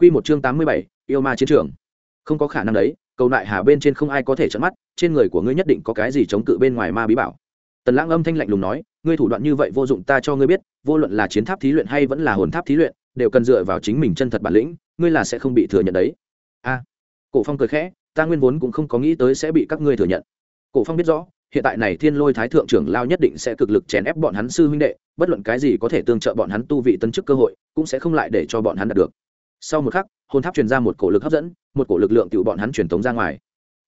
Quy một chương tám mươi bảy, yêu ma chiến trường. Không có khả năng đấy, cầu lại hà bên trên không ai có thể trợn mắt, trên người của ngươi nhất định có cái gì chống cự bên ngoài ma bí bảo. Tần Lãng âm thanh lạnh lùng nói, ngươi thủ đoạn như vậy vô dụng ta cho ngươi biết, vô luận là chiến tháp thí luyện hay vẫn là hồn tháp thí luyện, đều cần dựa vào chính mình chân thật bản lĩnh, ngươi là sẽ không bị thừa nhận đấy. A. Cổ Phong cười khẽ, ta nguyên vốn cũng không có nghĩ tới sẽ bị các ngươi thừa nhận. Cổ Phong biết rõ, hiện tại này Thiên Lôi Thái thượng trưởng lao nhất định sẽ cực lực chèn ép bọn hắn sư huynh đệ, bất luận cái gì có thể tương trợ bọn hắn tu vị tân chức cơ hội, cũng sẽ không lại để cho bọn hắn đạt được sau một khắc, hồn tháp truyền ra một cổ lực hấp dẫn, một cổ lực lượng tự bọn hắn truyền tống ra ngoài.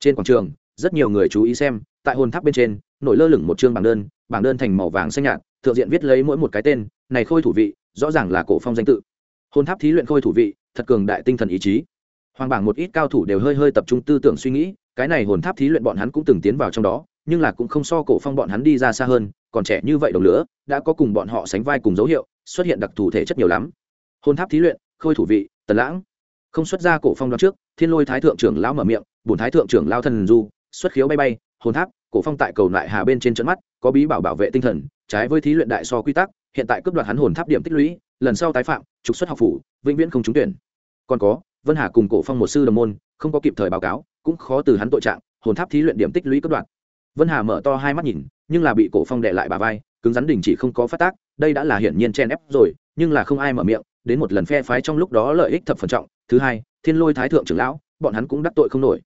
Trên quảng trường, rất nhiều người chú ý xem, tại hồn tháp bên trên, nổi lơ lửng một chương bảng đơn bảng đơn thành màu vàng xanh nhạt, thượng diện viết lấy mỗi một cái tên, này khôi thủ vị, rõ ràng là cổ phong danh tự. Hồn tháp thí luyện khôi thủ vị, thật cường đại tinh thần ý chí. Hoàng bảng một ít cao thủ đều hơi hơi tập trung tư tưởng suy nghĩ, cái này hồn tháp thí luyện bọn hắn cũng từng tiến vào trong đó, nhưng là cũng không so cổ phong bọn hắn đi ra xa hơn, còn trẻ như vậy đồng lửa, đã có cùng bọn họ sánh vai cùng dấu hiệu, xuất hiện đặc thù thể chất nhiều lắm. Hồn tháp thí luyện khôi thủ vị, tần lãng. Không xuất ra cổ phong đoán trước, thiên lôi thái thượng trưởng lão mở miệng bùn thái thượng trưởng lao thần du, xuất khiếu bay bay, hồn tháp, cổ phong tại cầu lại hà bên trên trận mắt, có bí bảo bảo vệ tinh thần, trái với thí luyện đại so quy tắc, hiện tại cướp đoạt hắn hồn tháp điểm tích lũy, lần sau tái phạm, trục xuất học phủ, vĩnh viễn không trúng tuyển. Còn có, vân hà cùng cổ phong một sư đồng môn, không có kịp thời báo cáo, cũng khó từ hắn tội trạng, hồn tháp thí luyện điểm tích lũy cướp đoạt. Vân hà mở to hai mắt nhìn, nhưng là bị cổ phong đè lại bà vai, cứng rắn đình chỉ không có phát tác, đây đã là hiển nhiên chen ép rồi, nhưng là không ai mở miệng đến một lần phe phái trong lúc đó lợi ích thập phần trọng. Thứ hai, thiên lôi thái thượng trưởng lão, bọn hắn cũng đắc tội không nổi.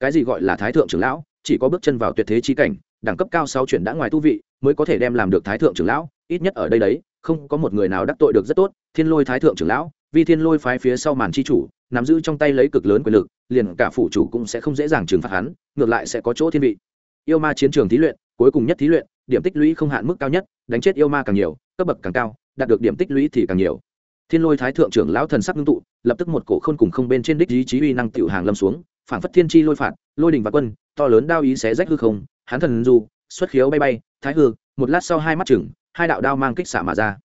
Cái gì gọi là thái thượng trưởng lão? Chỉ có bước chân vào tuyệt thế chi cảnh, đẳng cấp cao sau chuyển đã ngoài tu vị, mới có thể đem làm được thái thượng trưởng lão. Ít nhất ở đây đấy, không có một người nào đắc tội được rất tốt. Thiên lôi thái thượng trưởng lão, vì thiên lôi phái phía sau màn chi chủ, nắm giữ trong tay lấy cực lớn quyền lực, liền cả phủ chủ cũng sẽ không dễ dàng trừng phạt hắn, ngược lại sẽ có chỗ thiên vị. Yêu ma chiến trường thí luyện, cuối cùng nhất thí luyện, điểm tích lũy không hạn mức cao nhất, đánh chết yêu ma càng nhiều, cấp bậc càng cao, đạt được điểm tích lũy thì càng nhiều thiên lôi thái thượng trưởng lão thần sắc ngưng tụ, lập tức một cổ khôn cùng không bên trên đích ý chí uy năng tiểu hàng lâm xuống, phản phất thiên chi lôi phạt, lôi đình và quân, to lớn đao ý xé rách hư không hán thần du, xuất khiếu bay bay, thái hư, một lát sau hai mắt chừng hai đạo đao mang kích xả mà ra.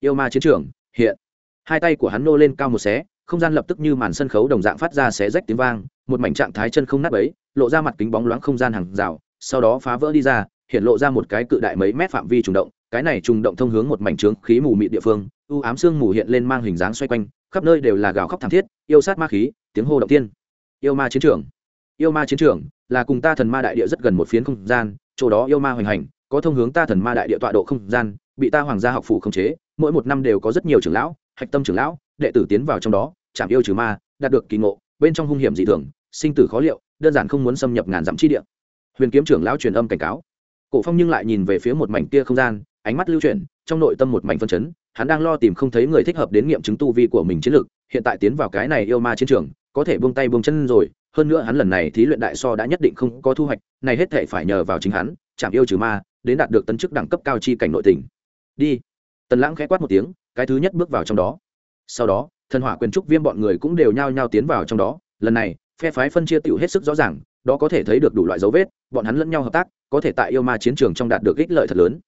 Yêu ma chiến trường, hiện. Hai tay của hắn nô lên cao một xé, không gian lập tức như màn sân khấu đồng dạng phát ra xé rách tiếng vang, một mảnh trạng thái chân không nát ấy lộ ra mặt kính bóng loáng không gian hàng rào, sau đó phá vỡ đi ra, hiện lộ ra một cái cự đại mấy mét phạm vi trùng động, cái này trùng động thông hướng một mảnh trướng khí mù mịt địa phương u ám sương mù hiện lên mang hình dáng xoay quanh, khắp nơi đều là gào khóc thảm thiết, yêu sát ma khí, tiếng hô động tiên yêu ma chiến trường. Yêu ma chiến trường là cùng ta thần ma đại địa rất gần một phiến không gian, chỗ đó yêu ma hoành hành, có thông hướng ta thần ma đại địa tọa độ không gian, bị ta hoàng gia học phủ khống chế, mỗi một năm đều có rất nhiều trưởng lão, hạch tâm trưởng lão, đệ tử tiến vào trong đó, chạm yêu trừ ma, đạt được kỳ ngộ, bên trong hung hiểm dị thường, sinh tử khó liệu, đơn giản không muốn xâm nhập ngàn dặm chi địa. Huyền kiếm trưởng lão truyền âm cảnh cáo. Cổ phong nhưng lại nhìn về phía một mảnh kia không gian ánh mắt lưu chuyển, trong nội tâm một mảnh phân chấn, hắn đang lo tìm không thấy người thích hợp đến nghiệm chứng tu vi của mình chiến lược, hiện tại tiến vào cái này yêu ma chiến trường, có thể buông tay buông chân rồi, hơn nữa hắn lần này thí luyện đại so đã nhất định không có thu hoạch, này hết thể phải nhờ vào chính hắn, chạm yêu trừ ma, đến đạt được tân chức đẳng cấp cao chi cảnh nội tình. Đi. Tần lãng khẽ quát một tiếng, cái thứ nhất bước vào trong đó. Sau đó, thần hỏa quyền trúc viêm bọn người cũng đều nhao nhao tiến vào trong đó, lần này, phe phái phân chia tiểu hết sức rõ ràng, đó có thể thấy được đủ loại dấu vết, bọn hắn lẫn nhau hợp tác, có thể tại yêu ma chiến trường trong đạt được ích lợi thật lớn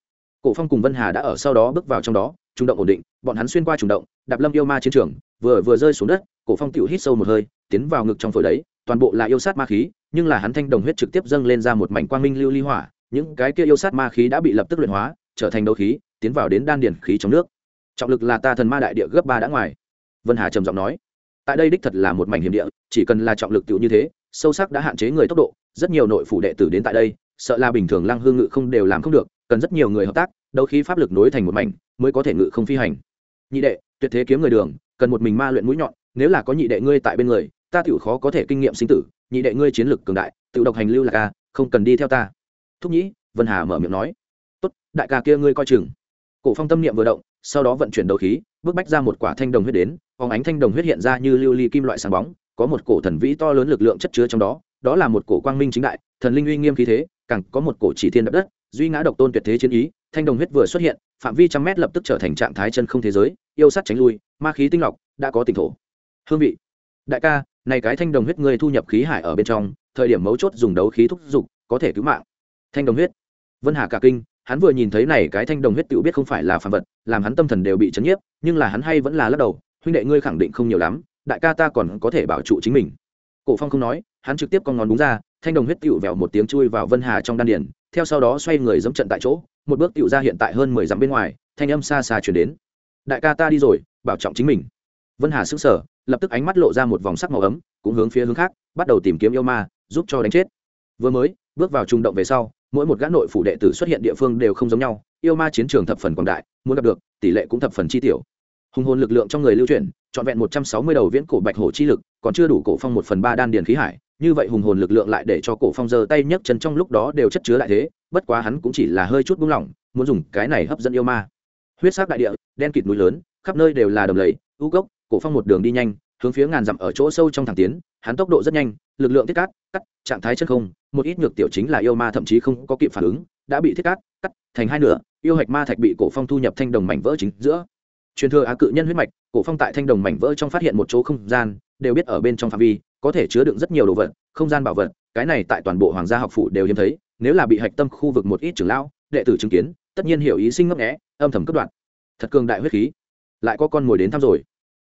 cổ phong cùng vân hà đã ở sau đó bước vào trong đó trung động ổn định, bọn hắn xuyên qua trung động, đạp lâm yêu ma chiến trường, vừa vừa rơi xuống đất, cổ phong tiểu hít sâu một hơi, tiến vào ngực trong phổi đấy, toàn bộ là yêu sát ma khí, nhưng là hắn thanh đồng huyết trực tiếp dâng lên ra một mảnh quang minh lưu ly hỏa, những cái kia yêu sát ma khí đã bị lập tức luyện hóa, trở thành đấu khí, tiến vào đến đan điển khí trong nước. Trọng lực là ta thần ma đại địa gấp ba đã ngoài. Vân hà trầm giọng nói, tại đây đích thật là một mảnh hiểm địa, chỉ cần là trọng lực tiểu như thế, sâu sắc đã hạn chế người tốc độ, rất nhiều nội phủ đệ tử đến tại đây, sợ là bình thường lăng hương ngự không đều làm không được cần rất nhiều người hợp tác, đấu khí pháp lực nối thành một mảnh, mới có thể ngự không phi hành. Nhị đệ, tuyệt thế kiếm người đường, cần một mình ma luyện mũi nhọn, nếu là có nhị đệ ngươi tại bên người, ta tiểu khó có thể kinh nghiệm sinh tử, nhị đệ ngươi chiến lực cường đại tự độc hành lưu là ca không cần đi theo ta. Thúc nhĩ, vân hà mở miệng nói. Tốt, đại ca kia ngươi coi chừng. Cổ phong tâm niệm vừa động, sau đó vận chuyển đấu khí, bước bách ra một quả thanh đồng huyết đến, phóng ánh thanh đồng huyết hiện ra như lưu ly kim loại sáng bóng, có một cổ thần vĩ to lớn lực lượng chất chứa trong đó đó là một cổ quang minh chính đại, thần linh uy nghiêm khí thế, càng có một cổ chỉ thiên đập đất duy ngã độc tôn tuyệt thế chiến ý, thanh đồng huyết vừa xuất hiện, phạm vi trăm mét lập tức trở thành trạng thái chân không thế giới, yêu sát tránh lui, ma khí tinh lọc đã có tỉnh thổ. Hương vị. Đại ca, này cái thanh đồng huyết ngươi thu nhập khí hải ở bên trong, thời điểm mấu chốt dùng đấu khí thúc giục có thể cứu mạng. Thanh đồng huyết. Vân hà cả kinh, hắn vừa nhìn thấy này cái thanh đồng huyết tự biết không phải là phàm vật, làm hắn tâm thần đều bị chấn nhiếp, nhưng là hắn hay vẫn là lắc đầu, huynh đệ ngươi khẳng định không nhiều lắm, đại ca ta còn có thể bảo trụ chính mình. Cổ phong không nói, hắn trực tiếp con ngón đúng ra, thanh đồng huyết tựu vèo một tiếng chui vào vân hà trong đan điển theo sau đó xoay người dẫm trận tại chỗ, một bước tựu ra hiện tại hơn mười dặm bên ngoài, thanh âm xa xa chuyển đến. Đại ca ta đi rồi, bảo trọng chính mình. Vân hà sững sờ, lập tức ánh mắt lộ ra một vòng sắc màu ấm, cũng hướng phía hướng khác, bắt đầu tìm kiếm yêu ma, giúp cho đánh chết. Vừa mới, bước vào trung động về sau, mỗi một gã nội phủ đệ tử xuất hiện địa phương đều không giống nhau, yêu ma chiến trường thập phần quảng đại, muốn gặp được, tỷ lệ cũng thập phần chi tiểu. Hùng hồn lực lượng trong người lưu chuyển, trọn vẹn một trăm sáu mươi đầu viễn cổ bạch hổ chi lực, còn chưa đủ cổ phong một phần ba đan điền khí hải như vậy hùng hồn lực lượng lại để cho cổ phong giơ tay nhấc chân trong lúc đó đều chất chứa lại thế, bất quá hắn cũng chỉ là hơi chút buông lỏng, muốn dùng cái này hấp dẫn yêu ma. Huyết sắc đại địa, đen kịt núi lớn, khắp nơi đều là đầm lầy, u gốc cổ phong một đường đi nhanh, hướng phía ngàn dặm ở chỗ sâu trong thẳng tiến, hắn tốc độ rất nhanh, lực lượng thiết cát, cắt, trạng thái chân không, một ít nhược tiểu chính là yêu ma thậm chí không có kịp phản ứng, đã bị thiết cát, cắt thành hai nửa, yêu hạch ma thạch bị cổ phong thu nhập thanh đồng mảnh vỡ chính giữa. Truyền thừa á cự nhân huyết mạch, cổ phong tại thanh đồng mảnh vỡ trong phát hiện một chỗ không gian, đều biết ở bên trong phạm vi có thể chứa đựng rất nhiều đồ vật, không gian bảo vật, cái này tại toàn bộ hoàng gia học phủ đều hiếm thấy, nếu là bị hạch tâm khu vực một ít trưởng lão, đệ tử chứng kiến, tất nhiên hiểu ý sinh ngấp nghẽ âm thầm cất đoạn thật cường đại huyết khí. Lại có con mồi đến thăm rồi.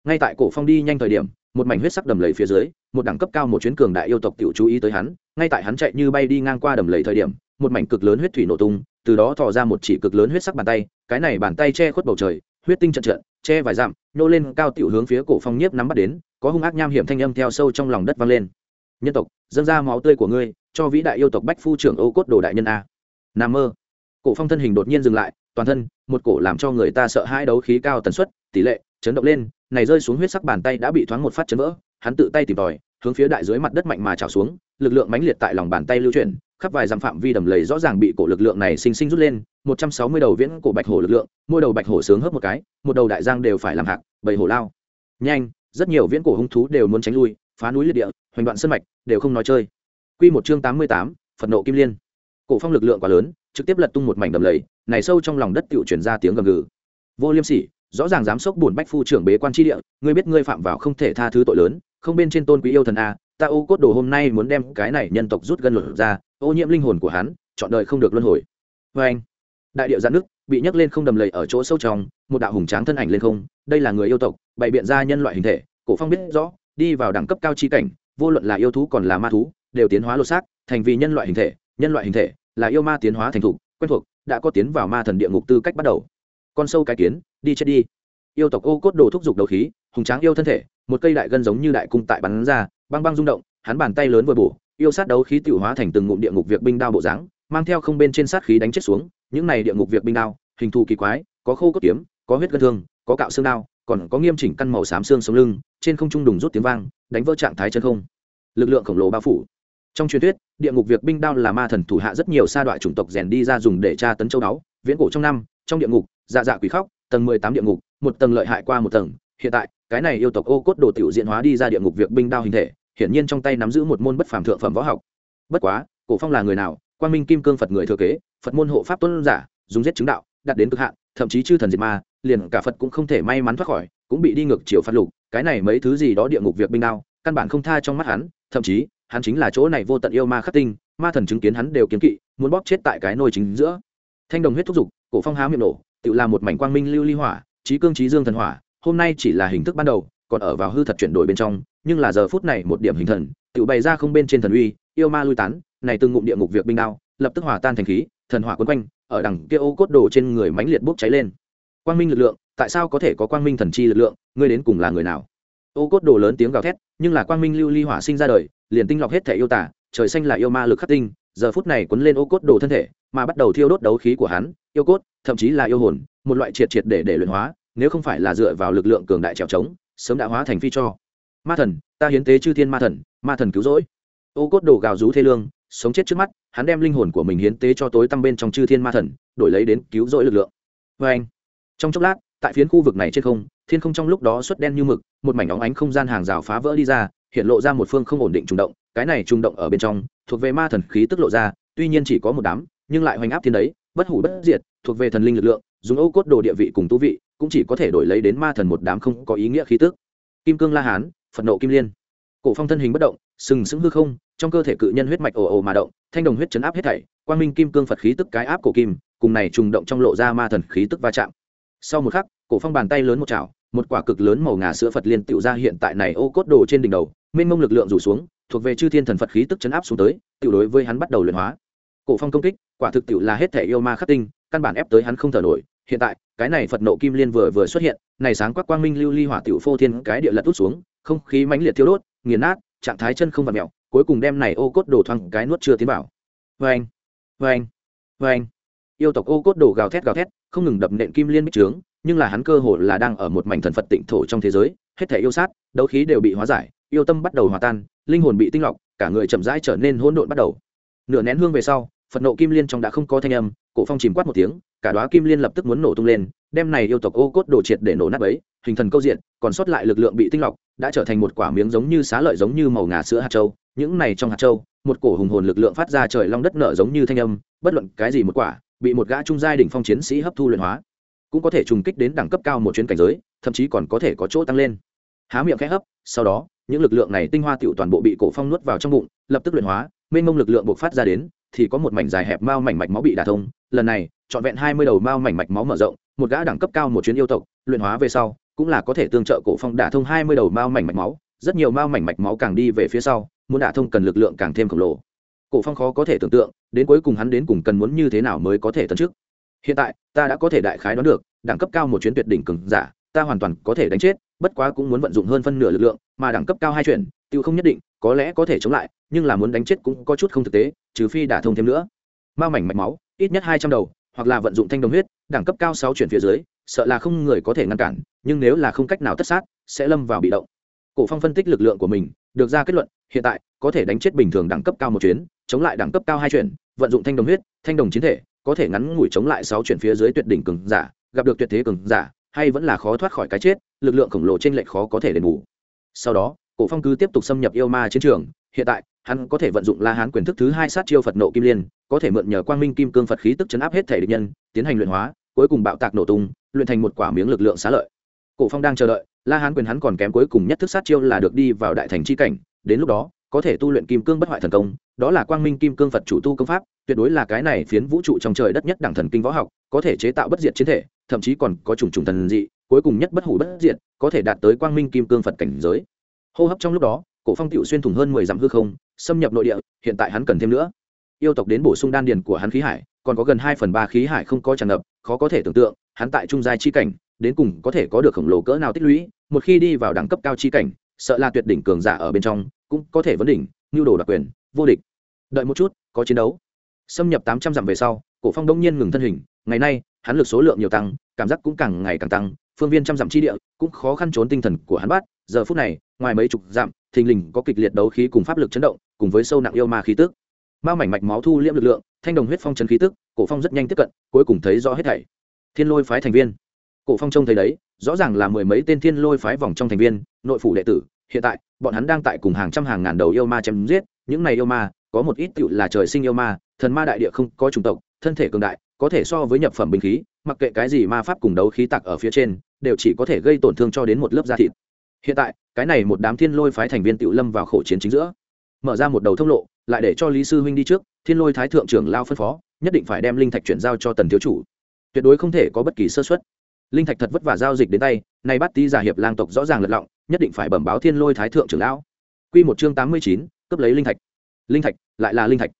Ngay tại cổ phong đi nhanh thời điểm, một mảnh huyết sắc đầm lầy phía dưới, một đẳng cấp cao một chuyến cường đại yêu tộc tiểu chú ý tới hắn, ngay tại hắn chạy như bay đi ngang qua đầm lầy thời điểm, một mảnh cực lớn huyết thủy nổ tung, từ đó thò ra một chỉ cực lớn huyết sắc bàn tay, cái này bàn tay che khuất bầu trời, huyết tinh trận trận che vài dặm, nô lên cao tiểu hướng phía cổ phong nhiếp nắm bắt đến, có hung ác nham hiểm thanh âm theo sâu trong lòng đất vang lên. Nhân tộc, dâng ra máu tươi của ngươi, cho vĩ đại yêu tộc bách phu trưởng ô cốt đồ đại nhân a. Nam mơ. Cổ phong thân hình đột nhiên dừng lại, toàn thân, một cổ làm cho người ta sợ hãi đấu khí cao tần suất, tỷ lệ, chấn động lên, này rơi xuống huyết sắc bàn tay đã bị thoáng một phát chấn vỡ, hắn tự tay tìm tòi, hướng phía đại dưới mặt đất mạnh mà trào xuống, lực lượng mãnh liệt tại lòng bàn tay lưu chuyển khắp vài dặm phạm vi đầm lầy rõ ràng bị cổ lực lượng này sinh sinh rút lên, một trăm sáu mươi đầu viễn cổ bạch hổ lực lượng, mỗi đầu bạch hổ sướng hớp một cái, một đầu đại giang đều phải làm hạc, bầy hổ lao. Nhanh, rất nhiều viễn cổ hung thú đều muốn tránh lui, phá núi liệt địa, hoành đoạn sân mạch, đều không nói chơi. Quy một chương tám mươi tám, phật nộ kim liên. Cổ phong lực lượng quá lớn, trực tiếp lật tung một mảnh đầm lầy, này sâu trong lòng đất tựu truyền ra tiếng gầm gừ. Vô liêm sỉ, rõ ràng dám sốc bổn bách phu trưởng bế quan chi địa, ngươi biết ngươi phạm vào không thể tha thứ tội lớn, không bên trên tôn quý yêu thần a ta ô cốt đồ hôm nay muốn đem cái này nhân tộc rút gân luật ra, ô nhiễm linh hồn của hắn, chọn đời không được luân hồi. Vê anh, đại điệu giãn nước, bị nhấc lên không đầm lầy ở chỗ sâu trong, một đạo hùng tráng thân ảnh lên không, đây là người yêu tộc, bày biện ra nhân loại hình thể, cổ phong biết rõ, đi vào đẳng cấp cao chi cảnh, vô luận là yêu thú còn là ma thú, đều tiến hóa lột xác, thành vì nhân loại hình thể, nhân loại hình thể, là yêu ma tiến hóa thành thục, quen thuộc, đã có tiến vào ma thần địa ngục tư cách bắt đầu. Con sâu cái kiến, đi chết đi. Yêu tộc ô cốt đồ thúc giục đầu khí, hùng tráng yêu thân thể một cây đại gân giống như đại cung tại bắn ra, băng băng rung động, hắn bàn tay lớn vừa bổ, yêu sát đấu khí tiểu hóa thành từng ngụm địa ngục việc binh đao bộ dáng, mang theo không bên trên sát khí đánh chết xuống, những này địa ngục việc binh đao, hình thù kỳ quái, có khô cốt kiếm, có huyết gân thương, có cạo xương đao, còn có nghiêm chỉnh căn màu xám xương sống lưng, trên không trung đùng rút tiếng vang, đánh vỡ trạng thái chân không. Lực lượng khổng lồ bao phủ. Trong truyền thuyết, địa ngục việc binh đao là ma thần thủ hạ rất nhiều sa đoạn chủng tộc rèn đi ra dùng để tra tấn châu đáo viễn cổ trong năm, trong địa ngục dạ dạ quỷ khóc, tầng mười tám địa ngục, một tầng lợi hại qua một tầng, hiện tại cái này yêu tộc ô cốt đồ tiểu diện hóa đi ra địa ngục việc binh đao hình thể, hiển nhiên trong tay nắm giữ một môn bất phàm thượng phẩm võ học. Bất quá, cổ phong là người nào? Quang minh kim cương phật người thừa kế, phật môn hộ pháp tuân giả, dùng giết chứng đạo, đạt đến cực hạn, thậm chí chư thần diệt ma, liền cả phật cũng không thể may mắn thoát khỏi, cũng bị đi ngược chiều phạt lục. Cái này mấy thứ gì đó địa ngục việc binh đao, căn bản không tha trong mắt hắn, thậm chí, hắn chính là chỗ này vô tận yêu ma khắc tinh, ma thần chứng kiến hắn đều kiến kỵ, muốn bóp chết tại cái nồi chính giữa. Thanh đồng huyết thúc giục cổ phong há miệng nổ, tự làm một mảnh quang minh lưu ly hỏa, trí cương trí dương thần hỏa hôm nay chỉ là hình thức ban đầu, còn ở vào hư thật chuyển đổi bên trong, nhưng là giờ phút này một điểm hình thần, tự bày ra không bên trên thần uy, yêu ma lui tán, này từng ngụm địa ngục việc binh đao, lập tức hòa tan thành khí, thần hỏa quấn quanh, ở đằng kia ô cốt đồ trên người mãnh liệt bốc cháy lên. Quang minh lực lượng, tại sao có thể có quang minh thần chi lực lượng, ngươi đến cùng là người nào? Ô cốt đồ lớn tiếng gào thét, nhưng là quang minh lưu ly hỏa sinh ra đời, liền tinh lọc hết thể yêu tả trời xanh là yêu ma lực khắc tinh, giờ phút này quấn lên ô cốt đồ thân thể, mà bắt đầu thiêu đốt đấu khí của hắn, yêu cốt, thậm chí là yêu hồn, một loại triệt triệt để để luyện hóa nếu không phải là dựa vào lực lượng cường đại trèo trống, sớm đã hóa thành phi cho. Ma thần, ta hiến tế chư thiên ma thần ma thần cứu rỗi. Ô cốt đồ gào rú thê lương, sống chết trước mắt, hắn đem linh hồn của mình hiến tế cho tối tăm bên trong chư thiên ma thần, đổi lấy đến cứu rỗi lực lượng. Vê anh, trong chốc lát, tại phiến khu vực này trên không, thiên không trong lúc đó xuất đen như mực, một mảnh óng ánh không gian hàng rào phá vỡ đi ra, hiện lộ ra một phương không ổn định trùng động, cái này trùng động ở bên trong, thuộc về ma thần khí tức lộ ra, tuy nhiên chỉ có một đám, nhưng lại hoành áp thiên đấy, bất hủ bất diệt, thuộc về thần linh lực lượng, dùng ô cốt đồ địa vị cùng tu vị cũng chỉ có thể đổi lấy đến ma thần một đám không có ý nghĩa khí tức. Kim cương la hán, phật nộ kim liên. Cổ phong thân hình bất động, sừng sững hư không, trong cơ thể cự nhân huyết mạch ồ ồ mà động, thanh đồng huyết chấn áp hết thảy, quang minh kim cương phật khí tức cái áp cổ kim, cùng này trùng động trong lộ ra ma thần khí tức va chạm. Sau một khắc, cổ phong bàn tay lớn một chảo, một quả cực lớn màu ngà sữa phật liên tựu ra hiện tại này ô cốt đồ trên đỉnh đầu, mênh mông lực lượng rủ xuống, thuộc về chư thiên thần phật khí tức chấn áp xuống tới tiểu đối với hắn bắt đầu luyện hóa. Cổ phong công kích, quả thực tiểu là hết thể yêu ma khắc tinh, căn bản ép tới hắn không thở nổi hiện tại, cái này phật nộ kim liên vừa vừa xuất hiện, này sáng quắc quang minh lưu ly hỏa tiểu phô thiên cái địa lật út xuống, không khí mãnh liệt thiêu đốt, nghiền nát, trạng thái chân không vặt mẹo cuối cùng đem này ô cốt đổ thoang cái nuốt chưa tiến vào. Vê anh vê anh vê anh yêu tộc ô cốt đổ gào thét gào thét, không ngừng đập nện kim liên bích trướng, nhưng là hắn cơ hồ là đang ở một mảnh thần phật tịnh thổ trong thế giới, hết thể yêu sát, đấu khí đều bị hóa giải, yêu tâm bắt đầu hòa tan, linh hồn bị tinh lọc, cả người chậm rãi trở nên hỗn độn bắt đầu. Nửa nén hương về sau, phật nộ kim liên trong đã không có thanh âm, cổ phong chìm quát một tiếng cả đóa kim liên lập tức muốn nổ tung lên, đem này yêu tộc ô cốt đổ triệt để nổ nát ấy hình thần câu diện, còn sót lại lực lượng bị tinh lọc, đã trở thành một quả miếng giống như xá lợi giống như màu ngà sữa hạt châu. Những này trong hạt châu, một cổ hùng hồn lực lượng phát ra trời long đất nở giống như thanh âm, bất luận cái gì một quả, bị một gã trung giai đỉnh phong chiến sĩ hấp thu luyện hóa, cũng có thể trùng kích đến đẳng cấp cao một chuyến cảnh giới, thậm chí còn có thể có chỗ tăng lên. Há miệng khẽ hấp, sau đó, những lực lượng này tinh hoa tựu toàn bộ bị cổ phong nuốt vào trong bụng, lập tức luyện hóa, mênh mông lực lượng buộc phát ra đến, thì có một mảnh dài hẹp mao mảnh mạch máu bị đả thông. Lần này trọn vẹn hai mươi đầu mao mảnh mạch máu mở rộng, một gã đẳng cấp cao một chuyến yêu tộc, luyện hóa về sau, cũng là có thể tương trợ cổ phong đả thông hai mươi đầu mao mảnh mạch máu, rất nhiều mao mảnh mạch máu càng đi về phía sau, muốn đả thông cần lực lượng càng thêm khổng lồ. Cổ phong khó có thể tưởng tượng, đến cuối cùng hắn đến cùng cần muốn như thế nào mới có thể tấn trước hiện tại, ta đã có thể đại khái đoán được, đẳng cấp cao một chuyến tuyệt đỉnh cường giả, ta hoàn toàn có thể đánh chết, bất quá cũng muốn vận dụng hơn phân nửa lực lượng, mà đẳng cấp cao hai chuyển, tiêu không nhất định, có lẽ có thể chống lại, nhưng là muốn đánh chết cũng có chút không thực tế, trừ phi đả thông thêm nữa. Ma mảnh mạch máu, ít nhất hai trăm đầu hoặc là vận dụng thanh đồng huyết, đẳng cấp cao sáu chuyển phía dưới, sợ là không người có thể ngăn cản, nhưng nếu là không cách nào tất sát, sẽ lâm vào bị động. Cổ phong phân tích lực lượng của mình, được ra kết luận, hiện tại, có thể đánh chết bình thường đẳng cấp cao một chuyến, chống lại đẳng cấp cao hai chuyển, vận dụng thanh đồng huyết, thanh đồng chiến thể, có thể ngắn ngủi chống lại sáu chuyển phía dưới tuyệt đỉnh cường giả, gặp được tuyệt thế cường giả, hay vẫn là khó thoát khỏi cái chết, lực lượng khổng lồ trên lệch khó có thể đền bù. Sau đó, cổ phong cứ tiếp tục xâm nhập yêu ma chiến trường, hiện tại hắn có thể vận dụng la hán quyền thức thứ hai sát chiêu phật nộ kim liên, có thể mượn nhờ quang minh kim cương phật khí tức chấn áp hết thể địch nhân, tiến hành luyện hóa, cuối cùng bạo tạc nổ tung, luyện thành một quả miếng lực lượng xá lợi. Cổ phong đang chờ đợi, la hán quyền hắn còn kém cuối cùng nhất thức sát chiêu là được đi vào đại thành chi cảnh, đến lúc đó, có thể tu luyện kim cương bất hoại thần công, đó là quang minh kim cương phật chủ tu công pháp, tuyệt đối là cái này phiến vũ trụ trong trời đất nhất đẳng thần kinh võ học, có thể chế tạo bất diệt chiến thể, thậm chí còn có trùng trùng thần dị, cuối cùng nhất bất hủ bất diệt, có thể đạt tới quang minh kim cương phật cảnh giới. Hô hấp trong lúc đó cổ phong tiểu xuyên thủng hơn mười dặm hư không, xâm nhập nội địa, hiện tại hắn cần thêm nữa. Yêu tộc đến bổ sung đan điền của hắn khí hải, còn có gần hai phần ba khí hải không có tràn ngập, khó có thể tưởng tượng, hắn tại trung giai chi cảnh, đến cùng có thể có được khổng lồ cỡ nào tích lũy, một khi đi vào đẳng cấp cao chi cảnh, sợ là tuyệt đỉnh cường giả ở bên trong, cũng có thể vấn đỉnh nhu đồ đặc quyền, vô địch. Đợi một chút, có chiến đấu. Xâm nhập tám trăm dặm về sau, cổ phong đông nhiên ngừng thân hình, ngày nay, hắn lực số lượng nhiều tăng, cảm giác cũng càng ngày càng tăng, phương viên trăm dặm chi địa, cũng khó khăn trốn tinh thần của hắn bắt, giờ phút này, ngoài mấy chục dặm thình lình có kịch liệt đấu khí cùng pháp lực chấn động, cùng với sâu nặng yêu ma khí tức. Ma mảnh mạch máu thu liễm lực lượng, thanh đồng huyết phong chấn khí tức, cổ phong rất nhanh tiếp cận, cuối cùng thấy rõ hết thảy. Thiên lôi phái thành viên. Cổ phong trông thấy đấy, rõ ràng là mười mấy tên thiên lôi phái vòng trong thành viên, nội phủ đệ tử. Hiện tại, bọn hắn đang tại cùng hàng trăm hàng ngàn đầu yêu ma chém giết. Những này yêu ma, có một ít tựu là trời sinh yêu ma, thần ma đại địa không có chủng tộc, thân thể cường đại, có thể so với nhập phẩm binh khí, mặc kệ cái gì ma pháp cùng đấu khí tặc ở phía trên, đều chỉ có thể gây tổn thương cho đến một lớp da thịt hiện tại, cái này một đám thiên lôi phái thành viên tự lâm vào khổ chiến chính giữa. Mở ra một đầu thông lộ, lại để cho lý sư huynh đi trước, thiên lôi thái thượng trưởng lao phân phó, nhất định phải đem linh thạch chuyển giao cho tần thiếu chủ. Tuyệt đối không thể có bất kỳ sơ xuất linh thạch thật vất vả giao dịch đến tay, nay bắt tý giả hiệp lang tộc rõ ràng lật lọng, nhất định phải bẩm báo thiên lôi thái thượng trưởng lão. Q một chương tám mươi chín cấp lấy linh thạch. Linh thạch, lại là linh thạch.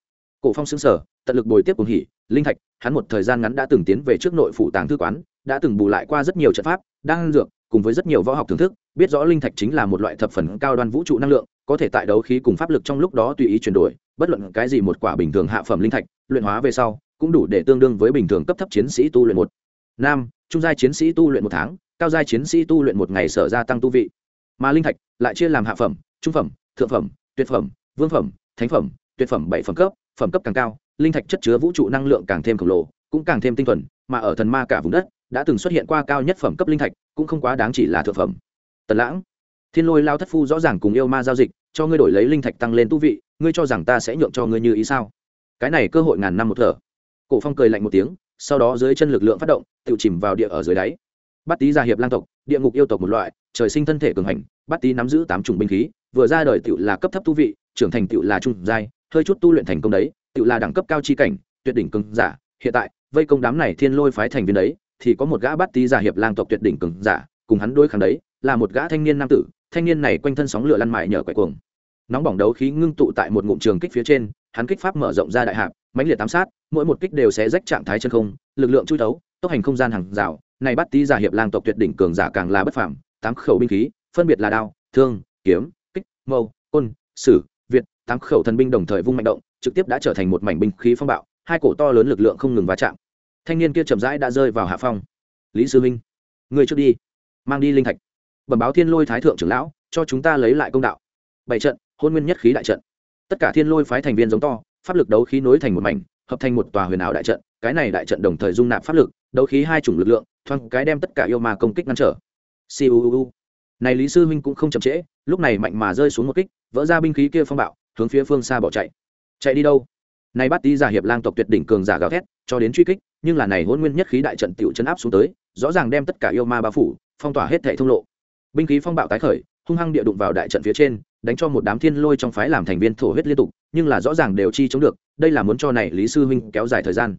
Cổ phong xứng sở tận lực bồi tiếp cùng hỉ, linh thạch, hắn một thời gian ngắn đã từng tiến về trước nội phủ tàng thư quán, đã từng bù lại qua rất nhiều trận pháp đang dược cùng với rất nhiều võ học thưởng thức, biết rõ linh thạch chính là một loại thập phần cao đoan vũ trụ năng lượng, có thể tại đấu khí cùng pháp lực trong lúc đó tùy ý chuyển đổi, bất luận cái gì một quả bình thường hạ phẩm linh thạch, luyện hóa về sau, cũng đủ để tương đương với bình thường cấp thấp chiến sĩ tu luyện một nam trung giai chiến sĩ tu luyện một tháng, cao giai chiến sĩ tu luyện một ngày sở gia tăng tu vị. Mà linh thạch lại chia làm hạ phẩm, trung phẩm, thượng phẩm, tuyệt phẩm, vương phẩm, thánh phẩm, tuyệt phẩm bảy phẩm cấp phẩm cấp càng cao, linh thạch chất chứa vũ trụ năng lượng càng thêm khổng lồ, cũng càng thêm tinh thuần, mà ở thần ma cả vùng đất đã từng xuất hiện qua cao nhất phẩm cấp linh thạch, cũng không quá đáng chỉ là thượng phẩm. Tần lãng, thiên lôi lao thất phu rõ ràng cùng yêu ma giao dịch, cho ngươi đổi lấy linh thạch tăng lên tu vị, ngươi cho rằng ta sẽ nhượng cho ngươi như ý sao? Cái này cơ hội ngàn năm một thở. Cổ phong cười lạnh một tiếng, sau đó dưới chân lực lượng phát động tự chìm vào địa ở dưới đáy. Bát tý gia hiệp lang tộc, địa ngục yêu tộc một loại, trời sinh thân thể cường hành, bát tý nắm giữ tám chủng binh khí, vừa ra đời tự là cấp thấp tu vị, trưởng thành tự là trung giai, hơi chút tu luyện thành công đấy tự là đẳng cấp cao chi cảnh, tuyệt đỉnh cường giả. Hiện tại, vây công đám này thiên lôi phái thành viên đấy thì có một gã bắt tý giả hiệp lang tộc tuyệt đỉnh cường giả, cùng hắn đối kháng đấy, là một gã thanh niên nam tử, thanh niên này quanh thân sóng lửa lăn mại nhờ quậy cuồng. Nóng bỏng đấu khí ngưng tụ tại một ngụm trường kích phía trên, hắn kích pháp mở rộng ra đại hạp, mãnh liệt tám sát, mỗi một kích đều sẽ rách trạng thái chân không, lực lượng chui đấu tốc hành không gian hàng rào. Này bắt tí giả hiệp lang tộc tuyệt đỉnh cường giả càng là bất phàm, tám khẩu binh khí, phân biệt là đao, thương, kiếm, kích, mâu, côn, sử, việt, tám khẩu thần binh đồng thời vung mạnh động, trực tiếp đã trở thành một mảnh binh khí phong bạo, hai cổ to lớn lực lượng không ngừng va chạm thanh niên kia chậm rãi đã rơi vào hạ phong. Lý sư minh người trước đi, mang đi linh thạch. Bẩm báo thiên lôi thái thượng trưởng lão, cho chúng ta lấy lại công đạo. Bảy trận, hôn nguyên nhất khí đại trận. Tất cả thiên lôi phái thành viên giống to, pháp lực đấu khí nối thành một mảnh, hợp thành một tòa huyền ảo đại trận. Cái này đại trận đồng thời dung nạp pháp lực, đấu khí hai chủng lực lượng, thoáng cái đem tất cả yêu ma công kích ngăn trở. Siêu này lý sư huynh cũng không chậm trễ, lúc này mạnh mà rơi xuống một kích, vỡ ra binh khí kia phong bạo, hướng phía phương xa bỏ chạy. Chạy đi đâu? Này bắt tí giả hiệp lang tộc tuyệt đỉnh cường giả gào thét, cho đến truy kích, nhưng là này hôn nguyên nhất khí đại trận tiểu chấn áp xuống tới, rõ ràng đem tất cả yêu ma bao phủ, phong tỏa hết thảy thông lộ. Binh khí phong bạo tái khởi, hung hăng địa đụng vào đại trận phía trên, đánh cho một đám thiên lôi trong phái làm thành viên thổ huyết liên tục, nhưng là rõ ràng đều chi chống được, đây là muốn cho này lý sư huynh kéo dài thời gian.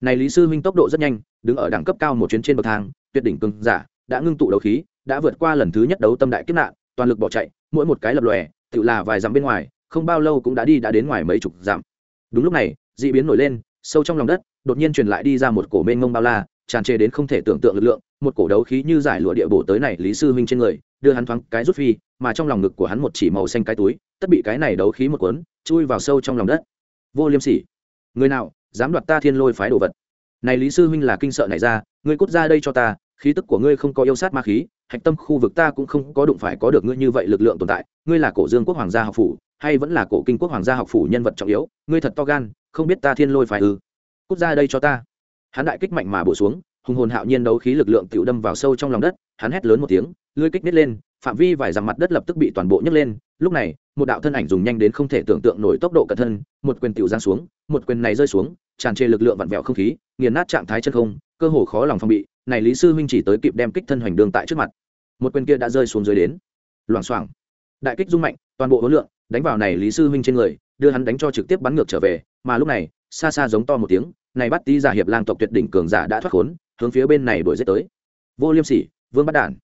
Này lý sư huynh tốc độ rất nhanh, đứng ở đẳng cấp cao một chuyến trên bậc thang, tuyệt đỉnh cường giả, đã ngưng tụ đấu khí, đã vượt qua lần thứ nhất đấu tâm đại kiếp nạn, toàn lực bỏ chạy, mỗi một cái lập lòe, tự là vài dặm bên ngoài, không bao lâu cũng đã đi đã đến ngoài mấy chục dặm đúng lúc này, d ị biến nổi lên, sâu trong lòng đất, đột nhiên truyền lại đi ra một cổ mênh mông bao la, tràn trề đến không thể tưởng tượng lực lượng, một cổ đấu khí như giải lụa địa bổ tới này lý sư huynh trên người, đưa hắn thoáng cái rút phi, mà trong lòng ngực của hắn một chỉ màu xanh cái túi, tất bị cái này đấu khí một cuốn, chui vào sâu trong lòng đất. Vô liêm sỉ. Người nào, dám đoạt ta thiên lôi phái đồ vật? Này lý sư huynh là kinh sợ này ra, ngươi cút ra đây cho ta, khí tức của ngươi không có yêu sát ma khí, hạch tâm khu vực ta cũng không có đụng phải có được ngươi như vậy lực lượng tồn tại, ngươi là cổ dương quốc hoàng gia học phủ hay vẫn là cổ kinh quốc hoàng gia học phủ nhân vật trọng yếu, ngươi thật to gan, không biết ta thiên lôi phải ư? Cút ra đây cho ta. Hắn đại kích mạnh mà bổ xuống, hùng hồn hạo nhiên đấu khí lực lượng tự đâm vào sâu trong lòng đất, hắn hét lớn một tiếng lưới kích nít lên, phạm vi vài dặm mặt đất lập tức bị toàn bộ nhấc lên. Lúc này, một đạo thân ảnh dùng nhanh đến không thể tưởng tượng nổi tốc độ cẩn thân, một quyền tiểu giang xuống, một quyền này rơi xuống, tràn trề lực lượng vặn vẹo không khí, nghiền nát trạng thái chân không, cơ hồ khó lòng phòng bị. Này lý sư huynh chỉ tới kịp đem kích thân hoành đường tại trước mặt. Một quyền kia đã rơi xuống dưới đến. Loảng xoảng. Đại kích rung mạnh, toàn bộ hối lượng đánh vào này lý sư huynh trên người, đưa hắn đánh cho trực tiếp bắn ngược trở về, mà lúc này, xa xa giống to một tiếng, này bắt tí giả hiệp lang tộc tuyệt đỉnh cường giả đã thoát khốn, hướng phía bên này đuổi giết tới. Vô liêm sỉ, vương bắt đản.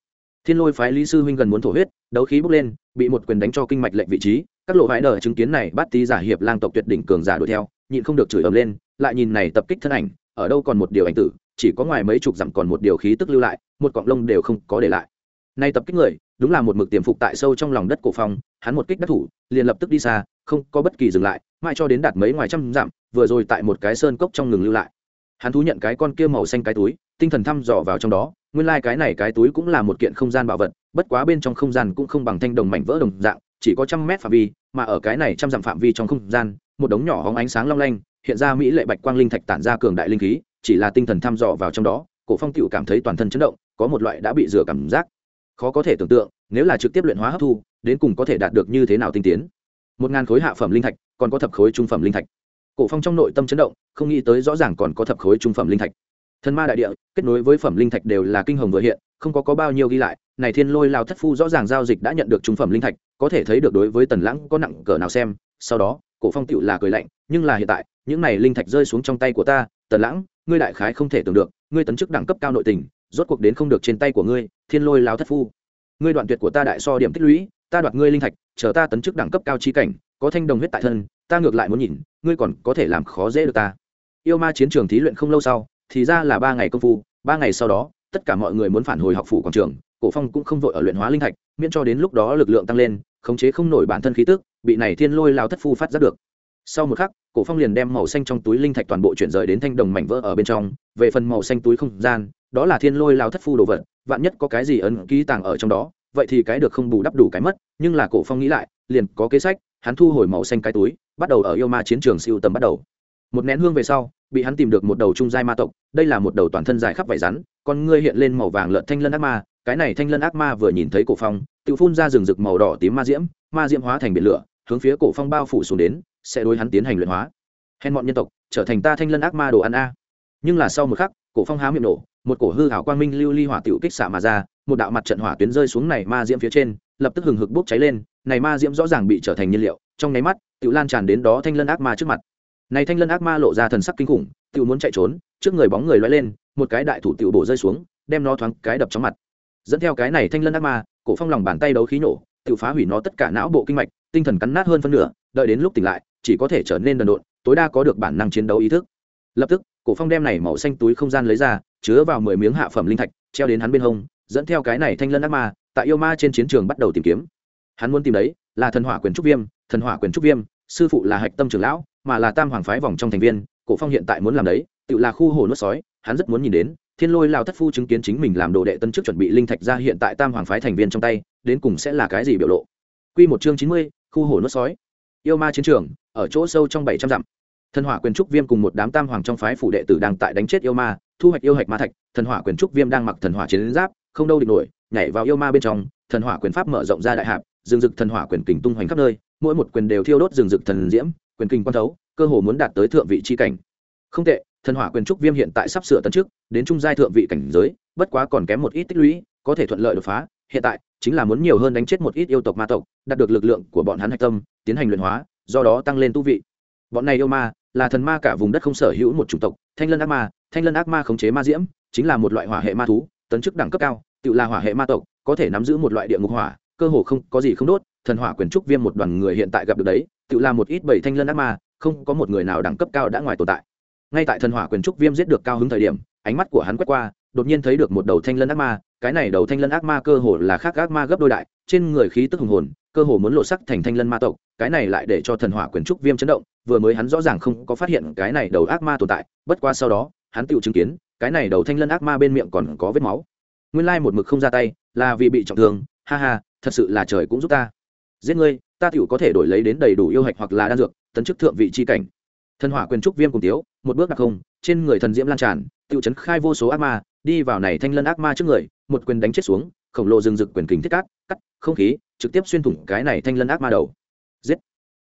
Thiên lôi phái lý sư huynh gần muốn thổ huyết, đấu khí bốc lên, bị một quyền đánh cho kinh mạch lệnh vị trí, các lộ vãi đờ chứng kiến này bắt tí giả hiệp lang tộc tuyệt đỉnh cường giả đuổi theo, nhịn không được chửi ầm lên, lại nhìn này tập kích thân ảnh, ở đâu còn một điều ảnh tử, chỉ có ngoài mấy chục dặm còn một điều khí tức lưu lại, một cọng lông đều không có để lại. Nay tập kích người, đúng là một mực tiềm phục tại sâu trong lòng đất cổ phong hắn một kích đắc thủ, liền lập tức đi xa, không có bất kỳ dừng lại, mãi cho đến đạt mấy ngoài trăm dặm, vừa rồi tại một cái sơn cốc trong ngừng lưu lại. Hắn thú nhận cái con kia màu xanh cái túi, tinh thần thăm dò vào trong đó, nguyên lai、like、cái này cái túi cũng là một kiện không gian bảo vật, bất quá bên trong không gian cũng không bằng thanh đồng mảnh vỡ đồng dạng, chỉ có trăm mét phạm vi, mà ở cái này trăm dặm phạm vi trong không gian, một đống nhỏ hóng ánh sáng long lanh, hiện ra mỹ lệ bạch quang linh thạch tản ra cường đại linh khí, chỉ là tinh thần thăm dò vào trong đó, cổ phong cựu cảm thấy toàn thân chấn động, có một loại đã bị rửa cảm giác. Khó có thể tưởng tượng, nếu là trực tiếp luyện hóa hấp thu đến cùng có thể đạt được như thế nào tinh tiến? Một ngàn khối hạ phẩm linh thạch, còn có thập khối trung phẩm linh thạch. Cổ phong trong nội tâm chấn động, không nghĩ tới rõ ràng còn có thập khối trung phẩm linh thạch. Thần ma đại địa, kết nối với phẩm linh thạch đều là kinh hồng vừa hiện, không có có bao nhiêu ghi lại, này thiên lôi lao thất phu rõ ràng giao dịch đã nhận được trung phẩm linh thạch, có thể thấy được đối với tần lãng có nặng cỡ nào xem, sau đó, cổ phong tựu là cười lạnh, nhưng là hiện tại, những này linh thạch rơi xuống trong tay của ta, tần lãng, ngươi đại khái không thể tưởng được, ngươi tấn chức đẳng cấp cao nội tình, rốt cuộc đến không được trên tay của ngươi, thiên lôi lao thất phu. Ngươi đoạn tuyệt của ta đại so điểm tích lũy ta đoạt ngươi linh thạch, chờ ta tấn chức đẳng cấp cao chi cảnh, có thanh đồng huyết tại thân, ta ngược lại muốn nhìn, ngươi còn có thể làm khó dễ được ta. Yêu ma chiến trường thí luyện không lâu sau, thì ra là ba ngày công phu, ba ngày sau đó, tất cả mọi người muốn phản hồi học phủ quảng trường, cổ phong cũng không vội ở luyện hóa linh thạch, miễn cho đến lúc đó lực lượng tăng lên, khống chế không nổi bản thân khí tức, bị này thiên lôi lao thất phu phát ra được. Sau một khắc, cổ phong liền đem màu xanh trong túi linh thạch toàn bộ chuyển rời đến thanh đồng mảnh vỡ ở bên trong, về phần màu xanh túi không gian, đó là thiên lôi lao thất phu đồ vật, vạn nhất có cái gì ấn ký tàng ở trong đó vậy thì cái được không bù đắp đủ cái mất, nhưng là cổ phong nghĩ lại, liền có kế sách, hắn thu hồi màu xanh cái túi, bắt đầu ở yêu ma chiến trường siêu tầm bắt đầu. Một nén hương về sau, bị hắn tìm được một đầu trung giai ma tộc, đây là một đầu toàn thân dài khắp vải rắn, con ngươi hiện lên màu vàng lợn thanh lân ác ma, cái này thanh lân ác ma vừa nhìn thấy cổ phong, tự phun ra rừng rực màu đỏ tím ma diễm ma diễm hóa thành biển lửa, hướng phía cổ phong bao phủ xuống đến, sẽ đối hắn tiến hành luyện hóa. Hèn mọn nhân tộc, trở thành ta thanh lân ác ma đồ ăn a. Nhưng là sau một khắc, cổ phong há miệng nổ một cổ hư hảo quang minh lưu ly hỏa tiểu kích xạ mà ra, một đạo mặt trận hỏa tuyến rơi xuống này ma diễm phía trên, lập tức hừng hực bốc cháy lên, này ma diễm rõ ràng bị trở thành nhiên liệu, trong nháy mắt, tiểu lan tràn đến đó thanh lân ác ma trước mặt. Này thanh lân ác ma lộ ra thần sắc kinh khủng, tiểu muốn chạy trốn, trước người bóng người lóe lên, một cái đại thủ tiểu bổ rơi xuống, đem nó thoáng cái đập trong mặt. Dẫn theo cái này thanh lân ác ma, cổ phong lòng bàn tay đấu khí nổ, tiểu phá hủy nó tất cả não bộ kinh mạch, tinh thần cắn nát hơn phân nửa, đợi đến lúc tỉnh lại, chỉ có thể trở nên đần độn, tối đa có được bản năng chiến đấu ý thức. Lập tức cổ phong đem này màu xanh túi không gian lấy ra chứa vào mười miếng hạ phẩm linh thạch treo đến hắn bên hông dẫn theo cái này thanh lân ác ma tại yêu ma trên chiến trường bắt đầu tìm kiếm. Hắn muốn tìm đấy là thần hỏa quyền trúc viêm thần hỏa quyền trúc viêm sư phụ là hạch tâm trưởng lão mà là tam hoàng phái vòng trong thành viên cổ phong hiện tại muốn làm đấy tự là khu hồ nuốt sói hắn rất muốn nhìn đến thiên lôi lao thất phu chứng kiến chính mình làm đồ đệ tân chức chuẩn bị linh thạch ra hiện tại tam hoàng phái thành viên trong tay đến cùng sẽ là cái gì biểu lộ. Quy một chương chín mươi, khu hồ nuốt sói. Yêu ma chiến trường ở chỗ sâu trong bảy trăm dặm thần hỏa quyền trúc viêm cùng một đám tam hoàng trong phái phủ đệ tử đang tại đánh chết yêu ma, thu hoạch yêu hạch ma thạch, thần hỏa quyền trúc viêm đang mặc thần hỏa chiến giáp, không đâu địch nổi, nhảy vào yêu ma bên trong, thần hỏa quyền pháp mở rộng ra đại hạp, rừng rực thần hỏa quyền kình tung hoành khắp nơi, mỗi một quyền đều thiêu đốt rừng rực thần diễm, quyền kình quan thấu, cơ hồ muốn đạt tới thượng vị chi cảnh. Không tệ, thần hỏa quyền trúc viêm hiện tại sắp sửa tấn trước đến trung giai thượng vị cảnh giới, bất quá còn kém một ít tích lũy, có thể thuận lợi đột phá, hiện tại chính là muốn nhiều hơn đánh chết một ít yêu tộc ma tộc, đạt được lực lượng của bọn hắn hạch tâm, tiến hành luyện hóa, do đó tăng lên tu vị. Bọn này yêu ma là thần ma cả vùng đất không sở hữu một chủng tộc, thanh lân ác ma, thanh lân ác ma khống chế ma diễm, chính là một loại hỏa hệ ma thú, tấn chức đẳng cấp cao, tự là hỏa hệ ma tộc, có thể nắm giữ một loại địa ngục hỏa, cơ hồ không có gì không đốt, thần hỏa quyền trúc viêm một đoàn người hiện tại gặp được đấy, tự là một ít bảy thanh lân ác ma, không có một người nào đẳng cấp cao đã ngoài tồn tại. Ngay tại thần hỏa quyền trúc viêm giết được cao hứng thời điểm, ánh mắt của hắn quét qua, đột nhiên thấy được một đầu thanh lân ác ma, cái này đầu thanh lân ác ma cơ hồ là khác ác ma gấp đôi đại, trên người khí tức hùng hồn, cơ hồ muốn lộ sắc thành thanh lân ma tộc, cái này lại để cho thần hỏa quyền trúc viêm chấn động vừa mới hắn rõ ràng không có phát hiện cái này đầu ác ma tồn tại, bất qua sau đó, hắn tự chứng kiến, cái này đầu thanh lân ác ma bên miệng còn có vết máu. Nguyên lai một mực không ra tay, là vì bị trọng thương, ha ha, thật sự là trời cũng giúp ta. Giết ngươi, ta tựu có thể đổi lấy đến đầy đủ yêu hạch hoặc là đan dược, tấn chức thượng vị c h i cảnh. Thần hỏa quyền trúc viêm cùng tiếu, một bước đặc không trên người thần diễm lan tràn tựu trấn khai vô số ác ma, đi vào này thanh lân ác ma trước người, một quyền đánh chết xuống, khổng lồ rừng rực quyền kính thiết cát, cắt, không khí, trực tiếp xuyên thủng cái này thanh lân ác ma đầu. Giết.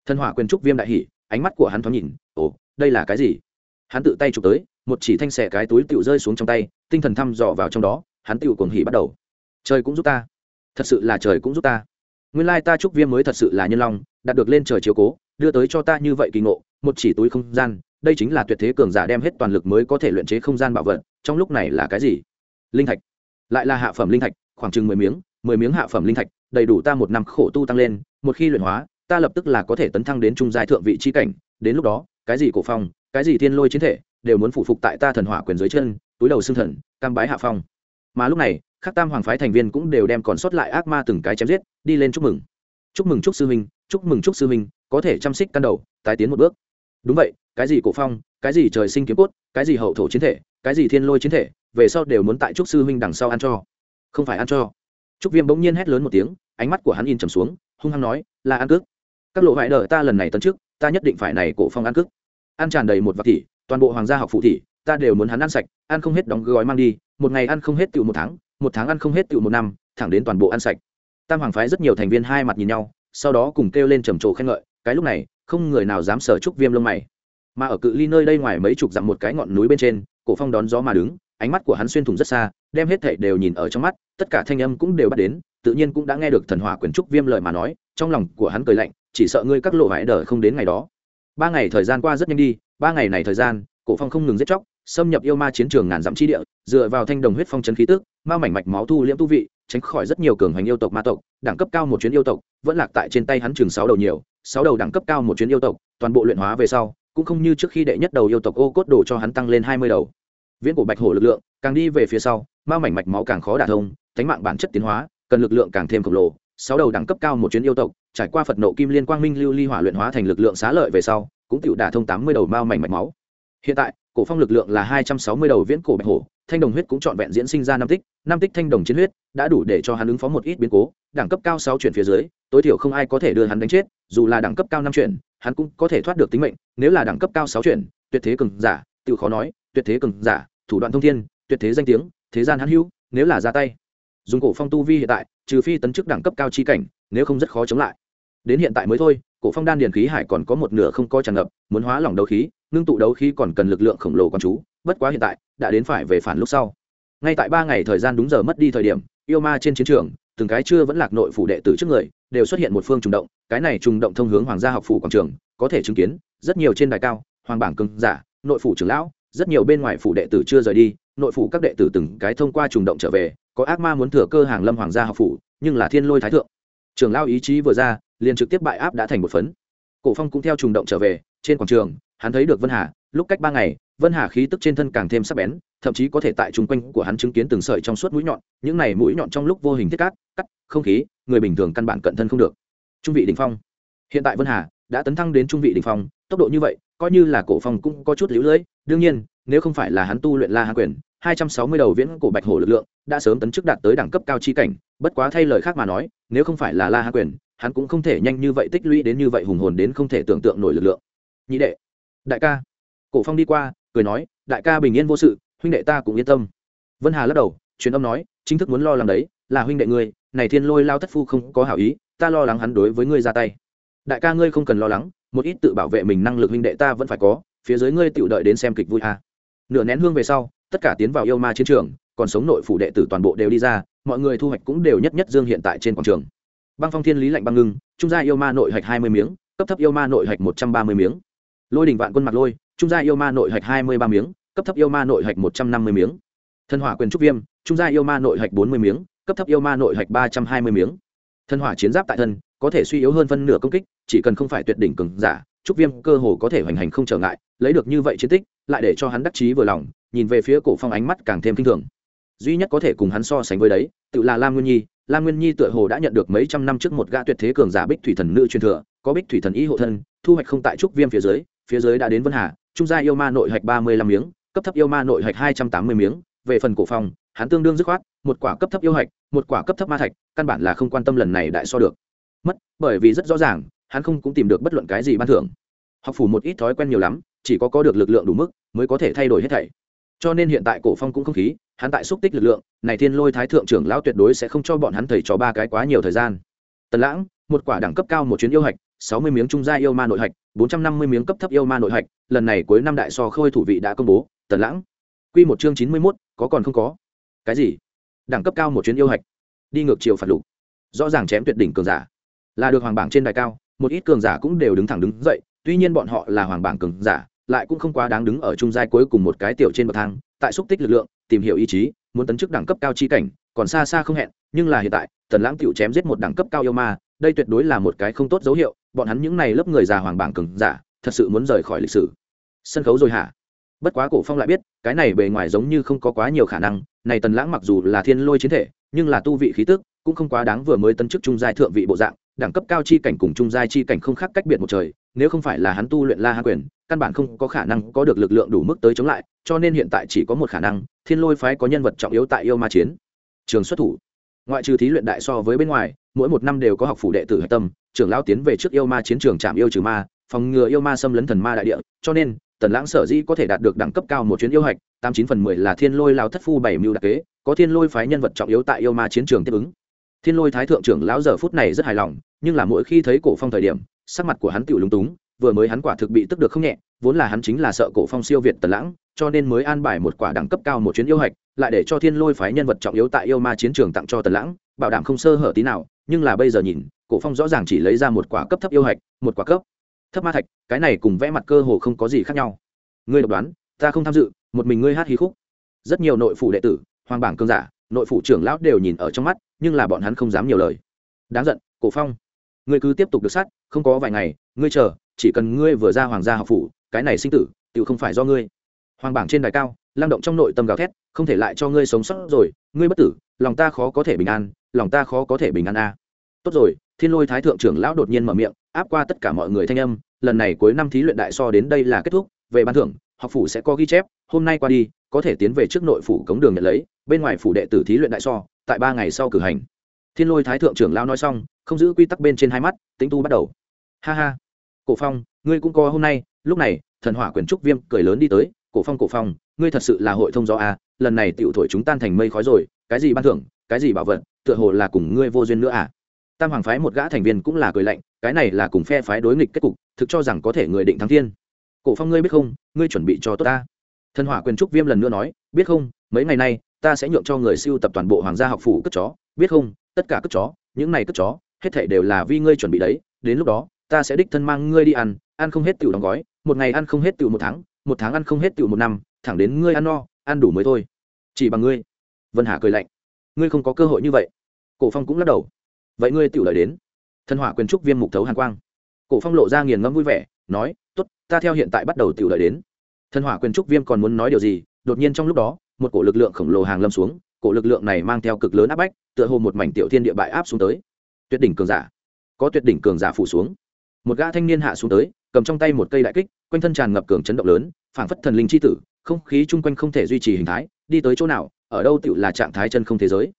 Thần hỏa quyền trúc viêm đại hỉ ánh mắt của hắn thoáng nhìn, ồ, đây là cái gì? Hắn tự tay chụp tới, một chỉ thanh xẻ cái túi tựu rơi xuống trong tay, tinh thần thăm dò vào trong đó, hắn tựu cuồng hỉ bắt đầu. Trời cũng giúp ta. Thật sự là trời cũng giúp ta. Nguyên lai ta trúc viêm mới thật sự là nhân long, đạt được lên trời chiếu cố, đưa tới cho ta như vậy kỳ ngộ, một chỉ túi không gian, đây chính là tuyệt thế cường giả đem hết toàn lực mới có thể luyện chế không gian bảo vật, trong lúc này là cái gì? Linh thạch. Lại là hạ phẩm linh thạch, khoảng chừng mười miếng mười miếng hạ phẩm linh thạch, đầy đủ ta một năm khổ tu tăng lên, một khi luyện hóa ta lập tức là có thể tấn thăng đến trung giai thượng vị chi cảnh, đến lúc đó, cái gì cổ phong, cái gì thiên lôi chiến thể, đều muốn phụ phục tại ta thần hỏa quyền dưới chân, túi đầu xương thần, cam bái hạ phong. Mà lúc này các tam hoàng phái thành viên cũng đều đem còn sót lại ác ma từng cái chém giết, đi lên chúc mừng. Chúc mừng chúc sư huynh, chúc mừng chúc sư huynh, có thể chăm xích căn đầu, tái tiến một bước. Đúng vậy, cái gì cổ phong, cái gì trời sinh kiếm cốt, cái gì hậu thổ chiến thể, cái gì thiên lôi chiến thể, về sau đều muốn tại trúc sư huynh đằng sau ăn cho. Không phải ăn cho. Trúc viêm bỗng nhiên hét lớn một tiếng, ánh mắt của hắn in trầm xuống, hung hăng nói, là ăn cước các lộ hại đợi ta lần này tấn trước ta nhất định phải này cổ phong ăn cước ăn tràn đầy một vạc thị toàn bộ hoàng gia học phụ thị ta đều muốn hắn ăn sạch, ăn không hết đóng gói mang đi, một ngày ăn không hết tựu một tháng một tháng ăn không hết tựu một năm, thẳng đến toàn bộ ăn sạch. Tam hoàng phái rất nhiều thành viên hai mặt nhìn nhau, sau đó cùng kêu lên trầm trồ khen ngợi, cái lúc này, không người nào dám sở trúc viêm lông mày. Mà ở cự ly nơi đây ngoài mấy chục dặm một cái ngọn núi bên trên, cổ phong đón gió mà đứng, ánh mắt của hắn xuyên thủng rất xa, đem hết thảy đều nhìn ở trong mắt, tất cả thanh âm cũng đều bắt đến, tự nhiên cũng đã nghe được thần hỏa quyền trúc viêm lời mà nói, trong lòng của hắn cười lạnh chỉ sợ ngươi các lộ vải đờ không đến ngày đó. Ba ngày thời gian qua rất nhanh đi, ba ngày này thời gian, cổ phong không ngừng giết chóc, xâm nhập yêu ma chiến trường ngàn dặm chi địa, dựa vào thanh đồng huyết phong chấn khí tức, ma mảnh mạch máu thu liễm tu vị, tránh khỏi rất nhiều cường hành yêu tộc ma tộc, đẳng cấp cao một chuyến yêu tộc, vẫn lạc tại trên tay hắn trường sáu đầu nhiều, sáu đầu đẳng cấp cao một chuyến yêu tộc, toàn bộ luyện hóa về sau, cũng không như trước khi đệ nhất đầu yêu tộc ô cốt đổ cho hắn tăng lên hai mươi đầu. Viễn cổ bạch hổ lực lượng, càng đi về phía sau, ma mảnh mạch máu càng khó đả thông, thánh mạng bản chất tiến hóa, cần lực lượng càng thêm khổng lồ sáu đầu đẳng cấp cao một chuyến yêu tộc, trải qua phật nộ kim liên quang minh lưu ly hỏa luyện hóa thành lực lượng xá lợi về sau, cũng tự đả thông tám mươi đầu mao mảnh mạch máu. Hiện tại, cổ phong lực lượng là hai trăm sáu mươi đầu viễn cổ bạch hổ, thanh đồng huyết cũng trọn vẹn diễn sinh ra năm tích năm tích thanh đồng chiến huyết, đã đủ để cho hắn ứng phó một ít biến cố. Đẳng cấp cao sáu chuyển phía dưới, tối thiểu không ai có thể đưa hắn đánh chết, dù là đẳng cấp cao năm chuyển, hắn cũng có thể thoát được tính mệnh. Nếu là đẳng cấp cao sáu chuyển, tuyệt thế cường giả tự khó nói, tuyệt thế cường giả, thủ đoạn thông thiên, tuyệt thế danh tiếng, thế gian hắn hữu, nếu là ra tay. Dùng cổ phong tu vi hiện tại trừ phi tấn chức đẳng cấp cao chi cảnh, nếu không rất khó chống lại. Đến hiện tại mới thôi, cổ phong đan điền khí hải còn có một nửa không có tràn ngập, muốn hóa lỏng đấu khí, ngưng tụ đấu khí còn cần lực lượng khổng lồ con chú, bất quá hiện tại, đã đến phải về phản lúc sau. Ngay tại ba ngày thời gian đúng giờ mất đi thời điểm, yêu ma trên chiến trường, từng cái chưa vẫn lạc nội phủ đệ tử trước người, đều xuất hiện một phương trùng động, cái này trùng động thông hướng hoàng gia học phủ quảng trường, có thể chứng kiến, rất nhiều trên đài cao, hoàng bảng cưng giả, nội phủ trưởng lão, rất nhiều bên ngoài phủ đệ tử chưa rời đi, nội phủ các đệ tử từng cái thông qua trùng động trở về có ác ma muốn thừa cơ hàng lâm hoàng gia học phủ, nhưng là thiên lôi thái thượng. Trường lao ý chí vừa ra, liền trực tiếp bại áp đã thành một phấn. Cổ phong cũng theo trùng động trở về, trên quảng trường, hắn thấy được vân hà, lúc cách ba ngày, vân hà khí tức trên thân càng thêm sắc bén, thậm chí có thể tại chung quanh của hắn chứng kiến từng sợi trong suốt mũi nhọn, những này mũi nhọn trong lúc vô hình thiết cát, cắt, không khí, người bình thường căn bản cận thân không được. Trung vị đình phong. Hiện tại vân hà đã tấn thăng đến trung vị đình phong, tốc độ như vậy, coi như là cổ phong cũng có chút lũ lưỡi đương nhiên, nếu không phải là hắn tu luyện la hạ quyền hai trăm sáu mươi đầu viễn cổ bạch hổ lực lượng đã sớm tấn chức đạt tới đẳng cấp cao chi cảnh, bất quá thay lời khác mà nói, nếu không phải là la hạ quyền, hắn cũng không thể nhanh như vậy tích lũy đến như vậy hùng hồn đến không thể tưởng tượng nổi lực lượng. Nhị đệ, đại ca. Cổ phong đi qua, cười nói, đại ca bình yên vô sự, huynh đệ ta cũng yên tâm. Vân hà lắc đầu, truyền âm nói, chính thức muốn lo lắng đấy, là huynh đệ ngươi, này thiên lôi lao thất phu không có hảo ý, ta lo lắng hắn đối với ngươi ra tay. Đại ca ngươi không cần lo lắng, một ít tự bảo vệ mình năng lực huynh đệ ta vẫn phải có, phía dưới ngươi tự đợi đến xem kịch vui a à nửa nén hương về sau, tất cả tiến vào yêu ma chiến trường, còn sống nội phủ đệ tử toàn bộ đều đi ra, mọi người thu hoạch cũng đều nhất nhất dương hiện tại trên quảng trường. Băng phong thiên lý lạnh băng ngưng, trung gia yêu ma nội hạch hai mươi miếng, cấp thấp yêu ma nội hạch một trăm ba mươi miếng. Lôi đình vạn quân mặt lôi, trung gia yêu ma nội hạch hai mươi ba miếng, cấp thấp yêu ma nội hạch một trăm năm mươi miếng. Thần hỏa quyền trúc viêm, trung gia yêu ma nội hạch bốn mươi miếng, cấp thấp yêu ma nội hạch ba trăm hai mươi miếng. Thần hỏa chiến giáp tại thân, có thể suy yếu hơn phân nửa công kích, chỉ cần không phải tuyệt đỉnh cường giả trúc viêm cơ hồ có thể hoành hành không trở ngại, lấy được như vậy chiến tích, lại để cho hắn đắc chí vừa lòng, nhìn về phía cổ phong ánh mắt càng thêm kinh thường. Duy nhất có thể cùng hắn so sánh với đấy, tự là lam nguyên nhi. Lam nguyên nhi tựa hồ đã nhận được mấy trăm năm trước một gã tuyệt thế cường giả bích thủy thần nữ truyền thừa, có bích thủy thần ý hộ thân, thu hoạch không tại trúc viêm phía dưới phía dưới đã đến vân hà, trung gia yêu ma nội hạch ba mươi lăm miếng, cấp thấp yêu ma nội hạch hai trăm tám mươi miếng. Về phần cổ phong, hắn tương đương dứt khoát, một quả cấp thấp yêu hạch, một quả cấp thấp ma thạch, căn bản là không quan tâm lần này đại so được. Mất, bởi vì rất rõ ràng hắn không cũng tìm được bất luận cái gì ban thưởng. Học phủ một ít thói quen nhiều lắm chỉ có có được lực lượng đủ mức mới có thể thay đổi hết thảy. Cho nên hiện tại cổ phong cũng không khí hắn tại xúc tích lực lượng này thiên lôi thái thượng trưởng lão tuyệt đối sẽ không cho bọn hắn thầy cho ba cái quá nhiều thời gian. Tần lãng một quả đẳng cấp cao một chuyến yêu hạch sáu mươi miếng trung gia yêu ma nội hạch bốn trăm năm mươi miếng cấp thấp yêu ma nội hạch lần này cuối năm đại so khôi thủ vị đã công bố. Tần lãng quy một chương chín mươi 91, có còn không có? Cái gì? Đẳng cấp cao một chuyến yêu hạch. Đi ngược chiều phạt lục. Rõ ràng chém tuyệt đỉnh cường giả. Là được hoàng bảng trên đài cao một ít cường giả cũng đều đứng thẳng đứng dậy, tuy nhiên bọn họ là hoàng bảng cường giả, lại cũng không quá đáng đứng ở trung giai cuối cùng một cái tiểu trên bậc thang, tại xúc tích lực lượng, tìm hiểu ý chí, muốn tấn chức đẳng cấp cao chi cảnh, còn xa xa không hẹn, nhưng là hiện tại, tần lãng tiểu chém giết một đẳng cấp cao yêu ma, đây tuyệt đối là một cái không tốt dấu hiệu, bọn hắn những này lớp người già hoàng bảng cường giả, thật sự muốn rời khỏi lịch sử. Sân khấu rồi hả? Bất quá cổ phong lại biết, cái này bề ngoài giống như không có quá nhiều khả năng, này tần lãng mặc dù là thiên lôi chiến thể, nhưng là tu vị khí tức, cũng không quá đáng vừa mới tấn chức trung giai thượng vị bộ dạng đẳng cấp cao chi cảnh cùng trung giai chi cảnh không khác cách biệt một trời, nếu không phải là hắn tu luyện la hán quyền, căn bản không có khả năng có được lực lượng đủ mức tới chống lại, cho nên hiện tại chỉ có một khả năng, thiên lôi phái có nhân vật trọng yếu tại yêu ma chiến. Trường xuất thủ. Ngoại trừ thí luyện đại so với bên ngoài, mỗi một năm đều có học phủ đệ tử hạch tâm, trưởng lão tiến về trước yêu ma chiến trường trạm yêu trừ ma, phòng ngừa yêu ma xâm lấn thần ma đại địa, cho nên, tần lãng sở dĩ có thể đạt được đẳng cấp cao một chuyến yêu hạch, tám chín phần mười là thiên lôi lao thất phu bảy mưu đặc kế, có thiên lôi phái nhân vật trọng yếu tại yêu ma chiến trường tiếp ứng. Thiên lôi thái thượng trưởng lão giờ phút này rất hài lòng nhưng là mỗi khi thấy cổ phong thời điểm, sắc mặt của hắn tiểu lúng túng, vừa mới hắn quả thực bị tức được không nhẹ, vốn là hắn chính là sợ cổ phong siêu việt tần lãng, cho nên mới an bài một quả đẳng cấp cao một chuyến yêu hạch, lại để cho thiên lôi phái nhân vật trọng yếu tại yêu ma chiến trường tặng cho tần lãng, bảo đảm không sơ hở tí nào, nhưng là bây giờ nhìn, cổ phong rõ ràng chỉ lấy ra một quả cấp thấp yêu hạch, một quả cấp thấp ma thạch, cái này cùng vẽ mặt cơ hồ không có gì khác nhau. Ngươi độc đoán, ta không tham dự, một mình ngươi hát hí khúc. Rất nhiều nội phủ đệ tử, hoàng bảng cương giả, nội phủ trưởng lão đều nhìn ở trong mắt, nhưng là bọn hắn không dám nhiều lời. Đáng giận, cổ phong ngươi cứ tiếp tục được sát, không có vài ngày, ngươi chờ, chỉ cần ngươi vừa ra hoàng gia học phủ, cái này sinh tử tự không phải do ngươi. Hoàng bảng trên đài cao lang động trong nội tâm gào thét, không thể lại cho ngươi sống sót rồi, ngươi bất tử, lòng ta khó có thể bình an, lòng ta khó có thể bình an a. Tốt rồi, thiên lôi thái thượng trưởng lão đột nhiên mở miệng, áp qua tất cả mọi người thanh âm, lần này cuối năm thí luyện đại so đến đây là kết thúc, về ban thưởng, học phủ sẽ có ghi chép, hôm nay qua đi, có thể tiến về trước nội phủ cống đường nhận lấy, bên ngoài phủ đệ tử thí luyện đại so, tại ba ngày sau cử hành thiên lôi thái thượng trưởng lão nói xong không giữ quy tắc bên trên hai mắt tính tu bắt đầu. Ha ha. Cổ phong ngươi cũng có hôm nay lúc này thần hỏa quyền trúc viêm cười lớn đi tới. Cổ phong cổ phong ngươi thật sự là hội thông gió a à, lần này tiểu thổi chúng tan thành mây khói rồi cái gì ban thưởng cái gì bảo vật tựa hồ là cùng ngươi vô duyên nữa à? Tam hoàng phái một gã thành viên cũng là cười lạnh cái này là cùng phe phái đối nghịch kết cục thực cho rằng có thể người định thắng thiên. Cổ phong ngươi biết không ngươi chuẩn bị cho tốt ta. Thần hỏa quyền trúc viêm lần nữa nói biết không mấy ngày nay ta sẽ nhượng cho người siêu tập toàn bộ hoàng gia học phủ cất chó biết không, tất cả cất chó, những này cất chó, hết thảy đều là vì ngươi chuẩn bị đấy, đến lúc đó, ta sẽ đích thân mang ngươi đi ăn ăn không hết tiểu đóng gói, một ngày ăn không hết tiểu một tháng một tháng ăn không hết tiểu một năm, thẳng đến ngươi ăn no, ăn đủ mới thôi. Chỉ bằng ngươi. Vân hà cười lạnh. Ngươi không có cơ hội như vậy. Cổ phong cũng lắc đầu. Vậy ngươi tiểu lời đến. Thân hỏa quyền trúc viêm mục thấu hàn quang. Cổ phong lộ ra nghiền ngẫm vui vẻ, nói, tốt, ta theo hiện tại bắt đầu tiểu lời đến. Thân hỏa quyền trúc viêm còn muốn nói điều gì, đột nhiên trong lúc đó, một cổ lực lượng khổng lồ hàng lâm xuống, cổ lực lượng này mang theo cực lớn áp bách tựa hồ một mảnh tiểu thiên địa bại áp xuống tới. Tuyệt đỉnh cường giả. Có tuyệt đỉnh cường giả phủ xuống. Một gã thanh niên hạ xuống tới, cầm trong tay một cây đại kích, quanh thân tràn ngập cường chấn động lớn, phảng phất thần linh c h i tử, không khí chung quanh không thể duy trì hình thái, đi tới chỗ nào, ở đâu tựu là trạng thái chân không thế giới.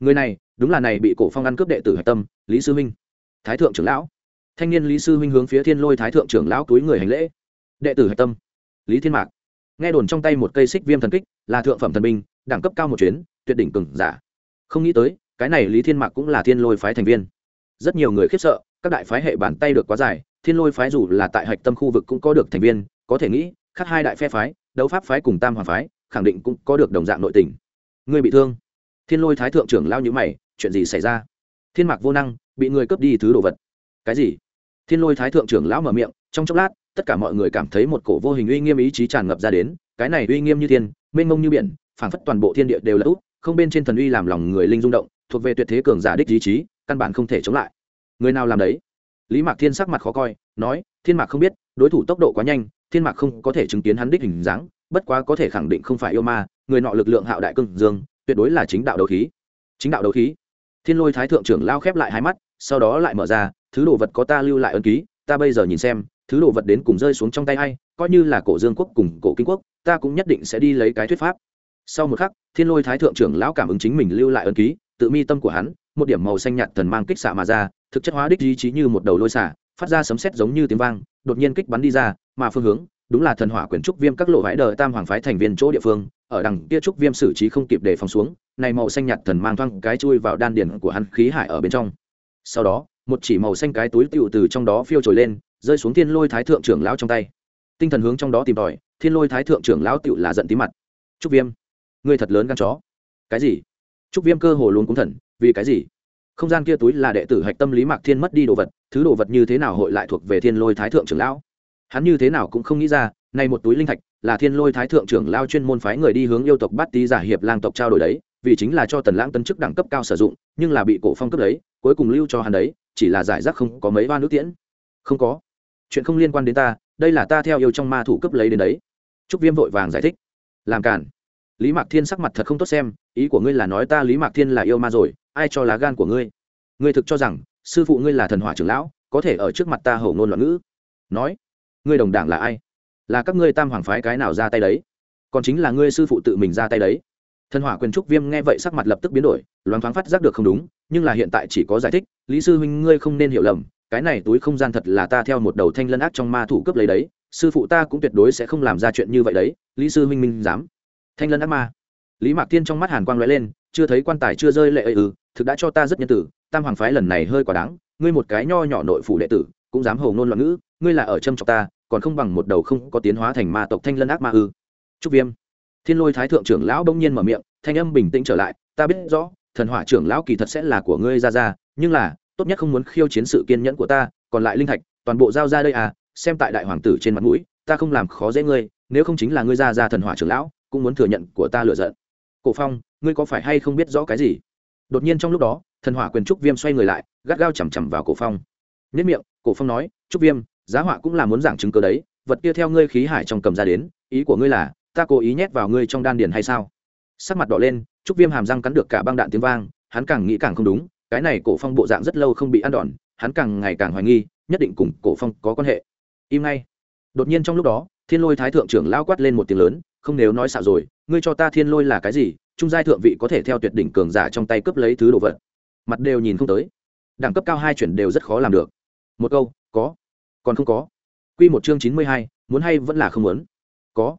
Người này, đúng là này bị cổ phong ăn cướp đệ tử hạch tâm, lý sư minh thái thượng trưởng lão. Thanh niên lý sư minh hướng phía thiên lôi thái thượng trưởng lão túi người hành lễ. Đệ tử hạch tâm. Lý thiên mạc. Nghe đồn trong tay một cây xích viêm thần kích, là thượng phẩm thần binh, đẳng cấp cao một chuyến, tuyệt đỉnh cường giả không nghĩ tới, cái này lý thiên mạc cũng là thiên lôi phái thành viên. Rất nhiều người khiếp sợ, các đại phái hệ bàn tay được quá dài, thiên lôi phái dù là tại hạch tâm khu vực cũng có được thành viên, có thể nghĩ, khác hai đại phe phái, đấu pháp phái cùng tam hoàng phái, khẳng định cũng có được đồng dạng nội tình. Người bị thương. Thiên lôi thái thượng trưởng lao nhữ mày, chuyện gì xảy ra? Thiên mạc vô năng, bị người cướp đi thứ đồ vật. Cái gì? Thiên lôi thái thượng trưởng lão mở miệng, trong chốc lát, tất cả mọi người cảm thấy một cổ vô hình uy nghiêm ý chí tràn ngập ra đến, cái này uy nghiêm như thiên, mênh mông như biển, phảng phất toàn bộ thiên địa đều là út không bên trên thần uy làm lòng người linh rung động, thuộc về tuyệt thế cường giả đích ý chí, căn bản không thể chống lại. Người nào làm đấy? Lý mạc thiên sắc mặt khó coi, nói, thiên mạc không biết, đối thủ tốc độ quá nhanh, thiên mạc không có thể chứng kiến hắn đích hình dáng, bất quá có thể khẳng định không phải yêu ma, người nọ lực lượng hạo đại cương dương, tuyệt đối là chính đạo đấu khí. Chính đạo đấu khí. Thiên lôi thái thượng trưởng lao khép lại hai mắt, sau đó lại mở ra, thứ đồ vật có ta lưu lại ân ký, ta bây giờ nhìn xem, thứ đồ vật đến cùng rơi xuống trong tay hay coi như là cổ dương quốc cùng cổ kinh quốc, ta cũng nhất định sẽ đi lấy cái thuyết pháp sau một khắc, thiên lôi thái thượng trưởng lão cảm ứng chính mình lưu lại ân ký, tự mi tâm của hắn, một điểm màu xanh nhạt thần mang kích xạ mà ra, thực chất hóa đích ý chí như một đầu lôi xả phát ra sấm sét giống như tiếng vang, đột nhiên kích bắn đi ra, mà phương hướng, đúng là thần hỏa quyển trúc viêm các lộ vãi đời tam hoàng phái thành viên chỗ địa phương, ở đằng kia trúc viêm xử trí không kịp để phòng xuống, này màu xanh nhạt thần mang thoang cái chui vào đan điển của hắn khí hải ở bên trong. Sau đó, một chỉ màu xanh cái túi tựu từ trong đó phiêu trồi lên, rơi xuống thiên lôi thái thượng trưởng lão trong tay. Tinh thần hướng trong đó tìm tòi, thiên lôi thái thượng trưởng lão tựu là giận tí mặt. Trúc viêm ngươi thật lớn gan chó. Cái gì? Trúc viêm cơ hồ luôn cũng thần, vì cái gì? Không gian kia túi là đệ tử hạch tâm lý mạc thiên mất đi đồ vật, thứ đồ vật như thế nào hội lại thuộc về thiên lôi thái thượng trưởng lão? Hắn như thế nào cũng không nghĩ ra này một túi linh thạch là thiên lôi thái thượng trưởng lao chuyên môn phái người đi hướng yêu tộc bát tý giả hiệp lang tộc trao đổi đấy, vì chính là cho tần lãng tân chức đẳng cấp cao sử dụng, nhưng là bị cổ phong cấp đấy, cuối cùng lưu cho hắn đấy, chỉ là giải rác không có mấy ba nước tiễn. Không có. Chuyện không liên quan đến ta, đây là ta theo yêu trong ma thủ cấp lấy đến đấy. Trúc viêm vội vàng giải thích. Làm cản lý mạc thiên sắc mặt thật không tốt xem, ý của ngươi là nói ta lý mạc thiên là yêu ma rồi, ai cho lá gan của ngươi? Ngươi thực cho rằng, sư phụ ngươi là thần hỏa trưởng lão, có thể ở trước mặt ta hầu ngôn loạn ngữ. Nói, ngươi đồng đảng là ai? Là các ngươi tam hoàng phái cái nào ra tay đấy? Còn chính là ngươi sư phụ tự mình ra tay đấy. Thần hỏa quyền trúc viêm nghe vậy sắc mặt lập tức biến đổi, loáng thoáng phát giác được không đúng, nhưng là hiện tại chỉ có giải thích, lý sư huynh ngươi không nên hiểu lầm, cái này túi không gian thật là ta theo một đầu thanh lân ác trong ma thủ cướp lấy đấy, sư phụ ta cũng tuyệt đối sẽ không làm ra chuyện như vậy đấy, lý sư huynh minh dám thanh lân ác ma. Lý mạc tiên trong mắt hàn quang l ó e lên, chưa thấy quan tài chưa rơi lệ ư ừ, thực đã cho ta rất nhân tử, tam hoàng phái lần này hơi quá đáng, ngươi một cái nho nhỏ nội phủ đệ tử, cũng dám hầu ngôn loạn ngữ, ngươi là ở châm trọc ta, còn không bằng một đầu không có tiến hóa thành ma tộc thanh lân ác ma ư. Trúc viêm. Thiên lôi thái thượng trưởng lão bỗng nhiên mở miệng, thanh âm bình tĩnh trở lại, ta biết rõ, thần hỏa trưởng lão kỳ thật sẽ là của ngươi ra ra, nhưng là, tốt nhất không muốn khiêu chiến sự kiên nhẫn của ta, còn lại linh thạch, toàn bộ giao ra đây à xem tại đại hoàng tử trên mặt mũi, ta không làm khó dễ ngươi, nếu không chính là ngươi ra ra thần hỏa trưởng lão cũng muốn thừa nhận của ta lựa giận. Cổ phong, ngươi có phải hay không biết rõ cái gì? Đột nhiên trong lúc đó, thần hỏa quyền trúc viêm xoay người lại, gắt gao chằm chằm vào cổ phong. Nhất miệng, cổ phong nói, trúc viêm, giá họa cũng là muốn giảng chứng cứ đấy, vật kia theo ngươi khí hải trong cầm ra đến, ý của ngươi là, ta cố ý nhét vào ngươi trong đan điền hay sao? Sắc mặt đỏ lên, trúc viêm hàm răng cắn được cả băng đạn tiếng vang, hắn càng nghĩ càng không đúng, cái này cổ phong bộ dạng rất lâu không bị ăn đòn, hắn càng ngày càng hoài nghi, nhất định cùng cổ phong có quan hệ. Im ngay. Đột nhiên trong lúc đó, thiên lôi thái thượng trưởng lao quát lên một tiếng lớn không nếu nói xạo rồi, ngươi cho ta thiên lôi là cái gì, trung giai thượng vị có thể theo tuyệt đỉnh cường giả trong tay cướp lấy thứ đồ vật. Mặt đều nhìn không tới. Đẳng cấp cao hai chuyển đều rất khó làm được. Một câu, có. Còn không có. Quy một chương chín mươi hai, muốn hay vẫn là không muốn? Có.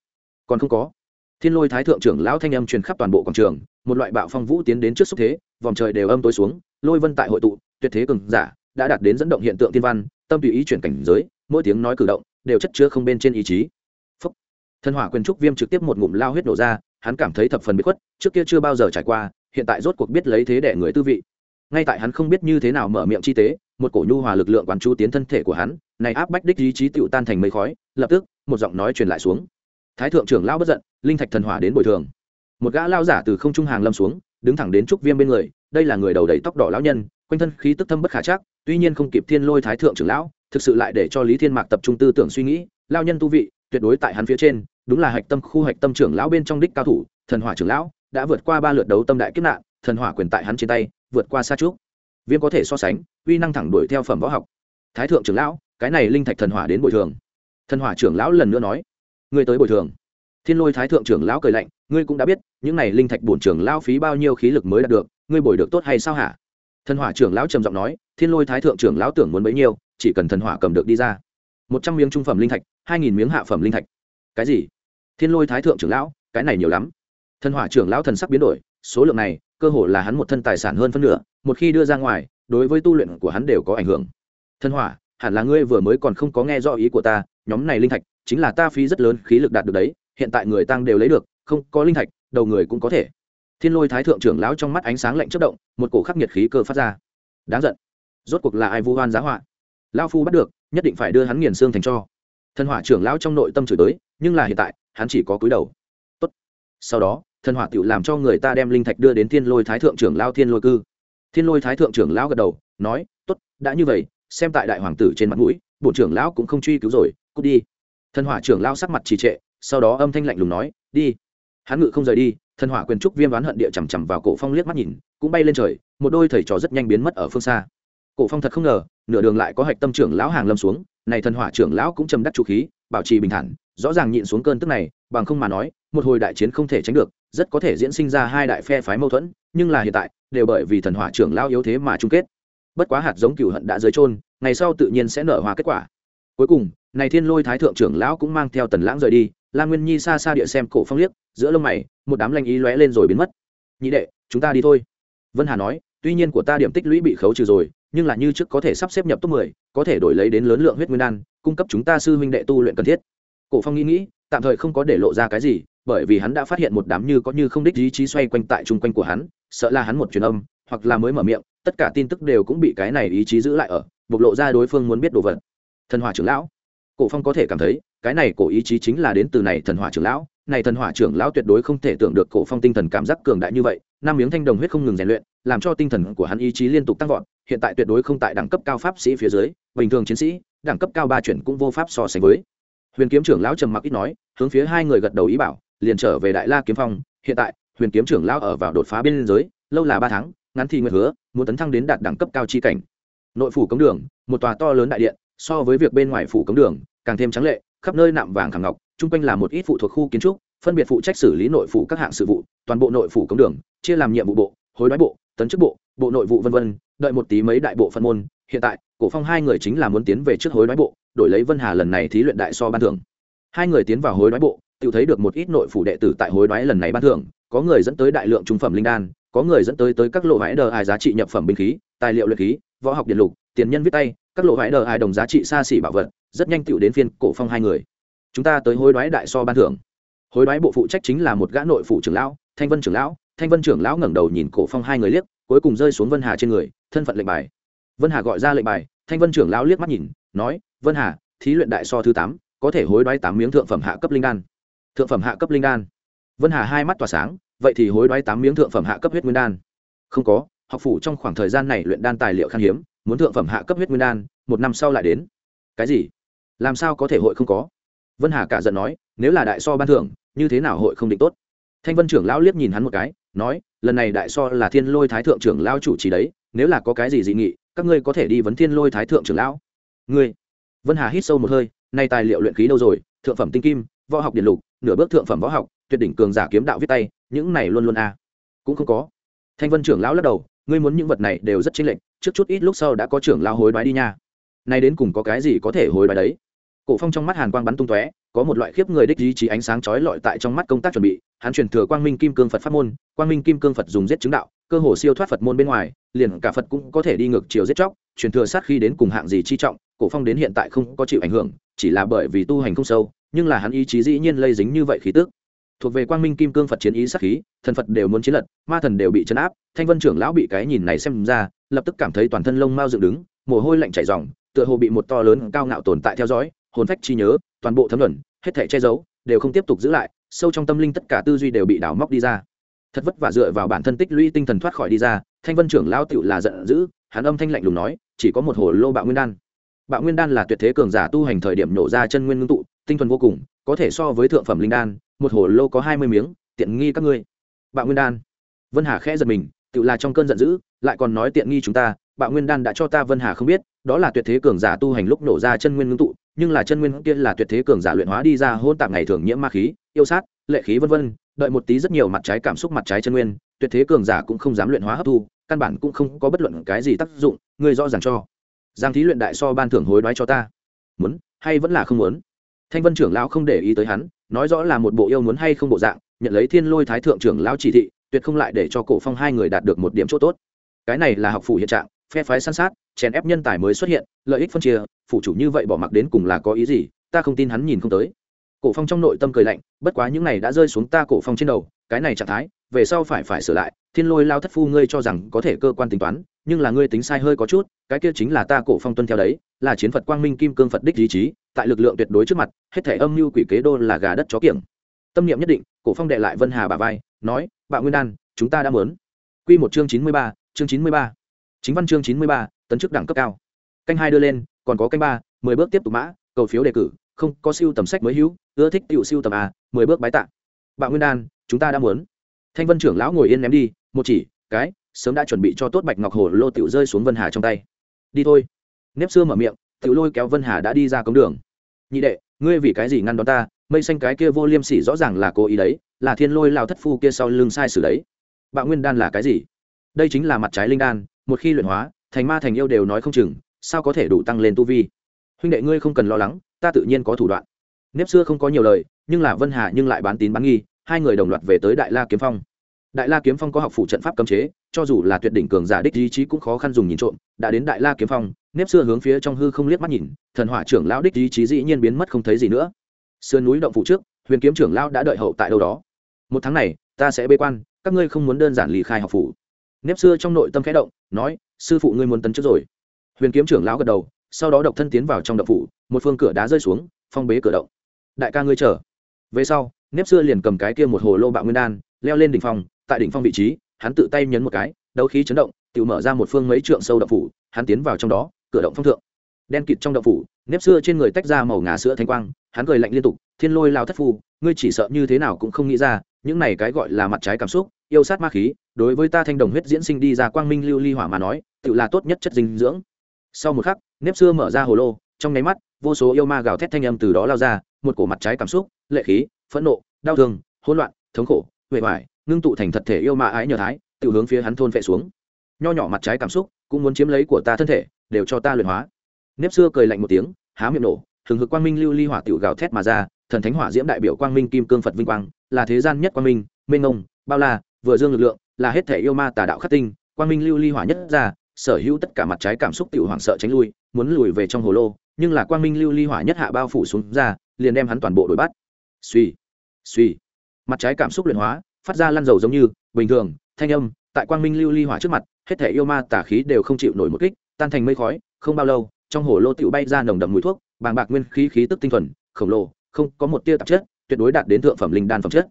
Còn không có. Thiên lôi thái thượng trưởng lão thanh âm truyền khắp toàn bộ quảng trường, một loại bạo phong vũ tiến đến trước xúc thế, vòng trời đều âm tối xuống, lôi vân tại hội tụ, tuyệt thế cường giả đã đạt đến dẫn động hiện tượng thiên văn, tâm tùy ý chuyển cảnh giới, mỗi tiếng nói cử động đều chất chứa không bên trên ý chí. Thần hỏa quyền trúc viêm trực tiếp một ngụm lao huyết đổ ra, hắn cảm thấy thập phần bị khuất, trước kia chưa bao giờ trải qua, hiện tại rốt cuộc biết lấy thế để người tư vị. Ngay tại hắn không biết như thế nào mở miệng chi tế, một cổ nhu hòa lực lượng quán chú tiến thân thể của hắn, này áp bách đích ý chí tựu tan thành mây khói, lập tức, một giọng nói truyền lại xuống. Thái thượng trưởng lao bất giận, linh thạch thần hỏa đến bồi thường. Một gã lao giả từ không trung hàng lâm xuống, đứng thẳng đến trúc viêm bên người, đây là người đầu đầy tóc đỏ lão nhân, quanh thân khí tức thâm bất khả chắc, tuy nhiên không kịp thiên lôi thái thượng trưởng lão, thực sự lại để cho lý thiên mạc tập trung tư tưởng suy nghĩ lao nhân tu vị, tuyệt đối tại hắn phía trên đúng là hạch tâm khu hạch tâm trưởng lão bên trong đích cao thủ, thần hỏa trưởng lão, đã vượt qua ba lượt đấu tâm đại kiếp nạn, thần hỏa quyền tại hắn trên tay, vượt qua xa trước viêm có thể so sánh, uy năng thẳng đuổi theo phẩm võ học. Thái thượng trưởng lão, cái này linh thạch thần hỏa đến bồi thường. Thần hỏa trưởng lão lần nữa nói, ngươi tới bồi thường. Thiên lôi thái thượng trưởng lão cười lạnh, ngươi cũng đã biết, những này linh thạch bổn trưởng lão phí bao nhiêu khí lực mới đạt được, ngươi bồi được tốt hay sao hả? Thần hỏa trưởng lão trầm giọng nói, thiên lôi thái thượng trưởng lão tưởng muốn bấy nhiêu, chỉ cần thần hỏa cầm được đi ra. Một trăm miếng trung phẩm linh thạch, hai nghìn miếng hạ phẩm linh thạch. Cái gì? Thiên lôi thái thượng trưởng lão, cái này nhiều lắm. Thần hỏa trưởng lão thần sắc biến đổi, số lượng này, cơ hồ là hắn một thân tài sản hơn phân nửa, một khi đưa ra ngoài, đối với tu luyện của hắn đều có ảnh hưởng. Thần hỏa, hẳn là ngươi vừa mới còn không có nghe rõ ý của ta, nhóm này linh thạch, chính là ta phí rất lớn khí lực đạt được đấy, hiện tại người tăng đều lấy được, không có linh thạch, đầu người cũng có thể. Thiên lôi thái thượng trưởng lão trong mắt ánh sáng lạnh chất động, một cổ khắc nhiệt khí cơ phát ra. Đáng giận. Rốt cuộc là ai vu hoan giá họa? Lão phu bắt được, nhất định phải đưa hắn nghiền xương thành cho. Thần hỏa trưởng lão trong nội tâm chửi tới, nhưng là hiện tại hắn chỉ có cúi đầu. Tốt. sau đó, thần hỏa tự làm cho người ta đem linh thạch đưa đến thiên lôi thái thượng trưởng lao thiên lôi cư. Thiên lôi thái thượng trưởng lão gật đầu, nói, tốt, đã như vậy, xem tại đại hoàng tử trên mặt mũi bộ trưởng lão cũng không truy cứu rồi, cút đi. Thần hỏa trưởng lao sắc mặt trì trệ, sau đó âm thanh lạnh lùng nói, đi. Hắn ngự không rời đi, thần hỏa quyền trúc viêm đoán hận địa chằm chằm vào cổ phong liếc mắt nhìn, cũng bay lên trời, một đôi thầy trò rất nhanh biến mất ở phương xa. Cổ phong thật không ngờ, nửa đường lại có hạch tâm trưởng lão hàng lâm xuống này thần hỏa trưởng lão cũng trầm đắc chủ khí, bảo trì bình thản, rõ ràng nhịn xuống cơn tức này, bằng không mà nói, một hồi đại chiến không thể tránh được, rất có thể diễn sinh ra hai đại phe phái mâu thuẫn, nhưng là hiện tại, đều bởi vì thần hỏa trưởng lão yếu thế mà chung kết. Bất quá hạt giống cửu hận đã dưới trôn ngày sau tự nhiên sẽ nở hoa kết quả. Cuối cùng, này thiên lôi thái thượng trưởng lão cũng mang theo tần lãng rời đi lan nguyên nhi xa xa địa xem cổ phong liếc, giữa lông mày, một đám lanh ý lóe lên rồi biến mất. Nhị đệ, chúng ta đi thôi. Vân hà nói, tuy nhiên của ta điểm tích lũy bị khấu trừ rồi nhưng là như trước có thể sắp xếp nhập top 10, có thể đổi lấy đến lớn lượng huyết nguyên đan cung cấp chúng ta sư huynh đệ tu luyện cần thiết. Cổ phong nghĩ nghĩ tạm thời không có để lộ ra cái gì bởi vì hắn đã phát hiện một đám như có như không đích ý chí xoay quanh tại trung quanh của hắn sợ là hắn một truyền âm hoặc là mới mở miệng tất cả tin tức đều cũng bị cái này ý chí giữ lại ở bộc lộ ra đối phương muốn biết đồ vật. Thần hỏa trưởng lão. Cổ phong có thể cảm thấy cái này cổ ý chí chính là đến từ này thần hỏa trưởng lão này thần hỏa trưởng lão tuyệt đối không thể tưởng được cổ phong tinh thần cảm giác cường đại như vậy năm miếng thanh đồng huyết không ngừng rèn luyện làm cho tinh thần của hắn ý chí liên tục tăng vọt hiện tại tuyệt đối không tại đẳng cấp cao pháp sĩ phía dưới, bình thường chiến sĩ, đẳng cấp cao ba chuyển cũng vô pháp so sánh với. Huyền kiếm trưởng lão trầm mặc ít nói, hướng phía hai người gật đầu ý bảo, liền trở về đại la kiếm phong. Hiện tại, huyền kiếm trưởng lão ở vào đột phá biên giới, lâu là ba tháng, ngắn thì nguyện hứa, muốn tấn thăng đến đạt đẳng cấp cao chi cảnh. Nội phủ cống đường, một tòa to lớn đại điện, so với việc bên ngoài phủ cống đường, càng thêm trắng lệ, khắp nơi nạm vàng khẳng ngọc, chung quanh là một ít phụ thuộc khu kiến trúc, phân biệt phụ trách xử lý nội phủ các hạng sự vụ, toàn bộ nội phủ cống đường, chia làm nhiệm vụ bộ hối đoái bộ, tấn chức bộ bộ nội vụ v v đợi một tí mấy đại bộ phân môn. Hiện tại, cổ phong hai người chính là muốn tiến về trước hối đoái bộ, đổi lấy vân hà lần này thí luyện đại so ban thưởng. Hai người tiến vào hối đoái bộ, tự thấy được một ít nội phủ đệ tử tại hối đoái lần này ban thưởng, có người dẫn tới đại lượng trung phẩm linh đan, có người dẫn tới tới các lộ vải đờ ai giá trị nhập phẩm binh khí, tài liệu luyện khí, võ học điện lục, tiền nhân viết tay, các lộ vải đờ ai đồng giá trị xa xỉ bảo vật, rất nhanh tựu đến phiên cổ phong hai người. Chúng ta tới hối đoái đại so ban thưởng. Hối đoái bộ phụ trách chính là một gã nội phủ trưởng lão, thanh vân trưởng lão thanh vân trưởng lão ngẩng đầu nhìn cổ phong hai người liếc, cuối cùng rơi xuống vân hà trên người, thân phận lệnh bài. Vân hà gọi ra lệnh bài, thanh vân trưởng lão liếc mắt nhìn, nói, vân hà, thí luyện đại so thứ tám, có thể hối đoái tám miếng thượng phẩm hạ cấp linh đan. Thượng phẩm hạ cấp linh đan? Vân hà hai mắt tỏa sáng, vậy thì hối đoái tám miếng thượng phẩm hạ cấp huyết nguyên đan. Không có, học phủ trong khoảng thời gian này luyện đan tài liệu khan hiếm, muốn thượng phẩm hạ cấp huyết nguyên đan, một năm sau lại đến. Cái gì? Làm sao có thể hội không có? Vân hà cả giận nói, nếu là đại so ban thưởng, như thế nào hội không định tốt? Thanh vân trưởng lão liếc nhìn hắn một cái nói, lần này đại so là thiên lôi thái thượng trưởng lão chủ trì đấy, nếu là có cái gì dị nghị, các ngươi có thể đi vấn thiên lôi thái thượng trưởng lão. Ngươi, vân hà hít sâu một hơi, nay tài liệu luyện khí đâu rồi, thượng phẩm tinh kim, võ học điện lục, nửa bước thượng phẩm võ học, tuyệt đỉnh cường giả kiếm đạo viết tay, những này luôn luôn a. À. cũng không có. Thanh vân trưởng lão lắc đầu, ngươi muốn những vật này đều rất chênh lệch, trước chút ít lúc sau đã có trưởng lão hối đoái đi nha. Nay đến cùng có cái gì có thể hối đoái đấy? Cổ phong trong mắt hàn quang bắn tung tóe có một loại khiếp người đích ý chí ánh sáng chói lọi tại trong mắt công tác chuẩn bị, hắn truyền thừa quang minh kim cương phật pháp môn, quang minh kim cương phật dùng giết chứng đạo, cơ hồ siêu thoát phật môn bên ngoài, liền cả phật cũng có thể đi ngược chiều giết chóc, truyền thừa sát khi đến cùng hạng gì chi trọng, cổ phong đến hiện tại không có chịu ảnh hưởng, chỉ là bởi vì tu hành không sâu, nhưng là hắn ý chí dĩ nhiên lây dính như vậy khí tức. Thuộc về quang minh kim cương phật chiến ý sát khí, thần phật đều muốn chiến lật, ma thần đều bị chấn áp, thanh vân trưởng lão bị cái nhìn này xem ra, lập tức cảm thấy toàn thân lông mau dựng đứng, mồ hôi lạnh chảy ròng, tựa hồ bị một to lớn cao ngạo tồn tại theo dõi hồn phách chi nhớ, toàn bộ thấm luận hết thể che giấu, đều không tiếp tục giữ lại, sâu trong tâm linh tất cả tư duy đều bị đào móc đi ra. Thật vất vả dựa vào bản thân tích lũy tinh thần thoát khỏi đi ra, thanh vân trưởng lão tựu là giận dữ, hắn âm thanh lạnh lùng nói, chỉ có một hồ lô bạo nguyên đan. Bạo nguyên đan là tuyệt thế cường giả tu hành thời điểm nổ ra chân nguyên ngưng tụ, tinh thuần vô cùng, có thể so với thượng phẩm linh đan, một hồ lô có hai mươi miếng, tiện nghi các ngươi. Bạo nguyên đan. Vân hà khẽ giật mình tự là trong cơn giận dữ, lại còn nói tiện nghi chúng ta, bạo nguyên đan đã cho ta vân hà không biết đó là tuyệt thế cường giả tu hành lúc nổ ra chân nguyên ngưng tụ, nhưng là chân nguyên kia là tuyệt thế cường giả luyện hóa đi ra hôn tạp ngày thường nhiễm ma khí, yêu sát, lệ khí vân vân, đợi một tí rất nhiều mặt trái cảm xúc mặt trái chân nguyên, tuyệt thế cường giả cũng không dám luyện hóa hấp thu, căn bản cũng không có bất luận cái gì tác dụng, ngươi rõ ràng cho. Giang thí luyện đại so ban thưởng hối đoái cho ta. Muốn, hay vẫn là không muốn? Thanh vân trưởng lão không để ý tới hắn, nói rõ là một bộ yêu muốn hay không bộ dạng, nhận lấy thiên lôi thái thượng trưởng lão chỉ thị, tuyệt không lại để cho cổ phong hai người đạt được một điểm chỗ tốt. Cái này là học phủ hiện trạng phe phái săn sát, chèn ép nhân tài mới xuất hiện, lợi ích phân chia, phủ chủ như vậy bỏ mặc đến cùng là có ý gì, ta không tin hắn nhìn không tới. Cổ phong trong nội tâm cười lạnh, bất quá những này đã rơi xuống ta cổ phong trên đầu, cái này trạng thái, về sau phải phải sửa lại, thiên lôi lao thất phu ngươi cho rằng có thể cơ quan tính toán, nhưng là ngươi tính sai hơi có chút, cái kia chính là ta cổ phong tuân theo đấy, là chiến phật quang minh kim cương phật đích ý chí, tại lực lượng tuyệt đối trước mặt, hết thể âm mưu quỷ kế đô là gà đất chó kiểng. Tâm niệm nhất định, cổ phong đệ lại vân hà bà vai, nói, bạo nguyên đan, chúng ta đã muốn. Quy một chương chín mươi ba, chương chín mươi ba chính văn chương chín mươi ba, tấn chức đẳng cấp cao. Canh hai đưa lên, còn có canh ba, mười bước tiếp tục mã, cầu phiếu đề cử, không có siêu tầm sách mới hữu, ưa thích tiểu siêu tầm a, mười bước bái tạ. Bạo nguyên đan, chúng ta đã muốn. Thanh vân trưởng lão ngồi yên ném đi, một chỉ, cái, sớm đã chuẩn bị cho tốt bạch ngọc hồ lô tiểu rơi xuống vân hà trong tay. Đi thôi. Nếp xưa mở miệng, tiểu lôi kéo vân hà đã đi ra cống đường. Nhị đệ, ngươi vì cái gì ngăn đón ta? Mây xanh cái kia vô liêm sỉ rõ ràng là cố ý đấy, là thiên lôi lao thất phu kia sau lưng sai sử đấy. Bạo nguyên đan là cái gì? Đây chính là mặt trái linh đan một khi luyện hóa, thành ma thành yêu đều nói không chừng, sao có thể đủ tăng lên tu vi? Huynh đệ ngươi không cần lo lắng, ta tự nhiên có thủ đoạn. Nếp xưa không có nhiều lời, nhưng là vân hà nhưng lại bán tín bán nghi, hai người đồng loạt về tới đại la kiếm phong. Đại la kiếm phong có học phủ trận pháp cấm chế, cho dù là tuyệt đỉnh cường giả đích ý chí cũng khó khăn dùng nhìn trộm, đã đến đại la kiếm phong, nếp xưa hướng phía trong hư không liếc mắt nhìn, thần hỏa trưởng lão đích ý chí dĩ nhiên biến mất không thấy gì nữa. Sườn núi động phủ trước, huyền kiếm trưởng lão đã đợi hậu tại đâu đó. Một tháng này, ta sẽ bế quan, các ngươi không muốn đơn giản lì khai học phủ nếp xưa trong nội tâm khẽ động, nói, sư phụ ngươi muốn tấn trước rồi. Huyền kiếm trưởng lão gật đầu, sau đó độc thân tiến vào trong động phủ, một phương cửa đá rơi xuống, phong bế cửa động. Đại ca ngươi chờ. Về sau, nếp xưa liền cầm cái kia một hồ lô bạo nguyên đan, leo lên đỉnh phòng. tại đỉnh phong vị trí, hắn tự tay nhấn một cái, đấu khí chấn động, tự mở ra một phương mấy trượng sâu động phủ, hắn tiến vào trong đó, cửa động phong thượng. Đen kịt trong động phủ, nếp xưa trên người tách ra màu ngà sữa thanh quang, hắn cười lạnh liên tục, thiên lôi lao thất phu, ngươi chỉ sợ như thế nào cũng không nghĩ ra, những này cái gọi là mặt trái cảm xúc yêu sát ma khí, đối với ta thanh đồng huyết diễn sinh đi ra quang minh lưu ly hỏa mà nói, tự là tốt nhất chất dinh dưỡng. Sau một khắc, nếp xưa mở ra hồ lô, trong nháy mắt, vô số yêu ma gào thét thanh âm từ đó lao ra, một cổ mặt trái cảm xúc, lệ khí, phẫn nộ, đau thương, hỗn loạn, thống khổ huệ hoại ngưng tụ thành thật thể yêu ma ái nhờ thái, tự hướng phía hắn thôn vệ xuống. Nho nhỏ mặt trái cảm xúc cũng muốn chiếm lấy của ta thân thể, đều cho ta luyện hóa. Nếp xưa cười lạnh một tiếng, há miệng nổ, hừng hực quang minh lưu ly hỏa tiểu gào thét mà ra, thần thánh hỏa diễm đại biểu quang minh kim cương phật vinh quang, là thế gian nhất quang minh, mênh ngông bao la vừa dương lực lượng, là hết thể yêu ma tà đạo khắc tinh, quang minh lưu ly hỏa nhất ra, sở hữu tất cả mặt trái cảm xúc tiểu hoảng sợ tránh lui, muốn lùi về trong hồ lô, nhưng là quang minh lưu ly hỏa nhất hạ bao phủ xuống ra, liền đem hắn toàn bộ đuổi bắt. Suy suy mặt trái cảm xúc luyện hóa, phát ra lăn dầu giống như, bình thường, thanh âm, tại quang minh lưu ly hỏa trước mặt, hết thể yêu ma tà khí đều không chịu nổi một kích, tan thành mây khói, không bao lâu, trong hồ lô tiểu bay ra nồng đậm mùi thuốc, bàng bạc nguyên khí khí tức tinh thuần, khổng lồ, không có một tia tạp chất, tuyệt đối đạt đến thượng phẩm linh đan phẩm chất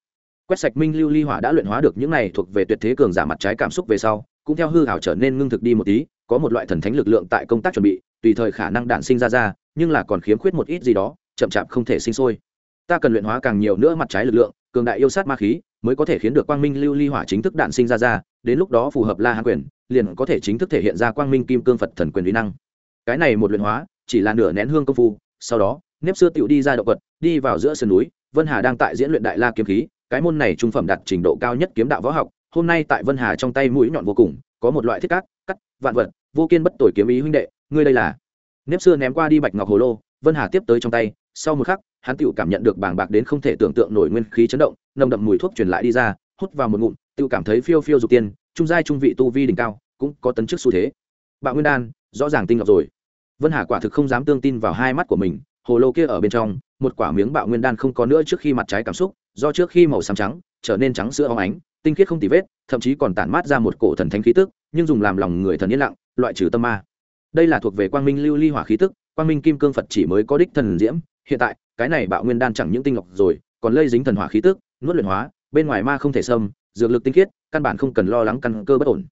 quét sạch minh lưu ly hỏa đã luyện hóa được những này thuộc về tuyệt thế cường giả mặt trái cảm xúc về sau, cũng theo hư hảo trở nên ngưng thực đi một tí, có một loại thần thánh lực lượng tại công tác chuẩn bị, tùy thời khả năng đản sinh ra ra, nhưng là còn khiếm khuyết một ít gì đó, chậm chạp không thể sinh sôi. Ta cần luyện hóa càng nhiều nữa mặt trái lực lượng, cường đại yêu sát ma khí, mới có thể khiến được quang minh lưu ly hỏa chính thức đản sinh ra ra, đến lúc đó phù hợp la hán quyền, liền có thể chính thức thể hiện ra quang minh kim cương phật thần quyền uy năng. Cái này một luyện hóa, chỉ là nửa nén hương công phu, sau đó, nếp xưa tựu đi ra động vật, đi vào giữa sườn núi, vân hà đang tại diễn luyện đại la kiếm khí cái môn này trung phẩm đạt trình độ cao nhất kiếm đạo võ học, hôm nay tại vân hà trong tay mũi nhọn vô cùng, có một loại thiết cát, cắt, vạn vật, vô kiên bất tội kiếm ý huynh đệ, ngươi đây là. Nếp xưa ném qua đi bạch ngọc hồ lô, vân hà tiếp tới trong tay, sau một khắc, hắn tựu cảm nhận được bàng bạc đến không thể tưởng tượng nổi nguyên khí chấn động, nồng đậm mùi thuốc truyền lại đi ra, hút vào một ngụm, tựu cảm thấy phiêu phiêu dục tiên, trung giai trung vị tu vi đỉnh cao, cũng có tấn chức xu thế. Bạo nguyên đan, rõ ràng tinh lọc rồi. Vân hà quả thực không dám tương tin vào hai mắt của mình, hồ lô kia ở bên trong một quả miếng bạo nguyên đan không có nữa trước khi mặt trái cảm xúc, do trước khi màu xám trắng trở nên trắng sữa óng ánh, tinh khiết không tì vết, thậm chí còn tản mát ra một cổ thần thánh khí tức, nhưng dùng làm lòng người thần yên lặng, loại trừ tâm ma. Đây là thuộc về quang minh lưu ly hỏa khí tức, quang minh kim cương phật chỉ mới có đích thần diễm. Hiện tại, cái này bạo nguyên đan chẳng những tinh ngọc rồi, còn lây dính thần hỏa khí tức, nuốt luyện hóa, bên ngoài ma không thể xâm, dược lực tinh khiết, căn bản không cần lo lắng căn cơ bất ổn.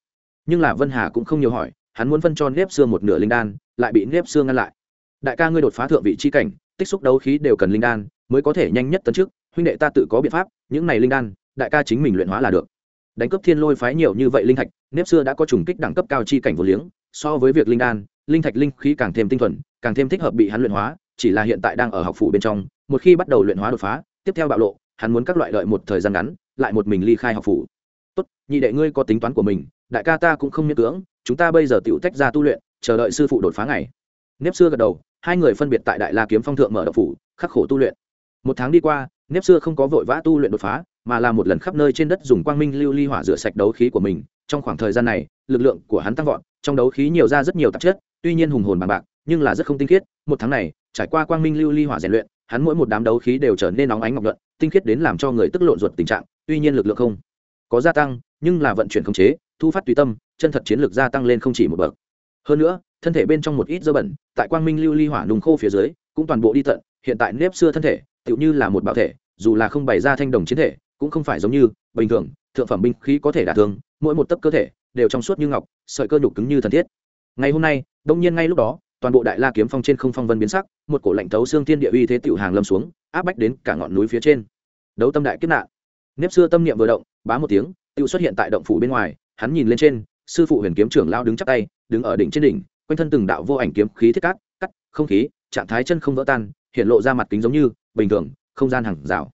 Nhưng là vân hà cũng không nhiều hỏi, hắn muốn phân cho nếp xương một nửa linh đan, lại bị nếp xương ngăn lại. Đại ca ngươi đột phá thượng vị chi cảnh tích xúc đấu khí đều cần linh đan, mới có thể nhanh nhất tấn trước huynh đệ ta tự có biện pháp, những này linh đan, đại ca chính mình luyện hóa là được. Đánh cướp thiên lôi phái nhiều như vậy linh thạch, nếp xưa đã có trùng kích đẳng cấp cao chi cảnh vô liếng, so với việc linh đan, linh thạch linh khí càng thêm tinh thuần, càng thêm thích hợp bị hắn luyện hóa, chỉ là hiện tại đang ở học phủ bên trong, một khi bắt đầu luyện hóa đột phá, tiếp theo bạo lộ, hắn muốn các loại đợi một thời gian ngắn, lại một mình ly khai học phủ. Tốt, nhị đệ ngươi có tính toán của mình, đại ca ta cũng không miễn cưỡng, chúng ta bây giờ tựu tách ra tu luyện, chờ đợi sư phụ đột phá ngày. Nếp xưa gật đầu hai người phân biệt tại đại la kiếm phong thượng mở đậu phủ, khắc khổ tu luyện. Một tháng đi qua, nếp xưa không có vội vã tu luyện đột phá, mà là một lần khắp nơi trên đất dùng quang minh lưu ly hỏa rửa sạch đấu khí của mình. Trong khoảng thời gian này, lực lượng của hắn tăng vọt, trong đấu khí nhiều ra rất nhiều tạp chất, tuy nhiên hùng hồn bằng bạc, nhưng là rất không tinh khiết. Một tháng này, trải qua quang minh lưu ly hỏa rèn luyện, hắn mỗi một đám đấu khí đều trở nên nóng ánh ngọc luận tinh khiết đến làm cho người tức lộn ruột tình trạng, tuy nhiên lực lượng không có gia tăng, nhưng là vận chuyển khống chế, thu phát tùy tâm, chân thật chiến lược gia tăng lên không chỉ một bậc hơn nữa, thân thể bên trong một ít dơ bẩn, tại quang minh lưu ly hỏa nùng khô phía dưới, cũng toàn bộ đi tận, hiện tại nếp xưa thân thể, tựu như là một bảo thể, dù là không bày ra thanh đồng chiến thể, cũng không phải giống như bình thường, thượng phẩm binh khí có thể đả thương, mỗi một tấc cơ thể đều trong suốt như ngọc, sợi cơ nhục cứng như thần thiết. Ngày hôm nay, đông nhiên ngay lúc đó, toàn bộ đại la kiếm phong trên không phong vân biến sắc, một cổ lạnh thấu xương thiên địa uy thế tiểu hàng lâm xuống, áp bách đến cả ngọn núi phía trên. Đấu tâm đại kiếp nạn. Nếp xưa tâm niệm vừa động, bá một tiếng tiểu xuất hiện tại động phủ bên ngoài, hắn nhìn lên trên, sư phụ huyền kiếm trưởng lao đứng chắp tay đứng ở đỉnh trên đỉnh, quanh thân từng đạo vô ảnh kiếm khí thiết cát, cắt, không khí, trạng thái chân không vỡ tan, hiện lộ ra mặt kính giống như, bình thường, không gian hàng rào.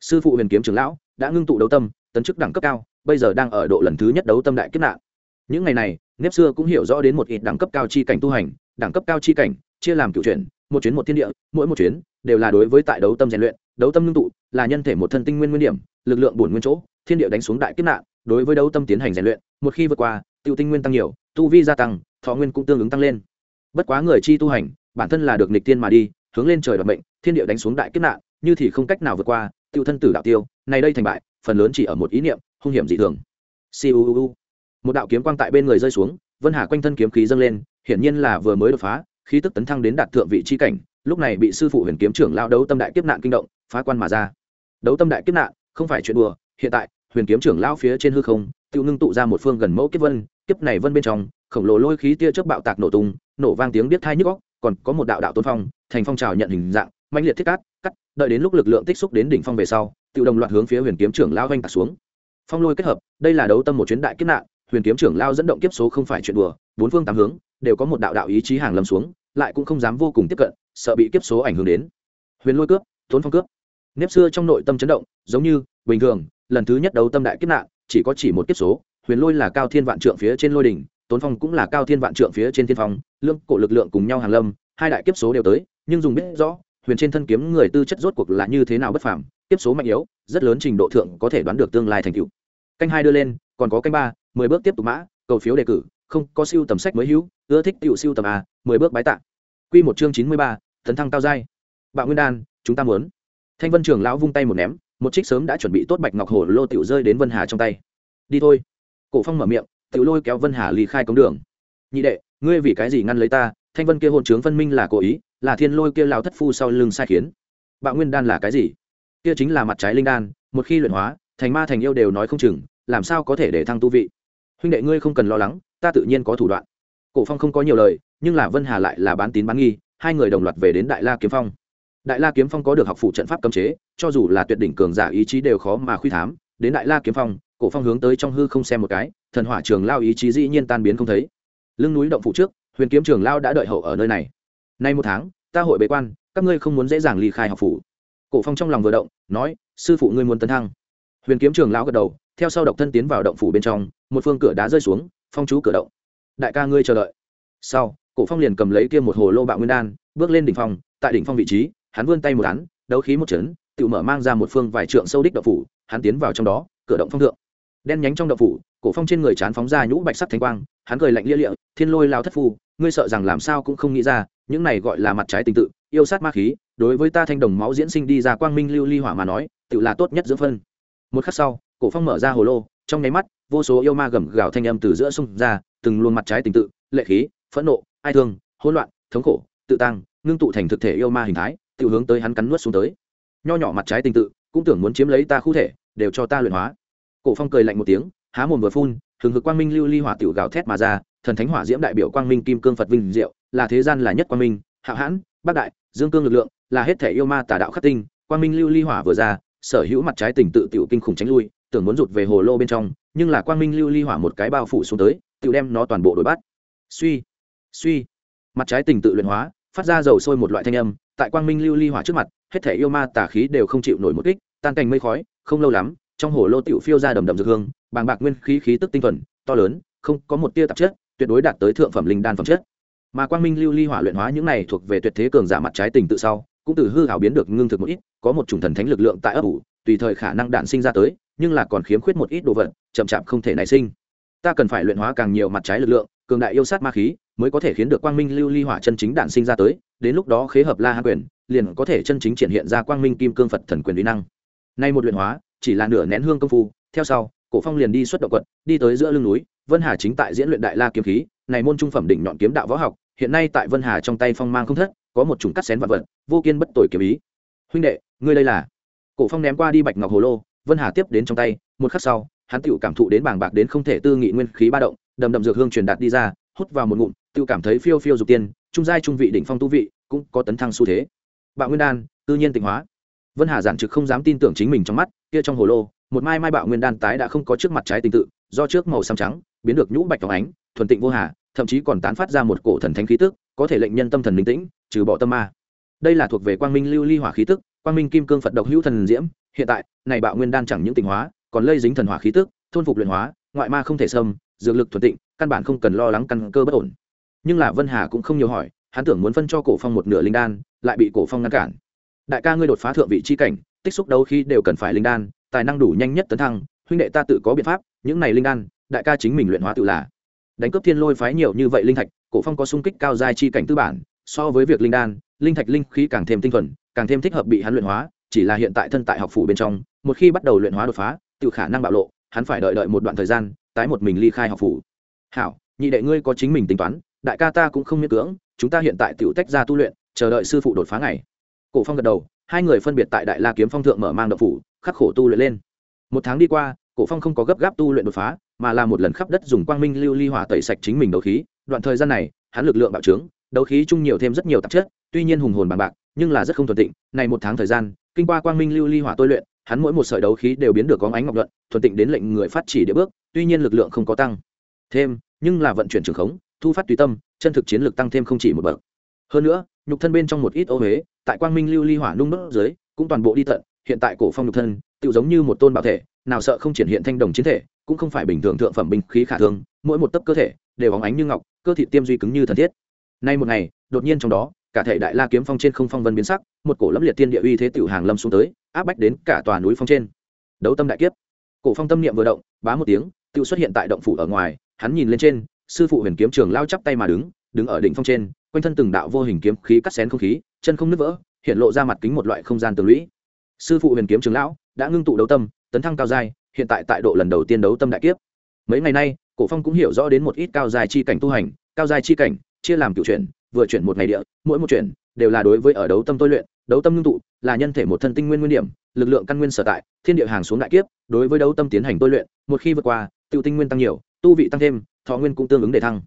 Sư phụ huyền kiếm trưởng lão đã ngưng tụ đấu tâm, tấn chức đẳng cấp cao, bây giờ đang ở độ lần thứ nhất đấu tâm đại kiếp nạn. Những ngày này, nếp xưa cũng hiểu rõ đến một ít đẳng cấp cao chi cảnh tu hành, đẳng cấp cao chi cảnh, chia làm cựu chuyển, một chuyến một thiên địa, mỗi một chuyến đều là đối với tại đấu tâm rèn luyện, đấu tâm ngưng tụ, là nhân thể một thân tinh nguyên nguyên điểm, lực lượng bổn nguyên chỗ, thiên địa đánh xuống đại kiếp nạn, đối với đấu tâm tiến hành rèn luyện, một khi vượt qua tiêu tinh nguyên tăng nhiều, tu vi gia tăng, thọ nguyên cũng tương ứng tăng lên. Bất quá người chi tu hành, bản thân là được nịch tiên mà đi, hướng lên trời đoạt mệnh, thiên địa đánh xuống đại kiếp nạn, như thì không cách nào vượt qua, tiêu thân tử đạo tiêu, này đây thành bại, phần lớn chỉ ở một ý niệm, hung hiểm dị thường. Siêu một đạo kiếm quang tại bên người rơi xuống, vân hà quanh thân kiếm khí dâng lên, hiển nhiên là vừa mới đột phá, khí tức tấn thăng đến đạt thượng vị chi cảnh, lúc này bị sư phụ huyền kiếm trưởng lao đấu tâm đại kiếp nạn kinh động, phá quan mà ra. Đấu tâm đại kiếp nạn, không phải chuyện đùa, hiện tại, huyền kiếm trưởng lao phía trên hư không tự ngưng tụ ra một phương gần mẫu kiếp vân, kiếp này vân bên trong, khổng lồ lôi khí tia chớp bạo tạc nổ tung, nổ vang tiếng biết thai nhức góc còn có một đạo đạo tôn phong, thành phong trào nhận hình dạng mạnh liệt thiết cát, cắt, đợi đến lúc lực lượng tích xúc đến đỉnh phong về sau tự đồng loạt hướng phía huyền kiếm trưởng lao vanh tạc xuống. Phong lôi kết hợp, đây là đấu tâm một chuyến đại kiếp nạn, huyền kiếm trưởng lao dẫn động kiếp số không phải chuyện đùa, bốn phương tám hướng, đều có một đạo đạo ý chí hàng lâm xuống, lại cũng không dám vô cùng tiếp cận, sợ bị kiếp số ảnh hưởng đến. Huyền lôi cướp, tốn phong cướp. Nếp xưa trong nội tâm chấn động, giống như bình thường, lần thứ nhất đấu tâm đại kiếp nạn chỉ có chỉ một kiếp số, huyền lôi là cao thiên vạn trượng phía trên lôi đỉnh, tốn phong cũng là cao thiên vạn trượng phía trên thiên phong lương cổ lực lượng cùng nhau hàng lâm, hai đại kiếp số đều tới, nhưng dùng biết rõ, huyền trên thân kiếm người tư chất rốt cuộc là như thế nào bất phàm, kiếp số mạnh yếu, rất lớn trình độ thượng có thể đoán được tương lai thành tựu. Canh hai đưa lên, còn có canh ba, mười bước tiếp tục mã, cầu phiếu đề cử, không có siêu tầm sách mới hữu, ưa thích tiểu siêu tầm a, mười bước bái tạ. Quy một chương chín mươi ba, tấn thăng cao giai. Bạo nguyên đan, chúng ta muốn. Thanh vân trường lão vung tay một ném một trích sớm đã chuẩn bị tốt bạch ngọc hồ lô tiểu rơi đến vân hà trong tay. Đi thôi. Cổ phong mở miệng, tiểu lôi kéo vân hà ly khai cống đường. Nhị đệ, ngươi vì cái gì ngăn lấy ta? Thanh vân kia hồn trướng phân minh là cố ý, là thiên lôi kia lao thất phu sau lưng sai khiến. Bạo nguyên đan là cái gì? Kia chính là mặt trái linh đan, một khi luyện hóa, thành ma thành yêu đều nói không chừng, làm sao có thể để thăng tu vị? Huynh đệ ngươi không cần lo lắng, ta tự nhiên có thủ đoạn. Cổ phong không có nhiều lời, nhưng là vân hà lại là bán tín bán nghi, hai người đồng loạt về đến đại la kiếm phong đại la kiếm phong có được học phụ trận pháp cấm chế, cho dù là tuyệt đỉnh cường giả ý chí đều khó mà khuy thám. Đến đại la kiếm phong, cổ phong hướng tới trong hư không xem một cái, thần hỏa trường lao ý chí dĩ nhiên tan biến không thấy. Lưng núi động phụ trước, huyền kiếm trường lao đã đợi hậu ở nơi này. Nay một tháng, ta hội bế quan, các ngươi không muốn dễ dàng ly khai học phủ. Cổ phong trong lòng vừa động, nói, sư phụ ngươi muốn tấn thăng. Huyền kiếm trường lao gật đầu, theo sau độc thân tiến vào động phủ bên trong, một phương cửa đá rơi xuống, phong chú cửa động. Đại ca ngươi chờ đợi. Sau, cổ phong liền cầm lấy kia một hồ lô bạo nguyên đan, bước lên đỉnh phong, tại đỉnh phong vị trí hắn vươn tay một án, đấu khí một chấn, tự mở mang ra một phương vài trượng sâu đích đậu phủ, hắn tiến vào trong đó, cửa động phong thượng. Đen nhánh trong đậu phủ, cổ phong trên người chán phóng ra nhũ bạch sắc thanh quang, hắn cười lạnh lia lịa, thiên lôi lao thất phu, ngươi sợ rằng làm sao cũng không nghĩ ra, những này gọi là mặt trái tình tự, yêu sát ma khí, đối với ta thanh đồng máu diễn sinh đi ra quang minh lưu ly hỏa mà nói, tự là tốt nhất giữa phân. Một khắc sau, cổ phong mở ra hồ lô, trong nháy mắt, vô số yêu ma gầm gào thanh âm từ giữa sông ra, từng luôn mặt trái tình tự, lệ khí, phẫn nộ, ai thương, hỗn loạn, thống khổ, tự tăng, ngưng tụ thành thực thể yêu ma hình thái tự hướng tới hắn cắn nuốt xuống tới. Nho nhỏ mặt trái tình tự, cũng tưởng muốn chiếm lấy ta khu thể, đều cho ta luyện hóa. Cổ phong cười lạnh một tiếng, há mồm vừa phun thường hực quang minh lưu ly hỏa tiểu gào thét mà ra, thần thánh hỏa diễm đại biểu quang minh kim cương phật vinh diệu, là thế gian là nhất quang minh, hạo hãn, bác đại, dương cương lực lượng, là hết thể yêu ma tà đạo khắc tinh. Quang minh lưu ly hỏa vừa ra, sở hữu mặt trái tình tự tiểu kinh khủng tránh lui, tưởng muốn rụt về hồ lô bên trong, nhưng là quang minh lưu ly hỏa một cái bao phủ xuống tới, tiểu đem nó toàn bộ đổi bắt. Suy suy. Mặt trái tình tự luyện hóa, phát ra dầu sôi một loại thanh âm tại quang minh lưu ly hỏa trước mặt, hết thể yêu ma tà khí đều không chịu nổi một kích, tan cành mây khói, không lâu lắm, trong hồ lô tiểu phiêu ra đầm đầm dược hương, bàng bạc nguyên khí khí tức tinh thuần, to lớn, không có một tia tạp chất, tuyệt đối đạt tới thượng phẩm linh đan phẩm chất. Mà quang minh lưu ly hỏa luyện hóa những này thuộc về tuyệt thế cường giả mặt trái tình tự sau, cũng từ hư hảo biến được ngưng thực một ít, có một chủng thần thánh lực lượng tại ấp ủ, tùy thời khả năng đạn sinh ra tới, nhưng là còn khiếm khuyết một ít đồ vật, chậm chạp không thể nảy sinh. Ta cần phải luyện hóa càng nhiều mặt trái lực lượng, cường đại yêu sát ma khí, mới có thể khiến được quang minh lưu ly hỏa chân chính đạn sinh ra tới đến lúc đó khế hợp la hán quyền, liền có thể chân chính triển hiện ra quang minh kim cương phật thần quyền uy năng. Nay một luyện hóa, chỉ là nửa nén hương công phu, theo sau, cổ phong liền đi xuất động quận, đi tới giữa lưng núi, vân hà chính tại diễn luyện đại la kiếm khí, này môn trung phẩm đỉnh nhọn kiếm đạo võ học, hiện nay tại vân hà trong tay phong mang không thất, có một chủng cắt xén vật vật, vô kiên bất tội kiếm ý. Huynh đệ, ngươi đây là? Cổ phong ném qua đi bạch ngọc hồ lô, vân hà tiếp đến trong tay, một khắc sau, hắn tựu cảm thụ đến bàng bạc đến không thể tư nghị nguyên khí ba động, đầm đầm dược hương truyền đạt đi ra, hút vào một ngụm, tựu cảm thấy phiêu phiêu dục tiên trung giai trung vị đỉnh phong tu vị, cũng có tấn thăng xu thế. Bạo nguyên đan tự nhiên tịnh hóa. Vân hà giản trực không dám tin tưởng chính mình trong mắt, kia trong hồ lô, một mai mai bạo nguyên đan tái đã không có trước mặt trái tình tự, do trước màu xám trắng, biến được nhũ bạch phóng ánh, thuần tịnh vô hà, thậm chí còn tán phát ra một cổ thần thánh khí tức, có thể lệnh nhân tâm thần bình tĩnh, trừ bỏ tâm ma. Đây là thuộc về quang minh lưu ly hỏa khí tức, quang minh kim cương phật độc hữu thần diễm, hiện tại, này bạo nguyên đan chẳng những tịnh hóa, còn lây dính thần hỏa khí tức, thôn phục luyện hóa, ngoại ma không thể xâm, dược lực thuần tịnh, căn bản không cần lo lắng căn cơ bất ổn nhưng là vân hà cũng không nhiều hỏi, hắn tưởng muốn phân cho cổ phong một nửa linh đan, lại bị cổ phong ngăn cản. Đại ca ngươi đột phá thượng vị chi cảnh, tích xúc đấu khi đều cần phải linh đan, tài năng đủ nhanh nhất tấn thăng, huynh đệ ta tự có biện pháp, những này linh đan, đại ca chính mình luyện hóa tự là. Đánh cướp thiên lôi phái nhiều như vậy linh thạch, cổ phong có sung kích cao giai chi cảnh tư bản, so với việc linh đan, linh thạch linh khí càng thêm tinh thuần, càng thêm thích hợp bị hắn luyện hóa, chỉ là hiện tại thân tại học phủ bên trong, một khi bắt đầu luyện hóa đột phá, tự khả năng bạo lộ, hắn phải đợi đợi một đoạn thời gian, tái một mình ly khai học phủ. Hảo, nhị đệ ngươi có chính mình tính toán đại ca ta cũng không miễn cưỡng, chúng ta hiện tại tự tách ra tu luyện, chờ đợi sư phụ đột phá ngày. Cổ phong gật đầu, hai người phân biệt tại đại la kiếm phong thượng mở mang độc phủ, khắc khổ tu luyện lên. Một tháng đi qua, cổ phong không có gấp gáp tu luyện đột phá, mà là một lần khắp đất dùng quang minh lưu ly hỏa tẩy sạch chính mình đấu khí. Đoạn thời gian này, hắn lực lượng bạo trướng, đấu khí chung nhiều thêm rất nhiều tạp chất, tuy nhiên hùng hồn bằng bạc, nhưng là rất không thuận tịnh. Này một tháng thời gian, kinh qua quang minh lưu ly hỏa tôi luyện, hắn mỗi một sợi đấu khí đều biến được có ánh ngọc luận thuận tịnh đến lệnh người phát chỉ địa bước, tuy nhiên lực lượng không có tăng. Thêm, nhưng là vận chuyển trường khống thu phát tùy tâm, chân thực chiến lược tăng thêm không chỉ một bậc. Hơn nữa, nhục thân bên trong một ít ô huế, tại quang minh lưu ly hỏa nung nốt dưới, cũng toàn bộ đi tận, hiện tại cổ phong nhục thân tự giống như một tôn bảo thể, nào sợ không triển hiện thanh đồng chiến thể, cũng không phải bình thường thượng phẩm binh khí khả thương mỗi một tấc cơ thể, đều óng ánh như ngọc, cơ thị tiêm duy cứng như thần thiết. Nay một ngày, đột nhiên trong đó, cả thể đại la kiếm phong trên không phong vân biến sắc, một cổ lẫm liệt tiên địa uy thế tiểu hàng lâm xuống tới, áp bách đến cả tòa núi phong trên. Đấu tâm đại kiếp. Cổ phong tâm niệm vừa động, bá một tiếng tự xuất hiện tại động phủ ở ngoài, hắn nhìn lên trên sư phụ huyền kiếm trường lao chắp tay mà đứng đứng ở đỉnh phong trên, quanh thân từng đạo vô hình kiếm khí cắt xén không khí, chân không nứt vỡ, hiện lộ ra mặt kính một loại không gian tường lũy. Sư phụ huyền kiếm trường lão đã ngưng tụ đấu tâm, tấn thăng cao giai, hiện tại tại độ lần đầu tiên đấu tâm đại kiếp. Mấy ngày nay, cổ phong cũng hiểu rõ đến một ít cao giai chi cảnh tu hành, cao giai chi cảnh, chia làm cửu chuyển, vừa chuyển một ngày địa, mỗi một chuyển đều là đối với ở đấu tâm tôi luyện, đấu tâm ngưng tụ là nhân thể một thân tinh nguyên nguyên điểm, lực lượng căn nguyên sở tại, thiên địa hàng xuống đại kiếp, đối với đấu tâm tiến hành tôi luyện, một khi vượt qua tự tinh nguyên tăng nhiều, tu vị tăng thêm thọ nguyên cũng tương ứng để thăng.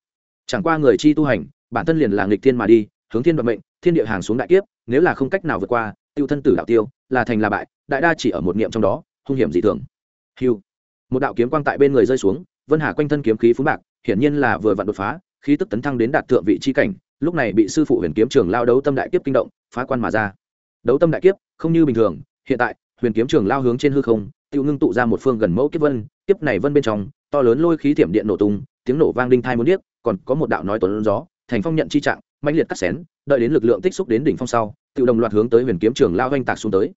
Chẳng qua người chi tu hành, bản thân liền là nghịch thiên mà đi, hướng thiên vận mệnh, thiên địa hàng xuống đại kiếp, nếu là không cách nào vượt qua, tiêu thân tử đạo tiêu, là thành là bại, đại đa chỉ ở một niệm trong đó, hung hiểm dị thường. Hiu một đạo kiếm quang tại bên người rơi xuống, vân hà quanh thân kiếm khí phú bạc, hiển nhiên là vừa vặn đột phá, khí tức tấn thăng đến đạt thượng vị chi cảnh, lúc này bị sư phụ huyền kiếm trường lao đấu tâm đại kiếp kinh động, phá quan mà ra. Đấu tâm đại kiếp, không như bình thường, hiện tại, huyền kiếm trường lao hướng trên hư không, tiêu ngưng tụ ra một phương gần mẫu kiếp vân, kiếp này vân bên trong, to lớn lôi khí thiểm điện nổ tung tiếng nổ vang đinh thai muốn điếc, còn có một đạo nói tuấn gió, thành phong nhận chi trạng mạnh liệt cắt xén, đợi đến lực lượng tích xúc đến đỉnh phong sau, tự đồng loạt hướng tới huyền kiếm trường lao oanh tạc xuống tới.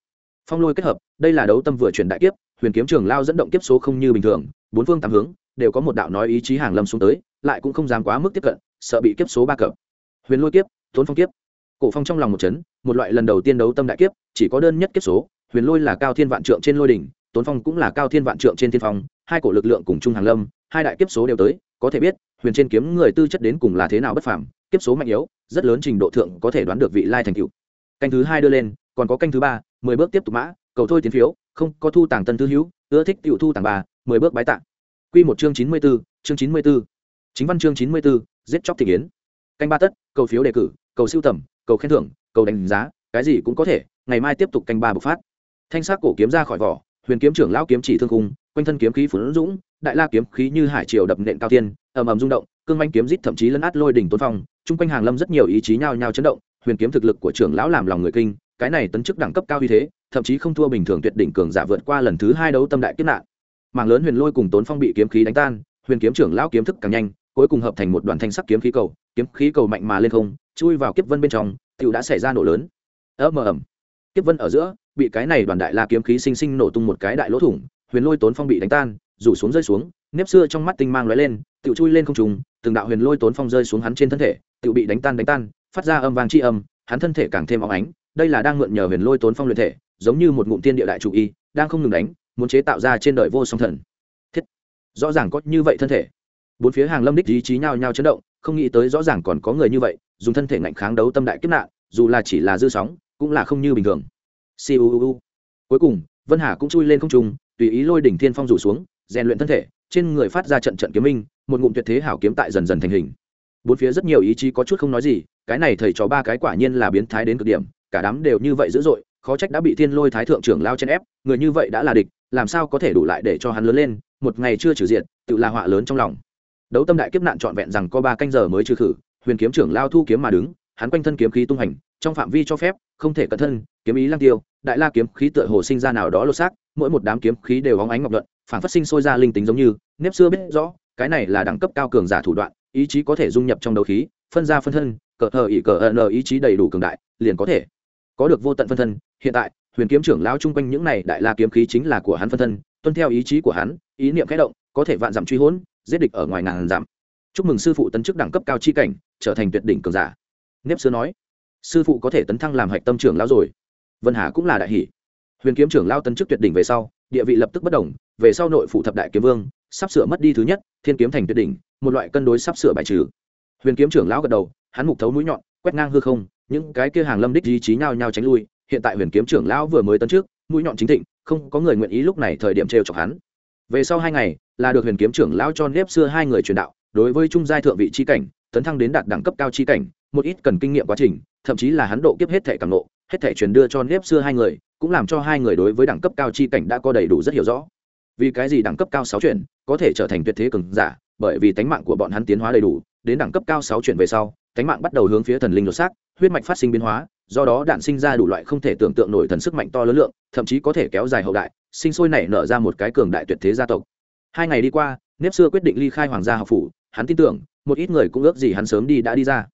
Phong lôi kết hợp, đây là đấu tâm vừa chuyển đại kiếp, huyền kiếm trường lao dẫn động kiếp số không như bình thường, bốn phương tám hướng, đều có một đạo nói ý chí hàng lâm xuống tới, lại cũng không dám quá mức tiếp cận, sợ bị kiếp số ba cập. Huyền lôi kiếp, tốn phong kiếp. Cổ phong trong lòng một chấn, một loại lần đầu tiên đấu tâm đại kiếp, chỉ có đơn nhất kiếp số, huyền lôi là cao thiên vạn trượng trên lôi đỉnh, tốn phong cũng là cao thiên vạn trượng trên thiên phong, hai cổ lực lượng cùng chung hàng lâm, hai đại kiếp số đều tới có thể biết huyền trên kiếm người tư chất đến cùng là thế nào bất phàm kiếp số mạnh yếu rất lớn trình độ thượng có thể đoán được vị lai thành cựu canh thứ hai đưa lên còn có canh thứ ba mười bước tiếp tục mã cầu thôi tiến phiếu không có thu tàng tân tư hữu ưa thích tiểu thu tàng bà mười bước bái tạng quy một chương chín mươi 94, chương chín mươi 94. chính văn chương chín mươi 94, giết chóc thị kiến canh ba tất cầu phiếu đề cử cầu siêu tầm cầu khen thưởng cầu đánh giá cái gì cũng có thể ngày mai tiếp tục canh ba bộc phát. Thanh sắc cổ kiếm ra khỏi vỏ huyền kiếm trưởng lão kiếm chỉ thương cung quanh thân kiếm khí phun dũng đại la kiếm khí như hải triều đập nện cao tiên ầm ầm rung động, cương manh kiếm rít thậm chí lấn át lôi đỉnh tôn phong, chung quanh hàng lâm rất nhiều ý chí nhao nhao chấn động, huyền kiếm thực lực của trưởng lão làm lòng người kinh, cái này tấn chức đẳng cấp cao như thế, thậm chí không thua bình thường tuyệt đỉnh cường giả vượt qua lần thứ hai đấu tâm đại kiếp nạn. Mảng lớn huyền lôi cùng tốn phong bị kiếm khí đánh tan, huyền kiếm trưởng lão kiếm thức càng nhanh, cuối cùng hợp thành một đoàn thanh sắc kiếm khí cầu, kiếm khí cầu mạnh mà lên không, chui vào kiếp vân bên trong tựu đã xảy ra nổ lớn. Ầm ầm. Kiếp vân ở giữa, bị cái này đoàn đại la kiếm khí sinh sinh nổ tung một cái đại lỗ thủng, huyền lôi tốn phong bị đánh tan rủ xuống rơi xuống, nếp xưa trong mắt tinh mang lóe lên tựu chui lên không trùng từng đạo huyền lôi tốn phong rơi xuống hắn trên thân thể tựu bị đánh tan đánh tan, phát ra âm vang chi âm, hắn thân thể càng thêm óng ánh, đây là đang mượn nhờ huyền lôi tốn phong luyện thể, giống như một ngụm tiên địa đại chủ y, đang không ngừng đánh, muốn chế tạo ra trên đời vô song thần. Thiết. Rõ ràng có như vậy thân thể. Bốn phía hàng lâm đích ý chí nhao nhao chấn động, không nghĩ tới rõ ràng còn có người như vậy, dùng thân thể ngạnh kháng đấu tâm đại kiếp nạn, dù là chỉ là dư sóng, cũng là không như bình thường. Cuối cùng, vân hà cũng chui lên không trung, tùy ý lôi đỉnh thiên phong rủ xuống rèn luyện thân thể, trên người phát ra trận trận kiếm minh, một ngụm tuyệt thế hảo kiếm tại dần dần thành hình. Bốn phía rất nhiều ý chí có chút không nói gì, cái này thầy trò ba cái quả nhiên là biến thái đến cực điểm, cả đám đều như vậy dữ dội, khó trách đã bị thiên lôi thái thượng trưởng lao chen ép, người như vậy đã là địch, làm sao có thể đủ lại để cho hắn lớn lên, một ngày chưa trừ diện tự là họa lớn trong lòng. Đấu tâm đại kiếp nạn trọn vẹn rằng có ba canh giờ mới trừ khử, huyền kiếm trưởng lao thu kiếm mà đứng, hắn quanh thân kiếm khí tung hành, trong phạm vi cho phép, không thể cẩn thân, kiếm ý lang tiêu, đại la kiếm khí tựa hồ sinh ra nào đó lột xác, mỗi một đám kiếm khí đều hóng ánh ngọc luận phản phát sinh sôi ra linh tính giống như nếp xưa biết rõ cái này là đẳng cấp cao cường giả thủ đoạn ý chí có thể dung nhập trong đấu khí phân ra phân thân cờ hờ ỉ cờ n ý chí đầy đủ cường đại liền có thể có được vô tận phân thân. Hiện tại huyền kiếm trưởng lão chung quanh những này đại la kiếm khí chính là của hắn phân thân tuân theo ý chí của hắn ý niệm khẽ động có thể vạn dặm truy hỗn giết địch ở ngoài ngàn dặm. Chúc mừng sư phụ tấn chức đẳng cấp cao chi cảnh trở thành tuyệt đỉnh cường giả. Nếp xưa nói sư phụ có thể tấn thăng làm hạch tâm trưởng lão rồi. Vân hà cũng là đại hỷ. Huyền kiếm trưởng lao tấn chức tuyệt đỉnh về sau địa vị lập tức bất đồng về sau nội phụ thập đại kiếm vương, sắp sửa mất đi thứ nhất, thiên kiếm thành tuyệt đỉnh, một loại cân đối sắp sửa bài trừ. Huyền kiếm trưởng lão gật đầu, hắn mục thấu mũi nhọn, quét ngang hư không, những cái kia hàng lâm đích ý chí nhau nhau tránh lui, hiện tại huyền kiếm trưởng lão vừa mới tấn trước, mũi nhọn chính thịnh, không có người nguyện ý lúc này thời điểm trêu chọc hắn. Về sau hai ngày, là được huyền kiếm trưởng lão cho nếp xưa hai người truyền đạo, đối với trung giai thượng vị chi cảnh, tấn thăng đến đạt đẳng cấp cao chi cảnh, một ít cần kinh nghiệm quá trình, thậm chí là hắn độ kiếp hết thể cảm nộ hết thể truyền đưa cho nếp xưa hai người, cũng làm cho hai người đối với đẳng cấp cao chi cảnh đã có đầy đủ rất hiểu rõ vì cái gì đẳng cấp cao sáu chuyển có thể trở thành tuyệt thế cường giả? Bởi vì tánh mạng của bọn hắn tiến hóa đầy đủ, đến đẳng cấp cao sáu chuyển về sau, tánh mạng bắt đầu hướng phía thần linh lột xác, huyết mạch phát sinh biến hóa, do đó đạn sinh ra đủ loại không thể tưởng tượng nổi thần sức mạnh to lớn lượng, thậm chí có thể kéo dài hậu đại, sinh sôi nảy nở ra một cái cường đại tuyệt thế gia tộc. Hai ngày đi qua, nếp xưa quyết định ly khai hoàng gia học phủ, hắn tin tưởng, một ít người cũng ước gì hắn sớm đi đã đi ra.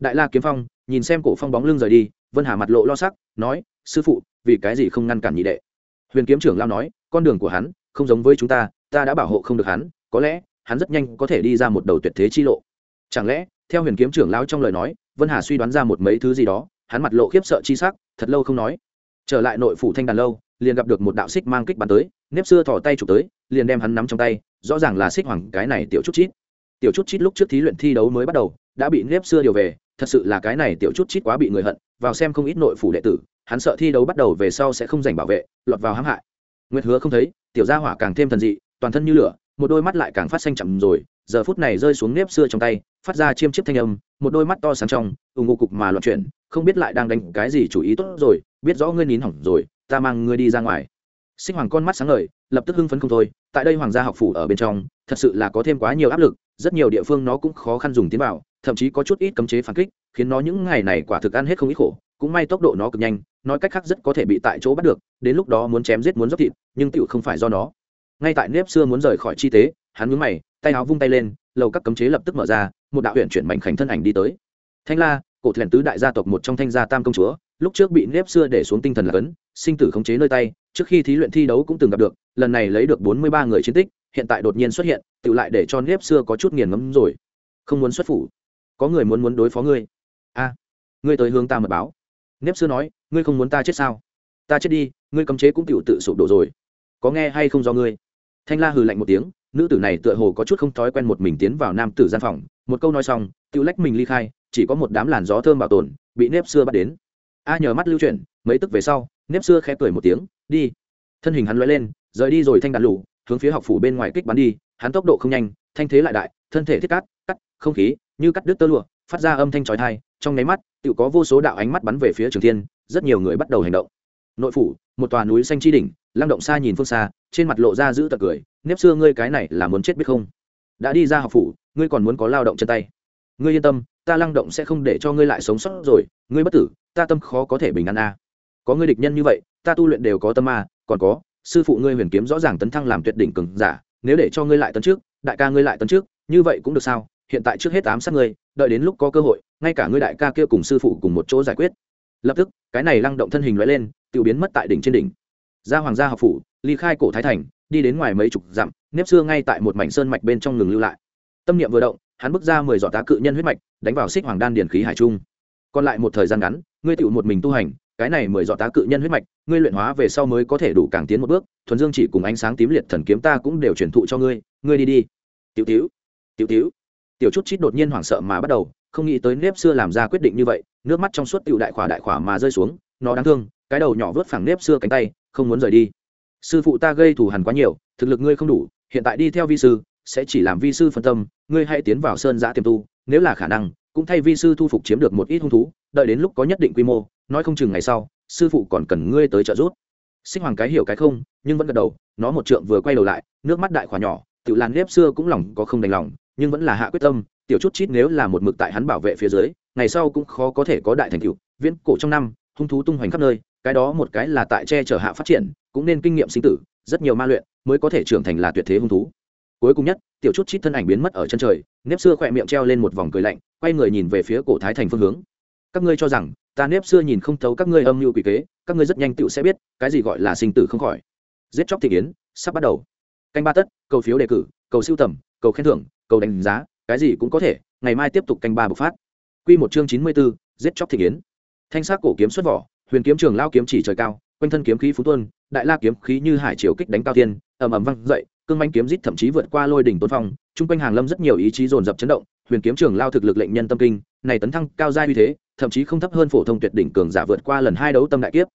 Đại la kiếm phong nhìn xem cổ phong bóng lưng rời đi, vân hà mặt lộ lo sắc, nói, sư phụ, vì cái gì không ngăn cản nhị đệ? Huyền kiếm trưởng lao nói, con đường của hắn không giống với chúng ta ta đã bảo hộ không được hắn, có lẽ, hắn rất nhanh có thể đi ra một đầu tuyệt thế chi lộ. Chẳng lẽ, theo huyền kiếm trưởng lao trong lời nói, vân hà suy đoán ra một mấy thứ gì đó, hắn mặt lộ khiếp sợ chi sắc, thật lâu không nói. Trở lại nội phủ thanh đàn lâu, liền gặp được một đạo xích mang kích bắn tới, nếp xưa thỏ tay chụp tới, liền đem hắn nắm trong tay, rõ ràng là xích hoàng, cái này tiểu chút chít. Tiểu chút chít lúc trước thí luyện thi đấu mới bắt đầu, đã bị nếp xưa điều về, thật sự là cái này tiểu chút chít quá bị người hận, vào xem không ít nội phủ đệ tử, hắn sợ thi đấu bắt đầu về sau sẽ không giành bảo vệ, lọt vào hãm hại nguyệt hứa không thấy, tiểu gia hỏa càng thêm thần dị, toàn thân như lửa, một đôi mắt lại càng phát xanh chậm rồi, giờ phút này rơi xuống nếp xưa trong tay, phát ra chiêm chiếp thanh âm, một đôi mắt to sáng trong ủng ngô cục mà loạn chuyển, không biết lại đang đánh cái gì chủ ý tốt rồi, biết rõ ngươi nín hỏng rồi, ta mang ngươi đi ra ngoài. Sinh hoàng con mắt sáng ngời, lập tức hưng phấn không thôi, tại đây hoàng gia học phủ ở bên trong, thật sự là có thêm quá nhiều áp lực, rất nhiều địa phương nó cũng khó khăn dùng tiến vào, thậm chí có chút ít cấm chế phản kích, khiến nó những ngày này quả thực ăn hết không ít khổ cũng may tốc độ nó cực nhanh, nói cách khác rất có thể bị tại chỗ bắt được, đến lúc đó muốn chém giết muốn dốc thịt, nhưng tựu không phải do nó. Ngay tại nếp xưa muốn rời khỏi chi tế, hắn mướn mày, tay áo vung tay lên, lầu các cấm chế lập tức mở ra, một đạo huyện chuyển mạnh khảnh thân ảnh đi tới. Thanh la, cổ thuyền tứ đại gia tộc một trong thanh gia tam công chúa, lúc trước bị nếp xưa để xuống tinh thần là cấn, sinh tử khống chế nơi tay, trước khi thí luyện thi đấu cũng từng gặp được, lần này lấy được bốn mươi ba người chiến tích, hiện tại đột nhiên xuất hiện, tự lại để cho nếp xưa có chút nghiền ngấm rồi. Không muốn xuất phủ. Có người muốn muốn đối phó ngươi. A, ngươi tới hướng ta mật báo nếp xưa nói, ngươi không muốn ta chết sao? Ta chết đi, ngươi cấm chế cũng tự tự sụp đổ rồi. Có nghe hay không do ngươi? Thanh la hừ lạnh một tiếng, nữ tử này tựa hồ có chút không thói quen một mình tiến vào nam tử gian phòng. Một câu nói xong tự lách mình ly khai, chỉ có một đám làn gió thơm bảo tồn, bị nếp xưa bắt đến. A nhờ mắt lưu chuyển, mấy tức về sau, nếp xưa khẽ cười một tiếng, đi. Thân hình hắn loay lên, rời đi rồi thanh đàn lủ hướng phía học phủ bên ngoài kích bắn đi. Hắn tốc độ không nhanh, thanh thế lại đại, thân thể thiết cắt cắt không khí, như cắt đứt tơ lụa, phát ra âm thanh trói thai trong nháy mắt, tự có vô số đạo ánh mắt bắn về phía trường thiên, rất nhiều người bắt đầu hành động. Nội phủ, một tòa núi xanh chi đỉnh, lăng động xa nhìn phương xa, trên mặt lộ ra giữ tật cười, nếp xưa ngươi cái này là muốn chết biết không? Đã đi ra học phủ, ngươi còn muốn có lao động chân tay. Ngươi yên tâm, ta lăng động sẽ không để cho ngươi lại sống sót rồi, ngươi bất tử, ta tâm khó có thể bình an a. Có ngươi địch nhân như vậy, ta tu luyện đều có tâm a còn có, sư phụ ngươi huyền kiếm rõ ràng tấn thăng làm tuyệt đỉnh cường giả, nếu để cho ngươi lại tấn trước, đại ca ngươi lại tấn trước, như vậy cũng được sao? Hiện tại trước hết ám sát ngươi, đợi đến lúc có cơ hội ngay cả ngươi đại ca kia cùng sư phụ cùng một chỗ giải quyết. Lập tức, cái này lăng động thân hình loại lên tự biến mất tại đỉnh trên đỉnh. Ra hoàng gia học phủ, ly khai cổ thái thành, đi đến ngoài mấy chục dặm, nếp xưa ngay tại một mảnh sơn mạch bên trong ngừng lưu lại. Tâm niệm vừa động, hắn bước ra mười giọt tá cự nhân huyết mạch, đánh vào xích hoàng đan điển khí hải trung. Còn lại một thời gian ngắn, ngươi tựu một mình tu hành, cái này mười giọt tá cự nhân huyết mạch, ngươi luyện hóa về sau mới có thể đủ càng tiến một bước, thuần dương chỉ cùng ánh sáng tím liệt thần kiếm ta cũng đều truyền thụ cho ngươi ngươi đi đi. Tiểu tiểu tiểu tiểu. Tiểu chút chít đột nhiên hoảng sợ mà bắt đầu không nghĩ tới nếp xưa làm ra quyết định như vậy, nước mắt trong suốt tựu đại khỏa đại khỏa mà rơi xuống, nó đáng thương, cái đầu nhỏ vớt phẳng nếp xưa cánh tay, không muốn rời đi. Sư phụ ta gây thù hằn quá nhiều, thực lực ngươi không đủ, hiện tại đi theo vi sư, sẽ chỉ làm vi sư phân tâm, ngươi hãy tiến vào sơn giã tiềm tu, nếu là khả năng, cũng thay vi sư thu phục chiếm được một ít hung thú, đợi đến lúc có nhất định quy mô, nói không chừng ngày sau, sư phụ còn cần ngươi tới trợ giúp. Sinh hoàng cái hiểu cái không, nhưng vẫn gật đầu, nó một trượng vừa quay đầu lại, nước mắt đại khỏa nhỏ tự làn nếp xưa cũng lòng có không đành lòng nhưng vẫn là hạ quyết tâm, tiểu chút chít nếu là một mực tại hắn bảo vệ phía dưới, ngày sau cũng khó có thể có đại thành tựu. Viễn cổ trong năm, hung thú tung hoành khắp nơi, cái đó một cái là tại che chở hạ phát triển, cũng nên kinh nghiệm sinh tử, rất nhiều ma luyện mới có thể trưởng thành là tuyệt thế hung thú. Cuối cùng nhất, tiểu chút chít thân ảnh biến mất ở chân trời, nếp xưa khỏe miệng treo lên một vòng cười lạnh, quay người nhìn về phía cổ thái thành phương hướng. Các ngươi cho rằng, ta nếp xưa nhìn không thấu các ngươi âm mưu quỷ kế, các ngươi rất nhanh tựu sẽ biết, cái gì gọi là sinh tử không khỏi. Giết chóc thị kiến, sắp bắt đầu. Canh ba tất, cầu phiếu đề cử, cầu siêu tầm cầu khen thưởng, cầu đánh giá, cái gì cũng có thể, ngày mai tiếp tục canh ba bộc phát. Q một chương chín mươi b ố giết chóc thị kiến. Thanh sắc cổ kiếm xuất vỏ, huyền kiếm trường lao kiếm chỉ trời cao, quanh thân kiếm khí phú tuân đại la kiếm khí như hải triều kích đánh cao tiên ầm ầm văng dậy, cương manh kiếm rít thậm chí vượt qua lôi đỉnh tôn phong, chung quanh hàng lâm rất nhiều ý chí dồn dập chấn động, huyền kiếm trường lao thực lực lệnh nhân tâm kinh, này tấn thăng cao giai uy thế, thậm chí không thấp hơn phổ thông tuyệt đỉnh cường giả vượt qua lần hai đấu tâm đại kiếp.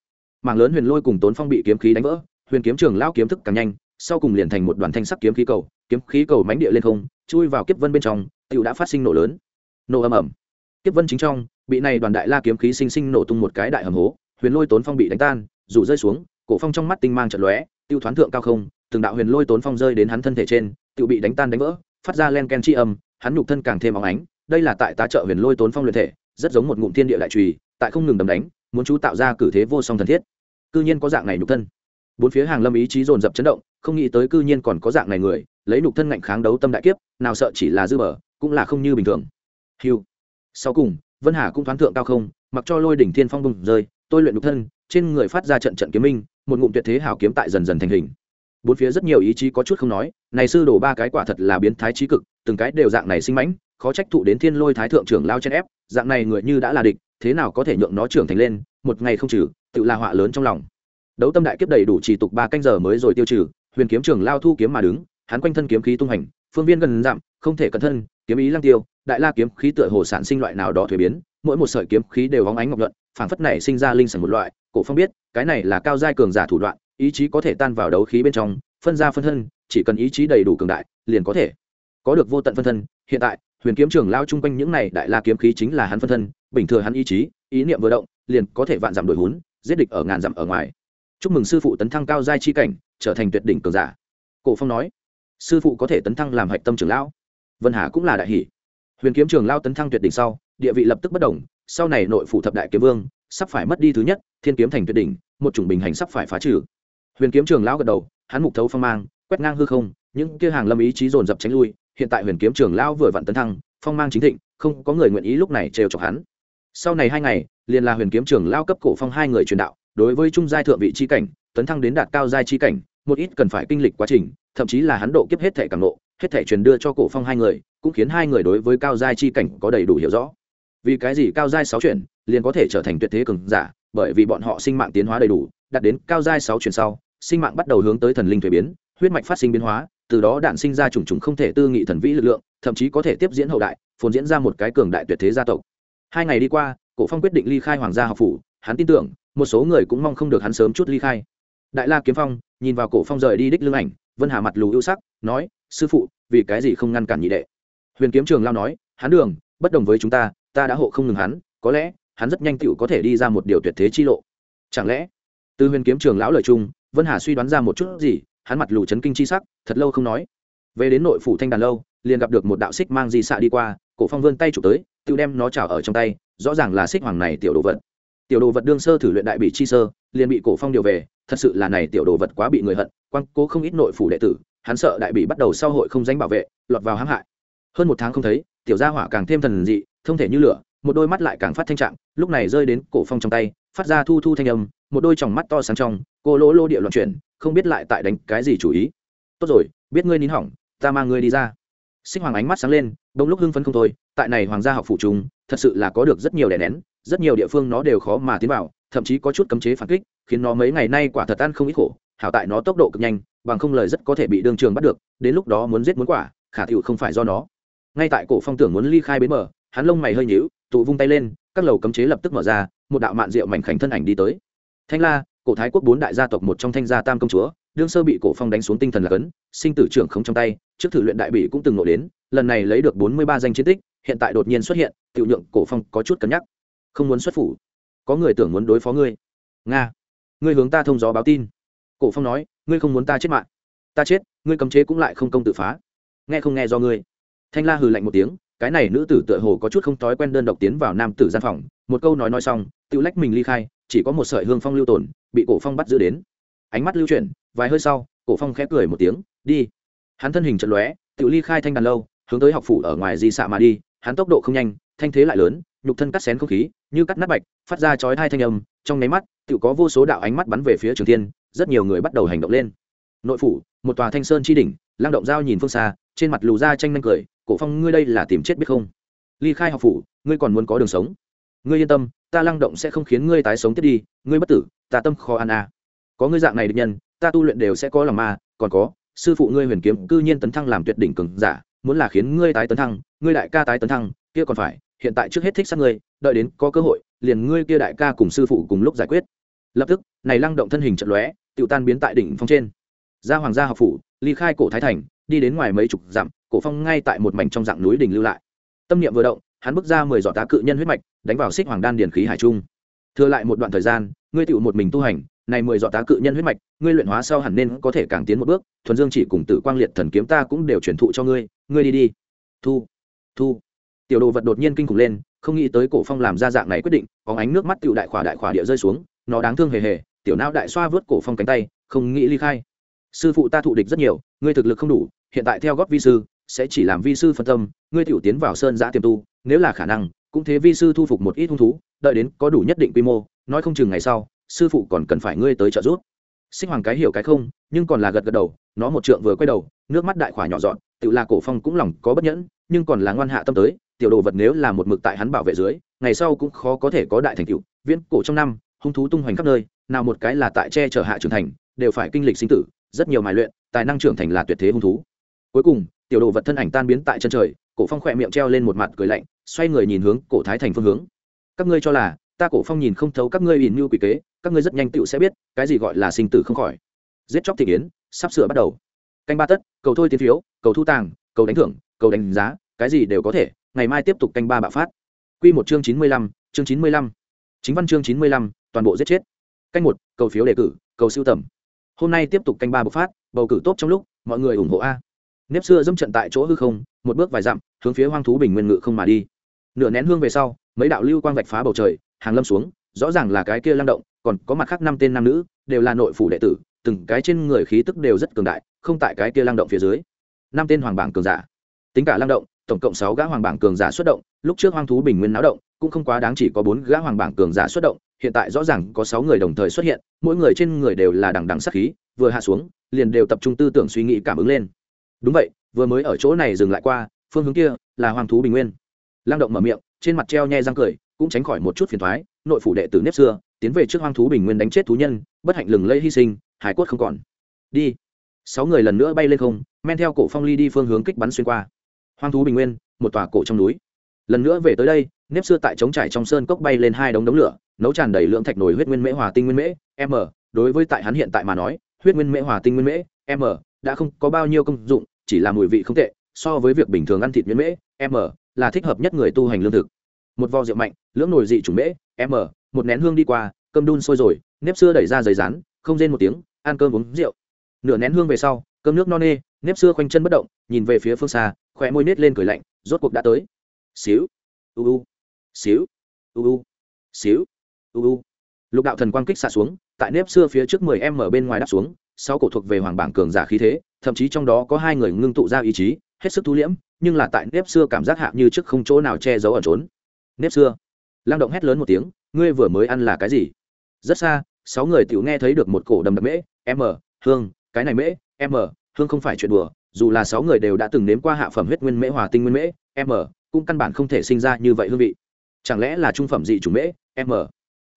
Mảng lớn huyền lôi cùng tốn phong bị kiếm khí đánh vỡ, huyền kiếm trường lao kiếm thức càng nhanh sau cùng liền thành một đoàn thanh sắc kiếm khí cầu, kiếm khí cầu mánh địa lên không, chui vào kiếp vân bên trong tựu đã phát sinh nổ lớn. Nổ ầm ầm. Kiếp vân chính trong, bị này đoàn đại la kiếm khí sinh sinh nổ tung một cái đại hầm hố, huyền lôi tốn phong bị đánh tan rủ rơi xuống, cổ phong trong mắt tinh mang trận lóe, tiêu thoán thượng cao không, từng đạo huyền lôi tốn phong rơi đến hắn thân thể trên tự bị đánh tan đánh vỡ, phát ra len ken chi âm, hắn nhục thân càng thêm óng ánh, đây là tại tá trợ huyền lôi tốn phong luyện thể, rất giống một ngụm thiên địa đại trùy, tại không ngừng đầm đánh, muốn chú tạo ra cử thế vô song thần thiết. Cư nhiên có dạng này nhục thân bốn phía hàng lâm ý chí dồn dập chấn động, không nghĩ tới cư nhiên còn có dạng này người, lấy nục thân ngạnh kháng đấu tâm đại kiếp, nào sợ chỉ là dư bờ, cũng là không như bình thường. Hiu sau cùng, vân hà cũng thoáng thượng cao không, mặc cho lôi đỉnh thiên phong bùng rơi, tôi luyện nục thân, trên người phát ra trận trận kiếm minh, một ngụm tuyệt thế hảo kiếm tại dần dần thành hình. Bốn phía rất nhiều ý chí có chút không nói, này sư đổ ba cái quả thật là biến thái trí cực, từng cái đều dạng này sinh mãnh, khó trách thụ đến thiên lôi thái thượng trưởng lao chen ép, dạng này người như đã là địch, thế nào có thể nhượng nó trưởng thành lên, một ngày không trừ, tự là họa lớn trong lòng đấu tâm đại kiếp đầy đủ chỉ tục ba canh giờ mới rồi tiêu trừ, huyền kiếm trưởng lao thu kiếm mà đứng, hắn quanh thân kiếm khí tung hành, phương viên gần dặm, không thể cẩn thân, kiếm ý lăng tiêu, đại la kiếm khí tựa hồ sản sinh loại nào đó thuế biến, mỗi một sợi kiếm khí đều hóng ánh ngọc luận phảng phất này sinh ra linh sản một loại, cổ phong biết, cái này là cao giai cường giả thủ đoạn, ý chí có thể tan vào đấu khí bên trong, phân ra phân thân, chỉ cần ý chí đầy đủ cường đại, liền có thể có được vô tận phân thân. Hiện tại, huyền kiếm trưởng lao chung quanh những này đại la kiếm khí chính là hắn phân thân, bình thường hắn ý chí, ý niệm vừa động, liền có thể vạn giảm đổi hún giết địch ở ngàn dặm ở ngoài chúc mừng sư phụ tấn thăng cao giai chi cảnh, trở thành tuyệt đỉnh cường giả. Cổ phong nói, sư phụ có thể tấn thăng làm hạch tâm trưởng lão. Vân hà cũng là đại hỷ huyền kiếm trường lao tấn thăng tuyệt đỉnh sau, địa vị lập tức bất đồng, sau này nội phủ thập đại kiếm vương, sắp phải mất đi thứ nhất, thiên kiếm thành tuyệt đỉnh, một chủng bình hành sắp phải phá trừ. Huyền kiếm trường lão gật đầu, hắn mục thấu phong mang, quét ngang hư không, những kia hàng lâm ý chí dồn dập tránh lui, hiện tại huyền kiếm trường lão vừa vặn tấn thăng, phong mang chính thịnh, không có người nguyện ý lúc này trêu chọc hắn. Sau này hai ngày, liền là huyền kiếm trường lao cấp cổ phong hai người truyền đạo đối với trung giai thượng vị chi cảnh, tấn thăng đến đạt cao giai chi cảnh, một ít cần phải kinh lịch quá trình, thậm chí là hắn độ kiếp hết thể càng nộ hết thể truyền đưa cho cổ phong hai người, cũng khiến hai người đối với cao giai chi cảnh có đầy đủ hiểu rõ. Vì cái gì cao giai sáu chuyển liền có thể trở thành tuyệt thế cường giả? Bởi vì bọn họ sinh mạng tiến hóa đầy đủ, đạt đến cao giai sáu chuyển sau, sinh mạng bắt đầu hướng tới thần linh thuế biến, huyết mạch phát sinh biến hóa, từ đó đạn sinh ra chủng chủng không thể tư nghị thần vĩ lực lượng, thậm chí có thể tiếp diễn hậu đại, phồn diễn ra một cái cường đại tuyệt thế gia tộc. Hai ngày đi qua, cổ phong quyết định ly khai hoàng gia học phủ, hắn tin tưởng một số người cũng mong không được hắn sớm chút ly khai. Đại la kiếm phong nhìn vào cổ phong rời đi đích lưng ảnh, vân hà mặt lù ưu sắc, nói, sư phụ, vì cái gì không ngăn cản nhị đệ? Huyền kiếm trường lao nói, hắn đường, bất đồng với chúng ta ta đã hộ không ngừng hắn, có lẽ, hắn rất nhanh tựu có thể đi ra một điều tuyệt thế chi lộ. Chẳng lẽ, từ huyền kiếm trường lão lời chung, vân hà suy đoán ra một chút gì, hắn mặt lù chấn kinh chi sắc, thật lâu không nói. Về đến nội phủ thanh đàn lâu, liền gặp được một đạo xích mang di xạ đi qua, cổ phong vươn tay chụp tới tự đem nó trào ở trong tay, rõ ràng là xích hoàng này tiểu đồ vật tiểu đồ vật đương sơ thử luyện đại bị chi sơ, liền bị cổ phong điều về, thật sự là này tiểu đồ vật quá bị người hận quan cố không ít nội phủ đệ tử, hắn sợ đại bị bắt đầu sau hội không danh bảo vệ, lọt vào hãm hại. Hơn một tháng không thấy, tiểu gia hỏa càng thêm thần dị, thông thể như lửa, một đôi mắt lại càng phát thanh trạng, lúc này rơi đến cổ phong trong tay, phát ra thu thu thanh âm, một đôi tròng mắt to sáng trong, cô lỗ lô địa loạn chuyển, không biết lại tại đánh cái gì chủ ý. Tốt rồi, biết ngươi nín hỏng, ta mang ngươi đi ra. Sinh hoàng ánh mắt sáng lên, đông lúc hưng phấn không thôi, tại này hoàng gia học phụ chúng thật sự là có được rất nhiều đè nén rất nhiều địa phương nó đều khó mà tiến vào, thậm chí có chút cấm chế phản kích, khiến nó mấy ngày nay quả thật ăn không ít khổ, hảo tại nó tốc độ cực nhanh, bằng không lời rất có thể bị đương trường bắt được, đến lúc đó muốn giết muốn quả, khả thiệu không phải do nó. Ngay tại cổ phong tưởng muốn ly khai bến mở hắn lông mày hơi nhíu, tụ vung tay lên, các lầu cấm chế lập tức mở ra, một đạo mạn rượu mảnh khảnh thân ảnh đi tới. Thanh la, cổ thái quốc bốn đại gia tộc một trong thanh gia tam công chúa, đương sơ bị cổ phong đánh xuống tinh thần là cấn, sinh tử trưởng không trong tay, trước thử luyện đại bỉ cũng từng nổi đến, lần này lấy được bốn mươi ba danh chiến tích, hiện tại đột nhiên xuất hiện, tiểu nhượng cổ phong có chút cân nhắc không muốn xuất phủ. Có người tưởng muốn đối phó ngươi. Nga, ngươi hướng ta thông gió báo tin. Cổ phong nói, ngươi không muốn ta chết mạng. Ta chết, ngươi cấm chế cũng lại không công tự phá. Nghe không nghe do ngươi. Thanh la hừ lạnh một tiếng, cái này nữ tử tựa hồ có chút không thói quen đơn độc tiến vào nam tử gian phòng. Một câu nói nói xong tự lách mình ly khai, chỉ có một sợi hương phong lưu tồn, bị cổ phong bắt giữ đến. Ánh mắt lưu chuyển, vài hơi sau, cổ phong khẽ cười một tiếng, đi. Hắn thân hình chật lóe tự ly khai thanh đàn lâu, hướng tới học phủ ở ngoài di xạ mà đi. Hắn tốc độ không nhanh, thanh thế lại lớn nhục thân cắt xén không khí, như cắt nát bạch, phát ra chói hai thanh âm, trong nháy mắt, tự có vô số đạo ánh mắt bắn về phía trường thiên, rất nhiều người bắt đầu hành động lên. Nội phủ, một tòa thanh sơn chi đỉnh lang động giao nhìn phương xa, trên mặt lù ra tranh nhanh cười, cổ phong, ngươi đây là tìm chết biết không? Ly khai học phủ, ngươi còn muốn có đường sống? Ngươi yên tâm, ta lăng động sẽ không khiến ngươi tái sống tiếp đi, ngươi bất tử, ta tâm khó a. À. có ngươi dạng này được nhân, ta tu luyện đều sẽ có lòng ma, còn có, sư phụ ngươi huyền kiếm cư nhiên tấn thăng làm tuyệt đỉnh cường giả, muốn là khiến ngươi tái tấn thăng, ngươi đại ca tái tấn thăng, kia còn phải hiện tại trước hết thích sát ngươi, đợi đến có cơ hội, liền ngươi kia đại ca cùng sư phụ cùng lúc giải quyết. Lập tức, này lăng động thân hình trận lóe tự tan biến tại đỉnh phong trên. Ra hoàng gia học phủ, ly khai cổ thái thành, đi đến ngoài mấy chục dặm, cổ phong ngay tại một mảnh trong dạng núi đỉnh lưu lại. Tâm niệm vừa động, hắn bước ra mười giọt tá cự nhân huyết mạch, đánh vào xích hoàng đan điền khí hải trung. Thừa lại một đoạn thời gian, ngươi tựu một mình tu hành, này mười giọt tá cự nhân huyết mạch, ngươi luyện hóa sau hẳn nên có thể càng tiến một bước, thuần dương chỉ cùng tử quang liệt thần kiếm ta cũng đều truyền thụ cho ngươi ngươi đi đi. Thu thu tiểu đồ vật đột nhiên kinh khủng lên, không nghĩ tới cổ phong làm ra dạng này quyết định, có ánh nước mắt tiểu đại khỏa đại khỏa địa rơi xuống, nó đáng thương hề hề, tiểu não đại xoa vớt cổ phong cánh tay, không nghĩ ly khai. Sư phụ ta thụ địch rất nhiều, ngươi thực lực không đủ, hiện tại theo góp vi sư, sẽ chỉ làm vi sư phân tâm, ngươi tiểu tiến vào sơn giã tiềm tu, nếu là khả năng, cũng thế vi sư thu phục một ít hung thú, đợi đến có đủ nhất định quy mô, nói không chừng ngày sau, sư phụ còn cần phải ngươi tới trợ giúp. Sinh hoàng cái hiểu cái không, nhưng còn là gật gật đầu, nó một trượng vừa quay đầu, nước mắt đại khỏa nhỏ dọn, tự là cổ phong cũng lòng có bất nhẫn, nhưng còn là ngoan hạ tâm tới tiểu đồ vật nếu là một mực tại hắn bảo vệ dưới, ngày sau cũng khó có thể có đại thành tựu. Viễn cổ trong năm, hung thú tung hoành khắp nơi, nào một cái là tại che chở hạ trưởng thành, đều phải kinh lịch sinh tử, rất nhiều mài luyện, tài năng trưởng thành là tuyệt thế hung thú. Cuối cùng, tiểu đồ vật thân ảnh tan biến tại chân trời, cổ phong khỏe miệng treo lên một mặt cười lạnh, xoay người nhìn hướng cổ thái thành phương hướng. Các ngươi cho là, ta cổ phong nhìn không thấu các ngươi ỉn mưu quỷ kế, các ngươi rất nhanh tựu sẽ biết, cái gì gọi là sinh tử không khỏi. Giết chóc thị kiến, sắp sửa bắt đầu. Canh ba tất, cầu thôi tiến phiếu, cầu thu tàng, cầu đánh thưởng, cầu đánh giá, cái gì đều có thể ngày mai tiếp tục canh ba bạo phát. Quy một chương chín mươi lăm, chương chín mươi lăm. Chính văn chương chín mươi lăm, toàn bộ giết chết. Canh một, cầu phiếu đề cử, cầu siêu tầm. Hôm nay tiếp tục canh ba bộc phát, bầu cử tốt trong lúc, mọi người ủng hộ a. Nếp xưa dâm trận tại chỗ hư không, một bước vài dặm, hướng phía hoang thú bình nguyên ngự không mà đi. Nửa nén hương về sau, mấy đạo lưu quang vạch phá bầu trời, hàng lâm xuống, rõ ràng là cái kia lang động, còn có mặt khác năm tên nam nữ, đều là nội phủ đệ tử, từng cái trên người khí tức đều rất cường đại, không tại cái kia lang động phía dưới. Năm tên hoàng bảng cường giả. Tính cả lang động tổng cộng sáu gã hoàng bảng cường giả xuất động, lúc trước hoang thú bình nguyên náo động, cũng không quá đáng chỉ có bốn gã hoàng bảng cường giả xuất động, hiện tại rõ ràng có sáu người đồng thời xuất hiện, mỗi người trên người đều là đằng đằng sát khí, vừa hạ xuống, liền đều tập trung tư tưởng suy nghĩ cảm ứng lên. Đúng vậy, vừa mới ở chỗ này dừng lại qua, phương hướng kia là hoàng thú bình nguyên. Lang động mở miệng, trên mặt treo nhe răng cười, cũng tránh khỏi một chút phiền toái. nội phủ đệ tử nếp xưa, tiến về trước hoang thú bình nguyên đánh chết thú nhân, bất hạnh lừng lẫy hy sinh, hải quất không còn. Đi. Sáu người lần nữa bay lên không, men theo cổ phong ly đi phương hướng kích bắn xuyên qua hoang thú bình nguyên, một tòa cổ trong núi. Lần nữa về tới đây, nếp xưa tại trống trải trong sơn cốc bay lên hai đống đống lửa, nấu tràn đầy lượng thạch nổi huyết nguyên mễ hòa tinh nguyên mễ, m. Đối với tại hắn hiện tại mà nói, huyết nguyên mễ hòa tinh nguyên mễ, m, đã không có bao nhiêu công dụng, chỉ là mùi vị không tệ, so với việc bình thường ăn thịt nguyên mễ, m, là thích hợp nhất người tu hành lương thực. Một vò rượu mạnh, lưỡng nồi dị chủng mễ, m, một nén hương đi qua, cơm đun sôi rồi, nếp xưa đẩy ra giấy rán không rên một tiếng, ăn cơm uống rượu. Nửa nén hương về sau, cơm nước no nê, nếp xưa khoanh chân bất động, nhìn về phía phương xa khóe môi nết lên cười lạnh, rốt cuộc đã tới. Xíu, u u, xíu, u u, xíu, u u. Lục đạo thần quang kích xạ xuống, tại nếp xưa phía trước mười em bên ngoài đáp xuống, sau cổ thuộc về hoàng bảng cường giả khí thế, thậm chí trong đó có hai người ngưng tụ ra ý chí, hết sức thu liễm, nhưng là tại nếp xưa cảm giác hạ như trước không chỗ nào che giấu ẩn trốn. Nếp xưa lang động hét lớn một tiếng, ngươi vừa mới ăn là cái gì? Rất xa, sáu người tiểu nghe thấy được một cổ đầm đập mễ, m, hương, cái này mễ, m, hương không phải chuyện đùa dù là sáu người đều đã từng nếm qua hạ phẩm huyết nguyên mễ hòa tinh nguyên mễ, m, cũng căn bản không thể sinh ra như vậy hương vị. Chẳng lẽ là trung phẩm dị chủ mễ, m?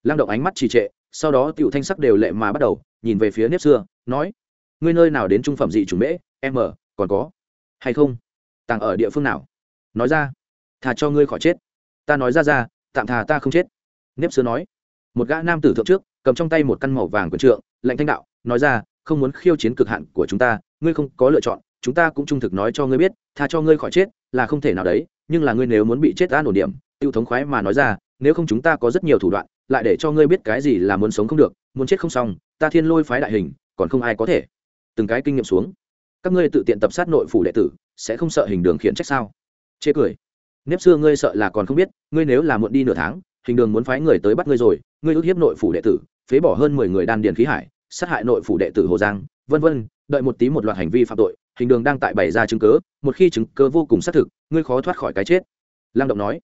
Lang động ánh mắt trì trệ, sau đó tiểu thanh sắc đều lệ mà bắt đầu, nhìn về phía nếp xưa, nói, ngươi nơi nào đến trung phẩm dị chủ mễ, m, còn có hay không? Tàng ở địa phương nào? Nói ra, thà cho ngươi khỏi chết. Ta nói ra ra, tạm thà ta không chết. Nếp xưa nói, một gã nam tử thượng trước, cầm trong tay một căn màu vàng quần trượng, lạnh thanh đạo, nói ra, không muốn khiêu chiến cực hạn của chúng ta, ngươi không có lựa chọn chúng ta cũng trung thực nói cho ngươi biết, tha cho ngươi khỏi chết là không thể nào đấy, nhưng là ngươi nếu muốn bị chết an ổn điểm, tiêu thống khoái mà nói ra, nếu không chúng ta có rất nhiều thủ đoạn, lại để cho ngươi biết cái gì là muốn sống không được, muốn chết không xong, ta thiên lôi phái đại hình, còn không ai có thể. Từng cái kinh nghiệm xuống. Các ngươi tự tiện tập sát nội phủ đệ tử, sẽ không sợ hình đường khiển trách sao? Chê cười. Nếp xưa ngươi sợ là còn không biết, ngươi nếu là muộn đi nửa tháng, hình đường muốn phái người tới bắt ngươi rồi, ngươi ước hiếp nội phủ đệ tử, phế bỏ hơn mười người đan điền khí hải, sát hại nội phủ đệ tử hồ giang, vân vân, đợi một tí một loạt hành vi phạm tội hình đường đang tại bày ra chứng cớ, một khi chứng cớ vô cùng xác thực, ngươi khó thoát khỏi cái chết. Lang động nói.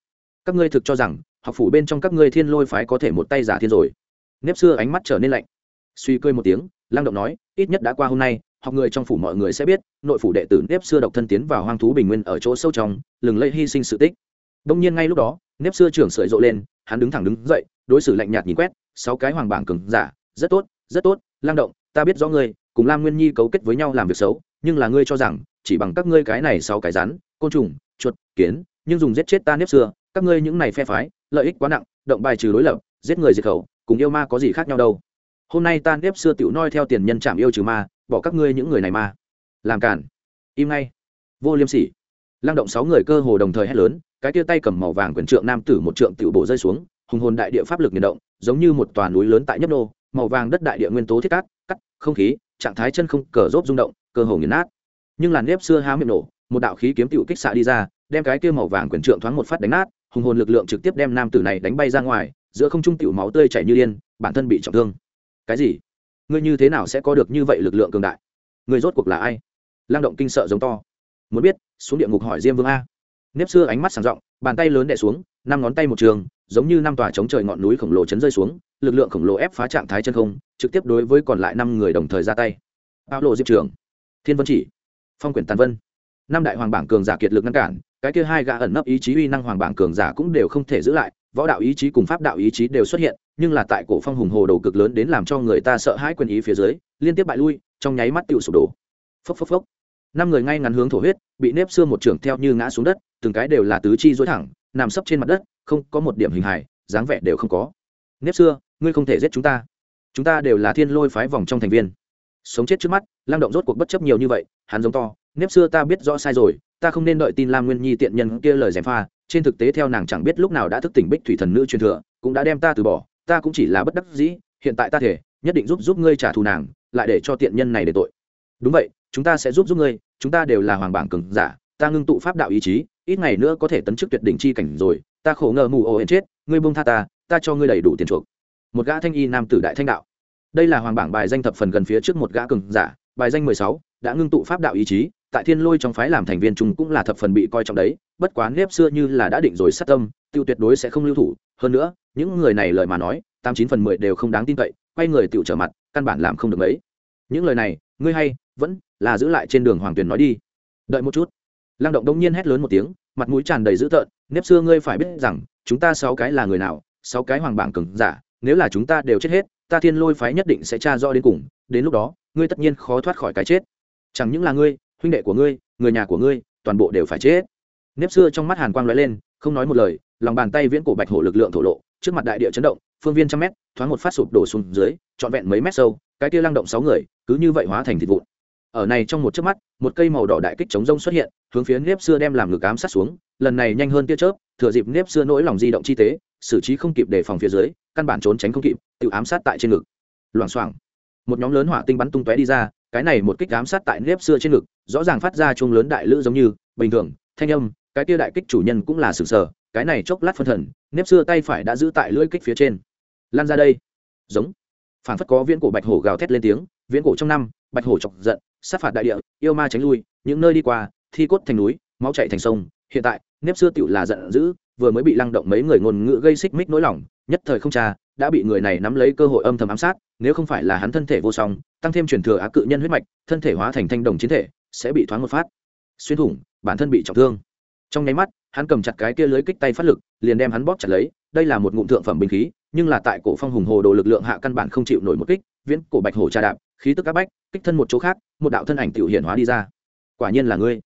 Các ngươi thực cho rằng, học phủ bên trong các ngươi thiên lôi phái có thể một tay giả thiên rồi. Nếp xưa ánh mắt trở nên lạnh. Suy cười một tiếng lang động nói, ít nhất đã qua hôm nay, học người trong phủ mọi người sẽ biết, nội phủ đệ tử nếp xưa độc thân tiến vào hoang thú bình nguyên ở chỗ sâu trong, lừng lây hy sinh sự tích. Đông nhiên ngay lúc đó, nếp xưa trưởng sợi rộ lên, hắn đứng thẳng đứng dậy, đối xử lạnh nhạt nhìn quét, sáu cái hoàng bảng cứng giả, rất tốt rất tốt lang động, ta biết rõ ngươi, cùng lam nguyên nhi cấu kết với nhau làm việc xấu nhưng là ngươi cho rằng, chỉ bằng các ngươi cái này sáu cái rắn, côn trùng, chuột, kiến, nhưng dùng giết chết ta nếp xưa, các ngươi những này phe phái, lợi ích quá nặng, động bài trừ đối lập, giết người diệt khẩu, cùng yêu ma có gì khác nhau đâu. Hôm nay ta nếp xưa tiểu noi theo tiền nhân chạm yêu trừ ma, bỏ các ngươi những người này ma làm cản im ngay. Vô liêm sỉ. Lăng động sáu người cơ hồ đồng thời hét lớn, cái tia tay cầm màu vàng quyền trượng nam tử một trượng tiểu bộ rơi xuống, hùng hồn đại địa pháp lực nhiệt động, giống như một tòa núi lớn tại nhấp nô, màu vàng đất đại địa nguyên tố thiết cát, cắt, không khí, trạng thái chân không cờ rốt rung động cơ hồ nghiền nát. Nhưng làn nếp xưa há miệng nổ, một đạo khí kiếm tiểu kích xạ đi ra, đem cái kia màu vàng quyền trượng thoáng một phát đánh nát, hùng hồn lực lượng trực tiếp đem nam tử này đánh bay ra ngoài, giữa không trung tiểu máu tươi chảy như điên, bản thân bị trọng thương. Cái gì? Ngươi như thế nào sẽ có được như vậy lực lượng cường đại? Người rốt cuộc là ai? Lang động kinh sợ giống to. Muốn biết, xuống địa ngục hỏi diêm vương a. Nếp xưa ánh mắt sàng rộng, bàn tay lớn đẻ xuống, năm ngón tay một trường, giống như năm tòa chống trời ngọn núi khổng lồ chấn rơi xuống, lực lượng khổng lồ ép phá trạng thái chân không, trực tiếp đối với còn lại năm người đồng thời ra tay. Bao lộ diệp trường thiên vân chỉ, phong quyển tàn vân. Năm đại hoàng bảng cường giả kiệt lực ngăn cản, cái kia hai gã ẩn nấp ý chí uy năng hoàng bảng cường giả cũng đều không thể giữ lại, võ đạo ý chí cùng pháp đạo ý chí đều xuất hiện, nhưng là tại cổ phong hùng hồ đầu cực lớn đến làm cho người ta sợ hãi quyền ý phía dưới, liên tiếp bại lui, trong nháy mắt tiêu sụp đổ. Phốc phốc phốc. Năm người ngay ngắn hướng thổ huyết, bị nếp xương một trường theo như ngã xuống đất, từng cái đều là tứ chi dối thẳng, nằm sấp trên mặt đất, không có một điểm hình hài, dáng vẻ đều không có. Nếp xưa, ngươi không thể giết chúng ta. Chúng ta đều là thiên lôi phái vòng trong thành viên sống chết trước mắt lang động rốt cuộc bất chấp nhiều như vậy, hắn giống to, nếp xưa ta biết rõ sai rồi, ta không nên đợi tin lam nguyên nhi tiện nhân kia lời gièm pha, trên thực tế theo nàng chẳng biết lúc nào đã thức tỉnh bích thủy thần nữ truyền thừa, cũng đã đem ta từ bỏ, ta cũng chỉ là bất đắc dĩ, hiện tại ta thể, nhất định giúp giúp ngươi trả thù nàng, lại để cho tiện nhân này để tội. Đúng vậy, chúng ta sẽ giúp giúp ngươi, chúng ta đều là hoàng bảng cường giả, ta ngưng tụ pháp đạo ý chí, ít ngày nữa có thể tấn chức tuyệt đỉnh chi cảnh rồi, ta khổ ngờ mù ô hên chết, ngươi buông tha ta ta cho ngươi đầy đủ tiền chuộc. Một gã thanh y nam tử đại thanh đạo đây là hoàng bảng bài danh thập phần gần phía trước một gã cường giả, bài danh mười sáu, đã ngưng tụ pháp đạo ý chí, tại thiên lôi trong phái làm thành viên chúng cũng là thập phần bị coi trọng đấy, bất quá nếp xưa như là đã định rồi sát tâm, tiêu tuyệt đối sẽ không lưu thủ. Hơn nữa, những người này lời mà nói, tám chín phần mười đều không đáng tin cậy, quay người tự trở mặt, căn bản làm không được mấy. Những lời này, ngươi hay, vẫn là giữ lại trên đường hoàng tuyền nói đi. Đợi một chút. Lăng động đông nhiên hét lớn một tiếng, mặt mũi tràn đầy dữ tợn, nếp xưa ngươi phải biết rằng, chúng ta sáu cái là người nào, sáu cái hoàng bảng cứng giả, nếu là chúng ta đều chết hết ta thiên lôi phái nhất định sẽ tra rõ đến cùng, đến lúc đó, ngươi tất nhiên khó thoát khỏi cái chết. Chẳng những là ngươi, huynh đệ của ngươi, người nhà của ngươi, toàn bộ đều phải chết. Nếp xưa trong mắt hàn quang lóe lên, không nói một lời, lòng bàn tay viễn cổ bạch hổ lực lượng thổ lộ, trước mặt đại địa chấn động, phương viên trăm mét, thoáng một phát sụp đổ xuống dưới, trọn vẹn mấy mét sâu, cái kia lăng động sáu người, cứ như vậy hóa thành thịt vụn ở này trong một chớp mắt, một cây màu đỏ đại kích chống rông xuất hiện, hướng phía nếp xưa đem làm ngực ám sát xuống, lần này nhanh hơn tia chớp, thừa dịp nếp xưa nỗi lòng di động chi tế, xử trí không kịp đề phòng phía dưới, căn bản trốn tránh không kịp, tự ám sát tại trên ngực. Loảng xoảng, một nhóm lớn hỏa tinh bắn tung tóe đi ra, cái này một kích ám sát tại nếp xưa trên ngực, rõ ràng phát ra chung lớn đại lữ giống như, bình thường, thanh âm, cái tia đại kích chủ nhân cũng là sừng sờ, cái này chốc lát phân thần, nếp xưa tay phải đã giữ tại lưỡi kích phía trên. Lan ra đây. Giống. Phản phất có viễn cổ bạch hổ gào thét lên tiếng, viễn cổ trong năm, bạch hổ chọc giận sát phạt đại địa, yêu ma tránh lui, những nơi đi qua, thi cốt thành núi, máu chạy thành sông. Hiện tại, nếp xưa tựu là giận dữ, vừa mới bị lăng động mấy người ngôn ngữ gây xích mích nỗi lòng, nhất thời không cha đã bị người này nắm lấy cơ hội âm thầm ám sát, nếu không phải là hắn thân thể vô song, tăng thêm truyền thừa á cự nhân huyết mạch, thân thể hóa thành thanh đồng chiến thể, sẽ bị thoáng một phát. Xuyên thủng, bản thân bị trọng thương. Trong nháy mắt, hắn cầm chặt cái kia lưới kích tay phát lực, liền đem hắn bóp chặt lấy, đây là một ngụm thượng phẩm binh khí, nhưng là tại cổ phong hùng hồ đồ lực lượng hạ căn bản không chịu nổi một kích, viễn cổ bạch hổ trà đạp khí tức áp bách, kích thân một chỗ khác, một đạo thân ảnh tiểu hiện hóa đi ra. Quả nhiên là ngươi.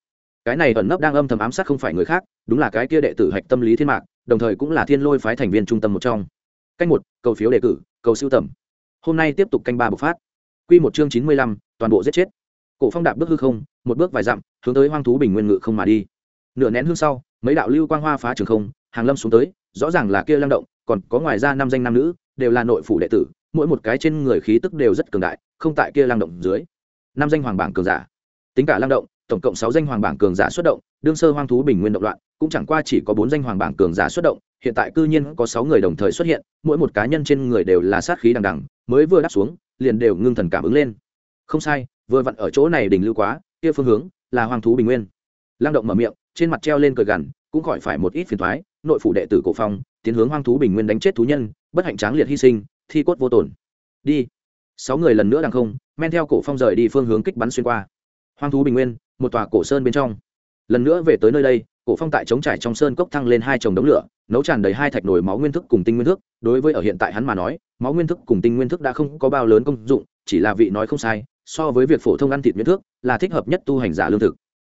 Cái này ẩn nấp đang âm thầm ám sát không phải người khác, đúng là cái kia đệ tử hạch tâm lý thiên mạc, đồng thời cũng là thiên lôi phái thành viên trung tâm một trong. Canh một, cầu phiếu đề cử, cầu siêu tầm. Hôm nay tiếp tục canh ba bộc phát. Q một chương chín mươi lăm, toàn bộ giết chết. Cổ phong đạp bước hư không, một bước vài dặm, hướng tới hoang thú bình nguyên ngự không mà đi. Nửa nén hương sau, mấy đạo lưu quang hoa phá trường không, hàng lâm xuống tới, rõ ràng là kia lăng động, còn có ngoài ra năm danh nam nữ, đều là nội phủ đệ tử mỗi một cái trên người khí tức đều rất cường đại, không tại kia lang động dưới. Năm danh hoàng bảng cường giả. Tính cả lang động, tổng cộng sáu danh hoàng bảng cường giả xuất động, đương sơ hoang thú bình nguyên động loạn, cũng chẳng qua chỉ có bốn danh hoàng bảng cường giả xuất động, hiện tại cư nhiên có sáu người đồng thời xuất hiện, mỗi một cá nhân trên người đều là sát khí đằng đằng, mới vừa đáp xuống, liền đều ngưng thần cảm ứng lên. Không sai, vừa vặn ở chỗ này đỉnh lưu quá, kia phương hướng là hoang thú bình nguyên. Lang động mở miệng, trên mặt treo lên cười gằn, cũng khỏi phải một ít phiền thoái nội phủ đệ tử cổ phong, tiến hướng hoang thú bình nguyên đánh chết thú nhân, bất hạnh tráng liệt hy sinh thi cốt vô tổn đi. Sáu người lần nữa đằng không, men theo cổ phong rời đi phương hướng kích bắn xuyên qua. Hoang thú bình nguyên, một tòa cổ sơn bên trong. Lần nữa về tới nơi đây, cổ phong tại chống trải trong sơn cốc thăng lên hai chồng đống lửa, nấu tràn đầy hai thạch nồi máu nguyên thức cùng tinh nguyên thức. Đối với ở hiện tại hắn mà nói, máu nguyên thức cùng tinh nguyên thức đã không có bao lớn công dụng, chỉ là vị nói không sai, so với việc phổ thông ăn thịt nguyên thức, là thích hợp nhất tu hành giả lương thực.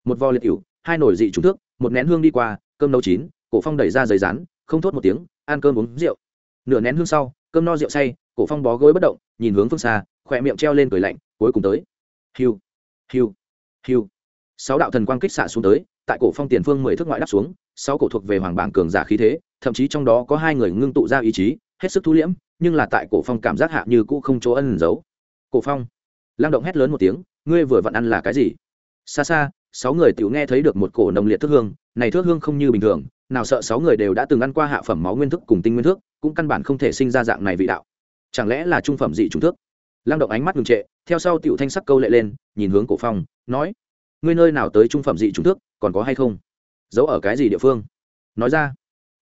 Một vò liệt ỉu hai nồi dị trung thước, một nén hương đi qua, cơm nấu chín, cổ phong đẩy ra giấy rán, không thốt một tiếng, ăn cơm uống rượu. Nửa nén hương sau cơm no rượu say, cổ phong bó gối bất động, nhìn hướng phương xa, khỏe miệng treo lên cười lạnh, cuối cùng tới. Hiu hiu hiu. Sáu đạo thần quang kích xạ xuống tới, tại cổ phong tiền phương mười thước ngoại đáp xuống, sáu cổ thuộc về hoàng bảng cường giả khí thế, thậm chí trong đó có hai người ngưng tụ ra ý chí, hết sức thu liễm, nhưng là tại cổ phong cảm giác hạ như cũ không chỗ ân giấu. Cổ phong lang động hét lớn một tiếng, ngươi vừa vặn ăn là cái gì? Xa xa, sáu người tiểu nghe thấy được một cổ nồng liệt thước hương, này thước hương không như bình thường nào sợ sáu người đều đã từng ăn qua hạ phẩm máu nguyên thức cùng tinh nguyên thức, cũng căn bản không thể sinh ra dạng này vị đạo. Chẳng lẽ là trung phẩm dị trùng thức? Lang động ánh mắt ngừng trệ, theo sau tiểu thanh sắc câu lệ lên, nhìn hướng cổ phong, nói, ngươi nơi nào tới trung phẩm dị trùng thức, còn có hay không? Giấu ở cái gì địa phương? Nói ra,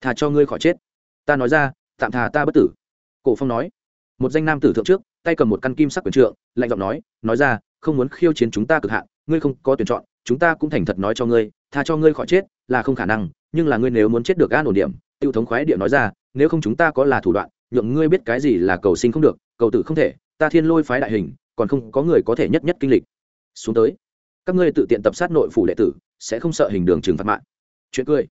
thà cho ngươi khỏi chết. Ta nói ra, tạm thà ta bất tử. Cổ phong nói, một danh nam tử thượng trước, tay cầm một căn kim sắc quyền trượng, lạnh giọng nói nói ra, không muốn khiêu chiến chúng ta cực hạn, ngươi không có tuyển chọn, chúng ta cũng thành thật nói cho ngươi, tha cho ngươi khỏi chết là không khả năng, nhưng là ngươi nếu muốn chết được an ổn điểm, tiêu thống khoái địa nói ra, nếu không chúng ta có là thủ đoạn, nhượng ngươi biết cái gì là cầu sinh không được, cầu tử không thể, ta thiên lôi phái đại hình, còn không có người có thể nhất nhất kinh lịch. Xuống tới, các ngươi tự tiện tập sát nội phủ đệ tử, sẽ không sợ hình đường trừng phạt mạng. Chuyện cười.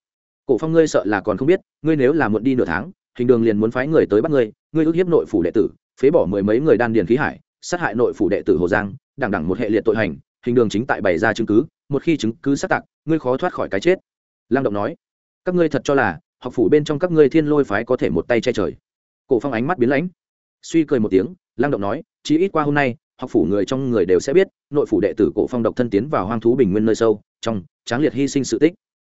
Cổ phong ngươi sợ là còn không biết, ngươi nếu là muộn đi nửa tháng, hình đường liền muốn phái người tới bắt ngươi ngươi ước hiếp nội phủ đệ tử, phế bỏ mười mấy người đan điền khí hải, sát hại nội phủ đệ tử hồ giang, đằng đẳng một hệ liệt tội hành, hình đường chính tại bày ra chứng cứ, một khi chứng cứ xác tạc, ngươi khó thoát khỏi cái chết lang động nói, các ngươi thật cho là học phủ bên trong các ngươi thiên lôi phái có thể một tay che trời? Cổ phong ánh mắt biến lãnh, suy cười một tiếng lang động nói chỉ ít qua hôm nay, học phủ người trong người đều sẽ biết, nội phủ đệ tử cổ phong độc thân tiến vào hoang thú bình nguyên nơi sâu, trong tráng liệt hy sinh sự tích.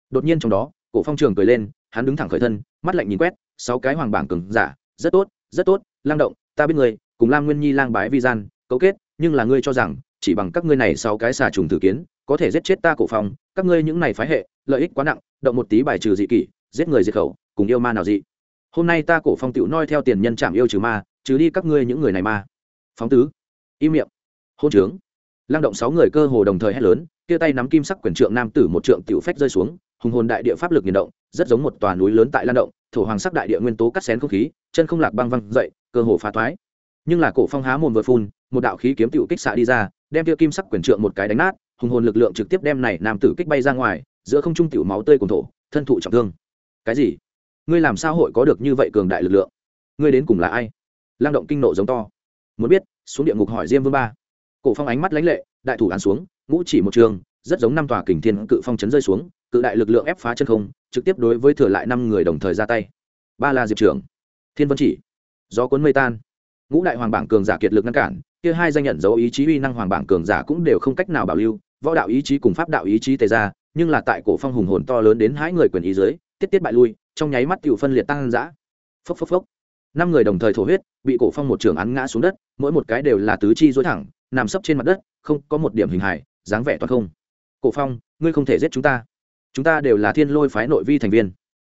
Đột nhiên trong đó, cổ phong trường cười lên, hắn đứng thẳng khởi thân, mắt lạnh nhìn quét, sáu cái hoàng bảng cường giả, rất tốt rất tốt lang động, ta biết người cùng lam nguyên nhi lang bái vi gian, cấu kết, nhưng là ngươi cho rằng, chỉ bằng các ngươi này sáu cái xà trùng tử kiến, có thể giết chết ta cổ phong, các ngươi những này phái hệ lợi ích quá nặng, động một tí bài trừ dị kỷ, giết người diệt khẩu, cùng yêu ma nào dị. Hôm nay ta cổ phong tiểu noi theo tiền nhân chạm yêu trừ ma, trừ đi các ngươi những người này ma. Phóng tứ. Im miệng. Hôn trướng. Lăng động sáu người cơ hồ đồng thời hét lớn, kia tay nắm kim sắc quyền trượng nam tử một trượng tiểu phách rơi xuống, hùng hồn đại địa pháp lực nhiệt động, rất giống một tòa núi lớn tại lan động, thổ hoàng sắc đại địa nguyên tố cắt xén không khí, chân không lạc băng văng dậy, cơ hồ phá thoái. Nhưng là cổ phong há mồm vừa phun, một đạo khí kiếm tiểu kích xạ đi ra, đem kia kim sắc quyền trượng một cái đánh nát, hùng hồn lực lượng trực tiếp đem này nam tử kích bay ra ngoài giữa không trung tiểu máu tươi cùng thổ, thân thụ trọng thương. Cái gì? Ngươi làm sao hội có được như vậy cường đại lực lượng? Ngươi đến cùng là ai? Lang động kinh nộ giống to. Muốn biết, xuống địa ngục hỏi diêm vương ba. Cổ phong ánh mắt lãnh lệ, đại thủ án xuống, ngũ chỉ một trường, rất giống năm tòa kình thiên cự phong chấn rơi xuống, cự đại lực lượng ép phá chân không, trực tiếp đối với thừa lại năm người đồng thời ra tay. Ba là diệp trưởng thiên vân chỉ, gió cuốn mây tan. Ngũ đại hoàng bảng cường giả kiệt lực ngăn cản, kia hai danh nhận dấu ý chí uy năng hoàng bảng cường giả cũng đều không cách nào bảo lưu, võ đạo ý chí cùng pháp đạo ý chí tề ra nhưng là tại cổ phong hùng hồn to lớn đến hãi người quyền ý dưới, tiết tiết bại lui, trong nháy mắt tiểu phân liệt tăng dã. Phốc phốc phốc. Năm người đồng thời thổ huyết, bị cổ phong một trường án ngã xuống đất, mỗi một cái đều là tứ chi duỗi thẳng, nằm sấp trên mặt đất, không có một điểm hình hài, dáng vẻ toàn không. Cổ phong, ngươi không thể giết chúng ta. Chúng ta đều là thiên lôi phái nội vi thành viên.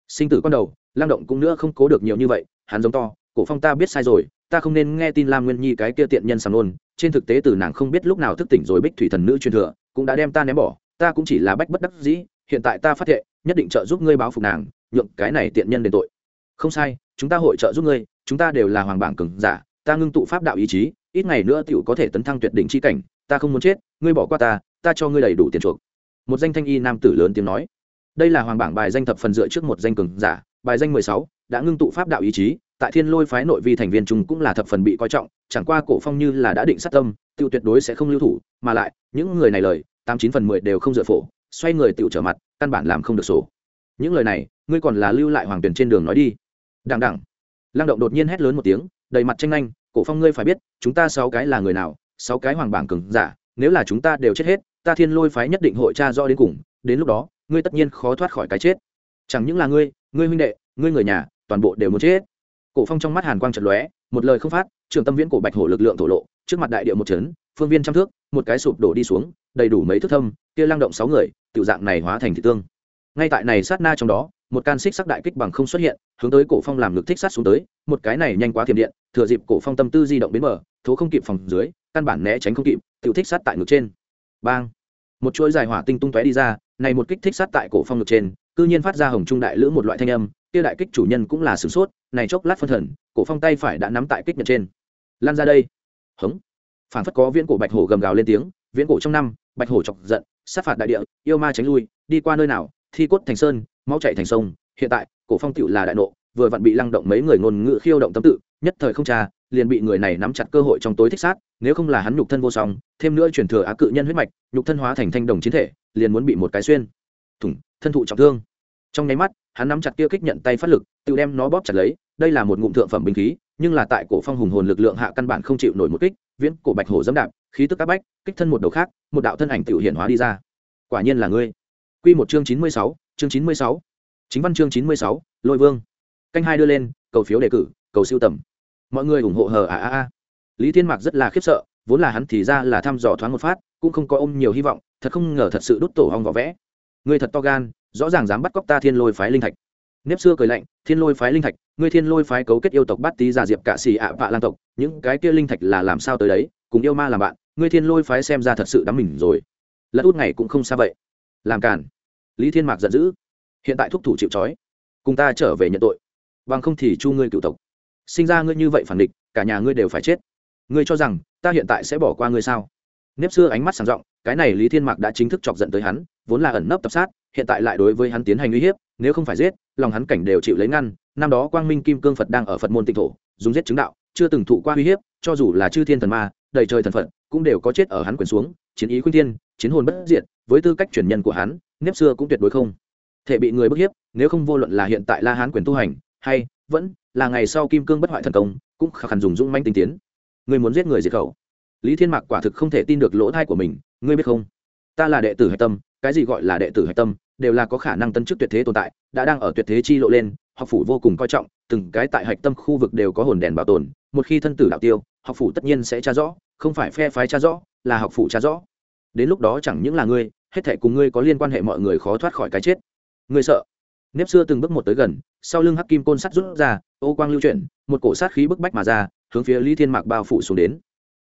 Sinh tử con đầu, lang động cũng nữa không cố được nhiều như vậy, hắn giống to, cổ phong ta biết sai rồi, ta không nên nghe tin lam nguyên nhi cái kia tiện nhân sàng nôn trên thực tế từ nàng không biết lúc nào thức tỉnh rồi bích thủy thần nữ truyền thừa, cũng đã đem ta ném bỏ ta cũng chỉ là bách bất đắc dĩ, hiện tại ta phát hiện nhất định trợ giúp ngươi báo phục nàng, nhượng cái này tiện nhân đền tội. Không sai, chúng ta hội trợ giúp ngươi, chúng ta đều là hoàng bảng cường giả, ta ngưng tụ pháp đạo ý chí, ít ngày nữa tiểu có thể tấn thăng tuyệt đỉnh chi cảnh, ta không muốn chết, ngươi bỏ qua ta ta cho ngươi đầy đủ tiền chuộc. Một danh thanh y nam tử lớn tiếng nói. Đây là hoàng bảng bài danh thập phần dựa trước một danh cường giả, bài danh mười sáu, đã ngưng tụ pháp đạo ý chí, tại thiên lôi phái nội vi thành viên chúng cũng là thập phần bị coi trọng, chẳng qua cổ phong như là đã định sát tâm tiêu tuyệt đối sẽ không lưu thủ, mà lại, những người này lời tám chín phần mười đều không dựa phổ, xoay người tự trở mặt, căn bản làm không được sổ. Những lời này, ngươi còn là lưu lại hoàng tuyển trên đường nói đi. Đằng đẳng lăng động đột nhiên hét lớn một tiếng, đầy mặt tranh anh, cổ phong ngươi phải biết, chúng ta sáu cái là người nào, sáu cái hoàng bảng cường giả, nếu là chúng ta đều chết hết, ta thiên lôi phái nhất định hội tra do đến cùng, đến lúc đó, ngươi tất nhiên khó thoát khỏi cái chết. Chẳng những là ngươi ngươi huynh đệ, ngươi người nhà, toàn bộ đều muốn chết. Cổ phong trong mắt hàn quang trận lóe, một lời không phát, trường tâm viễn cổ bạch hổ lực lượng thổ lộ, trước mặt đại địa một chấn phương viên trăm thước, một cái sụp đổ đi xuống, đầy đủ mấy thước thâm, kia lang động sáu người, tiểu dạng này hóa thành thị tương. Ngay tại này sát na trong đó, một can xích sắc đại kích bằng không xuất hiện, hướng tới cổ phong làm lực thích sát xuống tới, một cái này nhanh quá thiểm điện, thừa dịp cổ phong tâm tư di động biến mở thố không kịp phòng dưới, căn bản né tránh không kịp, tiểu thích sát tại ngực trên. Bang! Một chuỗi dài hỏa tinh tung tóe đi ra, này một kích thích sát tại cổ phong ngực trên, cư nhiên phát ra hồng trung đại lữ một loại thanh âm, kia đại kích chủ nhân cũng là sửng sốt, này chốc lát phân thần, cổ phong tay phải đã nắm tại kích nhật trên. Lan ra đây. Hống! Phản phất có viễn cổ bạch hổ gầm gào lên tiếng, viễn cổ trong năm, bạch hổ chọc giận, sát phạt đại địa, yêu ma tránh lui, đi qua nơi nào, thi cốt thành sơn, máu chạy thành sông. Hiện tại, cổ phong tựu là đại nộ, vừa vặn bị lăng động mấy người ngôn ngữ khiêu động tâm tự, nhất thời không tra, liền bị người này nắm chặt cơ hội trong tối thích sát, nếu không là hắn nhục thân vô song, thêm nữa chuyển thừa á cự nhân huyết mạch, nhục thân hóa thành thanh đồng chiến thể, liền muốn bị một cái xuyên. Thủng, thân thụ trọng thương. Trong nháy mắt, hắn nắm chặt kia kích nhận tay phát lực tự đem nó bóp chặt lấy, đây là một ngụm thượng phẩm binh khí nhưng là tại cổ phong hùng hồn lực lượng hạ căn bản không chịu nổi một kích, viễn cổ bạch hổ dẫm đạp, khí tức các bách, kích thân một đầu khác, một đạo thân ảnh tiểu hiện hóa đi ra. Quả nhiên là ngươi. Quy một chương chín mươi sáu, chương chín mươi sáu. Chính văn chương chín mươi sáu, lôi vương. Canh hai đưa lên, cầu phiếu đề cử, cầu siêu tầm. Mọi người ủng hộ hờ à à à lý thiên mạc rất là khiếp sợ, vốn là hắn thì ra là thăm dò thoáng một phát, cũng không có ôm nhiều hy vọng, thật không ngờ thật sự đốt tổ hong vỏ vẽ. Ngươi thật to gan, rõ ràng dám bắt cóc ta thiên lôi phái linh thạch nếp xưa cười lạnh, thiên lôi phái linh thạch, ngươi thiên lôi phái cấu kết yêu tộc bát tý giả diệp cạ xì ạ vạ lang tộc, những cái kia linh thạch là làm sao tới đấy? Cùng yêu ma làm bạn, ngươi thiên lôi phái xem ra thật sự đắm mình rồi. Lẫn út ngày cũng không xa vậy. Làm cản lý thiên mạc giận dữ. Hiện tại thúc thủ chịu trói, cùng ta trở về nhận tội. Bằng không thì chu ngươi cựu tộc. Sinh ra ngươi như vậy phản địch, cả nhà ngươi đều phải chết. Ngươi cho rằng ta hiện tại sẽ bỏ qua ngươi sao? Nếp xưa ánh mắt sáng rộng cái này lý thiên mạc đã chính thức chọc giận tới hắn, vốn là ẩn nấp tập sát, hiện tại lại đối với hắn tiến hành uy hiếp, nếu không phải giết, lòng hắn cảnh đều chịu lấy ngăn. Năm đó quang minh kim cương phật đang ở phật môn tịnh thổ, dùng giết chứng đạo, chưa từng thụ qua uy hiếp, cho dù là chư thiên thần ma, đầy trời thần phật, cũng đều có chết ở hắn quyền xuống. Chiến ý khuyên thiên, chiến hồn bất diệt, với tư cách truyền nhân của hắn, nếp xưa cũng tuyệt đối không thể bị người bức hiếp, nếu không vô luận là hiện tại la hán quyền tu hành, hay vẫn là ngày sau kim cương bất hoại thần công, cũng khả khăn dùng dũng manh tinh tiến. Người muốn giết người diệt khẩu lý thiên mạc quả thực không thể tin được lỗ thai của mình, ngươi biết không? Ta là đệ tử hạch tâm, cái gì gọi là đệ tử hạch tâm, đều là có khả năng tân chức tuyệt thế tồn tại, đã đang ở tuyệt thế chi lộ lên, học phủ vô cùng coi trọng, từng cái tại hạch tâm khu vực đều có hồn đèn bảo tồn, một khi thân tử đạo tiêu, học phủ tất nhiên sẽ tra rõ, không phải phe phái tra rõ, là học phủ tra rõ. Đến lúc đó chẳng những là ngươi, hết thể cùng ngươi có liên quan hệ mọi người khó thoát khỏi cái chết. Ngươi sợ? Nếp xưa từng bước một tới gần, sau lưng hắc kim côn sắt rút ra, ô quang lưu chuyển, một cổ sát khí bức bách mà ra, hướng phía lý thiên mạc bao phủ xuống đến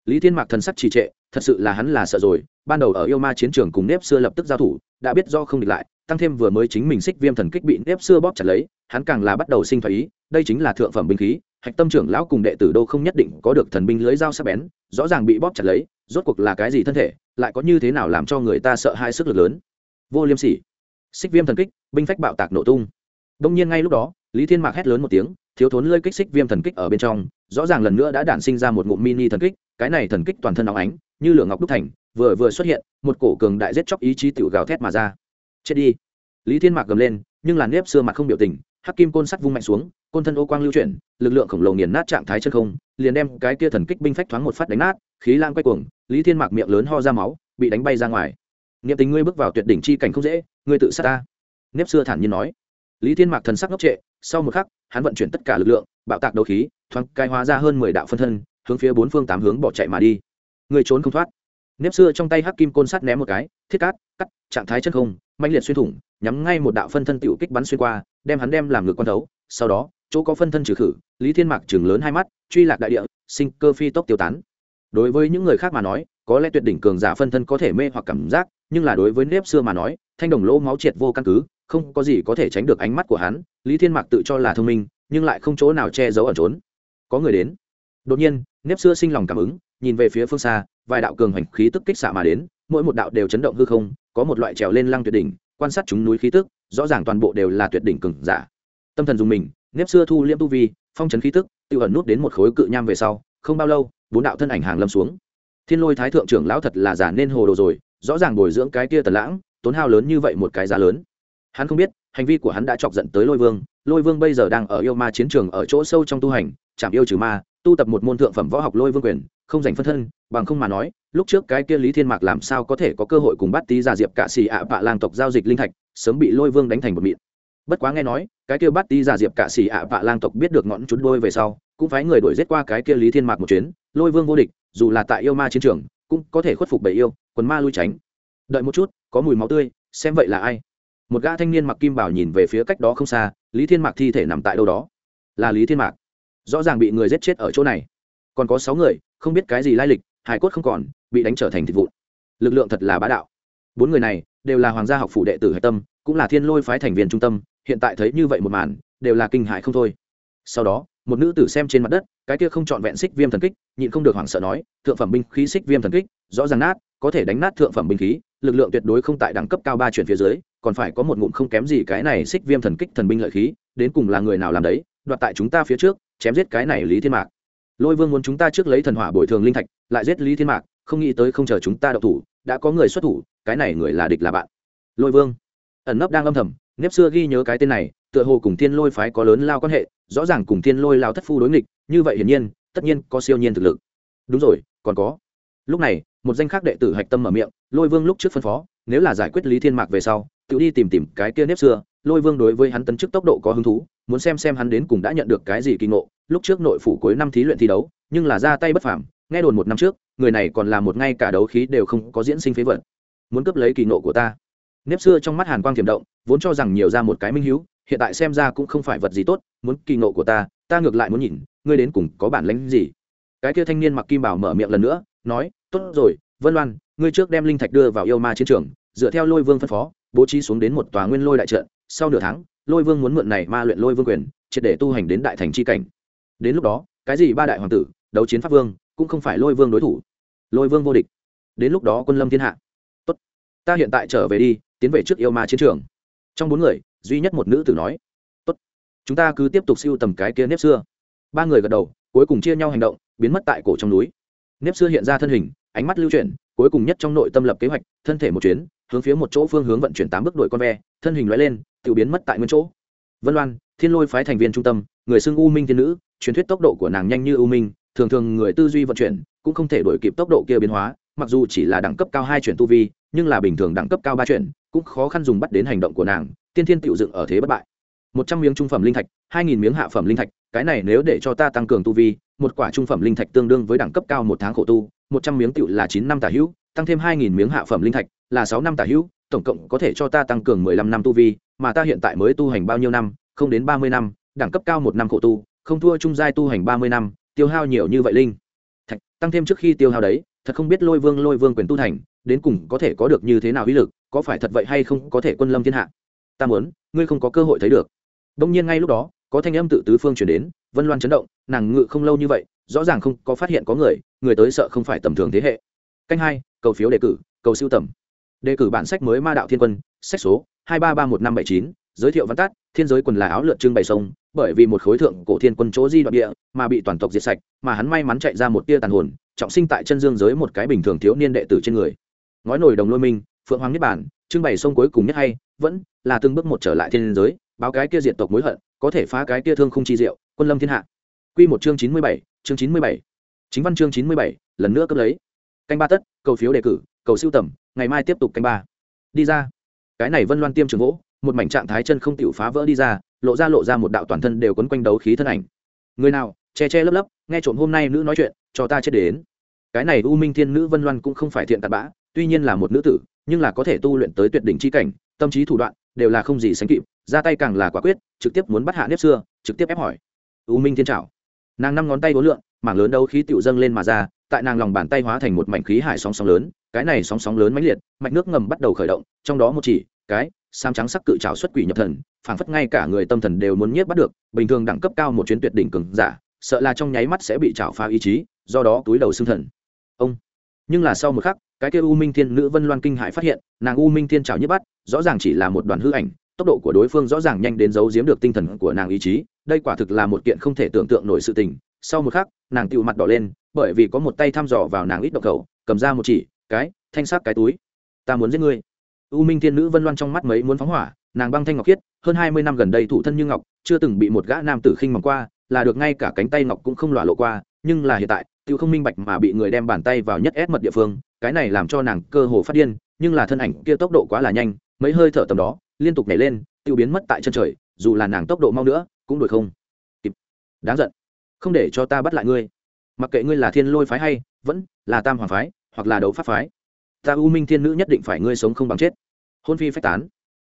lý thiên mạc thần sắc trì trệ, thật sự là hắn là sợ rồi. Ban đầu ở yêu ma chiến trường cùng nếp xưa lập tức giao thủ, đã biết do không địch lại, tăng thêm vừa mới chính mình xích viêm thần kích bị nếp xưa bóp chặt lấy, hắn càng là bắt đầu sinh thái ý, đây chính là thượng phẩm binh khí, hạch tâm trưởng lão cùng đệ tử đô không nhất định có được thần binh lưới dao sắc bén, rõ ràng bị bóp chặt lấy, rốt cuộc là cái gì thân thể, lại có như thế nào làm cho người ta sợ hai sức lực lớn. Vô liêm sỉ. Xích viêm thần kích, binh phách bạo tạc nổ tung. Đông nhiên ngay lúc đó, lý thiên mạc hét lớn một tiếng thiếu thốn lơi kích xích viêm thần kích ở bên trong, rõ ràng lần nữa đã đản sinh ra một ngụm mini thần kích, cái này thần kích toàn thân óng ánh, như lửa ngọc đúc thành, vừa vừa xuất hiện, một cổ cường đại giết chóc ý chí tiểu gào thét mà ra. Chết đi. Lý thiên mạc gầm lên, nhưng làn nếp xưa mặt không biểu tình, hắc kim côn sắt vung mạnh xuống, côn thân ô quang lưu chuyển, lực lượng khổng lồ nghiền nát trạng thái chân không, liền đem cái kia thần kích binh phách thoáng một phát đánh nát, khí lang quay cuồng, lý thiên mạc miệng lớn ho ra máu, bị đánh bay ra ngoài. Niệm tình ngươi bước vào tuyệt đỉnh chi cảnh không dễ, ngươi tự sát ta. Nếp xưa thản nhiên nói. Lý thiên mạc thần sắc ngốc trệ, sau một khắc hắn vận chuyển tất cả lực lượng, bạo tạc đấu khí, thoáng cai hóa ra hơn mười đạo phân thân, hướng phía bốn phương tám hướng bỏ chạy mà đi. Người trốn không thoát. Nếp xưa trong tay hắc kim côn sắt ném một cái, thiết cát, cắt, trạng thái chân không mạnh liệt xuyên thủng, nhắm ngay một đạo phân thân tiểu kích bắn xuyên qua, đem hắn đem làm ngược quan thấu. Sau đó, chỗ có phân thân trừ khử, lý thiên mạc chừng lớn hai mắt, truy lạc đại địa, sinh cơ phi tốc tiêu tán. Đối với những người khác mà nói, có lẽ tuyệt đỉnh cường giả phân thân có thể mê hoặc cảm giác, nhưng là đối với nếp xưa mà nói, thanh đồng lỗ máu triệt vô căn cứ không có gì có thể tránh được ánh mắt của hắn, lý thiên mạc tự cho là thông minh, nhưng lại không chỗ nào che giấu ẩn trốn. Có người đến. Đột nhiên, nếp xưa sinh lòng cảm ứng, nhìn về phía phương xa, vài đạo cường hành khí tức kích xạ mà đến, mỗi một đạo đều chấn động hư không, có một loại trèo lên lăng tuyệt đỉnh, quan sát chúng núi khí tức, rõ ràng toàn bộ đều là tuyệt đỉnh cường giả. Tâm thần dùng mình, nếp xưa thu liêm tu vi, phong trấn khí tức, tự ẩn nút đến một khối cự nham về sau, không bao lâu, bốn đạo thân ảnh hàng lâm xuống. Thiên lôi thái thượng trưởng lão thật là giả nên hồ đồ rồi, rõ ràng bồi dưỡng cái kia tần lãng, tốn hao lớn như vậy một cái giá lớn hắn không biết, hành vi của hắn đã chọc giận tới lôi vương. Lôi vương bây giờ đang ở yêu ma chiến trường ở chỗ sâu trong tu hành chạm yêu trừ ma, tu tập một môn thượng phẩm võ học lôi vương quyền, không dành phân thân, bằng không mà nói, lúc trước cái kia lý thiên mạc làm sao có thể có cơ hội cùng bắt tí giả diệp cả xì ạ vạ lang tộc giao dịch linh thạch, sớm bị lôi vương đánh thành một mịn. Bất quá nghe nói, cái kia bắt tí giả diệp cả xì ạ vạ lang tộc biết được ngọn chút đôi về sau, cũng phái người đuổi giết qua cái kia lý thiên mạc một chuyến. Lôi vương vô địch, dù là tại yêu ma chiến trường, cũng có thể khuất phục bầy yêu, quần ma lui tránh. Đợi một chút, có mùi máu tươi, xem vậy là ai một gã thanh niên mặc kim bảo nhìn về phía cách đó không xa, lý thiên mạc thi thể nằm tại đâu đó. Là lý thiên mạc. Rõ ràng bị người giết chết ở chỗ này. Còn có sáu người, không biết cái gì lai lịch hải cốt không còn, bị đánh trở thành thịt vụn. Lực lượng thật là bá đạo. Bốn người này đều là hoàng gia học phủ đệ tử hạch tâm, cũng là thiên lôi phái thành viên trung tâm, hiện tại thấy như vậy một màn, đều là kinh hại không thôi. Sau đó, một nữ tử xem trên mặt đất, cái kia không trọn vẹn xích viêm thần kích, nhịn không được hoảng sợ nói, thượng phẩm binh khí xích viêm thần kích, rõ ràng nát, có thể đánh nát thượng phẩm binh khí, lực lượng tuyệt đối không tại đẳng cấp cao ba chuyển phía dưới còn phải có một ngụm không kém gì cái này xích viêm thần kích thần binh lợi khí, đến cùng là người nào làm đấy, đoạt tại chúng ta phía trước, chém giết cái này lý thiên mạc. Lôi vương muốn chúng ta trước lấy thần hỏa bồi thường linh thạch, lại giết lý thiên mạc, không nghĩ tới không chờ chúng ta đậu thủ, đã có người xuất thủ, cái này người là địch là bạn. Lôi vương. Ẩn nấp đang âm thầm, nếp xưa ghi nhớ cái tên này, tựa hồ cùng thiên lôi phái có lớn lao quan hệ, rõ ràng cùng thiên lôi lao thất phu đối nghịch, như vậy hiển nhiên, tất nhiên có siêu nhiên thực lực. Đúng rồi, còn có. Lúc này, một danh khác đệ tử hạch tâm mở miệng, lôi vương lúc trước phân phó, nếu là giải quyết lý thiên mạc về sau tự đi tìm tìm cái kia nếp xưa, lôi vương đối với hắn tấn chức tốc độ có hứng thú, muốn xem xem hắn đến cùng đã nhận được cái gì kỳ ngộ. Lúc trước nội phủ cuối năm thí luyện thi đấu, nhưng là ra tay bất phàm, nghe đồn một năm trước, người này còn là một ngay cả đấu khí đều không có diễn sinh phế vật. Muốn cướp lấy kỳ ngộ của ta. Nếp xưa trong mắt hàn quang tiềm động, vốn cho rằng nhiều ra một cái minh hữu hiện tại xem ra cũng không phải vật gì tốt, muốn kỳ ngộ của ta ta ngược lại muốn nhìn, ngươi đến cùng có bản lĩnh gì? Cái kia thanh niên mặc kim bảo mở miệng lần nữa, nói, tốt rồi, vân loan, ngươi trước đem linh thạch đưa vào yêu ma chiến trường, dựa theo lôi vương phân phó bố trí xuống đến một tòa nguyên lôi đại trận, sau nửa tháng, lôi vương muốn mượn này ma luyện lôi vương quyền, triệt để tu hành đến đại thành c h i cảnh. Đến lúc đó, cái gì ba đại hoàng tử, đấu chiến pháp vương, cũng không phải lôi vương đối thủ. Lôi vương vô địch. Đến lúc đó quân lâm thiên hạ. Tốt. Ta hiện tại trở về đi, tiến về trước yêu ma chiến trường. Trong bốn người, duy nhất một nữ tử nói. Tốt. Chúng ta cứ tiếp tục siêu tầm cái kia nếp xưa. Ba người gật đầu, cuối cùng chia nhau hành động, biến mất tại cổ trong núi. Nếp xưa hiện ra thân hình, ánh mắt lưu chuyển, cuối cùng nhất trong nội tâm lập kế hoạch, thân thể một chuyến hướng phía một chỗ phương hướng vận chuyển tám bước đội con ve, thân hình loại lên, tự biến mất tại nguyên chỗ. Vân loan, thiên lôi phái thành viên trung tâm, người xưng u minh thiên nữ, truyền thuyết tốc độ của nàng nhanh như u minh, thường thường người tư duy vận chuyển cũng không thể đổi kịp tốc độ kia biến hóa, mặc dù chỉ là đẳng cấp cao hai chuyển tu vi, nhưng là bình thường đẳng cấp cao ba chuyển, cũng khó khăn dùng bắt đến hành động của nàng, tiên thiên tựu dựng ở thế bất bại. Một trăm miếng trung phẩm linh thạch, hai nghìn miếng hạ phẩm linh thạch, cái này nếu để cho ta tăng cường tu vi, một quả trung phẩm linh thạch tương đương với đẳng cấp cao một tháng khổ tu, một trăm miếng tựu là chín năm tả hữu, tăng thêm hai nghìn miếng hạ phẩm linh thạch là sáu năm tả hữu, tổng cộng có thể cho ta tăng cường mười lăm năm tu vi, mà ta hiện tại mới tu hành bao nhiêu năm, không đến ba mươi năm, đẳng cấp cao một năm khổ tu, không thua trung giai tu hành ba mươi năm, tiêu hao nhiều như vậy linh. Thạch, tăng thêm trước khi tiêu hao đấy, thật không biết lôi vương lôi vương quyền tu thành, đến cùng có thể có được như thế nào uy lực, có phải thật vậy hay không, có thể quân lâm thiên hạ. Ta muốn, ngươi không có cơ hội thấy được. Đông nhiên ngay lúc đó, có thanh âm tự tứ phương chuyển đến, vân loan chấn động, nàng ngự không lâu như vậy, rõ ràng không có phát hiện có người người tới sợ không phải tầm thường thế hệ. Canh hai, cầu phiếu đề cử, cầu siêu tầm đề cử bản sách mới ma đạo thiên quân, sách số hai ba ba một năm bảy chín, giới thiệu văn tát thiên giới quần là áo lượn trưng bày sông, bởi vì một khối thượng cổ thiên quân chỗ di đoạn địa, mà bị toàn tộc diệt sạch, mà hắn may mắn chạy ra một tia tàn hồn, trọng sinh tại chân dương giới một cái bình thường thiếu niên đệ tử trên người. Ngói nổi đồng lôi minh, phượng hoàng niết bản trưng bày sông cuối cùng nhất hay, vẫn là từng bước một trở lại thiên giới, báo cái kia diệt tộc mối hận, có thể phá cái kia thương không chi diệu, quân lâm thiên hạ. Quy một chương chín mươi bảy, chương chín mươi bảy. Chính văn chương chín mươi bảy, lần nữa cấp lấy. Canh ba tất, cầu phiếu đề cử, cầu siêu tầm ngày mai tiếp tục canh ba. Đi ra. Cái này vân loan tiêm trường gỗ, một mảnh trạng thái chân không tiểu phá vỡ đi ra, lộ ra lộ ra một đạo toàn thân đều quấn quanh đấu khí thân ảnh. Người nào? Che che lấp lấp, nghe trộm hôm nay nữ nói chuyện, cho ta chết đến. Cái này u minh thiên nữ vân loan cũng không phải thiện tạt bã, tuy nhiên là một nữ tử, nhưng là có thể tu luyện tới tuyệt đỉnh chi cảnh, tâm trí thủ đoạn đều là không gì sánh kịp, ra tay càng là quả quyết, trực tiếp muốn bắt hạ nếp xưa, trực tiếp ép hỏi. U minh thiên trảo. Nàng năm ngón tay vốn lượn mảng lớn đấu khí tiểu dâng lên mà ra tại nàng lòng bàn tay hóa thành một mảnh khí hải sóng sóng lớn, cái này sóng sóng lớn mãnh liệt, mạch nước ngầm bắt đầu khởi động, trong đó một chỉ, cái sam trắng sắc cự trào xuất quỷ nhập thần, phảng phất ngay cả người tâm thần đều muốn nhiếp bắt được, bình thường đẳng cấp cao một chuyến tuyệt đỉnh cường giả, sợ là trong nháy mắt sẽ bị trào phá ý chí, do đó túi đầu xương thần. Ông. Nhưng là sau một khắc, cái kia u minh thiên nữ vân loan kinh hại phát hiện, nàng u minh thiên trào nhiếp bắt, rõ ràng chỉ là một đoàn hư ảnh, tốc độ của đối phương rõ ràng nhanh đến giấu giếm được tinh thần của nàng ý chí, đây quả thực là một kiện không thể tưởng tượng nổi sự tình. Sau một khắc nàng tựu mặt đỏ lên, bởi vì có một tay thăm dò vào nàng ít độc khẩu, cầm ra một chỉ, cái, thanh sắc cái túi. Ta muốn giết ngươi. U minh thiên nữ vân loan trong mắt mấy muốn phóng hỏa, nàng băng thanh ngọc khiết, hơn hai mươi năm gần đây thủ thân như ngọc, chưa từng bị một gã nam tử khinh mỏng qua, là được ngay cả cánh tay ngọc cũng không lọa lộ qua, nhưng là hiện tại tiêu không minh bạch mà bị người đem bàn tay vào nhất ép mật địa phương, cái này làm cho nàng cơ hồ phát điên, nhưng là thân ảnh kia tốc độ quá là nhanh, mấy hơi thở tầm đó, liên tục nhảy lên tiêu biến mất tại chân trời, dù là nàng tốc độ mau nữa, cũng đuổi không kịp. Đáng giận không để cho ta bắt lại ngươi. Mặc kệ ngươi là thiên lôi phái hay vẫn là tam hoàng phái hoặc là đấu pháp phái, ta u minh thiên nữ nhất định phải ngươi sống không bằng chết. Hôn phi phách tán.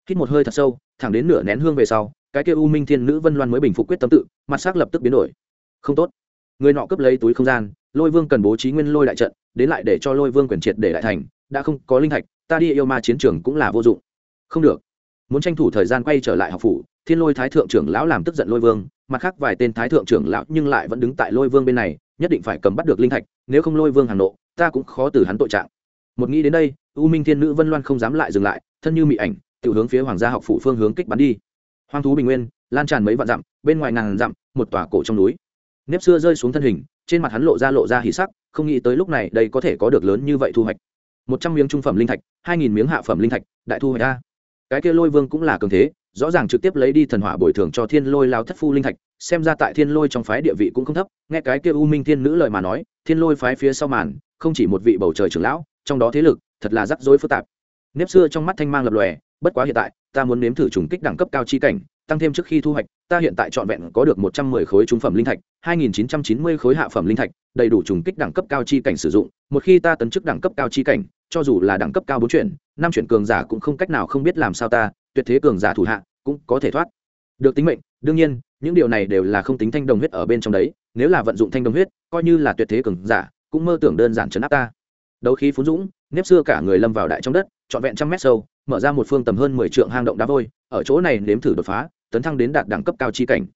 Hít một hơi thật sâu, thẳng đến nửa nén hương về sau, cái kia u minh thiên nữ vân loan mới bình phục quyết tâm tự, mặt sắc lập tức biến đổi. Không tốt. Người nọ cướp lấy túi không gian, lôi vương cần bố trí nguyên lôi đại trận, đến lại để cho lôi vương quyền triệt để đại thành, đã không có linh thạch, ta đi yêu ma chiến trường cũng là vô dụng. Không được. Muốn tranh thủ thời gian quay trở lại học phủ, thiên lôi thái thượng trưởng lão làm tức giận lôi vương mặt khác vài tên thái thượng trưởng lão nhưng lại vẫn đứng tại lôi vương bên này, nhất định phải cầm bắt được linh thạch, nếu không lôi vương hàng nộ, ta cũng khó từ hắn tội trạng. Một nghĩ đến đây, u minh thiên nữ vân loan không dám lại dừng lại, thân như mị ảnh tự hướng phía hoàng gia học phủ phương hướng kích bắn đi. Hoang thú bình nguyên, lan tràn mấy vạn dặm, bên ngoài ngàn dặm, một tòa cổ trong núi. Nếp xưa rơi xuống thân hình, trên mặt hắn lộ ra lộ ra hỉ sắc, không nghĩ tới lúc này đây có thể có được lớn như vậy thu hoạch. Một trăm miếng trung phẩm linh thạch, hai nghìn miếng hạ phẩm linh thạch, đại thu hoạch a. Cái kia lôi vương cũng là cường thế rõ ràng trực tiếp lấy đi thần hỏa bồi thường cho thiên lôi lao thất phu linh thạch, xem ra tại thiên lôi trong phái địa vị cũng không thấp, nghe cái kia u minh thiên nữ lời mà nói, thiên lôi phái phía sau màn, không chỉ một vị bầu trời trưởng lão, trong đó thế lực, thật là rắc rối phức tạp. Nếp xưa trong mắt thanh mang lập lòe, bất quá hiện tại, ta muốn nếm thử trùng kích đẳng cấp cao chi cảnh, tăng thêm trước khi thu hoạch, ta hiện tại trọn vẹn có được một trăm mười khối trung phẩm linh thạch, hai nghìn chín trăm chín mươi khối hạ phẩm linh thạch, đầy đủ trùng kích đẳng cấp cao chi cảnh sử dụng, một khi ta tấn chức đẳng cấp cao chi cảnh, cho dù là đẳng cấp cao bốn chuyển, năm chuyển cường giả cũng không cách nào không biết làm sao ta tuyệt thế cường giả thủ hạ cũng có thể thoát. Được tính mệnh, đương nhiên, những điều này đều là không tính thanh đồng huyết ở bên trong đấy, nếu là vận dụng thanh đồng huyết, coi như là tuyệt thế cường giả, cũng mơ tưởng đơn giản chấn áp ta. Đấu khí phú dũng, nếp xưa cả người lâm vào đại trong đất, trọn vẹn trăm mét sâu, mở ra một phương tầm hơn mười trượng hang động đá vôi, ở chỗ này nếm thử đột phá, tấn thăng đến đạt đẳng cấp cao chi cảnh.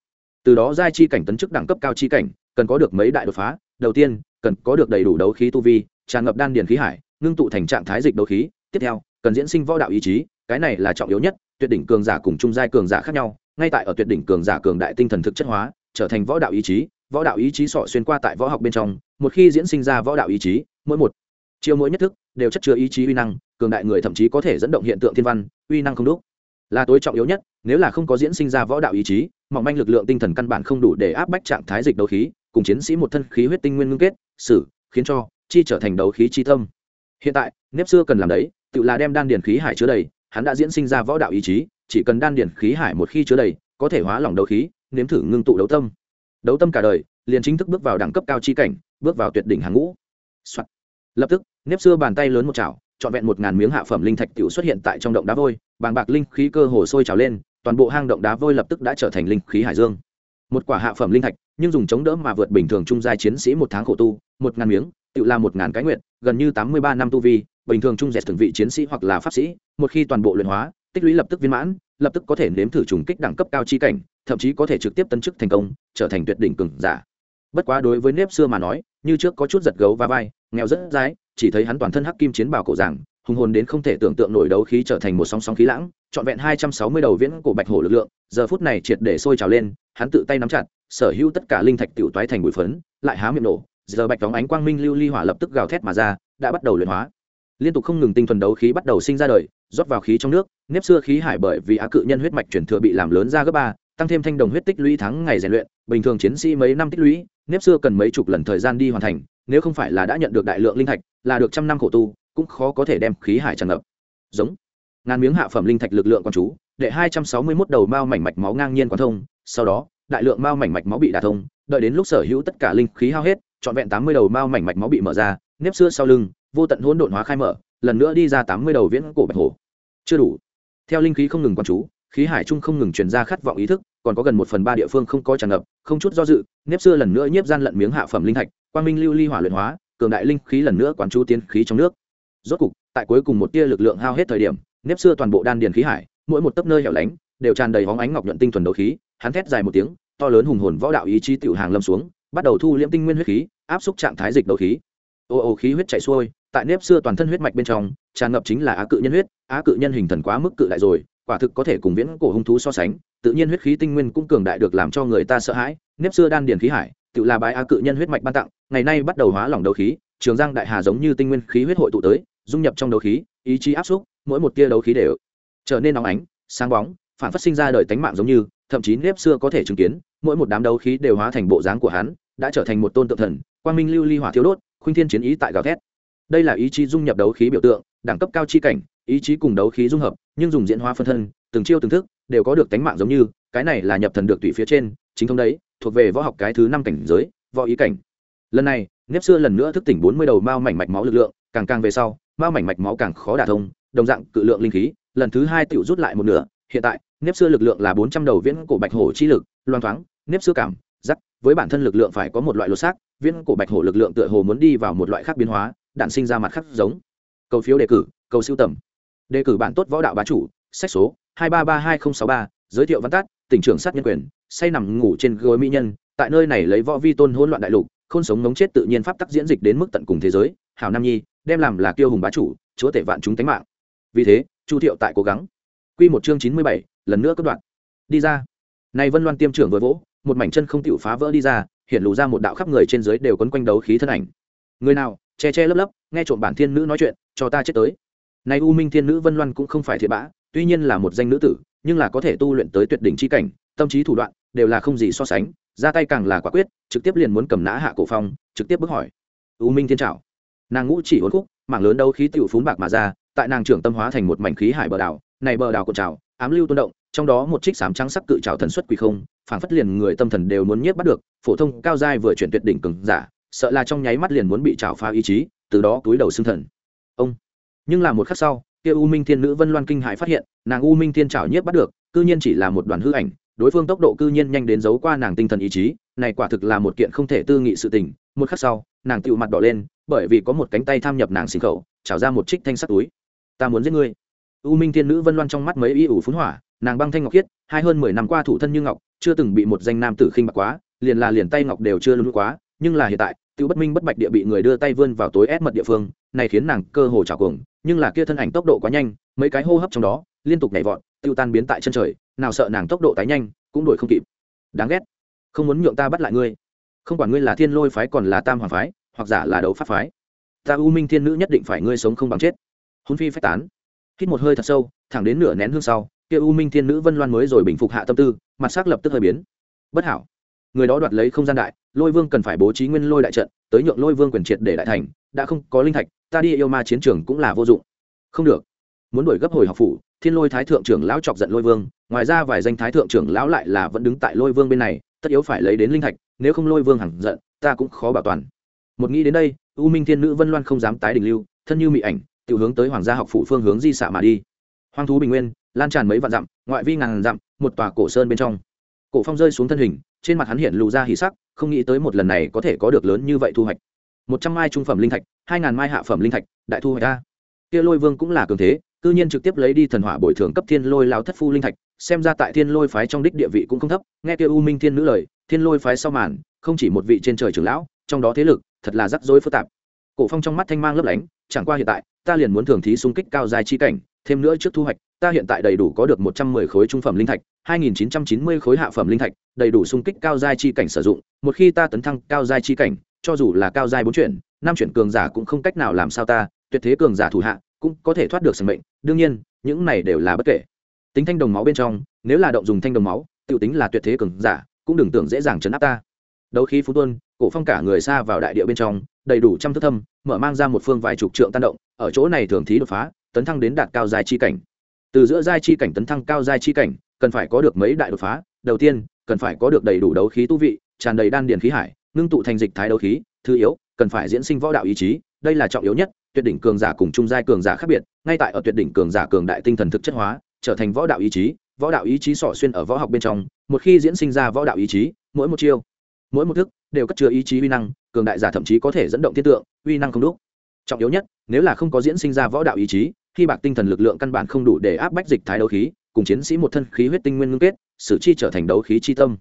Từ đó giai chi cảnh tấn chức đẳng cấp cao chi cảnh, cần có được mấy đại đột phá. Đầu tiên, cần có được đầy đủ đấu khí tu vi, tràn ngập đan điền khí hải, ngưng tụ thành trạng thái dịch đấu khí. Tiếp theo, cần diễn sinh võ đạo ý chí, cái này là trọng yếu nhất tuyệt đỉnh cường giả cùng trung giai cường giả khác nhau, ngay tại ở tuyệt đỉnh cường giả cường đại tinh thần thực chất hóa, trở thành võ đạo ý chí, võ đạo ý chí sọ xuyên qua tại võ học bên trong, một khi diễn sinh ra võ đạo ý chí, mỗi một chiêu mỗi nhất thức đều chất chứa ý chí uy năng, cường đại người thậm chí có thể dẫn động hiện tượng thiên văn, uy năng không đúc. Là tối trọng yếu nhất, nếu là không có diễn sinh ra võ đạo ý chí, mỏng manh lực lượng tinh thần căn bản không đủ để áp bách trạng thái dịch đấu khí, cùng chiến sĩ một thân khí huyết tinh nguyên ngưng kết, xử, khiến cho chi trở thành đấu khí chi tâm. Hiện tại, nếp xưa cần làm đấy, tự là đem đan điền khí hải chứa đầy hắn đã diễn sinh ra võ đạo ý chí, chỉ cần đan điển khí hải một khi chứa đầy, có thể hóa lỏng đấu khí, nếm thử ngưng tụ đấu tâm. Đấu tâm cả đời, liền chính thức bước vào đẳng cấp cao chi cảnh, bước vào tuyệt đỉnh hàng ngũ、Soạn. lập tức, nếp xưa bàn tay lớn một chảo, trọn vẹn một ngàn miếng hạ phẩm linh thạch tiểu xuất hiện tại trong động đá vôi, bàng bạc linh khí cơ hồ sôi trào lên, toàn bộ hang động đá vôi lập tức đã trở thành linh khí hải dương. Một quả hạ phẩm linh thạch, nhưng dùng chống đỡ mà vượt bình thường trung giai chiến sĩ một tháng khổ tu, một ngàn miếng, tự là một ngàn cái nguyện gần như tám mươi ba năm tu vi bình thường trung dẹt từng vị chiến sĩ hoặc là pháp sĩ, một khi toàn bộ luyện hóa, tích lũy lập tức viên mãn, lập tức có thể nếm thử trùng kích đẳng cấp cao chi cảnh, thậm chí có thể trực tiếp tấn chức thành công, trở thành tuyệt đỉnh cường giả. Bất quá đối với nếp xưa mà nói, như trước có chút giật gấu và vai, nghèo rất dái chỉ thấy hắn toàn thân hắc kim chiến bào cổ giảng, hùng hồn đến không thể tưởng tượng nổi đấu khí trở thành một sóng sóng khí lãng, trọn vẹn hai trăm sáu mươi đầu viễn cổ bạch hổ lực lượng, giờ phút này triệt để sôi trào lên, hắn tự tay nắm chặt, sở hữu tất cả linh thạch tiểu toái thành bụi phấn, lại há miệng nổ, giờ bạch đóng ánh quang minh lưu ly hỏa lập tức gào thét mà ra, đã bắt đầu luyện hóa liên tục không ngừng tinh thuần đấu khí bắt đầu sinh ra đời, rót vào khí trong nước, nếp xưa khí hải bởi vì á cự nhân huyết mạch chuyển thừa bị làm lớn ra gấp ba, tăng thêm thanh đồng huyết tích lũy tháng ngày rèn luyện, bình thường chiến sĩ mấy năm tích lũy, nếp xưa cần mấy chục lần thời gian đi hoàn thành, nếu không phải là đã nhận được đại lượng linh thạch, là được trăm năm khổ tu, cũng khó có thể đem khí hải tràn ngập. Giống. Ngàn miếng hạ phẩm linh thạch lực lượng quan chú để hai trăm sáu mươi mốt đầu mao mảnh mạch máu ngang nhiên quán thông, sau đó, đại lượng mao mảnh mạch máu bị đả thông, đợi đến lúc sở hữu tất cả linh khí hao hết, trọn vẹn tám mươi đầu mao mảnh mạch máu bị mở ra, nếp xưa sau lưng vô tận hỗn độn hóa khai mở, lần nữa đi ra tám mươi đầu viễn cổ bạch hổ. Chưa đủ. Theo linh khí không ngừng quan chú, khí hải trung không ngừng truyền ra khát vọng ý thức, còn có gần một phần ba địa phương không có tràn ngập, không chút do dự, nếp xưa lần nữa nhiếp gian lận miếng hạ phẩm linh thạch, quang minh lưu ly hỏa luyện hóa, cường đại linh khí lần nữa quán chú tiến khí trong nước. Rốt cục, tại cuối cùng một tia lực lượng hao hết thời điểm, nếp xưa toàn bộ đan điền khí hải, mỗi một tấc nơi hẻo lánh, đều tràn đầy hóng ánh ngọc nhuận tinh thuần đấu khí, hắn thét dài một tiếng, to lớn hùng hồn võ đạo ý chí tiểu hàng lâm xuống, bắt đầu thu liễm tinh nguyên huyết khí, áp xúc trạng thái dịch đấu khí. Ô ô khí huyết chảy xuôi tại nếp xưa toàn thân huyết mạch bên trong, tràn ngập chính là á cự nhân huyết, á cự nhân hình thần quá mức cự đại rồi, quả thực có thể cùng viễn cổ hung thú so sánh, tự nhiên huyết khí tinh nguyên cũng cường đại được làm cho người ta sợ hãi, nếp xưa đan điền khí hải, tự là bái á cự nhân huyết mạch ban tặng, ngày nay bắt đầu hóa lỏng đấu khí, trường giang đại hà giống như tinh nguyên khí huyết hội tụ tới, dung nhập trong đấu khí, ý chí áp xúc, mỗi một tia đấu khí đều trở nên nóng ánh, sáng bóng, phản phát sinh ra đời tánh mạng giống như, thậm chí nếp xưa có thể chứng kiến, mỗi một đám đấu khí đều hóa thành bộ dáng của hắn, đã trở thành một tôn tượng thần, quang minh lưu ly hỏa thiếu đốt, khuynh thiên chiến ý tại gào thét đây là ý chí dung nhập đấu khí biểu tượng, đẳng cấp cao chi cảnh, ý chí cùng đấu khí dung hợp, nhưng dùng diễn hóa phân thân, từng chiêu từng thức, đều có được tánh mạng giống như, cái này là nhập thần được tùy phía trên, chính thống đấy, thuộc về võ học cái thứ năm cảnh giới, võ ý cảnh. Lần này, nếp xưa lần nữa thức tỉnh bốn mươi đầu mao mảnh mạch máu lực lượng, càng càng về sau, mao mảnh mạch máu càng khó đả thông, đồng dạng cự lượng linh khí, lần thứ hai tự rút lại một nửa, hiện tại, nếp xưa lực lượng là bốn trăm đầu viễn cổ bạch hổ chi lực loan thoáng, nếp xưa cảm giắc với bản thân lực lượng phải có một loại lột xác, viễn cổ bạch hổ lực lượng tựa hồ muốn đi vào một loại khác biến hóa đạn sinh ra mặt khác giống. Cầu phiếu đề cử, cầu siêu tầm. Đề cử bản tốt võ đạo bá chủ, sách số hai ba ba hai nghìn sáu ba, giới thiệu văn tát tỉnh trưởng sát nhân quyền, say nằm ngủ trên gối mỹ nhân, tại nơi này lấy võ vi tôn hỗn loạn đại lục, khôn sống ngống chết tự nhiên pháp tắc diễn dịch đến mức tận cùng thế giới, hảo nam nhi, đem làm là kiêu hùng bá chủ, chúa tể vạn chúng tánh mạng. Vì thế, chu thiệu tại cố gắng. Quy một chương chín mươi bảy, lần nữa cất đoạn. Đi ra. Này vân loan tiêm trưởng vừa vỗ, một mảnh chân không tiểu phá vỡ đi ra, hiện lù ra một đạo khắp người trên dưới đều quấn quanh đấu khí thân ảnh. Người nào? Che che lấp lấp, nghe trộm bản thiên nữ nói chuyện, cho ta chết tới. Nay u minh thiên nữ vân loan cũng không phải thiệt bã, tuy nhiên là một danh nữ tử, nhưng là có thể tu luyện tới tuyệt đỉnh chi cảnh, tâm trí thủ đoạn đều là không gì so sánh, ra tay càng là quả quyết, trực tiếp liền muốn cầm nã hạ cổ phong, trực tiếp bước hỏi. U minh thiên trảo, nàng ngũ chỉ uốn khúc, mảng lớn đâu khí tiểu phún bạc mà ra, tại nàng trưởng tâm hóa thành một mảnh khí hải bờ đảo, này bờ đảo cột trào, ám lưu tôn động, trong đó một trích sám trắng sắc cự trào thần xuất quỷ không, phảng phất liền người tâm thần đều muốn nhiếp bắt được, phổ thông cao giai vừa chuyển tuyệt đỉnh cường giả sợ là trong nháy mắt liền muốn bị trào phá ý chí, từ đó túi đầu xương thần. Ông. Nhưng là một khắc sau, kia u minh thiên nữ vân loan kinh hải phát hiện, nàng u minh thiên trào nhiếp bắt được, cư nhiên chỉ là một đoàn hư ảnh, đối phương tốc độ cư nhiên nhanh đến giấu qua nàng tinh thần ý chí, này quả thực là một kiện không thể tư nghị sự tình. Một khắc sau, nàng tựu mặt đỏ lên, bởi vì có một cánh tay tham nhập nàng sinh khẩu trào ra một trích thanh sắt túi. Ta muốn giết ngươi. U minh thiên nữ vân loan trong mắt mấy y ủ phun hỏa, nàng băng thanh ngọc khiết, hai hơn mười năm qua thủ thân như ngọc, chưa từng bị một danh nam tử khinh bạc quá, liền là liền tay ngọc đều chưa lún quá nhưng là hiện tại, tiêu bất minh bất bạch địa bị người đưa tay vươn vào tối ép mật địa phương, này khiến nàng cơ hồ trào cuồng, nhưng là kia thân ảnh tốc độ quá nhanh, mấy cái hô hấp trong đó, liên tục nhảy vọt, tiêu tan biến tại chân trời, nào sợ nàng tốc độ tái nhanh, cũng đuổi không kịp. Đáng ghét. Không muốn nhượng ta bắt lại ngươi. Không quản ngươi là thiên lôi phái còn là tam hoàng phái, hoặc giả là đấu pháp phái, ta u minh thiên nữ nhất định phải ngươi sống không bằng chết. Hôn phi phách tán. Hít một hơi thật sâu, thẳng đến nửa nén hương sau, kia u minh thiên nữ vân loan mới rồi bình phục hạ tâm tư, mặt sắc lập tức hơi biến. Bất hảo người đó đoạt lấy không gian đại, lôi vương cần phải bố trí nguyên lôi đại trận, tới nhượng lôi vương quyền triệt để đại thành, đã không có linh thạch, ta đi yêu ma chiến trường cũng là vô dụng. Không được. Muốn đuổi gấp hồi học phủ, thiên lôi thái thượng trưởng lão chọc giận lôi vương, ngoài ra vài danh thái thượng trưởng lão lại là vẫn đứng tại lôi vương bên này, tất yếu phải lấy đến linh thạch, nếu không lôi vương hẳn giận, ta cũng khó bảo toàn. Một nghĩ đến đây, u minh thiên nữ vân loan không dám tái đình lưu, thân như mị ảnh tự hướng tới hoàng gia học phủ phương hướng di xạ mà đi. Hoang thú bình nguyên, lan tràn mấy vạn dặm, ngoại vi ngàn dặm, một tòa cổ sơn bên trong. Cổ phong rơi xuống thân hình trên mặt hắn hiện lù ra hỉ sắc, không nghĩ tới một lần này có thể có được lớn như vậy thu hoạch. Một trăm mai trung phẩm linh thạch, hai ngàn mai hạ phẩm linh thạch, đại thu hoạch ta kia lôi vương cũng là cường thế, cư nhiên trực tiếp lấy đi thần hỏa bồi thường cấp thiên lôi lao thất phu linh thạch, xem ra tại thiên lôi phái trong đích địa vị cũng không thấp, nghe kia u minh thiên nữ lời, thiên lôi phái sau màn, không chỉ một vị trên trời trưởng lão, trong đó thế lực, thật là rắc rối phức tạp. Cổ phong trong mắt thanh mang lấp lánh, chẳng qua hiện tại, ta liền muốn thường thí xung kích cao dài chi cảnh, thêm nữa trước thu hoạch, ta hiện tại đầy đủ có được một trăm mười khối trung phẩm linh thạch hai nghìn chín trăm chín mươi khối hạ phẩm linh thạch, đầy đủ xung kích cao giai chi cảnh sử dụng, một khi ta tấn thăng cao giai chi cảnh, cho dù là cao giai bốn chuyển, năm chuyển cường giả cũng không cách nào làm sao ta, tuyệt thế cường giả thủ hạ, cũng có thể thoát được sinh mệnh, đương nhiên, những này đều là bất kể. Tính thanh đồng máu bên trong, nếu là động dùng thanh đồng máu, tiểu tính là tuyệt thế cường giả, cũng đừng tưởng dễ dàng chấn áp ta. Đấu khí phú tuân, cổ phong cả người xa vào đại địa bên trong, đầy đủ trăm thứ thâm, mở mang ra một phương vài chục trượng tan động, ở chỗ này thường thí đột phá, tấn thăng đến đạt cao giai chi cảnh. Từ giữa giai chi cảnh tấn thăng cao giai chi cảnh cần phải có được mấy đại đột phá. Đầu tiên, cần phải có được đầy đủ đấu khí tu vị, tràn đầy đan điền khí hải, ngưng tụ thành dịch thái đấu khí, thứ yếu, cần phải diễn sinh võ đạo ý chí, đây là trọng yếu nhất, tuyệt đỉnh cường giả cùng trung giai cường giả khác biệt, ngay tại ở tuyệt đỉnh cường giả cường đại tinh thần thực chất hóa, trở thành võ đạo ý chí, võ đạo ý chí sỏ xuyên ở võ học bên trong, một khi diễn sinh ra võ đạo ý chí, mỗi một chiêu, mỗi một thức đều cất chứa ý chí uy năng, cường đại giả thậm chí có thể dẫn động thiên tượng, uy năng không đúc trọng yếu nhất, nếu là không có diễn sinh ra võ đạo ý chí, khi bạc tinh thần lực lượng căn bản không đủ để áp bách dịch thái đấu khí cùng chiến sĩ một thân khí huyết tinh nguyên ngưng kết, sử chi trở thành đấu khí chi tâm.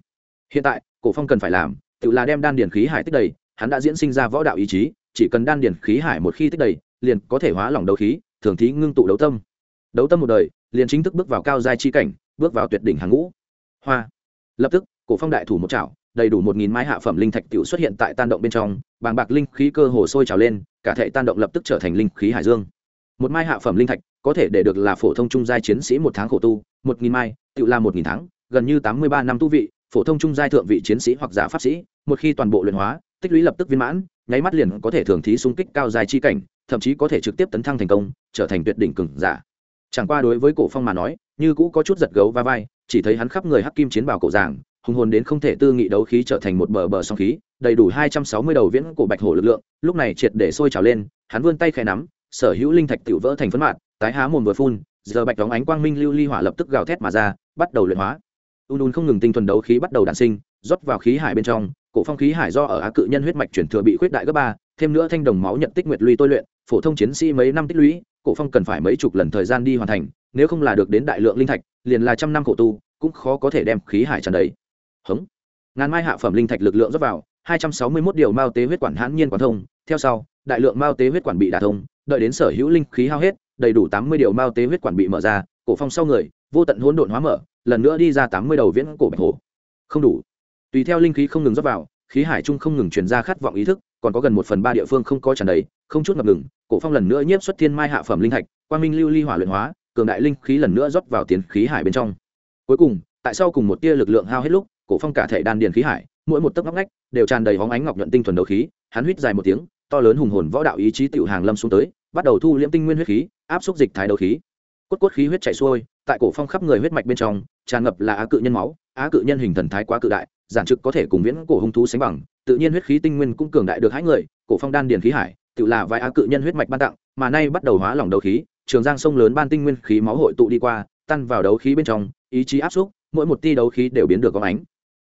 Hiện tại, cổ phong cần phải làm, tự là đem đan điển khí hải tích đầy, hắn đã diễn sinh ra võ đạo ý chí, chỉ cần đan điển khí hải một khi tích đầy, liền có thể hóa lỏng đấu khí, thường thí ngưng tụ đấu tâm. Đấu tâm một đời, liền chính thức bước vào cao giai chi cảnh, bước vào tuyệt đỉnh hàng ngũ. Hoa. Lập tức, cổ phong đại thủ một chảo, đầy đủ một nghìn mái hạ phẩm linh thạch tiểu xuất hiện tại tan động bên trong, bàng bạc linh khí cơ hồ sôi trào lên, cả thể tan động lập tức trở thành linh khí hải dương. Một mai hạ phẩm linh thạch có thể để được là phổ thông trung giai chiến sĩ một tháng khổ tu, một nghìn mai, tự là một nghìn tháng, gần như tám mươi ba năm tu vị, phổ thông trung giai thượng vị chiến sĩ hoặc giả pháp sĩ, một khi toàn bộ luyện hóa, tích lũy lập tức viên mãn, nháy mắt liền có thể thường thí xung kích cao dài chi cảnh, thậm chí có thể trực tiếp tấn thăng thành công, trở thành tuyệt đỉnh cường giả. Chẳng qua đối với cổ phong mà nói, như cũ có chút giật gấu va vai, chỉ thấy hắn khắp người hắc kim chiến bào cổ giảng hùng hồn đến không thể tư nghị đấu khí trở thành một bờ bờ song khí, đầy đủ hai trăm sáu mươi đầu viễn cổ bạch hổ lực lượng, lúc này triệt để sôi trào lên, hắn vươn tay khẽ nắm, sở hữu linh thạch tiểu vỡ thành phấn mạt tái há mồm vừa phun, giờ bạch đóng ánh quang minh lưu ly hỏa lập tức gào thét mà ra, bắt đầu luyện hóa. U un không ngừng tinh thuần đấu khí bắt đầu đản sinh, rót vào khí hải bên trong, cổ phong khí hải do ở á cự nhân huyết mạch chuyển thừa bị khuyết đại gấp ba, thêm nữa thanh đồng máu nhận tích nguyệt lũy tôi luyện, phổ thông chiến sĩ mấy năm tích lũy, cổ phong cần phải mấy chục lần thời gian đi hoàn thành, nếu không là được đến đại lượng linh thạch, liền là trăm năm khổ tu, cũng khó có thể đem khí hải tràn đầy. Hống. Ngàn mai hạ phẩm linh thạch lực lượng rót vào, hai trăm sáu mươi 261 điều mao tế huyết quản hãn nhiên quản thông, theo sau, đại lượng mao tế huyết quản bị đả thông, đợi đến sở hữu linh khí hao hết đầy đủ tám mươi điều mao tế huyết quản bị mở ra, cổ phong sau người, vô tận hỗn độn hóa mở, lần nữa đi ra tám mươi đầu viễn cổ bạch hổ. Không đủ. Tùy theo linh khí không ngừng rót vào, khí hải trung không ngừng truyền ra khát vọng ý thức, còn có gần một phần ba địa phương không có tràn đầy, không chút ngập ngừng, cổ phong lần nữa nhiếp xuất thiên mai hạ phẩm linh hạch, quang minh lưu ly hỏa luyện hóa, cường đại linh khí lần nữa rót vào tiến khí hải bên trong. Cuối cùng, tại sau cùng một tia lực lượng hao hết lúc, cổ phong cả thể đan điền khí hải, mỗi một tấc ngóc ngách đều tràn đầy hóng ánh ngọc nhuận tinh thuần đấu khí, hắn huýt dài một tiếng, to lớn hùng hồn võ đạo ý chí tiểu hàng lâm xuống tới bắt đầu thu liễm tinh nguyên huyết khí, áp xúc dịch thái đấu khí. Cốt cốt khí huyết chảy xuôi, tại cổ phong khắp người huyết mạch bên trong, tràn ngập là á cự nhân máu, á cự nhân hình thần thái quá cự đại, giản trực có thể cùng viễn cổ hung thú sánh bằng, tự nhiên huyết khí tinh nguyên cũng cường đại được hai người, cổ phong đan điền khí hải, tự là vài á cự nhân huyết mạch ban tặng, mà nay bắt đầu hóa lỏng đấu khí, trường giang sông lớn ban tinh nguyên khí máu hội tụ đi qua, tan vào đấu khí bên trong, ý chí áp xúc, mỗi một tia đấu khí đều biến được có ánh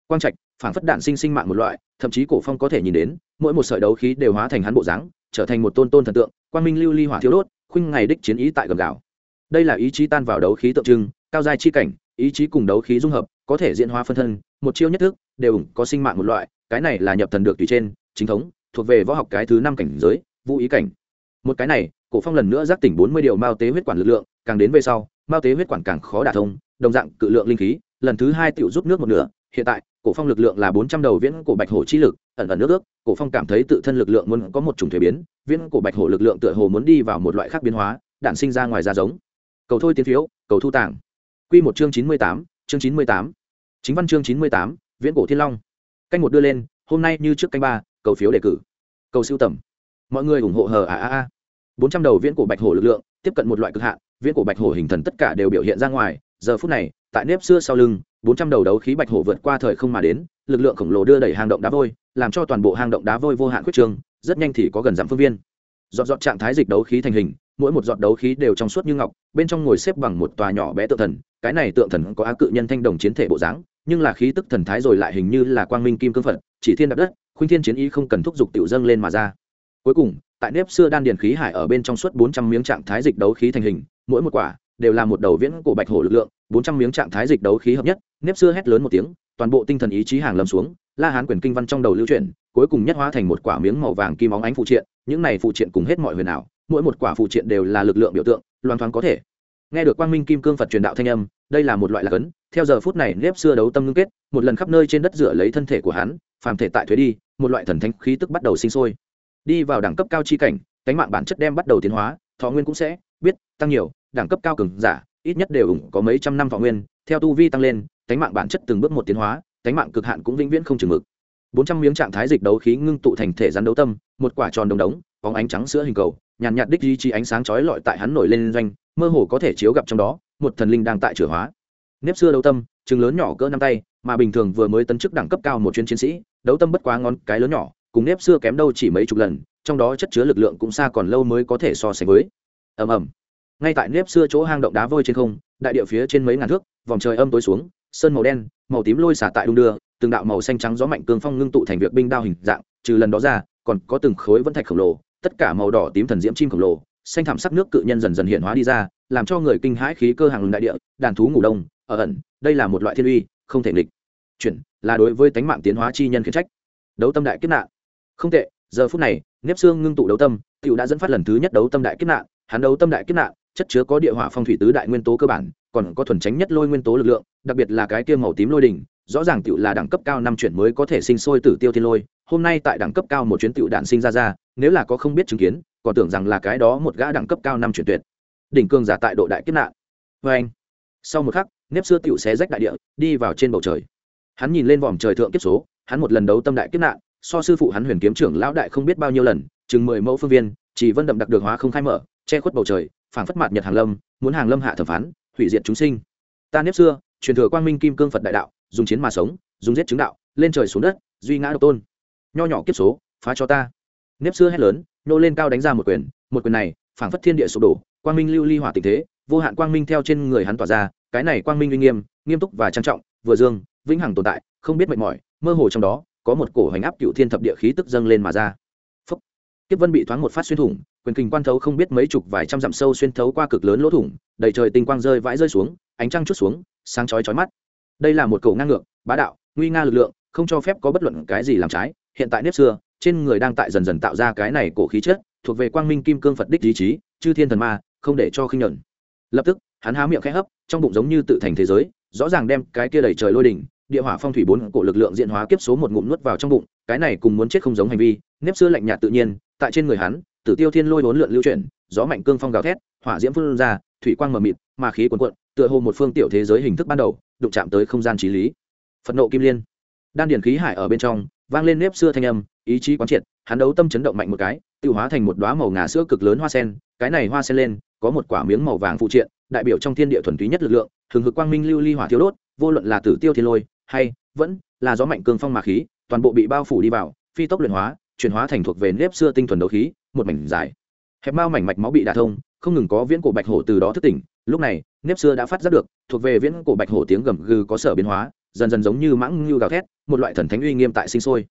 quang trạch phản phất đạn sinh sinh mạng một loại, thậm chí cổ phong có thể nhìn đến, mỗi một sợi đấu khí đều hóa thành hắn bộ dáng trở thành một tôn tôn thần tượng, quang minh lưu ly hỏa thiếu đốt, khuynh ngày đích chiến ý tại gầm gạo đây là ý chí tan vào đấu khí tượng trưng, cao giai chi cảnh, ý chí cùng đấu khí dung hợp, có thể diễn hóa phân thân, một chiêu nhất thức, đều có sinh mạng một loại, cái này là nhập thần được tùy trên, chính thống, thuộc về võ học cái thứ năm cảnh giới, vũ ý cảnh. Một cái này, cổ phong lần nữa giác tỉnh bốn mươi điều mao tế huyết quản lực lượng, càng đến về sau, mao tế huyết quản càng khó đả thông, đồng dạng cự lượng linh khí, lần thứ hai tiểu rút nước một nửa, hiện tại cổ phong lực lượng là bốn trăm đầu viễn cổ bạch hổ chi lực, ẩn ẩn nước ước, cổ phong cảm thấy tự thân lực lượng muốn có một chủng thuế biến, viễn cổ bạch hổ lực lượng tựa hồ muốn đi vào một loại khác biến hóa, đản sinh ra ngoài ra giống. Cầu thôi tiến phiếu, cầu thu tảng. quy một chương chín mươi tám, chương chín mươi tám. Chính văn chương chín mươi tám, viễn cổ thiên long. Canh một đưa lên, hôm nay như trước canh ba, cầu phiếu đề cử. Cầu siêu tầm. Mọi người ủng hộ hờ a a a. bốn trăm đầu viễn cổ bạch hổ lực lượng, tiếp cận một loại cực hạn, viễn cổ bạch hổ hình thần tất cả đều biểu hiện ra ngoài, giờ phút này tại nếp xưa sau lưng, bốn trăm đầu đấu khí bạch hổ vượt qua thời không mà đến, lực lượng khổng lồ đưa đẩy hang động đá vôi, làm cho toàn bộ hang động đá vôi vô hạn quyết trường rất nhanh thì có gần dặm phương viên. Dọn dọn trạng thái dịch đấu khí thành hình, mỗi một giọt đấu khí đều trong suốt như ngọc, bên trong ngồi xếp bằng một tòa nhỏ bé tượng thần, cái này tượng thần có á cự nhân thanh đồng chiến thể bộ dáng, nhưng là khí tức thần thái rồi lại hình như là quang minh kim cương phật, chỉ thiên đạp đất, khuynh thiên chiến ý không cần thúc giục tiểu dâng lên mà ra. Cuối cùng, tại nếp xưa đan điền khí hải ở bên trong suốt bốn trăm miếng trạng thái dịch đấu khí thành hình, mỗi một quả đều là một đầu viễn cổ bạch hổ lực lượng, bốn trăm miếng trạng thái dịch đấu khí hợp nhất, nếp xưa hét lớn một tiếng, toàn bộ tinh thần ý chí hàng lầm xuống, la hán quyền kinh văn trong đầu lưu chuyển, cuối cùng nhất hóa thành một quả miếng màu vàng kim óng ánh phụ triện, những này phụ triện cùng hết mọi huyền ảo, mỗi một quả phụ triện đều là lực lượng biểu tượng, loan thoáng có thể. Nghe được quang minh kim cương phật truyền đạo thanh âm, đây là một loại lạc ấn, theo giờ phút này, nếp xưa đấu tâm ngưng kết, một lần khắp nơi trên đất rửa lấy thân thể của hắn, phàm thể tại thuế đi, một loại thần thánh khí tức bắt đầu sinh sôi. Đi vào đẳng cấp cao chi cảnh, cánh mạng bản chất đem bắt đầu tiến hóa, thọ nguyên cũng sẽ biết, tăng nhiều đẳng cấp cao cường giả, ít nhất đều ủng có mấy trăm năm thọ nguyên, theo tu vi tăng lên, tánh mạng bản chất từng bước một tiến hóa, tánh mạng cực hạn cũng vĩnh viễn không chừng mực. Bốn trăm miếng trạng thái dịch đấu khí ngưng tụ thành thể rắn đấu tâm, một quả tròn đồng đống, bóng ánh trắng sữa hình cầu, nhàn nhạt đích duy trì ánh sáng chói lọi tại hắn nổi lên doanh, mơ hồ có thể chiếu gặp trong đó, một thần linh đang tại chửa hóa. Nếp xưa đấu tâm chừng lớn nhỏ cỡ năm tay, mà bình thường vừa mới tấn chức đẳng cấp cao một chuyên chiến sĩ, đấu tâm bất quá ngón cái lớn nhỏ, cùng nếp xưa kém đâu chỉ mấy chục lần, trong đó chất chứa lực lượng cũng xa còn lâu mới có thể so sánh với. Ầm ầm ngay tại nếp xưa chỗ hang động đá vôi trên không, đại địa phía trên mấy ngàn thước, vòng trời âm tối xuống, sơn màu đen, màu tím lôi xả tại đung đưa, từng đạo màu xanh trắng gió mạnh cương phong ngưng tụ thành việc binh đao hình dạng, trừ lần đó ra, còn có từng khối vân thạch khổng lồ, tất cả màu đỏ tím thần diễm chim khổng lồ, xanh thảm sắc nước cự nhân dần dần hiện hóa đi ra, làm cho người kinh hãi khí cơ hàng đại địa, đàn thú ngủ đông, ở ẩn, đây là một loại thiên uy, không thể nghịch. Chuyển, là đối với tánh mạng tiến hóa chi nhân khiển trách. Đấu tâm đại kiếp nạn. Không tệ, giờ phút này, nếp xương ngưng tụ đấu tâm cựu đã dẫn phát lần thứ nhất đấu tâm đại kiếp nạn, hắn đấu tâm đại kiếp nạn chất chứa có địa hỏa phong thủy tứ đại nguyên tố cơ bản, còn có thuần tránh nhất lôi nguyên tố lực lượng, đặc biệt là cái kia màu tím lôi đỉnh, rõ ràng tựu là đẳng cấp cao năm chuyển mới có thể sinh sôi tử tiêu thiên lôi, hôm nay tại đẳng cấp cao một chuyến tựu đạn sinh ra ra, nếu là có không biết chứng kiến, còn tưởng rằng là cái đó một gã đẳng cấp cao năm chuyển tuyệt. Đỉnh cương giả tại độ đại kiếp nạn. Vê anh. Sau một khắc, nếp xưa tựu xé rách đại địa, đi vào trên bầu trời. Hắn nhìn lên vòm trời thượng kiếp số, hắn một lần đấu tâm đại kiếp nạn, so sư phụ hắn huyền kiếm trưởng lão đại không biết bao nhiêu lần, chừng mười mẫu phương viên, chỉ vân đậm đặc được hóa không khai mở, che khuất bầu trời phảng phất mạt nhật hàng lâm, muốn hàng lâm hạ thẩm phán, hủy diệt chúng sinh. Ta nếp xưa, truyền thừa quang minh kim cương phật đại đạo, dùng chiến mà sống, dùng giết chứng đạo, lên trời xuống đất, duy ngã độc tôn. Nho nhỏ kiếp số, phá cho ta. Nếp xưa hét lớn, nô lên cao đánh ra một quyền một quyền này, phảng phất thiên địa sụp đổ, quang minh lưu ly hỏa tình thế, vô hạn quang minh theo trên người hắn tỏa ra, cái này quang minh uy nghiêm nghiêm túc và trang trọng, vừa dương, vĩnh hằng tồn tại, không biết mệt mỏi, mơ hồ trong đó, có một cổ hành áp cựu thiên thập địa khí tức dâng lên mà ra. Phúc. kiếp vân bị thoáng một phát xuyên thủng quyền kình quan thấu không biết mấy chục vài trăm dặm sâu xuyên thấu qua cực lớn lỗ thủng, đầy trời tinh quang rơi vãi rơi xuống, ánh trăng chút xuống, sáng chói chói mắt. Đây là một cầu ngang ngược, bá đạo, nguy nga lực lượng, không cho phép có bất luận cái gì làm trái. Hiện tại nếp xưa, trên người đang tại dần dần tạo ra cái này cổ khí chất, thuộc về quang minh kim cương phật đích ý chí, chư thiên thần ma, không để cho khinh nhẫn. Lập tức, hắn há miệng khẽ hấp, trong bụng giống như tự thành thế giới, rõ ràng đem cái kia đầy trời lôi đỉnh, địa hỏa phong thủy bốn cổ lực lượng diện hóa kiếp số một ngụm nuốt vào trong bụng, cái này cùng muốn chết không giống hành vi, nếp xưa lạnh nhạt tự nhiên tại trên người hắn, tử tiêu thiên lôi bốn lượn lưu chuyển, gió mạnh cương phong gào thét, hỏa diễm phun ra, thủy quang mờ mịt, ma khí cuồn cuộn, tựa hồ một phương tiểu thế giới hình thức ban đầu, đụng chạm tới không gian trí lý. Phật nộ kim liên. Đan điển khí hải ở bên trong, vang lên nếp xưa thanh âm, ý chí quán triệt, hắn đấu tâm chấn động mạnh một cái tự hóa thành một đoá màu ngà sữa cực lớn hoa sen, cái này hoa sen lên, có một quả miếng màu vàng phụ triện, đại biểu trong thiên địa thuần túy nhất lực lượng thường hực quang minh lưu ly hỏa thiếu đốt, vô luận là tử tiêu thiên lôi hay vẫn là gió mạnh cương phong mà khí, toàn bộ bị bao phủ đi vào, phi tốc luyện hóa chuyển hóa thành thuộc về nếp xưa tinh thuần đấu khí, một mảnh dài. Hẹp mao mảnh mạch máu bị đả thông, không ngừng có viễn cổ bạch hổ từ đó thức tỉnh. Lúc này, nếp xưa đã phát giác được, thuộc về viễn cổ bạch hổ tiếng gầm gừ có sở biến hóa, dần dần giống như mãng như gào thét, một loại thần thánh uy nghiêm tại sinh sôi.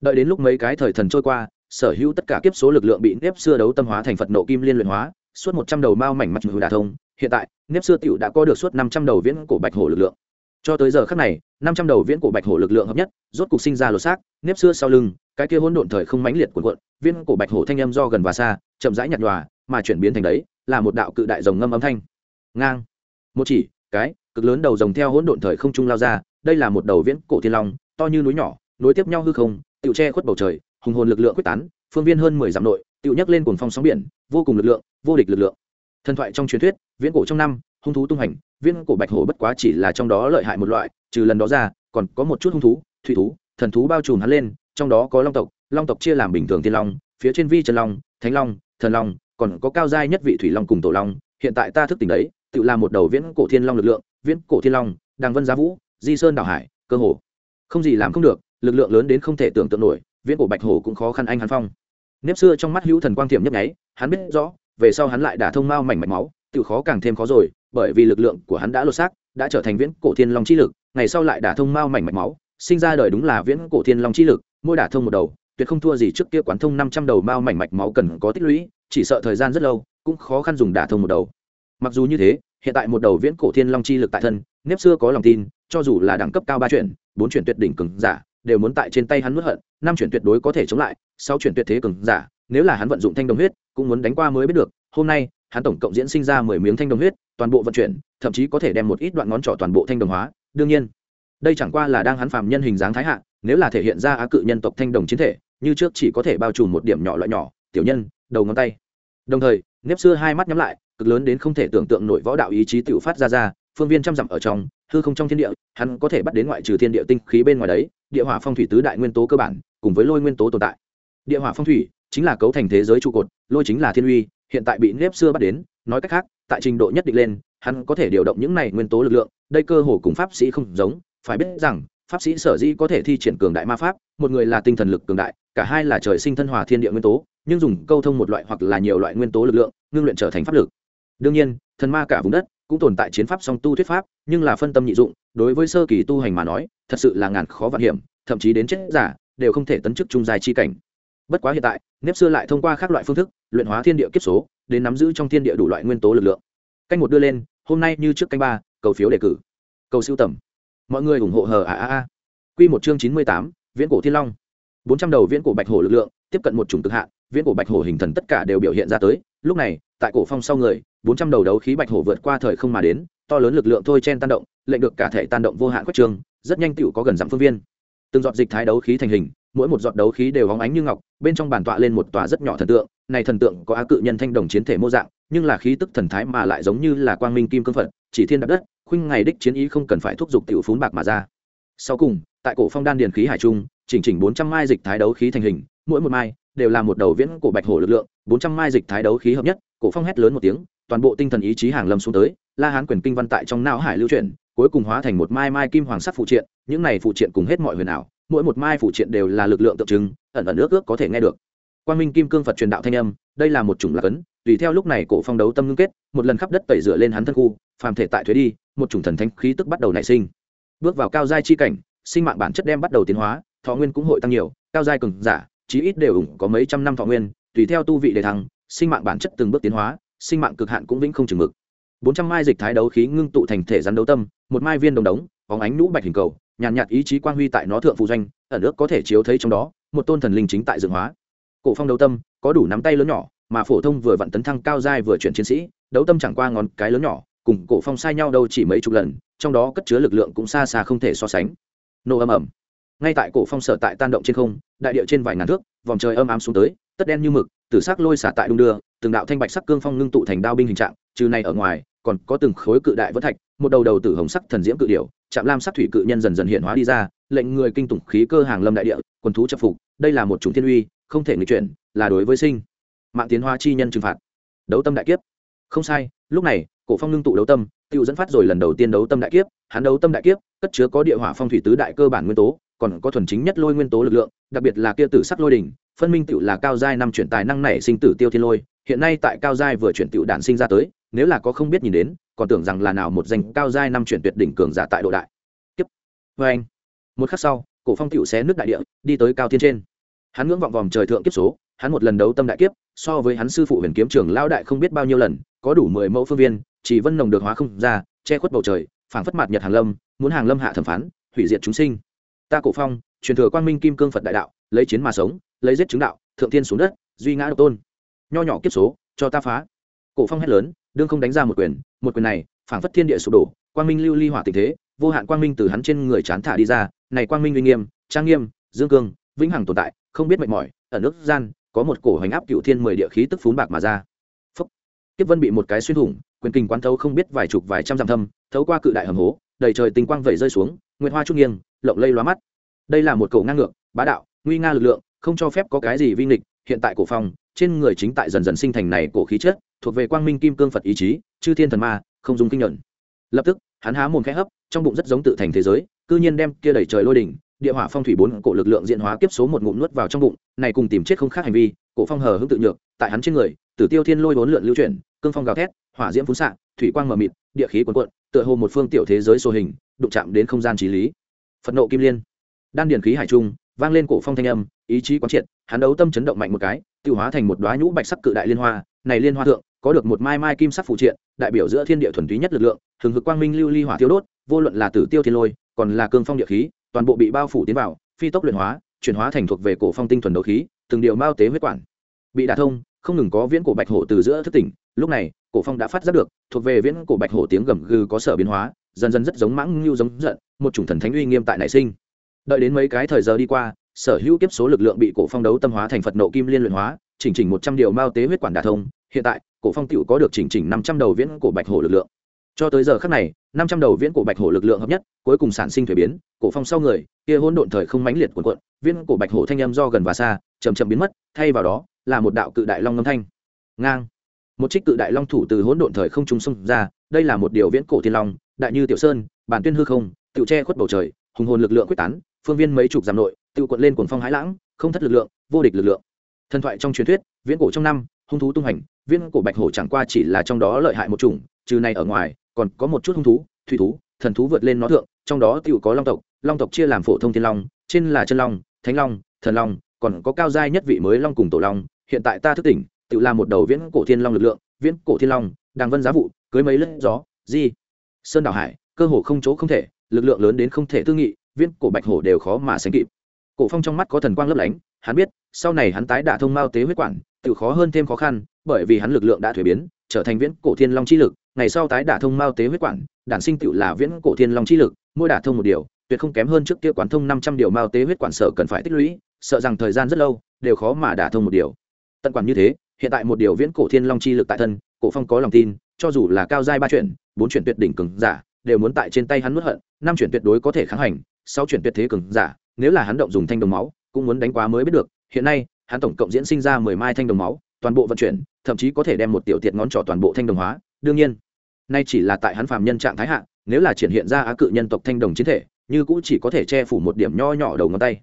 Đợi đến lúc mấy cái thời thần trôi qua, sở hữu tất cả kiếp số lực lượng bị nếp xưa đấu tâm hóa thành phật nộ kim liên luyện hóa, suốt một trăm đầu mao mảnh mặt hữu đà thông. Hiện tại, nếp xưa tựu đã có được suốt năm trăm đầu viễn cổ bạch hổ lực lượng. Cho tới giờ khắc này, năm trăm đầu viễn cổ bạch hổ lực lượng hợp nhất, rốt cục sinh ra lột xác, nếp xưa sau lưng cái kia hỗn độn thời không mãnh liệt cuộn cuộn, viên cổ bạch hổ thanh âm do gần và xa, chậm rãi nhạt nhòa, mà chuyển biến thành đấy, là một đạo cự đại rồng ngâm âm thanh. Ngang. Một chỉ, cái, cực lớn đầu rồng theo hỗn độn thời không trung lao ra, đây là một đầu viễn cổ thiên long, to như núi nhỏ, nối tiếp nhau hư không tự che khuất bầu trời, hùng hồn lực lượng quyết tán, phương viên hơn mười dặm nội tự nhấc lên cuồng phong sóng biển, vô cùng lực lượng, vô địch lực lượng. Thần thoại trong truyền thuyết, viễn cổ trong năm, hung thú tung hành, viễn cổ bạch hổ bất quá chỉ là trong đó lợi hại một loại, trừ lần đó ra, còn có một chút hung thú, thủy thú, thần thú bao trùm hắn lên trong đó có long tộc long tộc chia làm bình thường thiên long, phía trên vi trần long, thánh long, thần long, còn có cao giai nhất vị thủy long cùng tổ long. Hiện tại ta thức tỉnh đấy, tự làm một đầu viễn cổ thiên long lực lượng, viễn cổ thiên long đàng vân giá vũ, di sơn đảo hải, cơ hồ. Không gì làm không được, lực lượng lớn đến không thể tưởng tượng nổi, viễn cổ bạch hổ cũng khó khăn anh hắn phong. Nếp xưa trong mắt hữu thần quang tiệm nhấp nháy, hắn biết rõ, về sau hắn lại đả thông mao mảnh mạch máu, tự khó càng thêm khó rồi, bởi vì lực lượng của hắn đã lột xác, đã trở thành viễn cổ thiên long chi lực, ngày sau lại đả thông mao mảnh mạch máu, sinh ra đời đúng là viễn cổ thiên long chi lực mỗi đả thông một đầu, tuyệt không thua gì trước kia quán thông năm trăm đầu mao mảnh mạch máu cần có tích lũy, chỉ sợ thời gian rất lâu, cũng khó khăn dùng đả thông một đầu. Mặc dù như thế, hiện tại một đầu viễn cổ thiên long chi lực tại thân, nếp xưa có lòng tin, cho dù là đẳng cấp cao ba chuyển, bốn chuyển tuyệt đỉnh cường giả, đều muốn tại trên tay hắn nuốt hận, năm chuyển tuyệt đối có thể chống lại, sáu chuyển tuyệt thế cường giả, nếu là hắn vận dụng thanh đồng huyết, cũng muốn đánh qua mới biết được, hôm nay, hắn tổng cộng diễn sinh ra mười miếng thanh đồng huyết, toàn bộ vận chuyển, thậm chí có thể đem một ít đoạn ngón trỏ toàn bộ thanh đồng hóa, đương nhiên đây chẳng qua là đang hắn phàm nhân hình dáng thái hạ, nếu là thể hiện ra á cự nhân tộc thanh đồng chiến thể, như trước chỉ có thể bao trùm một điểm nhỏ loại nhỏ. Tiểu nhân, đầu ngón tay. Đồng thời, nếp xưa hai mắt nhắm lại, cực lớn đến không thể tưởng tượng nổi võ đạo ý chí tự phát ra ra, phương viên trăm dặm ở trong, hư không trong thiên địa, hắn có thể bắt đến ngoại trừ thiên địa tinh khí bên ngoài đấy, địa hỏa phong thủy tứ đại nguyên tố cơ bản, cùng với lôi nguyên tố tồn tại. Địa hỏa phong thủy chính là cấu thành thế giới trụ cột, lôi chính là thiên uy, hiện tại bị nếp xưa bắt đến, nói cách khác, tại trình độ nhất định lên, hắn có thể điều động những này nguyên tố lực lượng, đây cơ hồ cùng pháp sĩ không giống phải biết rằng, pháp sĩ sở dĩ có thể thi triển cường đại ma pháp, một người là tinh thần lực cường đại, cả hai là trời sinh thân hòa thiên địa nguyên tố, nhưng dùng câu thông một loại hoặc là nhiều loại nguyên tố lực lượng, ngưng luyện trở thành pháp lực. Đương nhiên, thần ma cả vùng đất cũng tồn tại chiến pháp song tu thuyết pháp, nhưng là phân tâm nhị dụng, đối với sơ kỳ tu hành mà nói, thật sự là ngàn khó vạn hiểm, thậm chí đến chết giả, đều không thể tấn chức trung dài chi cảnh. Bất quá hiện tại, nếp xưa lại thông qua các loại phương thức, luyện hóa thiên địa kiếp số, đến nắm giữ trong thiên địa đủ loại nguyên tố lực lượng. Canh một đưa lên, hôm nay như trước canh ba, cầu phiếu đề cử. Cầu siêu tầm mọi người ủng hộ hờ a a a. Q một chương chín mươi tám, viễn cổ thiên long. Bốn trăm đầu viễn cổ bạch hổ lực lượng, tiếp cận một chủng cực hạn, viễn cổ bạch hổ hình thần tất cả đều biểu hiện ra tới. Lúc này, tại cổ phong sau người, bốn trăm đầu đấu khí bạch hổ vượt qua thời không mà đến, to lớn lực lượng thôi chen tan động, lệnh được cả thể tan động vô hạn quách trường, rất nhanh tựu có gần dặm phương viên. Từng giọt dịch thái đấu khí thành hình, mỗi một giọt đấu khí đều hóng ánh như ngọc, bên trong bản tọa lên một tòa rất nhỏ thần tượng, này thần tượng có á cự nhân thanh đồng chiến thể mô dạng nhưng là khí tức thần thái mà lại giống như là quang minh kim cương phật, chỉ thiên đạp đất, khuynh ngày đích chiến ý không cần phải thúc giục tiểu phún bạc mà ra. Sau cùng, tại cổ phong đan điền khí hải trung, chỉnh chỉnh bốn trăm mai dịch thái đấu khí thành hình, mỗi một mai đều là một đầu viễn cổ bạch hổ lực lượng, bốn trăm mai dịch thái đấu khí hợp nhất, cổ phong hét lớn một tiếng, toàn bộ tinh thần ý chí hàng lâm xuống tới, la hán quyền kinh văn tại trong não hải lưu chuyển, cuối cùng hóa thành một mai mai kim hoàng sắc phụ triện, những này phụ triện cùng hết mọi huyền ảo, mỗi một mai phụ triện đều là lực lượng tượng trưng, ẩn ẩn ước ước có thể nghe được. Quan minh kim cương phật truyền đạo thanh âm, đây là một chủng lạc ấn tùy theo lúc này cổ phong đấu tâm ngưng kết một lần khắp đất tẩy rửa lên hắn thân khu phàm thể tại thuế đi một chủng thần thánh khí tức bắt đầu nảy sinh. Bước vào cao giai chi cảnh sinh mạng bản chất đem bắt đầu tiến hóa thọ nguyên cũng hội tăng nhiều cao giai cường giả chí ít đều ủng có mấy trăm năm thọ nguyên tùy theo tu vị đề thăng sinh mạng bản chất từng bước tiến hóa sinh mạng cực hạn cũng vĩnh không chừng mực. Bốn trăm mai dịch thái đấu khí ngưng tụ thành thể rắn đấu tâm một mai viên đồng đống bóng ánh nhũ bạch hình cầu nhàn nhạt, nhạt ý chí quang huy tại nó thượng phụ doanh ẩn ước có thể chiếu thấy trong đó một tôn thần linh chính tại dựng hóa. Cổ phong đấu tâm có đủ nắm tay lớn nhỏ mà phổ thông vừa vặn tấn thăng cao giai vừa chuyển chiến sĩ, đấu tâm chẳng qua ngón cái lớn nhỏ, cùng cổ phong sai nhau đâu chỉ mấy chục lần, trong đó cất chứa lực lượng cũng xa xa không thể so sánh. Nổ âm ầm. Ngay tại cổ phong sở tại tan động trên không, đại địa trên vài ngàn thước, vòng trời âm ám xuống tới, tất đen như mực, tử sắc lôi xả tại đung đưa, từng đạo thanh bạch sắc cương phong ngưng tụ thành đao binh hình trạng, trừ này ở ngoài, còn có từng khối cự đại vỡ thạch, một đầu đầu tử hồng sắc thần diễm cự điểu chạm lam sắc thủy cự nhân dần dần hiện hóa đi ra, lệnh người kinh tủng khí cơ hàng lâm đại địa, quần thú chấp phục, đây là một chủng thiên uy, không thể nghịch chuyển, là đối với sinh mạng tiến hóa chi nhân trừng phạt. Đấu tâm đại kiếp. Không sai, lúc này, cổ phong ngưng tụ đấu tâm tự dẫn phát rồi lần đầu tiên đấu tâm đại kiếp, hắn đấu tâm đại kiếp, cất chứa có địa hỏa phong thủy tứ đại cơ bản nguyên tố, còn có thuần chính nhất lôi nguyên tố lực lượng, đặc biệt là kia tử sắc lôi đỉnh, phân minh tựu là cao giai năm chuyển tài năng này sinh tử tiêu thiên lôi, hiện nay tại cao giai vừa chuyển tựu đản sinh ra tới, nếu là có không biết nhìn đến, còn tưởng rằng là nào một danh cao giai năm chuyển tuyệt đỉnh cường giả tại độ đại. Kiếp. Vê anh. Một khắc sau, cổ phong tiểu xé nước đại địa, đi tới cao thiên trên. Hắn ngưỡng vọng vòng trời thượng kiếp số hắn một lần đấu tâm đại kiếp, so với hắn sư phụ huyền kiếm trưởng lão đại không biết bao nhiêu lần, có đủ mười mẫu phương viên, chỉ vân nồng được hóa không ra, che khuất bầu trời, phảng phất mặt nhật hàng lâm, muốn hàng lâm hạ thẩm phán, hủy diệt chúng sinh. Ta cổ phong, truyền thừa quang minh kim cương phật đại đạo, lấy chiến mà sống, lấy giết chứng đạo, thượng thiên xuống đất, duy ngã độc tôn. Nho nhỏ kiếp số, cho ta phá. Cổ phong hét lớn, đương không đánh ra một quyền một quyền này, phảng phất thiên địa sụp đổ, quang minh lưu ly hỏa tình thế, vô hạn quang minh từ hắn trên người chán thả đi ra, này quang minh uy nghiêm, trang nghiêm, dương cương, vĩnh hằng tồn tại, không biết mệt mỏi ở nước gian có một cổ hành áp cựu thiên mười địa khí tức phún bạc mà ra. Phấp kiếp vân bị một cái xuyên thủng, quyền kinh quán thấu không biết vài chục vài trăm dặm thâm, thấu qua cự đại hầm hố, đầy trời tinh quang vẩy rơi xuống, nguyệt hoa trung nghiêng, lộng lây loa mắt. Đây là một cổ ngang ngược, bá đạo, nguy nga lực lượng, không cho phép có cái gì vi nghịch, hiện tại cổ phong, trên người chính tại dần dần sinh thành này cổ khí chất, thuộc về quang minh kim cương phật ý chí, chư thiên thần ma, không dùng kinh nhẫn. lập tức, hắn há mồm khẽ hấp, trong bụng rất giống tự thành thế giới, cư nhiên đem kia đẩy trời lôi đỉnh địa hỏa phong thủy bốn cổ lực lượng diện hóa kiếp số một ngụm nuốt vào trong bụng, này cùng tìm chết không khác hành vi, cổ phong hờ hững tự nhược, tại hắn trên người, tử tiêu thiên lôi bốn lượn lưu chuyển, cương phong gào thét, hỏa diễm phun xạ, thủy quang mờ mịt, địa khí cuồn cuộn, tựa hồ một phương tiểu thế giới sô hình, đụng chạm đến không gian trí lý. Phật nộ kim liên. Đan điển khí hải trung, vang lên cổ phong thanh âm, ý chí quán triệt, hắn đấu tâm chấn động mạnh một cái, tiêu hóa thành một đóa nhũ bạch sắc cự đại liên hoa, này liên hoa thượng, có được một mai mai kim sắc phụ triện, đại biểu giữa thiên địa thuần túy nhất lực lượng thường hực quang minh lưu ly hỏa tiêu đốt, vô luận là tử tiêu thiên lôi, còn là cương phong địa khí toàn bộ bị bao phủ tiến vào, phi tốc luyện hóa, chuyển hóa thành thuộc về cổ phong tinh thuần đấu khí, từng điều mao tế huyết quản. Bị đả thông, không ngừng có viễn cổ bạch hổ từ giữa thức tỉnh, lúc này, cổ phong đã phát giác được, thuộc về viễn cổ bạch hổ tiếng gầm gừ có sở biến hóa, dần dần rất giống mãng lưu giống giận, một chủng thần thánh uy nghiêm tại nảy sinh. Đợi đến mấy cái thời giờ đi qua, sở hữu kiếp số lực lượng bị cổ phong đấu tâm hóa thành phật nộ kim liên luyện hóa, chỉnh chỉnh một trăm điều mao tế huyết quản đả thông, hiện tại, cổ phong tiểu có được chỉnh chỉnh năm trăm đầu viễn cổ bạch hổ lực lượng cho tới giờ khắc này, năm trăm đầu viễn cổ bạch hổ lực lượng hợp nhất, cuối cùng sản sinh thuế biến, cổ phong sau người, kia hỗn độn thời không mãnh liệt cuộn cuộn, viễn cổ bạch hổ thanh âm do gần và xa chầm chậm biến mất, thay vào đó, là một đạo cự đại long ngâm thanh. Ngang. Một trích cự đại long thủ từ hỗn độn thời không trung xung ra, đây là một điều viễn cổ thiên long, đại như tiểu sơn, bản tuyên hư không, tiểu che khuất bầu trời, hùng hồn lực lượng quyết tán, phương viên mấy chục giảm nội tự cuộn lên cuồng phong hái lãng, không thất lực lượng, vô địch lực lượng. Thần thoại trong truyền thuyết, viễn cổ trong năm hung thú tung hành viên cổ bạch hổ chẳng qua chỉ là trong đó lợi hại một chủng, trừ này ở ngoài, còn có một chút hung thú, thủy thú, thần thú vượt lên nó thượng, trong đó tựu có long tộc long tộc chia làm phổ thông thiên long, trên là chân long, thánh long, thần long, còn có cao giai nhất vị mới long cùng tổ long, hiện tại ta thức tỉnh, tự là một đầu viễn cổ thiên long lực lượng, viễn cổ thiên long đang vân giá vụ, cưới mấy lướt gió, di, sơn đảo hải, cơ hồ không chỗ không thể, lực lượng lớn đến không thể tư nghị, viễn cổ bạch hổ đều khó mà sánh kịp. Cổ phong trong mắt có thần quang lấp lánh, hắn biết, sau này hắn tái đả thông mao tế huyết quản tự khó hơn thêm khó khăn, bởi vì hắn lực lượng đã thuế biến, trở thành viễn cổ thiên long chi lực, ngày sau tái đả thông mao tế huyết quản, đản sinh tự là viễn cổ thiên long chi lực, mỗi đả thông một điều, tuyệt không kém hơn trước kia quán thông năm trăm điều mao tế huyết quản sở cần phải tích lũy, sợ rằng thời gian rất lâu, đều khó mà đả thông một điều. Tận quản như thế, hiện tại một điều viễn cổ thiên long chi lực tại thân, cổ phong có lòng tin, cho dù là cao giai ba chuyển, bốn chuyển tuyệt đỉnh cường giả, đều muốn tại trên tay hắn nuốt hận, năm chuyển tuyệt đối có thể kháng hành, sáu chuyển tuyệt thế cường giả, nếu là hắn động dùng thanh đồng máu, cũng muốn đánh quá mới biết được, hiện nay hắn tổng cộng diễn sinh ra mười mai thanh đồng máu, toàn bộ vận chuyển, thậm chí có thể đem một tiểu tiệt ngón trỏ toàn bộ thanh đồng hóa. Đương nhiên, nay chỉ là tại hắn phàm nhân trạng thái hạ, nếu là triển hiện ra á cự nhân tộc thanh đồng chiến thể, như cũ chỉ có thể che phủ một điểm nho nhỏ đầu ngón tay.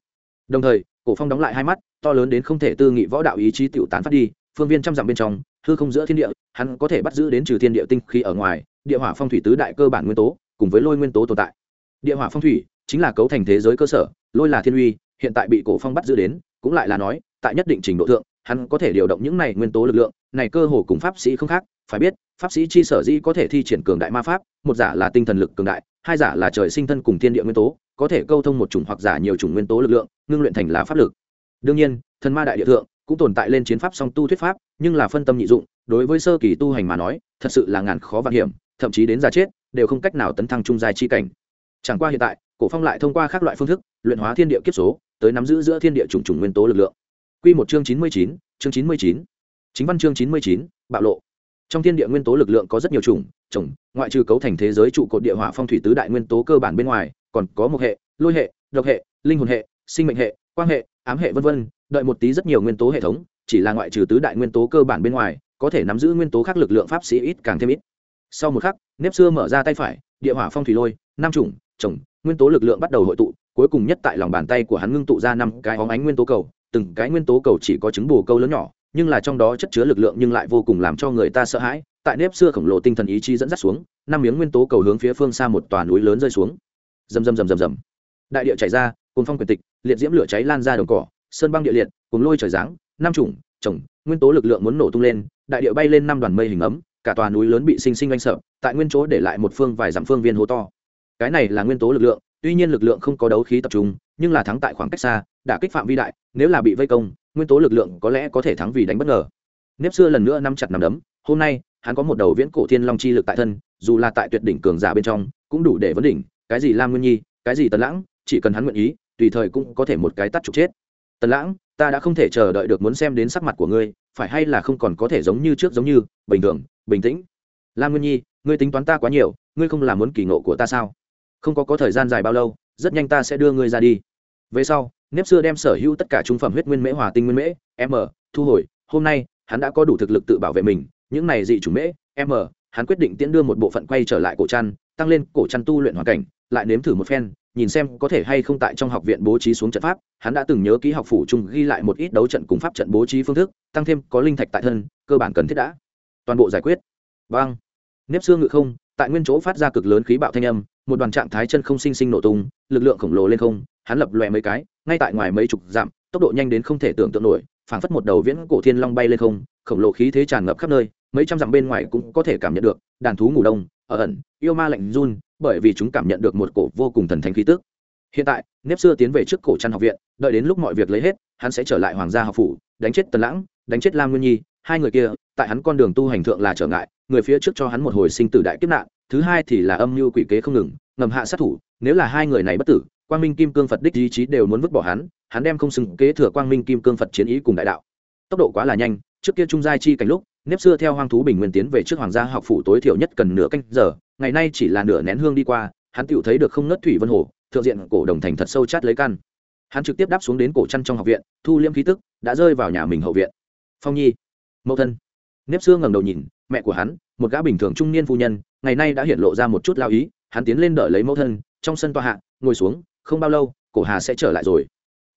Đồng thời, cổ phong đóng lại hai mắt, to lớn đến không thể tư nghị võ đạo ý chí tiểu tán phát đi, phương viên trăm dặm bên trong, hư không giữa thiên địa, hắn có thể bắt giữ đến trừ thiên địa tinh khí ở ngoài, địa hỏa phong thủy tứ đại cơ bản nguyên tố, cùng với lôi nguyên tố tồn tại. Địa hỏa phong thủy chính là cấu thành thế giới cơ sở, lôi là thiên uy, hiện tại bị cổ phong bắt giữ đến, cũng lại là nói tại nhất định trình độ thượng, hắn có thể điều động những này nguyên tố lực lượng, này cơ hồ cùng pháp sĩ không khác, phải biết, pháp sĩ chi sở di có thể thi triển cường đại ma pháp, một giả là tinh thần lực cường đại, hai giả là trời sinh thân cùng thiên địa nguyên tố, có thể câu thông một chủng hoặc giả nhiều chủng nguyên tố lực lượng, ngưng luyện thành là pháp lực. Đương nhiên, thần ma đại địa thượng cũng tồn tại lên chiến pháp song tu thuyết pháp, nhưng là phân tâm nhị dụng, đối với sơ kỳ tu hành mà nói, thật sự là ngàn khó vạn hiểm, thậm chí đến già chết, đều không cách nào tấn thăng trung giai chi cảnh. Chẳng qua hiện tại, cổ phong lại thông qua các loại phương thức, luyện hóa thiên địa kiếp số, tới nắm giữ giữa thiên địa chủng chủng nguyên tố lực lượng quy một chương chín mươi chín, chương chín mươi chín. Chính văn chương chín mươi chín, bạo lộ. Trong thiên địa nguyên tố lực lượng có rất nhiều chủng chủng, ngoại trừ cấu thành thế giới trụ cột địa hỏa phong thủy tứ đại nguyên tố cơ bản bên ngoài, còn có một hệ, lôi hệ, độc hệ, linh hồn hệ, sinh mệnh hệ, quang hệ, ám hệ, vân vân. Đợi một tí rất nhiều nguyên tố hệ thống, chỉ là ngoại trừ tứ đại nguyên tố cơ bản bên ngoài, có thể nắm giữ nguyên tố khác lực lượng pháp sĩ ít càng thêm ít. Sau một khắc, nếp xưa mở ra tay phải, địa hỏa phong thủy lôi, năm chủng chủng, nguyên tố lực lượng bắt đầu hội tụ, cuối cùng nhất tại lòng bàn tay của hắn ngưng tụ ra năm cái óng ánh nguyên tố cầu từng cái nguyên tố cầu chỉ có trứng bù câu lớn nhỏ, nhưng là trong đó chất chứa lực lượng nhưng lại vô cùng làm cho người ta sợ hãi. Tại nếp xưa khổng lồ tinh thần ý chí dẫn dắt xuống, năm miếng nguyên tố cầu hướng phía phương xa một tòa núi lớn rơi xuống. Rầm rầm rầm rầm rầm. Đại địa chảy ra cồn phong quyền tịch, liệt diễm lửa cháy lan ra đồng cỏ, sơn băng địa liệt cồn lôi trời giáng, năm chủng trồng nguyên tố lực lượng muốn nổ tung lên, đại địa bay lên năm đoàn mây hình ấm, cả tòa núi lớn bị sinh sinh oanh sợ, tại nguyên chỗ để lại một phương vài dặm phương viên hố to. Cái này là nguyên tố lực lượng, tuy nhiên lực lượng không có đấu khí tập trung, nhưng là thắng tại khoảng cách xa đã kích phạm vi đại, nếu là bị vây công, nguyên tố lực lượng có lẽ có thể thắng vì đánh bất ngờ. Nếp xưa lần nữa nắm chặt nắm đấm, hôm nay, hắn có một đầu viễn cổ thiên long chi lực tại thân, dù là tại tuyệt đỉnh cường giả bên trong, cũng đủ để vấn đỉnh, cái gì lam nguyên nhi, cái gì tần lãng, chỉ cần hắn nguyện ý, tùy thời cũng có thể một cái tắt trục chết. Tần lãng, ta đã không thể chờ đợi được muốn xem đến sắc mặt của ngươi, phải hay là không còn có thể giống như trước giống như, bình thường, bình tĩnh. Lam nguyên nhi, ngươi tính toán ta quá nhiều, ngươi không làm muốn kỳ ngộ của ta sao? Không có có thời gian dài bao lâu, rất nhanh ta sẽ đưa ngươi ra đi. Về sau nếp xưa đem sở hữu tất cả trung phẩm huyết nguyên mễ hòa tinh nguyên mễ m thu hồi. Hôm nay hắn đã có đủ thực lực tự bảo vệ mình. Những này dị chủ mễ m hắn quyết định tiễn đưa một bộ phận quay trở lại cổ trăn, tăng lên cổ trăn tu luyện hoàn cảnh lại nếm thử một phen nhìn xem có thể hay không tại trong học viện bố trí xuống trận pháp. Hắn đã từng nhớ ký học phủ chung ghi lại một ít đấu trận cùng pháp trận bố trí phương thức tăng thêm có linh thạch tại thân cơ bản cần thiết đã. Toàn bộ giải quyết. Vang nếp xương ngự không tại nguyên chỗ phát ra cực lớn khí bạo thanh âm, một đoàn trạng thái chân không sinh sinh nổ tung, lực lượng khổng lồ lên không, hắn lập lòe mấy cái, ngay tại ngoài mấy chục dặm, tốc độ nhanh đến không thể tưởng tượng nổi, phảng phất một đầu viễn cổ thiên long bay lên không, khổng lồ khí thế tràn ngập khắp nơi, mấy trăm dặm bên ngoài cũng có thể cảm nhận được, đàn thú ngủ đông, ở ẩn, yêu ma lạnh run, bởi vì chúng cảm nhận được một cổ vô cùng thần thánh khí tức. Hiện tại, nếp xưa tiến về trước cổ trăn học viện, đợi đến lúc mọi việc lấy hết, hắn sẽ trở lại hoàng gia học phủ, đánh chết tần lãng, đánh chết lam nguyên nhi hai người kia, tại hắn con đường tu hành thượng là trở ngại, người phía trước cho hắn một hồi sinh tử đại kiếp nạn, thứ hai thì là âm mưu quỷ kế không ngừng, ngầm hạ sát thủ, nếu là hai người này bất tử, quang minh kim cương phật đích ý chí đều muốn vứt bỏ hắn hắn đem không xứng kế thừa quang minh kim cương phật chiến ý cùng đại đạo. Tốc độ quá là nhanh, trước kia trung giai chi cảnh lúc, nếp xưa theo hoang thú bình nguyên tiến về trước hoàng gia học phủ tối thiểu nhất cần nửa canh giờ, ngày nay chỉ là nửa nén hương đi qua, hắn tựu thấy được không nớt thủy vân hồ, thượng diện cổ đồng thành thật sâu chát lấy căn. Hắn trực tiếp đáp xuống đến cổ chăn trong học viện, thu liêm khí tức, đã rơi vào nhà mình hậu viện. Phong nhi mẫu thân. Nếp xưa ngẩng đầu nhìn, mẹ của hắn, một gã bình thường trung niên phu nhân, ngày nay đã hiện lộ ra một chút lao ý, hắn tiến lên đợi lấy mẫu thân, trong sân toa hạ, ngồi xuống, không bao lâu, cổ hà sẽ trở lại rồi.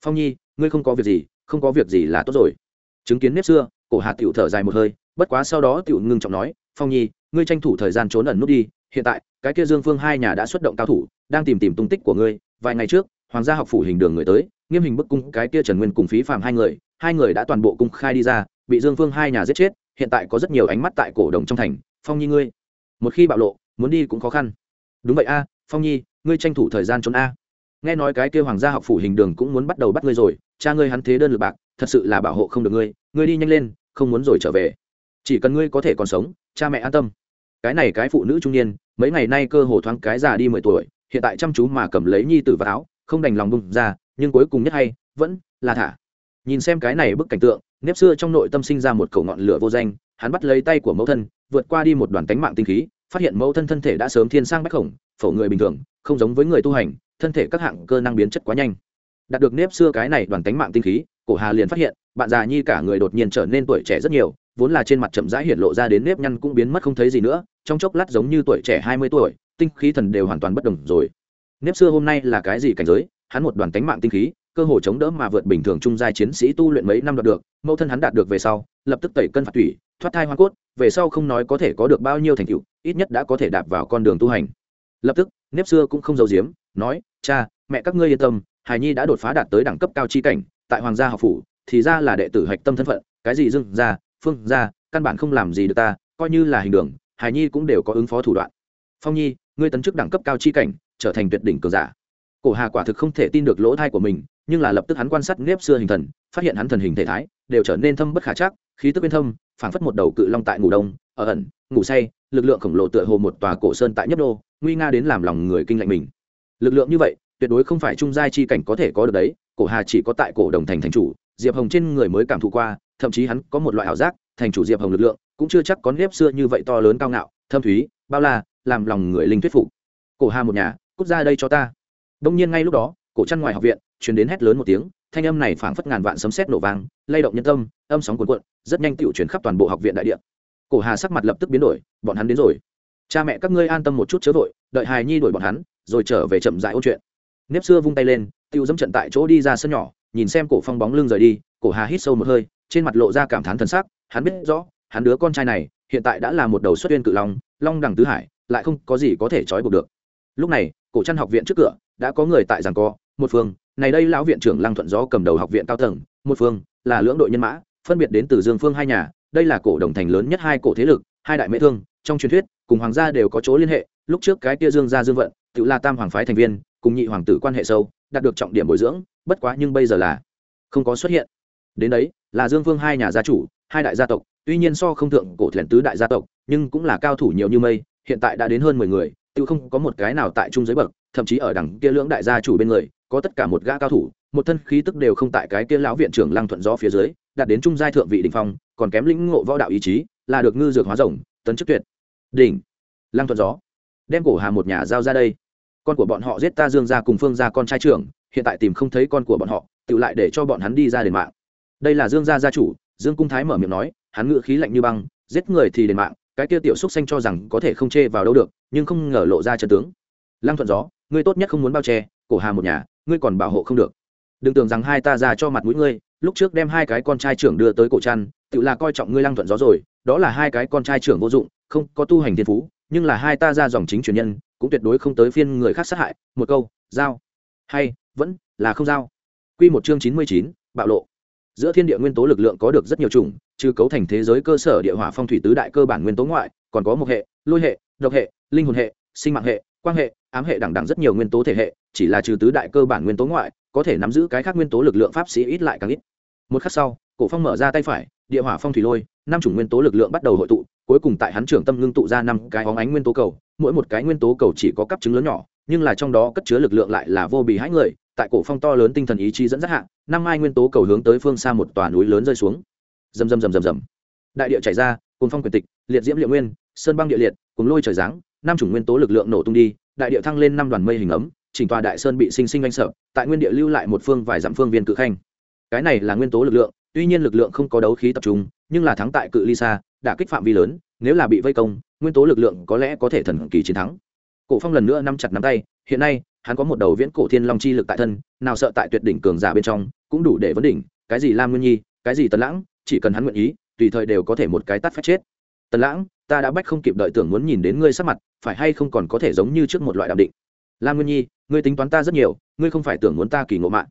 Phong nhi, ngươi không có việc gì, không có việc gì là tốt rồi. Chứng kiến nếp xưa, cổ hà tựu thở dài một hơi, bất quá sau đó tựu ngưng trọng nói, phong nhi, ngươi tranh thủ thời gian trốn ẩn nút đi, hiện tại, cái kia dương phương hai nhà đã xuất động cao thủ, đang tìm tìm tung tích của ngươi, vài ngày trước, hoàng gia học phủ hình đường người tới, nghiêm hình bức cung cái kia trần nguyên cùng phí phạm hai người hai người đã toàn bộ cung khai đi ra bị dương phương hai nhà giết chết, hiện tại có rất nhiều ánh mắt tại cổ đồng trong thành, phong nhi ngươi, một khi bạo lộ, muốn đi cũng khó khăn. Đúng vậy a, phong nhi, ngươi tranh thủ thời gian trốn a. Nghe nói cái kia hoàng gia học phủ hình đường cũng muốn bắt đầu bắt ngươi rồi, cha ngươi hắn thế đơn lực bạc, thật sự là bảo hộ không được ngươi ngươi đi nhanh lên, không muốn rồi trở về. Chỉ cần ngươi có thể còn sống, cha mẹ an tâm. Cái này cái phụ nữ trung niên, mấy ngày nay cơ hồ thoáng cái già đi mười tuổi, hiện tại chăm chú mà cầm lấy nhi tử vào áo, không đành lòng bung ra, nhưng cuối cùng nhất hay, vẫn là thả nhìn xem cái này bức cảnh tượng, nếp xưa trong nội tâm sinh ra một cầu ngọn lửa vô danh, hắn bắt lấy tay của mẫu thân, vượt qua đi một đoàn tánh mạng tinh khí, phát hiện mẫu thân thân thể đã sớm thiên sang bách khổng phổ người bình thường, không giống với người tu hành, thân thể các hạng cơ năng biến chất quá nhanh. Đạt được nếp xưa cái này đoàn tánh mạng tinh khí, cổ hà liền phát hiện, bạn già nhi cả người đột nhiên trở nên tuổi trẻ rất nhiều, vốn là trên mặt chậm rãi hiện lộ ra đến nếp nhăn cũng biến mất không thấy gì nữa, trong chốc lát giống như tuổi trẻ hai mươi tuổi, tinh khí thần đều hoàn toàn bất đồng rồi. Nếp xưa hôm nay là cái gì cảnh giới? Hắn một đoàn tánh mạng tinh khí cơ hồ chống đỡ mà vượt bình thường trung giai chiến sĩ tu luyện mấy năm đạt được, mẫu thân hắn đạt được về sau, lập tức tẩy cân phạt thủy, thoát thai hoa cốt, về sau không nói có thể có được bao nhiêu thành tựu, ít nhất đã có thể đạp vào con đường tu hành. Lập tức, nếp xưa cũng không giấu giếm, nói, cha, mẹ các ngươi yên tâm, Hải nhi đã đột phá đạt tới đẳng cấp cao chi cảnh, tại hoàng gia học phủ, thì ra là đệ tử hạch tâm thân phận, cái gì dưng ra, phương ra, căn bản không làm gì được ta, coi như là hình đường, Hải nhi cũng đều có ứng phó thủ đoạn. Phong nhi, ngươi tấn chức đẳng cấp cao chi cảnh, trở thành tuyệt đỉnh cường giả. Cổ hà quả thực không thể tin được lỗ tai của mình nhưng là lập tức hắn quan sát nếp xưa hình thần, phát hiện hắn thần hình thể thái đều trở nên thâm bất khả chắc, khí tức bên thâm, phảng phất một đầu cự long tại ngủ đông, ở ẩn, ngủ say, lực lượng khổng lồ tựa hồ một tòa cổ sơn tại nhấp đô nguy nga đến làm lòng người kinh lạnh mình. Lực lượng như vậy, tuyệt đối không phải trung giai chi cảnh có thể có được đấy, cổ hà chỉ có tại cổ đồng thành thành chủ, diệp hồng trên người mới cảm thụ qua, thậm chí hắn có một loại ảo giác, thành chủ diệp hồng lực lượng cũng chưa chắc có nếp xưa như vậy to lớn cao ngạo, thâm thúy, bao la, làm lòng người linh thuyết phục. Cổ hà một nhà, cút ra đây cho ta. Đông nhiên ngay lúc đó, cổ chăn ngoài học viện truyền đến hét lớn một tiếng, thanh âm này phảng phất ngàn vạn sấm sét nổ vang, lay động nhân tâm, âm sóng cuồn cuộn, rất nhanh tựu chuyển khắp toàn bộ học viện đại địa. Cổ hà sắc mặt lập tức biến đổi, bọn hắn đến rồi. Cha mẹ các ngươi an tâm một chút chớ vội, đợi hài nhi đuổi bọn hắn, rồi trở về chậm dại ôn chuyện. Nếp xưa vung tay lên, tựu dẫm trận tại chỗ đi ra sân nhỏ, nhìn xem cổ phong bóng lưng rời đi, cổ hà hít sâu một hơi, trên mặt lộ ra cảm thán thần sắc, hắn biết rõ, hắn đứa con trai này, hiện tại đã là một đầu xuất uyên cự long long đẳng tứ hải, lại không có gì có thể trói buộc được. Lúc này, cổ trăn học viện trước cửa, đã có người tại giảng co, một phương này đây lão viện trưởng lăng thuận gió cầm đầu học viện cao tầng, một phương là lưỡng đội nhân mã, phân biệt đến từ dương phương hai nhà, đây là cổ đồng thành lớn nhất hai cổ thế lực, hai đại mễ thương, trong truyền thuyết, cùng hoàng gia đều có chỗ liên hệ, lúc trước cái tia dương gia dương vận, tự là tam hoàng phái thành viên, cùng nhị hoàng tử quan hệ sâu, đạt được trọng điểm bồi dưỡng, bất quá nhưng bây giờ là không có xuất hiện. Đến đấy, là dương phương hai nhà gia chủ, hai đại gia tộc, tuy nhiên so không thượng cổ thiền tứ đại gia tộc, nhưng cũng là cao thủ nhiều như mây, hiện tại đã đến hơn mười người, tự không có một cái nào tại trung giới bậc, thậm chí ở đằng kia lưỡng đại gia chủ bên người có tất cả một gã cao thủ, một thân khí tức đều không tại cái kia lão viện trưởng lăng thuận gió phía dưới, đạt đến trung giai thượng vị đỉnh phong, còn kém lĩnh ngộ võ đạo ý chí, là được ngư dược hóa rồng, tấn chức tuyệt. Đỉnh. Lăng thuận gió. Đem cổ hà một nhà giao ra đây. Con của bọn họ giết ta dương gia cùng phương gia con trai trưởng, hiện tại tìm không thấy con của bọn họ, tự lại để cho bọn hắn đi ra đền mạng. Đây là dương gia gia chủ, dương cung thái mở miệng nói, hắn ngự khí lạnh như băng, giết người thì đền mạng, cái kia tiểu xúc xanh cho rằng có thể không chê vào đâu được, nhưng không ngờ lộ ra trận tướng. Lăng thuận gió, ngươi tốt nhất không muốn bao che, cổ hà một nhà ngươi còn bảo hộ không được. Đừng tưởng rằng hai ta ra cho mặt mũi ngươi, lúc trước đem hai cái con trai trưởng đưa tới cổ chăn, tự là coi trọng ngươi lăng thuận gió rồi, đó là hai cái con trai trưởng vô dụng, không có tu hành thiên phú, nhưng là hai ta ra dòng chính truyền nhân, cũng tuyệt đối không tới phiên người khác sát hại, một câu, giao. Hay, vẫn là không giao. Quy một chương chín mươi chín, bạo lộ. Giữa thiên địa nguyên tố lực lượng có được rất nhiều chủng, trừ cấu thành thế giới cơ sở địa hỏa phong thủy tứ đại cơ bản nguyên tố ngoại, còn có một hệ, lôi hệ, độc hệ, linh hồn hệ, sinh mạng hệ, quang hệ ám hệ đẳng đẳng rất nhiều nguyên tố thể hệ chỉ là trừ tứ đại cơ bản nguyên tố ngoại có thể nắm giữ cái khác nguyên tố lực lượng pháp sĩ ít lại càng ít. Một khắc sau cổ phong mở ra tay phải địa hỏa phong thủy lôi năm chủng nguyên tố lực lượng bắt đầu hội tụ cuối cùng tại hắn trưởng tâm ngưng tụ ra năm cái óng ánh nguyên tố cầu mỗi một cái nguyên tố cầu chỉ có cấp chứng lớn nhỏ nhưng là trong đó cất chứa lực lượng lại là vô bì hãi người tại cổ phong to lớn tinh thần ý chí dẫn dắt hạng, năm mai nguyên tố cầu hướng tới phương xa một tòa núi lớn rơi xuống. Rầm rầm rầm rầm rầm. Đại địa chảy ra cùng phong quyền tịch liệt diễm liệu nguyên sơn băng địa liệt cùng lôi trời giáng năm chủng nguyên tố lực lượng nổ tung đi đại địa thăng lên năm đoàn mây hình ấm, chỉnh tòa đại sơn bị sinh sinh anh sợ, tại nguyên địa lưu lại một phương vài dặm phương viên cự khanh. Cái này là nguyên tố lực lượng, tuy nhiên lực lượng không có đấu khí tập trung, nhưng là thắng tại cự ly xa, đã kích phạm vi lớn, nếu là bị vây công, nguyên tố lực lượng có lẽ có thể thần kỳ chiến thắng. Cổ phong lần nữa nắm chặt nắm tay, hiện nay, hắn có một đầu viễn cổ thiên long chi lực tại thân, nào sợ tại tuyệt đỉnh cường giả bên trong, cũng đủ để vấn đỉnh, cái gì lam nguyên nhi, cái gì tần lãng, chỉ cần hắn nguyện ý, tùy thời đều có thể một cái tắt phát chết tần lãng ta đã bách không kịp đợi tưởng muốn nhìn đến ngươi sắc mặt phải hay không còn có thể giống như trước một loại đạm định? Lam nguyên nhi ngươi tính toán ta rất nhiều ngươi không phải tưởng muốn ta kỳ ngộ mạng.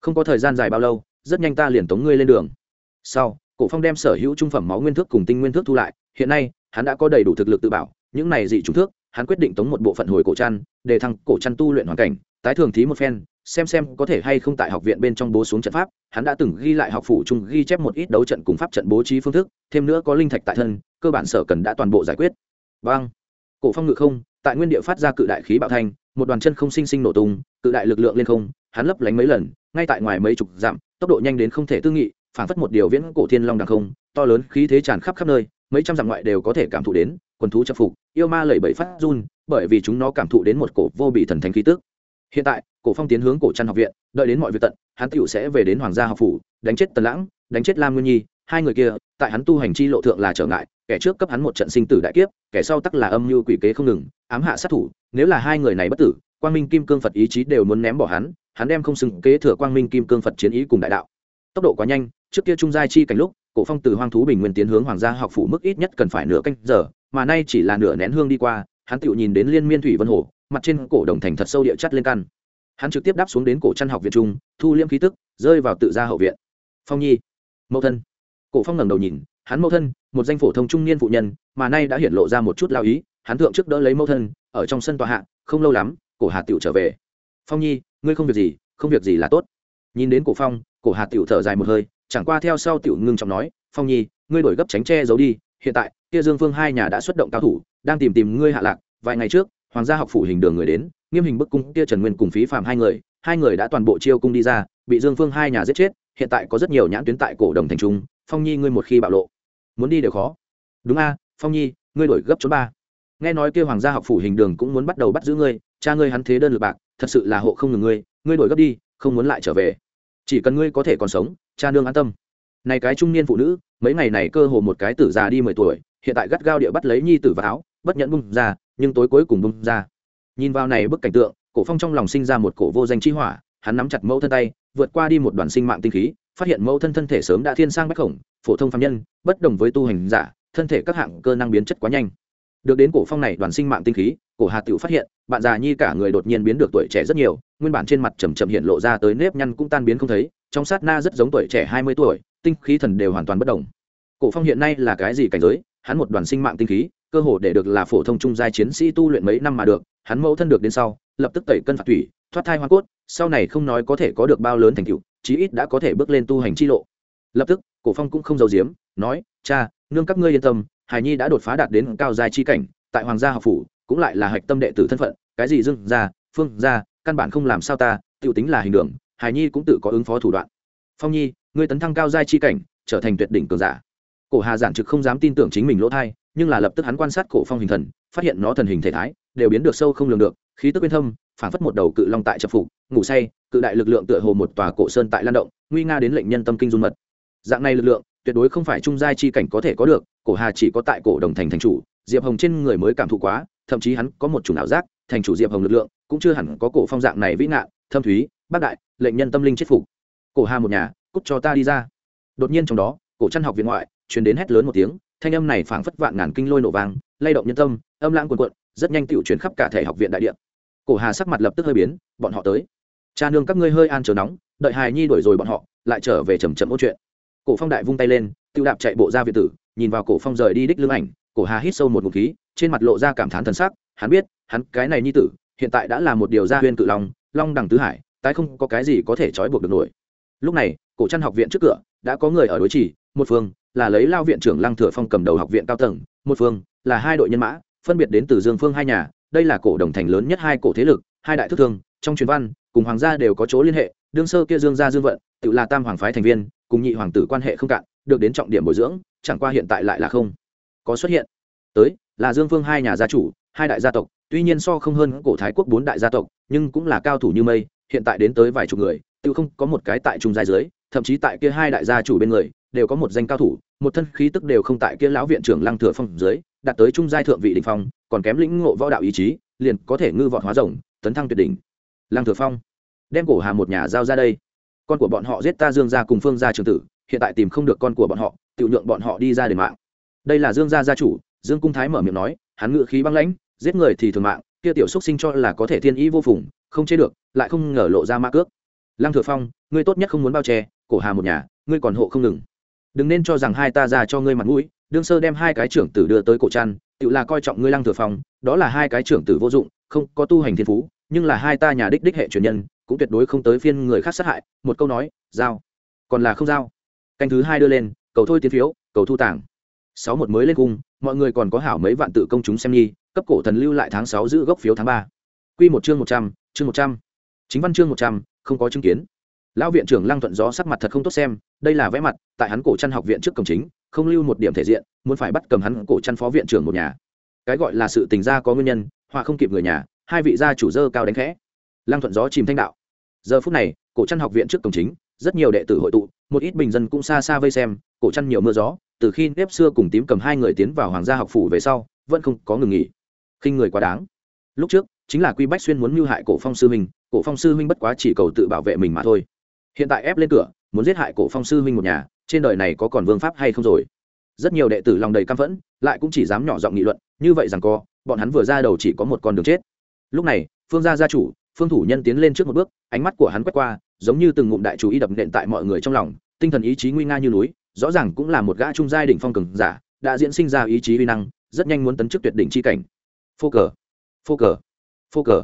Không có thời gian dài bao lâu rất nhanh ta liền tống ngươi lên đường. Sau cổ phong đem sở hữu trung phẩm máu nguyên thước cùng tinh nguyên thước thu lại hiện nay hắn đã có đầy đủ thực lực tự bảo những này dị trung thước hắn quyết định tống một bộ phận hồi cổ trăn, để thăng cổ trăn tu luyện hoàn cảnh tái thường thí một phen xem xem có thể hay không tại học viện bên trong bố xuống trận pháp. Hắn đã từng ghi lại học phủ chung ghi chép một ít đấu trận cùng pháp trận bố trí phương thức thêm nữa có linh thạch tại thân cơ bản sở cần đã toàn bộ giải quyết. Vang cổ phong ngự không, tại nguyên địa phát ra cự đại khí bạo thanh một đoàn chân không sinh sinh nổ tung, cự đại lực lượng lên không, hắn lấp lánh mấy lần, ngay tại ngoài mấy chục dặm, tốc độ nhanh đến không thể tư nghị phản phất một điều viễn cổ thiên long đằng không, to lớn khí thế tràn khắp khắp nơi, mấy trăm dặm ngoại đều có thể cảm thụ đến, quần thú chập phục, yêu ma lẩy bẩy phát run, bởi vì chúng nó cảm thụ đến một cổ vô bị thần thánh khí tức. Hiện tại, cổ phong tiến hướng cổ trăn học viện, đợi đến mọi việc tận, hắn tiểu sẽ về đến hoàng gia học phủ, đánh chết tần lãng, đánh chết lam nguyên nhi, hai người kia, tại hắn tu hành chi lộ thượng là trở ngại kẻ trước cấp hắn một trận sinh tử đại kiếp, kẻ sau tắc là âm mưu quỷ kế không ngừng, ám hạ sát thủ, nếu là hai người này bất tử, quang minh kim cương phật ý chí đều muốn ném bỏ hắn hắn đem không xứng kế thừa quang minh kim cương phật chiến ý cùng đại đạo. Tốc độ quá nhanh, trước kia trung giai chi cảnh lúc, cổ phong từ hoang thú bình nguyên tiến hướng hoàng gia học phủ mức ít nhất cần phải nửa canh giờ, mà nay chỉ là nửa nén hương đi qua, hắn tựu nhìn đến liên miên thủy vân hồ, mặt trên cổ đồng thành thật sâu địa chất lên căn. Hắn trực tiếp đáp xuống đến cổ chân học viện trung, thu liễm khí tức, rơi vào tự gia hậu viện. Phong nhi, mẫu thân. Cổ phong ngẩng đầu nhìn hắn mẫu thân, một danh phổ thông trung niên phụ nhân, mà nay đã hiện lộ ra một chút lao ý, hắn thượng trước đỡ lấy mẫu thân, ở trong sân tòa hạ, không lâu lắm, cổ hà tiểu trở về. Phong nhi, ngươi không việc gì, không việc gì là tốt. Nhìn đến cổ phong, cổ hà tiểu thở dài một hơi, chẳng qua theo sau tiểu ngưng trọng nói, phong nhi, ngươi đổi gấp tránh che giấu đi, hiện tại, kia dương phương hai nhà đã xuất động cao thủ, đang tìm tìm ngươi hạ lạc, vài ngày trước, hoàng gia học phủ hình đường người đến, nghiêm hình bức cung kia trần nguyên cùng phí phạm hai người hai người đã toàn bộ chiêu cung đi ra, bị dương phương hai nhà giết chết, hiện tại có rất nhiều nhãn tuyến tại cổ đồng thành trung. Phong nhi, ngươi một khi bạo lộ muốn đi đều khó. Đúng a, phong nhi, ngươi đổi gấp chốn ba. Nghe nói kêu hoàng gia học phủ hình đường cũng muốn bắt đầu bắt giữ ngươi, cha ngươi hắn thế đơn lực bạc, thật sự là hộ không ngừng ngươi ngươi đổi gấp đi, không muốn lại trở về. Chỉ cần ngươi có thể còn sống, cha nương an tâm. Này cái trung niên phụ nữ, mấy ngày này cơ hồ một cái tử già đi mười tuổi, hiện tại gắt gao địa bắt lấy nhi tử vào áo, bất nhẫn bung ra, nhưng tối cuối cùng bung ra. Nhìn vào này bức cảnh tượng, cổ phong trong lòng sinh ra một cổ vô danh chi hỏa, hắn nắm chặt mẫu thân tay, vượt qua đi một đoàn sinh mạng tinh khí phát hiện mẫu thân thân thể sớm đã thiên sang bách khổng, phổ thông phạm nhân, bất đồng với tu hành giả, thân thể các hạng cơ năng biến chất quá nhanh. Được đến cổ phong này đoàn sinh mạng tinh khí, cổ hà tiểu phát hiện, bạn già nhi cả người đột nhiên biến được tuổi trẻ rất nhiều, nguyên bản trên mặt chầm chậm hiện lộ ra tới nếp nhăn cũng tan biến không thấy, trong sát na rất giống tuổi trẻ hai mươi tuổi, tinh khí thần đều hoàn toàn bất đồng. Cổ phong hiện nay là cái gì cảnh giới? Hắn một đoàn sinh mạng tinh khí, cơ hồ để được là phổ thông trung giai chiến sĩ tu luyện mấy năm mà được, hắn mẫu thân được đến sau lập tức tẩy cân phạt thủy, thoát thai hoa cốt, sau này không nói có thể có được bao lớn thành tựu, chí ít đã có thể bước lên tu hành chi lộ. Lập tức, cổ phong cũng không giấu giếm, nói, cha, nương các ngươi yên tâm, hải nhi đã đột phá đạt đến cao giai chi cảnh, tại hoàng gia học phủ, cũng lại là hạch tâm đệ tử thân phận, cái gì dương gia, phương gia, căn bản không làm sao ta, tiểu tính là hình đường, hải nhi cũng tự có ứng phó thủ đoạn. Phong nhi, ngươi tấn thăng cao giai chi cảnh, trở thành tuyệt đỉnh cường giả. Cổ hà giản trực không dám tin tưởng chính mình lỗ thai, nhưng là lập tức hắn quan sát cổ phong hình thần, phát hiện nó thần hình thể thái đều biến được sâu không lường được, khí tức bên thâm phản phất một đầu cự long tại chập phục, ngủ say, cự đại lực lượng tựa hồ một tòa cổ sơn tại lan động, nguy nga đến lệnh nhân tâm kinh dung mật. Dạng này lực lượng, tuyệt đối không phải trung giai chi cảnh có thể có được, cổ hà chỉ có tại cổ đồng thành thành chủ, diệp hồng trên người mới cảm thụ quá, thậm chí hắn có một chủ nào giác, thành chủ diệp hồng lực lượng, cũng chưa hẳn có cổ phong dạng này vĩ ngạn thâm thúy, bác đại, lệnh nhân tâm linh chết phục. Cổ hà một nhà, cút cho ta đi ra. Đột nhiên trong đó, cổ chăn học viện ngoại, truyền đến hét lớn một tiếng thanh âm này phảng phất vạn ngàn kinh lôi nổ vang, lay động nhân tâm, âm lãng cuồn cuộn, rất nhanh tiểu chuyển khắp cả thể học viện đại điện cổ hà sắc mặt lập tức hơi biến, bọn họ tới. Cha nương các ngươi hơi an chờ nóng, đợi hài nhi đuổi rồi bọn họ, lại trở về chầm chậm ôn chuyện. Cổ phong đại vung tay lên, tiêu đạp chạy bộ ra viện tử, nhìn vào cổ phong rời đi đích lưng ảnh, cổ hà hít sâu một ngụm khí, trên mặt lộ ra cảm thán thần sắc, hắn biết, hắn cái này nhi tử, hiện tại đã là một điều gia huyên cự long long đẳng tứ hải, tái không có cái gì có thể trói buộc được nổi. Lúc này, cổ trăn học viện trước cửa, đã có người ở đối chỉ một phương là lấy lao viện trưởng lăng thừa phong cầm đầu học viện cao tầng, một phương, là hai đội nhân mã, phân biệt đến từ dương phương hai nhà, đây là cổ đồng thành lớn nhất hai cổ thế lực, hai đại thức thương, trong truyền văn, cùng hoàng gia đều có chỗ liên hệ, đương sơ kia dương gia dương vận, tự là tam hoàng phái thành viên, cùng nhị hoàng tử quan hệ không cạn, được đến trọng điểm bồi dưỡng, chẳng qua hiện tại lại là không có xuất hiện. Tới, là dương phương hai nhà gia chủ, hai đại gia tộc, tuy nhiên so không hơn cổ thái quốc bốn đại gia tộc, nhưng cũng là cao thủ như mây, hiện tại đến tới vài chục người, tự không có một cái tại trung giai dưới, thậm chí tại kia hai đại gia chủ bên người đều có một danh cao thủ, một thân khí tức đều không tại kia lão viện trưởng lăng thừa phong dưới, đạt tới trung giai thượng vị đình phong, còn kém lĩnh ngộ võ đạo ý chí, liền có thể ngư vọt hóa rồng, tấn thăng tuyệt đỉnh. Lăng thừa phong, đem cổ hà một nhà giao ra đây. Con của bọn họ giết ta dương gia cùng phương gia trường tử, hiện tại tìm không được con của bọn họ tự nhượng bọn họ đi ra để mạng. Đây là dương gia gia chủ, dương cung thái mở miệng nói, hắn ngự khí băng lãnh, giết người thì thường mạng, kia tiểu xúc sinh cho là có thể thiên ý vô phùng, không chế được, lại không ngờ lộ ra ma cước. Lăng thừa phong, ngươi tốt nhất không muốn bao che, cổ hà một nhà, ngươi còn hộ không ngừng đừng nên cho rằng hai ta ra cho ngươi mặt mũi, đương sơ đem hai cái trưởng tử đưa tới cổ trăn, tự là coi trọng ngươi lăng thừa phong, đó là hai cái trưởng tử vô dụng, không có tu hành thiên phú, nhưng là hai ta nhà đích đích hệ truyền nhân, cũng tuyệt đối không tới phiên người khác sát hại, một câu nói, giao. Còn là không giao. Canh thứ hai đưa lên, cầu thôi tiến phiếu, cầu thu tảng. Sáu một mới lên cung, mọi người còn có hảo mấy vạn tự công chúng xem nhi cấp cổ thần lưu lại tháng sáu giữ gốc phiếu tháng ba. Q một chương một trăm, chương một trăm. Chính văn chương một trăm, không có chứng kiến lão viện trưởng lăng thuận gió sắc mặt thật không tốt xem, đây là vẽ mặt, tại hắn cổ chăn học viện trước cổng chính, không lưu một điểm thể diện, muốn phải bắt cầm hắn cổ chăn phó viện trưởng một nhà. Cái gọi là sự tình gia có nguyên nhân, họa không kịp người nhà, hai vị gia chủ dơ cao đánh khẽ. Lăng thuận gió chìm thanh đạo. Giờ phút này, cổ chăn học viện trước cổng chính, rất nhiều đệ tử hội tụ, một ít bình dân cũng xa xa vây xem, cổ chăn nhiều mưa gió, từ khi nếp xưa cùng tím cầm hai người tiến vào hoàng gia học phủ về sau, vẫn không có ngừng nghỉ. Khinh người quá đáng. Lúc trước, chính là quy bách xuyên muốn mưu hại cổ phong sư huynh, cổ phong sư huynh bất quá chỉ cầu tự bảo vệ mình mà thôi hiện tại ép lên cửa, muốn giết hại cổ phong sư huynh một nhà, trên đời này có còn vương pháp hay không rồi? Rất nhiều đệ tử lòng đầy căm phẫn, lại cũng chỉ dám nhỏ giọng nghị luận, như vậy rằng co, bọn hắn vừa ra đầu chỉ có một con đường chết. Lúc này, phương gia gia chủ, phương thủ nhân tiến lên trước một bước, ánh mắt của hắn quét qua, giống như từng ngụm đại chú ý đập nện tại mọi người trong lòng, tinh thần ý chí nguy nga như núi, rõ ràng cũng là một gã trung giai đỉnh phong cường giả, đã diễn sinh ra ý chí uy năng, rất nhanh muốn tấn chức tuyệt đỉnh chi cảnh. Phô cờ phô cờ phô cờ.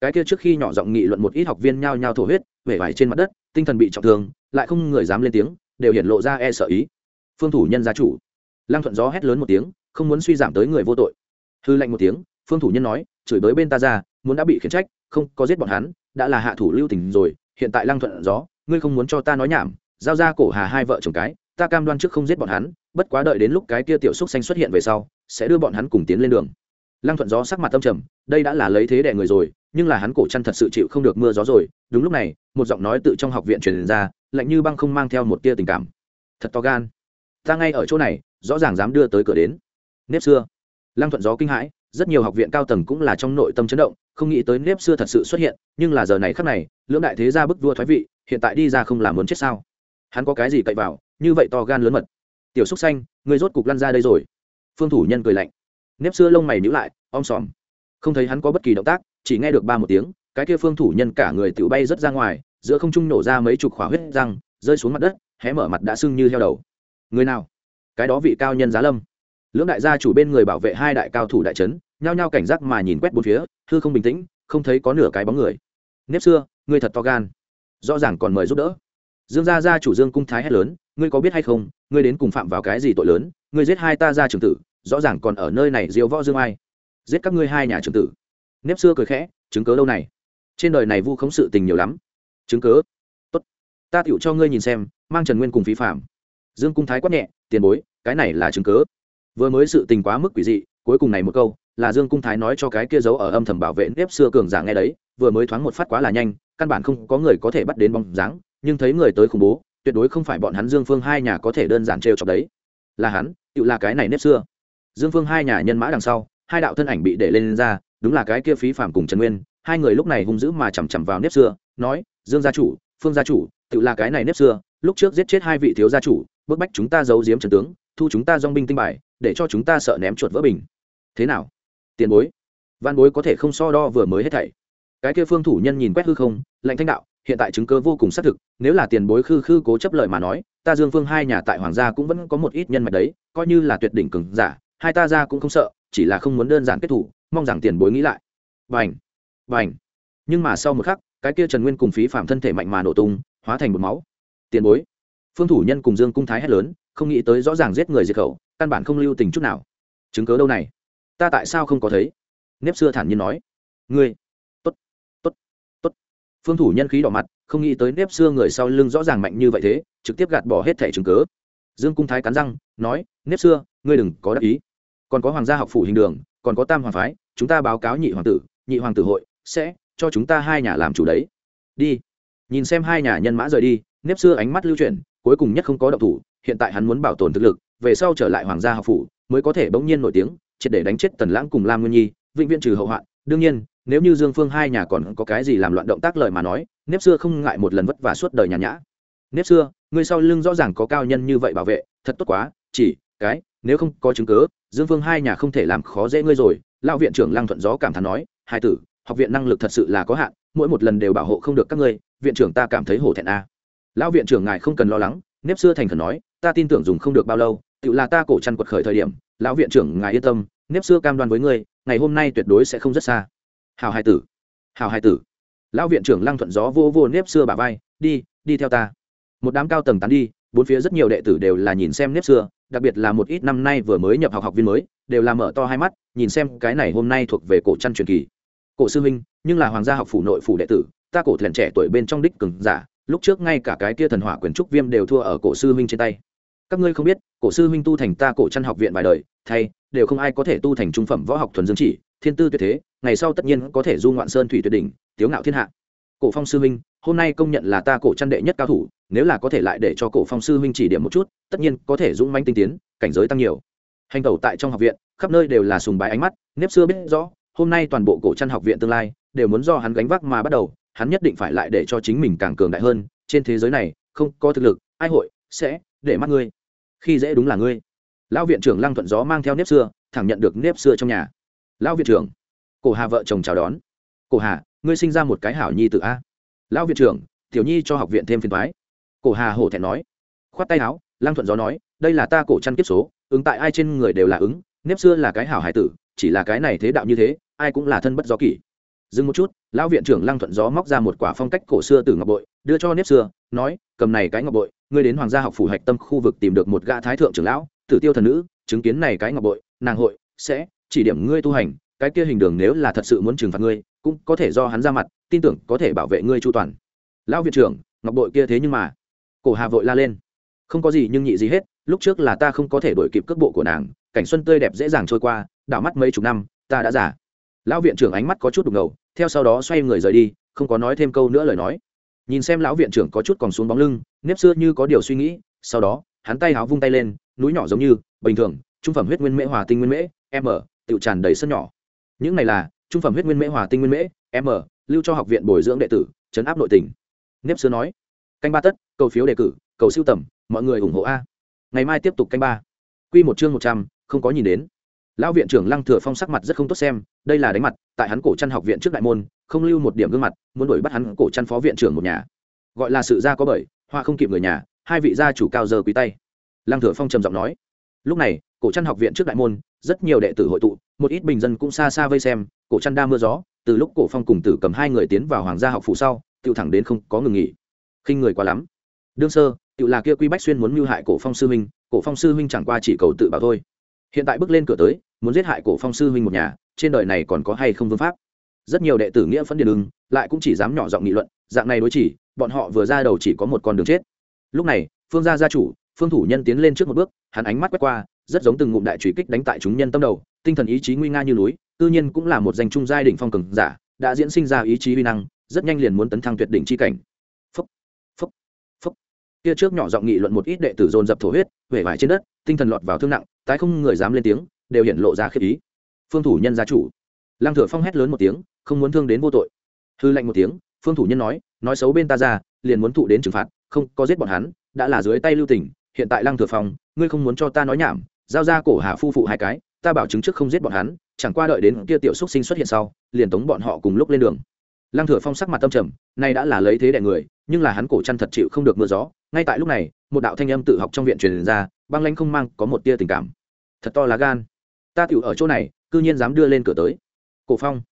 Cái kia trước khi nhỏ giọng nghị luận một ít học viên nhao nhao thổ huyết vẻ vải trên mặt đất, tinh thần bị trọng thương, lại không người dám lên tiếng, đều hiện lộ ra e sợ ý. Phương thủ nhân gia chủ. Lăng thuận gió hét lớn một tiếng, không muốn suy giảm tới người vô tội. Hư lệnh một tiếng, phương thủ nhân nói, chửi bới bên ta ra, muốn đã bị khiển trách, không có giết bọn hắn, đã là hạ thủ lưu tình rồi, hiện tại lăng thuận gió, ngươi không muốn cho ta nói nhảm, giao ra cổ hà hai vợ chồng cái, ta cam đoan trước không giết bọn hắn, bất quá đợi đến lúc cái kia tiểu xúc xanh xuất hiện về sau, sẽ đưa bọn hắn cùng tiến lên đường lăng thuận gió sắc mặt tâm trầm, đây đã là lấy thế đẻ người rồi, nhưng là hắn cổ chăn thật sự chịu không được mưa gió rồi. Đúng lúc này, một giọng nói tự trong học viện truyền ra, lạnh như băng không mang theo một tia tình cảm. Thật to gan. Ta ngay ở chỗ này, rõ ràng dám đưa tới cửa đến. Nếp xưa. Lăng thuận gió kinh hãi, rất nhiều học viện cao tầng cũng là trong nội tâm chấn động, không nghĩ tới nếp xưa thật sự xuất hiện, nhưng là giờ này khắc này, lưỡng đại thế gia bức vua thoái vị, hiện tại đi ra không làm muốn chết sao? Hắn có cái gì cậy vào, như vậy to gan lớn mật. Tiểu xúc xanh, người rốt cục lăn ra đây rồi. Phương thủ nhân cười lạnh nếp xưa lông mày nhíu lại, om sòm. Không thấy hắn có bất kỳ động tác, chỉ nghe được ba một tiếng, cái kia phương thủ nhân cả người tự bay rất ra ngoài, giữa không trung nổ ra mấy chục khỏa huyết răng, rơi xuống mặt đất, hé mở mặt đã sưng như heo đầu. Người nào? Cái đó vị cao nhân giá lâm. Lưỡng đại gia chủ bên người bảo vệ hai đại cao thủ đại trấn, nhao nhao cảnh giác mà nhìn quét bốn phía, hư không bình tĩnh, không thấy có nửa cái bóng người. Nếp xưa, ngươi thật to gan. Rõ ràng còn mời giúp đỡ. Dương gia gia chủ dương cung thái hét lớn, ngươi có biết hay không, ngươi đến cùng phạm vào cái gì tội lớn, ngươi giết hai ta ra trường tử rõ ràng còn ở nơi này diêu võ dương ai. Giết các ngươi hai nhà trưởng tử. Nếp xưa cười khẽ, chứng cớ lâu này. Trên đời này vu khống sự tình nhiều lắm. Chứng cớ. Tốt. Ta tựu cho ngươi nhìn xem, mang trần nguyên cùng phí phạm. Dương cung thái quát nhẹ, tiền bối, cái này là chứng cớ. Vừa mới sự tình quá mức quỷ dị, cuối cùng này một câu, là dương cung thái nói cho cái kia giấu ở âm thầm bảo vệ nếp xưa cường giả nghe đấy, vừa mới thoáng một phát quá là nhanh, căn bản không có người có thể bắt đến bóng dáng, nhưng thấy người tới khủng bố, tuyệt đối không phải bọn hắn dương phương hai nhà có thể đơn giản trêu chọc đấy. Là hắn tự là cái này nếp xưa dương phương hai nhà nhân mã đằng sau hai đạo thân ảnh bị để lên, ra đúng là cái kia phí phạm cùng trần nguyên hai người lúc này hung dữ mà chằm chằm vào nếp xưa nói dương gia chủ phương gia chủ tự là cái này nếp xưa lúc trước giết chết hai vị thiếu gia chủ bức bách chúng ta giấu giếm trần tướng thu chúng ta dong binh tinh bài để cho chúng ta sợ ném chuột vỡ bình. Thế nào? Tiền bối? Văn bối có thể không so đo vừa mới hết thảy. Cái kia phương thủ nhân nhìn quét hư không lạnh thanh đạo hiện tại chứng cơ vô cùng xác thực nếu là tiền bối khư khư cố chấp lời mà nói ta dương phương hai nhà tại hoàng gia cũng vẫn có một ít nhân mạch đấy coi như là tuyệt đỉnh cường giả hai ta ra cũng không sợ, chỉ là không muốn đơn giản kết thủ, mong rằng tiền bối nghĩ lại. Vành vành nhưng mà sau một khắc, cái kia trần nguyên cùng phí phạm thân thể mạnh mà nổ tung, hóa thành một máu. Tiền bối, phương thủ nhân cùng dương cung thái hét lớn, không nghĩ tới rõ ràng giết người diệt khẩu, căn bản không lưu tình chút nào. Chứng cớ đâu này? Ta tại sao không có thấy? Nếp xưa thản nhiên nói. Ngươi, tốt tốt tốt. Phương thủ nhân khí đỏ mặt, không nghĩ tới nếp xưa người sau lưng rõ ràng mạnh như vậy thế, trực tiếp gạt bỏ hết thẻ chứng cớ dương cung thái cắn răng, nói, nếp xưa, ngươi đừng có đắc ý còn có hoàng gia học phủ hình đường, còn có tam hoàng phái, chúng ta báo cáo nhị hoàng tử, nhị hoàng tử hội sẽ cho chúng ta hai nhà làm chủ đấy. Đi. Nhìn xem hai nhà nhân mã rời đi, nếp xưa ánh mắt lưu chuyển, cuối cùng nhất không có động thủ, hiện tại hắn muốn bảo tồn thực lực, về sau trở lại hoàng gia học phủ, mới có thể bỗng nhiên nổi tiếng, triệt để đánh chết tần lãng cùng lam nguyên nhi, vĩnh viễn trừ hậu hoạn. Đương nhiên, nếu như dương phương hai nhà còn có cái gì làm loạn động tác lời mà nói, nếp xưa không ngại một lần vất vả suốt đời nhàn nhã. Nếp xưa người sau lưng rõ ràng có cao nhân như vậy bảo vệ, thật tốt quá, chỉ cái, nếu không có chứng cớ dương phương hai nhà không thể làm khó dễ ngươi rồi. Lão viện trưởng lăng thuận gió cảm thán nói, hai tử, học viện năng lực thật sự là có hạn, mỗi một lần đều bảo hộ không được các ngươi, viện trưởng ta cảm thấy hổ thẹn a. Lão viện trưởng ngài không cần lo lắng, nếp xưa thành khẩn nói, ta tin tưởng dùng không được bao lâu, tự là ta cổ chăn quật khởi thời điểm, lão viện trưởng ngài yên tâm, nếp xưa cam đoan với ngươi, ngày hôm nay tuyệt đối sẽ không rất xa. Hào hai tử hào hai tử. Lão viện trưởng lăng thuận gió vô vô nếp xưa bà vai, đi đi theo ta. Một đám cao tầng tán đi bốn phía rất nhiều đệ tử đều là nhìn xem nếp xưa, đặc biệt là một ít năm nay vừa mới nhập học học viên mới, đều là mở to hai mắt, nhìn xem cái này hôm nay thuộc về cổ trăn truyền kỳ. Cổ sư huynh, nhưng là hoàng gia học phủ nội phủ đệ tử, ta cổ thuyền trẻ tuổi bên trong đích cường giả, lúc trước ngay cả cái kia thần hỏa quyền trúc viêm đều thua ở cổ sư huynh trên tay. Các ngươi không biết, cổ sư huynh tu thành ta cổ trăn học viện vài đời, thay, đều không ai có thể tu thành trung phẩm võ học thuần dương chỉ, thiên tư tuyệt thế, ngày sau tất nhiên có thể du ngoạn sơn thủy tuyệt đỉnh, tiếu ngạo thiên hạ. Cổ phong sư huynh, hôm nay công nhận là ta cổ trăn đệ nhất cao thủ nếu là có thể lại để cho cổ phong sư huynh chỉ điểm một chút, tất nhiên có thể dũng manh tinh tiến, cảnh giới tăng nhiều. Hành tẩu tại trong học viện, khắp nơi đều là sùng bái ánh mắt, nếp xưa biết rõ, hôm nay toàn bộ cổ chân học viện tương lai, đều muốn do hắn gánh vác mà bắt đầu, hắn nhất định phải lại để cho chính mình càng cường đại hơn, trên thế giới này, không có thực lực, ai hội sẽ để mắt ngươi? Khi dễ đúng là ngươi. Lão viện trưởng lăng thuận gió mang theo nếp xưa, thẳng nhận được nếp xưa trong nhà. Lão viện trưởng, cổ hà vợ chồng chào đón. Cổ hà, ngươi sinh ra một cái hảo nhi tự a. Lão viện trưởng, tiểu nhi cho học viện thêm phiền thoái cổ hà hổ thẹn nói. Khoát tay áo Lang thuận gió nói, đây là ta cổ chăn kiếp số, ứng tại ai trên người đều là ứng, nếp xưa là cái hảo hải tử, chỉ là cái này thế đạo như thế, ai cũng là thân bất gió kỷ. Dừng một chút, lão viện trưởng lăng thuận gió móc ra một quả phong cách cổ xưa từ ngọc bội, đưa cho nếp xưa, nói, cầm này cái ngọc bội, ngươi đến hoàng gia học phủ hạch tâm khu vực tìm được một gã thái thượng trưởng lão, tử tiêu thần nữ, chứng kiến này cái ngọc bội, nàng hội, sẽ, chỉ điểm ngươi tu hành, cái kia hình đường nếu là thật sự muốn trừng phạt ngươi, cũng có thể do hắn ra mặt, tin tưởng có thể bảo vệ ngươi chu toàn. Lão viện trưởng, ngọc bội kia thế nhưng mà cổ hà vội la lên. Không có gì nhưng nhị gì hết, lúc trước là ta không có thể đổi kịp cước bộ của nàng, cảnh xuân tươi đẹp dễ dàng trôi qua, đảo mắt mấy chục năm, ta đã giả lão viện trưởng ánh mắt có chút đục ngầu, theo sau đó xoay người rời đi, không có nói thêm câu nữa lời nói. Nhìn xem lão viện trưởng có chút còn xuống bóng lưng, nếp xưa như có điều suy nghĩ, sau đó, hắn tay háo vung tay lên, núi nhỏ giống như, bình thường, trung phẩm huyết nguyên mễ hòa tinh nguyên mễ, m tự tràn đầy sân nhỏ. Những này là, trung phẩm huyết nguyên mễ hòa tinh nguyên mễ, m, lưu cho học viện bồi dưỡng đệ tử, chấn áp nội tỉnh nếp xưa nói, canh ba tất cầu phiếu đề cử, cầu siêu tầm, mọi người ủng hộ a. Ngày mai tiếp tục canh ba. Q một chương một trăm, không có nhìn đến. Lão viện trưởng lăng thừa phong sắc mặt rất không tốt xem, đây là đánh mặt, tại hắn cổ chăn học viện trước đại môn, không lưu một điểm gương mặt, muốn đuổi bắt hắn cổ chăn phó viện trưởng một nhà. Gọi là sự ra có bởi, hoa không kịp người nhà, hai vị gia chủ cao giờ quý tay. Lăng thừa phong trầm giọng nói. Lúc này, cổ chăn học viện trước đại môn, rất nhiều đệ tử hội tụ, một ít bình dân cũng xa xa vây xem, cổ chăn đa mưa gió, từ lúc cổ phong cùng tử cầm hai người tiến vào hoàng gia học phủ sau, tiêu thẳng đến không có ngừng nghỉ. Khinh người quá lắm đương sơ, tự là kia quy bách xuyên muốn mưu hại cổ phong sư huynh, cổ phong sư huynh chẳng qua chỉ cầu tự bảo thôi. Hiện tại bước lên cửa tới, muốn giết hại cổ phong sư huynh một nhà, trên đời này còn có hay không vương pháp? Rất nhiều đệ tử nghĩa phân điền ưng, lại cũng chỉ dám nhỏ giọng nghị luận, dạng này đối chỉ, bọn họ vừa ra đầu chỉ có một con đường chết. Lúc này, phương gia gia chủ, phương thủ nhân tiến lên trước một bước, hắn ánh mắt quét qua, rất giống từng ngụm đại truy kích đánh tại chúng nhân tâm đầu, tinh thần ý chí nguy nga như núi, tự nhiên cũng là một danh trung giai đỉnh phong cường giả, đã diễn sinh ra ý chí uy năng, rất nhanh liền muốn tấn thăng tuyệt đỉnh chi cảnh kia trước nhỏ giọng nghị luận một ít đệ tử dồn dập thổ huyết, vẻ vải trên đất, tinh thần lọt vào thương nặng, tái không người dám lên tiếng, đều hiện lộ ra khiếp ý. Phương thủ nhân gia chủ. Lăng thừa phong hét lớn một tiếng, không muốn thương đến vô tội. Hư lệnh một tiếng, phương thủ nhân nói nói xấu bên ta ra, liền muốn thụ đến trừng phạt, không, có giết bọn hắn, đã là dưới tay lưu tình, hiện tại lăng thừa phong, ngươi không muốn cho ta nói nhảm, giao ra cổ hà phu phụ hai cái, ta bảo chứng trước không giết bọn hắn, chẳng qua đợi đến kia tiểu xúc sinh xuất hiện sau, liền tống bọn họ cùng lúc lên đường. Lăng thừa phong sắc mặt tâm trầm, nay đã là lấy thế đại người, nhưng là hắn cổ chăn thật chịu không được mưa gió ngay tại lúc này, một đạo thanh âm tự học trong viện truyền ra, băng lãnh không mang có một tia tình cảm. Thật to lá gan. Ta tựu ở chỗ này, cư nhiên dám đưa lên cửa tới. Cổ phong.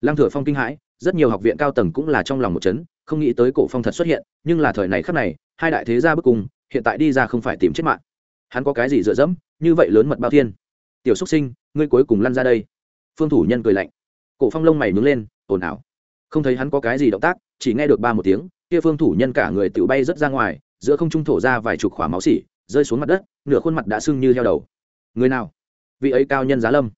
Lăng thừa phong kinh hãi, rất nhiều học viện cao tầng cũng là trong lòng một chấn, không nghĩ tới cổ phong thật xuất hiện, nhưng là thời này khắc này, hai đại thế gia bức cùng, hiện tại đi ra không phải tìm chết mạng. Hắn có cái gì dựa dẫm, như vậy lớn mật bao thiên. Tiểu xúc sinh, ngươi cuối cùng lăn ra đây. Phương thủ nhân cười lạnh. Cổ phong lông mày nhướng lên, ồn ào. Không thấy hắn có cái gì động tác, chỉ nghe được ba một tiếng, kia phương thủ nhân cả người tự bay rất ra ngoài giữa không trung thổ ra vài chục khỏa máu xỉ, rơi xuống mặt đất, nửa khuôn mặt đã sưng như heo đầu. Người nào? Vị ấy cao nhân giá lâm.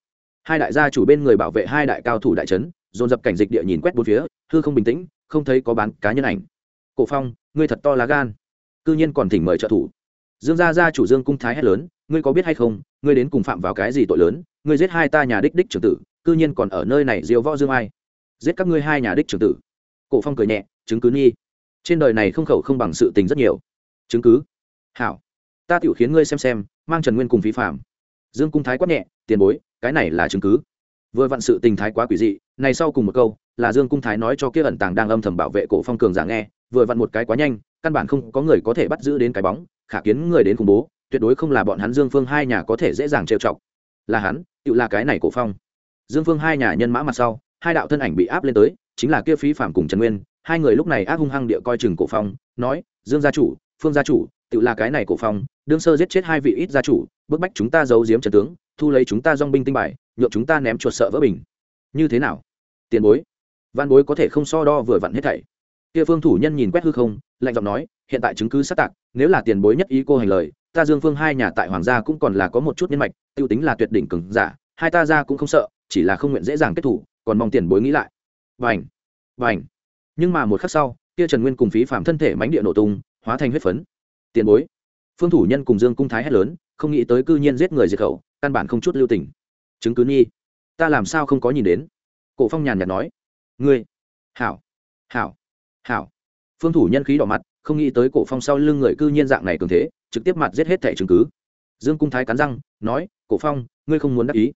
Hai đại gia chủ bên người bảo vệ hai đại cao thủ đại trấn, dồn dập cảnh dịch địa nhìn quét bốn phía, hư không bình tĩnh, không thấy có bán cá nhân ảnh. Cổ phong, ngươi thật to lá gan. Cư nhiên còn thỉnh mời trợ thủ. Dương gia gia chủ dương cung thái hét lớn, ngươi có biết hay không, ngươi đến cùng phạm vào cái gì tội lớn, ngươi giết hai ta nhà đích đích trưởng tử, cư nhiên còn ở nơi này diêu võ dương ai. Giết các ngươi hai nhà đích trưởng tử. Cổ phong cười nhẹ, chứng cứ nghi. Trên đời này không khẩu không bằng sự tình rất nhiều chứng cứ. Hảo. Ta tiểu khiến ngươi xem xem, mang trần nguyên cùng phí phạm. Dương cung thái quát nhẹ, tiền bối, cái này là chứng cứ. Vừa vặn sự tình thái quá quỷ dị, này sau cùng một câu, là dương cung thái nói cho kia ẩn tàng đang âm thầm bảo vệ cổ phong cường giả nghe, vừa vặn một cái quá nhanh, căn bản không có người có thể bắt giữ đến cái bóng, khả kiến người đến khủng bố, tuyệt đối không là bọn hắn dương phương hai nhà có thể dễ dàng trêu chọc. Là hắn tự là cái này cổ phong. Dương phương hai nhà nhân mã mặt sau, hai đạo thân ảnh bị áp lên tới, chính là kia phí phạm cùng trần nguyên, hai người lúc này ác hung hăng địa coi chừng cổ phong, nói, dương gia chủ phương gia chủ, tự là cái này cổ phong, đương sơ giết chết hai vị ít gia chủ, bức bách chúng ta giấu giếm trần tướng, thu lấy chúng ta dong binh tinh bài, nhượng chúng ta ném chuột sợ vỡ bình. Như thế nào? Tiền bối. Văn bối có thể không so đo vừa vặn hết thảy. Kia phương thủ nhân nhìn quét hư không, lạnh giọng nói, hiện tại chứng cứ xác tạc, nếu là tiền bối nhất ý cô hành lời, ta dương phương hai nhà tại hoàng gia cũng còn là có một chút nhân mạch, tiêu tính là tuyệt đỉnh cường giả, hai ta ra cũng không sợ, chỉ là không nguyện dễ dàng kết thủ, còn mong tiền bối nghĩ lại. Vành vành. Nhưng mà một khắc sau, kia trần nguyên cùng phí phạm thân thể mánh địa nổ tung hóa thành huyết phấn. Tiền bối. Phương thủ nhân cùng dương cung thái hét lớn, không nghĩ tới cư nhiên giết người diệt khẩu, căn bản không chút lưu tình. Chứng cứ nghi. Ta làm sao không có nhìn đến? Cổ phong nhàn nhạt nói. Ngươi. Hảo. Hảo. Hảo. Phương thủ nhân khí đỏ mặt, không nghĩ tới cổ phong sau lưng người cư nhiên dạng này cường thế, trực tiếp mặt giết hết thẻ chứng cứ. Dương cung thái cắn răng, nói, cổ phong, ngươi không muốn đắc ý.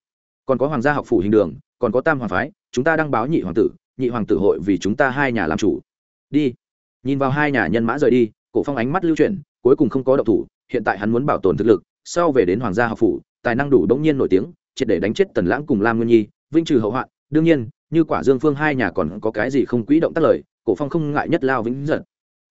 Còn có hoàng gia học phủ hình đường, còn có tam hoàng phái, chúng ta đăng báo nhị hoàng tử, nhị hoàng tử hội vì chúng ta hai nhà làm chủ. Đi. Nhìn vào hai nhà nhân mã rời đi cổ phong ánh mắt lưu chuyển, cuối cùng không có động thủ, hiện tại hắn muốn bảo tồn thực lực, sau về đến hoàng gia học phủ, tài năng đủ đống nhiên nổi tiếng, triệt để đánh chết tần lãng cùng lam nguyên nhi, vinh trừ hậu hoạn. Đương nhiên, như quả dương phương hai nhà còn có cái gì không quỹ động tác lời, cổ phong không ngại nhất lao vĩnh giận.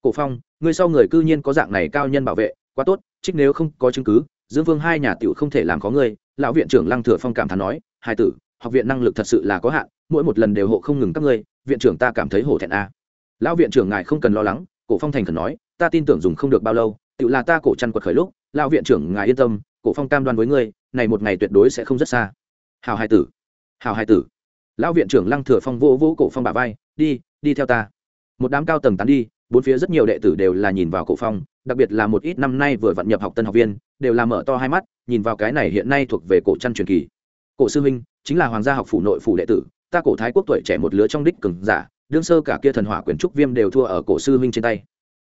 cổ phong, người sau người cư nhiên có dạng này cao nhân bảo vệ, quá tốt, trích nếu không có chứng cứ, dương phương hai nhà tiểu không thể làm có người. Lão viện trưởng lăng thừa phong cảm thán nói, hai tử, học viện năng lực thật sự là có hạn, mỗi một lần đều hộ không ngừng các ngươi, viện trưởng ta cảm thấy hổ thẹn a. Lão viện trưởng ngài không cần lo lắng, cổ phong thành khẩn nói ta tin tưởng dùng không được bao lâu, tự là ta cổ chăn quật khởi lúc, lão viện trưởng ngài yên tâm, cổ phong cam đoan với ngươi, này một ngày tuyệt đối sẽ không rất xa. Hào hai tử hào hai tử. Lão viện trưởng lăng thừa phong vô vô cổ phong bà vai, đi đi theo ta. Một đám cao tầng tán đi, bốn phía rất nhiều đệ tử đều là nhìn vào cổ phong, đặc biệt là một ít năm nay vừa vận nhập học tân học viên, đều là mở to hai mắt, nhìn vào cái này hiện nay thuộc về cổ trăn truyền kỳ. Cổ sư huynh, chính là hoàng gia học phủ nội phủ đệ tử, ta cổ thái quốc tuổi trẻ một lứa trong đích cường giả, đương sơ cả kia thần hỏa quyền trúc viêm đều thua ở cổ sư huynh trên tay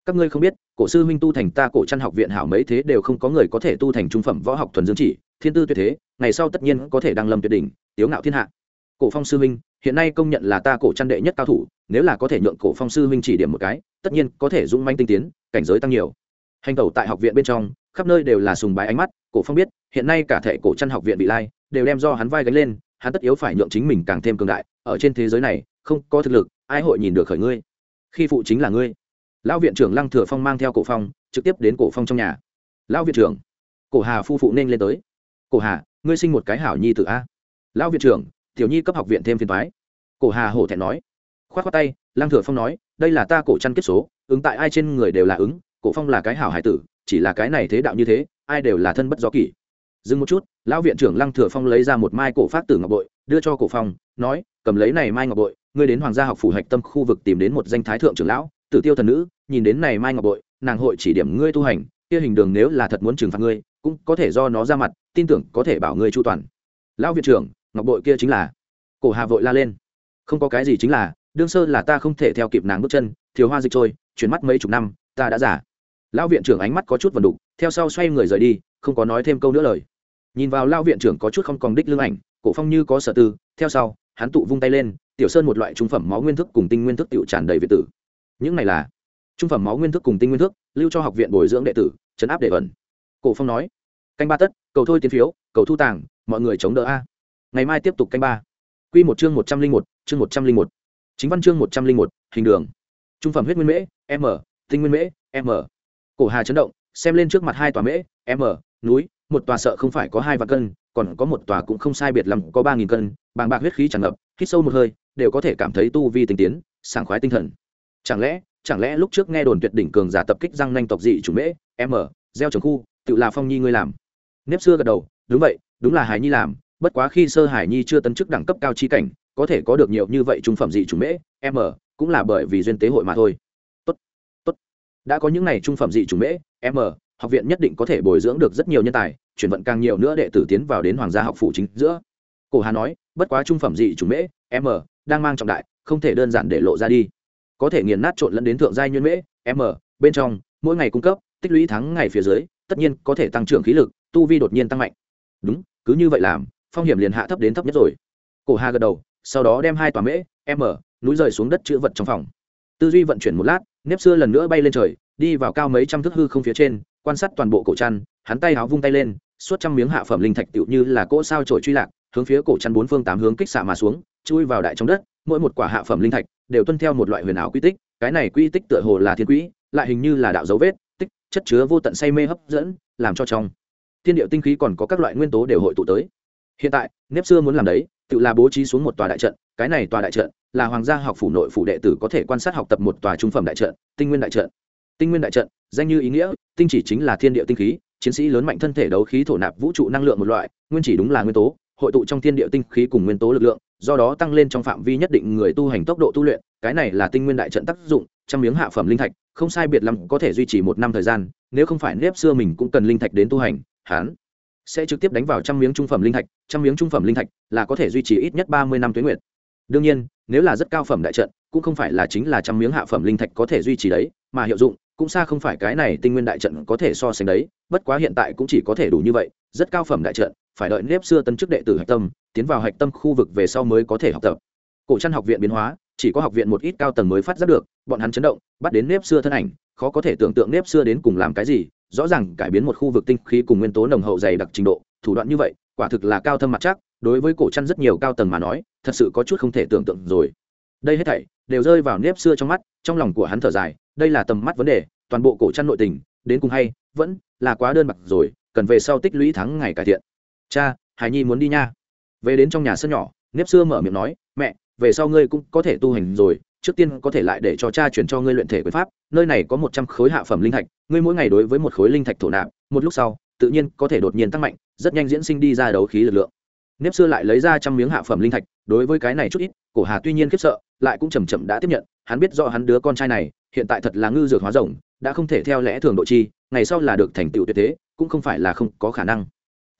các ngươi không biết, cổ sư huynh tu thành ta cổ trăn học viện hảo mấy thế đều không có người có thể tu thành trung phẩm võ học thuần dương chỉ, thiên tư tuyệt thế, ngày sau tất nhiên có thể đăng lâm tuyệt đỉnh, tiếu ngạo thiên hạ. Cổ phong sư huynh, hiện nay công nhận là ta cổ trăn đệ nhất cao thủ, nếu là có thể nhượng cổ phong sư huynh chỉ điểm một cái, tất nhiên có thể dũng manh tinh tiến, cảnh giới tăng nhiều. Hành tẩu tại học viện bên trong, khắp nơi đều là sùng bái ánh mắt, cổ phong biết, hiện nay cả thể cổ trăn học viện bị lai, đều đem do hắn vai gánh lên, hắn tất yếu phải nhượng chính mình càng thêm cường đại, ở trên thế giới này, không có thực lực, ai hội nhìn được khởi ngươi? Khi phụ chính là ngươi lão viện trưởng lăng thừa phong mang theo cổ phong, trực tiếp đến cổ phong trong nhà. Lão viện trưởng, cổ hà phu phụ nên lên tới. Cổ hà, ngươi sinh một cái hảo nhi tự a. Lão viện trưởng, tiểu nhi cấp học viện thêm phiền toái. Cổ hà hổ thẹn nói. Khoát khoát tay, lăng thừa phong nói, đây là ta cổ chăn kết số, ứng tại ai trên người đều là ứng, cổ phong là cái hảo hải tử, chỉ là cái này thế đạo như thế, ai đều là thân bất do kỷ. Dừng một chút, lão viện trưởng lăng thừa phong lấy ra một mai cổ phát tử ngọc bội, đưa cho cổ phong, nói, cầm lấy này mai ngọc bội, ngươi đến hoàng gia học phủ hạch tâm khu vực tìm đến một danh thái thượng trưởng lão tử tiêu thần nữ, nhìn đến này mai ngọc bội, nàng hội chỉ điểm ngươi tu hành, kia hình đường nếu là thật muốn trừng phạt ngươi, cũng có thể do nó ra mặt, tin tưởng có thể bảo ngươi chu toàn. Lão viện trưởng, ngọc bội kia chính là. Cổ hà vội la lên. Không có cái gì chính là, đương sơ là ta không thể theo kịp nàng bước chân thiếu hoa dịch trôi, chuyển mắt mấy chục năm, ta đã giả lão viện trưởng ánh mắt có chút vần đục, theo sau xoay người rời đi, không có nói thêm câu nữa lời. Nhìn vào lao viện trưởng có chút không còn đích lương ảnh, cổ phong như có sở tư, theo sau, hắn tụ vung tay lên, tiểu sơn một loại trung phẩm máu nguyên thức cùng tinh nguyên thức tiểu tràn đầy việt tử những này là trung phẩm máu nguyên thức cùng tinh nguyên thức, lưu cho học viện bồi dưỡng đệ tử, chấn áp đệ ẩn cổ phong nói, canh ba tất, cầu thôi tiến phiếu, cầu thu tàng, mọi người chống đỡ a. Ngày mai tiếp tục canh ba. Quy một chương một trăm linh một, chương một trăm linh một. Chính văn chương một trăm linh một, hình đường. Trung phẩm huyết nguyên mễ, m, tinh nguyên mễ, m. Cổ hà chấn động, xem lên trước mặt hai tòa mễ, m, núi, một tòa sợ không phải có hai vạn cân, còn có một tòa cũng không sai biệt lắm, có ba nghìn cân, bàng bạc huyết khí tràn ngập, hít sâu một hơi, đều có thể cảm thấy tu vi tinh tiến, sảng khoái tinh thần chẳng lẽ chẳng lẽ lúc trước nghe đồn tuyệt đỉnh cường giả tập kích răng nanh tộc dị chủ mễ, m, gieo trồng khu, tự là phong nhi ngươi làm. Nếp xưa gật đầu, đúng vậy, đúng là hải nhi làm, bất quá khi sơ hải nhi chưa tấn chức đẳng cấp cao chi cảnh, có thể có được nhiều như vậy trung phẩm dị chủ mễ, m, cũng là bởi vì duyên tế hội mà thôi. Tốt tốt. Đã có những này trung phẩm dị chủ mễ, m, học viện nhất định có thể bồi dưỡng được rất nhiều nhân tài, chuyển vận càng nhiều nữa đệ tử tiến vào đến hoàng gia học phủ chính giữa. Cổ hà nói, bất quá trung phẩm dị chủ mễ, m, đang mang trọng đại, không thể đơn giản để lộ ra đi có thể nghiền nát trộn lẫn đến thượng giai nhuyễn mễ, m, bên trong, mỗi ngày cung cấp, tích lũy tháng ngày phía dưới, tất nhiên có thể tăng trưởng khí lực, tu vi đột nhiên tăng mạnh. Đúng, cứ như vậy làm, phong hiểm liền hạ thấp đến thấp nhất rồi. Cổ hà gật đầu, sau đó đem hai tòa mễ, m, núi rời xuống đất chữ vật trong phòng. Tư duy vận chuyển một lát, nếp xưa lần nữa bay lên trời, đi vào cao mấy trăm thước hư không phía trên, quan sát toàn bộ cổ chăn, hắn tay háo vung tay lên, suốt trăm miếng hạ phẩm linh thạch tựu như là cỗ sao trổi truy lạc, hướng phía cổ chăn bốn phương tám hướng kích xạ mà xuống, chui vào đại trong đất mỗi một quả hạ phẩm linh thạch đều tuân theo một loại huyền ảo quy tích, cái này quy tích tựa hồ là thiên quỹ, lại hình như là đạo dấu vết, tích, chất chứa vô tận say mê hấp dẫn, làm cho trong thiên điệu tinh khí còn có các loại nguyên tố đều hội tụ tới. Hiện tại, nếp xưa muốn làm đấy, tự là bố trí xuống một tòa đại trận, cái này tòa đại trận là hoàng gia học phủ nội phủ đệ tử có thể quan sát học tập một tòa trung phẩm đại trận, tinh nguyên đại trận. Tinh nguyên đại trận, danh như ý nghĩa, tinh chỉ chính là thiên địa tinh khí, chiến sĩ lớn mạnh thân thể đấu khí thổ nạp vũ trụ năng lượng một loại, nguyên chỉ đúng là nguyên tố, hội tụ trong thiên địa tinh khí cùng nguyên tố lực lượng do đó tăng lên trong phạm vi nhất định người tu hành tốc độ tu luyện, cái này là tinh nguyên đại trận tác dụng, trăm miếng hạ phẩm linh thạch, không sai biệt lắm có thể duy trì một năm thời gian, nếu không phải nếp xưa mình cũng cần linh thạch đến tu hành hán sẽ trực tiếp đánh vào trăm miếng trung phẩm linh thạch, trăm miếng trung phẩm linh thạch là có thể duy trì ít nhất ba mươi năm tuyến nguyện đương nhiên, nếu là rất cao phẩm đại trận, cũng không phải là chính là trăm miếng hạ phẩm linh thạch có thể duy trì đấy, mà hiệu dụng cũng xa không phải cái này tinh nguyên đại trận có thể so sánh đấy, bất quá hiện tại cũng chỉ có thể đủ như vậy, rất cao phẩm đại trận, phải đợi nếp xưa tân chức đệ tử hạch tâm tiến vào hạch tâm khu vực về sau mới có thể học tập. Cổ trăn học viện biến hóa, chỉ có học viện một ít cao tầng mới phát giác được, bọn hắn chấn động, bắt đến nếp xưa thân ảnh, khó có thể tưởng tượng nếp xưa đến cùng làm cái gì, rõ ràng cải biến một khu vực tinh khí cùng nguyên tố nồng hậu dày đặc trình độ, thủ đoạn như vậy, quả thực là cao thâm mặt chắc, đối với cổ chân rất nhiều cao tầng mà nói, thật sự có chút không thể tưởng tượng rồi. Đây hết thảy đều rơi vào nếp xưa trong mắt, trong lòng của hắn thở dài, đây là tầm mắt vấn đề, toàn bộ cổ chân nội tình, đến cùng hay, vẫn là quá đơn bạc rồi, cần về sau tích lũy thắng ngày cải thiện. Cha, hải nhi muốn đi nha về đến trong nhà sân nhỏ nếp xưa mở miệng nói, mẹ, về sau ngươi cũng có thể tu hành rồi, trước tiên có thể lại để cho cha chuyển cho ngươi luyện thể quyền pháp, nơi này có một trăm khối hạ phẩm linh thạch, ngươi mỗi ngày đối với một khối linh thạch thổ nạp, một lúc sau, tự nhiên có thể đột nhiên tăng mạnh, rất nhanh diễn sinh đi ra đấu khí lực lượng. Nếp xưa lại lấy ra trăm miếng hạ phẩm linh thạch, đối với cái này chút ít, cổ hà tuy nhiên khiếp sợ, lại cũng chầm chậm đã tiếp nhận, hắn biết rõ hắn đứa con trai này, hiện tại thật là ngư dược hóa rồng, đã không thể theo lẽ thường độ chi, ngày sau là được thành tựu tuyệt thế, cũng không phải là không có khả năng.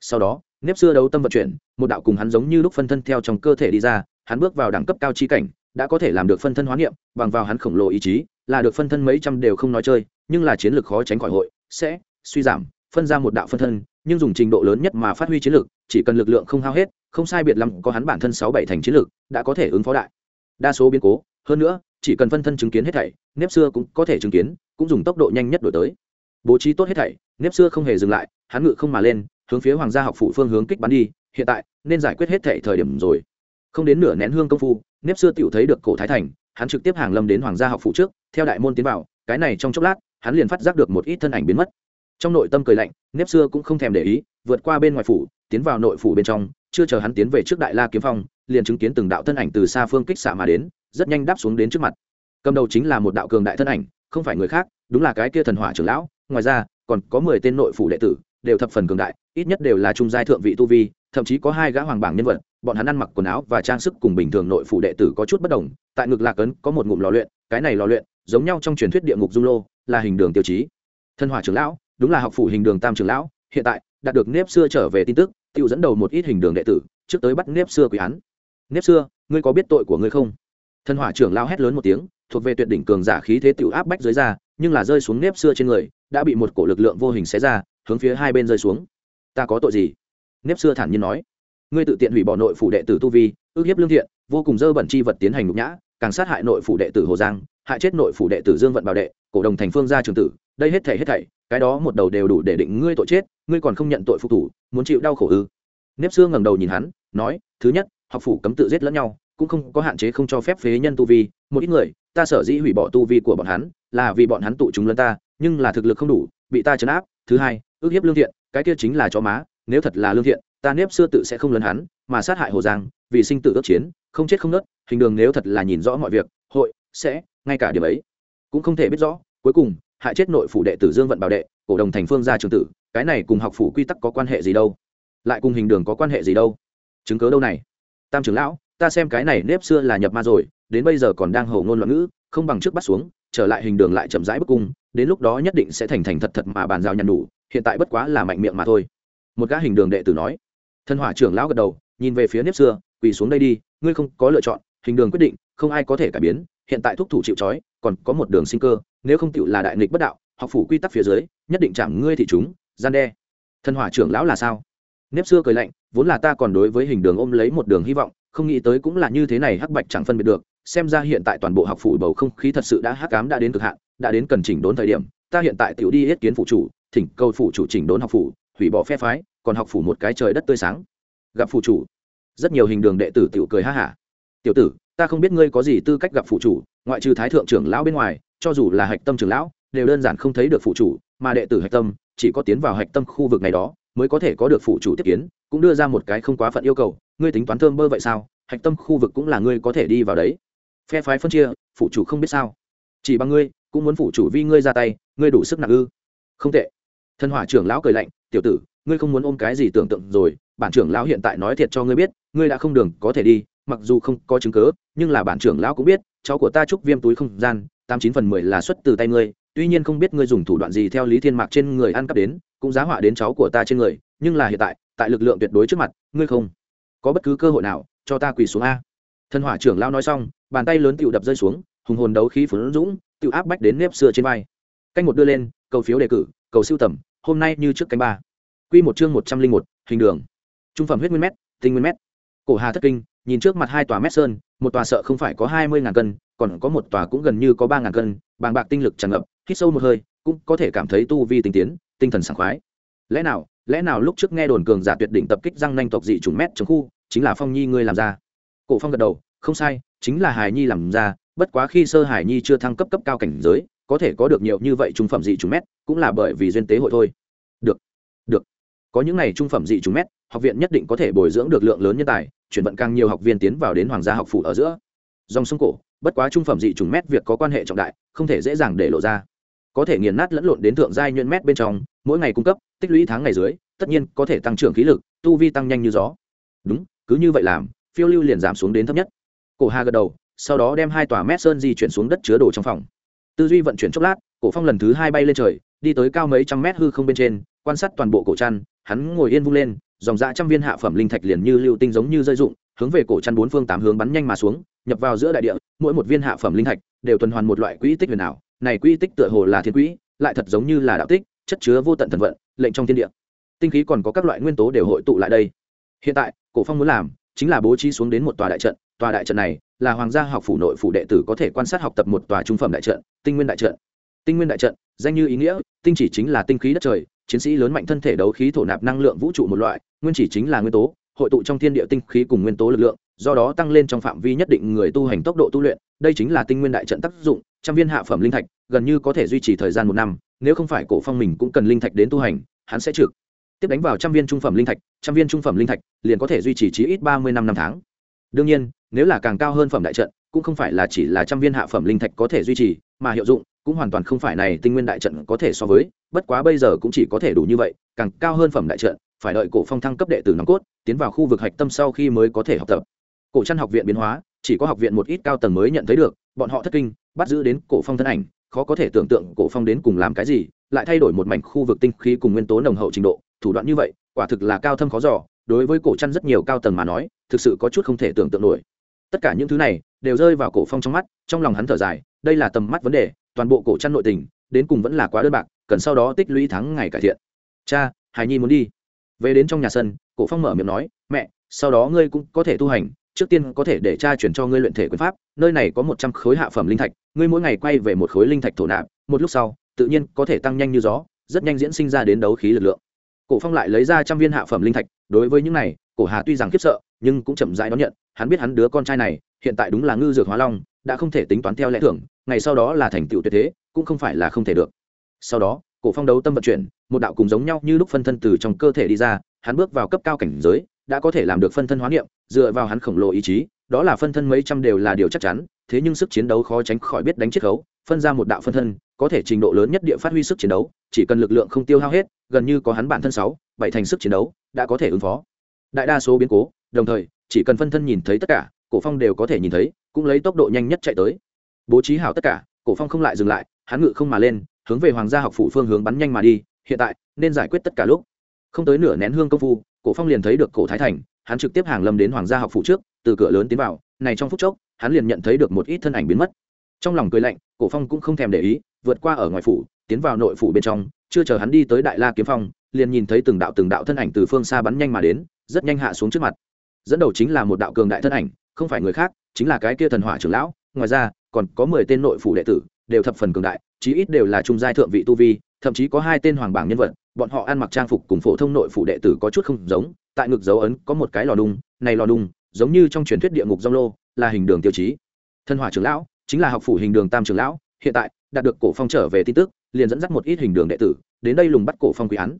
Sau đó nếp xưa đấu tâm vận chuyển, một đạo cùng hắn giống như lúc phân thân theo trong cơ thể đi ra, hắn bước vào đẳng cấp cao chi cảnh, đã có thể làm được phân thân hóa niệm, bằng vào hắn khổng lồ ý chí, là được phân thân mấy trăm đều không nói chơi, nhưng là chiến lược khó tránh khỏi hội, sẽ suy giảm, phân ra một đạo phân thân, nhưng dùng trình độ lớn nhất mà phát huy chiến lược, chỉ cần lực lượng không hao hết, không sai biệt lắm có hắn bản thân sáu bảy thành chiến lược, đã có thể ứng phó đại đa số biến cố, hơn nữa, chỉ cần phân thân chứng kiến hết thảy, nếp xưa cũng có thể chứng kiến, cũng dùng tốc độ nhanh nhất đổi tới. Bố trí tốt hết thảy, nếp xưa không hề dừng lại, hắn ngự không mà lên hướng phía hoàng gia học phụ phương hướng kích bắn đi, hiện tại, nên giải quyết hết thảy thời điểm rồi. Không đến nửa nén hương công phu, nếp xưa tiểu thấy được cổ thái thành, hắn trực tiếp hàng lâm đến hoàng gia học phụ trước, theo đại môn tiến vào, cái này trong chốc lát, hắn liền phát giác được một ít thân ảnh biến mất. Trong nội tâm cười lạnh, nếp xưa cũng không thèm để ý, vượt qua bên ngoài phủ, tiến vào nội phủ bên trong, chưa chờ hắn tiến về trước đại la kiếm phong, liền chứng kiến từng đạo thân ảnh từ xa phương kích xạ mà đến, rất nhanh đáp xuống đến trước mặt. Cầm đầu chính là một đạo cường đại thân ảnh, không phải người khác, đúng là cái kia thần hỏa trưởng lão, ngoài ra, còn có mười tên nội phủ đệ tử, đều thập phần cường đại ít nhất đều là trung giai thượng vị tu vi, thậm chí có hai gã hoàng bảng nhân vật, bọn hắn ăn mặc quần áo và trang sức cùng bình thường nội phủ đệ tử có chút bất đồng, tại ngực lạc ấn có một ngụm lò luyện, cái này lò luyện giống nhau trong truyền thuyết địa ngục dung lô, là hình đường tiêu chí. Thân hỏa trưởng lão, đúng là học phủ hình đường tam trưởng lão, hiện tại đạt được nếp xưa trở về tin tức tự dẫn đầu một ít hình đường đệ tử, trước tới bắt nếp xưa quý án nếp xưa, ngươi có biết tội của ngươi không? Thân hỏa trưởng lão hét lớn một tiếng, thuộc về tuyệt đỉnh cường giả khí thế tự áp bách dưới ra nhưng là rơi xuống nếp xưa trên người, đã bị một cổ lực lượng vô hình xé ra, hướng phía hai bên rơi xuống ta có tội gì? Nếp xưa thản nhiên nói. Ngươi tự tiện hủy bỏ nội phủ đệ tử tu vi, ước hiếp lương thiện, vô cùng dơ bẩn chi vật tiến hành nhục nhã, càng sát hại nội phủ đệ tử hồ giang, hại chết nội phủ đệ tử dương vận bảo đệ, cổ đồng thành phương gia trường tử, đây hết thảy hết thảy, cái đó một đầu đều đủ để định ngươi tội chết, ngươi còn không nhận tội phục thủ, muốn chịu đau khổ ư? Nếp xưa ngẩng đầu nhìn hắn, nói, thứ nhất, học phủ cấm tự giết lẫn nhau, cũng không có hạn chế không cho phép phế nhân tu vi, một ít người, ta sở dĩ hủy bỏ tu vi của bọn hắn, là vì bọn hắn tụ chúng lẫn ta, nhưng là thực lực không đủ, bị ta chấn áp. Thứ hai, ước hiếp lương thiện cái kia chính là chó má, nếu thật là lương thiện, ta nếp xưa tự sẽ không lấn hắn, mà sát hại hồ giang, vì sinh tử ước chiến, không chết không nớt, hình đường nếu thật là nhìn rõ mọi việc, hội, sẽ, ngay cả điểm ấy, cũng không thể biết rõ. Cuối cùng, hại chết nội phủ đệ tử dương vận bảo đệ, cổ đồng thành phương gia trường tử, cái này cùng học phủ quy tắc có quan hệ gì đâu? Lại cùng hình đường có quan hệ gì đâu? Chứng cớ đâu này? Tam trưởng lão, ta xem cái này nếp xưa là nhập ma rồi, đến bây giờ còn đang hầu ngôn loạn ngữ, không bằng trước bắt xuống, trở lại hình đường lại chậm rãi bức cung, đến lúc đó nhất định sẽ thành thành thật thật mà bàn giao nhằn đủ hiện tại bất quá là mạnh miệng mà thôi. Một gã hình đường đệ tử nói. Thân hỏa trưởng lão gật đầu, nhìn về phía nếp xưa, quỳ xuống đây đi, ngươi không có lựa chọn, hình đường quyết định, không ai có thể cải biến, hiện tại thúc thủ chịu trói, còn có một đường sinh cơ, nếu không tựu là đại nghịch bất đạo, học phủ quy tắc phía dưới, nhất định chạm ngươi thị chúng, gian đe. Thân hỏa trưởng lão là sao? Nếp xưa cười lạnh, vốn là ta còn đối với hình đường ôm lấy một đường hy vọng, không nghĩ tới cũng là như thế này hắc bạch chẳng phân biệt được, xem ra hiện tại toàn bộ học phủ bầu không khí thật sự đã hắc cám đã đến cực hạn, đã đến cần chỉnh đốn thời điểm, ta hiện tại tiểu đi yết kiến phụ chủ thỉnh cầu phụ chủ chỉnh đốn học phủ, hủy bỏ phe phái, còn học phủ một cái trời đất tươi sáng. Gặp phụ chủ. Rất nhiều hình đường đệ tử tiểu cười ha hả. Tiểu tử, ta không biết ngươi có gì tư cách gặp phụ chủ, ngoại trừ thái thượng trưởng lão bên ngoài, cho dù là hạch tâm trưởng lão, đều đơn giản không thấy được phụ chủ, mà đệ tử hạch tâm, chỉ có tiến vào hạch tâm khu vực này đó, mới có thể có được phụ chủ tiếp kiến, cũng đưa ra một cái không quá phận yêu cầu, ngươi tính toán thơm bơ vậy sao, hạch tâm khu vực cũng là ngươi có thể đi vào đấy. Phe phái phân chia phụ chủ không biết sao. Chỉ bằng ngươi, cũng muốn phụ chủ vi ngươi ra tay, ngươi đủ sức nặng ư. Không tệ thân hỏa trưởng lão cười lạnh, tiểu tử, ngươi không muốn ôm cái gì tưởng tượng rồi, bản trưởng lão hiện tại nói thiệt cho ngươi biết, ngươi đã không đường có thể đi, mặc dù không có chứng cớ nhưng là bản trưởng lão cũng biết, cháu của ta trúc viêm túi không gian, tám chín phần mười là xuất từ tay ngươi, tuy nhiên không biết ngươi dùng thủ đoạn gì theo lý thiên mạc trên người ăn cắp đến, cũng giá họa đến cháu của ta trên người, nhưng là hiện tại tại lực lượng tuyệt đối trước mặt, ngươi không có bất cứ cơ hội nào cho ta quỳ xuống a. Thân hỏa trưởng lão nói xong, bàn tay lớn tựu đập rơi xuống, hùng hồn đấu khí phấn dũng, tựu áp bách đến nếp xưa trên vai. Canh một đưa lên, cầu phiếu đề cử, cầu siêu tầm hôm nay như trước cánh ba. Q một chương một trăm linh một, hình đường. Trung phẩm huyết nguyên mét, tinh nguyên mét. Cổ hà thất kinh, nhìn trước mặt hai tòa mét sơn, một tòa sợ không phải có hai mươi ngàn cân, còn có một tòa cũng gần như có ba ngàn cân, bàng bạc tinh lực tràn ngập, hít sâu một hơi, cũng có thể cảm thấy tu vi tinh tiến, tinh thần sảng khoái. Lẽ nào lẽ nào lúc trước nghe đồn cường giả tuyệt đỉnh tập kích răng nanh tộc dị chủng mét trong khu, chính là phong nhi ngươi làm ra? Cổ phong gật đầu, không sai, chính là hải nhi làm ra, bất quá khi sơ hải nhi chưa thăng cấp cấp cao cảnh giới có thể có được nhiều như vậy trung phẩm dị trùng mét, cũng là bởi vì duyên tế hội thôi. Được được. Có những này trung phẩm dị trùng mét, học viện nhất định có thể bồi dưỡng được lượng lớn nhân tài, chuyển vận càng nhiều học viên tiến vào đến hoàng gia học phủ ở giữa. Dòng sông cổ, bất quá trung phẩm dị trùng mét việc có quan hệ trọng đại, không thể dễ dàng để lộ ra. Có thể nghiền nát lẫn lộn đến thượng giai nhuyễn mét bên trong, mỗi ngày cung cấp, tích lũy tháng ngày dưới, tất nhiên có thể tăng trưởng khí lực, tu vi tăng nhanh như gió. Đúng, cứ như vậy làm, phiêu lưu liền giảm xuống đến thấp nhất. Cổ hà gật đầu, sau đó đem hai tòa mét sơn di chuyển xuống đất chứa đồ trong phòng tư duy vận chuyển chốc lát, cổ phong lần thứ hai bay lên trời, đi tới cao mấy trăm mét hư không bên trên, quan sát toàn bộ cổ chăn, hắn ngồi yên vung lên, dòng dạ trăm viên hạ phẩm linh thạch liền như lưu tinh giống như rơi dụng hướng về cổ chăn bốn phương tám hướng bắn nhanh mà xuống, nhập vào giữa đại địa, mỗi một viên hạ phẩm linh thạch đều tuần hoàn một loại quỹ tích huyền ảo, này quỹ tích tựa hồ là thiên quỹ, lại thật giống như là đạo tích, chất chứa vô tận thần vận, lệnh trong thiên địa. Tinh khí còn có các loại nguyên tố đều hội tụ lại đây. Hiện tại, cổ phong muốn làm chính là bố trí xuống đến một tòa đại trận, tòa đại trận này là hoàng gia học phủ nội phủ đệ tử có thể quan sát học tập một tòa trung phẩm đại trận, tinh nguyên đại trận. Tinh nguyên đại trận, danh như ý nghĩa, tinh chỉ chính là tinh khí đất trời, chiến sĩ lớn mạnh thân thể đấu khí thổ nạp năng lượng vũ trụ một loại, nguyên chỉ chính là nguyên tố, hội tụ trong thiên địa tinh khí cùng nguyên tố lực lượng, do đó tăng lên trong phạm vi nhất định người tu hành tốc độ tu luyện. Đây chính là tinh nguyên đại trận tác dụng, trăm viên hạ phẩm linh thạch, gần như có thể duy trì thời gian một năm, nếu không phải cổ phong mình cũng cần linh thạch đến tu hành, hắn sẽ trực tiếp đánh vào trăm viên trung phẩm linh thạch, trăm viên trung phẩm linh thạch, liền có thể duy trì chí ít ba mươi năm năm tháng. Đương nhiên nếu là càng cao hơn phẩm đại trận, cũng không phải là chỉ là trăm viên hạ phẩm linh thạch có thể duy trì, mà hiệu dụng cũng hoàn toàn không phải này tinh nguyên đại trận có thể so với, bất quá bây giờ cũng chỉ có thể đủ như vậy, càng cao hơn phẩm đại trận, phải đợi cổ phong thăng cấp đệ tử nòng cốt, tiến vào khu vực hạch tâm sau khi mới có thể học tập. Cổ chăn học viện biến hóa, chỉ có học viện một ít cao tầng mới nhận thấy được, bọn họ thất kinh, bắt giữ đến cổ phong thân ảnh, khó có thể tưởng tượng cổ phong đến cùng làm cái gì, lại thay đổi một mảnh khu vực tinh khí cùng nguyên tố nồng hậu trình độ, thủ đoạn như vậy, quả thực là cao thâm khó dò, đối với cổ chăn rất nhiều cao tầng mà nói, thực sự có chút không thể tưởng tượng nổi tất cả những thứ này đều rơi vào cổ phong trong mắt, trong lòng hắn thở dài, đây là tầm mắt vấn đề, toàn bộ cổ chăn nội tình, đến cùng vẫn là quá đơn bạc, cần sau đó tích lũy tháng ngày cải thiện. Cha, hài nhi muốn đi. Về đến trong nhà sân, cổ phong mở miệng nói, mẹ, sau đó ngươi cũng có thể tu hành, trước tiên có thể để cha chuyển cho ngươi luyện thể quyền pháp, nơi này có một trăm khối hạ phẩm linh thạch, ngươi mỗi ngày quay về một khối linh thạch thổ nạp, một lúc sau, tự nhiên có thể tăng nhanh như gió, rất nhanh diễn sinh ra đến đấu khí lực lượng. Cổ phong lại lấy ra trăm viên hạ phẩm linh thạch, đối với những này cổ hà tuy rằng khiếp sợ, nhưng cũng chậm rãi đón nhận, hắn biết hắn đứa con trai này, hiện tại đúng là ngư dược hóa long, đã không thể tính toán theo lẽ thường, ngày sau đó là thành tựu tuyệt thế, cũng không phải là không thể được. Sau đó, cổ phong đấu tâm vận chuyển, một đạo cùng giống nhau như lúc phân thân từ trong cơ thể đi ra, hắn bước vào cấp cao cảnh giới, đã có thể làm được phân thân hóa niệm, dựa vào hắn khổng lồ ý chí, đó là phân thân mấy trăm đều là điều chắc chắn, thế nhưng sức chiến đấu khó tránh khỏi biết đánh chiết khấu, phân ra một đạo phân thân, có thể trình độ lớn nhất địa phát huy sức chiến đấu, chỉ cần lực lượng không tiêu hao hết, gần như có hắn bản thân sáu, bảy thành sức chiến đấu, đã có thể ứng phó đại đa số biến cố, đồng thời, chỉ cần phân thân nhìn thấy tất cả, cổ phong đều có thể nhìn thấy, cũng lấy tốc độ nhanh nhất chạy tới. Bố trí hảo tất cả, cổ phong không lại dừng lại, hắn ngự không mà lên, hướng về hoàng gia học phủ phương hướng bắn nhanh mà đi, hiện tại, nên giải quyết tất cả lúc. Không tới nửa nén hương công phu, cổ phong liền thấy được cổ thái thành, hắn trực tiếp hàng lâm đến hoàng gia học phủ trước, từ cửa lớn tiến vào, này trong phút chốc, hắn liền nhận thấy được một ít thân ảnh biến mất. Trong lòng cười lạnh, cổ phong cũng không thèm để ý, vượt qua ở ngoài phủ, tiến vào nội phủ bên trong, chưa chờ hắn đi tới đại la kiếm phong liền nhìn thấy từng đạo từng đạo thân ảnh từ phương xa bắn nhanh mà đến, rất nhanh hạ xuống trước mặt. Dẫn đầu chính là một đạo cường đại thân ảnh, không phải người khác, chính là cái kia thần hỏa trưởng lão. Ngoài ra, còn có mười tên nội phủ đệ tử, đều thập phần cường đại, chí ít đều là trung giai thượng vị tu vi, thậm chí có hai tên hoàng bảng nhân vật, bọn họ ăn mặc trang phục cùng phổ thông nội phủ đệ tử có chút không giống, tại ngực dấu ấn có một cái lò đung, này lò đung giống như trong truyền thuyết địa ngục dông lô, là hình đường tiêu chí. Thân hỏa trưởng lão chính là học phủ hình đường tam trưởng lão, hiện tại đạt được cổ phong trở về tin tức, liền dẫn dắt một ít hình đường đệ tử, đến đây lùng bắt cổ phong quý án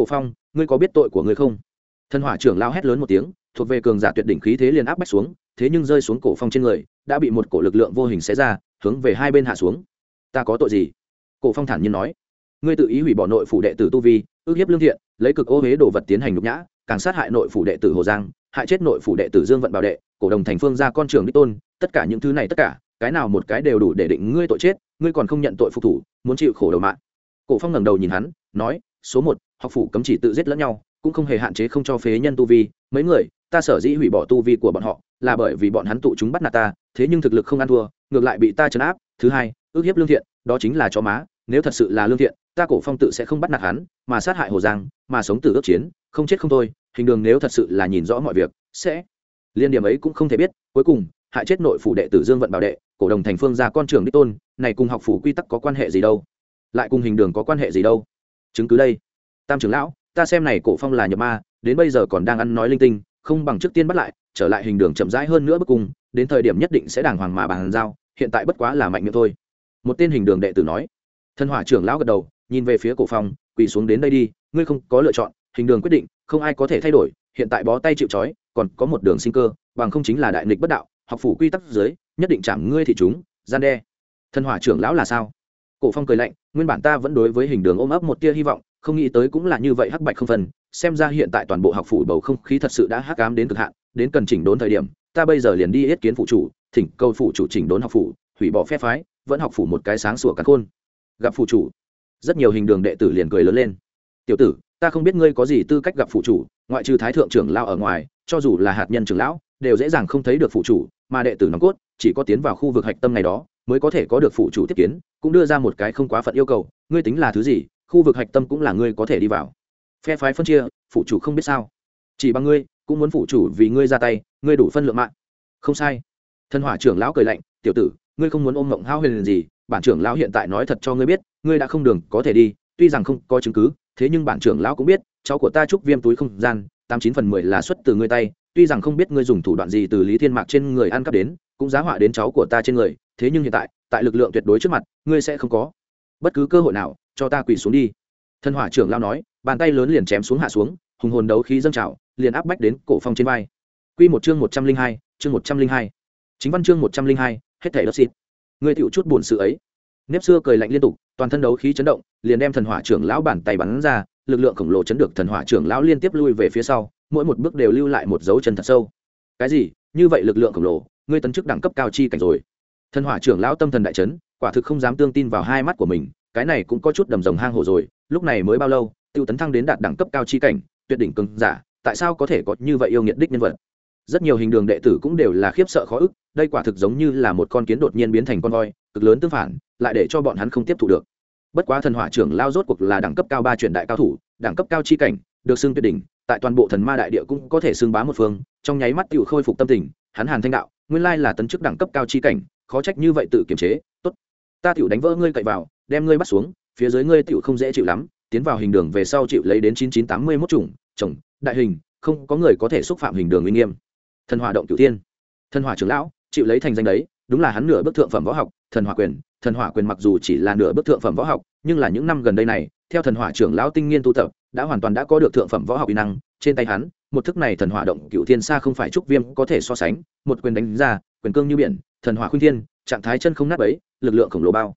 cổ phong, ngươi có biết tội của ngươi không? Thần hỏa trưởng lao hét lớn một tiếng, thuộc về cường giả tuyệt đỉnh khí thế liền áp bách xuống, thế nhưng rơi xuống cổ phong trên người, đã bị một cổ lực lượng vô hình xé ra, hướng về hai bên hạ xuống. Ta có tội gì? Cổ phong thản nhiên nói. Ngươi tự ý hủy bỏ nội phủ đệ tử tu vi, ước hiếp lương thiện, lấy cực ô huế đồ vật tiến hành nhục nhã, càng sát hại nội phủ đệ tử hồ giang, hại chết nội phủ đệ tử dương vận bảo đệ, cổ đồng thành phương ra con trường đích tôn, tất cả những thứ này tất cả, cái nào một cái đều đủ để định ngươi tội chết, ngươi còn không nhận tội phục thủ, muốn chịu khổ đầu mạng. Cổ phong ngẩng đầu nhìn hắn, nói số một, học phủ cấm chỉ tự giết lẫn nhau, cũng không hề hạn chế không cho phế nhân tu vi. Mấy người, ta sở dĩ hủy bỏ tu vi của bọn họ, là bởi vì bọn hắn tụ chúng bắt nạt ta, thế nhưng thực lực không ăn thua, ngược lại bị ta chấn áp. Thứ hai, ước hiếp lương thiện, đó chính là chó má, nếu thật sự là lương thiện, ta cổ phong tự sẽ không bắt nạt hắn, mà sát hại hồ giang, mà sống từ ước chiến, không chết không thôi, hình đường nếu thật sự là nhìn rõ mọi việc, sẽ liên điểm ấy cũng không thể biết. Cuối cùng, hại chết nội phủ đệ tử dương vận bảo đệ, cổ đồng thành phương ra con trường đích tôn, này cùng học phủ quy tắc có quan hệ gì đâu? Lại cùng hình đường có quan hệ gì đâu? Chứng cứ đây. Tam trưởng lão, ta xem này cổ phong là nhập ma, đến bây giờ còn đang ăn nói linh tinh, không bằng trước tiên bắt lại, trở lại hình đường chậm rãi hơn nữa bức cung, đến thời điểm nhất định sẽ đàng hoàng mà bàn giao, hiện tại bất quá là mạnh miệng thôi. Một tên hình đường đệ tử nói. Thân hỏa trưởng lão gật đầu, nhìn về phía cổ phong, quỳ xuống đến đây đi, ngươi không có lựa chọn, hình đường quyết định, không ai có thể thay đổi, hiện tại bó tay chịu trói, còn có một đường sinh cơ, bằng không chính là đại nghịch bất đạo, học phủ quy tắc dưới, nhất định chạm ngươi thị chúng, gian đe. Thân hỏa trưởng lão là sao? Cổ phong cười lạnh, nguyên bản ta vẫn đối với hình đường ôm ấp một tia hy vọng, không nghĩ tới cũng là như vậy hắc bạch không phân, xem ra hiện tại toàn bộ học phủ bầu không khí thật sự đã hắc ám đến cực hạn, đến cần chỉnh đốn thời điểm, ta bây giờ liền đi yết kiến phụ chủ, thỉnh cầu phụ chủ chỉnh đốn học phủ, hủy bỏ phép phái, vẫn học phủ một cái sáng sủa cắn khôn. Gặp phụ chủ. Rất nhiều hình đường đệ tử liền cười lớn lên. Tiểu tử, ta không biết ngươi có gì tư cách gặp phụ chủ, ngoại trừ thái thượng trưởng lao ở ngoài, cho dù là hạt nhân trưởng lão, đều dễ dàng không thấy được phụ chủ, mà đệ tử nòng cốt, chỉ có tiến vào khu vực hạch tâm này đó mới có thể có được phụ chủ tiếp kiến, cũng đưa ra một cái không quá phận yêu cầu, ngươi tính là thứ gì, khu vực hạch tâm cũng là ngươi có thể đi vào. Phe phái phân chia, phụ chủ không biết sao. Chỉ bằng ngươi, cũng muốn phụ chủ vì ngươi ra tay, ngươi đủ phân lượng mạng. Không sai. Thân hỏa trưởng lão cười lạnh, tiểu tử, ngươi không muốn ôm mộng hao huyền gì, bản trưởng lão hiện tại nói thật cho ngươi biết, ngươi đã không đường có thể đi, tuy rằng không có chứng cứ, thế nhưng bản trưởng lão cũng biết, cháu của ta chúc viêm túi không gian, tám chín phần mười là xuất từ ngươi tay, tuy rằng không biết ngươi dùng thủ đoạn gì từ lý thiên mạc trên người ăn cắp đến cũng giá họa đến cháu của ta trên người, thế nhưng hiện tại tại lực lượng tuyệt đối trước mặt, ngươi sẽ không có. Bất cứ cơ hội nào, cho ta quỳ xuống đi. Thân hỏa trưởng lao nói, bàn tay lớn liền chém xuống hạ xuống, hùng hồn đấu khí dâng trào, liền áp bách đến cổ phong trên vai. Quy một chương một trăm linh hai, chương một trăm linh hai. Chính văn chương một trăm linh hai, hết thảy đất xịt. Ngươi tiểu chút buồn sự ấy. Nếp xưa cười lạnh liên tục, toàn thân đấu khí chấn động, liền đem thần hỏa trưởng lão bàn tay bắn ra, lực lượng khổng lồ chấn được thần hỏa trưởng lão liên tiếp lui về phía sau, mỗi một bước đều lưu lại một dấu chân thật sâu. Cái gì? Như vậy lực lượng khổng lồ ngươi tấn chức đẳng cấp cao chi cảnh rồi. Thần hỏa trưởng lão tâm thần đại chấn, quả thực không dám tương tin vào hai mắt của mình, cái này cũng có chút đầm rồng hang hổ rồi, lúc này mới bao lâu, tiêu tấn thăng đến đạt đẳng cấp cao chi cảnh, tuyệt đỉnh cường giả, tại sao có thể có như vậy yêu nghiệt đích nhân vật? Rất nhiều hình đường đệ tử cũng đều là khiếp sợ khó ức, đây quả thực giống như là một con kiến đột nhiên biến thành con voi, cực lớn tương phản, lại để cho bọn hắn không tiếp thu được. Bất quá thần hỏa trưởng lao rốt cuộc là đẳng cấp cao ba truyền đại cao thủ, đẳng cấp cao chi cảnh, được xưng tuyệt đỉnh, tại toàn bộ thần ma đại địa cũng có thể xưng bá một phương, trong nháy mắt tự khôi phục tâm tình, hắn hàn thanh đạo nguyên lai là tấn chức đẳng cấp cao chi cảnh, khó trách như vậy tự kiềm chế, tốt. Ta tiểu đánh vỡ ngươi cậy vào, đem ngươi bắt xuống, phía dưới ngươi tiểu không dễ chịu lắm, tiến vào hình đường về sau chịu lấy đến chín chín tám mươi mốt chủng, chồng, đại hình, không có người có thể xúc phạm hình đường uy nghiêm. Thần hỏa động cửu tiên thần hỏa trưởng lão, chịu lấy thành danh đấy, đúng là hắn nửa bước thượng phẩm võ học, thần hỏa quyền. Thần hỏa quyền mặc dù chỉ là nửa bước thượng phẩm võ học, nhưng là những năm gần đây này, theo thần hỏa trưởng lão tinh nghiên tu tập, đã hoàn toàn đã có được thượng phẩm võ học kỹ năng trên tay hắn, một thức này thần hỏa động cựu thiên xa không phải trúc viêm có thể so sánh, một quyền đánh ra, quyền cương như biển, thần hỏa khuyên thiên, trạng thái chân không nát ấy lực lượng khổng lồ bao.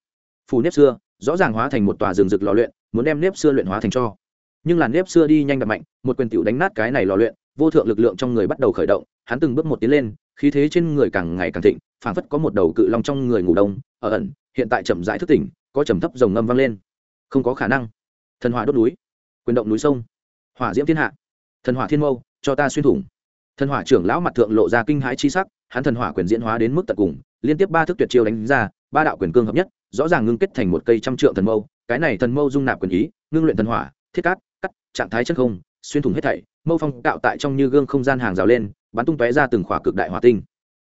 Phù nếp xưa, rõ ràng hóa thành một tòa rừng rực lò luyện, muốn đem nếp xưa luyện hóa thành cho. Nhưng là nếp xưa đi nhanh đập mạnh, một quyền tiểu đánh nát cái này lò luyện, vô thượng lực lượng trong người bắt đầu khởi động, hắn từng bước một tiến lên, khí thế trên người càng ngày càng thịnh, phảng phất có một đầu cự long trong người ngủ đông, ở ẩn, hiện tại chậm rãi thức tỉnh, có trầm thấp rồng ngâm vang lên. Không có khả năng. Thần hỏa đốt núi, quyền động núi sông. Hỏa diễm thiên hạ thần hỏa thiên mâu, cho ta xuyên thủng. Thần hỏa trưởng lão mặt thượng lộ ra kinh hãi chi sắc, hắn thần hỏa quyền diễn hóa đến mức tận cùng, liên tiếp ba thức tuyệt chiêu đánh ra, ba đạo quyền cương hợp nhất, rõ ràng ngưng kết thành một cây trăm trượng thần mâu, cái này thần mâu dung nạp quyền ý, ngưng luyện thần hỏa, thiết cát, cắt, trạng thái chân không, xuyên thủng hết thảy, mâu phong cạo tại trong như gương không gian hàng rào lên, bắn tung tóe ra từng khỏa cực đại hỏa tinh.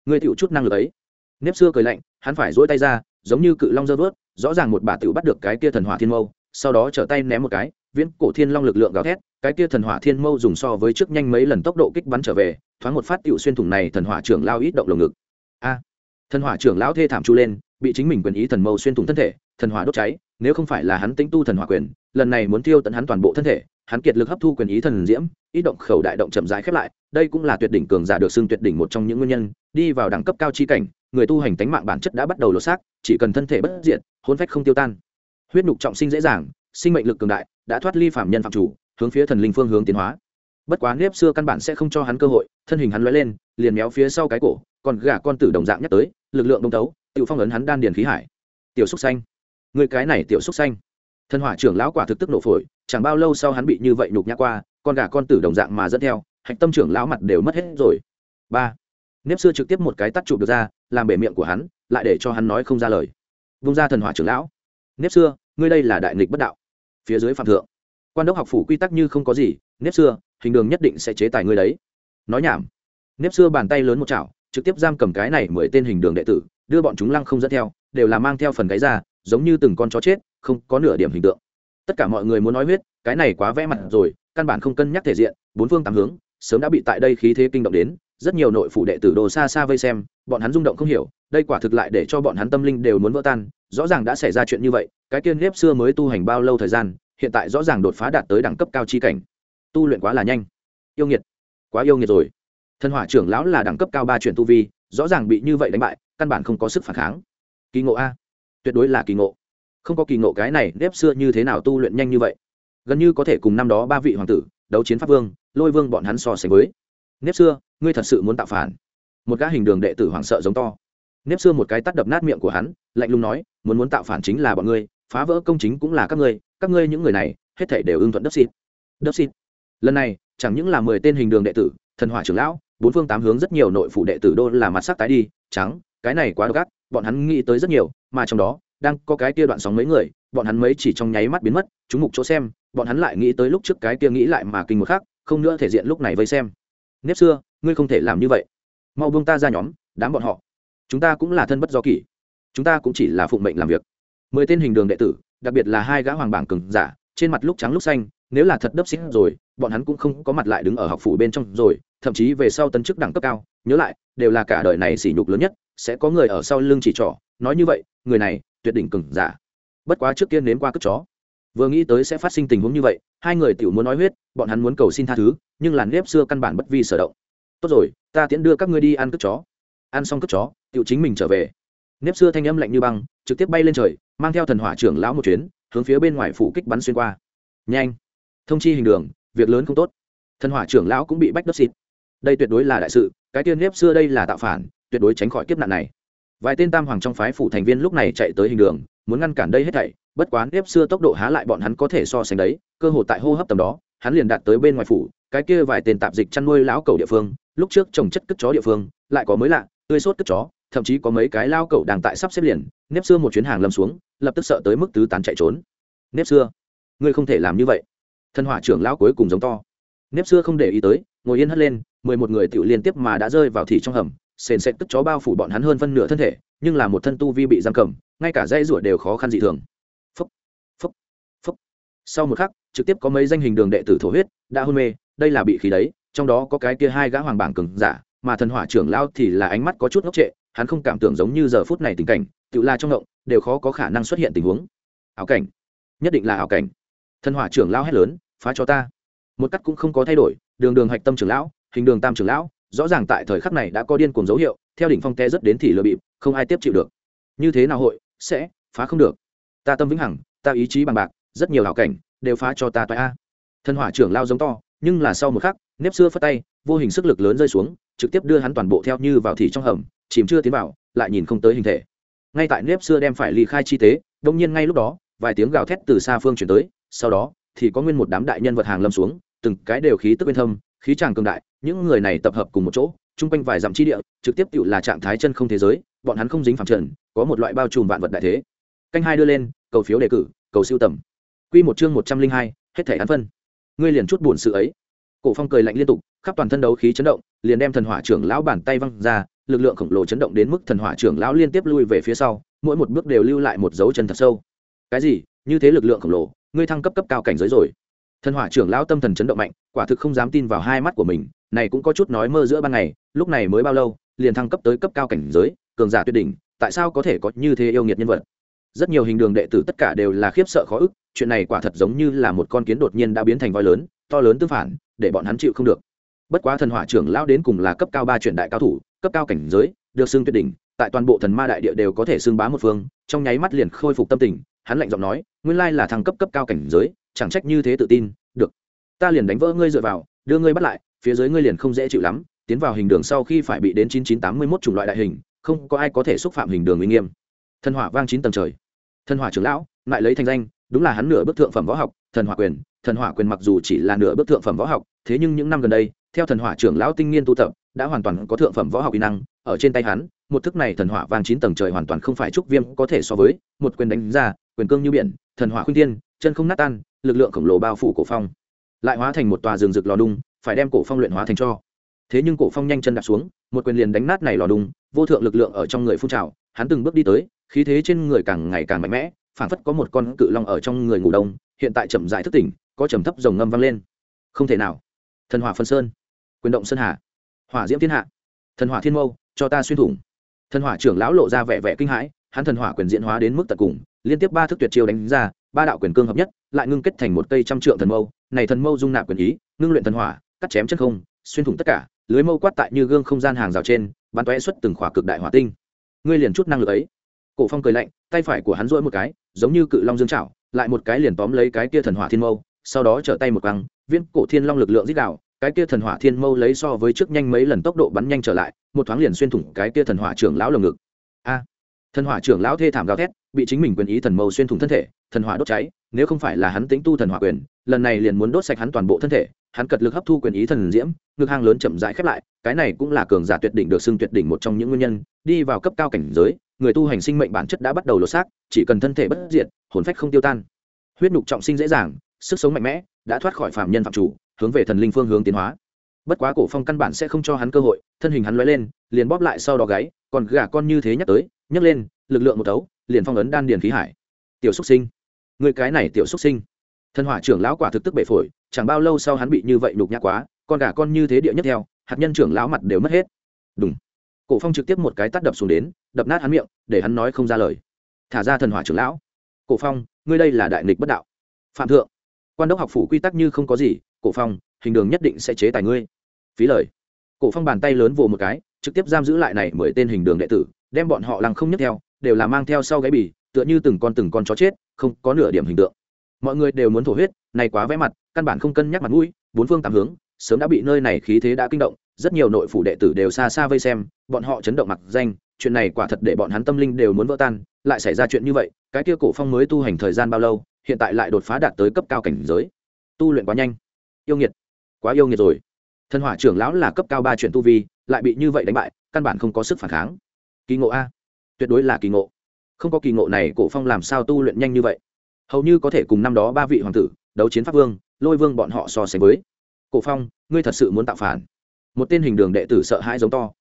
Người tiểu chút năng lực ấy. Nếp xưa cười lạnh, hắn phải dỗi tay ra, giống như cự long dơ vớt, rõ ràng một bà tiểu bắt được cái kia thần hỏa thiên mâu, sau đó trở tay ném một cái viễn cổ thiên long lực lượng gào thét, cái kia thần hỏa thiên mâu dùng so với trước nhanh mấy lần tốc độ kích bắn trở về, thoáng một phát tựu xuyên thủng này thần hỏa trưởng lao ít động lồng ngực. A! Thần hỏa trưởng lão thê thảm chu lên, bị chính mình quyền ý thần mâu xuyên thủng thân thể, thần hỏa đốt cháy, nếu không phải là hắn tính tu thần hỏa quyền, lần này muốn tiêu tận hắn toàn bộ thân thể, hắn kiệt lực hấp thu quyền ý thần diễm, ít động khẩu đại động chậm rãi khép lại, đây cũng là tuyệt đỉnh cường giả được xưng tuyệt đỉnh một trong những nguyên nhân, đi vào đẳng cấp cao chi cảnh, người tu hành tánh mạng bản chất đã bắt đầu lột xác, chỉ cần thân thể bất diệt hôn phách không tiêu tan. Huyết nhục trọng sinh dễ dàng sinh mệnh lực cường đại, đã thoát ly phạm nhân phạm chủ, hướng phía thần linh phương hướng tiến hóa. Bất quá nếp xưa căn bản sẽ không cho hắn cơ hội, thân hình hắn lóe lên, liền méo phía sau cái cổ, còn gả con tử đồng dạng nhắc tới, lực lượng đông tấu tự phong ấn hắn đan điền khí hải. Tiểu xúc xanh người cái này tiểu xúc xanh thần hỏa trưởng lão quả thực tức nổ phổi, chẳng bao lâu sau hắn bị như vậy nhục nhã qua, con gà con tử đồng dạng mà dẫn theo, hạch tâm trưởng lão mặt đều mất hết rồi. Ba, nếp xưa trực tiếp một cái tắt chụp được ra, làm bể miệng của hắn, lại để cho hắn nói không ra lời. Vung ra thần hỏa trưởng lão. Nếp xưa, ngươi đây là đại nghịch bất đạo phía dưới phạm thượng. Quan đốc học phủ quy tắc như không có gì, nếp xưa, hình đường nhất định sẽ chế tài ngươi đấy. Nói nhảm. Nếp xưa bàn tay lớn một chảo, trực tiếp giam cầm cái này mười tên hình đường đệ tử, đưa bọn chúng lăng không dẫn theo, đều là mang theo phần gáy ra, giống như từng con chó chết, không có nửa điểm hình tượng. Tất cả mọi người muốn nói huyết, cái này quá vẽ mặt rồi, căn bản không cân nhắc thể diện, bốn phương tám hướng, sớm đã bị tại đây khí thế kinh động đến rất nhiều nội phủ đệ tử đồ xa xa vây xem, bọn hắn rung động không hiểu, đây quả thực lại để cho bọn hắn tâm linh đều muốn vỡ tan. Rõ ràng đã xảy ra chuyện như vậy, cái kiên nếp xưa mới tu hành bao lâu thời gian, hiện tại rõ ràng đột phá đạt tới đẳng cấp cao chi cảnh. Tu luyện quá là nhanh. Yêu nghiệt. Quá yêu nghiệt rồi. Thần hỏa trưởng lão là đẳng cấp cao ba chuyển tu vi, rõ ràng bị như vậy đánh bại, căn bản không có sức phản kháng. Kỳ ngộ a. Tuyệt đối là kỳ ngộ. Không có kỳ ngộ cái này nếp xưa như thế nào tu luyện nhanh như vậy? Gần như có thể cùng năm đó ba vị hoàng tử, đấu chiến pháp vương, lôi vương bọn hắn so sánh với nếp xưa, ngươi thật sự muốn tạo phản. Một gã hình đường đệ tử hoảng sợ giống to. Nếp xưa một cái tắt đập nát miệng của hắn, lạnh lùng nói, muốn muốn tạo phản chính là bọn ngươi, phá vỡ công chính cũng là các ngươi các ngươi những người này, hết thể đều ưng thuận đất xịt. Đất xịt. Lần này, chẳng những là mười tên hình đường đệ tử, thần hỏa trưởng lão, bốn phương tám hướng rất nhiều nội phủ đệ tử đô là mặt sắc tái đi, trắng, cái này quá độc ác, bọn hắn nghĩ tới rất nhiều, mà trong đó, đang có cái kia đoạn sóng mấy người, bọn hắn mấy chỉ trong nháy mắt biến mất, chúng mục chỗ xem, bọn hắn lại nghĩ tới lúc trước cái kia nghĩ lại mà kinh một khác không nữa thể diện lúc này vây xem nếp xưa, ngươi không thể làm như vậy. Mau buông ta ra nhóm, đám bọn họ. Chúng ta cũng là thân bất do kỷ. Chúng ta cũng chỉ là phụng mệnh làm việc. Mười tên hình đường đệ tử, đặc biệt là hai gã hoàng bảng cừng giả, trên mặt lúc trắng lúc xanh, nếu là thật đấp xít rồi, bọn hắn cũng không có mặt lại đứng ở học phủ bên trong rồi, thậm chí về sau tân chức đẳng cấp cao, nhớ lại, đều là cả đời này sỉ nhục lớn nhất, sẽ có người ở sau lưng chỉ trỏ. Nói như vậy, người này, tuyệt đỉnh cừng giả. Bất quá trước tiên nếm qua cất chó. Vừa nghĩ tới sẽ phát sinh tình huống như vậy hai người tiểu muốn nói huyết, bọn hắn muốn cầu xin tha thứ, nhưng làn nếp xưa căn bản bất vi sở động. Tốt rồi, ta tiễn đưa các ngươi đi ăn cướp chó. Ăn xong cướp chó, tiểu chính mình trở về. Nếp xưa thanh âm lạnh như băng, trực tiếp bay lên trời, mang theo thần hỏa trưởng lão một chuyến, hướng phía bên ngoài phủ kích bắn xuyên qua. Nhanh. Thông chi hình đường, việc lớn không tốt. Thần hỏa trưởng lão cũng bị bách đất xịt. Đây tuyệt đối là đại sự, cái tiên nếp xưa đây là tạo phản, tuyệt đối tránh khỏi kiếp nạn này. Vài tên tam hoàng trong phái phủ thành viên lúc này chạy tới hình đường, muốn ngăn cản đây hết thảy bất quá nếp xưa tốc độ há lại bọn hắn có thể so sánh đấy, cơ hội tại hô hấp tầm đó, hắn liền đạt tới bên ngoài phủ, cái kia vài tên tạp dịch chăn nuôi lão cầu địa phương, lúc trước trồng chất cất chó địa phương, lại có mới lạ, tươi sốt cất chó, thậm chí có mấy cái lao cầu đang tại sắp xếp liền, nếp xưa một chuyến hàng lâm xuống, lập tức sợ tới mức tứ tán chạy trốn. Nếp xưa, ngươi không thể làm như vậy. Thân hỏa trưởng lão cuối cùng giống to. Nếp xưa không để ý tới, ngồi yên hất lên, mười một người tiểu liên tiếp mà đã rơi vào thị trong hầm, sền sệt tức chó bao phủ bọn hắn hơn phân nửa thân thể, nhưng là một thân tu vi bị giam cầm, ngay cả dây ruột đều khó khăn dị thường sau một khắc, trực tiếp có mấy danh hình đường đệ tử thổ huyết, đã hôn mê, đây là bị khí đấy, trong đó có cái kia hai gã hoàng bảng cừng giả, mà thần hỏa trưởng lao thì là ánh mắt có chút ngốc trệ, hắn không cảm tưởng giống như giờ phút này tình cảnh, tự la trong động đều khó có khả năng xuất hiện tình huống. Ảo cảnh. Nhất định là ảo cảnh. Thần hỏa trưởng lao hét lớn, phá cho ta. Một cách cũng không có thay đổi, đường đường hạch tâm trưởng lão, hình đường tam trưởng lão, rõ ràng tại thời khắc này đã có điên cuồng dấu hiệu, theo đỉnh phong te rất đến thì lừa bịp, không ai tiếp chịu được. Như thế nào hội, sẽ phá không được. Ta tâm vĩnh hằng, ta ý chí bằng bạc rất nhiều hảo cảnh đều phá cho ta toại a. Thần hỏa trưởng lao giống to, nhưng là sau một khắc, nếp xưa phất tay, vô hình sức lực lớn rơi xuống, trực tiếp đưa hắn toàn bộ theo như vào thì trong hầm, chìm chưa tiến vào, lại nhìn không tới hình thể. Ngay tại nếp xưa đem phải ly khai chi tế, đông nhiên ngay lúc đó, vài tiếng gào thét từ xa phương chuyển tới, sau đó thì có nguyên một đám đại nhân vật hàng lâm xuống, từng cái đều khí tức bên thâm, khí tràng cường đại, những người này tập hợp cùng một chỗ, chung quanh vài dặm chi địa, trực tiếp tự là trạng thái chân không thế giới, bọn hắn không dính phạm trần, có một loại bao trùm vạn vật đại thế. Canh hai đưa lên, cầu phiếu đề cử, cầu siêu tầm quy một chương một trăm linh hai, hết thể án phân. Ngươi liền chút buồn sự ấy. Cổ phong cười lạnh liên tục, khắp toàn thân đấu khí chấn động, liền đem thần hỏa trưởng lão bàn tay văng ra, lực lượng khổng lồ chấn động đến mức thần hỏa trưởng lão liên tiếp lui về phía sau, mỗi một bước đều lưu lại một dấu chân thật sâu. Cái gì? Như thế lực lượng khổng lồ, ngươi thăng cấp cấp cao cảnh giới rồi. Thần hỏa trưởng lão tâm thần chấn động mạnh, quả thực không dám tin vào hai mắt của mình, này cũng có chút nói mơ giữa ban ngày, lúc này mới bao lâu, liền thăng cấp tới cấp cao cảnh giới, cường giả tuyệt đỉnh, tại sao có thể có như thế yêu nghiệt nhân vật? Rất nhiều hình đường đệ tử tất cả đều là khiếp sợ khó ức, chuyện này quả thật giống như là một con kiến đột nhiên đã biến thành voi lớn, to lớn tương phản, để bọn hắn chịu không được. Bất quá thần hỏa trưởng lão đến cùng là cấp cao ba truyền đại cao thủ, cấp cao cảnh giới, được xưng tuyệt đỉnh, tại toàn bộ thần ma đại địa đều có thể xưng bá một phương, trong nháy mắt liền khôi phục tâm tình, hắn lạnh giọng nói, nguyên lai là thăng cấp cấp cao cảnh giới, chẳng trách như thế tự tin, được. Ta liền đánh vỡ ngươi dựa vào, đưa ngươi bắt lại, phía dưới ngươi liền không dễ chịu lắm, tiến vào hình đường sau khi phải bị đến chín chín tám mươi mốt chủng loại đại hình, không có ai có thể xúc phạm hình đường uy nghiêm. Thần hỏa vang chín tầng trời thần hỏa trưởng lão lại lấy thành danh đúng là hắn nửa bước thượng phẩm võ học thần hỏa quyền thần hỏa quyền mặc dù chỉ là nửa bước thượng phẩm võ học thế nhưng những năm gần đây theo thần hỏa trưởng lão tinh nghiên tu tập đã hoàn toàn có thượng phẩm võ học kỹ năng ở trên tay hắn một thức này thần hỏa vàng chín tầng trời hoàn toàn không phải trúc viêm có thể so với một quyền đánh ra quyền cương như biển thần hỏa khuyên thiên, chân không nát tan lực lượng khổng lồ bao phủ cổ phong. Lại hóa thành một tòa rừng rực lò đung phải đem cổ phong luyện hóa thành cho. Thế nhưng cổ phong nhanh chân đặt xuống một quyền liền đánh nát này lò đung vô thượng lực lượng ở trong người phun trào hắn từng bước đi tới khí thế trên người càng ngày càng mạnh mẽ, phảng phất có một con cự long ở trong người ngủ đông, hiện tại chậm dại thức tỉnh, có trầm thấp rồng ngâm vang lên. Không thể nào. Thần hỏa phân sơn. Quyền động sơn hà hỏa diễm thiên hạ. Thần hỏa thiên mâu, cho ta xuyên thủng. Thần hỏa trưởng lão lộ ra vẻ vẻ kinh hãi, hắn thần hỏa quyền diễn hóa đến mức tận cùng, liên tiếp ba thức tuyệt chiêu đánh ra, ba đạo quyền cương hợp nhất, lại ngưng kết thành một cây trăm trượng thần mâu. Này thần mâu dung nạp quyền ý, ngưng luyện thần hỏa, cắt chém chân không, xuyên thủng tất cả, lưới mâu quát tại như gương không gian hàng rào trên, bắn tóe xuất từng khỏa cực đại hỏa tinh. Ngươi liền chút năng lực ấy cổ phong cười lạnh, tay phải của hắn rỗi một cái, giống như cự long dương chảo, lại một cái liền tóm lấy cái kia thần hỏa thiên mâu, sau đó trở tay một căng viên cổ thiên long lực lượng dích đạo, cái kia thần hỏa thiên mâu lấy so với trước nhanh mấy lần tốc độ bắn nhanh trở lại, một thoáng liền xuyên thủng cái kia thần hỏa trưởng lão lồng ngực. A! Thần hỏa trưởng lão thê thảm gào thét, bị chính mình quyền ý thần mâu xuyên thủng thân thể, thần hỏa đốt cháy, nếu không phải là hắn tính tu thần hỏa quyền, lần này liền muốn đốt sạch hắn toàn bộ thân thể hắn cật lực hấp thu quyền ý thần diễm, ngực hang lớn chậm rãi khép lại, cái này cũng là cường giả tuyệt đỉnh được xưng tuyệt đỉnh một trong những nguyên nhân. Đi vào cấp cao cảnh giới, người tu hành sinh mệnh bản chất đã bắt đầu lột xác, chỉ cần thân thể bất diệt, hồn phách không tiêu tan. Huyết nhục trọng sinh dễ dàng, sức sống mạnh mẽ, đã thoát khỏi phạm nhân phạm chủ, hướng về thần linh phương hướng tiến hóa. Bất quá cổ phong căn bản sẽ không cho hắn cơ hội, thân hình hắn lóe lên, liền bóp lại sau đó gáy, còn gà con như thế nhắc tới, nhấc lên, lực lượng một tấu liền phong ấn đan điền khí hải. Tiểu xúc sinh, người cái này tiểu xúc sinh. Thần hỏa trưởng lão quả thực tức bể phổi chẳng bao lâu sau hắn bị như vậy nhục nhã quá, con gà con như thế địa nhất theo, hạt nhân trưởng lão mặt đều mất hết. Đúng cổ phong trực tiếp một cái tát đập xuống đến, đập nát hắn miệng, để hắn nói không ra lời. Thả ra thần hỏa trưởng lão. Cổ phong, ngươi đây là đại nghịch bất đạo. Phạm thượng, quan đốc học phủ quy tắc như không có gì, cổ phong, hình đường nhất định sẽ chế tài ngươi. Phí lời. Cổ phong bàn tay lớn vồ một cái, trực tiếp giam giữ lại này mười tên hình đường đệ tử, đem bọn họ lăng không nhất theo, đều là mang theo sau gáy bì, tựa như từng con từng con chó chết, không có nửa điểm hình tượng mọi người đều muốn thổ huyết này quá vẽ mặt, căn bản không cân nhắc mặt mũi, bốn phương tám hướng, sớm đã bị nơi này khí thế đã kinh động, rất nhiều nội phủ đệ tử đều xa xa vây xem, bọn họ chấn động mặc danh, chuyện này quả thật để bọn hắn tâm linh đều muốn vỡ tan, lại xảy ra chuyện như vậy, cái kia cổ phong mới tu hành thời gian bao lâu, hiện tại lại đột phá đạt tới cấp cao cảnh giới. Tu luyện quá nhanh. Yêu nghiệt. Quá yêu nghiệt rồi. Thân hỏa trưởng lão là cấp cao ba chuyện tu vi, lại bị như vậy đánh bại, căn bản không có sức phản kháng. Kỳ ngộ a. Tuyệt đối là kỳ ngộ. Không có kỳ ngộ này, cổ phong làm sao tu luyện nhanh như vậy? Hầu như có thể cùng năm đó ba vị hoàng tử, đấu chiến pháp vương, lôi vương bọn họ so sánh với. Cổ phong, ngươi thật sự muốn tạo phản? Một tên hình đường đệ tử sợ hãi giống to.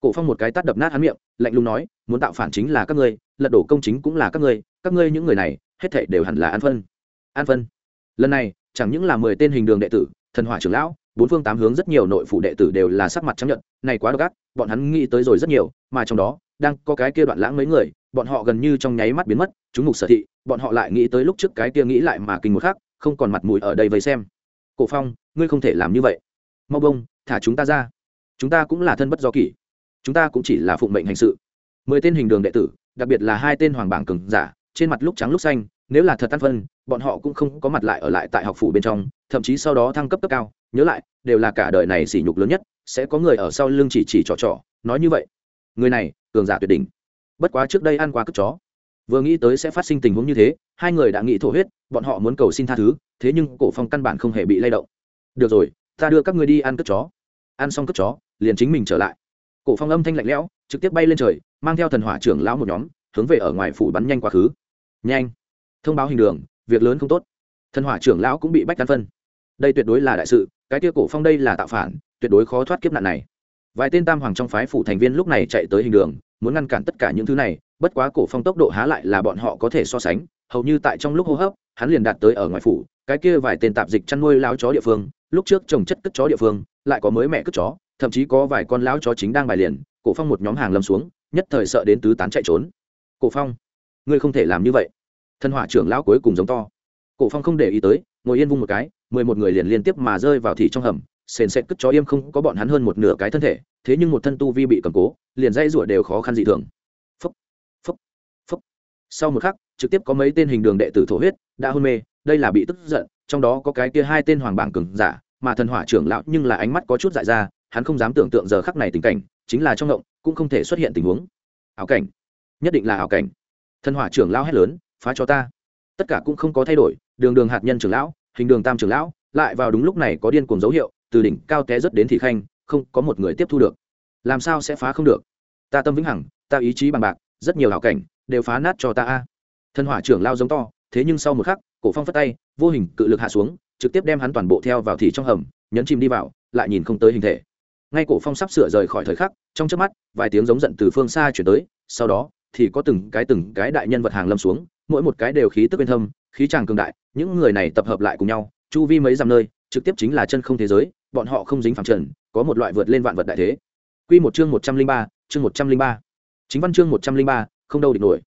Cổ phong một cái tát đập nát hắn miệng, lạnh lùng nói, muốn tạo phản chính là các ngươi, lật đổ công chính cũng là các ngươi các ngươi những người này, hết thảy đều hẳn là an phân. An phân. Lần này, chẳng những là mười tên hình đường đệ tử, thần hỏa trưởng lão, bốn phương tám hướng rất nhiều nội phụ đệ tử đều là sắc mặt chấp nhận này quá độc ác, bọn hắn nghĩ tới rồi rất nhiều, mà trong đó, đang có cái kia đoạn lãng mấy người bọn họ gần như trong nháy mắt biến mất, chúng mục sở thị, bọn họ lại nghĩ tới lúc trước cái kia nghĩ lại mà kinh một khác không còn mặt mũi ở đây vây xem. Cổ phong, ngươi không thể làm như vậy. Mau bông, thả chúng ta ra. Chúng ta cũng là thân bất do kỷ. Chúng ta cũng chỉ là phụng mệnh hành sự. Mười tên hình đường đệ tử, đặc biệt là hai tên hoàng bảng cường giả, trên mặt lúc trắng lúc xanh, nếu là thật tan phân, bọn họ cũng không có mặt lại ở lại tại học phủ bên trong, thậm chí sau đó thăng cấp cấp cao. Nhớ lại, đều là cả đời này sỉ nhục lớn nhất, sẽ có người ở sau lưng chỉ chỉ trò trò, nói như vậy. Người này, cường giả tuyệt đỉnh bất quá trước đây ăn quá cất chó. Vừa nghĩ tới sẽ phát sinh tình huống như thế, hai người đã nghĩ thổ huyết, bọn họ muốn cầu xin tha thứ, thế nhưng cổ phong căn bản không hề bị lay động. Được rồi, ta đưa các người đi ăn cất chó. Ăn xong cất chó, liền chính mình trở lại. Cổ phong âm thanh lạnh lẽo, trực tiếp bay lên trời, mang theo thần hỏa trưởng lão một nhóm, hướng về ở ngoài phủ bắn nhanh quá khứ. Nhanh, thông báo hình đường, việc lớn không tốt. Thần hỏa trưởng lão cũng bị bách căn phân. Đây tuyệt đối là đại sự, cái kia cổ phong đây là tạo phản, tuyệt đối khó thoát kiếp nạn này. Vài tên tam hoàng trong phái phủ thành viên lúc này chạy tới hình đường muốn ngăn cản tất cả những thứ này, bất quá cổ phong tốc độ há lại là bọn họ có thể so sánh, hầu như tại trong lúc hô hấp, hắn liền đạt tới ở ngoài phủ, cái kia vài tên tạp dịch chăn nuôi lão chó địa phương, lúc trước trồng chất cất chó địa phương, lại có mới mẹ cất chó, thậm chí có vài con lão chó chính đang bài liền, cổ phong một nhóm hàng lâm xuống, nhất thời sợ đến tứ tán chạy trốn. Cổ phong, ngươi không thể làm như vậy. Thân hỏa trưởng lão cuối cùng giống to. Cổ phong không để ý tới, ngồi yên vung một cái, mười một người liền liên tiếp mà rơi vào thị trong hầm sền sệt cất chó im không có bọn hắn hơn một nửa cái thân thể, thế nhưng một thân tu vi bị cầm cố, liền dây rủa đều khó khăn dị thường. Phúc phúc phúc. Sau một khắc, trực tiếp có mấy tên hình đường đệ tử thổ huyết, đã hôn mê, đây là bị tức giận, trong đó có cái kia hai tên hoàng bảng cường giả, mà thần hỏa trưởng lão nhưng là ánh mắt có chút dại ra, hắn không dám tưởng tượng giờ khắc này tình cảnh, chính là trong động cũng không thể xuất hiện tình huống. Ảo cảnh, nhất định là ảo cảnh. Thần hỏa trưởng lão hét lớn, phá cho ta. Tất cả cũng không có thay đổi, đường đường hạt nhân trưởng lão, hình đường tam trưởng lão, lại vào đúng lúc này có điên cuồng dấu hiệu từ đỉnh cao té rất đến thị khanh, không có một người tiếp thu được. Làm sao sẽ phá không được? Ta tâm vĩnh hằng, ta ý chí bằng bạc, rất nhiều hảo cảnh đều phá nát cho ta a. Thân hỏa trưởng lao giống to, thế nhưng sau một khắc, cổ phong phất tay, vô hình cự lực hạ xuống, trực tiếp đem hắn toàn bộ theo vào thì trong hầm, nhấn chìm đi vào, lại nhìn không tới hình thể. Ngay cổ phong sắp sửa rời khỏi thời khắc, trong chớp mắt, vài tiếng giống giận từ phương xa chuyển tới, sau đó thì có từng cái từng cái đại nhân vật hàng lâm xuống, mỗi một cái đều khí tức bên thâm, khí tràng cường đại, những người này tập hợp lại cùng nhau, chu vi mấy dặm nơi, trực tiếp chính là chân không thế giới bọn họ không dính phẳng trần, có một loại vượt lên vạn vật đại thế. Quy một chương một trăm linh ba, chương một trăm linh ba. Chính văn chương một trăm linh ba, không đâu địch nổi.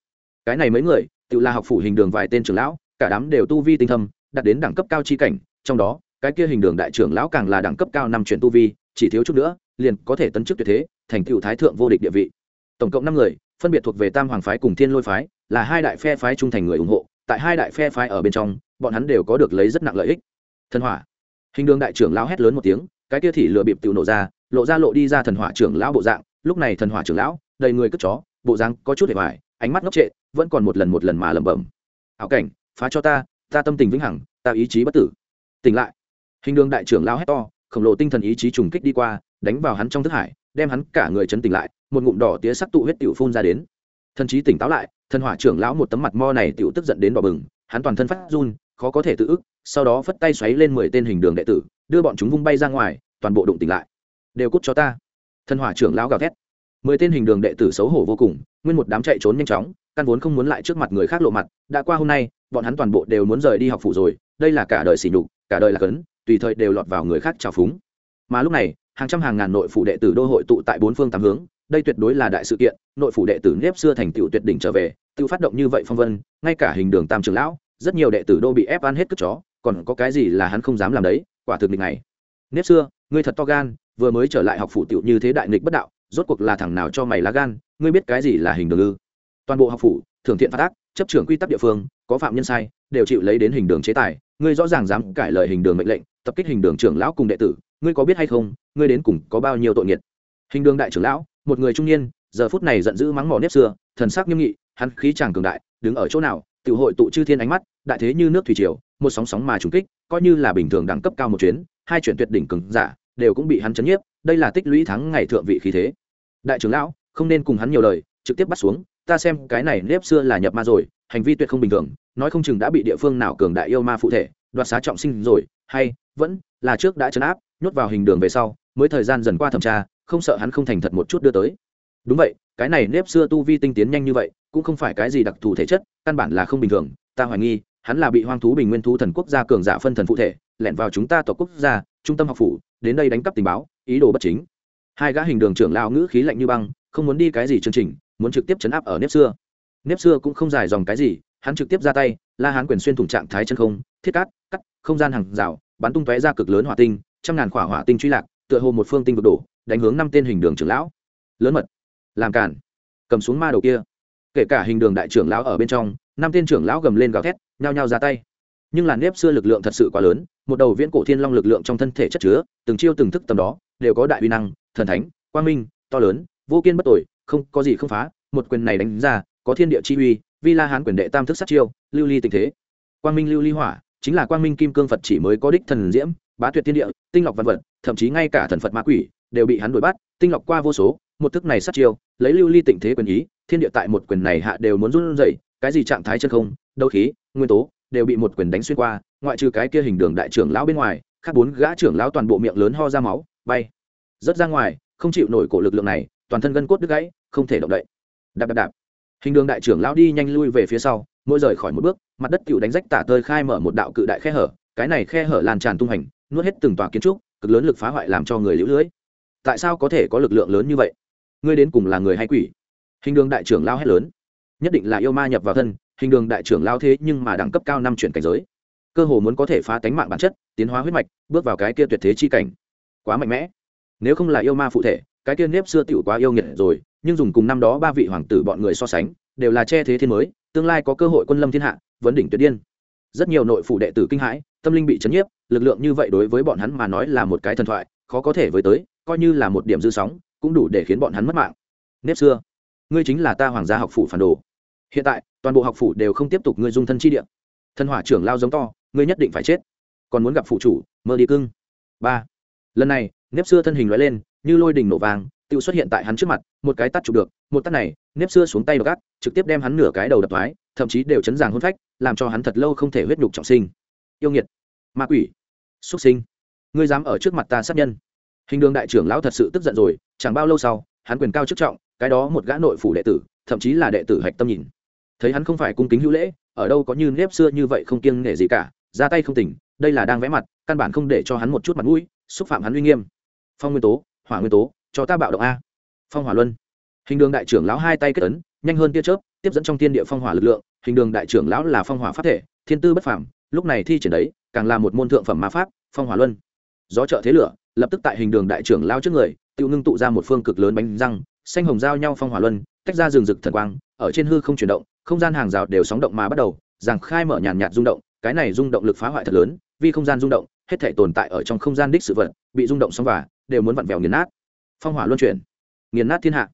Cái này mấy người, tự là học phủ hình đường vài tên trưởng lão, cả đám đều tu vi tinh thâm, đạt đến đẳng cấp cao chi cảnh, trong đó, cái kia hình đường đại trưởng lão càng là đẳng cấp cao năm chuyển tu vi, chỉ thiếu chút nữa, liền có thể tấn chức tuyệt thế, thành cựu thái thượng vô địch địa vị. Tổng cộng năm người, phân biệt thuộc về tam hoàng phái cùng thiên lôi phái, là hai đại phe phái trung thành người ủng hộ, tại hai đại phe phái ở bên trong, bọn hắn đều có được lấy rất nặng lợi ích. Thần hỏa hình đường đại trưởng lão hét lớn một tiếng, cái kia thì lựa bịp tự nổ ra, lộ ra lộ đi ra thần hỏa trưởng lão bộ dạng. Lúc này thần hỏa trưởng lão, đầy người cất chó, bộ dáng có chút hề hoài, ánh mắt ngốc trệ, vẫn còn một lần một lần mà lẩm bẩm. Ảo cảnh, phá cho ta ta tâm tình vĩnh hằng, ta ý chí bất tử. Tỉnh lại. Hình đường đại trưởng lão hét to, khổng lồ tinh thần ý chí trùng kích đi qua, đánh vào hắn trong thức hải, đem hắn cả người chấn tỉnh lại, một ngụm đỏ tía sắc tụ huyết tiểu phun ra đến. Thần trí tỉnh táo lại, thần hỏa trưởng lão một tấm mặt mo này tiểu tức giận đến đỏ bừng, hắn toàn thân phát run khó có thể tự ức, sau đó phất tay xoáy lên mười tên hình đường đệ tử, đưa bọn chúng vung bay ra ngoài, toàn bộ đụng tỉnh lại. Đều cút cho ta. Thân hỏa trưởng lão gào thét. Mười tên hình đường đệ tử xấu hổ vô cùng, nguyên một đám chạy trốn nhanh chóng, căn vốn không muốn lại trước mặt người khác lộ mặt, đã qua hôm nay, bọn hắn toàn bộ đều muốn rời đi học phủ rồi, đây là cả đời xỉ nhục, cả đời là cấn, tùy thời đều lọt vào người khác trào phúng. Mà lúc này, hàng trăm hàng ngàn nội phủ đệ tử đô hội tụ tại bốn phương tám hướng, đây tuyệt đối là đại sự kiện, nội phủ đệ tử nếp xưa thành tựu tuyệt đỉnh trở về tự phát động như vậy phong vân, ngay cả hình đường tam trường lão rất nhiều đệ tử đô bị ép ăn hết cất chó, còn có cái gì là hắn không dám làm đấy, quả thực nghịch này nếp xưa, ngươi thật to gan, vừa mới trở lại học phủ tiểu như thế đại nghịch bất đạo, rốt cuộc là thằng nào cho mày lá gan, ngươi biết cái gì là hình đường ư? Toàn bộ học phủ thường thiện phát ác, chấp trưởng quy tắc địa phương, có phạm nhân sai, đều chịu lấy đến hình đường chế tài, ngươi rõ ràng dám cải lời hình đường mệnh lệnh, tập kích hình đường trưởng lão cùng đệ tử, ngươi có biết hay không, ngươi đến cùng có bao nhiêu tội nghiệt? Hình đường đại trưởng lão, một người trung niên, giờ phút này giận dữ mắng mỏ nếp xưa, thần sắc nghiêm nghị, hắn khí chàng cường đại, đứng ở chỗ nào tự hội tụ chư thiên ánh mắt, đại thế như nước thủy triều, một sóng sóng mà trùng kích, coi như là bình thường đẳng cấp cao một chuyến, hai chuyển tuyệt đỉnh cường giả, đều cũng bị hắn chấn nhiếp, đây là tích lũy thắng ngày thượng vị khí thế. Đại trưởng lão, không nên cùng hắn nhiều lời, trực tiếp bắt xuống, ta xem cái này nếp xưa là nhập ma rồi, hành vi tuyệt không bình thường, nói không chừng đã bị địa phương nào cường đại yêu ma phụ thể, đoạt xá trọng sinh rồi, hay, vẫn là trước đã chấn áp, nhốt vào hình đường về sau, mới thời gian dần qua thẩm tra, không sợ hắn không thành thật một chút đưa tới đúng vậy, cái này nếp xưa tu vi tinh tiến nhanh như vậy, cũng không phải cái gì đặc thù thể chất, căn bản là không bình thường. Ta hoài nghi, hắn là bị hoang thú bình nguyên thú thần quốc gia cường giả phân thần phụ thể, lẻn vào chúng ta tổ quốc gia, trung tâm học phủ, đến đây đánh cắp tình báo, ý đồ bất chính. Hai gã hình đường trưởng lao ngữ khí lạnh như băng, không muốn đi cái gì chương trình, muốn trực tiếp chấn áp ở nếp xưa. Nếp xưa cũng không dài dòng cái gì, hắn trực tiếp ra tay, la hán quyền xuyên thủng trạng thái chân không, thiết cát, cắt, không gian hàng rào, bắn tung tóe ra cực lớn hỏa tinh, trăm ngàn khỏa hỏa tinh truy lạc, tựa hồ một phương tinh vực đổ, đánh hướng năm tên hình đường trưởng lão. Lớn mật làm cản. Cầm xuống ma đầu kia. Kể cả hình đường đại trưởng lão ở bên trong, năm tên trưởng lão gầm lên gào thét, nhao nhao ra tay. Nhưng là nếp xưa lực lượng thật sự quá lớn, một đầu viễn cổ thiên long lực lượng trong thân thể chất chứa, từng chiêu từng thức tầm đó, đều có đại uy năng, thần thánh, quang minh, to lớn, vô kiên bất tội không có gì không phá, một quyền này đánh ra, có thiên địa chi uy, vi la hán quyền đệ tam thức sát chiêu, lưu ly tình thế. Quang minh lưu ly hỏa, chính là quang minh kim cương phật chỉ mới có đích thần diễm, bá tuyệt thiên địa, tinh lọc văn vật, thậm chí ngay cả thần phật ma quỷ, đều bị hắn đuổi bắt, tinh lọc qua vô số một thức này sát chiêu, lấy lưu ly tịnh thế quyền ý, thiên địa tại một quyền này hạ đều muốn run rẩy, cái gì trạng thái chân không, đấu khí, nguyên tố, đều bị một quyền đánh xuyên qua, ngoại trừ cái kia hình đường đại trưởng lão bên ngoài, khác bốn gã trưởng lão toàn bộ miệng lớn ho ra máu, bay, rớt ra ngoài, không chịu nổi cổ lực lượng này, toàn thân gân cốt đứt gãy, không thể động đậy. Đạp đạp đạp. Hình đường đại trưởng lão đi nhanh lui về phía sau, mỗi rời khỏi một bước, mặt đất cựu đánh rách tả tơi khai mở một đạo cự đại khe hở, cái này khe hở lan tràn tung hành, nuốt hết từng tòa kiến trúc, cực lớn lực phá hoại làm cho người lũ lưới. Tại sao có thể có lực lượng lớn như vậy? Ngươi đến cùng là người hay quỷ? Hình đường đại trưởng lao hét lớn. Nhất định là yêu ma nhập vào thân, hình đường đại trưởng lao thế nhưng mà đẳng cấp cao năm chuyển cảnh giới. Cơ hồ muốn có thể phá tánh mạng bản chất, tiến hóa huyết mạch, bước vào cái kia tuyệt thế chi cảnh. Quá mạnh mẽ. Nếu không là yêu ma phụ thể, cái kia nếp xưa tựu quá yêu nghiệt rồi, nhưng dùng cùng năm đó ba vị hoàng tử bọn người so sánh, đều là che thế thiên mới, tương lai có cơ hội quân lâm thiên hạ, vấn đỉnh tuyệt điên. Rất nhiều nội phủ đệ tử kinh hãi, tâm linh bị chấn nhiếp, lực lượng như vậy đối với bọn hắn mà nói là một cái thần thoại, khó có thể với tới, coi như là một điểm dư sóng cũng đủ để khiến bọn hắn mất mạng. Nếp xưa, ngươi chính là ta hoàng gia học phủ phản đồ. Hiện tại, toàn bộ học phủ đều không tiếp tục ngươi dung thân chi địa. Thân hỏa trưởng lao giống to, ngươi nhất định phải chết. Còn muốn gặp phụ chủ, mơ đi cưng. Ba. Lần này, nếp xưa thân hình loại lên, như lôi đình nổ vàng tự xuất hiện tại hắn trước mặt, một cái tắt chụp được, một tắt này, nếp xưa xuống tay gắt trực tiếp đem hắn nửa cái đầu đập thoái, thậm chí đều chấn giàng hôn phách, làm cho hắn thật lâu không thể huyết nhục trọng sinh. Yêu nghiệt, ma quỷ xuất sinh, ngươi dám ở trước mặt ta sát nhân hình đường đại trưởng lão thật sự tức giận rồi, chẳng bao lâu sau, hắn quyền cao chức trọng, cái đó một gã nội phủ đệ tử, thậm chí là đệ tử hạch tâm nhìn. Thấy hắn không phải cung kính hữu lễ, ở đâu có như nếp xưa như vậy không kiêng nể gì cả, ra tay không tỉnh, đây là đang vẽ mặt, căn bản không để cho hắn một chút mặt mũi, xúc phạm hắn uy nghiêm. Phong nguyên tố, hỏa nguyên tố, cho ta bạo động a. Phong hỏa luân. Hình đường đại trưởng lão hai tay kết ấn, nhanh hơn tia chớp, tiếp dẫn trong thiên địa phong hỏa lực lượng, hình đường đại trưởng lão là phong hỏa pháp thể, thiên tư bất phàm, lúc này thi triển đấy, càng là một môn thượng phẩm ma pháp, phong hỏa luân. Gió trợ thế lửa lập tức tại hình đường đại trưởng lao trước người tự ngưng tụ ra một phương cực lớn bánh răng, xanh hồng giao nhau phong hỏa luân, tách ra rừng rực thần quang, ở trên hư không chuyển động, không gian hàng rào đều sóng động mà bắt đầu giảng khai mở nhàn nhạt rung động, cái này rung động lực phá hoại thật lớn, vì không gian rung động, hết thể tồn tại ở trong không gian đích sự vật, bị rung động xong và, đều muốn vặn vẹo nghiền nát. Phong hỏa luân chuyển. Nghiền nát thiên hạ.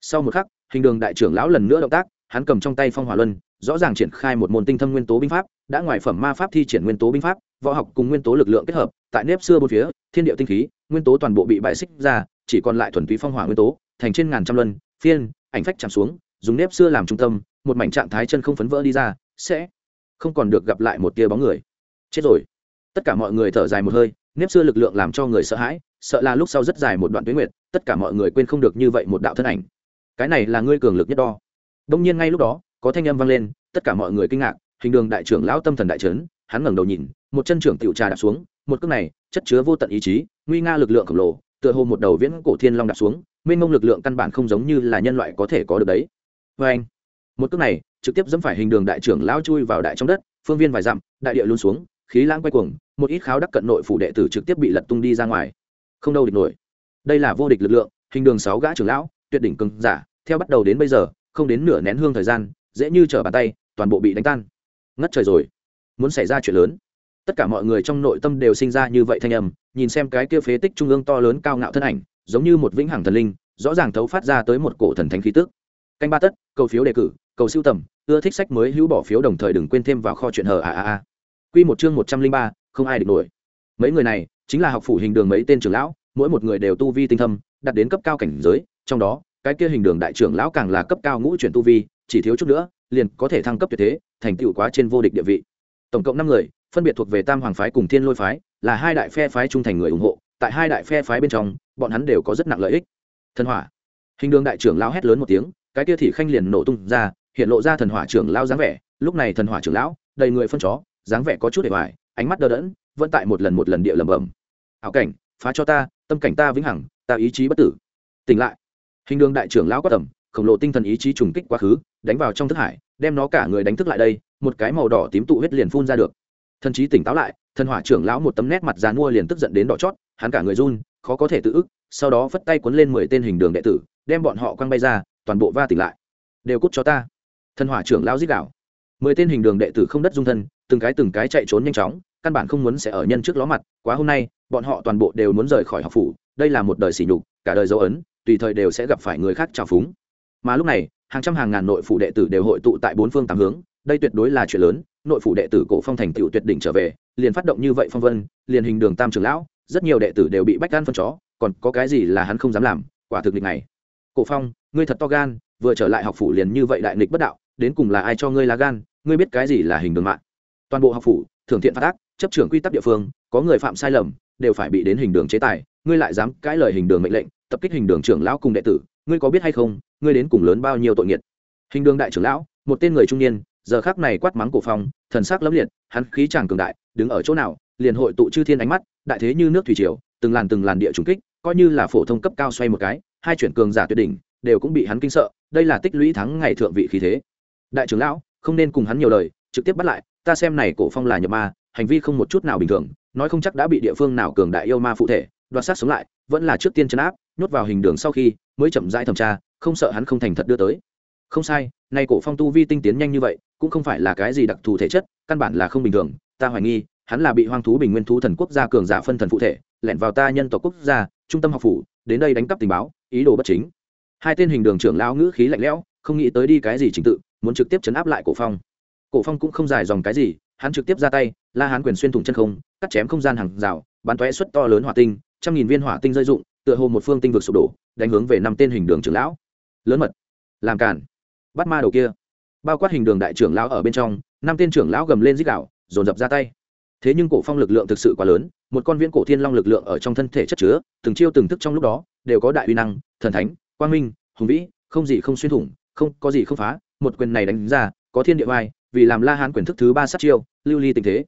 Sau một khắc, hình đường đại trưởng lão lần nữa động tác, hắn cầm trong tay phong hỏa luân, rõ ràng triển khai một môn tinh thâm nguyên tố binh pháp, đã ngoài phẩm ma pháp thi triển nguyên tố binh pháp, võ học cùng nguyên tố lực lượng kết hợp tại nếp xưa bốn phía, thiên địa tinh khí, nguyên tố toàn bộ bị bại xích ra, chỉ còn lại thuần túy phong hỏa nguyên tố, thành trên ngàn trăm luân, phiên, ảnh phách chạm xuống, dùng nếp xưa làm trung tâm, một mảnh trạng thái chân không phấn vỡ đi ra, sẽ không còn được gặp lại một tia bóng người. Chết rồi. Tất cả mọi người thở dài một hơi, nếp xưa lực lượng làm cho người sợ hãi, sợ là lúc sau rất dài một đoạn tuyến nguyệt, tất cả mọi người quên không được như vậy một đạo thân ảnh. Cái này là ngươi cường lực nhất đo. Đông nhiên ngay lúc đó, có thanh âm vang lên, tất cả mọi người kinh ngạc, hình đường đại trưởng lão tâm thần đại trấn hắn ngẩng đầu nhìn, một chân trưởng tiểu trà đạp xuống một cước này, chất chứa vô tận ý chí, nguy nga lực lượng khổng lồ, tựa hồ một đầu viễn cổ thiên long đặt xuống, mênh mông lực lượng căn bản không giống như là nhân loại có thể có được đấy. Vê anh, một cước này, trực tiếp dẫm phải hình đường đại trưởng lao chui vào đại trong đất, phương viên vài dặm, đại địa luôn xuống, khí lãng quay cuồng, một ít kháo đắc cận nội phủ đệ tử trực tiếp bị lật tung đi ra ngoài. Không đâu địch nổi. Đây là vô địch lực lượng, hình đường sáu gã trưởng lão, tuyệt đỉnh cường giả, theo bắt đầu đến bây giờ, không đến nửa nén hương thời gian, dễ như trở bàn tay, toàn bộ bị đánh tan. Ngất trời rồi. Muốn xảy ra chuyện lớn tất cả mọi người trong nội tâm đều sinh ra như vậy thanh âm, nhìn xem cái kia phế tích trung ương to lớn cao ngạo thân ảnh, giống như một vĩnh hằng thần linh, rõ ràng thấu phát ra tới một cổ thần thánh khí tức. Canh ba tất, cầu phiếu đề cử, cầu siêu tầm, ưa thích sách mới hữu bỏ phiếu đồng thời đừng quên thêm vào kho chuyện hờ a a a. Q một chương một trăm linh ba, không ai địch nổi. Mấy người này, chính là học phủ hình đường mấy tên trưởng lão, mỗi một người đều tu vi tinh thâm đặt đến cấp cao cảnh giới, trong đó, cái kia hình đường đại trưởng lão càng là cấp cao ngũ chuyển tu vi, chỉ thiếu chút nữa, liền có thể thăng cấp tuyệt thế, thành tựu quá trên vô địch địa vị. Tổng cộng năm người phân biệt thuộc về tam hoàng phái cùng thiên lôi phái, là hai đại phe phái trung thành người ủng hộ, tại hai đại phe phái bên trong, bọn hắn đều có rất nặng lợi ích. Thần hỏa. Hình đường đại trưởng lao hét lớn một tiếng, cái kia thì khanh liền nổ tung ra, hiện lộ ra thần hỏa trưởng lao dáng vẻ. Lúc này thần hỏa trưởng lão, đầy người phân chó, dáng vẻ có chút để hoài ánh mắt đờ đẫn, vẫn tại một lần một lần địa lầm bầm ảo cảnh, phá cho ta, tâm cảnh ta vĩnh hằng, ta ý chí bất tử. Tỉnh lại. Hình đường đại trưởng lão quát tầm, khổng lồ tinh thần ý chí trùng kích quá khứ, đánh vào trong thức hải, đem nó cả người đánh thức lại đây, một cái màu đỏ tím tụ huyết liền phun ra được thần trí tỉnh táo lại, thần hỏa trưởng lão một tấm nét mặt dàn mua liền tức giận đến đỏ chót, hắn cả người run, khó có thể tự ức, sau đó phất tay cuốn lên mười tên hình đường đệ tử, đem bọn họ quăng bay ra, toàn bộ va tỉnh lại. Đều cút cho ta. Thần hỏa trưởng lão giết đảo mười tên hình đường đệ tử không đất dung thân, từng cái từng cái chạy trốn nhanh chóng, căn bản không muốn sẽ ở nhân trước ló mặt, quá hôm nay, bọn họ toàn bộ đều muốn rời khỏi học phủ, đây là một đời sỉ nhục, cả đời dấu ấn, tùy thời đều sẽ gặp phải người khác trào phúng. Mà lúc này, hàng trăm hàng ngàn nội phủ đệ tử đều hội tụ tại bốn phương tám hướng, đây tuyệt đối là chuyện lớn nội phủ đệ tử cổ phong thành tựu tuyệt đỉnh trở về, liền phát động như vậy phong vân, liền hình đường tam trưởng lão, rất nhiều đệ tử đều bị bách gan phân chó, còn có cái gì là hắn không dám làm, quả thực định này. Cổ phong, ngươi thật to gan, vừa trở lại học phủ liền như vậy đại nghịch bất đạo, đến cùng là ai cho ngươi lá gan, ngươi biết cái gì là hình đường mạng? Toàn bộ học phủ thường thiện phát tác chấp trưởng quy tắc địa phương, có người phạm sai lầm, đều phải bị đến hình đường chế tài, ngươi lại dám cãi lời hình đường mệnh lệnh, tập kích hình đường trưởng lão cùng đệ tử, ngươi có biết hay không, ngươi đến cùng lớn bao nhiêu tội nghiệt? Hình đường đại trưởng lão, một tên người trung niên giờ khác này quát mắng cổ phong, thần sắc lẫm liệt, hắn khí chàng cường đại, đứng ở chỗ nào, liền hội tụ chư thiên ánh mắt, đại thế như nước thủy triều, từng làn từng làn địa trùng kích, coi như là phổ thông cấp cao xoay một cái, hai chuyển cường giả tuyệt đỉnh, đều cũng bị hắn kinh sợ, đây là tích lũy thắng ngày thượng vị khí thế. Đại trưởng lão, không nên cùng hắn nhiều lời, trực tiếp bắt lại, ta xem này cổ phong là nhập ma, hành vi không một chút nào bình thường, nói không chắc đã bị địa phương nào cường đại yêu ma phụ thể, đoạt sát sống lại, vẫn là trước tiên chấn áp, nhốt vào hình đường sau khi, mới chậm rãi thẩm tra, không sợ hắn không thành thật đưa tới. Không sai nay cổ phong tu vi tinh tiến nhanh như vậy cũng không phải là cái gì đặc thù thể chất, căn bản là không bình thường. Ta hoài nghi, hắn là bị hoang thú bình nguyên thú thần quốc gia cường giả phân thần phụ thể, lẻn vào ta nhân tộc quốc gia, trung tâm học phủ, đến đây đánh cắp tình báo, ý đồ bất chính. Hai tên hình đường trưởng lao ngữ khí lạnh lẽo, không nghĩ tới đi cái gì trình tự, muốn trực tiếp chấn áp lại cổ phong. Cổ phong cũng không dài dòng cái gì, hắn trực tiếp ra tay, la hán quyền xuyên thủng chân không, cắt chém không gian hàng rào, bắn tóe suất to lớn hỏa tinh, trăm nghìn viên hỏa tinh rơi dụng, tựa hồ một phương tinh vực sụp đổ, đánh hướng về năm tên hình đường trưởng lão. Lớn mật, làm cản bắt ma đầu kia bao quát hình đường đại trưởng lão ở bên trong, năm tên trưởng lão gầm lên dích đạo dồn dập ra tay. Thế nhưng cổ phong lực lượng thực sự quá lớn, một con viễn cổ thiên long lực lượng ở trong thân thể chất chứa, từng chiêu từng thức trong lúc đó, đều có đại uy năng, thần thánh, quang minh, hùng vĩ, không gì không xuyên thủng, không có gì không phá, một quyền này đánh ra, có thiên địa vai vì làm la hán quyền thức thứ ba sát chiêu, lưu ly tình thế.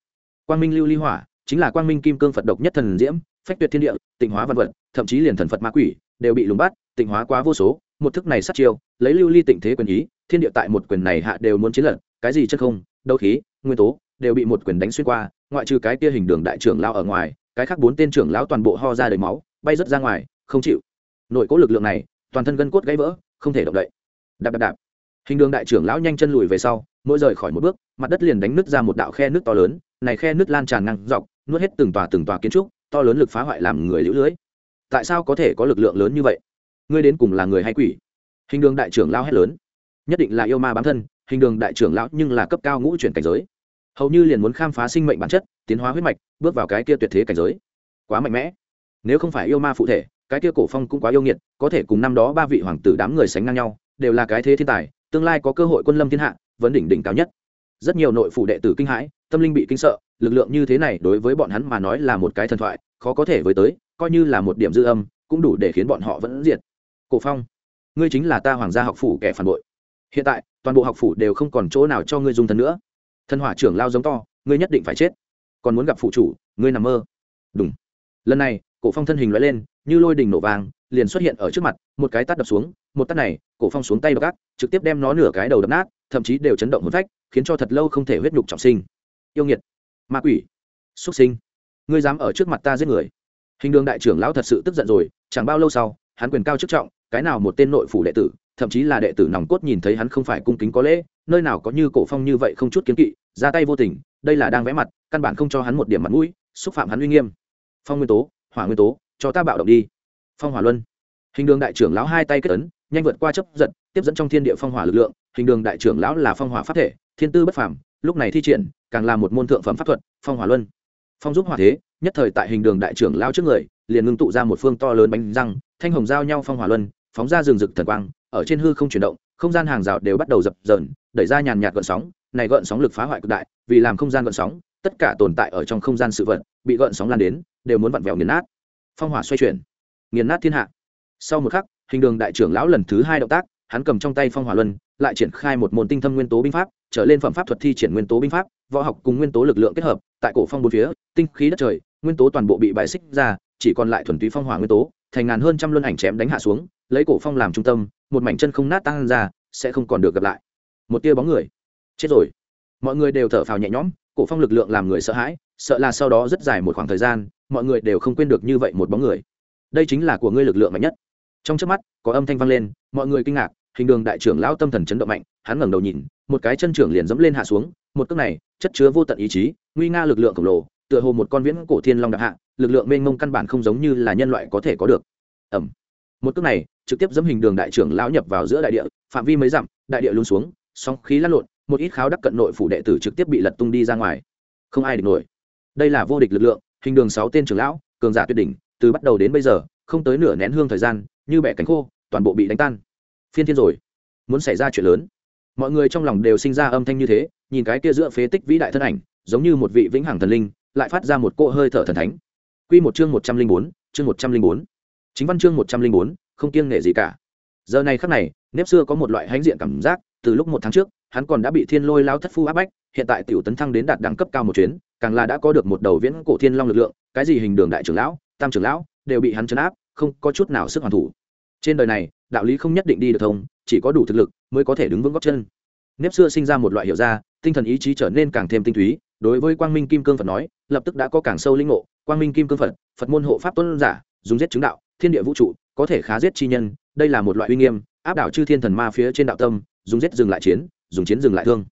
Quang minh lưu ly hỏa, chính là quang minh kim cương phật độc nhất thần diễm, phách tuyệt thiên địa, tịnh hóa văn vật, thậm chí liền thần phật ma quỷ, đều bị lùng bắt, tịnh hóa quá vô số một thức này sát chiêu, lấy lưu ly tịnh thế quyền ý, thiên địa tại một quyền này hạ đều muốn chiến lật, cái gì chất không, đấu khí, nguyên tố, đều bị một quyền đánh xuyên qua, ngoại trừ cái kia hình đường đại trưởng lao ở ngoài, cái khác bốn tên trưởng lão toàn bộ ho ra đầy máu, bay rớt ra ngoài, không chịu. Nội cố lực lượng này, toàn thân gân cốt gãy vỡ, không thể động đậy. Đạp đạp đạp. Hình đường đại trưởng lão nhanh chân lùi về sau, mỗi rời khỏi một bước, mặt đất liền đánh nứt ra một đạo khe nước to lớn, này khe nước lan tràn ngang dọc, nuốt hết từng tòa từng tòa kiến trúc, to lớn lực phá hoại làm người lũ lưới. Tại sao có thể có lực lượng lớn như vậy? Ngươi đến cùng là người hay quỷ? Hình đường đại trưởng lão hét lớn. Nhất định là yêu ma bám thân, hình đường đại trưởng lão nhưng là cấp cao ngũ chuyển cảnh giới. Hầu như liền muốn khám phá sinh mệnh bản chất, tiến hóa huyết mạch, bước vào cái kia tuyệt thế cảnh giới. Quá mạnh mẽ. Nếu không phải yêu ma phụ thể, cái kia cổ phong cũng quá yêu nghiệt, có thể cùng năm đó ba vị hoàng tử đám người sánh ngang nhau, đều là cái thế thiên tài, tương lai có cơ hội quân lâm thiên hạ, vấn đỉnh đỉnh cao nhất. Rất nhiều nội phụ đệ tử kinh hãi, tâm linh bị kinh sợ, lực lượng như thế này đối với bọn hắn mà nói là một cái thần thoại, khó có thể với tới, coi như là một điểm dư âm, cũng đủ để khiến bọn họ vẫn diệt cổ phong, ngươi chính là ta hoàng gia học phủ kẻ phản bội. Hiện tại, toàn bộ học phủ đều không còn chỗ nào cho ngươi dùng thần nữa. Thân hỏa trưởng lao giống to, ngươi nhất định phải chết. Còn muốn gặp phụ chủ, ngươi nằm mơ. Đúng lần này, cổ phong thân hình lóe lên, như lôi đình nổ vàng, liền xuất hiện ở trước mặt, một cái tát đập xuống, một tát này, cổ phong xuống tay gác, trực tiếp đem nó nửa cái đầu đập nát, thậm chí đều chấn động hồn phách khiến cho thật lâu không thể huyết nhục trọng sinh. Yêu nghiệt, ma quỷ xuất sinh, ngươi dám ở trước mặt ta giết người. Hình đường đại trưởng lão thật sự tức giận rồi, chẳng bao lâu sau, hắn quyền cao chức trọng cái nào một tên nội phủ đệ tử, thậm chí là đệ tử nòng cốt nhìn thấy hắn không phải cung kính có lễ, nơi nào có như cổ phong như vậy không chút kiến kỵ, ra tay vô tình, đây là đang vẽ mặt, căn bản không cho hắn một điểm mặt mũi, xúc phạm hắn uy nghiêm. Phong nguyên tố, hỏa nguyên tố, cho ta bạo động đi. Phong hỏa luân. Hình đường đại trưởng lão hai tay kết ấn, nhanh vượt qua chấp giật, tiếp dẫn trong thiên địa phong hỏa lực lượng, hình đường đại trưởng lão là phong hỏa pháp thể, thiên tư bất phàm, lúc này thi triển, càng là một môn thượng phẩm pháp thuật, phong hỏa luân. Phong giúp hỏa thế, nhất thời tại hình đường đại trưởng lão trước người, liền ngưng tụ ra một phương to lớn bánh răng, thanh hồng giao nhau phong hỏa luân phóng ra rừng rực thần quang, ở trên hư không chuyển động, không gian hàng rào đều bắt đầu dập dờn, đẩy ra nhàn nhạt gợn sóng. Này gợn sóng lực phá hoại cực đại, vì làm không gian gợn sóng, tất cả tồn tại ở trong không gian sự vật, bị gợn sóng lan đến, đều muốn vặn vẹo nghiền nát. Phong hỏa xoay chuyển, nghiền nát thiên hạ. Sau một khắc, hình đường đại trưởng lão lần thứ hai động tác, hắn cầm trong tay phong hỏa luân, lại triển khai một môn tinh thâm nguyên tố binh pháp, trở lên phẩm pháp thuật thi triển nguyên tố binh pháp, võ học cùng nguyên tố lực lượng kết hợp, tại cổ phong bốn phía, tinh khí đất trời, nguyên tố toàn bộ bị bài xích ra, chỉ còn lại thuần túy phong hỏa nguyên tố, thành ngàn hơn trăm luân ảnh chém đánh hạ xuống lấy cổ phong làm trung tâm, một mảnh chân không nát tan ra, sẽ không còn được gặp lại. Một tia bóng người. Chết rồi. Mọi người đều thở phào nhẹ nhõm, cổ phong lực lượng làm người sợ hãi, sợ là sau đó rất dài một khoảng thời gian, mọi người đều không quên được như vậy một bóng người. Đây chính là của ngươi lực lượng mạnh nhất. Trong trước mắt, có âm thanh vang lên, mọi người kinh ngạc, hình đường đại trưởng lão tâm thần chấn động mạnh, hắn ngẩng đầu nhìn, một cái chân trưởng liền dẫm lên hạ xuống, một cước này, chất chứa vô tận ý chí, nguy nga lực lượng khổng lồ, tựa hồ một con viễn cổ thiên long đặc hạ, lực lượng mênh mông căn bản không giống như là nhân loại có thể có được. Ẩm một cước này, trực tiếp dẫm hình đường đại trưởng lão nhập vào giữa đại địa, phạm vi mấy dặm, đại địa luôn xuống song khí lăn lộn, một ít kháo đắc cận nội phủ đệ tử trực tiếp bị lật tung đi ra ngoài. Không ai địch nổi. Đây là vô địch lực lượng, hình đường sáu tên trưởng lão, cường giả tuyệt đỉnh, từ bắt đầu đến bây giờ, không tới nửa nén hương thời gian, như bẻ cánh khô, toàn bộ bị đánh tan. Phiên thiên rồi. Muốn xảy ra chuyện lớn. Mọi người trong lòng đều sinh ra âm thanh như thế, nhìn cái kia giữa phế tích vĩ đại thân ảnh, giống như một vị vĩnh hằng thần linh, lại phát ra một cỗ hơi thở thần thánh. Quy một chương một trăm linh bốn, chương một trăm linh bốn chính văn chương một trăm linh bốn, không kiêng nể gì cả. Giờ này khắc này, nếp xưa có một loại hãnh diện cảm giác, từ lúc một tháng trước, hắn còn đã bị thiên lôi lao thất phu áp bách, hiện tại tiểu tấn thăng đến đạt đẳng cấp cao một chuyến, càng là đã có được một đầu viễn cổ thiên long lực lượng, cái gì hình đường đại trưởng lão, tam trưởng lão, đều bị hắn chấn áp, không có chút nào sức hoàn thủ. Trên đời này, đạo lý không nhất định đi được thông, chỉ có đủ thực lực mới có thể đứng vững góc chân. Nếp xưa sinh ra một loại hiểu ra, tinh thần ý chí trở nên càng thêm tinh túy, đối với quang minh kim cương phật nói, lập tức đã có càng sâu linh ngộ. Quang minh kim cương phật phật môn hộ pháp tuân giả, dùng giết chứng đạo thiên địa vũ trụ, có thể khá giết chi nhân, đây là một loại uy nghiêm, áp đảo chư thiên thần ma phía trên đạo tâm, dùng giết dừng lại chiến, dùng chiến dừng lại thương.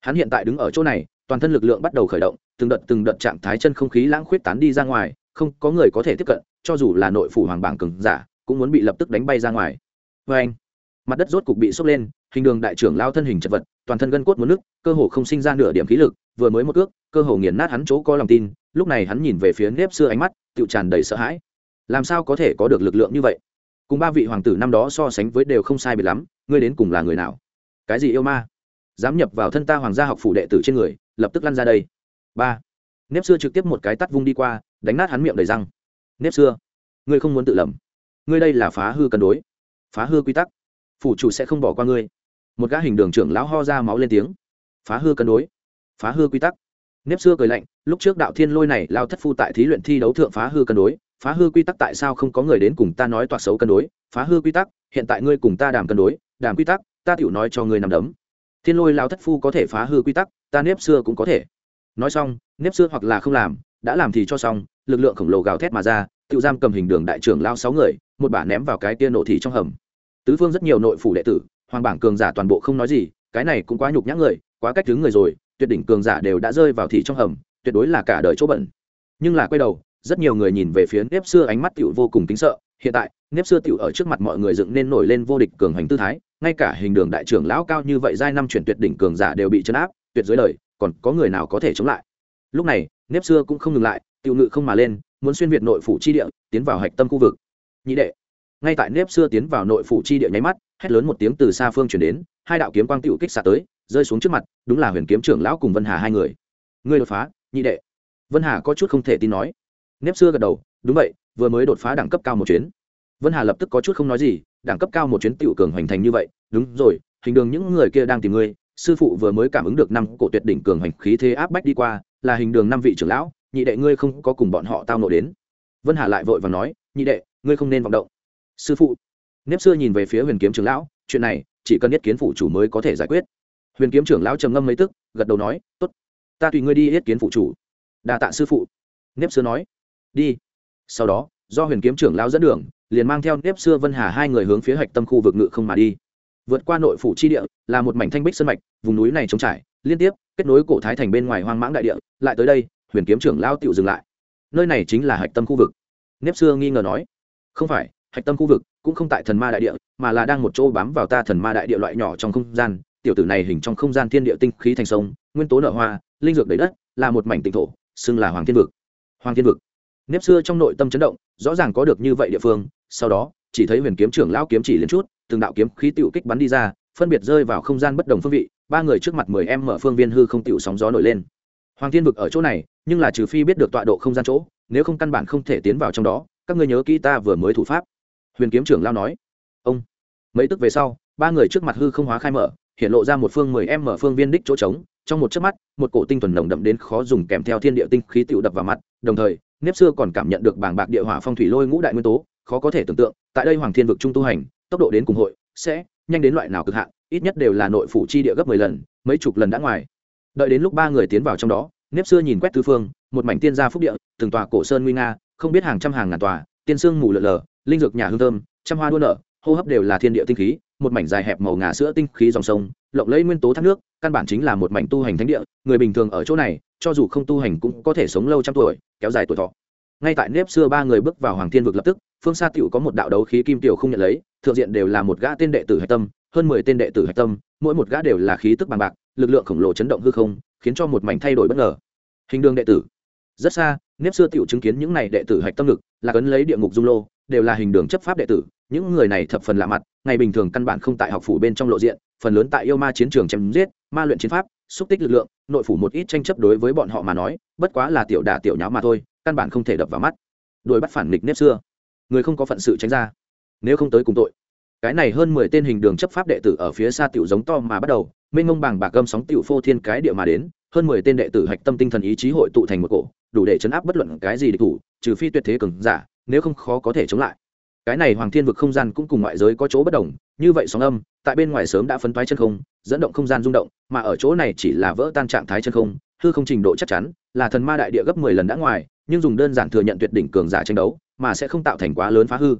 Hắn hiện tại đứng ở chỗ này, toàn thân lực lượng bắt đầu khởi động, từng đợt từng đợt trạng thái chân không khí lãng khuyết tán đi ra ngoài, không có người có thể tiếp cận, cho dù là nội phủ hoàng bảng cường giả, cũng muốn bị lập tức đánh bay ra ngoài. Vê anh, mặt đất rốt cục bị sốc lên, hình đường đại trưởng lao thân hình chật vật, toàn thân gân cốt muốn nước cơ hồ không sinh ra nửa điểm khí lực, vừa mới một ước cơ hồ nghiền nát hắn chỗ có lòng tin, lúc này hắn nhìn về phía nếp xưa ánh mắt, tự tràn đầy sợ hãi làm sao có thể có được lực lượng như vậy? Cùng ba vị hoàng tử năm đó so sánh với đều không sai biệt lắm, ngươi đến cùng là người nào? Cái gì yêu ma? Dám nhập vào thân ta hoàng gia học phủ đệ tử trên người, lập tức lăn ra đây. Ba. Nếp xưa trực tiếp một cái tắt vung đi qua, đánh nát hắn miệng đầy răng. Nếp xưa, ngươi không muốn tự lầm. Ngươi đây là phá hư cân đối. Phá hư quy tắc. Phủ chủ sẽ không bỏ qua ngươi. Một gã hình đường trưởng lão ho ra máu lên tiếng. Phá hư cân đối. Phá hư quy tắc. Nếp xưa cười lạnh, lúc trước đạo thiên lôi này lao thất phu tại thí luyện thi đấu thượng phá hư cân đối phá hư quy tắc tại sao không có người đến cùng ta nói toạc xấu cân đối, phá hư quy tắc, hiện tại ngươi cùng ta đàm cân đối, đàm quy tắc, ta tiểu nói cho ngươi nằm đấm. Thiên lôi lao thất phu có thể phá hư quy tắc, ta nếp xưa cũng có thể. Nói xong, nếp xưa hoặc là không làm, đã làm thì cho xong, lực lượng khổng lồ gào thét mà ra tự giam cầm hình đường đại trưởng lao sáu người, một bả ném vào cái tia nổ thị trong hầm. Tứ phương rất nhiều nội phủ đệ tử, hoàng bảng cường giả toàn bộ không nói gì, cái này cũng quá nhục nhã người, quá cách thứ người rồi, tuyệt đỉnh cường giả đều đã rơi vào thị trong hầm, tuyệt đối là cả đời chỗ bẩn. Nhưng là quay đầu rất nhiều người nhìn về phía nếp xưa ánh mắt tiểu vô cùng kính sợ. Hiện tại, nếp xưa tiểu ở trước mặt mọi người dựng nên nổi lên vô địch cường hành tư thái. Ngay cả hình đường đại trưởng lão cao như vậy giai năm chuyển tuyệt đỉnh cường giả đều bị chấn áp, tuyệt dưới đời, còn có người nào có thể chống lại? Lúc này, nếp xưa cũng không ngừng lại tiểu ngự không mà lên, muốn xuyên việt nội phủ chi địa, tiến vào hạch tâm khu vực. Nhị đệ. Ngay tại nếp xưa tiến vào nội phủ chi địa nháy mắt, hét lớn một tiếng từ xa phương chuyển đến, hai đạo kiếm quang tiểu kích xạ tới, rơi xuống trước mặt, đúng là huyền kiếm trưởng lão cùng vân hà hai người. Ngươi đột phá, nhị đệ. Vân hà có chút không thể tin nói nếp xưa gật đầu, đúng vậy, vừa mới đột phá đẳng cấp cao một chuyến. Vân hà lập tức có chút không nói gì, đẳng cấp cao một chuyến tiểu cường hoành thành như vậy, đúng rồi, hình đường những người kia đang tìm ngươi, sư phụ vừa mới cảm ứng được năm cổ tuyệt đỉnh cường hoành khí thế áp bách đi qua, là hình đường năm vị trưởng lão, nhị đệ ngươi không có cùng bọn họ tao nộ đến. Vân hà lại vội và nói, nhị đệ, ngươi không nên vọng động. Sư phụ. Nếp xưa nhìn về phía huyền kiếm trưởng lão, chuyện này, chỉ cần nhất kiến phụ chủ mới có thể giải quyết. Huyền kiếm trưởng lão trầm ngâm mấy tức, gật đầu nói, tốt, ta tùy ngươi đi yết kiến phụ chủ. Đà tạ sư phụ. Nếp xưa nói đi. Sau đó, do huyền kiếm trưởng lao dẫn đường, liền mang theo nếp xưa vân hà hai người hướng phía hạch tâm khu vực ngự không mà đi. Vượt qua nội phủ chi địa, là một mảnh thanh bích sân mạch, vùng núi này trống trải, liên tiếp, kết nối cổ thái thành bên ngoài hoang mãng đại địa, lại tới đây, huyền kiếm trưởng lao tựu dừng lại. Nơi này chính là hạch tâm khu vực. Nếp xưa nghi ngờ nói, không phải, hạch tâm khu vực cũng không tại thần ma đại địa, mà là đang một chỗ bám vào ta thần ma đại địa loại nhỏ trong không gian. Tiểu tử này hình trong không gian thiên địa tinh khí thành sông, nguyên tố nở hoa, linh dược đầy đất, là một mảnh tịnh thổ, xưng là hoàng thiên vực. Hoàng thiên vực nếp xưa trong nội tâm chấn động, rõ ràng có được như vậy địa phương, sau đó, chỉ thấy huyền kiếm trưởng lão kiếm chỉ lên chút, từng đạo kiếm khí tựu kích bắn đi ra, phân biệt rơi vào không gian bất đồng phương vị, ba người trước mặt mười em mở phương viên hư không tựu sóng gió nổi lên. Hoàng thiên vực ở chỗ này, nhưng là trừ phi biết được tọa độ không gian chỗ, nếu không căn bản không thể tiến vào trong đó, các ngươi nhớ kỹ ta vừa mới thủ pháp. Huyền kiếm trưởng lao nói. Ông. Mấy tức về sau, ba người trước mặt hư không hóa khai mở, hiện lộ ra một phương mười em mở phương viên đích chỗ trống, trong một chớp mắt, một cổ tinh thuần nồng đậm đến khó dùng kèm theo thiên địa tinh khí tựu đập vào mặt, đồng thời nếp xưa còn cảm nhận được bảng bạc địa hỏa phong thủy lôi ngũ đại nguyên tố, khó có thể tưởng tượng, tại đây hoàng thiên vực trung tu hành, tốc độ đến cùng hội, sẽ nhanh đến loại nào cực hạn, ít nhất đều là nội phủ chi địa gấp mười lần, mấy chục lần đã ngoài. Đợi đến lúc ba người tiến vào trong đó, nếp xưa nhìn quét tư phương, một mảnh tiên gia phúc địa, từng tòa cổ sơn nguy nga, không biết hàng trăm hàng ngàn tòa, tiên sương mù lợn lờ linh dược nhà hương thơm, trăm hoa đua nở, hô hấp đều là thiên địa tinh khí, một mảnh dài hẹp màu ngà sữa tinh khí dòng sông, lộng lẫy nguyên tố thác nước, căn bản chính là một mảnh tu hành thánh địa, người bình thường ở chỗ này cho dù không tu hành cũng có thể sống lâu trăm tuổi, kéo dài tuổi thọ. Ngay tại nếp xưa ba người bước vào hoàng thiên vực lập tức, phương xa tựu có một đạo đấu khí kim tiểu không nhận lấy, thượng diện đều là một gã tên đệ tử hạch tâm, hơn mười tên đệ tử hạch tâm, mỗi một gã đều là khí tức bằng bạc, lực lượng khổng lồ chấn động hư không, khiến cho một mảnh thay đổi bất ngờ. Hình đường đệ tử. Rất xa, nếp xưa tựu chứng kiến những này đệ tử hạch tâm lực, là cấn lấy địa ngục dung lô, đều là hình đường chấp pháp đệ tử, những người này thập phần lạ mặt, ngày bình thường căn bản không tại học phủ bên trong lộ diện, phần lớn tại yêu ma chiến trường chém giết ma luyện chiến pháp, xúc tích lực lượng, nội phủ một ít tranh chấp đối với bọn họ mà nói, bất quá là tiểu đả tiểu nháo mà thôi, căn bản không thể đập vào mắt. Đuổi bắt phản nghịch nếp xưa. Người không có phận sự tránh ra. Nếu không tới cùng tội. Cái này hơn mười tên hình đường chấp pháp đệ tử ở phía xa tiểu giống to mà bắt đầu, mênh mông bàng bạc gâm sóng tiểu phô thiên cái địa mà đến, hơn mười tên đệ tử hạch tâm tinh thần ý chí hội tụ thành một cổ, đủ để chấn áp bất luận cái gì địch thủ, trừ phi tuyệt thế cường giả, nếu không khó có thể chống lại. Cái này hoàng thiên vực không gian cũng cùng ngoại giới có chỗ bất đồng, như vậy sóng âm, tại bên ngoài sớm đã phấn toái chân không dẫn động không gian rung động, mà ở chỗ này chỉ là vỡ tan trạng thái chân không, hư không trình độ chắc chắn, là thần ma đại địa gấp mười lần đã ngoài, nhưng dùng đơn giản thừa nhận tuyệt đỉnh cường giả tranh đấu, mà sẽ không tạo thành quá lớn phá hư.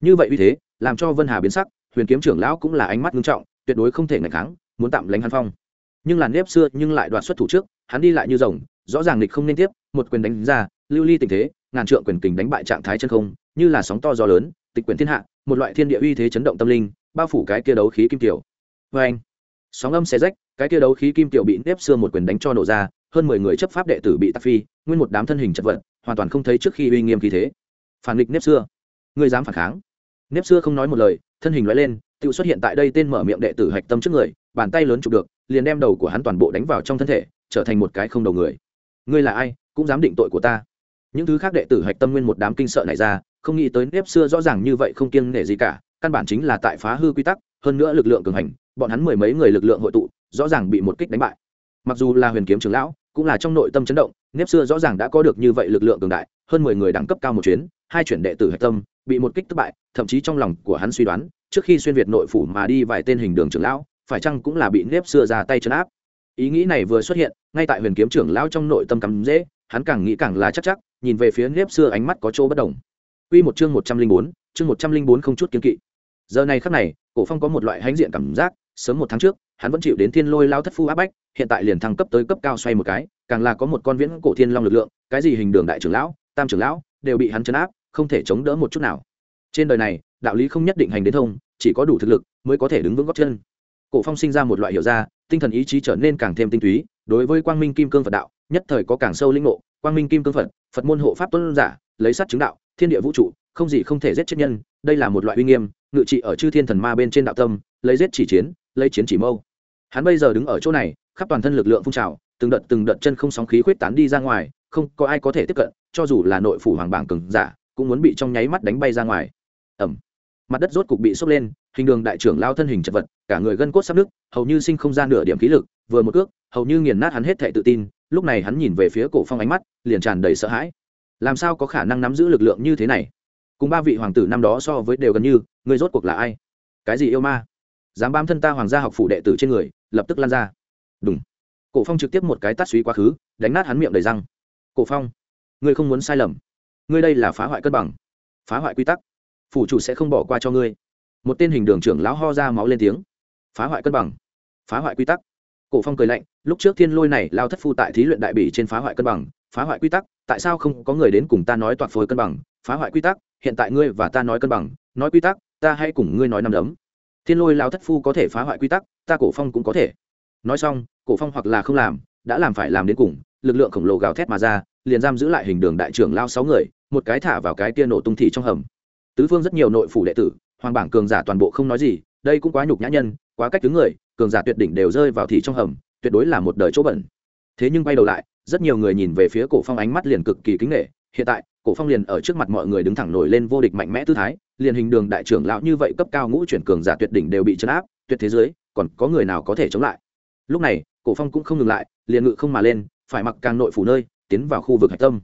Như vậy uy thế, làm cho vân hà biến sắc, huyền kiếm trưởng lão cũng là ánh mắt nghiêm trọng, tuyệt đối không thể ngạch kháng, muốn tạm lánh hắn phong. Nhưng làn nếp xưa nhưng lại đoạt xuất thủ trước, hắn đi lại như rồng, rõ ràng địch không nên tiếp, một quyền đánh ra, lưu ly tình thế, ngàn trượng quyền kình đánh bại trạng thái chân không, như là sóng to gió lớn, tịch quyền thiên hạ, một loại thiên địa uy thế chấn động tâm linh, bao phủ cái kia đấu khí kim tiểu. Vê anh sóng âm xé rách, cái kia đấu khí kim tiểu bị nếp xưa một quyền đánh cho nổ ra, hơn mười người chấp pháp đệ tử bị tắc phi, nguyên một đám thân hình chật vật, hoàn toàn không thấy trước khi uy nghiêm khí thế. Phản nghịch nếp xưa. Người dám phản kháng? Nếp xưa không nói một lời, thân hình loại lên tự xuất hiện tại đây tên mở miệng đệ tử hạch tâm trước người, bàn tay lớn chụp được, liền đem đầu của hắn toàn bộ đánh vào trong thân thể, trở thành một cái không đầu người. Ngươi là ai? Cũng dám định tội của ta. Những thứ khác đệ tử hạch tâm nguyên một đám kinh sợ này ra, không nghĩ tới nếp xưa rõ ràng như vậy không kiêng nể gì cả, căn bản chính là tại phá hư quy tắc, hơn nữa lực lượng cường hành bọn hắn mười mấy người lực lượng hội tụ rõ ràng bị một kích đánh bại. Mặc dù là huyền kiếm trưởng lão cũng là trong nội tâm chấn động nếp xưa rõ ràng đã có được như vậy lực lượng cường đại hơn mười người đẳng cấp cao một chuyến hai chuyển đệ tử hạch tâm bị một kích thất bại thậm chí trong lòng của hắn suy đoán trước khi xuyên việt nội phủ mà đi vài tên hình đường trưởng lão phải chăng cũng là bị nếp xưa ra tay chấn áp. Ý nghĩ này vừa xuất hiện ngay tại huyền kiếm trưởng lão trong nội tâm cắm dễ hắn càng nghĩ càng là chắc chắc nhìn về phía nếp xưa ánh mắt có chỗ bất đồng. Quy một chương một trăm linh bốn, chương một trăm linh bốn không chút kiên kỵ. Giờ này khắc này, Cổ Phong có một loại hãnh diện cảm giác, sớm một tháng trước, hắn vẫn chịu đến Thiên Lôi lao thất phu áp bách, hiện tại liền thăng cấp tới cấp cao xoay một cái, càng là có một con viễn cổ thiên long lực lượng, cái gì hình đường đại trưởng lão, tam trưởng lão, đều bị hắn chấn áp, không thể chống đỡ một chút nào. Trên đời này, đạo lý không nhất định hành đến thông, chỉ có đủ thực lực mới có thể đứng vững gót chân. Cổ Phong sinh ra một loại hiểu ra, tinh thần ý chí trở nên càng thêm tinh túy, đối với Quang Minh Kim Cương Phật đạo, nhất thời có càng sâu linh ngộ, Quang Minh Kim Cương Phật, Phật môn hộ pháp tuân giả, lấy sát chứng đạo, thiên địa vũ trụ không gì không thể giết chết nhân đây là một loại uy nghiêm ngự trị ở chư thiên thần ma bên trên đạo tâm lấy giết chỉ chiến lấy chiến chỉ mâu. Hắn bây giờ đứng ở chỗ này, khắp toàn thân lực lượng phun trào, từng đợt từng đợt chân không sóng khí khuyết tán đi ra ngoài, không có ai có thể tiếp cận, cho dù là nội phủ hoàng bảng cường giả, cũng muốn bị trong nháy mắt đánh bay ra ngoài. Ẩm mặt đất rốt cục bị sốc lên, hình đường đại trưởng lao thân hình chật vật, cả người gân cốt sắp nước hầu như sinh không ra nửa điểm khí lực, vừa một cước, hầu như nghiền nát hắn hết thệ tự tin, lúc này hắn nhìn về phía cổ phong ánh mắt, liền tràn đầy sợ hãi. Làm sao có khả năng nắm giữ lực lượng như thế này? Cùng ba vị hoàng tử năm đó so với đều gần như, người rốt cuộc là ai? Cái gì yêu ma? Dám bám thân ta hoàng gia học phủ đệ tử trên người, lập tức lan ra. Đúng cổ phong trực tiếp một cái tắt suý quá khứ, đánh nát hắn miệng đầy răng. Cổ phong, ngươi không muốn sai lầm. Ngươi đây là phá hoại cân bằng, phá hoại quy tắc. Phủ chủ sẽ không bỏ qua cho ngươi. Một tên hình đường trưởng lão ho ra máu lên tiếng. Phá hoại cân bằng, phá hoại quy tắc. Cổ phong cười lạnh, lúc trước thiên lôi này lao thất phu tại thí luyện đại bỉ trên phá hoại cân bằng, phá hoại quy tắc, tại sao không có người đến cùng ta nói toạc phối cân bằng, phá hoại quy tắc, hiện tại ngươi và ta nói cân bằng, nói quy tắc, ta hãy cùng ngươi nói năm đấm thiên lôi lao thất phu có thể phá hoại quy tắc, ta cổ phong cũng có thể. Nói xong, cổ phong hoặc là không làm, đã làm phải làm đến cùng, lực lượng khổng lồ gào thét mà ra, liền giam giữ lại hình đường đại trưởng lao sáu người, một cái thả vào cái kia nổ tung thị trong hầm. Tứ phương rất nhiều nội phủ đệ tử, hoàng bảng cường giả toàn bộ không nói gì, đây cũng quá nhục nhã nhân, quá cách thứ người, cường giả tuyệt đỉnh đều rơi vào thị trong hầm, tuyệt đối là một đời chỗ bẩn. Thế nhưng bay đầu lại, rất nhiều người nhìn về phía cổ phong ánh mắt liền cực kỳ kính nghệ hiện tại cổ phong liền ở trước mặt mọi người đứng thẳng nổi lên vô địch mạnh mẽ tư thái, liền hình đường đại trưởng lão như vậy cấp cao ngũ chuyển cường giả tuyệt đỉnh đều bị chấn áp, tuyệt thế giới, còn có người nào có thể chống lại? Lúc này, cổ phong cũng không ngừng lại, liền ngự không mà lên, phải mặc càng nội phủ nơi, tiến vào khu vực hạch tâm.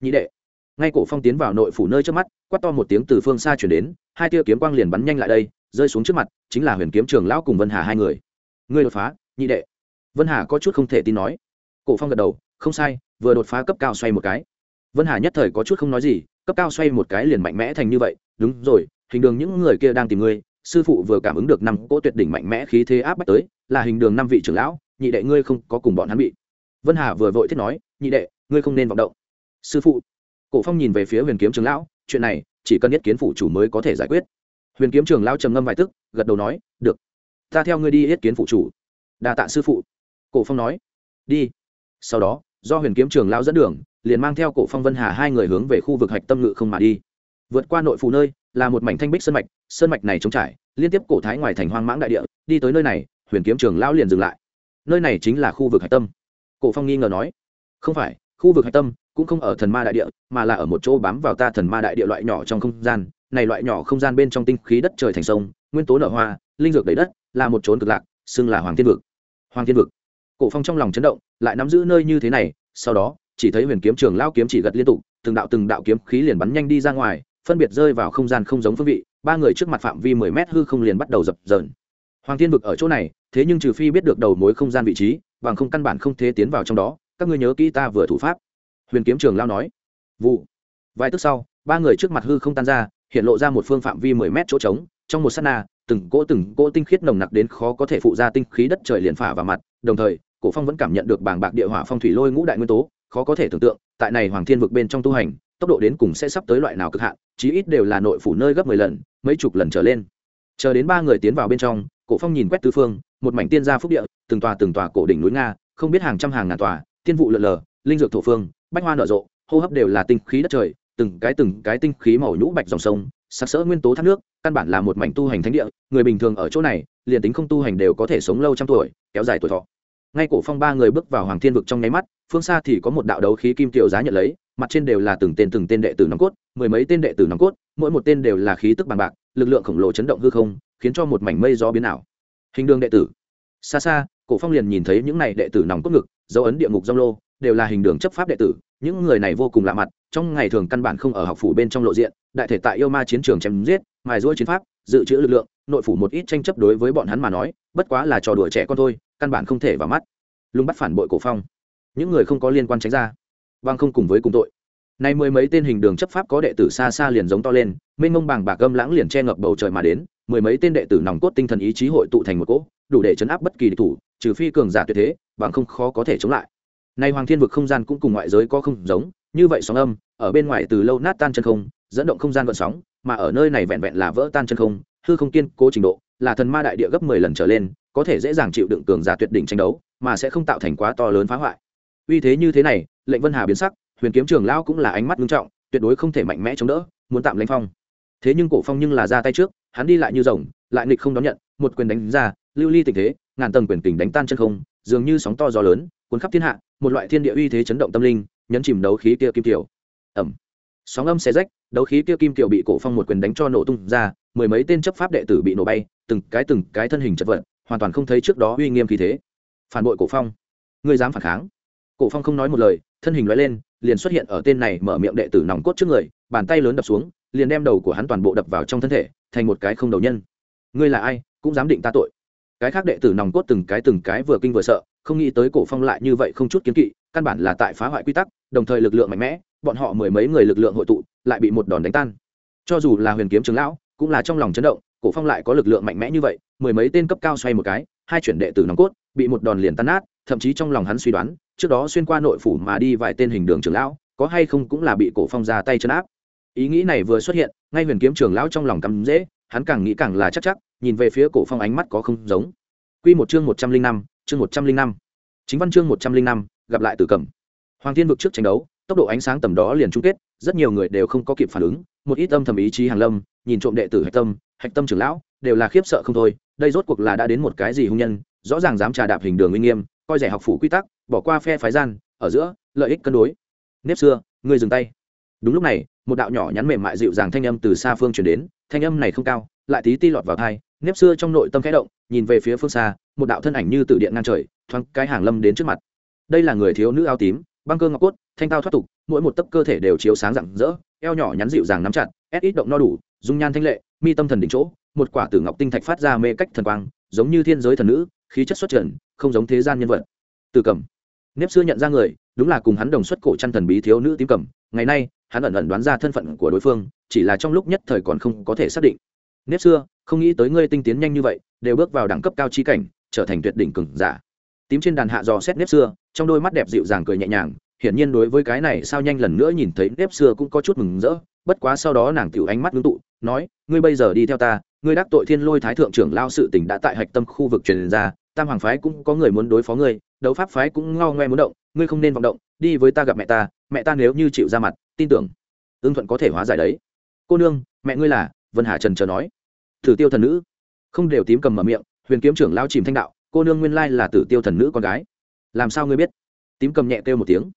Nhị đệ, ngay cổ phong tiến vào nội phủ nơi trước mắt, quát to một tiếng từ phương xa chuyển đến, hai tia kiếm quang liền bắn nhanh lại đây, rơi xuống trước mặt, chính là huyền kiếm trường lão cùng vân hà hai người. Ngươi đột phá, nhị đệ. Vân hà có chút không thể tin nói. Cổ phong gật đầu, không sai, vừa đột phá cấp cao xoay một cái vân hà nhất thời có chút không nói gì, cấp cao xoay một cái liền mạnh mẽ thành như vậy, đúng rồi, hình đường những người kia đang tìm ngươi, sư phụ vừa cảm ứng được năm cỗ tuyệt đỉnh mạnh mẽ khí thế áp bách tới, là hình đường năm vị trưởng lão, nhị đệ ngươi không có cùng bọn hắn bị. Vân hà vừa vội thiết nói, nhị đệ, ngươi không nên vọng động. Sư phụ. Cổ phong nhìn về phía huyền kiếm trưởng lão, chuyện này, chỉ cần nhất kiến phủ chủ mới có thể giải quyết. Huyền kiếm trưởng lão trầm ngâm vài tức, gật đầu nói, được, ta theo ngươi đi yết kiến phụ chủ. Đa tạ sư phụ. Cổ phong nói, đi. Sau đó, do huyền kiếm trường lão dẫn đường liền mang theo cổ phong vân hà hai người hướng về khu vực hạch tâm ngự không mà đi. Vượt qua nội phủ nơi, là một mảnh thanh bích sơn mạch sơn mạch này trống trải, liên tiếp cổ thái ngoài thành hoang mãng đại địa, đi tới nơi này, huyền kiếm trường lão liền dừng lại. Nơi này chính là khu vực hạch tâm. Cổ phong nghi ngờ nói, không phải, khu vực hạch tâm cũng không ở thần ma đại địa, mà là ở một chỗ bám vào ta thần ma đại địa loại nhỏ trong không gian. Này loại nhỏ không gian bên trong tinh khí đất trời thành sông, nguyên tố nở hoa, linh dược đầy đất, là một chốn cực lạc, xưng là hoàng thiên vực. Hoàng thiên vực. Cổ phong trong lòng chấn động, lại nắm giữ nơi như thế này, sau đó chỉ thấy huyền kiếm trường lao kiếm chỉ gật liên tục, từng đạo từng đạo kiếm khí liền bắn nhanh đi ra ngoài, phân biệt rơi vào không gian không giống phương vị, ba người trước mặt phạm vi mười mét hư không liền bắt đầu dập dờn. Hoàng thiên vực ở chỗ này, thế nhưng trừ phi biết được đầu mối không gian vị trí, bằng không căn bản không thể tiến vào trong đó, các ngươi nhớ kỹ ta vừa thủ pháp. Huyền kiếm trường lao nói. Vụ. Vài tức sau, ba người trước mặt hư không tan ra, hiện lộ ra một phương phạm vi mười mét chỗ trống, trong một sát na, từng cỗ từng cỗ tinh khiết nồng nặc đến khó có thể phụ ra tinh khí đất trời liền phả vào mặt, đồng thời, cổ phong vẫn cảm nhận được bàng bạc địa hỏa phong thủy lôi ngũ đại nguyên tố khó có thể tưởng tượng, tại này hoàng thiên vực bên trong tu hành, tốc độ đến cùng sẽ sắp tới loại nào cực hạn, chí ít đều là nội phủ nơi gấp mười lần, mấy chục lần trở lên. Chờ đến ba người tiến vào bên trong, cổ phong nhìn quét tứ phương, một mảnh tiên gia phúc địa, từng tòa từng tòa cổ đỉnh núi nga, không biết hàng trăm hàng ngàn tòa, tiên vụ lượn lờ, linh dược thổ phương, bách hoa nở rộ, hô hấp đều là tinh khí đất trời, từng cái từng cái tinh khí màu nhũ bạch dòng sông sắc sỡ nguyên tố thác nước, căn bản là một mảnh tu hành thánh địa, người bình thường ở chỗ này, liền tính không tu hành đều có thể sống lâu trăm tuổi, kéo dài tuổi thọ ngay cổ phong ba người bước vào hoàng thiên vực trong nháy mắt, phương xa thì có một đạo đấu khí kim tiểu giá nhận lấy, mặt trên đều là từng tên từng tên đệ tử nòng cốt, mười mấy tên đệ tử nòng cốt, mỗi một tên đều là khí tức bằng bạc, lực lượng khổng lồ chấn động hư không, khiến cho một mảnh mây gió biến ảo. Hình đường đệ tử. Xa xa, cổ phong liền nhìn thấy những này đệ tử nòng cốt ngực, dấu ấn địa ngục dông lô, đều là hình đường chấp pháp đệ tử, những người này vô cùng lạ mặt, trong ngày thường căn bản không ở học phủ bên trong lộ diện, đại thể tại yêu ma chiến trường chém giết, mài giũa chiến pháp dự trữ lực lượng, nội phủ một ít tranh chấp đối với bọn hắn mà nói, bất quá là trò đùa trẻ con thôi, căn bản không thể vào mắt. Lung bắt phản bội cổ phong. Những người không có liên quan tránh ra. Vang không cùng với cùng tội. Nay mười mấy tên hình đường chấp pháp có đệ tử xa xa liền giống to lên, mênh mông bàng bạc gâm lãng liền che ngập bầu trời mà đến, mười mấy tên đệ tử nòng cốt tinh thần ý chí hội tụ thành một cỗ, đủ để chấn áp bất kỳ địch thủ, trừ phi cường giả tuyệt thế, bằng không khó có thể chống lại. Nay hoàng thiên vực không gian cũng cùng ngoại giới có không giống, như vậy sóng âm, ở bên ngoài từ lâu nát tan chân không, dẫn động không gian vận sóng mà ở nơi này vẹn vẹn là vỡ tan chân không, hư không kiên cố trình độ, là thần ma đại địa gấp mười lần trở lên, có thể dễ dàng chịu đựng cường giả tuyệt đỉnh tranh đấu, mà sẽ không tạo thành quá to lớn phá hoại. Uy thế như thế này, lệnh vân hà biến sắc, huyền kiếm trường lão cũng là ánh mắt nghiêm trọng, tuyệt đối không thể mạnh mẽ chống đỡ, muốn tạm lãnh phong. Thế nhưng cổ phong nhưng là ra tay trước, hắn đi lại như rồng, lại nghịch không đón nhận, một quyền đánh ra, lưu ly tình thế, ngàn tầng quyền kình đánh tan chân không, dường như sóng to gió lớn, cuốn khắp thiên hạ, một loại thiên địa uy thế chấn động tâm linh, nhấn chìm đấu khí kia kim tiểu. Ẩm sóng âm xé rách, đấu khí kia kim tiểu bị cổ phong một quyền đánh cho nổ tung ra, mười mấy tên chấp pháp đệ tử bị nổ bay, từng cái từng cái thân hình chật vật, hoàn toàn không thấy trước đó uy nghiêm khí thế. Phản bội cổ phong. Ngươi dám phản kháng? Cổ phong không nói một lời, thân hình lóe lên, liền xuất hiện ở tên này mở miệng đệ tử nòng cốt trước người, bàn tay lớn đập xuống, liền đem đầu của hắn toàn bộ đập vào trong thân thể, thành một cái không đầu nhân. Ngươi là ai? Cũng dám định ta tội. Cái khác đệ tử nòng cốt từng cái từng cái vừa kinh vừa sợ, không nghĩ tới cổ phong lại như vậy không chút kiến kỵ, căn bản là tại phá hoại quy tắc, đồng thời lực lượng mạnh mẽ bọn họ mười mấy người lực lượng hội tụ, lại bị một đòn đánh tan. Cho dù là huyền kiếm trưởng lão, cũng là trong lòng chấn động, cổ phong lại có lực lượng mạnh mẽ như vậy, mười mấy tên cấp cao xoay một cái, hai chuyển đệ tử nòng cốt, bị một đòn liền tan nát, thậm chí trong lòng hắn suy đoán, trước đó xuyên qua nội phủ mà đi vài tên hình đường trưởng lão, có hay không cũng là bị cổ phong ra tay chấn áp. Ý nghĩ này vừa xuất hiện, ngay huyền kiếm trưởng lão trong lòng cắm dễ, hắn càng nghĩ càng là chắc chắc, nhìn về phía cổ phong ánh mắt có không giống. Quy một chương một trăm linh năm, chương một trăm linh năm. Chính văn chương một trăm linh năm, gặp lại tử cẩm hoàng thiên vực trước tranh đấu tốc độ ánh sáng tầm đó liền chung kết, rất nhiều người đều không có kịp phản ứng, một ít âm thầm ý chí hàng lâm, nhìn trộm đệ tử hạch tâm hạch tâm trưởng lão, đều là khiếp sợ không thôi, đây rốt cuộc là đã đến một cái gì hung nhân, rõ ràng dám trà đạp hình đường uy nghiêm, coi rẻ học phủ quy tắc, bỏ qua phe phái gian, ở giữa, lợi ích cân đối. Nếp xưa ngươi dừng tay. Đúng lúc này, một đạo nhỏ nhắn mềm mại dịu dàng thanh âm từ xa phương chuyển đến, thanh âm này không cao, lại tí ti lọt vào thai nếp xưa trong nội tâm khẽ động, nhìn về phía phương xa, một đạo thân ảnh như từ điện ngang trời, thoáng cái hàng lâm đến trước mặt. Đây là người thiếu nữ áo tím băng cơ ngọc cốt, thanh tao thoát tục, mỗi một tấc cơ thể đều chiếu sáng rạng rỡ, eo nhỏ nhắn dịu dàng nắm chặt ép ít động no đủ, dung nhan thanh lệ, mi tâm thần đỉnh chỗ, một quả tử ngọc tinh thạch phát ra mê cách thần quang, giống như thiên giới thần nữ, khí chất xuất trần, không giống thế gian nhân vật. Từ cầm. Nếp xưa nhận ra người, đúng là cùng hắn đồng xuất cổ chăn thần bí thiếu nữ tím cầm, ngày nay, hắn ẩn ẩn đoán ra thân phận của đối phương, chỉ là trong lúc nhất thời còn không có thể xác định. Nếp xưa, không nghĩ tới ngươi tinh tiến nhanh như vậy, đều bước vào đẳng cấp cao chi cảnh, trở thành tuyệt đỉnh cường giả. Tím trên đàn hạ dò xét nếp xưa trong đôi mắt đẹp dịu dàng cười nhẹ nhàng, hiển nhiên đối với cái này sao nhanh lần nữa nhìn thấy nếp xưa cũng có chút mừng rỡ, bất quá sau đó nàng tiểu ánh mắt ngưng tụ, nói, ngươi bây giờ đi theo ta, ngươi đắc tội thiên lôi thái thượng trưởng lao sự tỉnh đã tại hạch tâm khu vực truyền ra, tam hoàng phái cũng có người muốn đối phó ngươi, đấu pháp phái cũng ngao ngoe muốn động, ngươi không nên vọng động, đi với ta gặp mẹ ta mẹ ta nếu như chịu ra mặt, tin tưởng, ưng thuận có thể hóa giải đấy. Cô nương, mẹ ngươi là? Vân hà trần chờ nói. Thử tiêu thần nữ. Không đều tím cầm mở miệng, huyền kiếm trưởng lao chìm thanh đạo, cô nương nguyên lai là tử tiêu thần nữ con gái làm sao ngươi biết? Tím cầm nhẹ kêu một tiếng.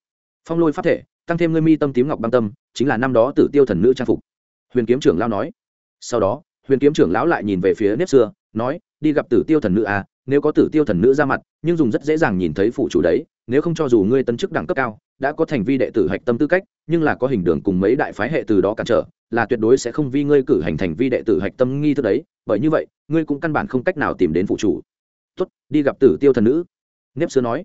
Phong lôi phát thể, tăng thêm ngươi mi tâm tím ngọc băng tâm, chính là năm đó tử tiêu thần nữ trang phục. Huyền kiếm trưởng lao nói. Sau đó, huyền kiếm trưởng lão lại nhìn về phía nếp xưa, nói, đi gặp tử tiêu thần nữ à nếu có tử tiêu thần nữ ra mặt, nhưng dùng rất dễ dàng nhìn thấy phụ chủ đấy, nếu không cho dù ngươi tân chức đẳng cấp cao, đã có thành vi đệ tử hạch tâm tư cách, nhưng là có hình đường cùng mấy đại phái hệ từ đó cản trở, là tuyệt đối sẽ không vi ngươi cử hành thành vi đệ tử hạch tâm nghi thức đấy, bởi như vậy, ngươi cũng căn bản không cách nào tìm đến phụ chủ. Tuất đi gặp tử tiêu thần nữ. Nếp xưa nói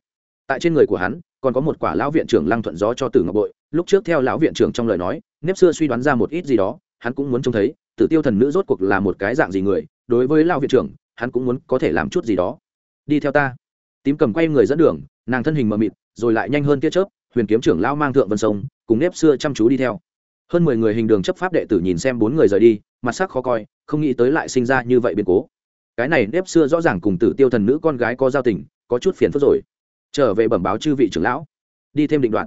tại trên người của hắn, còn có một quả lão viện trưởng lăng thuận gió cho tử ngọc bội. Lúc trước theo lão viện trưởng trong lời nói, nếp xưa suy đoán ra một ít gì đó, hắn cũng muốn trông thấy. Tử tiêu thần nữ rốt cuộc là một cái dạng gì người, đối với lão viện trưởng, hắn cũng muốn có thể làm chút gì đó. Đi theo ta. Tím cầm quay người dẫn đường, nàng thân hình mờ mịt, rồi lại nhanh hơn tiết chớp, huyền kiếm trưởng lão mang thượng vân sông, cùng nếp xưa chăm chú đi theo. Hơn mười người hình đường chấp pháp đệ tử nhìn xem bốn người rời đi, mặt sắc khó coi, không nghĩ tới lại sinh ra như vậy biến cố. Cái này nếp xưa rõ ràng cùng tử tiêu thần nữ con gái có giao tình, có chút phiền phức rồi trở về bẩm báo chư vị trưởng lão. Đi thêm định đoạn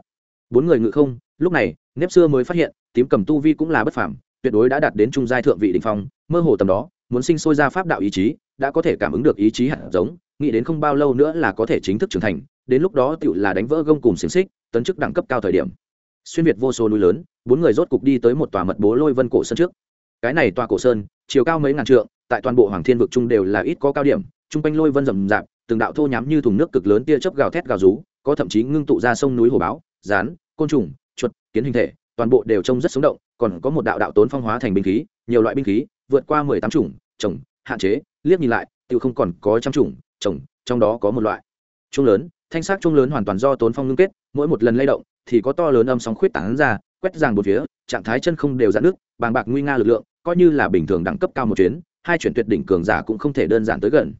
bốn người ngự không, lúc này, nếp xưa mới phát hiện, tím cầm tu vi cũng là bất phàm, tuyệt đối đã đạt đến trung giai thượng vị đình phong, mơ hồ tầm đó, muốn sinh sôi ra pháp đạo ý chí, đã có thể cảm ứng được ý chí hạt giống, nghĩ đến không bao lâu nữa là có thể chính thức trưởng thành, đến lúc đó tựu là đánh vỡ gông cùng xiềng xích, tấn chức đẳng cấp cao thời điểm. Xuyên việt vô số núi lớn, bốn người rốt cục đi tới một tòa mật bố lôi vân cổ sơn trước. Cái này tòa cổ sơn, chiều cao mấy ngàn trượng, tại toàn bộ hoàng thiên vực trung đều là ít có cao điểm, chung quanh lôi vân rầm rạp từng đạo thô nhám như thùng nước cực lớn tia chớp gào thét gào rú, có thậm chí ngưng tụ ra sông núi hồ báo, rán, côn trùng, chuột, kiến hình thể, toàn bộ đều trông rất sống động, còn có một đạo đạo tốn phong hóa thành binh khí, nhiều loại binh khí, vượt qua mười tám chủng trồng hạn chế, liếc nhìn lại tiêu không còn có trăm chủng trồng trong đó có một loại. Trung lớn, thanh sắc trung lớn hoàn toàn do tốn phong ngưng kết, mỗi một lần lay động thì có to lớn âm sóng khuyết tán ra, quét ràng một phía, trạng thái chân không đều dạn nước bàng bạc nguy nga lực lượng, coi như là bình thường đẳng cấp cao một chuyến, hai chuyển tuyệt đỉnh cường giả cũng không thể đơn giản tới gần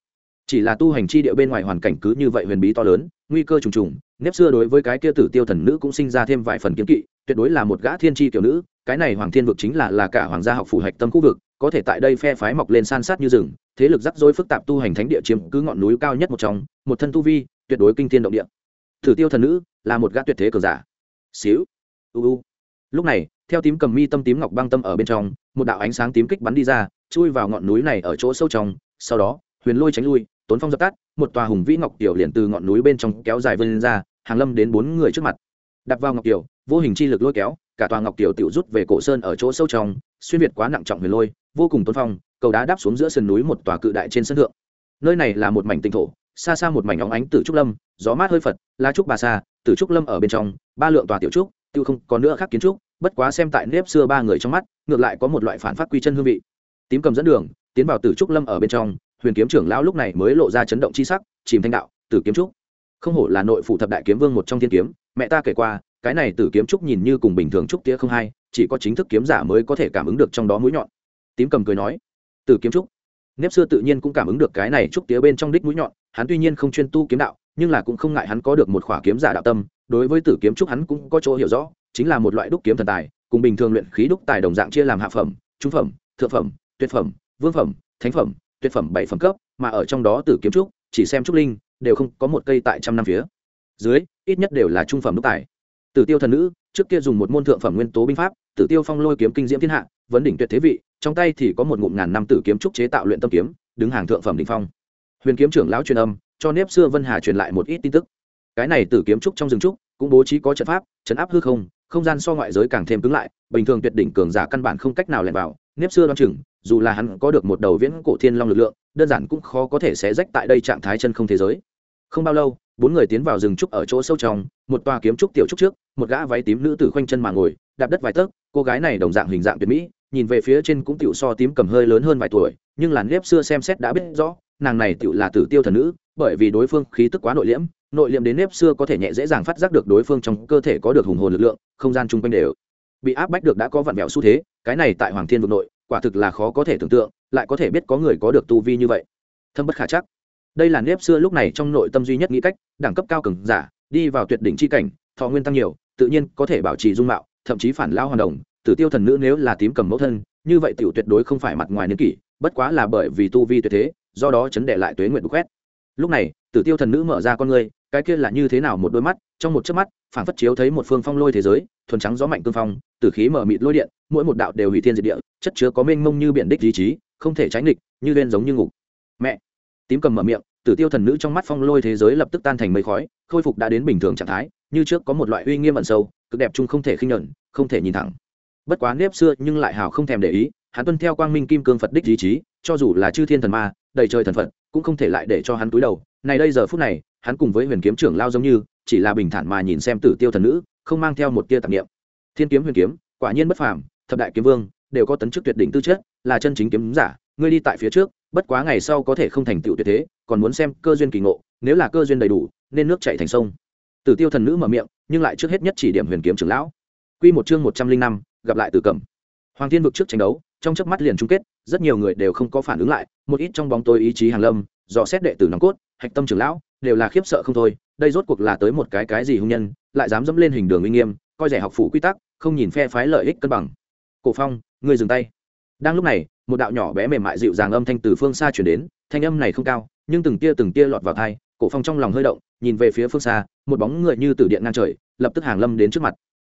chỉ là tu hành chi địa bên ngoài hoàn cảnh cứ như vậy huyền bí to lớn, nguy cơ trùng trùng, nếp xưa đối với cái kia tử tiêu thần nữ cũng sinh ra thêm vài phần kiếm kỵ, tuyệt đối là một gã thiên tri tiểu nữ, cái này hoàng thiên vực chính là là cả hoàng gia học phủ hạch tâm khu vực, có thể tại đây phe phái mọc lên san sát như rừng, thế lực rắc rối phức tạp tu hành thánh địa chiếm cứ ngọn núi cao nhất một trong, một thân tu vi, tuyệt đối kinh thiên động địa. Tử tiêu thần nữ, là một gã tuyệt thế cường giả. Xíu. U u. Lúc này, theo tím cầm mi tâm tím ngọc băng tâm ở bên trong, một đạo ánh sáng tím kích bắn đi ra, chui vào ngọn núi này ở chỗ sâu trong, sau đó, huyền lôi tránh lui tốn phong dập tắt, một tòa hùng vĩ ngọc tiểu liền từ ngọn núi bên trong kéo dài vươn ra, hàng lâm đến bốn người trước mặt. Đặt vào ngọc tiểu, vô hình chi lực lôi kéo, cả tòa ngọc tiểu tiểu rút về cổ sơn ở chỗ sâu trong, xuyên việt quá nặng trọng huyền lôi, vô cùng tốn phong, cầu đá đáp xuống giữa sườn núi một tòa cự đại trên sân thượng. Nơi này là một mảnh tinh thổ, xa xa một mảnh óng ánh tử trúc lâm, gió mát hơi phật la trúc bà sa, tử trúc lâm ở bên trong, ba lượng tòa tiểu trúc, tiêu không còn nữa khác kiến trúc, bất quá xem tại nếp xưa ba người trong mắt, ngược lại có một loại phản phát quy chân hương vị. Tím cầm dẫn đường, tiến vào tử trúc lâm ở bên trong huyền kiếm trưởng lão lúc này mới lộ ra chấn động chi sắc, chìm thanh đạo, tử kiếm trúc. Không hổ là nội phụ thập đại kiếm vương một trong thiên kiếm, mẹ ta kể qua, cái này tử kiếm trúc nhìn như cùng bình thường trúc tía không hay chỉ có chính thức kiếm giả mới có thể cảm ứng được trong đó mũi nhọn. Tím cầm cười nói, tử kiếm trúc. Nếp xưa tự nhiên cũng cảm ứng được cái này trúc tía bên trong đích mũi nhọn, hắn tuy nhiên không chuyên tu kiếm đạo, nhưng là cũng không ngại hắn có được một khỏa kiếm giả đạo tâm, đối với tử kiếm trúc hắn cũng có chỗ hiểu rõ, chính là một loại đúc kiếm thần tài, cùng bình thường luyện khí đúc tài đồng dạng chia làm hạ phẩm, trung phẩm, thượng phẩm, tuyệt phẩm, vương phẩm, thánh phẩm tuyệt phẩm bảy phẩm cấp, mà ở trong đó tử kiếm trúc, chỉ xem trúc linh, đều không có một cây tại trăm năm phía. Dưới, ít nhất đều là trung phẩm đúc tài. Tử tiêu thần nữ, trước kia dùng một môn thượng phẩm nguyên tố binh pháp, tử tiêu phong lôi kiếm kinh diễm thiên hạ, vấn đỉnh tuyệt thế vị, trong tay thì có một ngụm ngàn năm tử kiếm trúc chế tạo luyện tâm kiếm, đứng hàng thượng phẩm đỉnh phong. Huyền kiếm trưởng lão truyền âm, cho nếp xưa vân hà truyền lại một ít tin tức. Cái này tử kiếm trúc trong rừng trúc, cũng bố trí có trận pháp, trận áp hư không không gian so ngoại giới càng thêm cứng lại, bình thường tuyệt đỉnh cường giả căn bản không cách nào lẻn vào, nếp xưa đoan chừng dù là hắn có được một đầu viễn cổ thiên long lực lượng, đơn giản cũng khó có thể sẽ rách tại đây trạng thái chân không thế giới. Không bao lâu, bốn người tiến vào rừng trúc ở chỗ sâu trong, một tòa kiếm trúc tiểu trúc trước, một gã váy tím nữ tử khoanh chân mà ngồi, đạp đất vài tấc, cô gái này đồng dạng hình dạng tuyệt mỹ, nhìn về phía trên cũng tiểu so tím cầm hơi lớn hơn vài tuổi, nhưng làn nếp xưa xem xét đã biết rõ, nàng này tiểu là tử tiêu thần nữ, bởi vì đối phương khí tức quá nội liễm nội liễm đến nếp xưa có thể nhẹ dễ dàng phát giác được đối phương trong cơ thể có được hùng hồn lực lượng, không gian chung quanh đều bị áp bách được đã có vặn vẹo xu thế, cái này tại hoàng thiên vực nội quả thực là khó có thể tưởng tượng, lại có thể biết có người có được tu vi như vậy. Thâm bất khả chắc. Đây là nếp xưa lúc này trong nội tâm duy nhất nghĩ cách, đẳng cấp cao cường giả, đi vào tuyệt đỉnh c h i cảnh, thọ nguyên tăng nhiều, tự nhiên có thể bảo trì dung mạo, thậm chí phản lao hoàn đồng, tử tiêu thần nữ nếu là tím cầm mẫu thân, như vậy tiểu tuyệt đối không phải mặt ngoài niên kỷ, bất quá là bởi vì tu vi tuyệt thế, do đó chấn đệ lại tuế nguyện đục khoét lúc này, tử tiêu thần nữ mở ra con người cái kia là như thế nào một đôi mắt, trong một chớp mắt phản phất chiếu thấy một phương phong lôi thế giới, thuần trắng gió mạnh cương phong, tử khí mở mịt lôi điện mỗi một đạo đều hủy thiên diệt địa, chất chứa có mênh mông như biển đích ý chí, không thể tránh địch như lên giống như ngục. Mẹ! Tím cầm mở miệng, tử tiêu thần nữ trong mắt phong lôi thế giới lập tức tan thành mây khói, khôi phục đã đến bình thường trạng thái, như trước có một loại uy nghiêm ẩn sâu, cực đẹp chung không thể khinh nhẫn không thể nhìn thẳng. Bất quá nếp xưa nhưng lại hào không thèm để ý, hắn tuân theo quang minh kim cương phật đích ý chí, cho dù là chư thiên thần ma, đầy trời thần phật, cũng không thể lại để cho hắn túi đầu. Này đây giờ phút này, hắn cùng với huyền kiếm trưởng lao giống như, chỉ là bình thản mà nhìn xem tử tiêu thần nữ, không mang theo một tia tạp niệm. Thiên kiếm huyền kiếm, quả nhiên bất phàm thập đại kiếm vương, đều có tấn chức tuyệt đỉnh tư chất, là chân chính kiếm giả. Ngươi đi tại phía trước, bất quá ngày sau có thể không thành tựu tuyệt thế, còn muốn xem cơ duyên kỳ ngộ, nếu là cơ duyên đầy đủ, nên nước chảy thành sông. Tử tiêu thần nữ mở miệng, nhưng lại trước hết nhất chỉ điểm huyền kiếm trưởng lão. Quy một chương một trăm linh năm, gặp lại tử cẩm. Hoàng thiên vực trước tranh đấu, trong chớp mắt liền chung kết, rất nhiều người đều không có phản ứng lại, một ít trong bóng tối ý chí hàng lâm, dò xét đệ tử nòng cốt, hạch tâm trưởng lão, đều là khiếp sợ không thôi, đây rốt cuộc là tới một cái cái gì hung nhân, lại dám dẫm lên hình đường uy nghiêm, coi rẻ học phủ quy tắc, không nhìn phe phái lợi ích cân bằng cổ phong, ngươi dừng tay. Đang lúc này, một đạo nhỏ bé mềm mại dịu dàng âm thanh từ phương xa chuyển đến, thanh âm này không cao, nhưng từng tia từng tia lọt vào thai cổ phong trong lòng hơi động, nhìn về phía phương xa, một bóng người như từ điện ngang trời, lập tức hàng lâm đến trước mặt.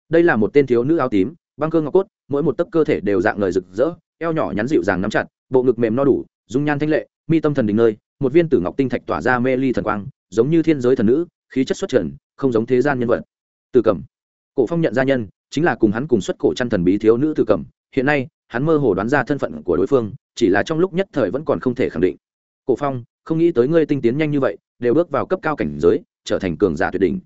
Đây là một tên thiếu nữ áo tím, băng cơ ngọc cốt, mỗi một tấc cơ thể đều dạng lời rực rỡ, eo nhỏ nhắn dịu dàng nắm chặt, bộ ngực mềm no đủ, dung nhan thanh lệ, mi tâm thần đình nơi, một viên tử ngọc tinh thạch tỏa ra mê ly thần quang, giống như thiên giới thần nữ, khí chất xuất trần, không giống thế gian nhân vật. Từ cẩm cổ phong nhận gia nhân, chính là cùng hắn cùng xuất cổ chăn thần bí thiếu nữ tử cẩm hiện nay, hắn mơ hồ đoán ra thân phận của đối phương, chỉ là trong lúc nhất thời vẫn còn không thể khẳng định. Cổ phong, không nghĩ tới ngươi tinh tiến nhanh như vậy, đều bước vào cấp cao cảnh giới, trở thành cường giả tuyệt đỉnh.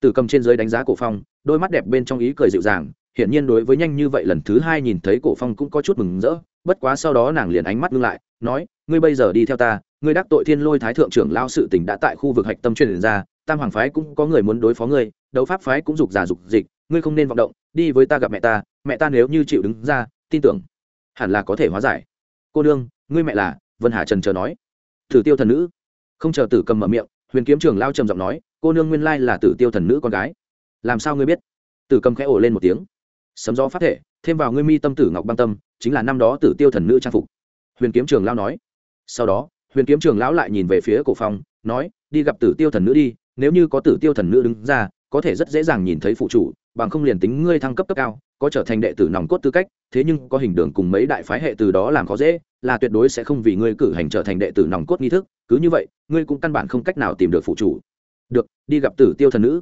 Tử cầm trên giới đánh giá cổ phong, đôi mắt đẹp bên trong ý cười dịu dàng, hiển nhiên đối với nhanh như vậy lần thứ hai nhìn thấy cổ phong cũng có chút mừng rỡ, bất quá sau đó nàng liền ánh mắt ngưng lại, nói, ngươi bây giờ đi theo ta, ngươi đắc tội thiên lôi thái thượng trưởng lao sự tình đã tại khu vực hạch tâm truyền ra, tam hoàng phái cũng có người muốn đối phó ngươi, đấu pháp phái cũng dục giả dục dịch ngươi không nên vọng động, đi với ta gặp mẹ ta mẹ ta nếu như chịu đứng ra, tin tưởng, hẳn là có thể hóa giải. Cô đương ngươi mẹ là, vân hà trần chờ nói. Thử tiêu thần nữ. Không chờ tử cầm mở miệng, huyền kiếm trường lao trầm giọng nói, cô nương nguyên lai là tử tiêu thần nữ con gái. Làm sao ngươi biết? Tử cầm khẽ ổ lên một tiếng. Sấm gió phát thể, thêm vào ngươi mi tâm tử ngọc băng tâm, chính là năm đó tử tiêu thần nữ trang phục. Huyền kiếm trường lao nói. Sau đó, huyền kiếm trường lão lại nhìn về phía cổ phong, nói, đi gặp tử tiêu thần nữ đi, nếu như có tử tiêu thần nữ đứng ra có thể rất dễ dàng nhìn thấy phụ chủ, bằng không liền tính ngươi thăng cấp cấp cao, có trở thành đệ tử nòng cốt tư cách, thế nhưng có hình đường cùng mấy đại phái hệ từ đó làm khó dễ, là tuyệt đối sẽ không vì ngươi cử hành trở thành đệ tử nòng cốt nghi thức, cứ như vậy, ngươi cũng căn bản không cách nào tìm được phụ chủ. Được, đi gặp tử tiêu thần nữ.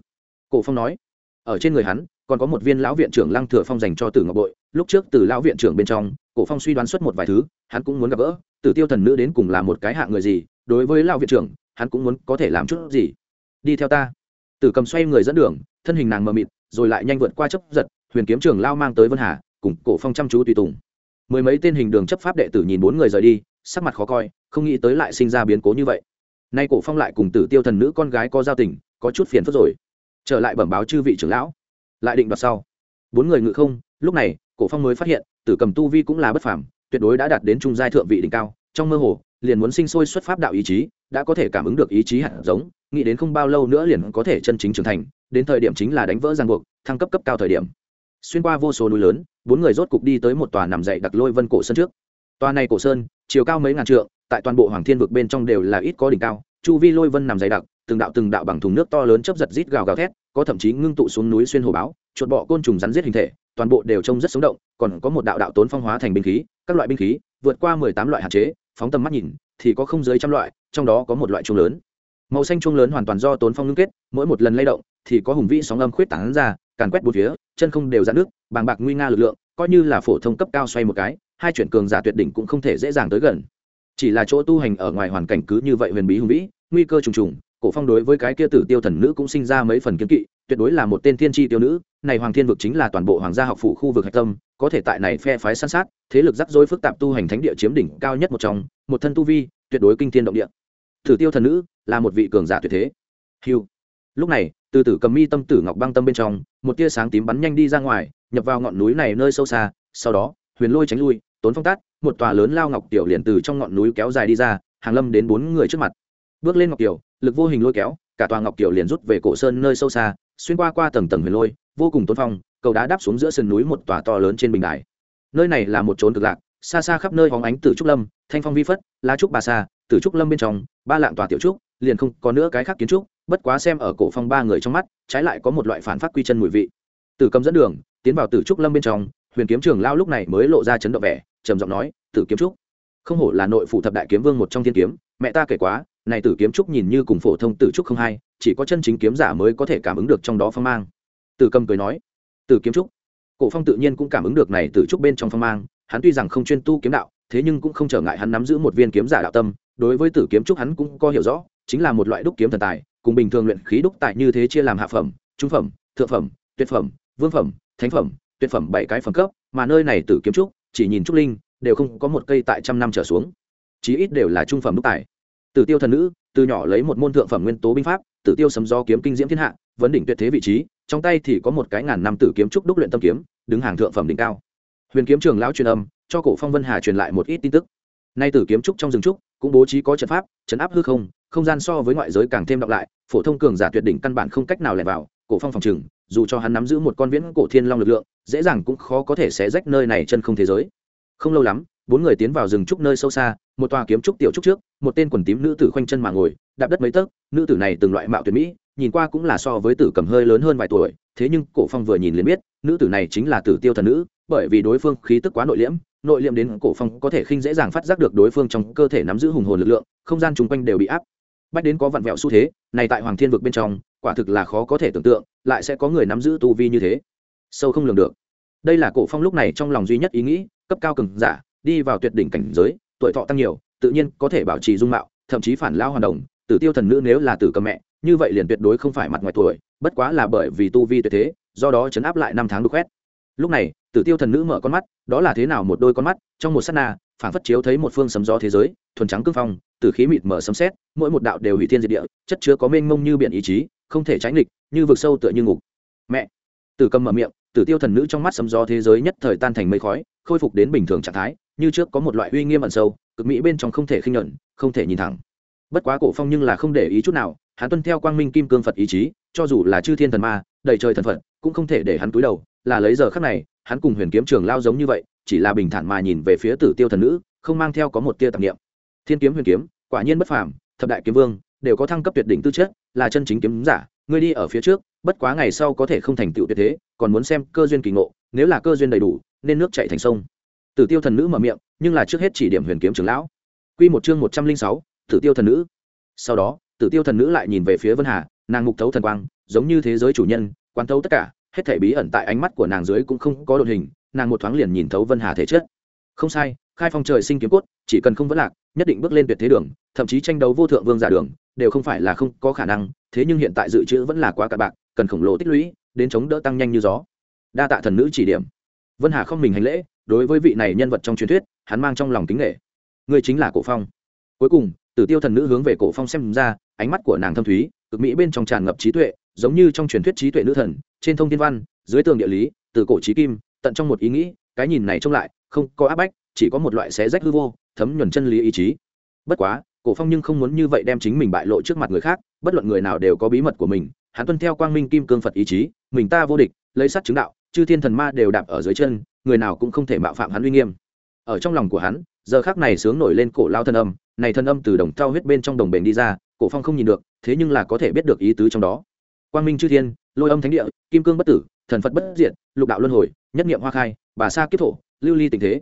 Cổ phong nói. Ở trên người hắn, còn có một viên lão viện trưởng lăng thừa phong dành cho tử ngọc bội. Lúc trước từ lão viện trưởng bên trong, cổ phong suy đoán xuất một vài thứ, hắn cũng muốn gặp gỡ. Tử tiêu thần nữ đến cùng là một cái hạng người gì? Đối với lão viện trưởng, hắn cũng muốn có thể làm chút gì? Đi theo ta tử cầm xoay người dẫn đường, thân hình nàng mờ mịt, rồi lại nhanh vượt qua chấp giật, huyền kiếm trường lao mang tới vân hà, cùng cổ phong chăm chú tùy tùng. Mười mấy tên hình đường chấp pháp đệ tử nhìn bốn người rời đi, sắc mặt khó coi, không nghĩ tới lại sinh ra biến cố như vậy. Nay cổ phong lại cùng tử tiêu thần nữ con gái có giao tình, có chút phiền phức rồi. Trở lại bẩm báo chư vị trưởng lão. Lại định đoạt sau. Bốn người ngự không, lúc này, cổ phong mới phát hiện, tử cầm tu vi cũng là bất phàm, tuyệt đối đã đạt đến trung giai thượng vị đỉnh cao, trong mơ hồ, liền muốn sinh sôi xuất pháp đạo ý chí đã có thể cảm ứng được ý chí hạt giống, nghĩ đến không bao lâu nữa liền có thể chân chính trưởng thành, đến thời điểm chính là đánh vỡ ràng buộc, thăng cấp cấp cao thời điểm. Xuyên qua vô số núi lớn, bốn người rốt cục đi tới một tòa nằm dậy đặc lôi vân cổ sơn trước. Tòa này cổ sơn, chiều cao mấy ngàn trượng, tại toàn bộ hoàng thiên vực bên trong đều là ít có đỉnh cao, chu vi lôi vân nằm dày đặc, từng đạo từng đạo bằng thùng nước to lớn chấp giật rít gào gào thét, có thậm chí ngưng tụ xuống núi xuyên hồ báo, chuột bọ côn trùng rắn giết hình thể, toàn bộ đều trông rất sống động, còn có một đạo đạo tốn phong hóa thành binh khí, các loại binh khí, vượt qua mười tám loại hạn chế, phóng tầm mắt nhìn thì có không dưới trăm loại, trong đó có một loại chuông lớn. Màu xanh chuông lớn hoàn toàn do tốn phong ngưng kết, mỗi một lần lay động thì có hùng vĩ sóng âm khuyết tảng ra, càn quét bốn phía, chân không đều ra nước bàng bạc nguy nga lực lượng, coi như là phổ thông cấp cao xoay một cái, hai chuyển cường giả tuyệt đỉnh cũng không thể dễ dàng tới gần. Chỉ là chỗ tu hành ở ngoài hoàn cảnh cứ như vậy huyền bí hùng vĩ, nguy cơ trùng trùng, cổ phong đối với cái kia tử tiêu thần nữ cũng sinh ra mấy phần kiến kỵ, tuyệt đối là một tên thiên tri tiêu nữ này hoàng thiên vực chính là toàn bộ hoàng gia học phủ khu vực hạch tâm, có thể tại này phe phái san sát, thế lực rắc rối phức tạp tu hành thánh địa chiếm đỉnh cao nhất một trong, một thân tu vi, tuyệt đối kinh thiên động địa. Thử tiêu thần nữ là một vị cường giả tuyệt thế. Hiu lúc này, từ tử cầm mi tâm tử ngọc băng tâm bên trong, một tia sáng tím bắn nhanh đi ra ngoài, nhập vào ngọn núi này nơi sâu xa, sau đó, huyền lôi tránh lui, tốn phong tát, một tòa lớn lao ngọc tiểu liền từ trong ngọn núi kéo dài đi ra, hàng lâm đến bốn người trước mặt. Bước lên ngọc tiểu, lực vô hình lôi kéo, cả tòa ngọc tiểu liền rút về cổ sơn nơi sâu xa, xuyên qua qua tầng tầng huyền lôi vô cùng tôn phong cầu đá đáp xuống giữa sườn núi một tòa to lớn trên bình đài. Nơi này là một trốn cực lạc xa xa khắp nơi hóng ánh từ trúc lâm thanh phong vi phất lá trúc bà xa, từ trúc lâm bên trong ba lạng tòa tiểu trúc liền không có nữa cái khác kiến trúc bất quá xem ở cổ phong ba người trong mắt trái lại có một loại phản phát quy chân mùi vị. Tử cầm dẫn đường tiến vào tử trúc lâm bên trong huyền kiếm trường lao lúc này mới lộ ra chấn động vẻ trầm giọng nói tử kiếm trúc không hổ là nội phụ thập đại kiếm vương một trong thiên kiếm mẹ ta kể quá này tử kiếm trúc nhìn như cùng phổ thông tử trúc không hay chỉ có chân chính kiếm giả mới có thể cảm ứng được trong đó phong mang tử cầm cười nói, tử kiếm trúc. Cổ phong tự nhiên cũng cảm ứng được này tử trúc bên trong phong mang, hắn tuy rằng không chuyên tu kiếm đạo, thế nhưng cũng không trở ngại hắn nắm giữ một viên kiếm giả đạo tâm, đối với tử kiếm trúc hắn cũng có hiểu rõ, chính là một loại đúc kiếm thần tài, cùng bình thường luyện khí đúc tại như thế chia làm hạ phẩm, trung phẩm, thượng phẩm, tuyệt phẩm, vương phẩm, thánh phẩm, tuyệt phẩm bảy cái phẩm cấp, mà nơi này tử kiếm trúc, chỉ nhìn trúc linh, đều không có một cây tại trăm năm trở xuống. Chí ít đều là trung phẩm đúc tài. Tử tiêu thần nữ, từ nhỏ lấy một môn thượng phẩm nguyên tố binh pháp, tử tiêu sấm do kiếm kinh diễm thiên hạ, vấn đỉnh tuyệt thế vị trí trong tay thì có một cái ngàn năm tử kiếm trúc đúc luyện tâm kiếm, đứng hàng thượng phẩm đỉnh cao. Huyền kiếm trường lão truyền âm, cho cổ phong vân hà truyền lại một ít tin tức. Nay tử kiếm trúc trong rừng trúc cũng bố trí có trận pháp, trận áp hư không không gian so với ngoại giới càng thêm đọc lại, phổ thông cường giả tuyệt đỉnh căn bản không cách nào lẻn vào, cổ phong phòng trừng dù cho hắn nắm giữ một con viễn cổ thiên long lực lượng, dễ dàng cũng khó có thể xé rách nơi này chân không thế giới. Không lâu lắm, bốn người tiến vào rừng trúc nơi sâu xa, một tòa kiếm trúc tiểu trúc trước, một tên quần tím nữ tử khoanh chân mà ngồi, đạp đất mấy tấc, nữ tử này từng loại mạo tuyệt mỹ nhìn qua cũng là so với tử cầm hơi lớn hơn vài tuổi, thế nhưng cổ phong vừa nhìn liền biết, nữ tử này chính là tử tiêu thần nữ, bởi vì đối phương khí tức quá nội liễm nội liễm đến cổ phong có thể khinh dễ dàng phát giác được đối phương trong cơ thể nắm giữ hùng hồn lực lượng, không gian chung quanh đều bị áp. Bách đến có vặn vẹo xu thế, này tại hoàng thiên vực bên trong, quả thực là khó có thể tưởng tượng, lại sẽ có người nắm giữ tu vi như thế. Sâu không lường được. Đây là cổ phong lúc này trong lòng duy nhất ý nghĩ, cấp cao cường giả, đi vào tuyệt đỉnh cảnh giới, tuổi thọ tăng nhiều, tự nhiên có thể bảo trì dung mạo, thậm chí phản lao hoàn đồng, tử tiêu thần nữ nếu là tử cầm mẹ như vậy liền tuyệt đối không phải mặt ngoài tuổi, bất quá là bởi vì tu vi tuyệt thế, do đó chấn áp lại năm tháng đục khoét. Lúc này, tử tiêu thần nữ mở con mắt, đó là thế nào một đôi con mắt, trong một s á t na phản phất chiếu thấy một phương sấm gió thế giới, thuần trắng cương phong tử khí mịt mở sấm xét mỗi một đạo đều hủy thiên diệt địa, chất chứa có mênh mông như biển ý chí, không thể tránh lịch như vực sâu tựa như ngục. Mẹ! Tử cầm mở miệng, tử tiêu thần nữ trong mắt sấm gió thế giới nhất thời tan thành mây khói, khôi phục đến bình thường trạng thái, như trước có một loại uy nghiêm ẩn sâu, cực mỹ bên trong không thể khinh nhuận, không thể nhìn thẳng. Bất quá cổ phong nhưng là không để ý chút nào hắn tuân theo quang minh kim cương phật ý chí, cho dù là chư thiên thần ma, đầy trời thần phật, cũng không thể để hắn túi đầu, là lấy giờ khắc này, hắn cùng huyền kiếm trường lao giống như vậy, chỉ là bình thản mà nhìn về phía tử tiêu thần nữ, không mang theo có một tia tạp niệm. Thiên kiếm huyền kiếm, quả nhiên bất phàm, thập đại kiếm vương, đều có thăng cấp tuyệt đỉnh tư chất, là chân chính kiếm giả, ngươi đi ở phía trước, bất quá ngày sau có thể không thành tựu tuyệt thế, còn muốn xem cơ duyên kỳ ngộ, nếu là cơ duyên đầy đủ, nên nước chạy thành sông. Tử tiêu thần nữ mở miệng, nhưng là trước hết chỉ điểm huyền kiếm trưởng lão. Quy một chương một trăm linh sáu, tử tiêu thần nữ. Sau đó tử tiêu thần nữ lại nhìn về phía vân hà, nàng mục thấu thần quang, giống như thế giới chủ nhân quan thấu tất cả, hết thể bí ẩn tại ánh mắt của nàng dưới cũng không có đột hình, nàng một thoáng liền nhìn thấu vân hà thể chất. Không sai, khai phong trời sinh kiếm cốt, chỉ cần không vấn lạc, nhất định bước lên tuyệt thế đường, thậm chí tranh đấu vô thượng vương giả đường, đều không phải là không có khả năng, thế nhưng hiện tại dự trữ vẫn là quá cạn bạc, cần khổng lồ tích lũy, đến chống đỡ tăng nhanh như gió. Đa tạ thần nữ chỉ điểm. Vân hà không mình hành lễ, đối với vị này nhân vật trong truyền thuyết, hắn mang trong lòng kính nghệ người chính là cổ phong. Cuối cùng, tử tiêu thần nữ hướng về cổ phong xem ra ánh mắt của nàng thâm thúy, cực mỹ bên trong tràn ngập trí tuệ, giống như trong truyền thuyết trí tuệ nữ thần, trên thông thiên văn, dưới tường địa lý, từ cổ trí kim, tận trong một ý nghĩ, cái nhìn này trông lại, không có áp bách, chỉ có một loại xé rách hư vô, thấm nhuần chân lý ý chí. Bất quá, cổ phong nhưng không muốn như vậy đem chính mình bại lộ trước mặt người khác, bất luận người nào đều có bí mật của mình, hắn tuân theo quang minh kim cương phật ý chí, mình ta vô địch, lấy sắt chứng đạo, chư thiên thần ma đều đạp ở dưới chân, người nào cũng không thể mạo phạm hắn uy nghiêm. Ở trong lòng của hắn, giờ khác này sướng nổi lên cổ lao thân âm, này thân âm từ đồng thao huyết bên trong đồng bền đi ra cổ phong không nhìn được, thế nhưng là có thể biết được ý tứ trong đó. Quang minh chư thiên, lôi âm thánh địa, kim cương bất tử, thần phật bất diệt, lục đạo luân hồi, nhất niệm hoa khai, bà sa kiếp thổ, lưu ly tình thế.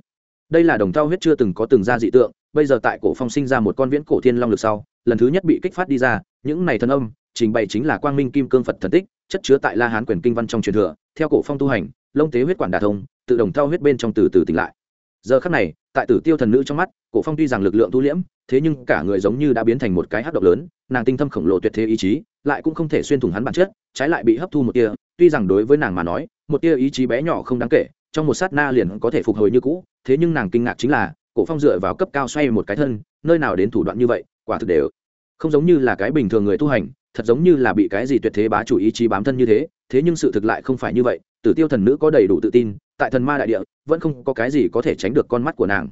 Đây là đồng thao huyết chưa từng có từng ra dị tượng, bây giờ tại cổ phong sinh ra một con viễn cổ thiên long lực sau, lần thứ nhất bị kích phát đi ra, những này thần âm, trình bày chính là quang minh kim cương phật thần tích, chất chứa tại la hán quyền kinh văn trong truyền thừa, theo cổ phong tu hành lông tế huyết quản đà thông, tự đồng thao huyết bên trong từ từ tỉnh lại. Giờ khắc này tại tử tiêu thần nữ trong mắt, cổ phong tuy rằng lực lượng thu liễm, thế nhưng cả người giống như đã biến thành một cái hát độc lớn, nàng tinh thâm khổng lồ tuyệt thế ý chí, lại cũng không thể xuyên thủng hắn bản chất, trái lại bị hấp thu một tia, tuy rằng đối với nàng mà nói, một tia ý chí bé nhỏ không đáng kể, trong một sát na liền có thể phục hồi như cũ, thế nhưng nàng kinh ngạc chính là, cổ phong dựa vào cấp cao xoay một cái thân, nơi nào đến thủ đoạn như vậy, quả thực đều không giống như là cái bình thường người tu hành, thật giống như là bị cái gì tuyệt thế bá chủ ý chí bám thân như thế thế nhưng sự thực lại không phải như vậy, tử tiêu thần nữ có đầy đủ tự tin tại thần ma đại địa, vẫn không có cái gì có thể tránh được con mắt của nàng.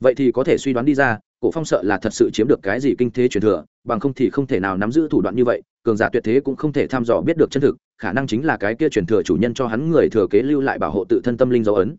Vậy thì có thể suy đoán đi ra, cổ phong sợ là thật sự chiếm được cái gì kinh thế truyền thừa, bằng không thì không thể nào nắm giữ thủ đoạn như vậy, cường giả tuyệt thế cũng không thể thăm dò biết được chân thực, khả năng chính là cái kia truyền thừa chủ nhân cho hắn người thừa kế lưu lại bảo hộ tự thân tâm linh dấu ấn.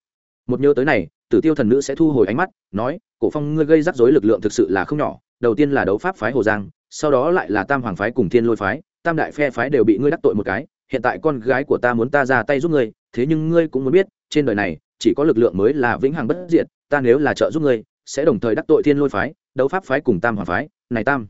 Một nhớ tới này, tử tiêu thần nữ sẽ thu hồi ánh mắt, nói, cổ phong, ngươi gây rắc rối lực lượng thực sự là không nhỏ, đầu tiên là đấu pháp phái hồ giang, sau đó lại là tam hoàng phái cùng thiên lôi phái, tam đại phe phái đều bị ngươi đắc tội một cái, hiện tại con gái của ta muốn ta ra tay giúp ngươi, thế nhưng ngươi cũng muốn biết trên đời này, chỉ có lực lượng mới là vĩnh hằng bất diệt, ta nếu là trợ giúp ngươi, sẽ đồng thời đắc tội thiên lôi phái, đấu pháp phái cùng tam hoàng phái, này tam.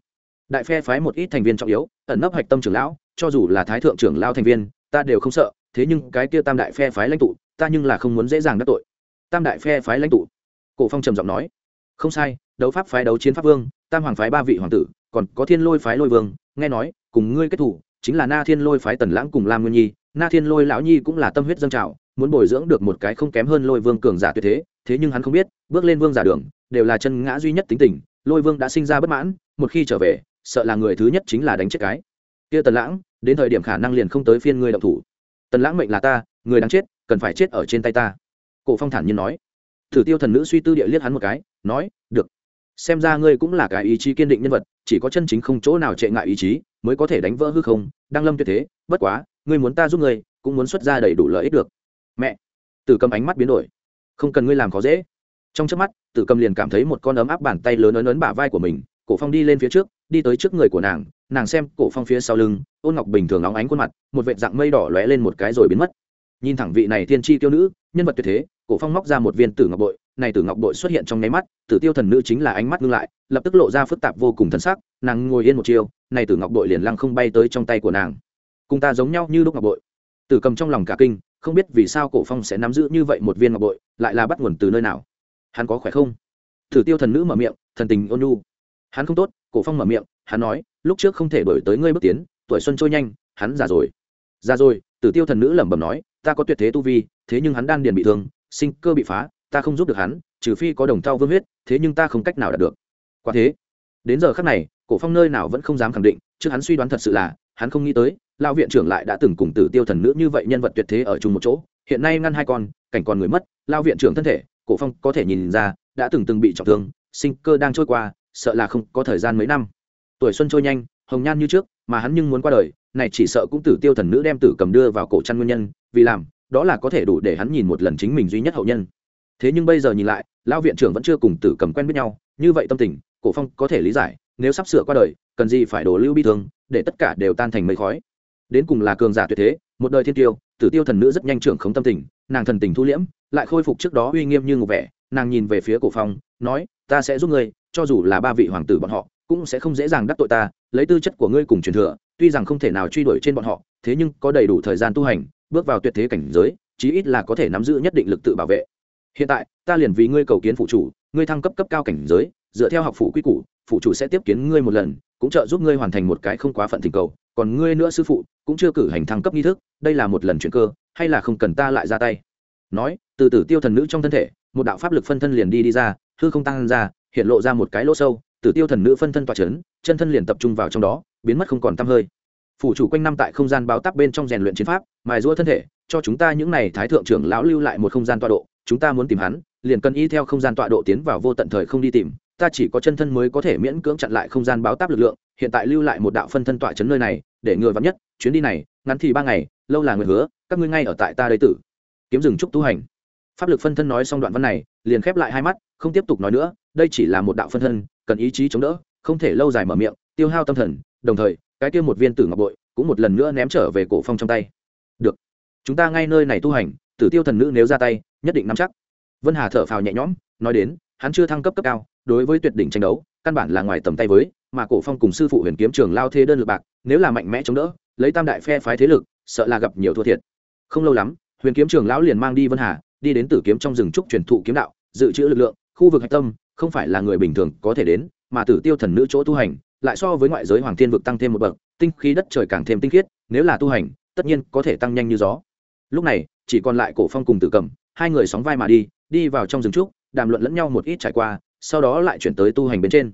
Đại phe phái một ít thành viên trọng yếu, ẩn nấp hạch tâm trưởng lão, cho dù là thái thượng trưởng lao thành viên, ta đều không sợ, thế nhưng cái kia tam đại phe phái lãnh tụ, ta nhưng là không muốn dễ dàng đắc tội. Tam đại phe phái lãnh tụ. Cổ phong trầm giọng nói, không sai, đấu pháp phái đấu chiến pháp vương, tam hoàng phái ba vị hoàng tử, còn có thiên lôi phái lôi vương, nghe nói, cùng ngươi kết thủ, chính là na thiên lôi phái tần lãng cùng lam nguyên nhi, na thiên lôi lão nhi cũng là tâm huyết dân trào muốn bồi dưỡng được một cái không kém hơn lôi vương cường giả tuyệt thế thế nhưng hắn không biết, bước lên vương giả đường, đều là chân ngã duy nhất tính tình, lôi vương đã sinh ra bất mãn, một khi trở về, sợ là người thứ nhất chính là đánh chết cái. Kia tần lãng, đến thời điểm khả năng liền không tới phiên ngươi động thủ. Tần lãng mệnh là ta, người đang chết, cần phải chết ở trên tay ta. Cổ phong thản nhiên nói. Thử tiêu thần nữ suy tư địa liếc hắn một cái, nói, được. Xem ra ngươi cũng là cái ý chí kiên định nhân vật, chỉ có chân chính không chỗ nào trệ ngại ý chí, mới có thể đánh vỡ hư không đang lâm tuyệt thế, bất quá, ngươi muốn ta giúp ngươi, cũng muốn xuất ra đầy đủ lợi ích được mẹ. Tử cầm ánh mắt biến đổi. Không cần ngươi làm khó dễ. Trong trước mắt, tử cầm liền cảm thấy một con ấm áp bàn tay lớn ấn ấn bả vai của mình, cổ phong đi lên phía trước, đi tới trước người của nàng nàng xem cổ phong phía sau lưng, ôn ngọc bình thường óng ánh khuôn mặt, một vệt dạng mây đỏ lóe lên một cái rồi biến mất. Nhìn thẳng vị này thiên tri tiêu nữ, nhân vật tuyệt thế, cổ phong móc ra một viên tử ngọc bội, này tử ngọc bội xuất hiện trong nháy mắt, tử tiêu thần nữ chính là ánh mắt ngưng lại, lập tức lộ ra phức tạp vô cùng thân sắc, nàng ngồi yên một chiều, này tử ngọc bội liền lăng không bay tới trong tay của nàng. Cùng ta giống nhau như lúc ngọc bội. Tử cầm trong lòng cả kinh không biết vì sao cổ phong sẽ nắm giữ như vậy một viên ngọc bội, lại là bắt nguồn từ nơi nào? Hắn có khỏe không? Thử tiêu thần nữ mở miệng, thần tình ôn nhu. Hắn không tốt, cổ phong mở miệng, hắn nói, lúc trước không thể đổi tới ngươi bước tiến, tuổi xuân trôi nhanh, hắn già rồi. Già rồi? Tử tiêu thần nữ lẩm bẩm nói, ta có tuyệt thế tu vi, thế nhưng hắn đan điền bị thương, sinh cơ bị phá, ta không giúp được hắn, trừ phi có đồng thau vương huyết, thế nhưng ta không cách nào đạt được. Quả thế, đến giờ khắc này, cổ phong nơi nào vẫn không dám khẳng định, trước hắn suy đoán thật sự là, hắn không nghĩ tới lao viện trưởng lại đã từng cùng tử tiêu thần nữ như vậy nhân vật tuyệt thế ở chung một chỗ, hiện nay ngăn hai con, cảnh còn người mất lao viện trưởng thân thể, cổ phong có thể nhìn ra, đã từng từng bị trọng thương, sinh cơ đang trôi qua, sợ là không có thời gian mấy năm. Tuổi xuân trôi nhanh, hồng nhan như trước, mà hắn nhưng muốn qua đời, này chỉ sợ cũng tử tiêu thần nữ đem tử cầm đưa vào cổ chăn nguyên nhân, vì làm, đó là có thể đủ để hắn nhìn một lần chính mình duy nhất hậu nhân. Thế nhưng bây giờ nhìn lại, lão viện trưởng vẫn chưa cùng tử cầm quen biết nhau, như vậy tâm tình, cổ phong có thể lý giải, nếu sắp sửa qua đời, cần gì phải đổ lưu bi thương, để tất cả đều tan thành mây khói đến cùng là cường giả tuyệt thế, một đời thiên tiêu, tử tiêu thần nữ rất nhanh trưởng khống tâm tình, nàng thần tình thu liễm, lại khôi phục trước đó uy nghiêm như ngục vẻ, nàng nhìn về phía cổ phong, nói, ta sẽ giúp ngươi, cho dù là ba vị hoàng tử bọn họ, cũng sẽ không dễ dàng đắc tội ta, lấy tư chất của ngươi cùng truyền thừa, tuy rằng không thể nào truy đuổi trên bọn họ, thế nhưng có đầy đủ thời gian tu hành, bước vào tuyệt thế cảnh giới, chí ít là có thể nắm giữ nhất định lực tự bảo vệ. Hiện tại, ta liền vì ngươi cầu kiến phụ chủ, ngươi thăng cấp cấp cao cảnh giới, dựa theo học phụ quy củ, phụ chủ sẽ tiếp kiến ngươi một lần cũng trợ giúp ngươi hoàn thành một cái không quá phận tình cầu, còn ngươi nữa sư phụ, cũng chưa cử hành thăng cấp nghi thức, đây là một lần chuyển cơ, hay là không cần ta lại ra tay? Nói, từ tử tiêu thần nữ trong thân thể, một đạo pháp lực phân thân liền đi đi ra, hư không tăng ra, hiện lộ ra một cái lỗ sâu tử tiêu thần nữ phân thân tỏa chấn, chân thân liền tập trung vào trong đó, biến mất không còn tăm hơi. Phủ chủ quanh năm tại không gian báo tắp bên trong rèn luyện chiến pháp, mài giũa thân thể, cho chúng ta những này thái thượng trưởng lão lưu lại một không gian tọa độ, chúng ta muốn tìm hắn, liền cần y theo không gian tọa độ tiến vào vô tận thời không đi tìm ta chỉ có chân thân mới có thể miễn cưỡng chặn lại không gian báo táp lực lượng, hiện tại lưu lại một đạo phân thân tọa chấn nơi này, để ngừa vắn nhất, chuyến đi này, ngắn thì ba ngày, lâu là người hứa, các ngươi ngay ở tại ta đây tử. Kiếm rừng trúc tu hành. Pháp lực phân thân nói xong đoạn văn này, liền khép lại hai mắt, không tiếp tục nói nữa, đây chỉ là một đạo phân thân, cần ý chí chống đỡ, không thể lâu dài mở miệng, tiêu hao tâm thần, đồng thời, cái kia một viên tử ngọc bội, cũng một lần nữa ném trở về cổ phong trong tay. Được. Chúng ta ngay nơi này tu hành, tử tiêu thần nữ nếu ra tay, nhất định nắm chắc. Vân hà thở phào nhẹ nhõm, nói đến, hắn chưa thăng cấp cấp cao đối với tuyệt đỉnh tranh đấu, căn bản là ngoài tầm tay với, mà cổ phong cùng sư phụ huyền kiếm trường lao thế đơn lực bạc, nếu là mạnh mẽ chống đỡ, lấy tam đại phe phái thế lực, sợ là gặp nhiều thua thiệt. Không lâu lắm, huyền kiếm trường lão liền mang đi vân hà, đi đến tử kiếm trong rừng trúc truyền thụ kiếm đạo, dự trữ lực lượng, khu vực hạch tâm, không phải là người bình thường có thể đến, mà tử tiêu thần nữ chỗ tu hành, lại so với ngoại giới hoàng thiên vực tăng thêm một bậc, tinh khí đất trời càng thêm tinh khiết, nếu là tu hành, tất nhiên có thể tăng nhanh như gió. Lúc này, chỉ còn lại cổ phong cùng tử cầm, hai người sóng vai mà đi đi vào trong rừng trúc, đàm luận lẫn nhau một ít trải qua sau đó lại chuyển tới tu hành bên trên.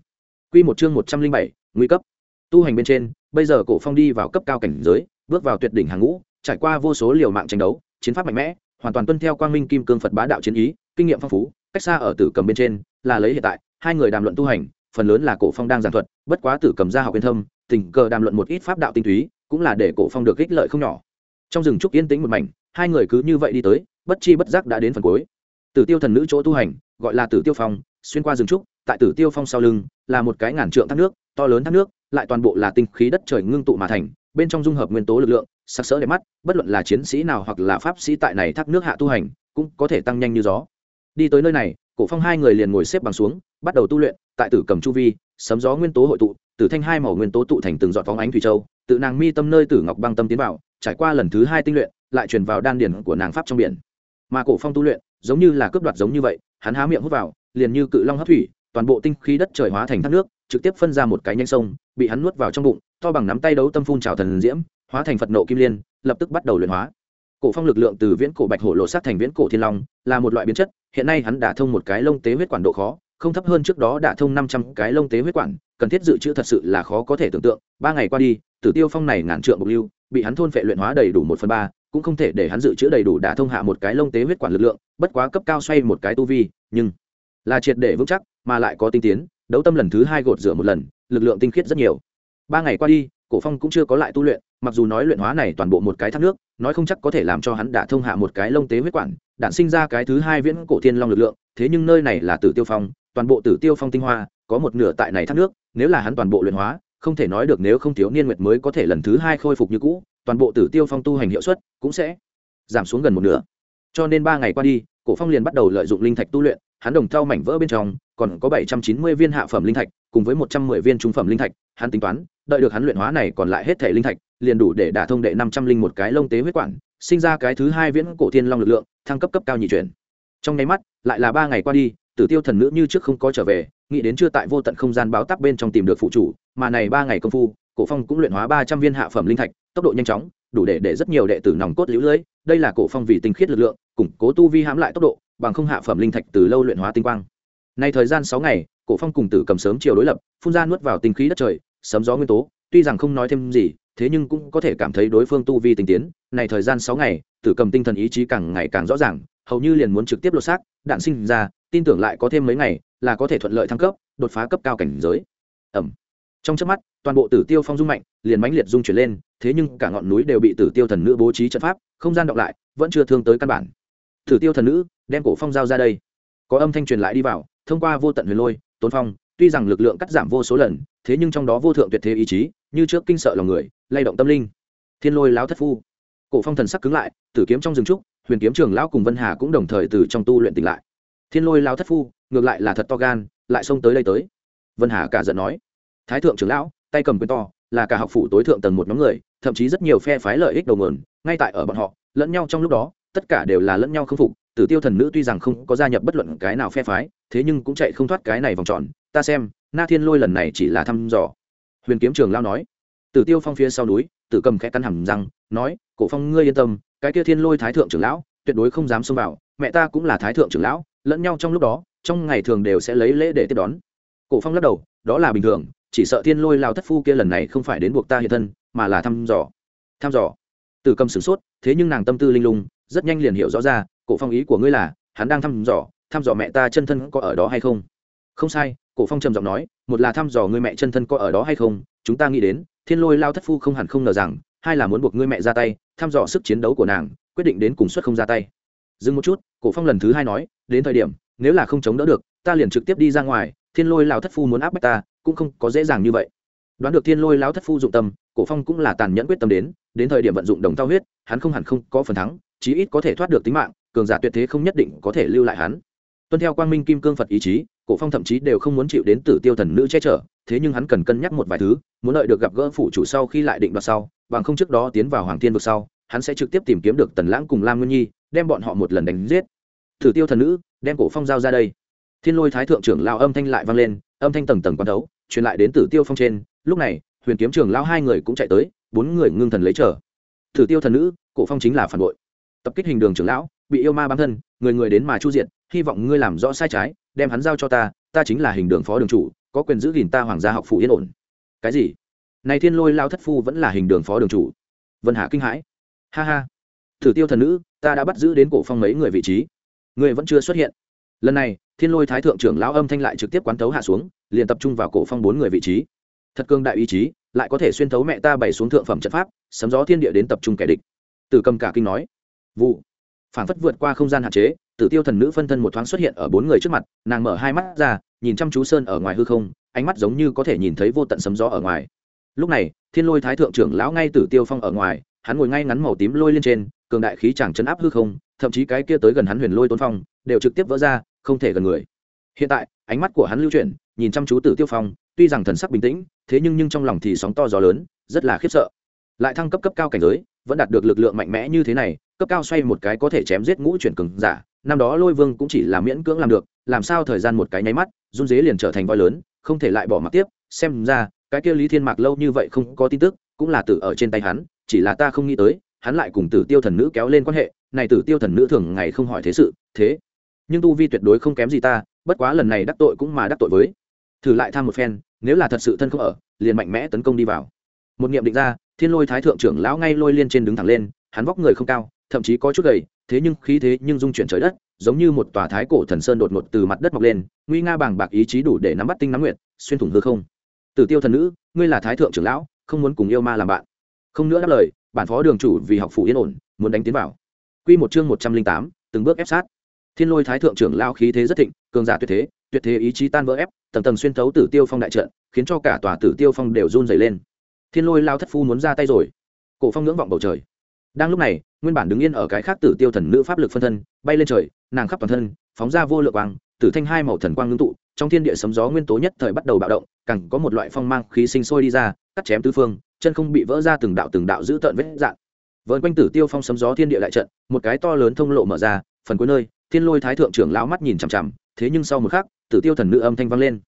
Quy một chương một trăm linh bảy, nguy cấp. Tu hành bên trên, bây giờ cổ phong đi vào cấp cao cảnh giới, bước vào tuyệt đỉnh hàng ngũ, trải qua vô số liều mạng tranh đấu, chiến pháp mạnh mẽ, hoàn toàn tuân theo quang minh kim cương phật bá đạo chiến ý, kinh nghiệm phong phú, cách xa ở tử cầm bên trên, là lấy hiện tại, hai người đàm luận tu hành, phần lớn là cổ phong đang giảng thuật, bất quá tử cầm ra học yên thâm, tình cờ đàm luận một ít pháp đạo tinh túy, cũng là để cổ phong được ích lợi không nhỏ. Trong rừng trúc yên tĩnh một mảnh, hai người cứ như vậy đi tới, bất chi bất giác đã đến phần cuối. Tử tiêu thần nữ chỗ tu hành, gọi là tử tiêu phong xuyên qua rừng trúc, tại tử tiêu phong sau lưng là một cái ngàn trượng thác nước, to lớn thác nước, lại toàn bộ là tinh khí đất trời ngưng tụ mà thành, bên trong dung hợp nguyên tố lực lượng sắc sỡ đẹp mắt, bất luận là chiến sĩ nào hoặc là pháp sĩ tại này thác nước hạ tu hành, cũng có thể tăng nhanh như gió. Đi tới nơi này, cổ phong hai người liền ngồi xếp bằng xuống, bắt đầu tu luyện, tại tử cầm chu vi, sấm gió nguyên tố hội tụ, tử thanh hai màu nguyên tố tụ thành từng giọt phóng ánh thủy châu, tự nàng mi tâm nơi tử ngọc băng tâm tiến vào, trải qua lần thứ hai tinh luyện, lại truyền vào đan điển của nàng pháp trong biển. Mà cổ phong tu luyện, giống như là cướp đoạt giống như vậy, hắn há miệng hút vào liền như cự long hấp thủy, toàn bộ tinh khí đất trời hóa thành thác nước, trực tiếp phân ra một cái nhanh sông, bị hắn nuốt vào trong bụng, to bằng nắm tay đấu tâm phun trào thần diễm, hóa thành phật nộ kim liên, lập tức bắt đầu luyện hóa. Cổ phong lực lượng từ viễn cổ bạch hổ lộ sát thành viễn cổ thiên long, là một loại biến chất, hiện nay hắn đã thông một cái lông tế huyết quản độ khó, không thấp hơn trước đó đã thông năm trăm cái lông tế huyết quản, cần thiết dự trữ thật sự là khó có thể tưởng tượng, ba ngày qua đi, tử tiêu phong này ngàn trượng bộc lưu, bị hắn thôn phệ luyện hóa đầy đủ một phần ba, cũng không thể để hắn dự trữ đầy đủ đã thông hạ một cái lông tế huyết quản lực lượng, bất quá cấp cao xoay một cái tu vi, nhưng là triệt để vững chắc, mà lại có tinh tiến, đấu tâm lần thứ hai gột rửa một lần, lực lượng tinh khiết rất nhiều. Ba ngày qua đi, cổ phong cũng chưa có lại tu luyện, mặc dù nói luyện hóa này toàn bộ một cái thác nước, nói không chắc có thể làm cho hắn đả thông hạ một cái lông tế huyết quản đạn sinh ra cái thứ hai viễn cổ thiên long lực lượng, thế nhưng nơi này là tử tiêu phong, toàn bộ tử tiêu phong tinh hoa, có một nửa tại này thác nước, nếu là hắn toàn bộ luyện hóa, không thể nói được nếu không thiếu niên nguyệt mới có thể lần thứ hai khôi phục như cũ, toàn bộ tử tiêu phong tu hành hiệu suất cũng sẽ giảm xuống gần một nửa. Cho nên ba ngày qua đi, cổ phong liền bắt đầu lợi dụng linh thạch tu luyện hắn đồng thau mảnh vỡ bên trong, còn có bảy trăm chín mươi viên hạ phẩm linh thạch, cùng với một trăm mười viên trung phẩm linh thạch, hắn tính toán, đợi được hắn luyện hóa này còn lại hết thể linh thạch, liền đủ để đả thông đệ năm trăm linh một cái lông tế huyết quản, sinh ra cái thứ hai viễn cổ thiên long lực lượng, thăng cấp cấp cao nhị chuyển. Trong nháy mắt, lại là ba ngày qua đi, tử tiêu thần nữ như trước không có trở về, nghĩ đến chưa tại vô tận không gian báo tắc bên trong tìm được phụ chủ, mà này ba ngày công phu, cổ phong cũng luyện hóa ba trăm viên hạ phẩm linh thạch, tốc độ nhanh chóng đủ để để rất nhiều đệ tử nòng cốt lũ lưỡi đây là cổ phong vì tinh khiết lực lượng, củng cố tu vi hãm lại tốc độ, bằng không hạ phẩm linh thạch từ lâu luyện hóa tinh quang. Nay thời gian sáu ngày, cổ phong cùng tử cầm sớm chiều đối lập, phun ra nuốt vào tinh khí đất trời, sấm gió nguyên tố, tuy rằng không nói thêm gì, thế nhưng cũng có thể cảm thấy đối phương tu vi tinh tiến. Này thời gian sáu ngày, tử cầm tinh thần ý chí càng ngày càng rõ ràng, hầu như liền muốn trực tiếp lột xác, đạn sinh ra, tin tưởng lại có thêm mấy ngày, là có thể thuận lợi thăng cấp, đột phá cấp cao cảnh giới. Ẩm. Trong chớp mắt, toàn bộ tử tiêu phong dung mạnh, liền mãnh liệt dung chuyển lên thế nhưng cả ngọn núi đều bị tử tiêu thần nữ bố trí trận pháp, không gian động lại, vẫn chưa thương tới căn bản. Tử tiêu thần nữ, đem cổ phong giao ra đây. Có âm thanh truyền lại đi vào, thông qua vô tận huyền lôi, tốn phong, tuy rằng lực lượng cắt giảm vô số lần, thế nhưng trong đó vô thượng tuyệt thế ý chí, như trước kinh sợ lòng người, lay động tâm linh. Thiên lôi láo thất phu. Cổ phong thần sắc cứng lại, tử kiếm trong rừng trúc, huyền kiếm trường lão cùng vân hà cũng đồng thời từ trong tu luyện tỉnh lại. Thiên lôi láo thất phu, ngược lại là thật to gan, lại xông tới đây tới. Vân hà cả giận nói, thái thượng trưởng lão, tay cầm quyền to, là cả học phủ tối thượng tầng một nhóm người thậm chí rất nhiều phe phái lợi ích đầu nguồn, ngay tại ở bọn họ, lẫn nhau trong lúc đó, tất cả đều là lẫn nhau không phục, tử tiêu thần nữ tuy rằng không có gia nhập bất luận cái nào phe phái, thế nhưng cũng chạy không thoát cái này vòng tròn, ta xem, na thiên lôi lần này chỉ là thăm dò. Huyền kiếm trường lao nói. Tử tiêu phong phía sau núi, tử cầm khẽ cắn hầm răng, nói, cổ phong, ngươi yên tâm, cái kia thiên lôi thái thượng trưởng lão, tuyệt đối không dám xông vào, mẹ ta cũng là thái thượng trưởng lão, lẫn nhau trong lúc đó, trong ngày thường đều sẽ lấy lễ để tiếp đón. Cổ phong lắc đầu, đó là bình thường, chỉ sợ thiên lôi lao thất phu kia lần này không phải đến buộc ta hiện thân mà là thăm dò. Thăm dò. Từ cầm sửng sốt, thế nhưng nàng tâm tư linh lung, rất nhanh liền hiểu rõ ra, cổ phong ý của ngươi là, hắn đang thăm dò thăm dò mẹ ta chân thân có ở đó hay không? Không sai, cổ phong trầm giọng nói, một là thăm dò ngươi mẹ chân thân có ở đó hay không, chúng ta nghĩ đến, thiên lôi lao thất phu không hẳn không ngờ rằng, hai là muốn buộc ngươi mẹ ra tay, thăm dò sức chiến đấu của nàng, quyết định đến cùng suất không ra tay. Dừng một chút, cổ phong lần thứ hai nói, đến thời điểm, nếu là không chống đỡ được, ta liền trực tiếp đi ra ngoài, thiên lôi lao thất phu muốn áp bách ta, cũng không có dễ dàng như vậy đoán được thiên lôi lao thất phu dụng tâm, cổ phong cũng là tàn nhẫn quyết tâm đến đến thời điểm vận dụng đồng thao huyết, hắn không hẳn không có phần thắng, chí ít có thể thoát được tính mạng, cường giả tuyệt thế không nhất định có thể lưu lại hắn. Tuân theo quang minh kim cương phật ý chí, cổ phong thậm chí đều không muốn chịu đến tử tiêu thần nữ che chở, thế nhưng hắn cần cân nhắc một vài thứ, muốn lợi được gặp gỡ phụ chủ sau khi lại định đoạt sau, bằng không trước đó tiến vào hoàng thiên vực sau, hắn sẽ trực tiếp tìm kiếm được tần lãng cùng lam nguyên nhi, đem bọn họ một lần đánh giết. Tử tiêu thần nữ, đem cổ phong giao ra đây. Thiên lôi thái thượng trưởng lao âm thanh lại vang lên, âm thanh tầng tầng quan đấu, truyền lại đến tử tiêu phong trên lúc này, huyền kiếm Trường lao hai người cũng chạy tới, bốn người ngưng thần lấy chờ. Thử tiêu thần nữ, cổ phong chính là phản bội. Tập kích hình đường trưởng lão, bị yêu ma bám thân, người người đến mà chu diện hy vọng ngươi làm rõ sai trái, đem hắn giao cho ta ta chính là hình đường phó đường chủ, có quyền giữ gìn ta hoàng gia học phủ yên ổn. Cái gì? Này thiên lôi lao thất phu vẫn là hình đường phó đường chủ. Vân hà kinh hãi. Ha ha. Thử tiêu thần nữ, ta đã bắt giữ đến cổ phong mấy người vị trí. Người vẫn chưa xuất hiện. Lần này, thiên lôi thái thượng trưởng lão âm thanh lại trực tiếp quán tấu hạ xuống, liền tập trung vào cổ phong bốn người vị trí thật cương đại ý chí, lại có thể xuyên thấu mẹ ta bày xuống thượng phẩm trận pháp, sấm gió thiên địa đến tập trung kẻ địch. Tử cầm cả kinh nói, vụ. Phản phất vượt qua không gian hạn chế, tử tiêu thần nữ phân thân một thoáng xuất hiện ở bốn người trước mặt, nàng mở hai mắt ra, nhìn chăm chú sơn ở ngoài hư không, ánh mắt giống như có thể nhìn thấy vô tận sấm gió ở ngoài. Lúc này, thiên lôi thái thượng trưởng lão ngay tử tiêu phong ở ngoài, hắn ngồi ngay ngắn màu tím lôi lên trên, cường đại khí chẳng chấn áp hư không, thậm chí cái kia tới gần hắn huyền lôi tôn phong, đều trực tiếp vỡ ra, không thể gần người. Hiện tại, ánh mắt của hắn lưu chuyển, nhìn chăm chú tử tiêu phong tuy rằng thần sắc bình tĩnh, thế nhưng nhưng trong lòng thì sóng to gió lớn, rất là khiếp sợ. Lại thăng cấp cấp cao cảnh giới, vẫn đạt được lực lượng mạnh mẽ như thế này, cấp cao xoay một cái có thể chém giết ngũ chuyển cường giả, năm đó lôi vương cũng chỉ là miễn cưỡng làm được, làm sao thời gian một cái nháy mắt, run dế liền trở thành voi lớn, không thể lại bỏ mặc tiếp. Xem ra, cái kia lý thiên mạc lâu như vậy không có tin tức, cũng là tử ở trên tay hắn, chỉ là ta không nghĩ tới, hắn lại cùng tử tiêu thần nữ kéo lên quan hệ, này tử tiêu thần nữ thường ngày không hỏi thế sự, thế. Nhưng tu vi tuyệt đối không kém gì ta, bất quá lần này đắc tội cũng mà đắc tội với thử lại tham một phen, nếu là thật sự thân không ở, liền mạnh mẽ tấn công đi vào. Một nghiệm định ra, thiên lôi thái thượng trưởng lão ngay lôi liên trên đứng thẳng lên, hắn vóc người không cao, thậm chí có chút gầy, thế nhưng khí thế nhưng dung chuyển trời đất, giống như một tòa thái cổ thần sơn đột ngột từ mặt đất mọc lên, nguy nga bàng bạc ý chí đủ để nắm bắt tinh nắm nguyệt, xuyên thủng hư không. Tử tiêu thần nữ, ngươi là thái thượng trưởng lão, không muốn cùng yêu ma làm bạn. Không nữa đáp lời, bản phó đường chủ vì học phủ yên ổn, muốn đánh tiến vào. Quy một chương một trăm linh tám, từng bước ép sát. Thiên lôi thái thượng trưởng lão khí thế rất thịnh, cường giả tuyệt thế tuyệt thế ý chí tan vỡ ép, tầng tầng xuyên thấu tử tiêu phong đại trận, khiến cho cả tòa tử tiêu phong đều run dày lên. Thiên lôi lao thất phu muốn ra tay rồi. Cổ phong ngưỡng vọng bầu trời. Đang lúc này, nguyên bản đứng yên ở cái khác tử tiêu thần nữ pháp lực phân thân, bay lên trời, nàng khắp toàn thân, phóng ra vô lượng quang, tử thanh hai màu thần quang ngưng tụ, trong thiên địa sấm gió nguyên tố nhất thời bắt đầu bạo động, càng có một loại phong mang khí sinh sôi đi ra, cắt chém tứ phương, chân không bị vỡ ra từng đạo từng đạo giữ tợn vết dạng vợn quanh tử tiêu phong sấm gió thiên địa lại trận, một cái to lớn thông lộ mở ra, phần cuối nơi, thiên lôi thái thượng trưởng lão mắt nhìn chằm chằm, thế nhưng sau một khắc tử tiêu thần nữ âm thanh vang lên.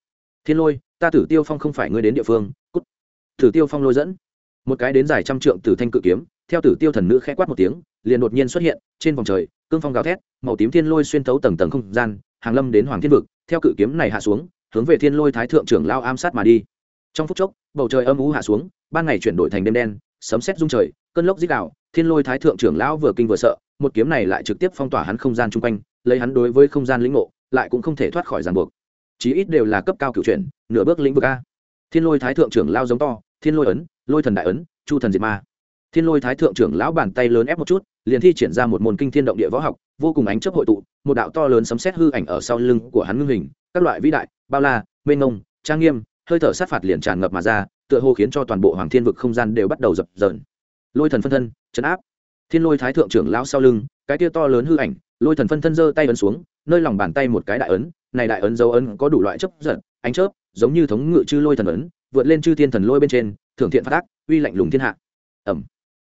Thiên lôi, ta tử tiêu phong không phải ngươi đến địa phương, cút. Tử tiêu phong lôi dẫn. Một cái đến dài trăm trượng tử thanh cự kiếm, theo tử tiêu thần nữ khẽ quát một tiếng, liền đột nhiên xuất hiện, trên vòng trời, cương phong gào thét, màu tím thiên lôi xuyên thấu tầng tầng không gian, hàng lâm đến hoàng thiên vực, theo cự kiếm này hạ xuống, hướng về thiên lôi thái thượng trưởng lao am sát mà đi. Trong phút chốc, bầu trời âm ú hạ xuống, ban ngày chuyển đổi thành đêm đen, sấm sét rung trời, cơn lốc dích đạo thiên lôi thái thượng trưởng lão vừa kinh vừa sợ, một kiếm này lại trực tiếp phong tỏa hắn không gian chung quanh, lấy hắn đối với không gian lĩnh ngộ lại cũng không thể thoát khỏi ràng buộc. Chí ít đều là cấp cao cựu chuyển, nửa bước lĩnh vực a. Thiên lôi thái thượng trưởng lao giống to, thiên lôi ấn, lôi thần đại ấn, chu thần diệt ma. Thiên lôi thái thượng trưởng lão bàn tay lớn ép một chút, liền thi triển ra một môn kinh thiên động địa võ học, vô cùng ánh chấp hội tụ, một đạo to lớn sấm xét hư ảnh ở sau lưng của hắn ngưng hình, các loại vĩ đại, bao la, mênh ngông trang nghiêm, hơi thở sát phạt liền tràn ngập mà ra, tựa hồ khiến cho toàn bộ hoàng thiên vực không gian đều bắt đầu dập dờn. Lôi thần phân thân, chấn áp. Thiên lôi thái thượng trưởng lão sau lưng, cái tia to lớn hư ảnh lôi thần phân thân giơ tay ấn xuống, nơi lòng bàn tay một cái đại ấn, này đại ấn dấu ấn có đủ loại chấp giật, ánh chớp, giống như thống ngự chư lôi thần ấn, vượt lên chư thiên thần lôi bên trên, thưởng thiện phát ác, uy lạnh lùng thiên hạ. Ẩm.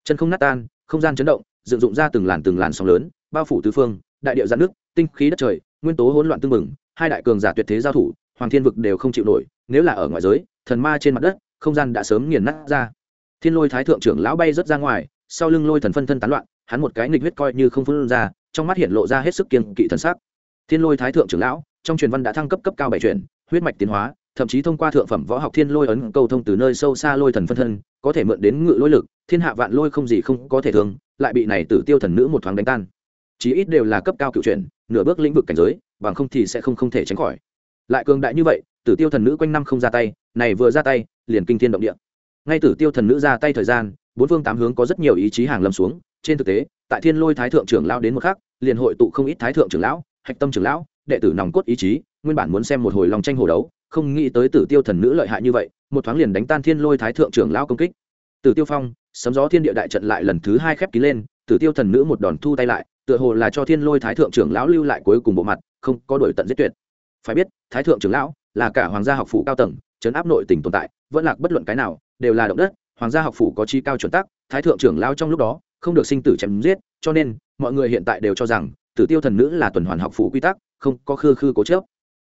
Chân không nát tan, không gian chấn động, dựng dụng ra từng làn từng làn sóng lớn, bao phủ tứ phương, đại điệu giãn nước, tinh khí đất trời, nguyên tố hỗn loạn tương mừng hai đại cường giả tuyệt thế giao thủ, hoàng thiên vực đều không chịu nổi, nếu là ở ngoài giới, thần ma trên mặt đất, không gian đã sớm nghiền nát ra. Thiên lôi thái thượng trưởng lão bay rớt ra ngoài, sau lưng lôi thần phân thân tán loạn, hắn một cái nghịch huyết coi như không phân ra trong mắt hiện lộ ra hết sức kiên kỵ thần sắc. Thiên lôi thái thượng trưởng lão trong truyền văn đã thăng cấp cấp cao bảy chuyển huyết mạch tiến hóa thậm chí thông qua thượng phẩm võ học thiên lôi ấn câu thông từ nơi sâu xa lôi thần phân thân có thể mượn đến ngự lôi lực thiên hạ vạn lôi không gì không có thể thường, lại bị này tử tiêu thần nữ một thoáng đánh tan. Chí ít đều là cấp cao cựu chuyển nửa bước lĩnh vực cảnh giới bằng không thì sẽ không không thể tránh khỏi. Lại cường đại như vậy tử tiêu thần nữ quanh năm không ra tay này vừa ra tay liền kinh thiên động địa. Ngay tử tiêu thần nữ ra tay thời gian bốn phương tám hướng có rất nhiều ý chí hàng lâm xuống trên thực tế tại thiên lôi thái thượng trưởng lão đến một khắc liền hội tụ không ít thái thượng trưởng lão, hạch tâm trưởng lão, đệ tử nòng cốt ý chí, nguyên bản muốn xem một hồi lòng tranh hồ đấu, không nghĩ tới tử tiêu thần nữ lợi hại như vậy, một thoáng liền đánh tan thiên lôi thái thượng trưởng lão công kích. Tử tiêu phong, sấm gió thiên địa đại trận lại lần thứ hai khép kín lên, tử tiêu thần nữ một đòn thu tay lại, tựa hồ là cho thiên lôi thái thượng trưởng lão lưu lại cuối cùng bộ mặt, không có đổi tận giết tuyệt. Phải biết, thái thượng trưởng lão là cả hoàng gia học phủ cao tầng chấn áp nội tỉnh tồn tại, vẫn lạc bất luận cái nào, đều là động đất, hoàng gia học phủ có chi cao chuẩn tắc, thái thượng trưởng lão trong lúc đó không được sinh tử chém giết, cho nên mọi người hiện tại đều cho rằng, tử tiêu thần nữ là tuần hoàn học phủ quy tắc, không có khư khư cố chớp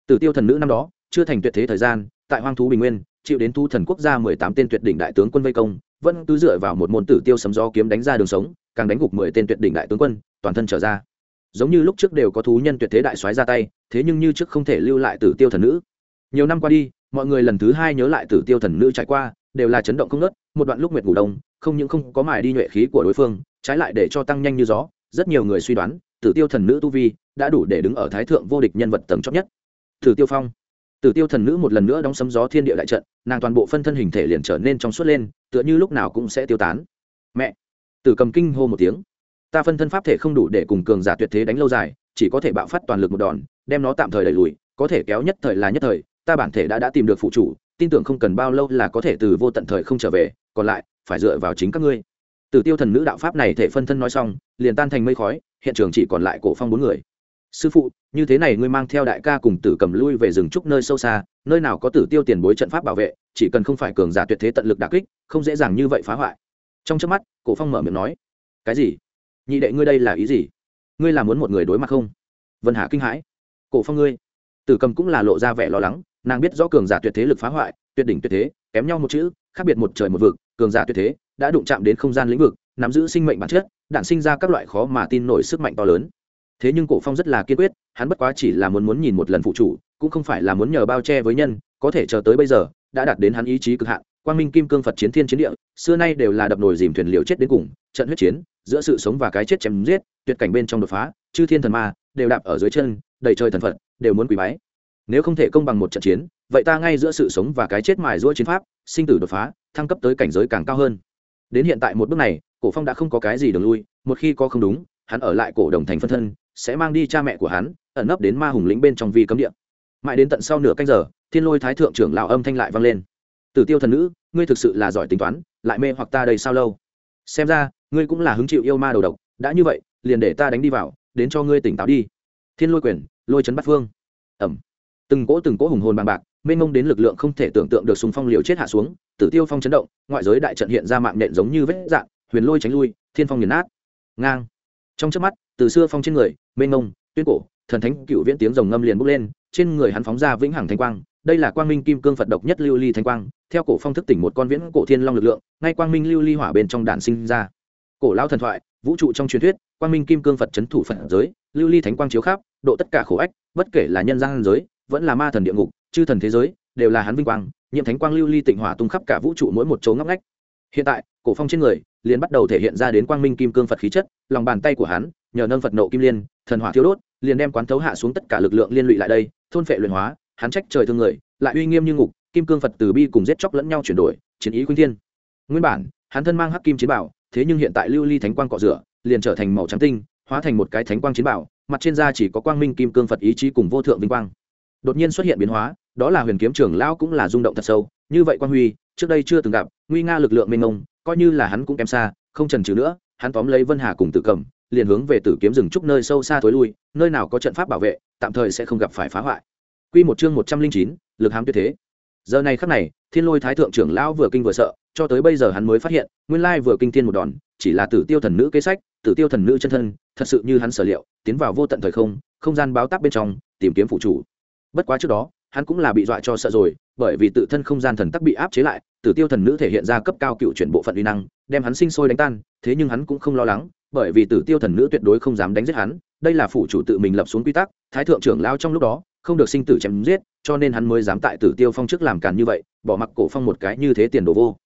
tử tiêu thần nữ năm đó, chưa thành tuyệt thế thời gian, tại hoang thú bình nguyên, chịu đến thu thần quốc gia mười tám tên tuyệt đỉnh đại tướng quân vây công, vẫn cứ dựa vào một môn tử tiêu sấm gió kiếm đánh ra đường sống, càng đánh gục mười tên tuyệt đỉnh đại tướng quân, toàn thân trở ra. Giống như lúc trước đều có thú nhân tuyệt thế đại soái ra tay, thế nhưng như trước không thể lưu lại tử tiêu thần nữ. Nhiều năm qua đi, mọi người lần thứ hai nhớ lại tử tiêu thần nữ trải qua, đều là chấn động không nớt một đoạn lúc nguyệt ngủ đông, không những không có mài đi nhuệ khí của đối phương, trái lại để cho tăng nhanh như gió rất nhiều người suy đoán, tử tiêu thần nữ tu vi đã đủ để đứng ở thái thượng vô địch nhân vật tầng chót nhất. Tử tiêu phong. Tử tiêu thần nữ một lần nữa đóng sấm gió thiên địa đại trận, nàng toàn bộ phân thân hình thể liền trở nên trong suốt lên, tựa như lúc nào cũng sẽ tiêu tán. Mẹ. Tử cầm kinh hô một tiếng. Ta phân thân pháp thể không đủ để cùng cường giả tuyệt thế đánh lâu dài, chỉ có thể bạo phát toàn lực một đòn, đem nó tạm thời đẩy lùi, có thể kéo nhất thời là nhất thời, ta bản thể đã đã tìm được phụ chủ, tin tưởng không cần bao lâu là có thể từ vô tận thời không trở về, còn lại, phải dựa vào chính các ngươi tử tiêu thần nữ đạo pháp này thể phân thân nói xong, liền tan thành mây khói, hiện trường chỉ còn lại cổ phong bốn người. Sư phụ, như thế này ngươi mang theo đại ca cùng tử cầm lui về rừng trúc nơi sâu xa, nơi nào có tử tiêu tiền bối trận pháp bảo vệ, chỉ cần không phải cường giả tuyệt thế tận lực đả kích, không dễ dàng như vậy phá hoại. Trong chớp mắt, cổ phong mở miệng nói, cái gì? Nhị đệ ngươi đây là ý gì? Ngươi là muốn một người đối mặt không? Vân hà kinh hãi, cổ phong ngươi. Tử cầm cũng là lộ ra vẻ lo lắng, nàng biết rõ cường giả tuyệt thế lực phá hoại, tuyệt đỉnh tuyệt thế, kém nhau một chữ, khác biệt một trời một vực, cường giả tuyệt thế đã đụng chạm đến không gian lĩnh vực, nắm giữ sinh mệnh bản chất đạn sinh ra các loại khó mà tin nổi sức mạnh to lớn. Thế nhưng cổ phong rất là kiên quyết, hắn bất quá chỉ là muốn muốn nhìn một lần phụ chủ, cũng không phải là muốn nhờ bao che với nhân, có thể chờ tới bây giờ, đã đạt đến hắn ý chí cực hạn. Quang minh kim cương phật chiến thiên chiến địa, xưa nay đều là đập nồi dìm thuyền liều chết đến cùng, trận huyết chiến, giữa sự sống và cái chết chém giết, tuyệt cảnh bên trong đột phá, chư thiên thần ma đều đạp ở dưới chân, đầy trời thần phật, đều muốn quỳ bái. Nếu không thể công bằng một trận chiến, vậy ta ngay giữa sự sống và cái chết mài giũa chiến pháp, sinh tử đột phá, thăng cấp tới cảnh giới càng cao hơn đến hiện tại một bước này, cổ phong đã không có cái gì đường lui, một khi có không đúng, hắn ở lại cổ đồng thành phân thân, sẽ mang đi cha mẹ của hắn, ẩn nấp đến ma hùng lĩnh bên trong vi cấm địa. Mãi đến tận sau nửa canh giờ, thiên lôi thái thượng trưởng lão âm thanh lại vang lên. Tử tiêu thần nữ, ngươi thực sự là giỏi tính toán, lại mê hoặc ta đây sao lâu? Xem ra, ngươi cũng là hứng chịu yêu ma đầu độc, đã như vậy, liền để ta đánh đi vào, đến cho ngươi tỉnh táo đi. Thiên lôi quyền, lôi chấn bắt phương. Ẩm. Từng cỗ từng cỗ hùng hồn bằng bạc mênh mông đến lực lượng không thể tưởng tượng được súng phong liều chết hạ xuống, tử tiêu phong chấn động, ngoại giới đại trận hiện ra mạng nện giống như vết dạng, huyền lôi tránh lui, thiên phong nghiền nát. Ngang. Trong trước mắt, từ xưa phong trên người, mênh mông, tuyên cổ, thần thánh cựu viễn tiếng rồng ngâm liền bốc lên, trên người hắn phóng ra vĩnh hằng thanh quang, đây là quang minh kim cương phật độc nhất lưu ly thanh quang, theo cổ phong thức tỉnh một con viễn cổ thiên long lực lượng, ngay quang minh lưu ly hỏa bên trong đàn sinh ra. Cổ lao thần thoại, vũ trụ trong truyền thuyết, quang minh kim cương phật chấn thủ phật giới, lưu ly thánh quang chiếu khắp, độ tất cả khổ ách, bất kể là nhân gian giới, vẫn là ma thần địa ngục chư thần thế giới, đều là hắn vinh quang, nhiệm thánh quang lưu ly tịnh hỏa tung khắp cả vũ trụ mỗi một chỗ ngóc ngách. Hiện tại, cổ phong trên người liền bắt đầu thể hiện ra đến quang minh kim cương phật khí chất, lòng bàn tay của hắn, nhờ nâng phật nộ kim liên, thần hỏa thiêu đốt, liền đem quán thấu hạ xuống tất cả lực lượng liên lụy lại đây, thôn phệ luyện hóa, hắn trách trời thương người, lại uy nghiêm như ngục, kim cương phật từ bi cùng giết chóc lẫn nhau chuyển đổi, chiến ý khuyên thiên. Nguyên bản, hắn thân mang hắc kim chiến bảo, thế nhưng hiện tại lưu ly thánh quang cọ rửa, liền trở thành màu trắng tinh, hóa thành một cái thánh quang chiến bảo, mặt trên da chỉ có quang minh kim cương phật ý chí cùng vô thượng vinh quang. Đột nhiên xuất hiện biến hóa đó là huyền kiếm trưởng lão cũng là rung động thật sâu như vậy Quan huy trước đây chưa từng gặp nguy nga lực lượng mênh mông coi như là hắn cũng kém xa không trần trừ nữa hắn tóm lấy vân hà cùng Tử cầm liền hướng về tử kiếm rừng trúc nơi sâu xa thối lui nơi nào có trận pháp bảo vệ tạm thời sẽ không gặp phải phá hoại Quy một chương một trăm linh chín, lực hám tuyệt thế. Giờ này khắc này, Thiên Lôi Thái thượng trưởng lão vừa kinh vừa sợ, cho tới bây giờ hắn mới phát hiện, nguyên lai vừa kinh thiên một đòn, chỉ là Tử Tiêu thần nữ kế sách, Tử Tiêu thần nữ chân thân, thật sự như hắn sở liệu, tiến vào vô tận thời không, không gian báo táp bên trong, tìm kiếm phụ chủ. Bất quá trước đó, hắn cũng là bị dọa cho sợ rồi, bởi vì tự thân không gian thần tắc bị áp chế lại, Tử Tiêu thần nữ thể hiện ra cấp cao cựu chuyển bộ phận uy năng, đem hắn sinh sôi đánh tan, thế nhưng hắn cũng không lo lắng, bởi vì Tử Tiêu thần nữ tuyệt đối không dám đánh giết hắn, đây là phụ chủ tự mình lập xuống quy tắc, Thái thượng trưởng lao trong lúc đó, không được sinh tử chém giết cho nên hắn mới dám tại tử tiêu phong trước làm càn như vậy bỏ mặc cổ phong một cái như thế tiền đồ vô.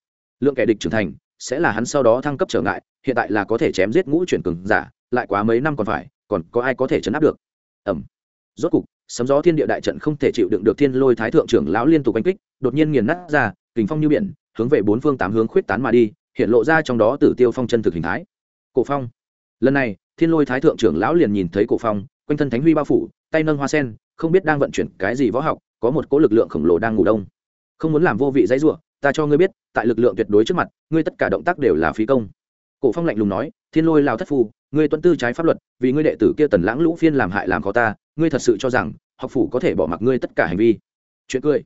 Lượng kẻ địch trưởng thành sẽ là hắn sau đó thăng cấp trở ngại hiện tại là có thể chém giết ngũ chuyển cường giả lại quá mấy năm còn phải còn có ai có thể chấn áp được? Ẩm. Rốt cục sấm gió thiên địa đại trận không thể chịu đựng được thiên lôi thái thượng trưởng lão liên tục đánh kích, đột nhiên nghiền nát ra, kình phong như biển, hướng về bốn phương tám hướng khuyết tán mà đi, hiện lộ ra trong đó tử tiêu phong chân thực hình thái. Cổ phong. Lần này, thiên lôi thái thượng trưởng lão liền nhìn thấy cổ phong, quanh thân thánh huy bao phủ, tay nâng hoa sen, không biết đang vận chuyển cái gì võ học, có một cỗ lực lượng khổng lồ đang ngủ đông. Không muốn làm vô vị dãy rủa, ta cho ngươi biết, tại lực lượng tuyệt đối trước mặt, ngươi tất cả động tác đều là phí công cổ phong lạnh lùng nói, thiên lôi lao thất phu, ngươi tuân tư trái pháp luật, vì ngươi đệ tử kia tần lãng lũ phiên làm hại làm khó ta, ngươi thật sự cho rằng học phủ có thể bỏ mặc ngươi tất cả hành vi? Chuyện cười.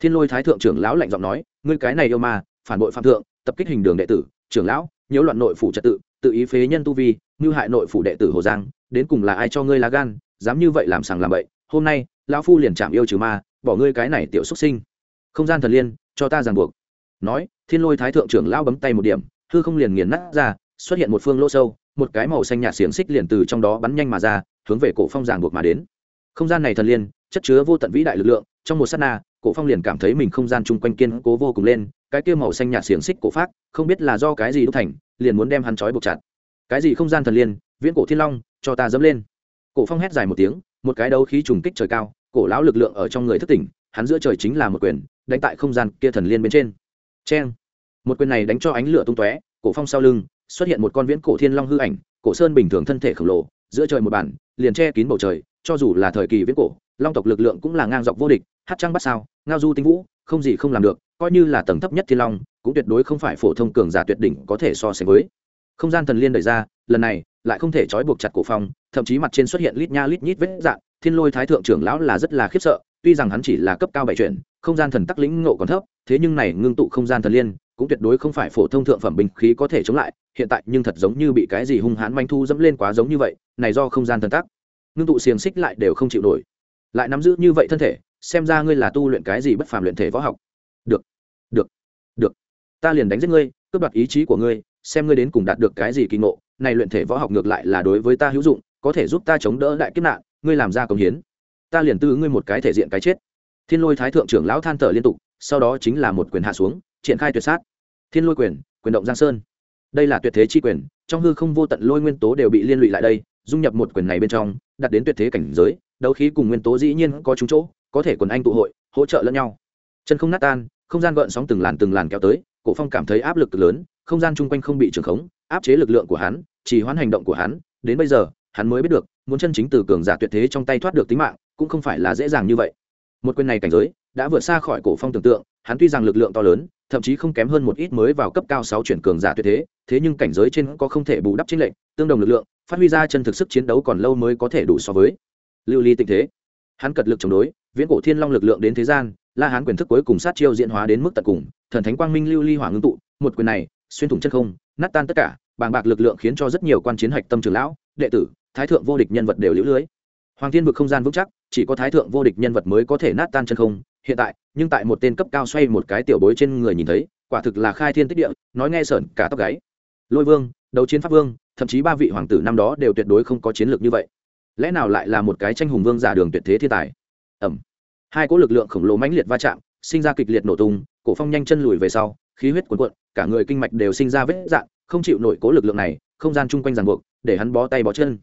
Thiên lôi thái thượng trưởng lão lạnh giọng nói, ngươi cái này yêu ma, phản bội phạm thượng, tập kích hình đường đệ tử, trưởng lão, nhiễu loạn nội phủ trật tự tự ý phế nhân tu vi như hại nội phủ đệ tử hồ giang, đến cùng là ai cho ngươi lá gan, dám như vậy làm sàng làm bậy, hôm nay, lão phu liền chạm yêu trừ ma, bỏ ngươi cái này tiểu xuất sinh. Không gian thần liên, cho ta ràng buộc. Nói, thiên lôi thái thượng trưởng lão bấm tay một điểm hư không liền nghiền nát ra, xuất hiện một phương lỗ sâu, một cái màu xanh nhạt xiềng xích liền từ trong đó bắn nhanh mà ra, hướng về cổ phong giảng buộc mà đến. Không gian này thần liên, chất chứa vô tận vĩ đại lực lượng, trong một sát na, cổ phong liền cảm thấy mình không gian chung quanh kiên cố vô cùng lên, cái kia màu xanh nhạt xiềng xích cổ phát không biết là do cái gì đúc thành, liền muốn đem hắn trói buộc chặt. Cái gì không gian thần liên, viễn cổ thiên long, cho ta dẫm lên. Cổ phong hét dài một tiếng, một cái đấu khí trùng kích trời cao, cổ lão lực lượng ở trong người thức tỉnh, hắn giữa trời chính là một quyền, đánh tại không gian kia thần liên bên trên. Cheng một quyền này đánh cho ánh lửa tung tóe, cổ phong sau lưng, xuất hiện một con viễn cổ thiên long hư ảnh, cổ sơn bình thường thân thể khổng lồ, giữa trời một bản, liền che kín bầu trời, cho dù là thời kỳ viễn cổ, long tộc lực lượng cũng là ngang dọc vô địch, hát trăng bắt sao, ngao du tinh vũ, không gì không làm được, coi như là tầng thấp nhất thiên long, cũng tuyệt đối không phải phổ thông cường giả tuyệt đỉnh có thể so sánh với. Không gian thần liên đẩy ra, lần này, lại không thể trói buộc chặt cổ phong, thậm chí mặt trên xuất hiện lít nha lít nhít vết dạng, thiên lôi thái thượng trưởng lão là rất là khiếp sợ, tuy rằng hắn chỉ là cấp cao bảy chuyển, không gian thần tắc lĩnh ngộ còn thấp, thế nhưng này ngưng tụ không gian thần liên cũng tuyệt đối không phải phổ thông thượng phẩm binh khí có thể chống lại, hiện tại nhưng thật giống như bị cái gì hung hãn manh thu dẫm lên quá giống như vậy, này do không gian thần tắc. Ngưng tụ xiềng xích lại đều không chịu nổi. Lại nắm giữ như vậy thân thể, xem ra ngươi là tu luyện cái gì bất phàm luyện thể võ học. Được được được. Ta liền đánh giết ngươi, cướp đoạt ý chí của ngươi, xem ngươi đến cùng đạt được cái gì kỳ ngộ. Này luyện thể võ học ngược lại là đối với ta hữu dụng, có thể giúp ta chống đỡ đại kiếp nạn, ngươi làm ra công hiến. Ta liền tư ngươi một cái thể diện cái chết. Thiên lôi thái thượng trưởng lão than thở liên tục, sau đó chính là một quyền hạ xuống triển khai tuyệt sát. Thiên lôi quyền quyền động giang sơn. Đây là tuyệt thế chi quyền, trong hư không vô tận lôi nguyên tố đều bị liên lụy lại đây, dung nhập một quyền này bên trong, đặt đến tuyệt thế cảnh giới, đấu khí cùng nguyên tố dĩ nhiên có trúng chỗ, có thể quần anh tụ hội, hỗ trợ lẫn nhau. Chân không nát tan, không gian gợn sóng từng làn từng làn kéo tới, cổ phong cảm thấy áp lực lớn, không gian chung quanh không bị trường khống, áp chế lực lượng của hắn chỉ hoãn hành động của hắn, đến bây giờ, hắn mới biết được, muốn chân chính từ cường giả tuyệt thế trong tay thoát được tính mạng, cũng không phải là dễ dàng như vậy. Một quyền này cảnh giới đã vượt xa khỏi cổ phong tưởng tượng, hắn tuy rằng lực lượng to lớn, thậm chí không kém hơn một ít mới vào cấp cao sáu chuyển cường giả tuyệt thế thế nhưng cảnh giới trên có không thể bù đắp chính lệnh tương đồng lực lượng, phát huy ra chân thực sức chiến đấu còn lâu mới có thể đủ so với. Lưu ly tình thế. Hắn cật lực chống đối, viễn cổ thiên long lực lượng đến thế gian, la hán quyền thức cuối cùng sát chiêu diễn hóa đến mức tận cùng, thần thánh quang minh lưu ly hỏa ngưng tụ, một quyền này, xuyên thủng chân không, nát tan tất cả, bàng bạc lực lượng khiến cho rất nhiều quan chiến hạch tâm trường lão, đệ tử, thái thượng vô địch nhân vật đều lũ lưới. Hoàng thiên vực không gian vững chắc, chỉ có thái thượng vô địch nhân vật mới có thể nát tan chân không hiện tại, nhưng tại một tên cấp cao xoay một cái tiểu bối trên người nhìn thấy, quả thực là khai thiên tích địa, nói nghe sởn cả tóc gáy. Lôi vương, đấu chiến pháp vương, thậm chí ba vị hoàng tử năm đó đều tuyệt đối không có chiến lược như vậy. Lẽ nào lại là một cái tranh hùng vương giả đường tuyệt thế thiên tài? Ẩm. Hai cỗ lực lượng khổng lồ mãnh liệt va chạm, sinh ra kịch liệt nổ tung, cổ phong nhanh chân lùi về sau, khí huyết cuồn cuộn, cả người kinh mạch đều sinh ra vết dạn không chịu nổi cố lực lượng này, không gian chung quanh ràng buộc, để hắn bó tay bó chân.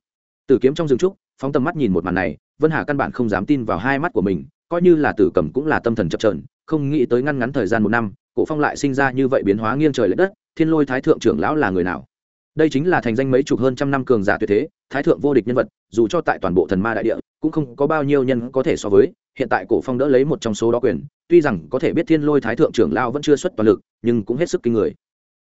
Tử kiếm trong rừng trúc phóng tầm mắt nhìn một màn này, vân hà căn bản không dám tin vào hai mắt của mình, coi như là tử cầm cũng là tâm thần chập trờn không nghĩ tới ngăn ngắn thời gian một năm, cổ phong lại sinh ra như vậy biến hóa nghiêng trời lệch đất, thiên lôi thái thượng trưởng lão là người nào? Đây chính là thành danh mấy chục hơn trăm năm cường giả tuyệt thế, thái thượng vô địch nhân vật, dù cho tại toàn bộ thần ma đại địa, cũng không có bao nhiêu nhân có thể so với, hiện tại cổ phong đỡ lấy một trong số đó quyền, tuy rằng có thể biết thiên lôi thái thượng trưởng lao vẫn chưa xuất toàn lực, nhưng cũng hết sức kinh người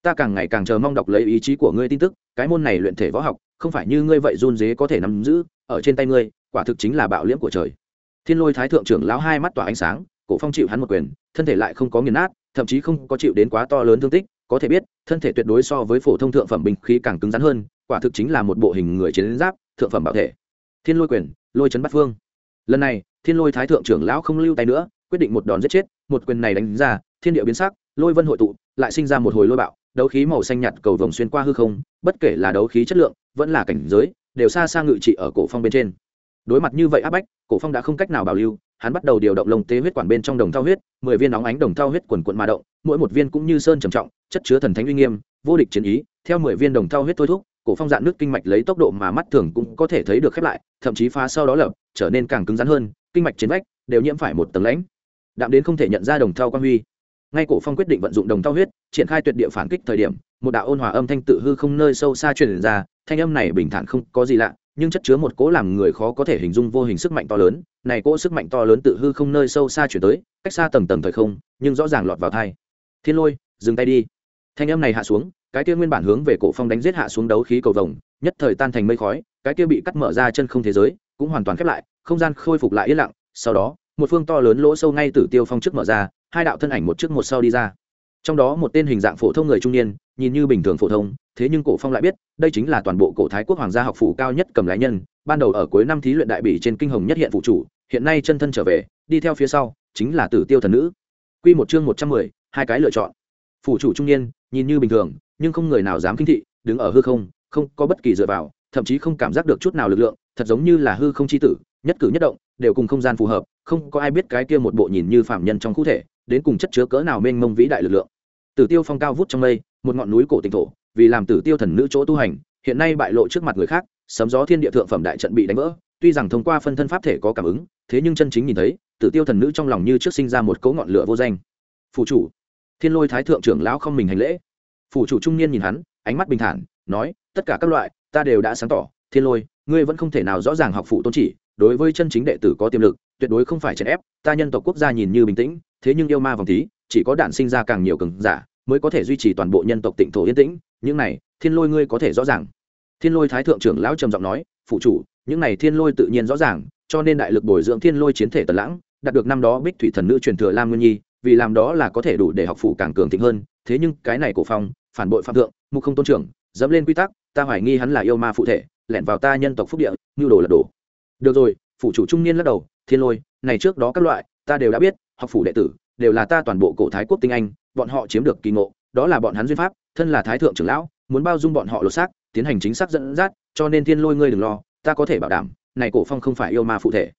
ta càng ngày càng chờ mong đọc lấy ý chí của ngươi tin tức, cái môn này luyện thể võ học, không phải như ngươi vậy run dế có thể nắm giữ, ở trên tay ngươi, quả thực chính là bạo liễm của trời. Thiên lôi thái thượng trưởng lão hai mắt tỏa ánh sáng, cổ phong chịu hắn một quyền, thân thể lại không có nghiền nát, thậm chí không có chịu đến quá to lớn thương tích, có thể biết, thân thể tuyệt đối so với phổ thông thượng phẩm bình khí càng cứng rắn hơn, quả thực chính là một bộ hình người chiến giáp, thượng phẩm bảo thể. Thiên lôi quyền, lôi chấn bắt phương. Lần này, thiên lôi thái thượng trưởng lão không lưu tay nữa, quyết định một đòn giết chết, một quyền này đánh ra, thiên địa biến sắc, lôi vân hội tụ, lại sinh ra một hồi lôi bạo đấu khí màu xanh nhạt cầu vồng xuyên qua hư không, bất kể là đấu khí chất lượng, vẫn là cảnh giới, đều xa xa ngự trị ở cổ phong bên trên. Đối mặt như vậy áp bách, cổ phong đã không cách nào bảo lưu, hắn bắt đầu điều động lồng tế huyết quản bên trong đồng thao huyết, mười viên nóng ánh đồng thao huyết quần quận mà động, mỗi một viên cũng như sơn trầm trọng, chất chứa thần thánh uy nghiêm, vô địch chiến ý, theo mười viên đồng thao huyết thôi thúc, cổ phong dạn nước kinh mạch lấy tốc độ mà mắt thường cũng có thể thấy được khép lại, thậm chí phá sau đó lập, trở nên càng cứng rắn hơn, kinh mạch chiến vách đều nhiễm phải một tầng lãnh. Đạm đến không thể nhận ra đồng thao quan huy ngay cổ phong quyết định vận dụng đồng thao huyết, triển khai tuyệt địa phản kích thời điểm, một đạo ôn hòa âm thanh tự hư không nơi sâu xa truyền ra, thanh âm này bình thản không có gì lạ, nhưng chất chứa một cỗ làm người khó có thể hình dung vô hình sức mạnh to lớn, này cỗ sức mạnh to lớn tự hư không nơi sâu xa chuyển tới, cách xa tầng tầng thời không, nhưng rõ ràng lọt vào thai. Thiên lôi, dừng tay đi. Thanh âm này hạ xuống, cái kia nguyên bản hướng về cổ phong đánh giết hạ xuống đấu khí cầu vồng, nhất thời tan thành mây khói, cái kia bị cắt mở ra chân không thế giới, cũng hoàn toàn khép lại, không gian khôi phục lại yên lặng, sau đó, một phương to lớn lỗ sâu ngay từ tiêu phong trước mở ra hai đạo thân ảnh một trước một sau đi ra. Trong đó một tên hình dạng phổ thông người trung niên, nhìn như bình thường phổ thông, thế nhưng cổ phong lại biết, đây chính là toàn bộ cổ thái quốc hoàng gia học phủ cao nhất cầm lái nhân, ban đầu ở cuối năm thí luyện đại bỉ trên kinh hồng nhất hiện phụ chủ, hiện nay chân thân trở về, đi theo phía sau, chính là tử tiêu thần nữ. Quy một chương một trăm mười, hai cái lựa chọn. Phủ chủ trung niên, nhìn như bình thường, nhưng không người nào dám kinh thị, đứng ở hư không không có bất kỳ dựa vào, thậm chí không cảm giác được chút nào lực lượng, thật giống như là hư không chi tử, nhất cử nhất động, đều cùng không gian phù hợp, không có ai biết cái kia một bộ nhìn như phạm nhân trong cụ thể đến cùng chất chứa cỡ nào mênh mông vĩ đại lực lượng. Tử tiêu phong cao vút trong mây, một ngọn núi cổ tỉnh thổ, vì làm tử tiêu thần nữ chỗ tu hành, hiện nay bại lộ trước mặt người khác, sấm gió thiên địa thượng phẩm đại trận bị đánh vỡ, tuy rằng thông qua phân thân pháp thể có cảm ứng, thế nhưng chân chính nhìn thấy, tử tiêu thần nữ trong lòng như trước sinh ra một cấu ngọn lửa vô danh. Phụ chủ, thiên lôi thái thượng trưởng lão không mình hành lễ. Phủ chủ trung niên nhìn hắn, ánh mắt bình thản, nói, tất cả các loại, ta đều đã sáng tỏ. Thiên lôi, ngươi vẫn không thể nào rõ ràng học phụ tôn chỉ đối với chân chính đệ tử có tiềm lực, tuyệt đối không phải chèn ép, ta nhân tộc quốc gia nhìn như bình tĩnh, thế nhưng yêu ma vòng thí, chỉ có đạn sinh ra càng nhiều cường giả, mới có thể duy trì toàn bộ nhân tộc tịnh thổ yên tĩnh, những này, thiên lôi ngươi có thể rõ ràng. Thiên lôi thái thượng trưởng lão trầm giọng nói, phụ chủ, những này thiên lôi tự nhiên rõ ràng, cho nên đại lực bồi dưỡng thiên lôi chiến thể tần lãng, đạt được năm đó bích thủy thần nữ truyền thừa lam nguyên nhi, vì làm đó là có thể đủ để học phủ càng cường thịnh hơn, thế nhưng cái này cổ phong, phản bội phạm thượng, mục không tôn trưởng, dẫm lên quy tắc, ta hoài nghi hắn là yêu ma phụ thể, lẻn vào ta nhân tộc phúc địa như đồ là đổ được rồi, phủ chủ trung niên lắc đầu, thiên lôi, này trước đó các loại, ta đều đã biết, học phủ đệ tử, đều là ta toàn bộ cổ thái quốc tinh anh, bọn họ chiếm được kỳ ngộ, đó là bọn hắn duyên pháp, thân là thái thượng trưởng lão, muốn bao dung bọn họ lột xác, tiến hành chính xác dẫn dắt, cho nên thiên lôi ngươi đừng lo, ta có thể bảo đảm, này cổ phong không phải yêu ma phụ thể.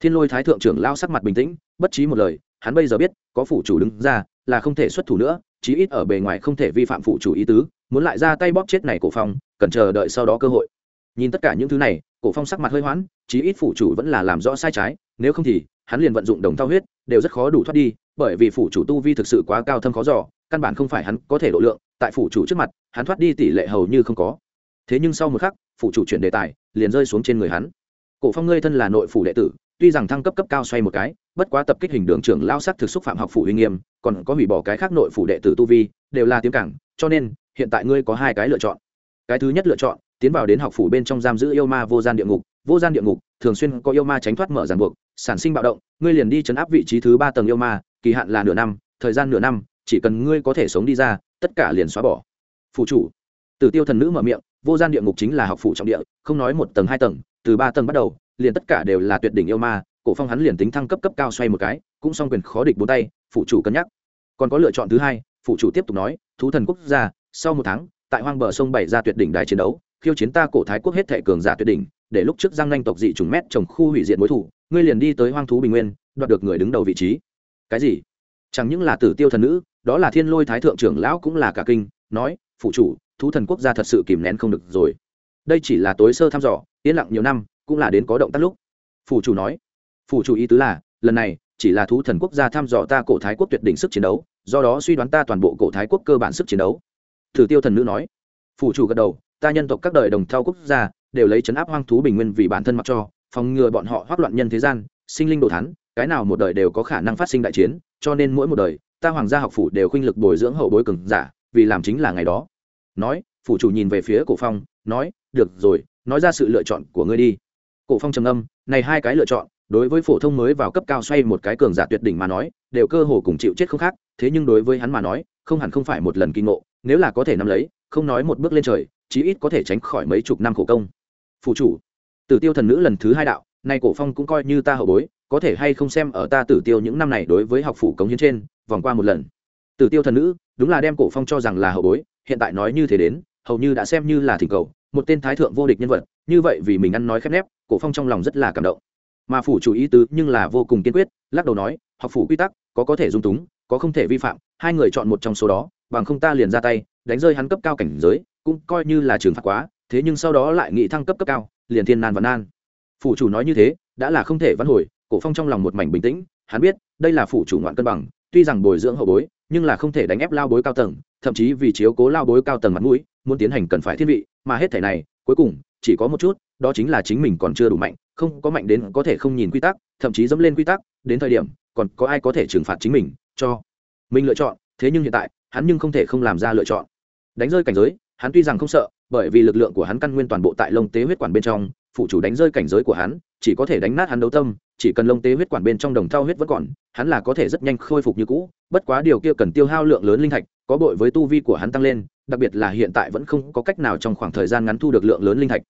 Thiên lôi thái thượng trưởng lão sắc mặt bình tĩnh, bất trí một lời, hắn bây giờ biết, có phủ chủ đứng ra, là không thể xuất thủ nữa, chí ít ở bề ngoài không thể vi phạm phủ chủ ý tứ, muốn lại ra tay bóp chết này cổ phong, cần chờ đợi sau đó cơ hội. Nhìn tất cả những thứ này, cổ phong sắc mặt hơi hoãn chí ít phủ chủ vẫn là làm rõ sai trái, nếu không thì, hắn liền vận dụng đồng thao huyết, đều rất khó đủ thoát đi, bởi vì phủ chủ tu vi thực sự quá cao thâm khó dò, căn bản không phải hắn có thể độ lượng, tại phủ chủ trước mặt, hắn thoát đi tỷ lệ hầu như không có. Thế nhưng sau một khắc, phủ chủ chuyển đề tài, liền rơi xuống trên người hắn. Cổ phong ngươi thân là nội phủ đệ tử, tuy rằng thăng cấp cấp cao xoay một cái, bất quá tập kích hình đường trưởng lao sắc thực xúc phạm học phủ uy nghiêm, còn có hủy bỏ cái khác nội phủ đệ tử tu vi, đều là tiếng cảng, cho nên, hiện tại ngươi có hai cái lựa chọn. Cái thứ nhất lựa chọn, tiến vào đến học phủ bên trong giam giữ yêu ma vô gian địa ngục vô gian địa ngục, thường xuyên có yêu ma tránh thoát mở ràng buộc, sản sinh bạo động, ngươi liền đi chấn áp vị trí thứ ba tầng yêu ma, kỳ hạn là nửa năm, thời gian nửa năm, chỉ cần ngươi có thể sống đi ra, tất cả liền xóa bỏ. Phụ chủ. Tử tiêu thần nữ mở miệng, vô gian địa ngục chính là học phủ trọng địa, không nói một tầng hai tầng, từ ba tầng bắt đầu, liền tất cả đều là tuyệt đỉnh yêu ma, cổ phong hắn liền tính thăng cấp cấp cao xoay một cái, cũng song quyền khó địch bốn tay phụ chủ cân nhắc. Còn có lựa chọn thứ hai phụ chủ tiếp tục nói, thú thần quốc gia, sau một tháng, tại hoang bờ sông bảy ra tuyệt đỉnh đài chiến đấu, khiêu chiến ta cổ thái quốc hết thệ cường giả tuyệt đỉnh để lúc trước giang nanh tộc dị trùng mét trồng khu hủy diệt mối thủ ngươi liền đi tới hoang thú bình nguyên, đoạt được người đứng đầu vị trí. Cái gì? Chẳng những là tử tiêu thần nữ, đó là thiên lôi thái thượng trưởng lão cũng là cả kinh, nói, phụ chủ, thú thần quốc gia thật sự kìm nén không được rồi. Đây chỉ là tối sơ thăm dò, yên lặng nhiều năm, cũng là đến có động tác lúc. Phủ chủ nói. Phủ chủ ý tứ là, lần này, chỉ là thú thần quốc gia thăm dò ta cổ thái quốc tuyệt đỉnh sức chiến đấu, do đó suy đoán ta toàn bộ cổ thái quốc cơ bản sức chiến đấu. Thử tiêu thần nữ nói. Phủ chủ gật đầu. Ta nhân tộc các đời đồng thao quốc gia đều lấy chấn áp hoang thú bình nguyên vì bản thân mặc cho, phòng ngừa bọn họ hoác loạn nhân thế gian, sinh linh đồ thắn cái nào một đời đều có khả năng phát sinh đại chiến, cho nên mỗi một đời, ta hoàng gia học phủ đều khuynh lực bồi dưỡng hậu bối cường giả, vì làm chính là ngày đó. Nói, phủ chủ nhìn về phía cổ phong, nói, được rồi, nói ra sự lựa chọn của ngươi đi. Cổ phong trầm âm này hai cái lựa chọn, đối với phổ thông mới vào cấp cao xoay một cái cường giả tuyệt đỉnh mà nói, đều cơ hồ cùng chịu chết không khác, thế nhưng đối với hắn mà nói, không hẳn không phải một lần kinh ngộ, nếu là có thể nắm lấy, không nói một bước lên trời, chí ít có thể tránh khỏi mấy chục năm khổ công phụ chủ. Tử tiêu thần nữ lần thứ hai đạo, nay cổ phong cũng coi như ta hậu bối, có thể hay không xem ở ta tử tiêu những năm này đối với học phủ cống hiến trên, vòng qua một lần. Tử tiêu thần nữ, đúng là đem cổ phong cho rằng là hậu bối, hiện tại nói như thế đến, hầu như đã xem như là thỉnh cầu, một tên thái thượng vô địch nhân vật, như vậy vì mình ăn nói khép nép, cổ phong trong lòng rất là cảm động. Mà phủ chủ ý tứ nhưng là vô cùng kiên quyết, lắc đầu nói, học phủ quy tắc, có có thể dung túng, có không thể vi phạm, hai người chọn một trong số đó, bằng không ta liền ra tay, đánh rơi hắn cấp cao cảnh giới, cũng coi như là trường phạt quá thế nhưng sau đó lại nghị thăng cấp cấp cao, liền thiên nan và nan. Phủ chủ nói như thế, đã là không thể vãn hồi, cổ phong trong lòng một mảnh bình tĩnh, hắn biết, đây là phủ chủ ngoạn cân bằng, tuy rằng bồi dưỡng hậu bối, nhưng là không thể đánh ép lao bối cao tầng, thậm chí vì chiếu cố lao bối cao tầng mặt mũi, muốn tiến hành cần phải thiên vị, mà hết thể này, cuối cùng, chỉ có một chút, đó chính là chính mình còn chưa đủ mạnh, không có mạnh đến có thể không nhìn quy tắc, thậm chí dẫm lên quy tắc, đến thời điểm, còn có ai có thể trừng phạt chính mình, cho mình lựa chọn, thế nhưng hiện tại, hắn nhưng không thể không làm ra lựa chọn. Đánh rơi cảnh giới, hắn tuy rằng không sợ bởi vì lực lượng của hắn căn nguyên toàn bộ tại lông tế huyết quản bên trong, phụ chủ đánh rơi cảnh giới của hắn, chỉ có thể đánh nát hắn đấu tâm, chỉ cần lông tế huyết quản bên trong đồng thau huyết vẫn còn, hắn là có thể rất nhanh khôi phục như cũ, bất quá điều kia cần tiêu hao lượng lớn linh thạch, có bội với tu vi của hắn tăng lên, đặc biệt là hiện tại vẫn không có cách nào trong khoảng thời gian ngắn thu được lượng lớn linh thạch.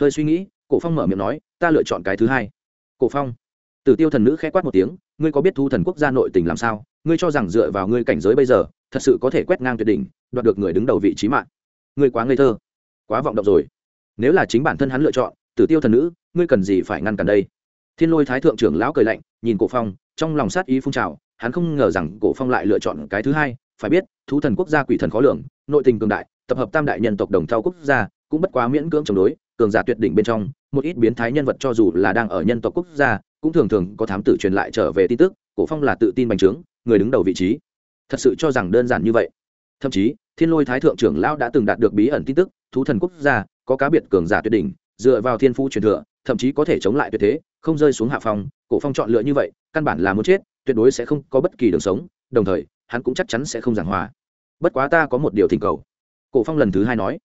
Hơi suy nghĩ, cổ phong mở miệng nói, ta lựa chọn cái thứ hai. Cổ phong. Tử tiêu thần nữ khẽ quát một tiếng, ngươi có biết thu thần quốc gia nội tình làm sao? Ngươi cho rằng dựa vào ngươi cảnh giới bây giờ, thật sự có thể quét ngang tuyệt đỉnh, đoạt được người đứng đầu vị trí mạng. Ngươi quá ngây thơ quá vọng động rồi. Nếu là chính bản thân hắn lựa chọn, tử tiêu thần nữ, ngươi cần gì phải ngăn cản đây? Thiên lôi thái thượng trưởng lão cười lạnh, nhìn cổ phong, trong lòng sát ý phun trào, hắn không ngờ rằng cổ phong lại lựa chọn cái thứ hai, phải biết, thú thần quốc gia quỷ thần khó lường, nội tình cường đại, tập hợp tam đại nhân tộc đồng thao quốc gia, cũng bất quá miễn cưỡng chống đối, cường giả tuyệt đỉnh bên trong, một ít biến thái nhân vật cho dù là đang ở nhân tộc quốc gia, cũng thường thường có thám tử truyền lại trở về tin tức, cổ phong là tự tin bành trướng, người đứng đầu vị trí. Thật sự cho rằng đơn giản như vậy. Thậm chí, thiên lôi thái thượng trưởng lão đã từng đạt được bí ẩn tin tức thú thần quốc gia, có cá biệt cường giả tuyệt đỉnh, dựa vào thiên phú truyền thừa, thậm chí có thể chống lại tuyệt thế, không rơi xuống hạ phong, cổ phong chọn lựa như vậy, căn bản là muốn chết, tuyệt đối sẽ không có bất kỳ đường sống, đồng thời, hắn cũng chắc chắn sẽ không giảng hòa. Bất quá ta có một điều thỉnh cầu. Cổ phong lần thứ hai nói,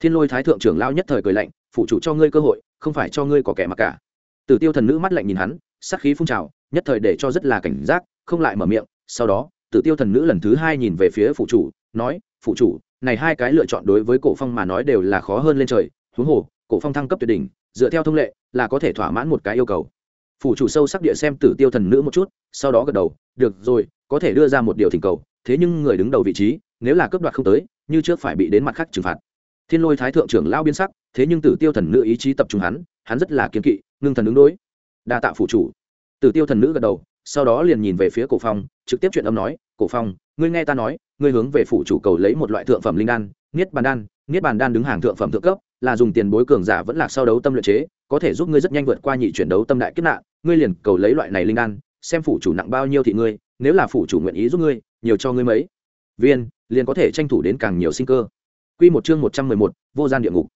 thiên lôi thái thượng trưởng lao nhất thời cười lạnh phụ chủ cho ngươi cơ hội, không phải cho ngươi có kẻ mặc cả. Tử tiêu thần nữ mắt lạnh nhìn hắn, sát khí phun trào, nhất thời để cho rất là cảnh giác, không lại mở miệng. Sau đó, tử tiêu thần nữ lần thứ hai nhìn về phía phụ chủ, nói phụ chủ này hai cái lựa chọn đối với cổ phong mà nói đều là khó hơn lên trời, huống hồ, cổ phong thăng cấp tuyệt đỉnh, dựa theo thông lệ, là có thể thỏa mãn một cái yêu cầu. Phủ chủ sâu sắc địa xem tử tiêu thần nữ một chút, sau đó gật đầu, được rồi, có thể đưa ra một điều thỉnh cầu, thế nhưng người đứng đầu vị trí, nếu là cấp đoạt không tới, như trước phải bị đến mặt khác trừng phạt. Thiên lôi thái thượng trưởng lao biên sắc, thế nhưng tử tiêu thần nữ ý chí tập trung hắn hắn rất là kiên kỵ, ngưng thần ứng đối. Đa tạ phủ chủ. Tử tiêu thần nữ gật đầu, sau đó liền nhìn về phía cổ phong, trực tiếp chuyện âm nói, cổ phong, ngươi nghe ta nói ngươi hướng về phủ chủ cầu lấy một loại thượng phẩm linh đan niết bàn đan niết bàn đan đứng hàng thượng phẩm thượng cấp là dùng tiền bối cường giả vẫn lạc sau đấu tâm luyện chế có thể giúp ngươi rất nhanh vượt qua nhị chuyển đấu tâm đại kết nạn ngươi liền cầu lấy loại này linh đan xem phủ chủ nặng bao nhiêu thì ngươi nếu là phủ chủ nguyện ý giúp ngươi nhiều cho ngươi mấy viên liền có thể tranh thủ đến càng nhiều sinh cơ Quy một chương một trăm mười một, vô gian địa ngục.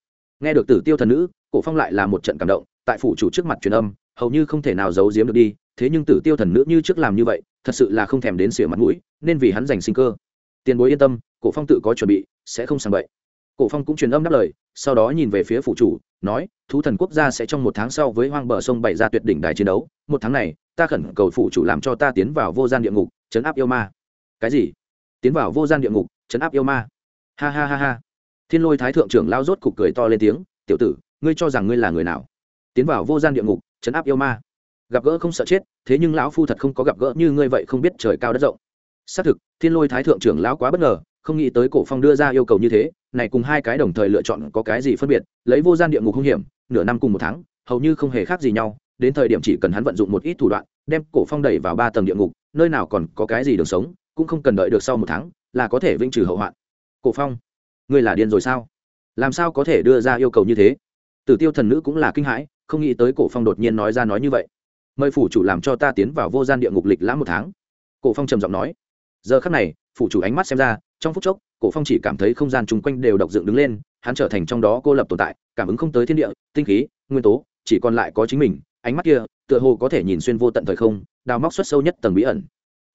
Nghe được Tử Tiêu thần nữ, Cổ Phong lại là một trận cảm động, tại phủ chủ trước mặt truyền âm, hầu như không thể nào giấu giếm được đi, thế nhưng Tử Tiêu thần nữ như trước làm như vậy, thật sự là không thèm đến sửa mặt mũi, nên vì hắn giành sinh cơ. Tiền bối yên tâm, Cổ Phong tự có chuẩn bị, sẽ không sang bậy. Cổ Phong cũng truyền âm đáp lời, sau đó nhìn về phía phủ chủ, nói, thú thần quốc gia sẽ trong một tháng sau với hoang bờ sông bày ra tuyệt đỉnh đài chiến đấu, một tháng này, ta khẩn cầu phủ chủ làm cho ta tiến vào vô gian địa ngục, chấn áp yêu ma. Cái gì? Tiến vào vô gian địa ngục, chấn áp yêu ma? Ha ha ha ha thiên lôi thái thượng trưởng lao rốt cục cười to lên tiếng tiểu tử ngươi cho rằng ngươi là người nào tiến vào vô gian địa ngục chấn áp yêu ma gặp gỡ không sợ chết thế nhưng lão phu thật không có gặp gỡ như ngươi vậy không biết trời cao đất rộng xác thực, thiên lôi thái thượng trưởng lão quá bất ngờ, không nghĩ tới cổ phong đưa ra yêu cầu như thế, này cùng hai cái đồng thời lựa chọn có cái gì phân biệt, lấy vô gian địa ngục hung hiểm, nửa năm cùng một tháng, hầu như không hề khác gì nhau, đến thời điểm chỉ cần hắn vận dụng một ít thủ đoạn, đem cổ phong đẩy vào ba tầng địa ngục, nơi nào còn có cái gì đường sống, cũng không cần đợi được sau một tháng, là có thể vĩnh trừ hậu hoạn. Cổ phong, ngươi là điên rồi sao? Làm sao có thể đưa ra yêu cầu như thế? Tử tiêu thần nữ cũng là kinh hãi, không nghĩ tới cổ phong đột nhiên nói ra nói như vậy. Mời phủ chủ làm cho ta tiến vào vô gian địa ngục lịch lãm một tháng. Cổ phong trầm giọng nói giờ khắc này, phủ chủ ánh mắt xem ra, trong phút chốc, cổ phong chỉ cảm thấy không gian chung quanh đều độc dựng đứng lên, hắn trở thành trong đó cô lập tồn tại, cảm ứng không tới thiên địa, tinh khí, nguyên tố, chỉ còn lại có chính mình, ánh mắt kia, tựa hồ có thể nhìn xuyên vô tận thời không, đào móc xuất sâu nhất tầng bí ẩn.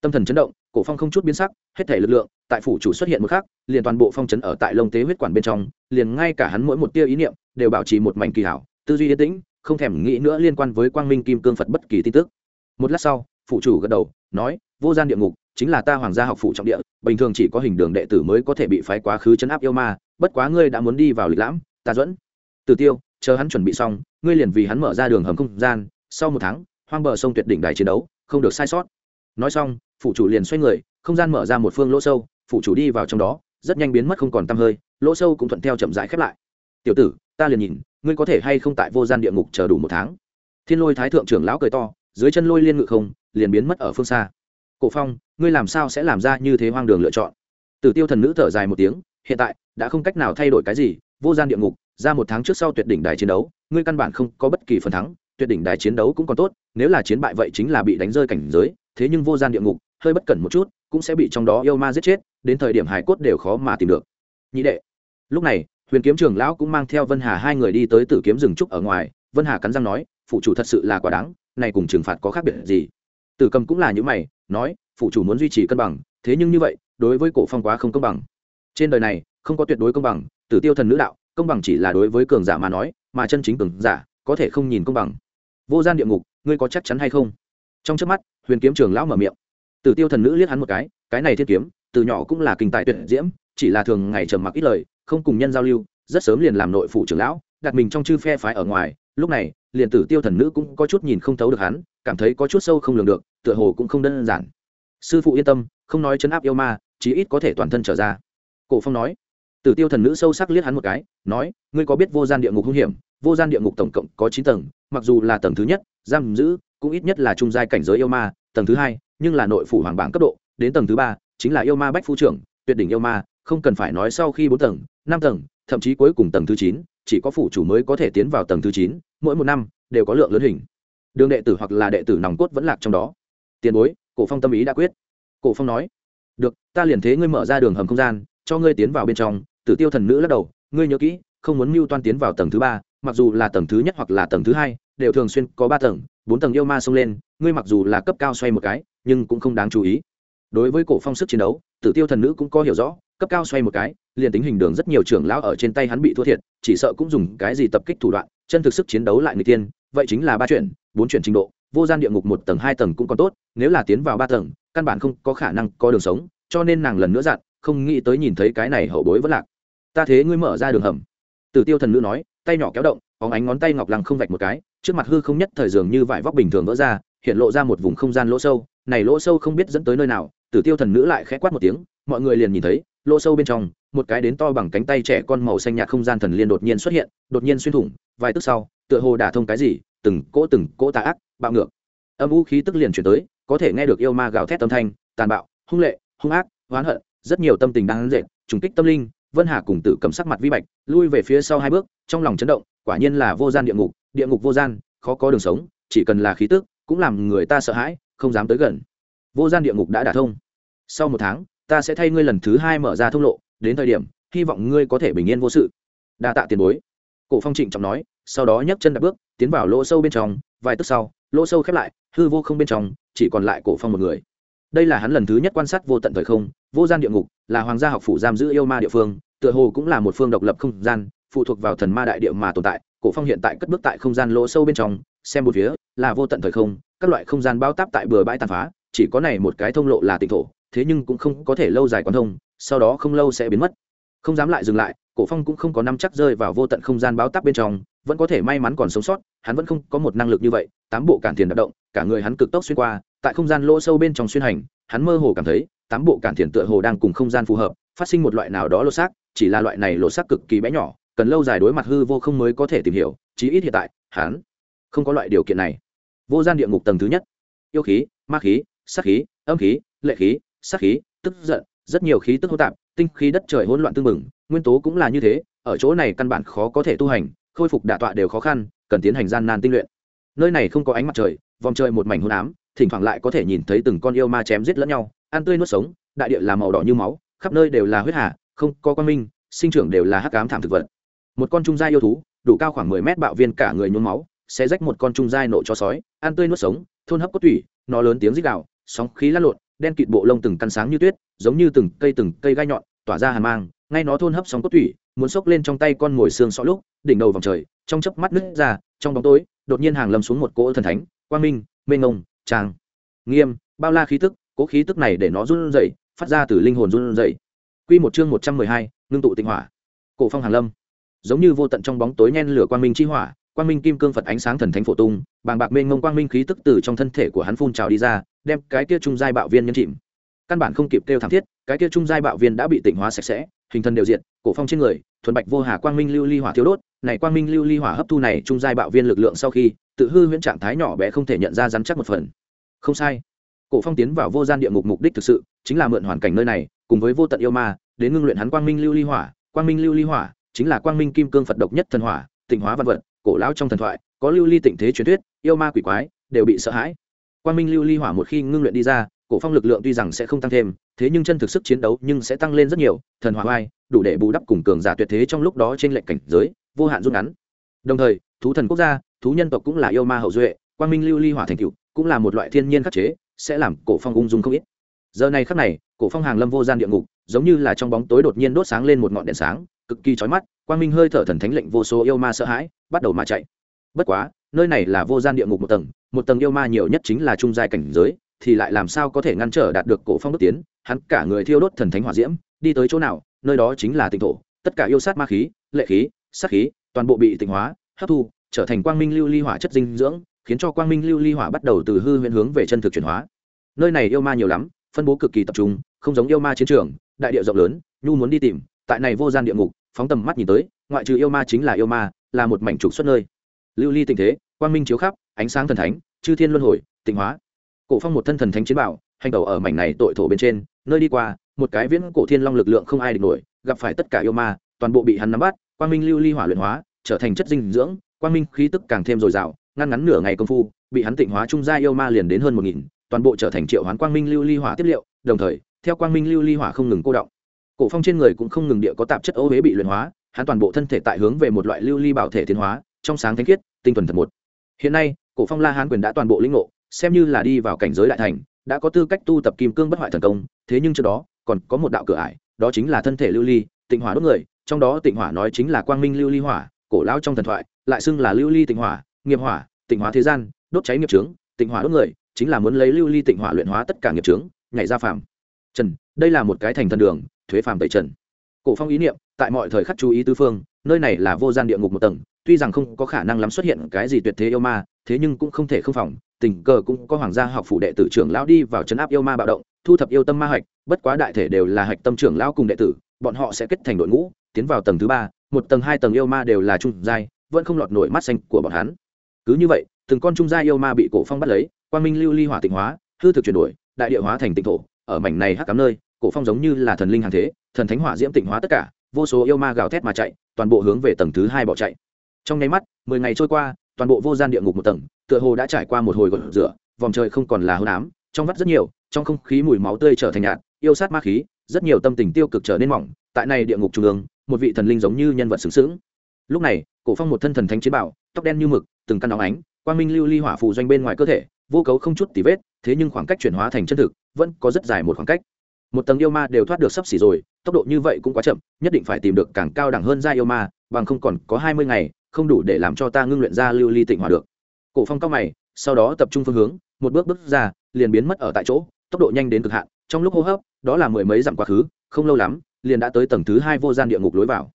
Tâm thần chấn động, cổ phong không chút biến sắc, hết thể lực lượng, tại phủ chủ xuất hiện một khắc, liền toàn bộ phong chấn ở tại lông tế huyết quản bên trong, liền ngay cả hắn mỗi một tia ý niệm, đều bảo trì một mảnh kỳ hảo, tư duy yên tĩnh, không thèm nghĩ nữa liên quan với quang minh kim cương phật bất kỳ tin tức. Một lát sau phụ chủ gật đầu, nói, vô gian địa ngục chính là ta hoàng gia học phụ trọng địa, bình thường chỉ có hình đường đệ tử mới có thể bị phái quá khứ chấn áp yêu ma, bất quá ngươi đã muốn đi vào lịch lãm, ta dẫn. Từ tiêu, chờ hắn chuẩn bị xong, ngươi liền vì hắn mở ra đường hầm không gian, sau một tháng, hoang bờ sông tuyệt đỉnh đài chiến đấu, không được sai sót. Nói xong phụ chủ liền xoay người, không gian mở ra một phương lỗ sâu phụ chủ đi vào trong đó, rất nhanh biến mất không còn t hơi, lỗ sâu cũng thuận theo chậm rãi khép lại. Tiểu tử, ta liền nhìn, ngươi có thể hay không tại vô gian địa ngục chờ đủ một tháng? Thiên lôi thái thượng trưởng lão cười to, dưới chân lôi liên ngự không, liền biến mất ở phương xa cổ phong, ngươi làm sao sẽ làm ra như thế hoang đường lựa chọn? Tử tiêu thần nữ thở dài một tiếng, hiện tại, đã không cách nào thay đổi cái gì, vô gian địa ngục, ra một tháng trước sau tuyệt đỉnh đài chiến đấu, ngươi căn bản không có bất kỳ phần thắng, tuyệt đỉnh đài chiến đấu cũng còn tốt, nếu là chiến bại vậy chính là bị đánh rơi cảnh giới, thế nhưng vô gian địa ngục, hơi bất cẩn một chút, cũng sẽ bị trong đó yêu ma giết chết, đến thời điểm hải cốt đều khó mà tìm được. Nhị đệ, lúc này, huyền kiếm trưởng lão cũng mang theo vân hà hai người đi tới tử kiếm rừng trúc ở ngoài, vân hà cắn răng nói, phụ chủ thật sự là quả đáng, này cùng trừng phạt có khác biệt gì? Tử cầm cũng là những mày nói, phụ chủ muốn duy trì cân bằng, thế nhưng như vậy, đối với cổ phong quá không công bằng. Trên đời này, không có tuyệt đối công bằng, tử tiêu thần nữ đạo, công bằng chỉ là đối với cường giả mà nói, mà chân chính cường giả, có thể không nhìn công bằng. Vô gian địa ngục, ngươi có chắc chắn hay không? Trong trước mắt, huyền kiếm trường lão mở miệng. Tử tiêu thần nữ liếc hắn một cái cái này thiên kiếm, từ nhỏ cũng là kinh tài tuyệt diễm, chỉ là thường ngày trầm mặc ít lời, không cùng nhân giao lưu, rất sớm liền làm nội phụ trưởng lão, đặt mình trong chư phe phái ở ngoài lúc này, liền tử tiêu thần nữ cũng có chút nhìn không thấu được hắn, cảm thấy có chút sâu không lường được, tựa hồ cũng không đơn giản. Sư phụ yên tâm, không nói chấn áp yêu ma, chí ít có thể toàn thân trở ra. Cổ phong nói. Tử tiêu thần nữ sâu sắc liếc hắn một cái, nói, ngươi có biết vô gian địa ngục hung hiểm? Vô gian địa ngục tổng cộng có chín tầng, mặc dù là tầng thứ nhất, giam giữ, cũng ít nhất là trung giai cảnh giới yêu ma, tầng thứ hai, nhưng là nội phủ hoàng bảng cấp độ, đến tầng thứ ba, chính là yêu ma bách phu trưởng, tuyệt đỉnh yêu ma, không cần phải nói sau khi bốn tầng, năm tầng thậm chí cuối cùng tầng thứ chín, chỉ có phủ chủ mới có thể tiến vào tầng thứ chín, mỗi một năm đều có lượng lớn hình. Đường đệ tử hoặc là đệ tử nòng cốt vẫn lạc trong đó. Tiền bối, cổ phong tâm ý đã quyết. Cổ phong nói, được, ta liền thế ngươi mở ra đường hầm không gian, cho ngươi tiến vào bên trong. Tử tiêu thần nữ lắc đầu, ngươi nhớ kỹ, không muốn mưu toan tiến vào tầng thứ ba, mặc dù là tầng thứ nhất hoặc là tầng thứ hai, đều thường xuyên có ba tầng, bốn tầng yêu ma xông lên, ngươi mặc dù là cấp cao xoay một cái, nhưng cũng không đáng chú ý. Đối với cổ phong sức chiến đấu, tử tiêu thần nữ cũng có hiểu rõ cấp cao xoay một cái liền tính hình đường rất nhiều trưởng lão ở trên tay hắn bị thua thiệt chỉ sợ cũng dùng cái gì tập kích thủ đoạn chân thực sức chiến đấu lại người tiên vậy chính là ba chuyển, bốn chuyển trình độ vô gian địa ngục một tầng hai tầng cũng còn tốt nếu là tiến vào ba tầng căn bản không có khả năng có đường sống cho nên nàng lần nữa dặn không nghĩ tới nhìn thấy cái này hậu bối vẫn lạc. Ta thế ngươi mở ra đường hầm. Tử tiêu thần nữ nói tay nhỏ kéo động bóng ánh ngón tay ngọc lăng không vạch một cái trước mặt hư không nhất thời dường như vải vóc bình thường vỡ ra hiện lộ ra một vùng không gian lỗ sâu này lỗ sâu không biết dẫn tới nơi nào tử tiêu thần nữ lại khẽ quát một tiếng mọi người liền nhìn thấy lỗ sâu bên trong, một cái đến to bằng cánh tay trẻ con màu xanh nhạt không gian thần liên đột nhiên xuất hiện, đột nhiên xuyên thủng, vài tức sau, tựa hồ đả thông cái gì, từng cỗ từng cỗ tà ác, bạo ngược. Âm u khí tức liền chuyển tới, có thể nghe được yêu ma gào thét âm thanh, tàn bạo, hung lệ, hung ác, oán hận, rất nhiều tâm tình đang dệt trùng kích tâm linh, vân hà cùng tử cầm sắc mặt vi bạch, lui về phía sau hai bước, trong lòng chấn động, quả nhiên là vô gian địa ngục địa ngục vô gian, khó có đường sống, chỉ cần là khí tức, cũng làm người ta sợ hãi, không dám tới gần. Vô gian địa ngục đã đả thông. Sau một tháng ta sẽ thay ngươi lần thứ hai mở ra thông lộ, đến thời điểm, hy vọng ngươi có thể bình yên vô sự. Đa tạ tiền bối. Cổ phong trịnh trọng nói, sau đó nhấc chân đặt bước, tiến vào lỗ sâu bên trong, vài tức sau, lỗ sâu khép lại, hư vô không bên trong, chỉ còn lại cổ phong một người. Đây là hắn lần thứ nhất quan sát vô tận thời không, vô gian địa ngục, là hoàng gia học phủ giam giữ yêu ma địa phương, tựa hồ cũng là một phương độc lập không gian, phụ thuộc vào thần ma đại địa mà tồn tại. Cổ phong hiện tại cất bước tại không gian lỗ sâu bên trong, xem một phía, là vô tận thời không, các loại không gian bao táp tại bừa bãi tàn phá, chỉ có này một cái thông lộ là tịnh thổ thế nhưng cũng không có thể lâu dài quan thông, sau đó không lâu sẽ biến mất. Không dám lại dừng lại, cổ phong cũng không có năm chắc rơi vào vô tận không gian báo táp bên trong, vẫn có thể may mắn còn sống sót, hắn vẫn không có một năng lực như vậy, tám bộ cản thiền đạp động, cả người hắn cực tốc xuyên qua, tại không gian lỗ sâu bên trong xuyên hành, hắn mơ hồ cảm thấy, tám bộ cản thiền tựa hồ đang cùng không gian phù hợp, phát sinh một loại nào đó lỗ xác, chỉ là loại này lỗ xác cực kỳ bé nhỏ, cần lâu dài đối mặt hư vô không mới có thể tìm hiểu, chí ít hiện tại, hắn không có loại điều kiện này. Vô gian địa ngục tầng thứ nhất. Yêu khí, ma khí sắc khí, âm khí, lệ khí sát khí tức giận rất nhiều khí tức hỗn tạp tinh khí đất trời hỗn loạn tương mừng nguyên tố cũng là như thế ở chỗ này căn bản khó có thể tu hành khôi phục đả tọa đều khó khăn cần tiến hành gian nan tinh luyện. Nơi này không có ánh mặt trời vòng trời một mảnh hôn ám thỉnh thoảng lại có thể nhìn thấy từng con yêu ma chém giết lẫn nhau ăn tươi nuốt sống đại địa là màu đỏ như máu khắp nơi đều là huyết hà không có quan minh sinh trưởng đều là hắc ám thảm thực vật. Một con trung gia yêu thú đủ cao khoảng mười mét bạo viên cả người nhuốm máu sẽ rách một con trung giai nộ cho sói ăn tươi nuốt sống thôn hấp cốt tủy nó lớn tiếng rít gào, sóng khí lăn lộn đen kịt bộ lông từng căn sáng như tuyết giống như từng cây từng cây gai nhọn tỏa ra hàn mang ngay nó thôn hấp sóng cốt thủy, muốn xốc lên trong tay con ngồi xương sọ lúc đỉnh đầu vòng trời trong chớp mắt nứt ra trong bóng tối đột nhiên hàng lâm xuống một cỗ thần thánh quang minh mênh ngông trang nghiêm bao la khí tức cỗ khí tức này để nó run rẩy phát ra từ linh hồn run rẩy. Quy một chương một trăm mười hai ngưng tụ tinh hỏa. Cổ phong hàng lâm. Giống như vô tận trong bóng tối nhen lửa quang minh chi hỏa quang minh kim cương phật ánh sáng thần thánh phổ tung bàng bạc mênh ngông quang minh khí tức từ trong thân thể của hắn phun trào đi ra đem cái kia trung giai bạo viên nhân chìm. Căn bản không kịp kêu thảm thiết, cái kia trung giai bạo viên đã bị tỉnh hóa sạch sẽ, hình thân đều diện cổ phong trên người, thuần bạch vô hà quang minh lưu ly hỏa thiếu đốt, này quang minh lưu ly hỏa hấp thu này trung giai bạo viên lực lượng sau khi, tự hư huyễn trạng thái nhỏ bé không thể nhận ra rắn chắc một phần. Không sai. Cổ phong tiến vào vô gian địa ngục mục đích thực sự, chính là mượn hoàn cảnh nơi này, cùng với vô tận yêu ma, đến ngưng luyện hắn quang minh lưu ly hỏa. Quang minh lưu ly hỏa chính là quang minh kim cương phật độc nhất thần hỏa, tịnh hóa văn vật, cổ lão trong thần thoại, có lưu ly tịnh thế truyền thuyết, yêu ma quỷ quái, đều bị sợ hãi quang minh lưu ly hỏa một khi ngưng luyện đi ra, cổ phong lực lượng tuy rằng sẽ không tăng thêm, thế nhưng chân thực sức chiến đấu nhưng sẽ tăng lên rất nhiều, thần hỏa oai, đủ để bù đắp cùng cường giả tuyệt thế trong lúc đó trên lệnh cảnh giới, vô hạn rút ngắn. Đồng thời, thú thần quốc gia, thú nhân tộc cũng là yêu ma hậu duệ, quang minh lưu ly hỏa thành cựu cũng là một loại thiên nhiên khắc chế, sẽ làm cổ phong ung dung không ít. Giờ này khắc này, cổ phong hàng lâm vô gian địa ngục, giống như là trong bóng tối đột nhiên đốt sáng lên một ngọn đèn sáng, cực kỳ chói mắt, quang minh hơi thở thần thánh lệnh vô số yêu ma sợ hãi, bắt đầu mà chạy. Bất quá nơi này là vô gian địa ngục một tầng một tầng yêu ma nhiều nhất chính là trung giai cảnh giới, thì lại làm sao có thể ngăn trở đạt được cổ phong bước tiến? Hắn cả người thiêu đốt thần thánh hỏa diễm, đi tới chỗ nào? Nơi đó chính là tịnh thổ, tất cả yêu sát ma khí, lệ khí, sát khí, toàn bộ bị tịnh hóa, hấp thu, trở thành quang minh lưu ly hỏa chất dinh dưỡng, khiến cho quang minh lưu ly hỏa bắt đầu từ hư huyễn hướng về chân thực chuyển hóa. Nơi này yêu ma nhiều lắm, phân bố cực kỳ tập trung, không giống yêu ma chiến trường, đại địa rộng lớn, nhu muốn đi tìm, tại này vô gian địa ngục, phóng tầm mắt nhìn tới, ngoại trừ yêu ma chính là yêu ma, là một mảnh trục xuất nơi lưu ly tình thế, quang minh chiếu khắp, ánh sáng thần thánh, chư thiên luân hồi, tịnh hóa. Cổ phong một thân thần thánh chiến bảo, hành tẩu ở mảnh này tội thổ bên trên, nơi đi qua, một cái viễn cổ thiên long lực lượng không ai địch nổi, gặp phải tất cả yêu ma, toàn bộ bị hắn nắm bắt, quang minh lưu ly hỏa luyện hóa, trở thành chất dinh dưỡng, quang minh khí tức càng thêm dồi dào, ngăn ngắn nửa ngày công phu, bị hắn tịnh hóa trung gia yêu ma liền đến hơn một nghìn, toàn bộ trở thành triệu hoán quang minh lưu ly hỏa tiếp liệu, đồng thời, theo quang minh lưu ly hỏa không ngừng cô động. Cổ phong trên người cũng không ngừng địa có tạp chất ô huế bị luyện hóa, hắn toàn bộ thân thể tại hướng về một loại lưu ly bảo thể tiến hóa, trong sáng thánh khiết tinh thuần thật một. Hiện nay, cổ phong la hán quyền đã toàn bộ lĩnh ngộ, xem như là đi vào cảnh giới đại thành, đã có tư cách tu tập kim cương bất hoại thần công, thế nhưng trước đó, còn có một đạo cửa ải, đó chính là thân thể lưu ly, tịnh hỏa đốt người, trong đó tịnh hỏa nói chính là quang minh lưu ly hỏa, cổ lão trong thần thoại, lại xưng là lưu ly tịnh hỏa, nghiệp hỏa, tịnh hóa thế gian, đốt cháy nghiệp trướng tịnh hỏa đốt người, chính là muốn lấy lưu ly tịnh hỏa luyện hóa tất cả nghiệp trướng nhảy ra phàm. Trần, đây là một cái thành thần đường, thuế phàm tẩy trần. Cổ phong ý niệm, tại mọi thời khắc chú ý tư phương, nơi này là vô gian địa ngục một tầng tuy rằng không có khả năng lắm xuất hiện cái gì tuyệt thế yêu ma, thế nhưng cũng không thể không phòng, tình cờ cũng có hoàng gia học phủ đệ tử trưởng lão đi vào chấn áp yêu ma bạo động, thu thập yêu tâm ma hạch, bất quá đại thể đều là hạch tâm trưởng lão cùng đệ tử, bọn họ sẽ kết thành đội ngũ, tiến vào tầng thứ ba, một tầng hai tầng yêu ma đều là trung giai, vẫn không lọt nổi mắt xanh của bọn hắn. Cứ như vậy, từng con trung giai yêu ma bị cổ phong bắt lấy, quang minh lưu ly hỏa tịnh hóa, hư thực chuyển đổi, đại địa hóa thành tịnh thổ, ở mảnh này hắc cám nơi, cổ phong giống như là thần linh hàng thế, thần thánh hỏa diễm tịnh hóa tất cả, vô số yêu ma gào thét mà chạy, toàn bộ hướng về tầng thứ hai bỏ chạy trong nháy mắt, mười ngày trôi qua, toàn bộ vô gian địa ngục một tầng, tựa hồ đã trải qua một hồi gột rửa, vòng trời không còn là hôn ám, trong vắt rất nhiều, trong không khí mùi máu tươi trở thành nhạt, yêu sát ma khí, rất nhiều tâm tình tiêu cực trở nên mỏng. Tại này địa ngục trung ương, một vị thần linh giống như nhân vật xứng xứng lúc này, cổ phong một thân thần thánh chiến bảo, tóc đen như mực, từng căn óng ánh, quang minh lưu ly hỏa phù doanh bên ngoài cơ thể, vô cấu không chút tì vết, thế nhưng khoảng cách chuyển hóa thành chân thực, vẫn có rất dài một khoảng cách. Một tầng yêu ma đều thoát được sắp xỉ rồi, tốc độ như vậy cũng quá chậm, nhất định phải tìm được càng cao đẳng hơn ra yêu ma, bằng không còn có hai mươi ngày không đủ để làm cho ta ngưng luyện ra lưu ly tịnh hòa được. Cổ phong cao mày, sau đó tập trung phương hướng, một bước bước ra, liền biến mất ở tại chỗ, tốc độ nhanh đến cực hạn, trong lúc hô hấp, đó là mười mấy dặm quá khứ, không lâu lắm, liền đã tới tầng thứ hai vô gian địa ngục lối vào.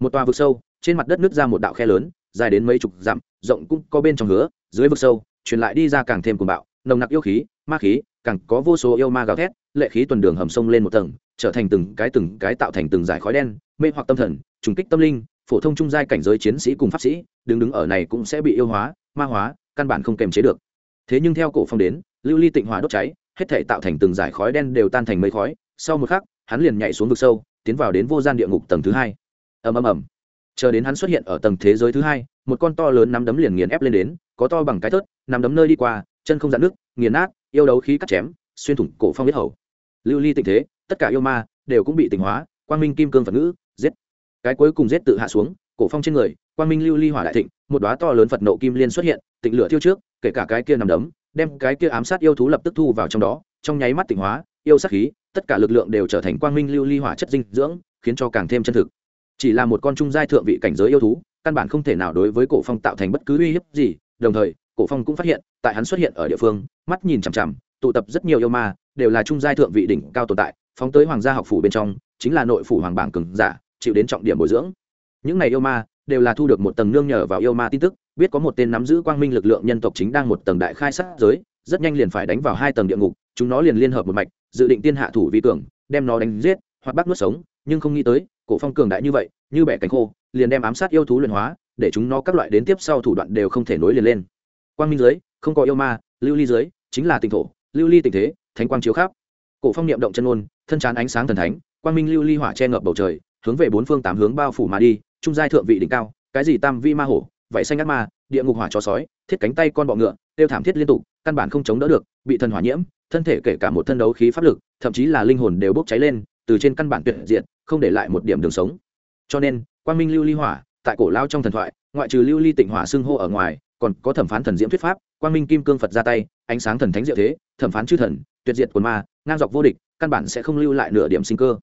Một tòa vực sâu, trên mặt đất nứt ra một đạo khe lớn, dài đến mấy chục dặm, rộng cũng có bên trong hứa, dưới vực sâu, truyền lại đi ra càng thêm cuồng bạo, nồng nặc yêu khí, ma khí, càng có vô số yêu ma gào thét, lệ khí tuần đường hầm sông lên một tầng, trở thành từng cái từng cái tạo thành từng dải khói đen, mê hoặc tâm thần, trùng kích tâm linh phổ thông trung giai cảnh giới chiến sĩ cùng pháp sĩ, đứng đứng ở này cũng sẽ bị yêu hóa, ma hóa, căn bản không kềm chế được. Thế nhưng theo cổ phong đến, lưu ly tịnh hỏa đốt cháy, hết thể tạo thành từng dải khói đen đều tan thành mây khói, sau một khắc, hắn liền nhảy xuống vực sâu, tiến vào đến vô gian địa ngục tầng thứ hai. Ầm ầm ầm. Chờ đến hắn xuất hiện ở tầng thế giới thứ hai, một con to lớn nắm đấm liền nghiền ép lên đến, có to bằng cái thớt, nắm đấm nơi đi qua, chân không dạn nước, nghiền nát, yêu đấu khí cắt chém, xuyên thủng cổ phong huyết hầu. Lưu ly tình thế, tất cả yêu ma đều cũng bị tịnh hóa, quang minh kim cương phật ngữ, giết cái cuối cùng giết tự hạ xuống, cổ phong trên người, quang minh lưu ly hỏa đại thịnh, một đóa to lớn phật nộ kim liên xuất hiện, tịnh lửa thiêu trước, kể cả cái kia nằm đấm, đem cái kia ám sát yêu thú lập tức thu vào trong đó, trong nháy mắt tịnh hóa, yêu sát khí, tất cả lực lượng đều trở thành quang minh lưu ly hỏa chất dinh dưỡng, khiến cho càng thêm chân thực. Chỉ là một con trung giai thượng vị cảnh giới yêu thú, căn bản không thể nào đối với cổ phong tạo thành bất cứ uy hiếp gì, đồng thời, cổ phong cũng phát hiện, tại hắn xuất hiện ở địa phương, mắt nhìn chằm chằm, tụ tập rất nhiều yêu ma, đều là trung giai thượng vị đỉnh cao tồn tại, phóng tới hoàng gia học phủ bên trong, chính là nội phủ hoàng bảng cường giả chịu đến trọng điểm bồi dưỡng. Những này yêu ma đều là thu được một tầng nương nhờ vào yêu ma tin tức, biết có một tên nắm giữ quang minh lực lượng nhân tộc chính đang một tầng đại khai sát giới, rất nhanh liền phải đánh vào hai tầng địa ngục, chúng nó liền liên hợp một mạch, dự định tiên hạ thủ vi cường, đem nó đánh giết, hoặc bắt nuốt sống, nhưng không nghĩ tới, cổ phong cường đại như vậy, như bẻ cánh khô, liền đem ám sát yêu thú luyện hóa, để chúng nó các loại đến tiếp sau thủ đoạn đều không thể nối liền lên. Quang minh dưới không có yêu ma, lưu ly dưới chính là tình thổ, lưu ly tình thế, thánh quang chiếu khắp. Cổ phong niệm động chân ôn thân chán ánh sáng thần thánh, quang minh lưu ly hỏa che ngập bầu trời hướng về bốn phương tám hướng bao phủ mà đi, trung giai thượng vị đỉnh cao, cái gì tam vi ma hổ vậy xanh ác ma, địa ngục hỏa chó sói, thiết cánh tay con bọ ngựa, tiêu thảm thiết liên tục, căn bản không chống đỡ được, bị thần hỏa nhiễm, thân thể kể cả một thân đấu khí pháp lực, thậm chí là linh hồn đều bốc cháy lên, từ trên căn bản tuyệt diện không để lại một điểm đường sống. Cho nên, quang minh lưu ly hỏa, tại cổ lao trong thần thoại, ngoại trừ lưu ly tịnh hỏa xưng hô ở ngoài, còn có thẩm phán thần diễm thuyết pháp, quang minh kim cương phật ra tay, ánh sáng thần thánh diệu thế, thẩm phán chư thần, tuyệt diệt quần ma, ngang dọc vô địch, căn bản sẽ không lưu lại nửa điểm sinh cơ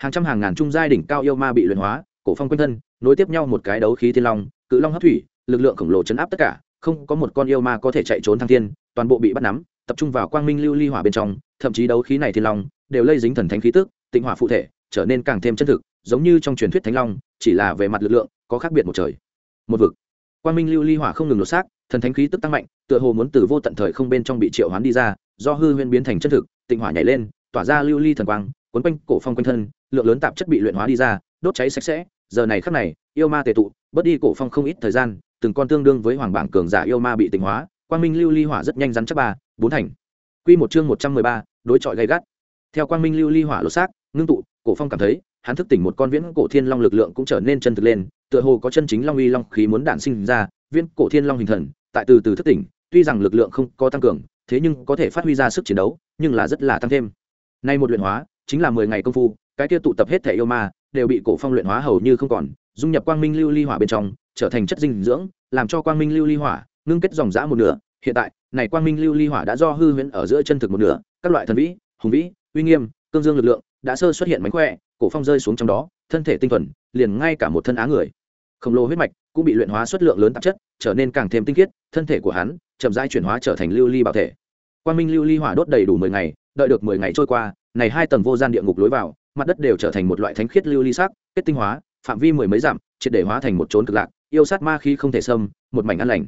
hàng trăm hàng ngàn trung giai đỉnh cao yêu ma bị luyện hóa, cổ phong quanh thân, nối tiếp nhau một cái đấu khí thiên long, cự long hấp thủy, lực lượng khổng lồ chấn áp tất cả, không có một con yêu ma có thể chạy trốn thăng thiên, toàn bộ bị bắt nắm, tập trung vào quang minh lưu ly hỏa bên trong, thậm chí đấu khí này thiên long đều lây dính thần thánh khí tức, tịnh hỏa phụ thể, trở nên càng thêm chân thực, giống như trong truyền thuyết thánh long, chỉ là về mặt lực lượng, có khác biệt một trời. Một vực. Quang minh lưu ly hỏa không ngừng lột xác, thần thánh khí tức tăng mạnh, tựa hồ muốn từ vô tận thời không bên trong bị triệu hoán đi ra, do hư huyễn biến thành chân thực, tịnh hỏa nhảy lên, tỏa ra lưu ly thần quang quấn quanh cổ phong quanh thân, lượng lớn tạp chất bị luyện hóa đi ra, đốt cháy sạch sẽ. Giờ này khắc này, yêu ma tề tụ, bớt đi cổ phong không ít thời gian, từng con tương đương với hoàng bảng cường giả yêu ma bị tỉnh hóa. Quang minh lưu ly hỏa rất nhanh rắn chắc ba, bốn thành. Quy một chương một trăm mười ba, đối chọi gay gắt. Theo quang minh lưu ly hỏa lột xác, ngưng tụ, cổ phong cảm thấy, hắn thức tỉnh một con viễn cổ thiên long lực lượng cũng trở nên chân thực lên, tựa hồ có chân chính long uy long khí muốn đản sinh ra, viễn cổ thiên long hình thần, tại từ từ thức tỉnh, tuy rằng lực lượng không có tăng cường, thế nhưng có thể phát huy ra sức chiến đấu, nhưng là rất là tăng thêm. Nay một luyện hóa chính là mười ngày công phu, cái kia tụ tập hết thể yêu ma, đều bị cổ phong luyện hóa hầu như không còn, dung nhập quang minh lưu ly hỏa bên trong, trở thành chất dinh dưỡng, làm cho quang minh lưu ly hỏa ngưng kết dòng dã một nửa. Hiện tại, này quang minh lưu ly hỏa đã do hư huyễn ở giữa chân thực một nửa, các loại thần vĩ, hùng vĩ, uy nghiêm, cương dương lực lượng đã sơ xuất hiện mánh khỏe, cổ phong rơi xuống trong đó, thân thể tinh thuần, liền ngay cả một thân á người. Khổng lồ huyết mạch cũng bị luyện hóa xuất lượng lớn tạp chất, trở nên càng thêm tinh khiết, thân thể của hắn chậm rãi chuyển hóa trở thành lưu ly bảo thể. Quang minh lưu ly hỏa đốt đầy đủ mười ngày đợi được mười ngày trôi qua, này hai tầng vô gian địa ngục lối vào, mặt đất đều trở thành một loại thánh khiết lưu ly sắc, kết tinh hóa, phạm vi mười mấy dặm, triệt để hóa thành một chốn cực lạc, yêu sát ma khí không thể xâm, một mảnh an lành.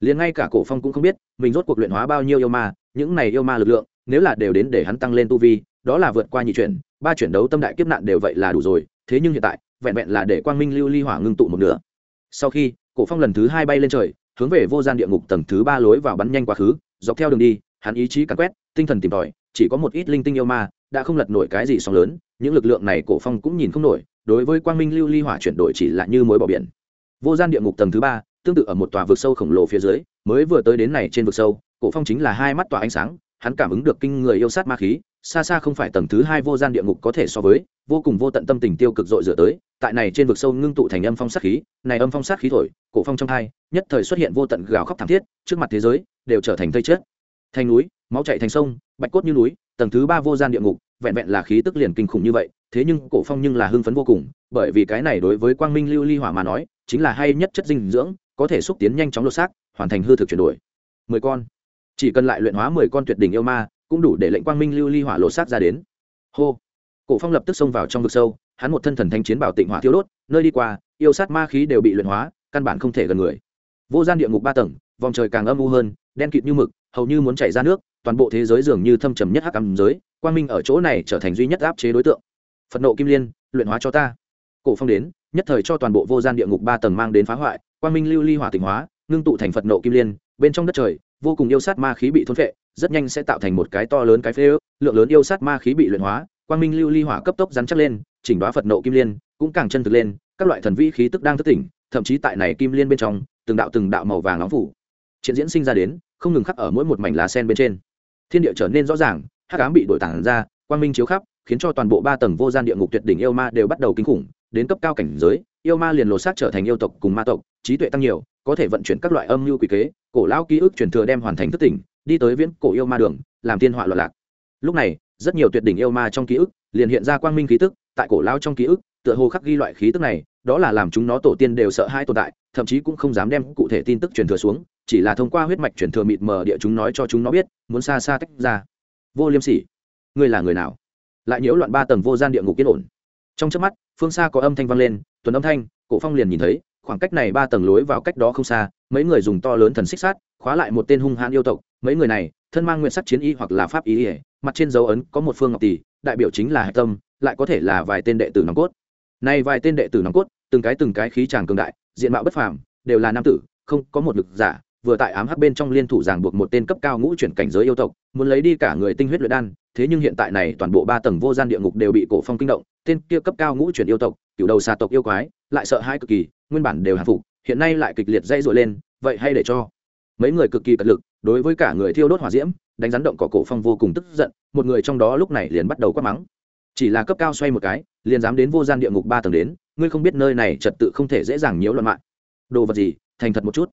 Liền ngay cả cổ phong cũng không biết, mình rốt cuộc luyện hóa bao nhiêu yêu ma, những này yêu ma lực lượng, nếu là đều đến để hắn tăng lên tu vi, đó là vượt qua nhị chuyển, ba chuyển đấu tâm đại kiếp nạn đều vậy là đủ rồi, thế nhưng hiện tại, vẹn vẹn là để quang minh lưu ly hỏa ngưng tụ một nửa. Sau khi, cổ phong lần thứ hai bay lên trời, hướng về vô gian địa ngục tầng thứ ba lối vào bắn nhanh quá khứ, dọc theo đường đi, hắn ý chí cắn quét, tinh thần tìm tòi chỉ có một ít linh tinh yêu ma, đã không lật nổi cái gì sóng lớn, những lực lượng này cổ phong cũng nhìn không nổi, đối với quang minh lưu ly hỏa chuyển đổi chỉ là như mối bỏ biển. Vô gian địa ngục tầng thứ ba, tương tự ở một tòa vực sâu khổng lồ phía dưới, mới vừa tới đến này trên vực sâu, cổ phong chính là hai mắt tỏa ánh sáng, hắn cảm ứng được kinh người yêu sát ma khí, xa xa không phải tầng thứ hai vô gian địa ngục có thể so với, vô cùng vô tận tâm tình tiêu cực dội rửa tới, tại này trên vực sâu ngưng tụ thành âm phong sát khí, này âm phong sát khí thổi, cổ phong trong hai, nhất thời xuất hiện vô tận gào khóc thảm thiết, trước mặt thế giới, đều trở thành thây chết. Thành núi máu chảy thành sông, bạch cốt như núi, tầng thứ ba vô gian địa ngục, vẹn vẹn là khí tức liền kinh khủng như vậy, thế nhưng cổ phong nhưng là hưng phấn vô cùng, bởi vì cái này đối với quang minh lưu ly hỏa mà nói, chính là hay nhất chất dinh dưỡng, có thể xúc tiến nhanh chóng lột xác, hoàn thành hư thực chuyển đổi. Mười con. Chỉ cần lại luyện hóa mười con tuyệt đỉnh yêu ma, cũng đủ để lệnh quang minh lưu ly hỏa lột xác ra đến. Hô. Cổ phong lập tức xông vào trong vực sâu, hắn một thân thần thanh chiến bảo tịnh hỏa thiêu đốt, nơi đi qua, yêu sát ma khí đều bị luyện hóa, căn bản không thể gần người. Vô gian địa ngục ba tầng, vòng trời càng âm u hơn, đen kịt như mực, hầu như muốn chảy ra nước toàn bộ thế giới dường như thâm trầm nhất hắc ám giới, quang minh ở chỗ này trở thành duy nhất áp chế đối tượng. Phật nộ kim liên, luyện hóa cho ta. Cổ phong đến, nhất thời cho toàn bộ vô gian địa ngục ba tầng mang đến phá hoại, quang minh lưu ly hỏa tịnh hóa, ngưng tụ thành phật nộ kim liên, bên trong đất trời, vô cùng yêu sát ma khí bị thôn phệ, rất nhanh sẽ tạo thành một cái to lớn cái phế ước, lượng lớn yêu sát ma khí bị luyện hóa, quang minh lưu ly hỏa cấp tốc rắn chắc lên, chỉnh đoá phật nộ kim liên cũng càng chân thực lên, các loại thần vi khí tức đang thức tỉnh, thậm chí tại này kim liên bên trong, từng đạo từng đạo màu vàng nóng phủ. Triển diễn sinh ra đến, không ngừng khắc ở mỗi một mảnh lá sen bên trên thiên địa trở nên rõ ràng hát ám bị đổi tản ra, quang minh chiếu khắp, khiến cho toàn bộ ba tầng vô gian địa ngục tuyệt đỉnh yêu ma đều bắt đầu kinh khủng, đến cấp cao cảnh giới, yêu ma liền lột xác trở thành yêu tộc cùng ma tộc, trí tuệ tăng nhiều, có thể vận chuyển các loại âm mưu quỷ kế, cổ lão ký ức truyền thừa đem hoàn thành thức tỉnh, đi tới viễn cổ yêu ma đường, làm tiên họa loạn lạc. Lúc này, rất nhiều tuyệt đỉnh yêu ma trong ký ức liền hiện ra quang minh khí tức, tại cổ lão trong ký ức, tựa hồ khắc ghi loại khí tức này, đó là làm chúng nó tổ tiên đều sợ hai tồn tại, thậm chí cũng không dám đem cụ thể tin tức truyền thừa xuống chỉ là thông qua huyết mạch chuyển thừa mịt mờ địa chúng nói cho chúng nó biết, muốn xa xa tách ra. Vô liêm sỉ. Ngươi là người nào? Lại nhiễu loạn ba tầng vô gian địa ngục yên ổn. Trong trước mắt, phương xa có âm thanh vang lên, tuần âm thanh, cổ phong liền nhìn thấy, khoảng cách này ba tầng lối vào cách đó không xa, mấy người dùng to lớn thần xích sát khóa lại một tên hung hãn yêu tộc. Mấy người này, thân mang nguyện sắc chiến y hoặc là pháp ý ỉa mặt trên dấu ấn có một phương ngọc tỷ, đại biểu chính là hạch tâm, lại có thể là vài tên đệ tử nòng cốt. Này vài tên đệ tử nòng cốt, từng cái từng cái khí tràng cường đại, diện mạo bất phàm, đều là nam tử, không có một lực giả vừa tại ám hắc bên trong liên thủ giảng buộc một tên cấp cao ngũ chuyển cảnh giới yêu tộc, muốn lấy đi cả người tinh huyết luyện đan, thế nhưng hiện tại này toàn bộ ba tầng vô gian địa ngục đều bị cổ phong kinh động, tên kia cấp cao ngũ chuyển yêu tộc cửu đầu xà tộc yêu quái, lại sợ hãi cực kỳ, nguyên bản đều hạ phục, hiện nay lại kịch liệt dây dội lên, vậy hay để cho. Mấy người cực kỳ cật lực, đối với cả người thiêu đốt hỏa diễm, đánh rắn động cỏ cổ phong vô cùng tức giận, một người trong đó lúc này liền bắt đầu quát mắng. Chỉ là cấp cao xoay một cái, liền dám đến vô gian địa ngục ba tầng đến, ngươi không biết nơi này trật tự không thể dễ dàng nhiễu loạn mạng. Đồ vật gì, thành thật một chút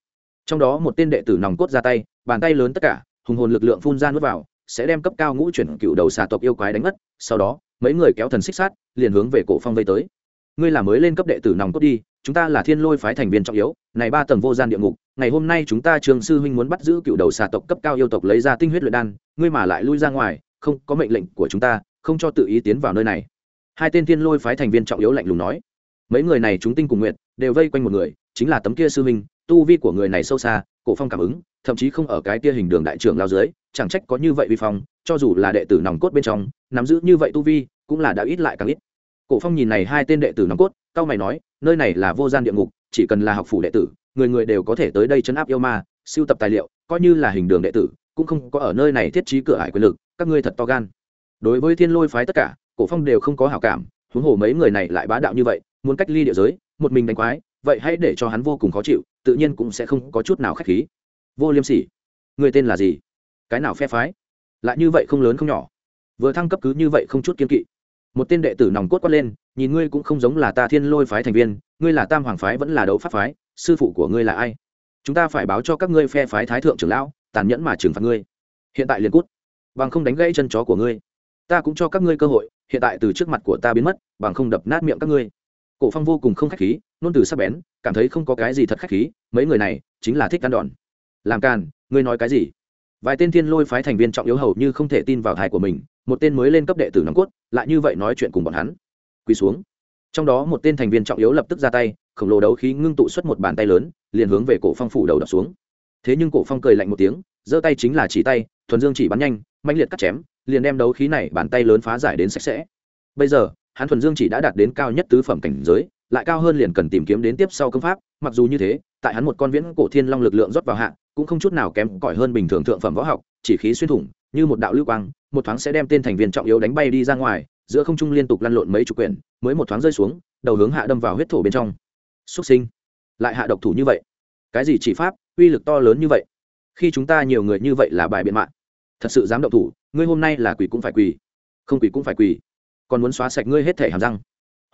trong đó một tên đệ tử nòng cốt ra tay, bàn tay lớn tất cả, hùng hồn lực lượng phun ra nuốt vào, sẽ đem cấp cao ngũ chuyển cựu đầu xà tộc yêu quái đánh mất, sau đó, mấy người kéo thần xích sát, liền hướng về cổ phong vây tới. Ngươi là mới lên cấp đệ tử nòng cốt đi, chúng ta là thiên lôi phái thành viên trọng yếu, này ba tầng vô gian địa ngục, ngày hôm nay chúng ta trường sư huynh muốn bắt giữ cựu đầu xà tộc cấp cao yêu tộc lấy ra tinh huyết luyện đan, ngươi mà lại lui ra ngoài, không có mệnh lệnh của chúng ta, không cho tự ý tiến vào nơi này. Hai tên thiên lôi phái thành viên trọng yếu lạnh lùng nói. Mấy người này chúng tinh cùng nguyện, đều vây quanh một người, chính là tấm kia sư huynh tu vi của người này sâu xa, cổ phong cảm ứng, thậm chí không ở cái kia hình đường đại trưởng lao dưới, chẳng trách có như vậy vi phong, cho dù là đệ tử nòng cốt bên trong, nắm giữ như vậy tu vi, cũng là đã ít lại càng ít. Cổ phong nhìn này hai tên đệ tử nòng cốt, cao mày nói, nơi này là vô gian địa ngục, chỉ cần là học phủ đệ tử, người người đều có thể tới đây chấn áp yêu ma, siêu tập tài liệu, coi như là hình đường đệ tử, cũng không có ở nơi này thiết trí cửa ải quyền lực, các ngươi thật to gan. Đối với thiên lôi phái tất cả, cổ phong đều không có hảo cảm, huống hồ mấy người này lại bá đạo như vậy, muốn cách ly địa giới, một mình đánh quái, vậy hãy để cho hắn vô cùng khó chịu tự nhiên cũng sẽ không có chút nào k h á c h khí. Vô liêm sỉ, người tên là gì? Cái nào phe phái? Lại như vậy không lớn không nhỏ. Vừa thăng cấp cứ như vậy không chút kiên kỵ. Một tên đệ tử nòng cốt quát lên, nhìn ngươi cũng không giống là ta thiên lôi phái thành viên, ngươi là tam hoàng phái vẫn là đấu pháp phái, sư phụ của ngươi là ai? Chúng ta phải báo cho các ngươi phe phái thái thượng trưởng lão, tàn nhẫn mà trừng phạt ngươi. Hiện tại liền cút. Bằng không đánh gãy chân chó của ngươi. Ta cũng cho các ngươi cơ hội, hiện tại từ trước mặt của ta biến mất, bằng không đập nát miệng các ngươi. Cổ phong vô cùng không khách khí, nôn từ sắc bén, cảm thấy không có cái gì thật khách khí mấy người này chính là thích ăn đòn. Làm càn, ngươi nói cái gì? Vài tên thiên lôi phái thành viên trọng yếu hầu như không thể tin vào thai của mình, một tên mới lên cấp đệ tử nòng cốt, lại như vậy nói chuyện cùng bọn hắn. Quỳ xuống. Trong đó một tên thành viên trọng yếu lập tức ra tay, khổng lồ đấu khí ngưng tụ xuất một bàn tay lớn, liền hướng về cổ phong phủ đầu đập xuống. Thế nhưng cổ phong cười lạnh một tiếng, giơ tay chính là chỉ tay, thuần dương chỉ bắn nhanh mạnh liệt cắt chém, liền đem đấu khí này bàn tay lớn phá giải đến sạch sẽ. Bây giờ, hắn thuần dương chỉ đã đạt đến cao nhất tứ phẩm cảnh giới, lại cao hơn liền cần tìm kiếm đến tiếp sau công pháp, mặc dù như thế tại hắn một con viễn cổ thiên long lực lượng rót vào hạ, cũng không chút nào kém cỏi hơn bình thường thượng phẩm võ học, chỉ khí xuyên thủng, như một đạo lưu quang, một thoáng sẽ đem tên thành viên trọng yếu đánh bay đi ra ngoài, giữa không trung liên tục lăn lộn mấy chục quyển, mới một thoáng rơi xuống, đầu hướng hạ đâm vào huyết thổ bên trong. Xuất sinh. Lại hạ độc thủ như vậy. Cái gì chỉ pháp, uy lực to lớn như vậy? Khi chúng ta nhiều người như vậy là bài biện mạng. Thật sự dám động thủ, ngươi hôm nay là quỷ cũng phải quỳ. Không quỷ cũng phải quỳ. Còn muốn xóa sạch ngươi hết thể hàm răng.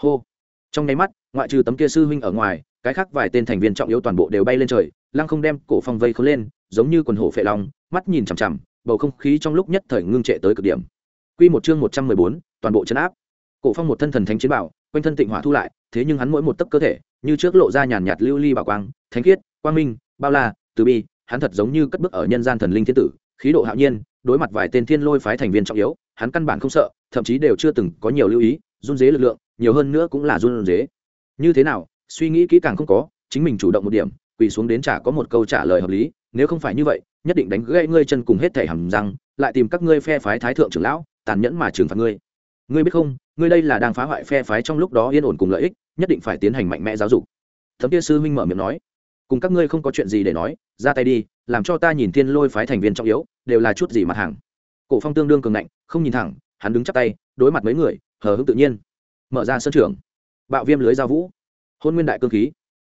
Hô. Trong nháy mắt, ngoại trừ tấm kia sư huynh ở ngoài cái khác vài tên thành viên trọng yếu toàn bộ đều bay lên trời lăng không đem cổ phong vây khốn lên giống như quần hổ phệ lòng mắt nhìn chằm chằm bầu không khí trong lúc nhất thời ngưng trệ tới cực điểm. Quy một chương một trăm mười bốn, toàn bộ chấn áp. Cổ phong một thân thần thánh chiến bảo quanh thân tịnh hỏa thu lại thế nhưng hắn mỗi một tấc cơ thể như trước lộ ra nhàn nhạt lưu ly bảo quang thánh khiết quang minh bao la từ bi hắn thật giống như cất bước ở nhân gian thần linh thiên tử khí độ hạo nhiên đối mặt vài tên thiên lôi phái thành viên trọng yếu hắn căn bản không sợ thậm chí đều chưa từng có nhiều lưu ý run dế lực lượng nhiều hơn nữa cũng là run dế như thế nào suy nghĩ kỹ càng không có, chính mình chủ động một điểm, quỳ xuống đến chả có một câu trả lời hợp lý, nếu không phải như vậy, nhất định đánh gãy ngươi chân cùng hết thể hầm răng, lại tìm các ngươi phe phái thái thượng trưởng lão, tàn nhẫn mà trừng phạt ngươi. Ngươi biết không, ngươi đây là đang phá hoại phe phái trong lúc đó yên ổn cùng lợi ích, nhất định phải tiến hành mạnh mẽ giáo dục. Thấm kia sư huynh mở miệng nói. Cùng các ngươi không có chuyện gì để nói, ra tay đi, làm cho ta nhìn thiên lôi phái thành viên trọng yếu, đều là chút gì mặt hàng. Cổ phong tương đương cường ngạnh, không nhìn thẳng, hắn đứng chắp tay, đối mặt mấy người, hờ hững tự nhiên. Mở ra sân trường. Bạo viêm lưới giao vũ hôn nguyên đại cương khí.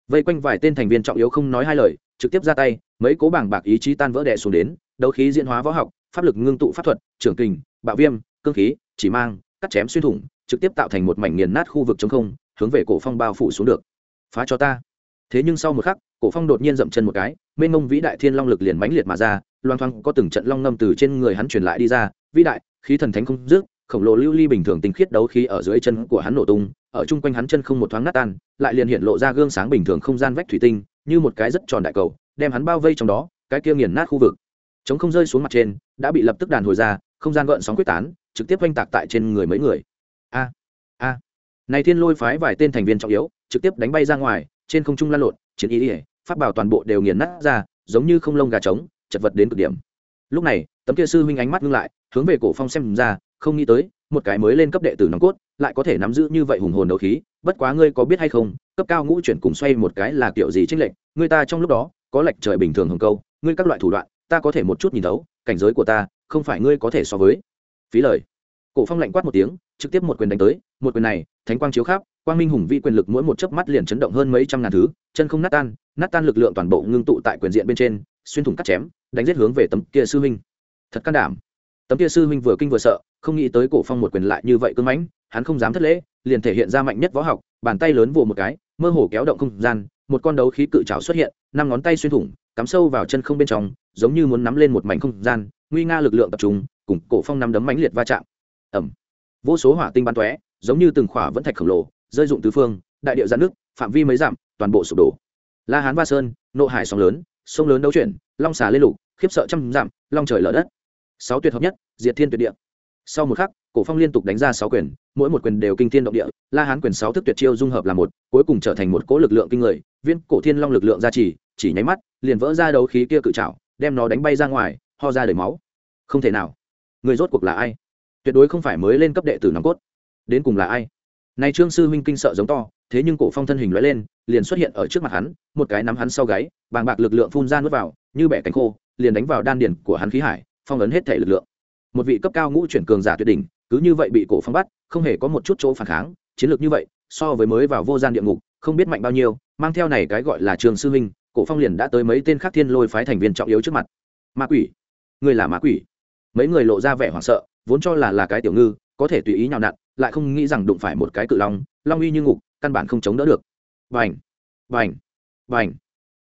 Vây quanh vài tên thành viên trọng yếu không nói hai lời, trực tiếp ra tay, mấy cố bảng bạc ý chí tan vỡ đè xuống đến, đấu khí diễn hóa võ học, pháp lực ngưng tụ pháp thuật, trưởng kình, bạo viêm, cương khí, chỉ mang, cắt chém xuyên thủng, trực tiếp tạo thành một mảnh nghiền nát khu vực chống không, hướng về cổ phong bao phủ xuống được. Phá cho ta. Thế nhưng sau một khắc, cổ phong đột nhiên dậm chân một cái, mênh mông vĩ đại thiên long lực liền mãnh liệt mà ra, loang thoang có từng trận long ngâm từ trên người hắn truyền lại đi ra, vĩ đại, khí thần thánh không dứt khổng lồ lưu ly bình thường tinh khiết đấu khí ở dưới chân của hắn nổ tung, ở chung quanh hắn chân không một thoáng nát tan, lại liền hiện lộ ra gương sáng bình thường không gian vách thủy tinh, như một cái rất tròn đại cầu, đem hắn bao vây trong đó, cái kia nghiền nát khu vực. Chống không rơi xuống mặt trên, đã bị lập tức đàn hồi ra, không gian gợn sóng quyết tán, trực tiếp oanh tạc tại trên người mấy người. A a. Này thiên lôi phái vài tên thành viên trọng yếu, trực tiếp đánh bay ra ngoài, trên không trung lan lộn, chiến ý ỉa phát bảo toàn bộ đều nghiền nát ra, giống như không lông gà trống, chật vật đến cực điểm. Lúc này, tấm kia sư huynh ánh mắt ngưng lại, hướng về cổ phong xem ra không nghĩ tới, một cái mới lên cấp đệ tử nòng cốt, lại có thể nắm giữ như vậy hùng hồn đấu khí, bất quá ngươi có biết hay không, cấp cao ngũ chuyển cùng xoay một cái là kiểu gì trinh lệnh ngươi ta trong lúc đó, có lệch trời bình thường hồng câu, ngươi các loại thủ đoạn, ta có thể một chút nhìn thấu, cảnh giới của ta, không phải ngươi có thể so với. Phí lời. Cổ phong lạnh quát một tiếng, trực tiếp một quyền đánh tới, một quyền này, thánh quang chiếu khắp, quang minh hùng vi quyền lực mỗi một chớp mắt liền chấn động hơn mấy trăm ngàn thứ, chân không nát tan nát tan lực lượng toàn bộ ngưng tụ tại quyền diện bên trên, xuyên thủng cắt chém, đánh giết hướng về tấm kia sư huynh. Thật can đảm. Tấm kia sư huynh vừa kinh vừa sợ không nghĩ tới cổ phong một quyền lại như vậy cương mãnh, hắn không dám thất lễ, liền thể hiện ra mạnh nhất võ học, bàn tay lớn vồ một cái, mơ hồ kéo động không gian, một con đấu khí cự trảo xuất hiện, năm ngón tay xuyên thủng, cắm sâu vào chân không bên trong, giống như muốn nắm lên một mảnh không gian, nguy nga lực lượng tập trung, cùng cổ phong nắm đấm mãnh liệt va chạm. Ẩm vô số hỏa tinh bắn tóe, giống như từng khỏa vẫn thạch khổng lồ, rơi dụng tứ phương, đại điệu giãn nước, phạm vi mấy dặm, toàn bộ sụp đổ. La hán va sơn, nộ hải sóng lớn, sông lớn đấu chuyển, long xà lên lục, khiếp sợ trăm dặm, long trời lở đất. Sáu tuyệt hợp nhất, diệt thiên tuyệt địa sau một khắc, cổ phong liên tục đánh ra sáu quyền, mỗi một quyền đều kinh thiên động địa, la hán quyền sáu thức tuyệt chiêu dung hợp là một, cuối cùng trở thành một cỗ lực lượng kinh người, viên cổ thiên long lực lượng ra chỉ chỉ nháy mắt, liền vỡ ra đấu khí kia cự trảo, đem nó đánh bay ra ngoài, ho ra đầy máu. Không thể nào. Người rốt cuộc là ai? Tuyệt đối không phải mới lên cấp đệ tử nòng cốt. Đến cùng là ai? Nay trương sư huynh kinh sợ giống to, thế nhưng cổ phong thân hình lóe lên, liền xuất hiện ở trước mặt hắn, một cái nắm hắn sau gáy, bàng bạc lực lượng phun ra nuốt vào, như bẻ cánh khô, liền đánh vào đan điển của hắn khí hải, phong ấn hết thể lực lượng một vị cấp cao ngũ chuyển cường giả tuyệt đỉnh, cứ như vậy bị cổ phong bắt, không hề có một chút chỗ phản kháng, chiến lược như vậy, so với mới vào vô gian địa ngục, không biết mạnh bao nhiêu, mang theo này cái gọi là trường sư huynh, cổ phong liền đã tới mấy tên khác thiên lôi phái thành viên trọng yếu trước mặt. Ma quỷ, người là ma quỷ. Mấy người lộ ra vẻ hoảng sợ, vốn cho là là cái tiểu ngư, có thể tùy ý nhào nặn, lại không nghĩ rằng đụng phải một cái cự long long uy như ngục, căn bản không chống đỡ được. Vành vành vành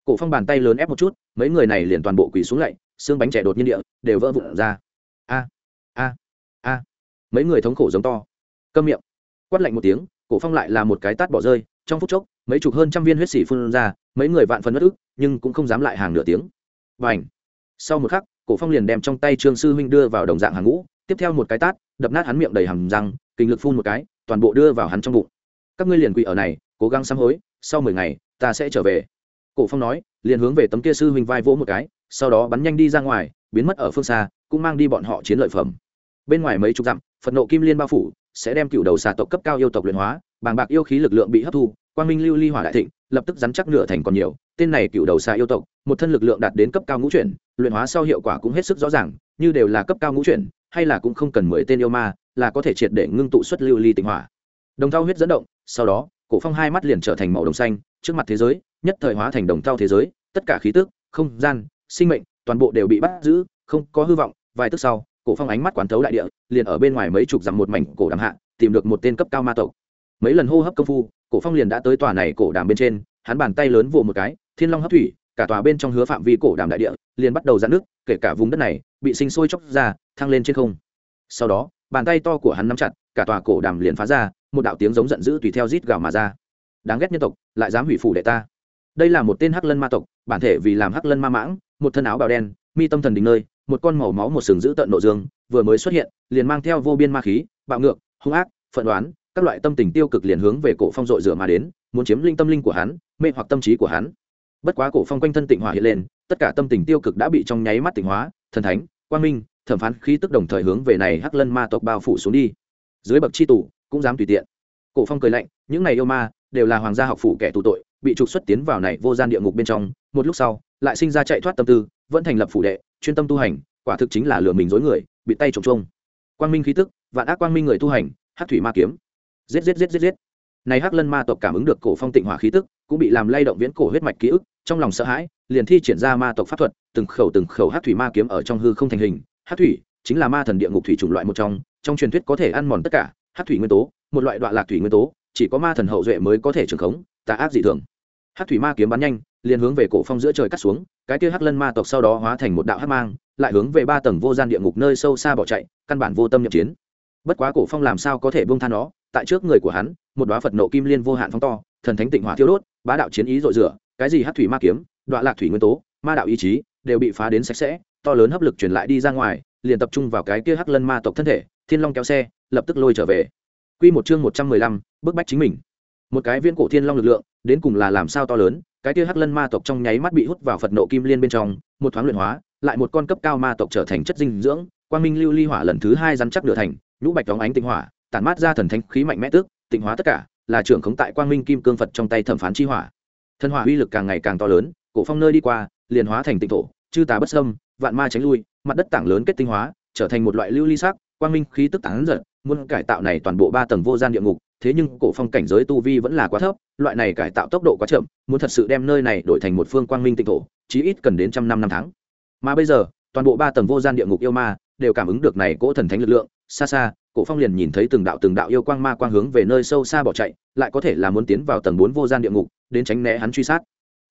cổ phong bàn tay lớn ép một chút, mấy người này liền toàn bộ quỳ xuống lạy xương bánh trẻ đột nhiên địa, đều vỡ vụn ra. A a a. Mấy người thống khổ giống to. Câm miệng. Quát lạnh một tiếng, cổ phong lại là một cái tát bỏ rơi. Trong phút chốc, mấy chục hơn trăm viên huyết xỉ phun ra, mấy người vạn phần bất ức, nhưng cũng không dám lại hàng nửa tiếng. Và sau một khắc, cổ phong liền đem trong tay trương sư huynh đưa vào đồng dạng hàng ngũ, tiếp theo một cái tát, đập nát hắn miệng đầy hầm răng, kinh lực phun một cái, toàn bộ đưa vào hắn trong bụng. Các ngươi liền quỳ ở này, cố gắng sám hối, sau mười ngày, ta sẽ trở về. Cổ phong nói, liền hướng về tấm kia sư huynh vai vỗ một cái, sau đó bắn nhanh đi ra ngoài, biến mất ở phương xa, cũng mang đi bọn họ chiến lợi phẩm bên ngoài mấy chục dặm, phật nộ kim liên bao phủ, sẽ đem cựu đầu xà tộc cấp cao yêu tộc luyện hóa, bàng bạc yêu khí lực lượng bị hấp thu, quang minh lưu ly hỏa đại thịnh, lập tức rắn chắc nửa thành còn nhiều. Tên này cựu đầu xà yêu tộc, một thân lực lượng đạt đến cấp cao ngũ chuyển, luyện hóa sau hiệu quả cũng hết sức rõ ràng, như đều là cấp cao ngũ chuyển, hay là cũng không cần mười tên yêu ma, là có thể triệt để ngưng tụ xuất lưu ly tịnh hỏa. Đồng thao huyết dẫn động, sau đó, cổ phong hai mắt liền trở thành màu đồng xanh, trước mặt thế giới, nhất thời hóa thành đồng thao thế giới, tất cả khí tức, không gian, sinh mệnh, toàn bộ đều bị bắt giữ, không có hư vọng, vài tức sau cổ phong ánh mắt quán thấu đại địa, liền ở bên ngoài mấy chục dặm một mảnh cổ đàm hạ, tìm được một tên cấp cao ma tộc. Mấy lần hô hấp công phu, cổ phong liền đã tới tòa này cổ đàm bên trên, hắn bàn tay lớn vồ một cái, thiên long hấp thủy, cả tòa bên trong hứa phạm vi cổ đàm đại địa, liền bắt đầu giãn nước kể cả vùng đất này, bị sinh sôi chóc ra, thăng lên trên không. Sau đó, bàn tay to của hắn nắm chặt, cả tòa cổ đàm liền phá ra, một đạo tiếng giống giận dữ tùy theo rít gào mà ra. Đáng ghét nhân tộc, lại dám hủy phủ đệ ta. Đây là một tên hắc lân ma tộc, bản thể vì làm hắc lân ma mãng, một thân áo bào đen, mi tâm thần đỉnh nơi một con màu máu một sừng giữ tận nộ dương vừa mới xuất hiện, liền mang theo vô biên ma khí, bạo ngược, hung ác phận đoán, các loại tâm tình tiêu cực liền hướng về cổ phong dội rửa mà đến, muốn chiếm linh tâm linh của hắn, mê hoặc tâm trí của hắn. Bất quá cổ phong quanh thân tịnh hỏa hiện lên, tất cả tâm tình tiêu cực đã bị trong nháy mắt tịnh hóa, thần thánh, quang minh, thẩm phán khí tức đồng thời hướng về này hắc lân ma tộc bao phủ xuống đi. Dưới bậc chi tù, cũng dám tùy tiện. Cổ phong cười lạnh, những này yêu ma, đều là hoàng gia học phủ kẻ tù tội, bị trục xuất tiến vào này vô gian địa ngục bên trong, một lúc sau, lại sinh ra chạy thoát tâm tư, vẫn thành lập phủ đệ chuyên tâm tu hành, quả thực chính là lừa mình dối người, bị tay trồng trông quang minh khí tức, vạn ác quang minh người tu hành hát thủy ma kiếm. Giết giết giết giết giết. Này hắc lân ma tộc cảm ứng được cổ phong tịnh hỏa khí tức, cũng bị làm lay động viễn cổ huyết mạch ký ức, trong lòng sợ hãi, liền thi triển ra ma tộc pháp thuật, từng khẩu từng khẩu hát thủy ma kiếm ở trong hư không thành hình. Hát thủy chính là ma thần địa ngục thủy chủng loại một trong trong truyền thuyết có thể ăn mòn tất cả hát thủy nguyên tố, một loại đoạn lạc thủy nguyên tố, chỉ có ma thần hậu duệ mới có thể trường khống, tà ác dị thường. Hát thủy ma kiếm bắn nhanh liền hướng về cổ phong giữa trời cắt xuống cái kia hắc lân ma tộc sau đó hóa thành một đạo hắc mang lại hướng về ba tầng vô gian địa ngục nơi sâu xa bỏ chạy căn bản vô tâm nhập chiến. Bất quá cổ phong làm sao có thể buông tha nó tại trước người của hắn một đóa phật nộ kim liên vô hạn phóng to thần thánh tịnh hỏa thiêu đốt bá đạo chiến ý dội rửa cái gì hắc thủy ma kiếm đoạn lạc thủy nguyên tố ma đạo ý chí đều bị phá đến sạch sẽ to lớn hấp lực truyền lại đi ra ngoài liền tập trung vào cái kia hắc lân ma tộc thân thể thiên long kéo xe lập tức lôi trở về. Quy một chương một trăm mười lăm, bức bách chính mình. Một cái viên cổ thiên long lực lượng đến cùng là làm sao to lớn, cái kia hắc lân ma tộc trong nháy mắt bị hút vào phật nộ kim liên bên trong, một thoáng luyện hóa, lại một con cấp cao ma tộc trở thành chất dinh dưỡng, quang minh lưu ly hỏa lần thứ hai rắn chắc nửa thành, nhũ bạch đóng ánh tinh hỏa, tản mát ra thần thánh khí mạnh mẽ tước, tịnh hóa tất cả, là trưởng khống tại quang minh kim cương phật trong tay thẩm phán chi hỏa. Thân hỏa uy lực càng ngày càng to lớn, cổ phong nơi đi qua, liền hóa thành tịnh thổ, chư tà bất sâm vạn ma tránh lui, mặt đất tảng lớn kết tinh hóa, trở thành một loại lưu ly sắc, quang minh khí tức tán giật muốn cải tạo này toàn bộ ba tầng vô gian địa ngục thế nhưng cổ phong cảnh giới tu vi vẫn là quá thấp, loại này cải tạo tốc độ quá chậm, muốn thật sự đem nơi này đổi thành một phương quang minh tịnh thổ, chí ít cần đến trăm năm năm tháng. Mà bây giờ, toàn bộ ba tầng vô gian địa ngục yêu ma đều cảm ứng được này cỗ thần thánh lực lượng, xa xa, cổ phong liền nhìn thấy từng đạo từng đạo yêu quang ma quang hướng về nơi sâu xa bỏ chạy, lại có thể là muốn tiến vào tầng bốn vô gian địa ngục, đến tránh né hắn truy sát.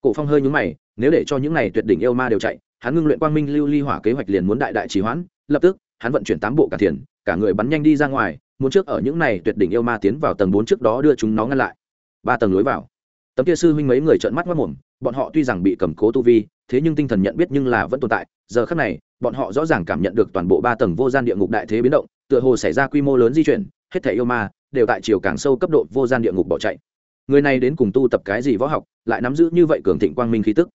Cổ phong hơi nhướng mày, nếu để cho những này tuyệt đỉnh yêu ma đều chạy, hắn ngưng luyện quang minh lưu ly hỏa kế hoạch liền muốn đại đại trì hoãn, lập tức, hắn vận chuyển tám bộ cả thiền, cả người bắn nhanh đi ra ngoài muốn trước ở những này tuyệt đỉnh yêu ma tiến vào tầng bốn trước đó đưa chúng nó ngăn lại. Ba tầng lối vào. Tấm kia sư huynh mấy người trợn mắt mất mồm, bọn họ tuy rằng bị cầm cố tu vi, thế nhưng tinh thần nhận biết nhưng là vẫn tồn tại. Giờ khắc này, bọn họ rõ ràng cảm nhận được toàn bộ ba tầng vô gian địa ngục đại thế biến động, tựa hồ xảy ra quy mô lớn di chuyển, hết thể yêu ma đều tại chiều càng sâu cấp độ vô gian địa ngục bỏ chạy. Người này đến cùng tu tập cái gì võ học, lại nắm giữ như vậy cường thịnh quang minh khí tức?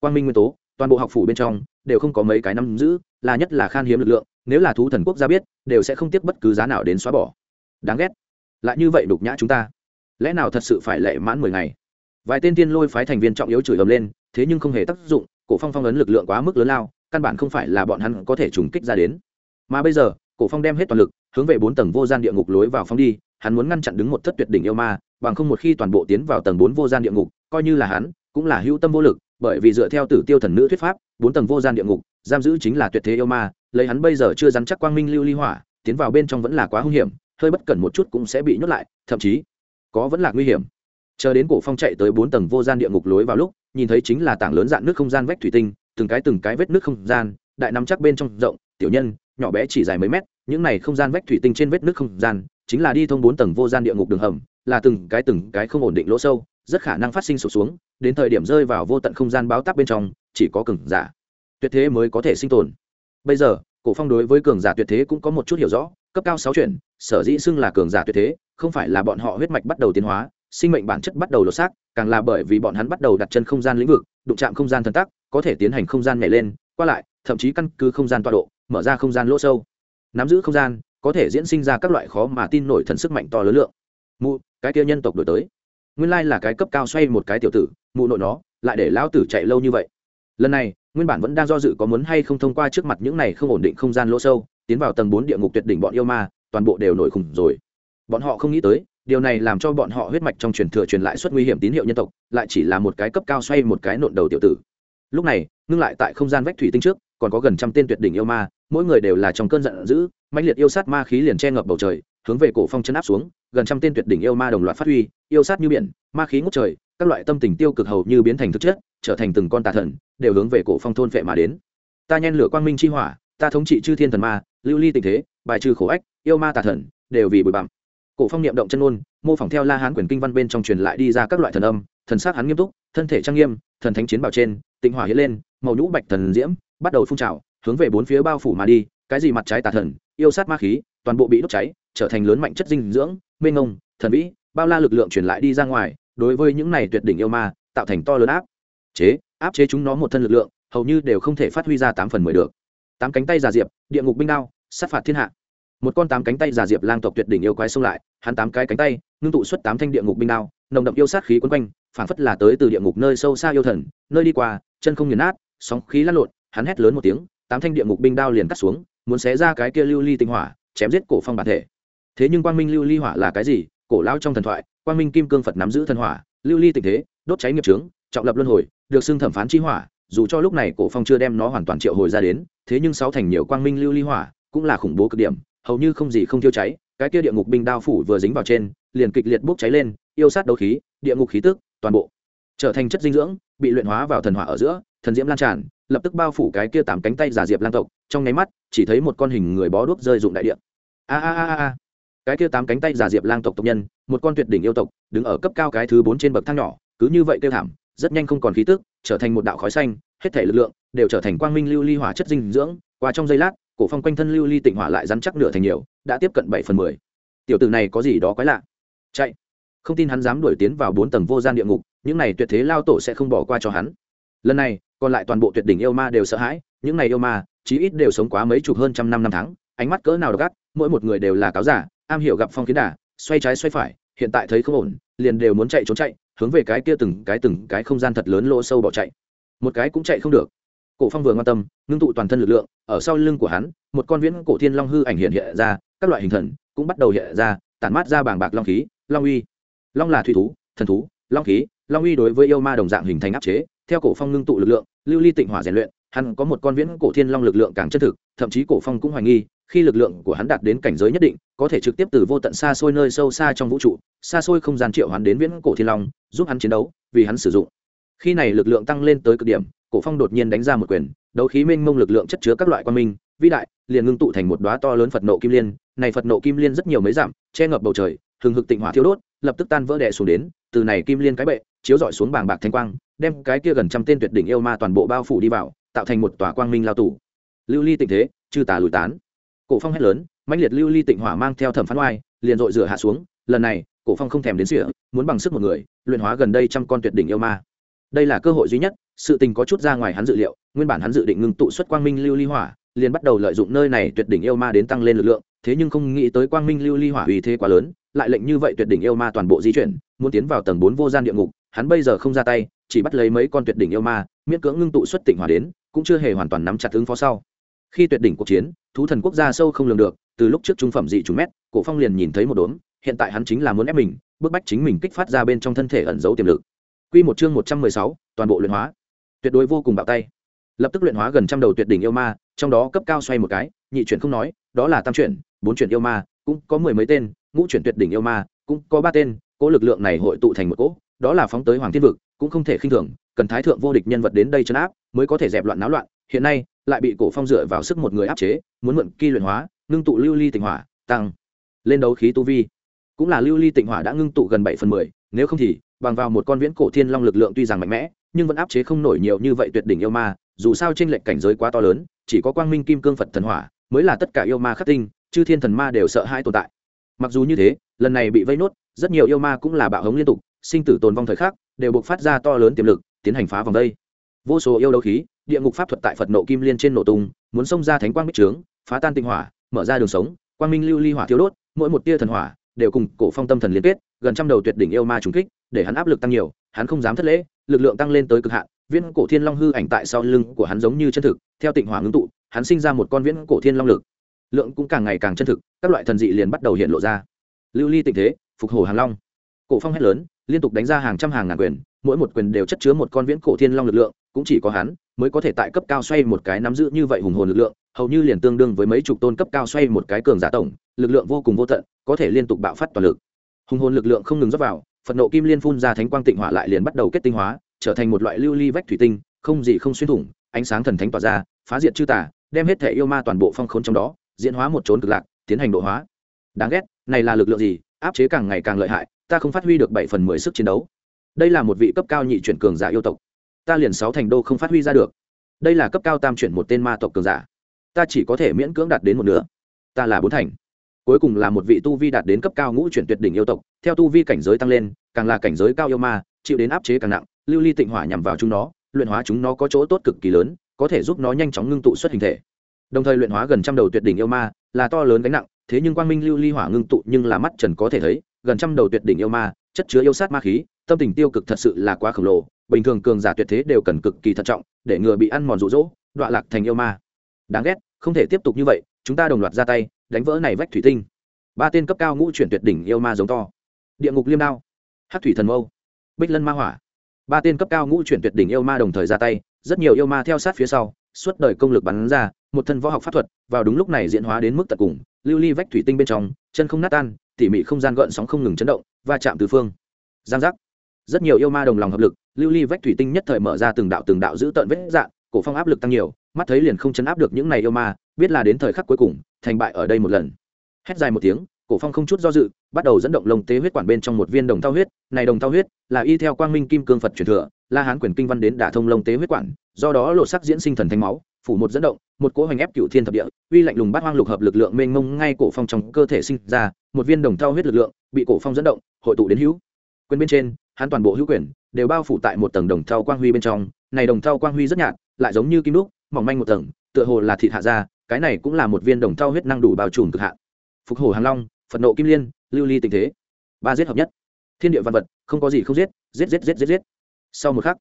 Quang minh nguyên tố, toàn bộ học phủ bên trong đều không có mấy cái nắm giữ, là nhất là khan hiếm lực lượng nếu là thú thần quốc gia biết, đều sẽ không tiếp bất cứ giá nào đến xóa bỏ. Đáng ghét. Lại như vậy đục nhã chúng ta. Lẽ nào thật sự phải lệ mãn mười ngày? Vài tên tiên lôi phái thành viên trọng yếu chửi ầm lên, thế nhưng không hề tác dụng, cổ phong phong ấn lực lượng quá mức lớn lao, căn bản không phải là bọn hắn có thể trùng kích ra đến. Mà bây giờ, cổ phong đem hết toàn lực, hướng về bốn tầng vô gian địa ngục lối vào phong đi, hắn muốn ngăn chặn đứng một thất tuyệt đỉnh yêu ma, bằng không một khi toàn bộ tiến vào tầng bốn vô gian địa ngục, coi như là hắn, cũng là hữu tâm vô lực, bởi vì dựa theo tử tiêu thần nữ thuyết pháp, bốn tầng vô gian địa ngục, giam giữ chính là tuyệt thế yêu ma lấy hắn bây giờ chưa rắn chắc quang minh lưu ly hỏa, tiến vào bên trong vẫn là quá hung hiểm, hơi bất cẩn một chút cũng sẽ bị nhốt lại, thậm chí có vẫn là nguy hiểm. Chờ đến cổ phong chạy tới bốn tầng vô gian địa ngục lối vào lúc, nhìn thấy chính là tảng lớn dạng nước không gian vách thủy tinh, từng cái từng cái vết nước không gian, đại nắm chắc bên trong rộng, tiểu nhân, nhỏ bé chỉ dài mấy mét, những này không gian vách thủy tinh trên vết nước không gian, chính là đi thông bốn tầng vô gian địa ngục đường hầm, là từng cái từng cái không ổn định lỗ sâu, rất khả năng phát sinh sụp xuống, đến thời điểm rơi vào vô tận không gian báo tắc bên trong, chỉ có cứng giả. Tuyệt thế mới có thể sinh tồn bây giờ, cổ phong đối với cường giả tuyệt thế cũng có một chút hiểu rõ, cấp cao sáu chuyển, sở dĩ xưng là cường giả tuyệt thế, không phải là bọn họ huyết mạch bắt đầu tiến hóa, sinh mệnh bản chất bắt đầu lột xác, càng là bởi vì bọn hắn bắt đầu đặt chân không gian lĩnh vực, đụng chạm không gian thần tắc, có thể tiến hành không gian nhảy lên, qua lại, thậm chí căn cứ không gian tọa độ, mở ra không gian lỗ sâu. Nắm giữ không gian, có thể diễn sinh ra các loại khó mà tin nổi thần sức mạnh to lớn lượng. Mụ, cái kia nhân tộc đổi tới. Nguyên lai là cái cấp cao xoay một cái tiểu tử, mụ nội nó, lại để lão tử chạy lâu như vậy. Lần này nguyên bản vẫn đang do dự có muốn hay không thông qua trước mặt những này không ổn định không gian lỗ sâu, tiến vào tầng bốn địa ngục tuyệt đỉnh bọn yêu ma, toàn bộ đều nổi khủng rồi. Bọn họ không nghĩ tới, điều này làm cho bọn họ huyết mạch trong truyền thừa truyền lại suất nguy hiểm tín hiệu nhân tộc, lại chỉ là một cái cấp cao xoay một cái nộn đầu tiểu tử. Lúc này, ngưng lại tại không gian vách thủy tinh trước, còn có gần trăm tên tuyệt đỉnh yêu ma, mỗi người đều là trong cơn giận dữ, mãnh liệt yêu sát ma khí liền che ngập bầu trời, hướng về cổ phong chân áp xuống, gần trăm tên tuyệt đỉnh yêu ma đồng loạt phát huy, yêu sát như biển, ma khí ngút trời, các loại tâm tình tiêu cực hầu như biến thành thực chất trở thành từng con tà thần, đều hướng về cổ phong thôn vệ mà đến. Ta nhen lửa quang minh chi hỏa, ta thống trị chư thiên thần ma, lưu ly tình thế, bài trừ khổ ách, yêu ma tà thần, đều vì bụi bặm. Cổ phong niệm động chân ngôn, mô phỏng theo la hán quyển kinh văn bên trong truyền lại đi ra các loại thần âm, thần sắc hắn nghiêm túc, thân thể trang nghiêm, thần thánh chiến bảo trên tịnh hỏa hiện lên, màu nhũ bạch thần diễm, bắt đầu phun trào, hướng về bốn phía bao phủ mà đi, cái gì mặt trái tà thần, yêu sát ma khí, toàn bộ bị đốt cháy, trở thành lớn mạnh chất dinh dưỡng, mênh ngông thần vĩ, bao la lực lượng truyền lại đi ra ngoài, đối với những này tuyệt đỉnh yêu ma, tạo thành to lớn áp chế, áp chế chúng nó một thân lực lượng, hầu như đều không thể phát huy ra tám phần mười được. Tám cánh tay giả diệp, địa ngục binh đao, sát phạt thiên hạ. Một con tám cánh tay giả diệp lang tộc tuyệt đỉnh yêu quái xông lại, hắn tám cái cánh tay, ngưng tụ xuất tám thanh địa ngục binh đao, nồng đậm yêu sát khí quấn quanh, phảng phất là tới từ địa ngục nơi sâu xa yêu thần, nơi đi qua, chân không nghiền nát, sóng khí lăn lộn, hắn hét lớn một tiếng, tám thanh địa ngục binh đao liền cắt xuống, muốn xé ra cái kia lưu ly tinh hỏa, chém giết cổ phong bản thể. Thế nhưng quang minh lưu ly hỏa là cái gì? Cổ lao trong thần thoại, quang minh kim cương phật nắm giữ thần hỏa, lưu ly tình thế, đốt cháy nghiệp trướng trọng lập luân hồi được xưng thẩm phán chi hỏa, dù cho lúc này cổ phong chưa đem nó hoàn toàn triệu hồi ra đến, thế nhưng sáu thành nhiều quang minh lưu ly hỏa cũng là khủng bố cực điểm, hầu như không gì không thiêu cháy, cái kia địa ngục binh đao phủ vừa dính vào trên, liền kịch liệt bốc cháy lên, yêu sát đấu khí, địa ngục khí tức, toàn bộ trở thành chất dinh dưỡng, bị luyện hóa vào thần hỏa ở giữa, thần diễm lan tràn, lập tức bao phủ cái kia tám cánh tay giả diệp lang tộc, trong nháy mắt, chỉ thấy một con hình người bó đuốc rơi dụng đại địa. A a a a cái kia tám cánh tay giả diệp lang tộc tộc nhân, một con tuyệt đỉnh yêu tộc, đứng ở cấp cao cái thứ bốn trên bậc thang nhỏ, cứ như vậy kêu thảm rất nhanh không còn khí tức trở thành một đạo khói xanh hết thể lực lượng đều trở thành quang minh lưu ly hỏa chất dinh dưỡng qua trong giây lát cổ phong quanh thân lưu ly tịnh hỏa lại rắn chắc nửa thành nhiều đã tiếp cận bảy phần mười. Tiểu tử này có gì đó quái lạ? Chạy. Không tin hắn dám đuổi tiến vào bốn tầng vô gian địa ngục những này tuyệt thế lao tổ sẽ không bỏ qua cho hắn. Lần này còn lại toàn bộ tuyệt đỉnh yêu ma đều sợ hãi những này yêu ma chí ít đều sống quá mấy chục hơn trăm năm năm tháng ánh mắt cỡ nào độc gắt, mỗi một người đều là cáo giả am hiểu gặp phong kiến đà xoay trái xoay phải hiện tại thấy không ổn liền đều muốn chạy trốn chạy hướng về cái kia từng cái từng cái không gian thật lớn lỗ sâu bỏ chạy. Một cái cũng chạy không được. Cổ phong vừa quan tâm, ngưng tụ toàn thân lực lượng, ở sau lưng của hắn, một con viễn cổ thiên long hư ảnh hiện hiện ra, các loại hình thần cũng bắt đầu hiện ra, tản mát ra bảng bạc long khí, long uy. Long là thủy thú, thần thú, long khí, long uy đối với yêu ma đồng dạng hình thành áp chế, theo cổ phong ngưng tụ lực lượng, lưu ly tịnh hỏa rèn luyện, hắn có một con viễn cổ thiên long lực lượng càng chân thực, thậm chí cổ phong cũng hoài nghi khi lực lượng của hắn đạt đến cảnh giới nhất định, có thể trực tiếp từ vô tận xa xôi nơi sâu xa trong vũ trụ, xa xôi không gian triệu hắn đến viễn cổ thiên long, giúp hắn chiến đấu, vì hắn sử dụng. Khi này lực lượng tăng lên tới cực điểm, cổ phong đột nhiên đánh ra một quyền, đấu khí minh mông lực lượng chất chứa các loại quan minh, vĩ đại, liền ngưng tụ thành một đóa to lớn phật nộ kim liên. Này phật nộ kim liên rất nhiều mấy giảm che ngập bầu trời, hừng hực tịnh hỏa thiêu đốt, lập tức tan vỡ đè xuống đến, từ này kim liên cái bệ, chiếu rọi xuống bảng bạc thanh quang, đem cái kia gần trăm tên tuyệt đỉnh yêu ma toàn bộ bao phủ đi vào, tạo thành một tòa quang minh lao tủ lưu ly tình thế, chư tà lùi tán cổ phong hét lớn, mãnh liệt lưu ly tịnh hỏa mang theo thẩm phán oai, liền dội rửa hạ xuống, lần này, cổ phong không thèm đến sỉa muốn bằng sức một người, luyện hóa gần đây trăm con tuyệt đỉnh yêu ma. Đây là cơ hội duy nhất, sự tình có chút ra ngoài hắn dự liệu, nguyên bản hắn dự định ngưng tụ xuất quang minh lưu ly hỏa, liền bắt đầu lợi dụng nơi này tuyệt đỉnh yêu ma đến tăng lên lực lượng, thế nhưng không nghĩ tới quang minh lưu ly hỏa uy thế quá lớn, lại lệnh như vậy tuyệt đỉnh yêu ma toàn bộ di chuyển, muốn tiến vào tầng bốn vô gian địa ngục, hắn bây giờ không ra tay, chỉ bắt lấy mấy con tuyệt đỉnh yêu ma, miễn cưỡng ngưng tụ xuất tỉnh hỏa đến, cũng chưa hề hoàn toàn nắm chặt ứng phó sau. Khi tuyệt đỉnh cuộc chiến thú thần quốc gia sâu không lường được từ lúc trước trung phẩm dị chủ mét cổ phong liền nhìn thấy một đốm hiện tại hắn chính là muốn ép mình bức bách chính mình kích phát ra bên trong thân thể ẩn giấu tiềm lực. Quy một chương một trăm mười sáu, toàn bộ luyện hóa. Tuyệt đối vô cùng bạo tay. Lập tức luyện hóa gần trăm đầu tuyệt đỉnh yêu ma trong đó cấp cao xoay một cái nhị chuyển không nói đó là tam chuyển bốn chuyển yêu ma cũng có mười mấy tên ngũ chuyển tuyệt đỉnh yêu ma cũng có ba tên cỗ lực lượng này hội tụ thành một cỗ đó là phóng tới hoàng thiên vực cũng không thể khinh thường cần thái thượng vô địch nhân vật đến đây chấn áp mới có thể dẹp loạn náo loạn. Hiện nay lại bị cổ phong dựa vào sức một người áp chế, muốn mượn kỳ luyện hóa, ngưng tụ lưu ly tịnh hỏa, tăng lên đấu khí tu vi. Cũng là lưu ly tịnh hỏa đã ngưng tụ gần bảy phần mười, nếu không thì, bằng vào một con viễn cổ thiên long lực lượng tuy rằng mạnh mẽ, nhưng vẫn áp chế không nổi nhiều như vậy tuyệt đỉnh yêu ma, dù sao trên lệnh cảnh giới quá to lớn, chỉ có quang minh kim cương phật thần hỏa mới là tất cả yêu ma khắc tinh, chư thiên thần ma đều sợ hai tồn tại. Mặc dù như thế, lần này bị vây nốt, rất nhiều yêu ma cũng là bạo hống liên tục, sinh tử tồn vong thời khắc, đều buộc phát ra to lớn tiềm lực, tiến hành phá vòng đây. Vô số yêu đấu khí địa ngục pháp thuật tại phật nộ kim liên trên nổ tung, muốn xông ra thánh quang bích trướng, phá tan tinh hỏa, mở ra đường sống, quang minh lưu ly hỏa thiếu đốt, mỗi một tia thần hỏa đều cùng cổ phong tâm thần liên kết, gần trăm đầu tuyệt đỉnh yêu ma trùng kích, để hắn áp lực tăng nhiều, hắn không dám thất lễ, lực lượng tăng lên tới cực hạn viên cổ thiên long hư ảnh tại sau lưng của hắn giống như chân thực, theo tịnh hỏa ngưng tụ, hắn sinh ra một con viễn cổ thiên long lực. Lượng cũng càng ngày càng chân thực, các loại thần dị liền bắt đầu hiện lộ ra. Lưu ly tình thế, phục hồi hàng long. Cổ phong hét lớn liên tục đánh ra hàng trăm hàng ngàn quyền, mỗi một quyền đều chất chứa một con viễn cổ thiên long lực lượng, cũng chỉ có hắn mới có thể tại cấp cao xoay một cái nắm giữ như vậy hùng hồn lực lượng, hầu như liền tương đương với mấy chục tôn cấp cao xoay một cái cường giả tổng, lực lượng vô cùng vô tận, có thể liên tục bạo phát toàn lực. Hùng hồn lực lượng không ngừng dốc vào, phật nộ kim liên phun ra thánh quang tịnh hỏa lại liền bắt đầu kết tinh hóa, trở thành một loại lưu ly vách thủy tinh, không gì không xuyên thủng, ánh sáng thần thánh tỏa ra, phá diệt chư tả đem hết thể yêu ma toàn bộ phong khốn trong đó, diễn hóa một trốn cực lạc, tiến hành độ hóa. Đáng ghét, này là lực lượng gì, áp chế càng ngày càng lợi hại ta không phát huy được bảy phần mười sức chiến đấu. Đây là một vị cấp cao nhị chuyển cường giả yêu tộc. Ta liền sáu thành đô không phát huy ra được. Đây là cấp cao tam chuyển một tên ma tộc cường giả. Ta chỉ có thể miễn cưỡng đạt đến một nửa. Ta là bốn thành. Cuối cùng là một vị tu vi đạt đến cấp cao ngũ chuyển tuyệt đỉnh yêu tộc. Theo tu vi cảnh giới tăng lên, càng là cảnh giới cao yêu ma, chịu đến áp chế càng nặng, lưu ly tịnh hỏa nhằm vào chúng nó, luyện hóa chúng nó có chỗ tốt cực kỳ lớn, có thể giúp nó nhanh chóng ngưng tụ xuất hình thể. Đồng thời luyện hóa gần trăm đầu tuyệt đỉnh yêu ma, là to lớn gánh nặng, thế nhưng quang minh lưu ly hỏa ngưng tụ nhưng là mắt trần có thể thấy gần trăm đầu tuyệt đỉnh yêu ma, chất chứa yêu sát ma khí, tâm tình tiêu cực thật sự là quá khổng lồ, bình thường cường giả tuyệt thế đều cần cực kỳ thận trọng, để ngừa bị ăn mòn rụ rỗ, đọa lạc thành yêu ma. Đáng ghét, không thể tiếp tục như vậy, chúng ta đồng loạt ra tay, đánh vỡ này vách thủy tinh. Ba tên cấp cao ngũ chuyển tuyệt đỉnh yêu ma giống to. Địa ngục liêm đao. Hát thủy thần mâu. Bích lân ma hỏa. Ba tên cấp cao ngũ chuyển tuyệt đỉnh yêu ma đồng thời ra tay, rất nhiều yêu ma theo sát phía sau, suốt đời công lực bắn ra, một thân võ học pháp thuật, vào đúng lúc này diễn hóa đến mức tận cùng, lưu ly vách thủy tinh bên trong, chân không nát tan tỉ mỉ không gian gợn sóng không ngừng chấn động va chạm từ phương. Giang giác. Rất nhiều yêu ma đồng lòng hợp lực, lưu ly vách thủy tinh nhất thời mở ra từng đạo từng đạo giữ tợn vết dạn cổ phong áp lực tăng nhiều, mắt thấy liền không chấn áp được những này yêu ma, biết là đến thời khắc cuối cùng, thành bại ở đây một lần. Hét dài một tiếng, cổ phong không chút do dự, bắt đầu dẫn động lồng tế huyết quản bên trong một viên đồng thao huyết. Này đồng thao huyết là y theo quang minh kim cương phật truyền thừa, la hán quyền kinh văn đến đả thông lồng tế huyết quản, do đó lộ sắc diễn sinh thần thanh máu phủ một dẫn động, một cỗ hoành ép cựu thiên thập địa, uy lạnh lùng bát hoang lục hợp lực lượng mênh mông ngay cổ phong trong cơ thể sinh ra, một viên đồng thao huyết lực lượng, bị cổ phong dẫn động, hội tụ đến hữu. Quyền bên trên, hắn toàn bộ hữu quyền, đều bao phủ tại một tầng đồng thao quang huy bên trong, này đồng thao quang huy rất nhạt, lại giống như kim đúc, mỏng manh một tầng, tựa hồ là thịt hạ ra, cái này cũng là một viên đồng thao huyết năng đủ bao trùm cực hạn. Phục hồi hàng long, phật nộ kim liên, lưu ly tình thế. Ba giết hợp nhất. Thiên địa văn vật, không có gì không giết giết giết giết giết giết. Sau một khắc,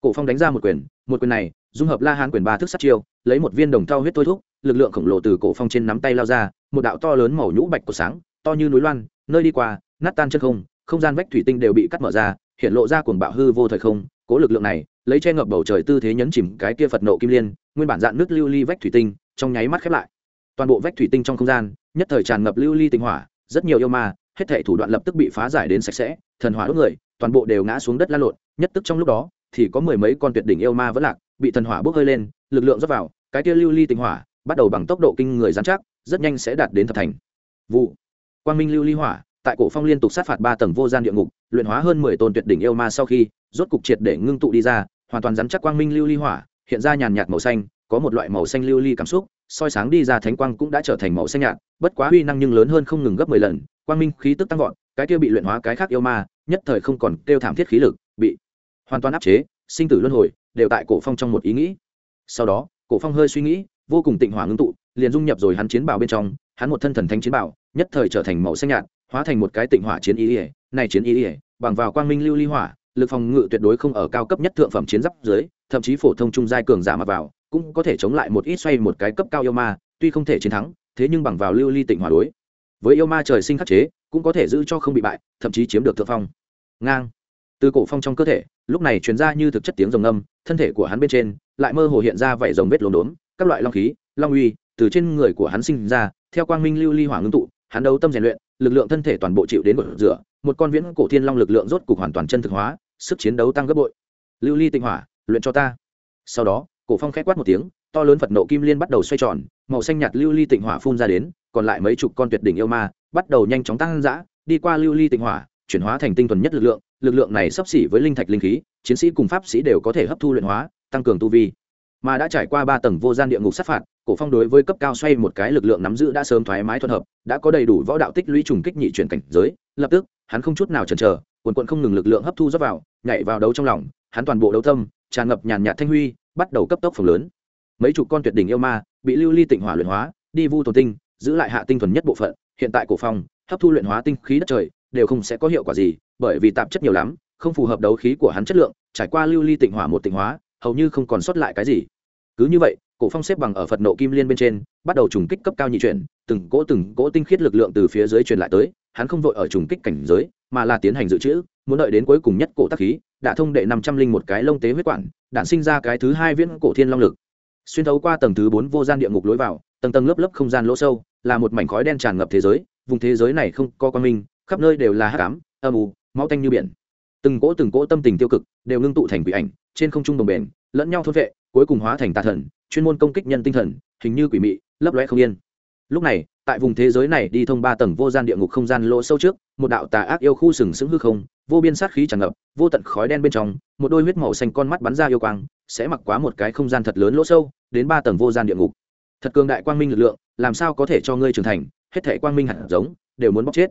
cổ phong đánh ra một quyền một quyền này, dung hợp la hán quyền ba thức sát chiêu, lấy một viên đồng thau huyết thôi thúc, lực lượng khổng lồ từ cổ phong trên nắm tay lao ra, một đạo to lớn màu nhũ bạch của sáng, to như núi loan, nơi đi qua, nát tan chân không không gian vách thủy tinh đều bị cắt mở ra, hiện lộ ra cuồng bạo hư vô thời không, cố lực lượng này, lấy che ngập bầu trời tư thế nhấn chìm cái kia phật nộ kim liên, nguyên bản dạng nước lưu ly vách thủy tinh, trong nháy mắt khép lại. Toàn bộ vách thủy tinh trong không gian, nhất thời tràn ngập lưu ly tinh hỏa, rất nhiều yêu ma, hết thảy thủ đoạn lập tức bị phá giải đến sạch sẽ, thần hỏa đốt người, toàn bộ đều ngã xuống đất la lộn, nhất tức trong lúc đó thì có mười mấy con tuyệt đỉnh yêu ma vẫn lạc, bị thần hỏa bốc hơi lên, lực lượng rót vào, cái kia lưu ly tinh hỏa bắt đầu bằng tốc độ kinh người giám chắc rất nhanh sẽ đạt đến thập thành. Vụ. Quang minh lưu ly hỏa, tại cổ phong liên tục sát phạt ba tầng vô gian địa ngục, luyện hóa hơn mười tôn tuyệt đỉnh yêu ma sau khi, rốt cục triệt để ngưng tụ đi ra, hoàn toàn giám chắc quang minh lưu ly hỏa, hiện ra nhàn nhạt màu xanh, có một loại màu xanh lưu ly cảm xúc, soi sáng đi ra thánh quang cũng đã trở thành màu xanh nhạt, bất quá uy năng nhưng lớn hơn không ngừng gấp mười lần, quang minh khí tức tăng vọt, cái kia bị luyện hóa cái khác yêu ma, nhất thời không còn kêu thảm thiết khí lực, bị hoàn toàn áp chế, sinh tử luân hồi, đều tại cổ phong trong một ý nghĩ. Sau đó, cổ phong hơi suy nghĩ, vô cùng tịnh hỏa ngưng tụ, liền dung nhập rồi hắn chiến bảo bên trong, hắn một thân thần thánh chiến bảo, nhất thời trở thành màu xanh nhạt, hóa thành một cái tịnh hỏa chiến ý ỉa này chiến ý ỉa bằng vào quang minh lưu ly hỏa, lực phòng ngự tuyệt đối không ở cao cấp nhất thượng phẩm chiến giáp dưới, thậm chí phổ thông trung giai cường giả mà vào, cũng có thể chống lại một ít xoay một cái cấp cao yêu ma, tuy không thể chiến thắng, thế nhưng bằng vào lưu ly tịnh hỏa đối. Với yêu ma trời sinh khắc chế, cũng có thể giữ cho không bị bại, thậm chí chiếm được thượng phong. Ngang từ cổ phong trong cơ thể, lúc này truyền ra như thực chất tiếng rồng âm, thân thể của hắn bên trên lại mơ hồ hiện ra vảy rồng vết lốm đốm, các loại long khí, long uy từ trên người của hắn sinh ra, theo quang minh lưu ly hỏa ngưng tụ, hắn đấu tâm rèn luyện, lực lượng thân thể toàn bộ chịu đến một rửa, một con viễn cổ thiên long lực lượng rốt cục hoàn toàn chân thực hóa, sức chiến đấu tăng gấp bội. Lưu ly tinh hỏa, luyện cho ta. Sau đó, cổ phong khẽ quát một tiếng, to lớn phật nộ kim liên bắt đầu xoay tròn, màu xanh nhạt lưu ly tịnh hỏa phun ra đến, còn lại mấy chục con tuyệt đỉnh yêu ma bắt đầu nhanh chóng tăng dã, đi qua lưu ly tịnh hỏa, chuyển hóa thành tinh thuần nhất lực lượng lực lượng này sắp xỉ với linh thạch linh khí, chiến sĩ cùng pháp sĩ đều có thể hấp thu luyện hóa, tăng cường tu vi. Mà đã trải qua ba tầng vô gian địa ngục sát phạt, cổ phong đối với cấp cao xoay một cái lực lượng nắm giữ đã sớm thoải mái thuận hợp, đã có đầy đủ võ đạo tích lũy trùng kích nhị chuyển cảnh giới. Lập tức, hắn không chút nào chần chờ, quần quận không ngừng lực lượng hấp thu rót vào, nhảy vào đấu trong lòng, hắn toàn bộ đấu tâm tràn ngập nhàn nhạt thanh huy, bắt đầu cấp tốc phồng lớn. Mấy chục con tuyệt đỉnh yêu ma, bị lưu ly tịnh hỏa luyện hóa, đi vu tồn tinh, giữ lại hạ tinh thuần nhất bộ phận, hiện tại cổ phong, hấp thu luyện hóa tinh khí đất trời, đều không sẽ có hiệu quả gì bởi vì tạp chất nhiều lắm, không phù hợp đấu khí của hắn chất lượng, trải qua lưu ly tịnh hỏa một tịnh hóa, hầu như không còn sót lại cái gì. Cứ như vậy, cổ phong xếp bằng ở phật nộ kim liên bên trên, bắt đầu trùng kích cấp cao nhị chuyển, từng cỗ từng cỗ tinh khiết lực lượng từ phía dưới truyền lại tới, hắn không vội ở trùng kích cảnh giới, mà là tiến hành dự trữ, muốn đợi đến cuối cùng nhất cổ tác khí, đã thông đệ năm trăm linh một cái lông tế huyết quản, đản sinh ra cái thứ hai viễn cổ thiên long lực. Xuyên thấu qua tầng thứ bốn vô gian địa ngục lối vào, tầng tầng lớp lớp không gian lỗ sâu, là một mảnh khói đen tràn ngập thế giới, vùng thế giới này không có quan minh, khắp nơi đều là hắc ám, âm u máu tanh như biển. Từng cỗ từng cỗ tâm tình tiêu cực đều ngưng tụ thành quỷ ảnh, trên không trung đồng bền, lẫn nhau thôn vệ, cuối cùng hóa thành tà thần, chuyên môn công kích nhân tinh thần, hình như quỷ mị, lấp lóe không yên. Lúc này, tại vùng thế giới này đi thông ba tầng vô gian địa ngục không gian lỗ sâu trước, một đạo tà ác yêu khu sừng sững hư không, vô biên sát khí tràn ngập, vô tận khói đen bên trong, một đôi huyết màu xanh con mắt bắn ra yêu quang, sẽ mặc quá một cái không gian thật lớn lỗ sâu, đến ba tầng vô gian địa ngục. Thật cường đại quang minh lực lượng, làm sao có thể cho ngươi trưởng thành, hết thể quang minh hẳn giống, đều muốn bóc chết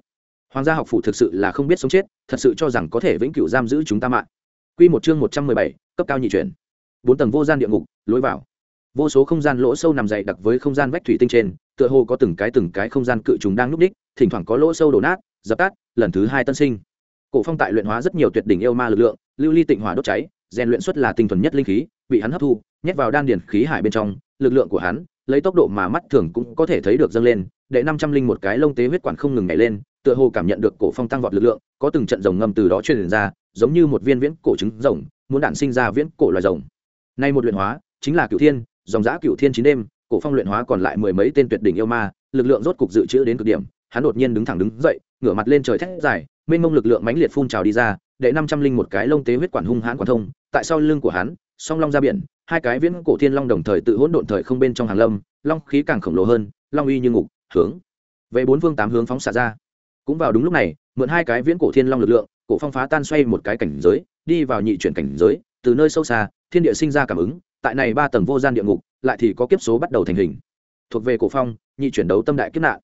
hoàng gia học phủ thực sự là không biết sống chết, thật sự cho rằng có thể vĩnh cửu giam giữ chúng ta mạng. Quy một chương một trăm mười bảy, cấp cao nhị chuyển. Bốn tầng vô gian địa ngục, lối vào. Vô số không gian lỗ sâu nằm dày đặc với không gian vách thủy tinh trên, tựa hồ có từng cái từng cái không gian cự trùng đang núp đích, thỉnh thoảng có lỗ sâu đổ nát, dập tắt, lần thứ hai tân sinh. Cổ phong tại luyện hóa rất nhiều tuyệt đỉnh yêu ma lực lượng, lưu ly tịnh hỏa đốt cháy, rèn luyện xuất là tinh thuần nhất linh khí, bị hắn hấp thu, nhét vào đan điền khí hải bên trong, lực lượng của hắn, lấy tốc độ mà mắt thường cũng có thể thấy được dâng lên, đệ năm trăm linh một cái lông tế huyết quản không ngừng nhảy lên tựa hồ cảm nhận được cổ phong tăng vọt lực lượng, có từng trận rồng ngâm từ đó truyền ra, giống như một viên viễn cổ trứng rồng, muốn đản sinh ra viễn cổ loài rồng. Nay một luyện hóa, chính là cửu thiên, dòng giã cửu thiên chín đêm, cổ phong luyện hóa còn lại mười mấy tên tuyệt đỉnh yêu ma, lực lượng rốt cục dự trữ đến cực điểm, hắn đột nhiên đứng thẳng đứng dậy, ngửa mặt lên trời thét dài, mênh mông lực lượng mãnh liệt phun trào đi ra, đệ năm trăm linh một cái lông tế huyết quản hung hãn quản thông, tại sau lưng của hắn, song long ra biển, hai cái viễn cổ thiên long đồng thời tự hỗn độn thời không bên trong hàng lâm, long khí càng khổng lồ hơn, long uy như ngục, hướng về bốn phương tám hướng phóng xạ ra cũng vào đúng lúc này, mượn hai cái viễn cổ thiên long lực lượng, cổ phong phá tan xoay một cái cảnh giới, đi vào nhị chuyển cảnh giới, từ nơi sâu xa, thiên địa sinh ra cảm ứng, tại này ba tầng vô gian địa ngục, lại thì có kiếp số bắt đầu thành hình. Thuộc về cổ phong, nhị chuyển đấu tâm đại kiếp nạn.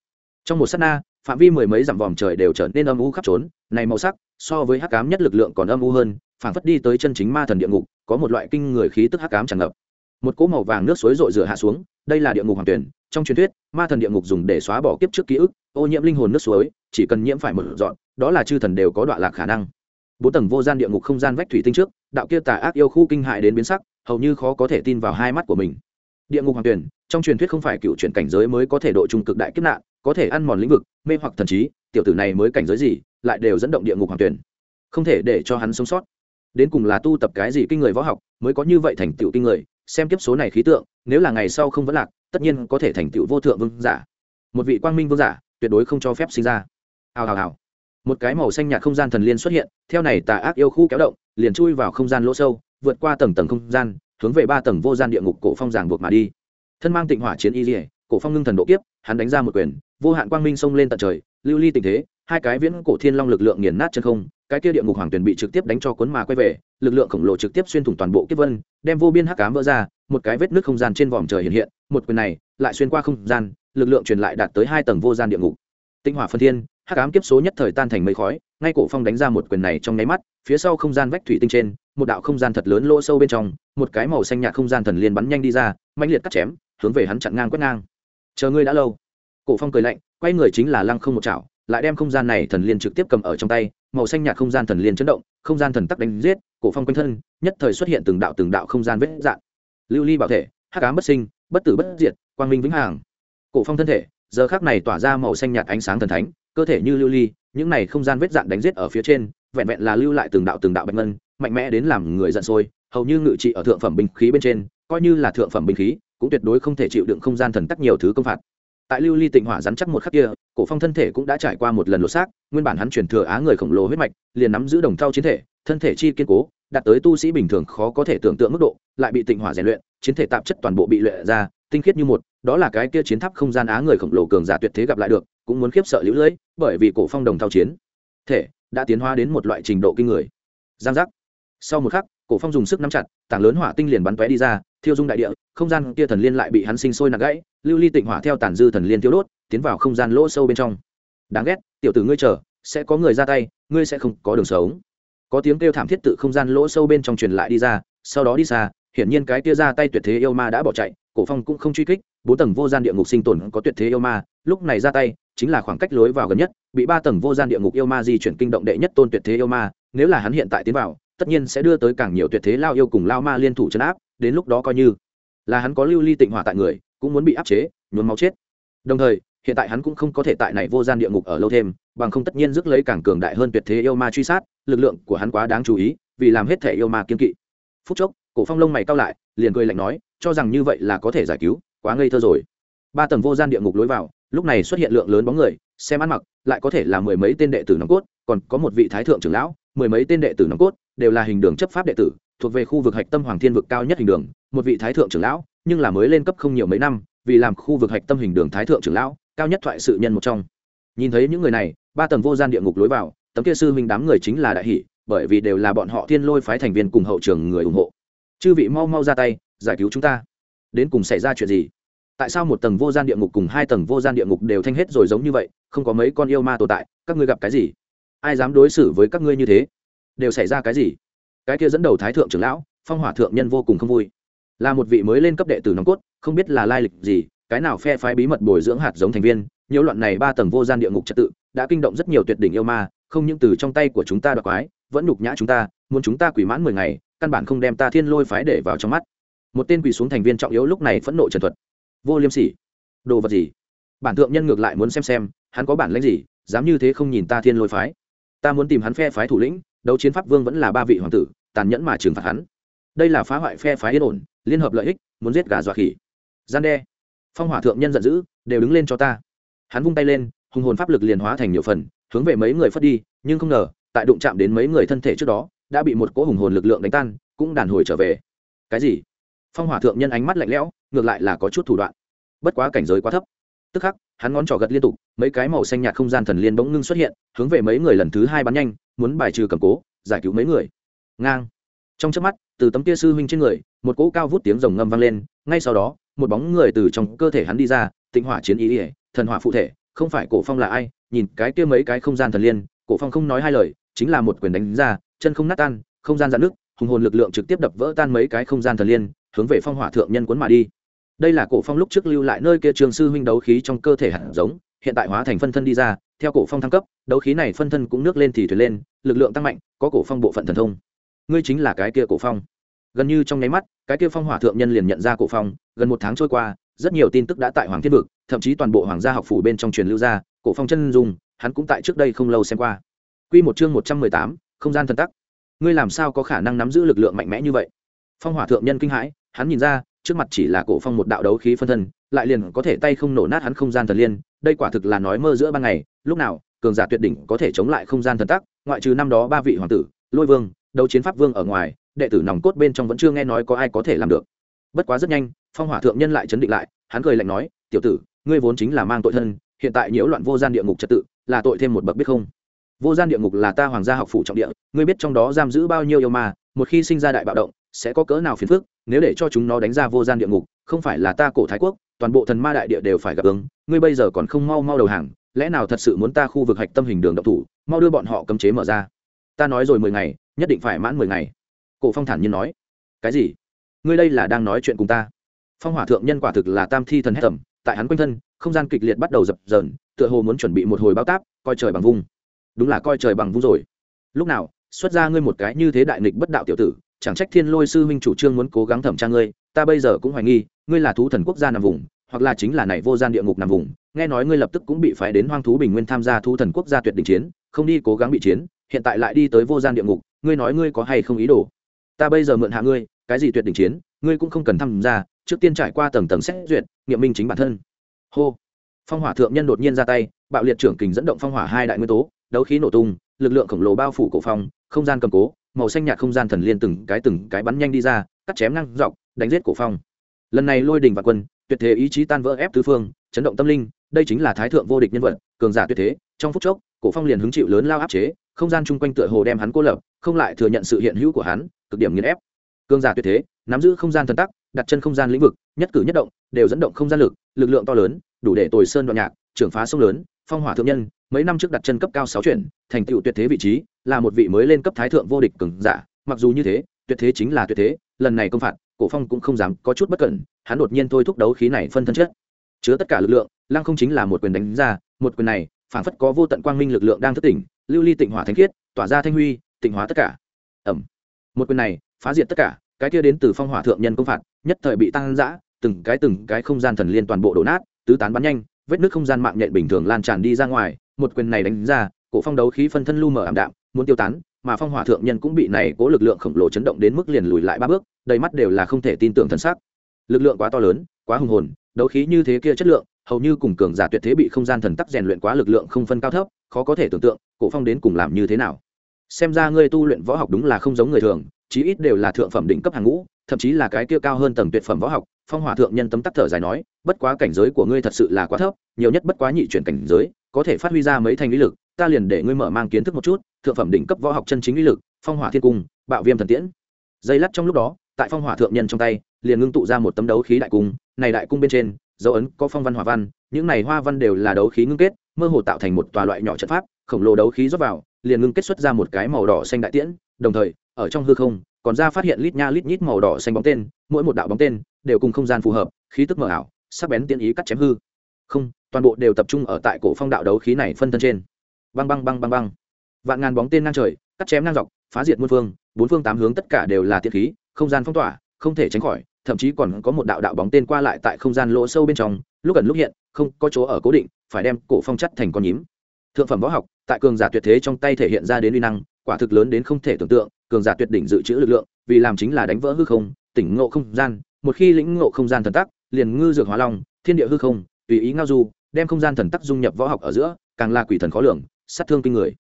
Trong một sát na, phạm vi mười mấy dặm vòm trời đều trở nên âm u khắp trốn, này màu sắc, so với hắc ám nhất lực lượng còn âm u hơn, phảng phất đi tới chân chính ma thần địa ngục, có một loại kinh người khí tức hắc ám tràn ngập một cỗ màu vàng nước suối rội rửa hạ xuống, đây là địa ngục hoàng tuyển, trong truyền thuyết, ma thần địa ngục dùng để xóa bỏ kiếp trước ký ức, ô nhiễm linh hồn nước suối, chỉ cần nhiễm phải một dọn, đó là chư thần đều có đoạn lạc khả năng. Bốn tầng vô gian địa ngục không gian vách thủy tinh trước, đạo kia tà ác yêu khu kinh hại đến biến sắc, hầu như khó có thể tin vào hai mắt của mình. Địa ngục hoàng tuyển, trong truyền thuyết không phải cựu chuyển cảnh giới mới có thể độ trung cực đại kiếp nạn, có thể ăn mòn lĩnh vực, mê hoặc thần trí, tiểu tử này mới cảnh giới gì, lại đều dẫn động địa ngục hoàng tuyển. Không thể để cho hắn sống sót. Đến cùng là tu tập cái gì kinh người võ học, mới có như vậy thành tựu kinh người xem kiếp số này khí tượng, nếu là ngày sau không vẫn lạc, tất nhiên có thể thành tựu vô thượng vương giả. Một vị quang minh vương giả, tuyệt đối không cho phép sinh ra. Hào hào hào. Một cái màu xanh nhạt không gian thần liên xuất hiện, theo này tà ác yêu khu kéo động, liền chui vào không gian lỗ sâu, vượt qua tầng tầng không gian, hướng về ba tầng vô gian địa ngục cổ phong giảng buộc mà đi. Thân mang tịnh hỏa chiến y dỉa cổ phong ngưng thần độ kiếp, hắn đánh ra một quyền, vô hạn quang minh xông lên tận trời, lưu ly tình thế, hai cái viễn cổ thiên long lực lượng nghiền nát chân không cái kia địa ngục hoàng tuyển bị trực tiếp đánh cho cuốn mà quay về, lực lượng khổng lồ trực tiếp xuyên thủng toàn bộ kiếp vân, đem vô biên hắc cám vỡ ra, một cái vết nước không gian trên vòm trời hiện hiện, một quyền này lại xuyên qua không gian, lực lượng truyền lại đạt tới hai tầng vô gian địa ngục. Tinh hỏa phân thiên, hắc ám kiếp số nhất thời tan thành mây khói, ngay cổ phong đánh ra một quyền này trong nháy mắt, phía sau không gian vách thủy tinh trên, một đạo không gian thật lớn lỗ sâu bên trong, một cái màu xanh nhạt không gian thần liên bắn nhanh đi ra mạnh liệt cắt chém, hướng về hắn chặn ngang quét ngang. Chờ ngươi đã lâu. Cổ phong cười lạnh, quay người chính là lăng không một chảo, lại đem không gian này thần liên trực tiếp cầm ở trong tay màu xanh nhạt không gian thần liên chấn động, không gian thần tắc đánh giết, cổ phong quanh thân, nhất thời xuất hiện từng đạo từng đạo không gian vết dạn lưu ly bảo thể, hắc ám bất sinh, bất tử bất diệt, quang minh vĩnh hằng. Cổ phong thân thể, giờ khắc này tỏa ra màu xanh nhạt ánh sáng thần thánh, cơ thể như lưu ly, những này không gian vết dạn đánh giết ở phía trên, vẹn vẹn là lưu lại từng đạo từng đạo bạch ngân, mạnh mẽ đến làm người giận sôi, hầu như ngự trị ở thượng phẩm binh khí bên trên, coi như là thượng phẩm binh khí, cũng tuyệt đối không thể chịu đựng không gian thần tắc nhiều thứ công phạt tại lưu ly tịnh hỏa rắn chắc một khắc kia, cổ phong thân thể cũng đã trải qua một lần lột xác, nguyên bản hắn chuyển thừa á người khổng lồ huyết mạch, liền nắm giữ đồng thau chiến thể, thân thể chi kiên cố, đạt tới tu sĩ bình thường khó có thể tưởng tượng mức độ, lại bị tịnh hỏa rèn luyện, chiến thể tạp chất toàn bộ bị luyện ra, tinh khiết như một, đó là cái kia chiến tháp không gian á người khổng lồ cường giả tuyệt thế gặp lại được, cũng muốn khiếp sợ lũ lưỡi bởi vì cổ phong đồng thao chiến thể đã tiến hóa đến một loại trình độ kinh người. Giang giác. Sau một khắc cổ phong dùng sức nắm chặt, tảng lớn hỏa tinh liền bắn tóe đi ra, thiêu dung đại địa, không gian kia thần liên lại bị hắn sinh sôi nạt gãy, lưu ly tịnh hỏa theo tàn dư thần liên thiêu đốt, tiến vào không gian lỗ sâu bên trong. Đáng ghét, tiểu tử ngươi chờ, sẽ có người ra tay, ngươi sẽ không có đường sống. Có tiếng kêu thảm thiết tự không gian lỗ sâu bên trong truyền lại đi ra, sau đó đi xa, hiển nhiên cái kia ra tay tuyệt thế yêu ma đã bỏ chạy, cổ phong cũng không truy kích, bốn tầng vô gian địa ngục sinh tồn có tuyệt thế yêu ma, lúc này ra tay, chính là khoảng cách lối vào gần nhất, bị ba tầng vô gian địa ngục yêu ma di chuyển kinh động đệ nhất tôn tuyệt thế yêu ma, nếu là hắn hiện tại tiến vào tất nhiên sẽ đưa tới càng nhiều tuyệt thế lao yêu cùng lao ma liên thủ chấn áp, đến lúc đó coi như là hắn có lưu ly tịnh hỏa tại người, cũng muốn bị áp chế, nhuốm máu chết. Đồng thời, hiện tại hắn cũng không có thể tại này vô gian địa ngục ở lâu thêm, bằng không tất nhiên rước lấy càng cường đại hơn tuyệt thế yêu ma truy sát, lực lượng của hắn quá đáng chú ý, vì làm hết thể yêu ma kiên kỵ. Phút chốc, cổ phong lông mày cao lại, liền cười lạnh nói, cho rằng như vậy là có thể giải cứu, quá ngây thơ rồi. Ba tầng vô gian địa ngục lối vào, lúc này xuất hiện lượng lớn bóng người, xem ăn mặc, lại có thể là mười mấy tên đệ tử nòng cốt, còn có một vị thái thượng trưởng lão, mười mấy tên đệ tử nòng cốt đều là hình đường chấp pháp đệ tử, thuộc về khu vực hạch tâm hoàng thiên vực cao nhất hình đường, một vị thái thượng trưởng lão, nhưng là mới lên cấp không nhiều mấy năm, vì làm khu vực hạch tâm hình đường thái thượng trưởng lão, cao nhất thoại sự nhân một trong. Nhìn thấy những người này, ba tầng vô gian địa ngục lối vào, tấm kia sư huynh đám người chính là đại hỷ, bởi vì đều là bọn họ thiên lôi phái thành viên cùng hậu trường người ủng hộ. Chư vị mau mau ra tay, giải cứu chúng ta. Đến cùng xảy ra chuyện gì? Tại sao một tầng vô gian địa ngục cùng hai tầng vô gian địa ngục đều thanh hết rồi giống như vậy, không có mấy con yêu ma tồn tại, các ngươi gặp cái gì? Ai dám đối xử với các ngươi như thế? Đều xảy ra cái gì? Cái kia dẫn đầu thái thượng trưởng lão, phong hỏa thượng nhân vô cùng không vui. Là một vị mới lên cấp đệ tử nòng cốt, không biết là lai lịch gì, cái nào phe phái bí mật bồi dưỡng hạt giống thành viên, nhiễu loạn này ba tầng vô gian địa ngục trật tự, đã kinh động rất nhiều tuyệt đỉnh yêu ma, không những từ trong tay của chúng ta đoạt quái, vẫn nhục nhã chúng ta, muốn chúng ta quỷ mãn mười ngày, căn bản không đem ta thiên lôi phái để vào trong mắt. Một tên quỷ xuống thành viên trọng yếu lúc này phẫn nộ trần thuật. Vô liêm sỉ. Đồ vật gì? Bản thượng nhân ngược lại muốn xem xem, hắn có bản lãnh gì, dám như thế không nhìn ta thiên lôi phái? Ta muốn tìm hắn phe phái thủ lĩnh đấu chiến pháp vương vẫn là ba vị hoàng tử, tàn nhẫn mà trừng phạt hắn. Đây là phá hoại phe phái yên ổn, liên hợp lợi ích, muốn giết gà dọa khỉ. Gian đe. Phong hỏa thượng nhân giận dữ, đều đứng lên cho ta. Hắn vung tay lên, hùng hồn pháp lực liền hóa thành nhiều phần, hướng về mấy người phất đi, nhưng không ngờ, tại đụng chạm đến mấy người thân thể trước đó, đã bị một cỗ hùng hồn lực lượng đánh tan, cũng đàn hồi trở về. Cái gì? Phong hỏa thượng nhân ánh mắt lạnh lẽo, ngược lại là có chút thủ đoạn. Bất quá cảnh giới quá thấp. Tức khắc, hắn ngón trỏ gật liên tục, mấy cái màu xanh nhạt không gian thần liên bỗng ngưng xuất hiện, hướng về mấy người lần thứ hai bắn nhanh muốn bài trừ cầm cố, giải cứu mấy người. Ngang. Trong chớp mắt, từ tấm kia sư huynh trên người, một cỗ cao vút tiếng rồng ngâm vang lên, ngay sau đó, một bóng người từ trong cơ thể hắn đi ra, tịnh hỏa chiến ý ỉa thần hỏa phụ thể, không phải cổ phong là ai, nhìn cái kia mấy cái không gian thần liên, cổ phong không nói hai lời, chính là một quyền đánh ra, chân không nát tan, không gian dạn nước hùng hồn lực lượng trực tiếp đập vỡ tan mấy cái không gian thần liên, hướng về phong hỏa thượng nhân cuốn mà đi. Đây là cổ phong lúc trước lưu lại nơi kia trường sư huynh đấu khí trong cơ thể hẳn giống, hiện tại hóa thành phân thân đi ra theo cổ phong thăng cấp đấu khí này phân thân cũng nước lên thì thuyền lên lực lượng tăng mạnh có cổ phong bộ phận thần thông. Ngươi chính là cái kia cổ phong. Gần như trong nháy mắt cái kia phong hỏa thượng nhân liền nhận ra cổ phong gần một tháng trôi qua rất nhiều tin tức đã tại hoàng thiên vực thậm chí toàn bộ hoàng gia học phủ bên trong truyền lưu ra cổ phong chân dung hắn cũng tại trước đây không lâu xem qua. Quy một chương một trăm mười tám, không gian thần tắc. Ngươi làm sao có khả năng nắm giữ lực lượng mạnh mẽ như vậy? Phong hỏa thượng nhân kinh hãi hắn nhìn ra trước mặt chỉ là cổ phong một đạo đấu khí phân thân, lại liền có thể tay không nổ nát hắn không gian thần liên, đây quả thực là nói mơ giữa ban ngày, lúc nào, cường giả tuyệt đỉnh có thể chống lại không gian thần tắc, ngoại trừ năm đó ba vị hoàng tử, lôi vương, đấu chiến pháp vương ở ngoài, đệ tử nòng cốt bên trong vẫn chưa nghe nói có ai có thể làm được. Bất quá rất nhanh, phong hỏa thượng nhân lại chấn định lại, hắn cười lạnh nói, tiểu tử, ngươi vốn chính là mang tội thân, hiện tại nhiễu loạn vô gian địa ngục trật tự, là tội thêm một bậc biết không? Vô gian địa ngục là ta hoàng gia học phủ trọng địa, ngươi biết trong đó giam giữ bao nhiêu yêu ma, một khi sinh ra đại bạo động sẽ có cỡ nào phiền phức, nếu để cho chúng nó đánh ra vô gian địa ngục, không phải là ta cổ thái quốc, toàn bộ thần ma đại địa đều phải gặp ứng, ngươi bây giờ còn không mau mau đầu hàng, lẽ nào thật sự muốn ta khu vực hạch tâm hình đường động thủ, mau đưa bọn họ cấm chế mở ra? Ta nói rồi mười ngày, nhất định phải mãn mười ngày. Cổ phong thản nhiên nói. Cái gì? Ngươi đây là đang nói chuyện cùng ta? Phong hỏa thượng nhân quả thực là tam thi thần hết tầm tại hắn quanh thân, không gian kịch liệt bắt đầu dập dờn, tựa hồ muốn chuẩn bị một hồi bao táp, coi trời bằng vung. Đúng là coi trời bằng vung rồi. Lúc nào, xuất ra ngươi một cái như thế đại nghịch bất đạo tiểu tử chẳng trách thiên lôi sư huynh chủ trương muốn cố gắng thẩm tra ngươi, ta bây giờ cũng hoài nghi, ngươi là thú thần quốc gia nằm vùng, hoặc là chính là này vô gian địa ngục nằm vùng, nghe nói ngươi lập tức cũng bị phái đến hoang thú bình nguyên tham gia thú thần quốc gia tuyệt đỉnh chiến, không đi cố gắng bị chiến, hiện tại lại đi tới vô gian địa ngục, ngươi nói ngươi có hay không ý đồ? Ta bây giờ mượn hạ ngươi, cái gì tuyệt đỉnh chiến, ngươi cũng không cần tham gia, trước tiên trải qua tầng tầng xét duyệt, nghiệm minh chính bản thân. Hô. Phong hỏa thượng nhân đột nhiên ra tay, bạo liệt trưởng kình dẫn động phong hỏa hai đại nguyên tố, đấu khí nổ tung, lực lượng khổng lồ bao phủ cổ phong, không gian cầm cố màu xanh nhạt không gian thần liên từng cái từng cái bắn nhanh đi ra, cắt chém ngang dọc, đánh giết cổ phong. Lần này lôi đình và quân, tuyệt thế ý chí tan vỡ ép tứ phương, chấn động tâm linh, đây chính là thái thượng vô địch nhân vật, cường giả tuyệt thế. Trong phút chốc, cổ phong liền hứng chịu lớn lao áp chế, không gian chung quanh tựa hồ đem hắn cô lập, không lại thừa nhận sự hiện hữu của hắn, cực điểm nghiền ép. Cường giả tuyệt thế, nắm giữ không gian thần tắc, đặt chân không gian lĩnh vực, nhất cử nhất động, đều dẫn động không gian lực lực lượng to lớn, đủ để tồi sơn đoạn nhạc trưởng phá sông lớn, phong hỏa thượng nhân, mấy năm trước đặt chân cấp cao sáu chuyển, thành tựu tuyệt thế vị trí, là một vị mới lên cấp thái thượng vô địch cường giả. Mặc dù như thế, tuyệt thế chính là tuyệt thế, lần này công phạt, cổ phong cũng không dám có chút bất cẩn, hắn đột nhiên thôi thúc đấu khí này phân thân chất. Chứa tất cả lực lượng, lăng không chính là một quyền đánh ra, một quyền này phản phất có vô tận quang minh lực lượng đang thức tỉnh, lưu ly tịnh hỏa thánh khiết, tỏa ra thanh huy, tịnh hóa tất cả. Ẩm. Một quyền này, phá diệt tất cả, cái kia đến từ phong hỏa thượng nhân công phạt, nhất thời bị tăng giã từng cái từng cái không gian thần liên toàn bộ đổ nát, tứ tán bắn nhanh vết nước không gian mạng nhện bình thường lan tràn đi ra ngoài, một quyền này đánh ra, cổ phong đấu khí phân thân lu mờ ảm đạm, muốn tiêu tán, mà phong hỏa thượng nhân cũng bị này cố lực lượng khổng lồ chấn động đến mức liền lùi lại ba bước, đầy mắt đều là không thể tin tưởng thân xác lực lượng quá to lớn, quá hùng hồn, đấu khí như thế kia chất lượng, hầu như cùng cường giả tuyệt thế bị không gian thần tắc rèn luyện quá lực lượng không phân cao thấp, khó có thể tưởng tượng, cổ phong đến cùng làm như thế nào. Xem ra ngươi tu luyện võ học đúng là không giống người thường, chí ít đều là thượng phẩm đỉnh cấp hàng ngũ thậm chí là cái kia cao hơn tầng tuyệt phẩm võ học, phong hỏa thượng nhân tấm tắc thở dài nói, bất quá cảnh giới của ngươi thật sự là quá thấp, nhiều nhất bất quá nhị chuyển cảnh giới, có thể phát huy ra mấy thành lý lực, ta liền để ngươi mở mang kiến thức một chút, thượng phẩm đỉnh cấp võ học chân chính lý lực, phong hỏa thiên cung, bạo viêm thần tiễn. Dây lắt trong lúc đó, tại phong hỏa thượng nhân trong tay, liền ngưng tụ ra một tấm đấu khí đại cung, này đại cung bên trên, dấu ấn có phong văn hỏa văn, những này hoa văn đều là đấu khí ngưng kết, mơ hồ tạo thành một tòa loại nhỏ trận pháp, khổng lồ đấu khí rót vào, liền ngưng kết xuất ra một cái màu đỏ xanh đại tiễn, đồng thời, ở trong hư không còn ra phát hiện lít nha lít nhít màu đỏ xanh bóng tên, mỗi một đạo bóng tên đều cùng không gian phù hợp, khí tức mờ ảo, sắc bén tiện ý cắt chém hư. Không, toàn bộ đều tập trung ở tại cổ phong đạo đấu khí này phân thân trên. Băng băng băng băng băng. Vạn ngàn bóng tên ngang trời, cắt chém ngang dọc, phá diệt muôn phương, bốn phương tám hướng tất cả đều là tiện khí, không gian phong tỏa, không thể tránh khỏi, thậm chí còn có một đạo đạo bóng tên qua lại tại không gian lỗ sâu bên trong, lúc gần lúc hiện, không có chỗ ở cố định, phải đem cổ phong chắt thành con nhím. Thượng phẩm võ học, tại cường giả tuyệt thế trong tay thể hiện ra đến uy năng, quả thực lớn đến không thể tưởng tượng cường giả tuyệt đỉnh dự trữ lực lượng vì làm chính là đánh vỡ hư không tỉnh ngộ không gian một khi lĩnh ngộ không gian thần tắc liền ngư dược hóa long thiên địa hư không tùy ý ngao du đem không gian thần tắc dung nhập võ học ở giữa càng là quỷ thần khó lường sát thương kinh người.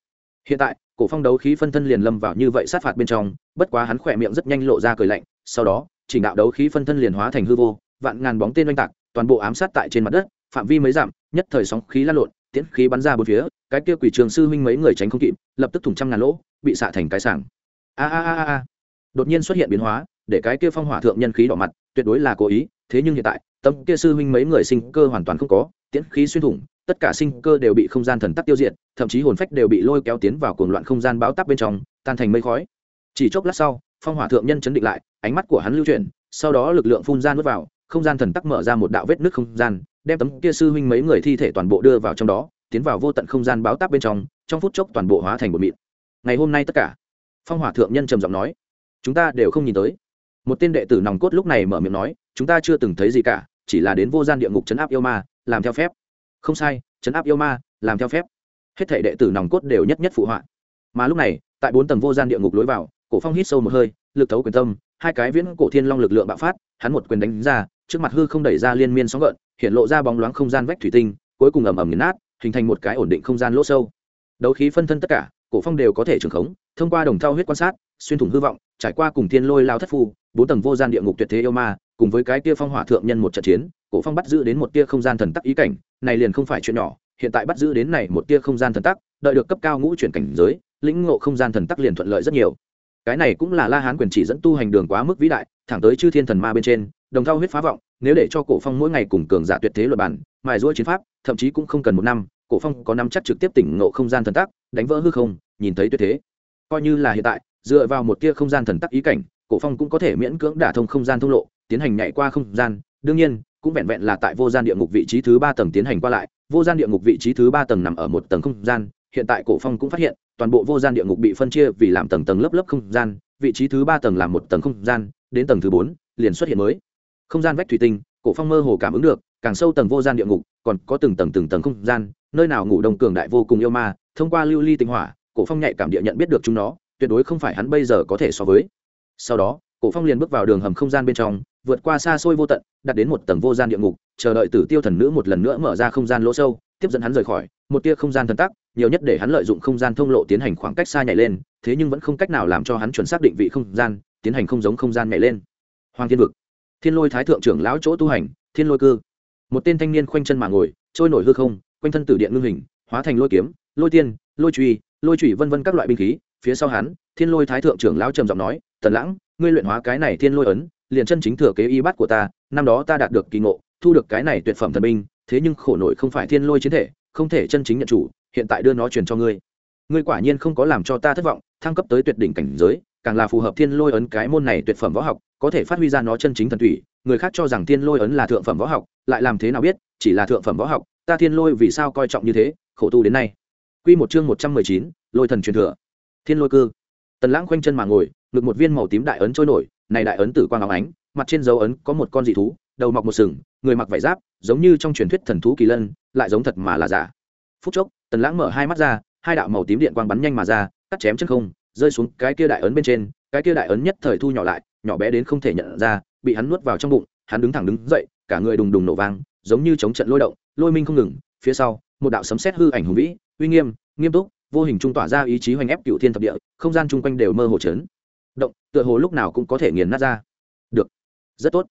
Hiện tại cổ phong đấu khí phân thân liền lâm vào như vậy sát phạt bên trong bất quá hắn khỏe miệng rất nhanh lộ ra cười lạnh sau đó chỉ đạo đấu khí phân thân liền hóa thành hư vô vạn ngàn bóng tên oanh tạc toàn bộ ám sát tại trên mặt đất phạm vi mấy giảm, nhất thời sóng khí lan lộn tiễn khí bắn ra bốn phía cái kia quỷ trường sư huynh mấy người tránh không kịp lập tức thủng trăm ngàn lỗ bị xạ thành cái sảng a a a a đột nhiên xuất hiện biến hóa, để cái kia phong hỏa thượng nhân khí đỏ mặt, tuyệt đối là cố ý, thế nhưng hiện tại, tâm kia sư huynh mấy người sinh cơ hoàn toàn không có, tiễn khí xuyên thủng, tất cả sinh cơ đều bị không gian thần tắc tiêu diệt, thậm chí hồn phách đều bị lôi kéo tiến vào cuồng loạn không gian báo tắc bên trong, tan thành mây khói. Chỉ chốc lát sau, phong hỏa thượng nhân chấn định lại, ánh mắt của hắn lưu chuyển, sau đó lực lượng phun ra nuốt vào, không gian thần tắc mở ra một đạo vết nước không gian, đem tấm kia sư huynh mấy người thi thể toàn bộ đưa vào trong đó, tiến vào vô tận không gian báo táp bên trong trong phút chốc toàn bộ hóa thành một mịn. Ngày hôm nay tất cả phong hỏa thượng nhân trầm giọng nói, chúng ta đều không nhìn tới. Một tên đệ tử nòng cốt lúc này mở miệng nói, chúng ta chưa từng thấy gì cả, chỉ là đến vô gian địa ngục chấn áp yêu ma, làm theo phép. Không sai chấn áp yêu ma, làm theo phép. Hết thể đệ tử nòng cốt đều nhất nhất phụ họa. Mà lúc này, tại bốn tầng vô gian địa ngục lối vào, cổ phong hít sâu một hơi, lực thấu quyền tâm, hai cái viễn cổ thiên long lực lượng bạo phát, hắn một quyền đánh ra, trước mặt hư không đẩy ra liên miên sóng gợn, hiện lộ ra bóng loáng không gian vách thủy tinh, cuối cùng ầm ầm nghiền nát, hình thành một cái ổn định không gian lỗ sâu. Đấu khí phân thân tất cả, cổ phong đều có thể trường khống thông qua đồng thao huyết quan sát, xuyên thủng hư vọng, trải qua cùng thiên lôi lao thất phu, bốn tầng vô gian địa ngục tuyệt thế yêu ma, cùng với cái tia phong hỏa thượng nhân một trận chiến, cổ phong bắt giữ đến một tia không gian thần tắc ý cảnh, này liền không phải chuyện nhỏ, hiện tại bắt giữ đến này một tia không gian thần tắc, đợi được cấp cao ngũ chuyển cảnh giới, lĩnh ngộ không gian thần tắc liền thuận lợi rất nhiều. Cái này cũng là la hán quyền chỉ dẫn tu hành đường quá mức vĩ đại, thẳng tới chư thiên thần ma bên trên, đồng thao huyết phá vọng, nếu để cho cổ phong mỗi ngày cùng cường giả tuyệt thế luật bản mài giũa chiến pháp, thậm chí cũng không cần một năm, cổ phong có năm chắc trực tiếp tỉnh ngộ không gian thần tắc, đánh vỡ hư không, nhìn thấy tuyệt thế coi như là hiện tại, dựa vào một tia không gian thần tắc ý cảnh, cổ phong cũng có thể miễn cưỡng đả thông không gian thông lộ, tiến hành nhảy qua không gian. Đương nhiên, cũng vẹn vẹn là tại vô gian địa ngục vị trí thứ ba tầng tiến hành qua lại. Vô gian địa ngục vị trí thứ ba tầng nằm ở một tầng không gian. Hiện tại cổ phong cũng phát hiện, toàn bộ vô gian địa ngục bị phân chia vì làm tầng tầng lớp lớp không gian, vị trí thứ ba tầng làm một tầng không gian, đến tầng thứ bốn, liền xuất hiện mới. Không gian vách thủy tinh, cổ phong mơ hồ cảm ứng được, càng sâu tầng vô gian địa ngục, còn có từng tầng từng tầng không gian, nơi nào ngủ đông cường đại vô cùng yêu ma, thông qua lưu ly tinh hỏa cổ phong nhạy cảm địa nhận biết được chúng nó, tuyệt đối không phải hắn bây giờ có thể so với. Sau đó, cổ phong liền bước vào đường hầm không gian bên trong, vượt qua xa xôi vô tận, đặt đến một tầng vô gian địa ngục, chờ đợi tử tiêu thần nữ một lần nữa mở ra không gian lỗ sâu, tiếp dẫn hắn rời khỏi. Một tia không gian thần tắc, nhiều nhất để hắn lợi dụng không gian thông lộ tiến hành khoảng cách xa nhảy lên, thế nhưng vẫn không cách nào làm cho hắn chuẩn xác định vị không gian, tiến hành không giống không gian nhảy lên. Hoàng thiên vực. Thiên lôi thái thượng trưởng lão chỗ tu hành, thiên lôi cư. Một tên thanh niên khoanh chân mà ngồi, trôi nổi hư không, quanh thân tử điện ngưng hình, hóa thành lôi kiếm, lôi tiên, lôi truy lôi chủy vân vân các loại binh khí, phía sau hắn, thiên lôi thái thượng trưởng lão trầm giọng nói, tần lãng, ngươi luyện hóa cái này thiên lôi ấn, liền chân chính thừa kế y bát của ta, năm đó ta đạt được kỳ ngộ, thu được cái này tuyệt phẩm thần binh, thế nhưng khổ nội không phải thiên lôi chiến thể, không thể chân chính nhận chủ, hiện tại đưa nó truyền cho ngươi. Ngươi quả nhiên không có làm cho ta thất vọng, thăng cấp tới tuyệt đỉnh cảnh giới, càng là phù hợp thiên lôi ấn cái môn này tuyệt phẩm võ học, có thể phát huy ra nó chân chính thần thủy. Người khác cho rằng thiên lôi ấn là thượng phẩm võ học, lại làm thế nào biết, chỉ là thượng phẩm võ học, ta thiên lôi vì sao coi trọng như thế, khổ tu đến nay. Quy một chương một trăm mười chín, lôi thần truyền thừa. Thiên lôi cư. Tần lãng khoanh chân mà ngồi ngực một viên màu tím đại ấn trôi nổi này đại ấn tử quang óng ánh mặt trên dấu ấn có một con dị thú đầu mọc một sừng người mặc vải giáp giống như trong truyền thuyết thần thú kỳ lân lại giống thật mà là giả. Phút chốc tần lãng mở hai mắt ra hai đạo màu tím điện quang bắn nhanh mà ra cắt chém chân không rơi xuống cái kia đại ấn bên trên cái kia đại ấn nhất thời thu nhỏ lại nhỏ bé đến không thể nhận ra bị hắn nuốt vào trong bụng hắn đứng thẳng đứng dậy cả người đùng đùng nổ vang giống như chống trận lôi động lôi minh không ngừng phía sau một đạo sấm sét hư ảnh hùng vĩ uy nghiêm nghiêm túc, vô hình trung tỏa ra ý chí hoành ép cựu thiên thập địa, không gian chung quanh đều mơ hồ chấn. Động, tựa hồ lúc nào cũng có thể nghiền nát ra. Được. Rất tốt.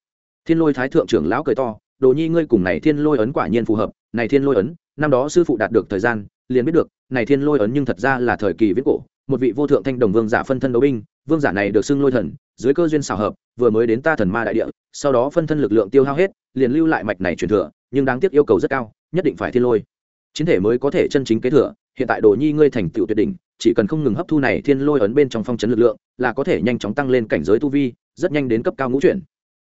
Thiên lôi thái thượng trưởng lão cười to, đồ nhi ngươi cùng này thiên lôi ấn quả nhiên phù hợp, này thiên lôi ấn, năm đó sư phụ đạt được thời gian, liền biết được, này thiên lôi ấn nhưng thật ra là thời kỳ viết cổ, một vị vô thượng thanh đồng vương giả phân thân đấu binh, vương giả này được xưng lôi thần, dưới cơ duyên xảo hợp, vừa mới đến ta thần ma đại địa, sau đó phân thân lực lượng tiêu hao hết, liền lưu lại mạch này truyền thừa, nhưng đáng tiếc yêu cầu rất cao, nhất định phải thiên lôi chiến thể mới có thể chân chính kế thừa, hiện tại đồ nhi ngươi thành tựu tuyệt đỉnh, chỉ cần không ngừng hấp thu này thiên lôi ấn bên trong phong chấn lực lượng, là có thể nhanh chóng tăng lên cảnh giới tu vi, rất nhanh đến cấp cao ngũ chuyển.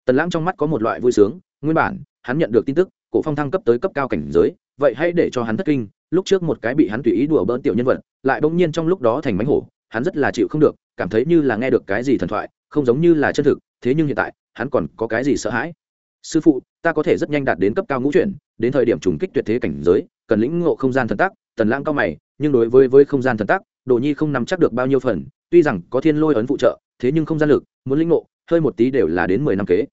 Tần lãng trong mắt có một loại vui sướng, nguyên bản, hắn nhận được tin tức, cổ phong thăng cấp tới cấp cao cảnh giới, vậy hãy để cho hắn thất kinh, lúc trước một cái bị hắn tùy ý đùa bỡn tiểu nhân vật, lại bỗng nhiên trong lúc đó thành mánh hổ, hắn rất là chịu không được, cảm thấy như là nghe được cái gì thần thoại, không giống như là chân thực, thế nhưng hiện tại, hắn còn có cái gì sợ hãi? Sư phụ, ta có thể rất nhanh đạt đến cấp cao ngũ chuyển, đến thời điểm trùng kích tuyệt thế cảnh giới, cần lĩnh ngộ không gian thần tắc, tần lãng cao mày, nhưng đối với với không gian thần tắc, đồ nhi không nắm chắc được bao nhiêu phần, tuy rằng có thiên lôi ấn phụ trợ, thế nhưng không gian lực, muốn lĩnh ngộ, hơi một tí đều là đến mười năm kế.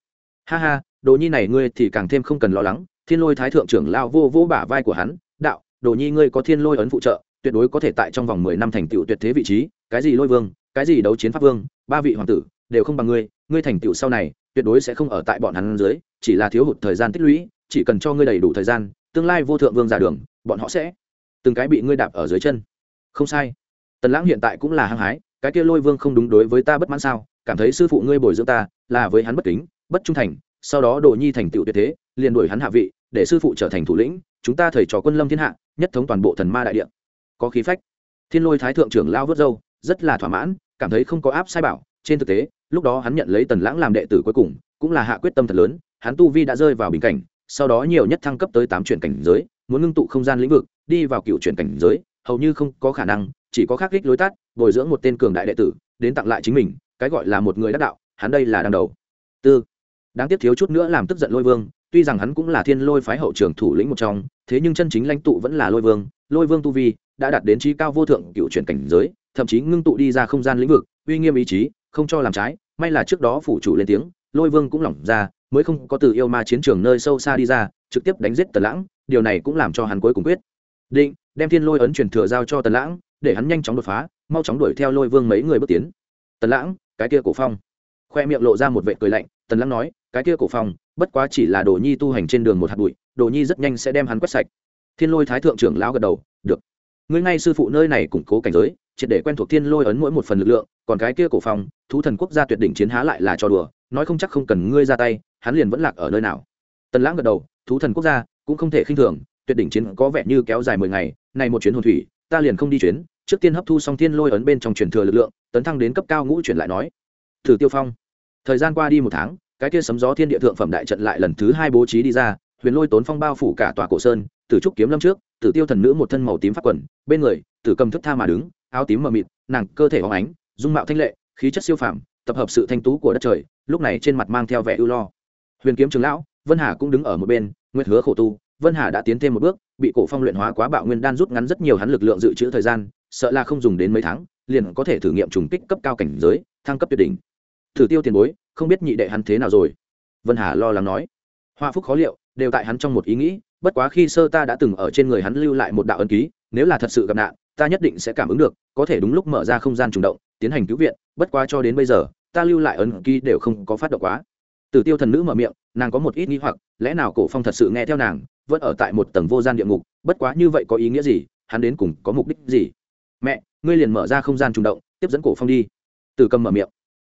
Ha ha, đồ nhi này ngươi thì càng thêm không cần lo lắng, thiên lôi thái thượng trưởng lao vô vô bả vai của hắn, đạo, đồ nhi ngươi có thiên lôi ấn phụ trợ, tuyệt đối có thể tại trong vòng mười năm thành tựu tuyệt thế vị trí, cái gì lôi vương, cái gì đấu chiến pháp vương, ba vị hoàng tử, đều không bằng ngươi ngươi thành tựu sau này tuyệt đối sẽ không ở tại bọn hắn dưới, chỉ là thiếu hụt thời gian tích lũy, chỉ cần cho ngươi đầy đủ thời gian, tương lai vô thượng vương giả đường, bọn họ sẽ từng cái bị ngươi đạp ở dưới chân. Không sai. Tần lãng hiện tại cũng là hăng hái, cái kia lôi vương không đúng đối với ta bất mãn sao? Cảm thấy sư phụ ngươi bồi dưỡng ta là với hắn bất kính, bất trung thành, sau đó đồ nhi thành tựu tuyệt thế, liền đuổi hắn hạ vị, để sư phụ trở thành thủ lĩnh, chúng ta thầy trò quân lâm thiên hạ, nhất thống toàn bộ thần ma đại địa. Có khí phách. Thiên lôi thái thượng trưởng lao vớt dâu rất là thỏa mãn, cảm thấy không có áp sai bảo, trên thực tế lúc đó hắn nhận lấy tần lãng làm đệ tử cuối cùng, cũng là hạ quyết tâm thật lớn, hắn tu vi đã rơi vào bình cảnh, sau đó nhiều nhất thăng cấp tới tám chuyển cảnh giới, muốn ngưng tụ không gian lĩnh vực, đi vào cựu chuyển cảnh giới, hầu như không có khả năng, chỉ có khắc kích lối tắt, bồi dưỡng một tên cường đại đệ tử, đến tặng lại chính mình, cái gọi là một người đắc đạo, hắn đây là đằng đầu. Tư. Đáng tiếc thiếu chút nữa làm tức giận lôi vương, tuy rằng hắn cũng là thiên lôi phái hậu trưởng thủ lĩnh một trong, thế nhưng chân chính lãnh tụ vẫn là lôi vương lôi vương tu vi đã đạt đến trí cao vô thượng cựu chuyển cảnh giới, thậm chí ngưng tụ đi ra không gian lĩnh vực, uy nghiêm ý chí không cho làm trái, may là trước đó phủ chủ lên tiếng, lôi vương cũng lỏng ra, mới không có từ yêu ma chiến trường nơi sâu xa đi ra, trực tiếp đánh giết tần lãng, điều này cũng làm cho hắn cuối cùng quyết. Định, đem thiên lôi ấn truyền thừa giao cho tần lãng, để hắn nhanh chóng đột phá, mau chóng đuổi theo lôi vương mấy người bước tiến. Tần lãng, cái kia cổ phong. Khoe miệng lộ ra một vệ cười lạnh, tần lãng nói, cái kia cổ phong, bất quá chỉ là đồ nhi tu hành trên đường một hạt bụi, đồ nhi rất nhanh sẽ đem hắn quét sạch. Thiên lôi thái thượng trưởng lão gật đầu, được. Ngươi ngay sư phụ nơi này củng cố cảnh giới triệt để quen thuộc thiên lôi ấn mỗi một phần lực lượng, còn cái kia cổ phong thú thần quốc gia tuyệt đỉnh chiến há lại là trò đùa, nói không chắc không cần ngươi ra tay, hắn liền vẫn lạc ở nơi nào. Tần lãng gật đầu, thú thần quốc gia, cũng không thể khinh thường, tuyệt đỉnh chiến có vẻ như kéo dài mười ngày, này một chuyến hồn thủy, ta liền không đi chuyến, trước tiên hấp thu xong thiên lôi ấn bên trong truyền thừa lực lượng, tấn thăng đến cấp cao ngũ chuyển lại nói. Thử tiêu phong, thời gian qua đi một tháng, cái kia sấm gió thiên địa thượng phẩm đại trận lại lần thứ hai bố trí đi ra, huyền lôi tốn phong bao phủ cả tòa cổ sơn tử trúc kiếm lâm trước, tử tiêu thần nữ một thân màu tím phát quần, bên người, tử cầm thức tha mà đứng áo tím mờ mịt, nàng cơ thể hóng ánh, dung mạo thanh lệ, khí chất siêu phàm, tập hợp sự thanh tú của đất trời, lúc này trên mặt mang theo vẻ ưu lo. Huyền kiếm trường lão, vân hà cũng đứng ở một bên, nguyệt hứa khổ tu, vân hà đã tiến thêm một bước, bị cổ phong luyện hóa quá bạo nguyên đan rút ngắn rất nhiều hắn lực lượng dự trữ thời gian, sợ là không dùng đến mấy tháng, liền có thể thử nghiệm trùng kích cấp cao cảnh giới, thăng cấp tuyệt đỉnh. Thử tiêu tiền bối, không biết nhị đệ hắn thế nào rồi? Vân hà lo lắng nói. Hoa phúc khó liệu, đều tại hắn trong một ý nghĩ, bất quá khi sơ ta đã từng ở trên người hắn lưu lại một đạo ân ký nếu là thật sự gặp nạn, ta nhất định sẽ cảm ứng được, có thể đúng lúc mở ra không gian chủ động, tiến hành cứu viện, bất quá cho đến bây giờ, ta lưu lại ấn ký đều không có phát động quá. Tử tiêu thần nữ mở miệng, nàng có một ít nghĩ hoặc, lẽ nào cổ phong thật sự nghe theo nàng, vẫn ở tại một tầng vô gian địa ngục, bất quá như vậy có ý nghĩa gì, hắn đến cùng có mục đích gì? Mẹ, ngươi liền mở ra không gian trùng động, tiếp dẫn cổ phong đi. Tử cầm mở miệng.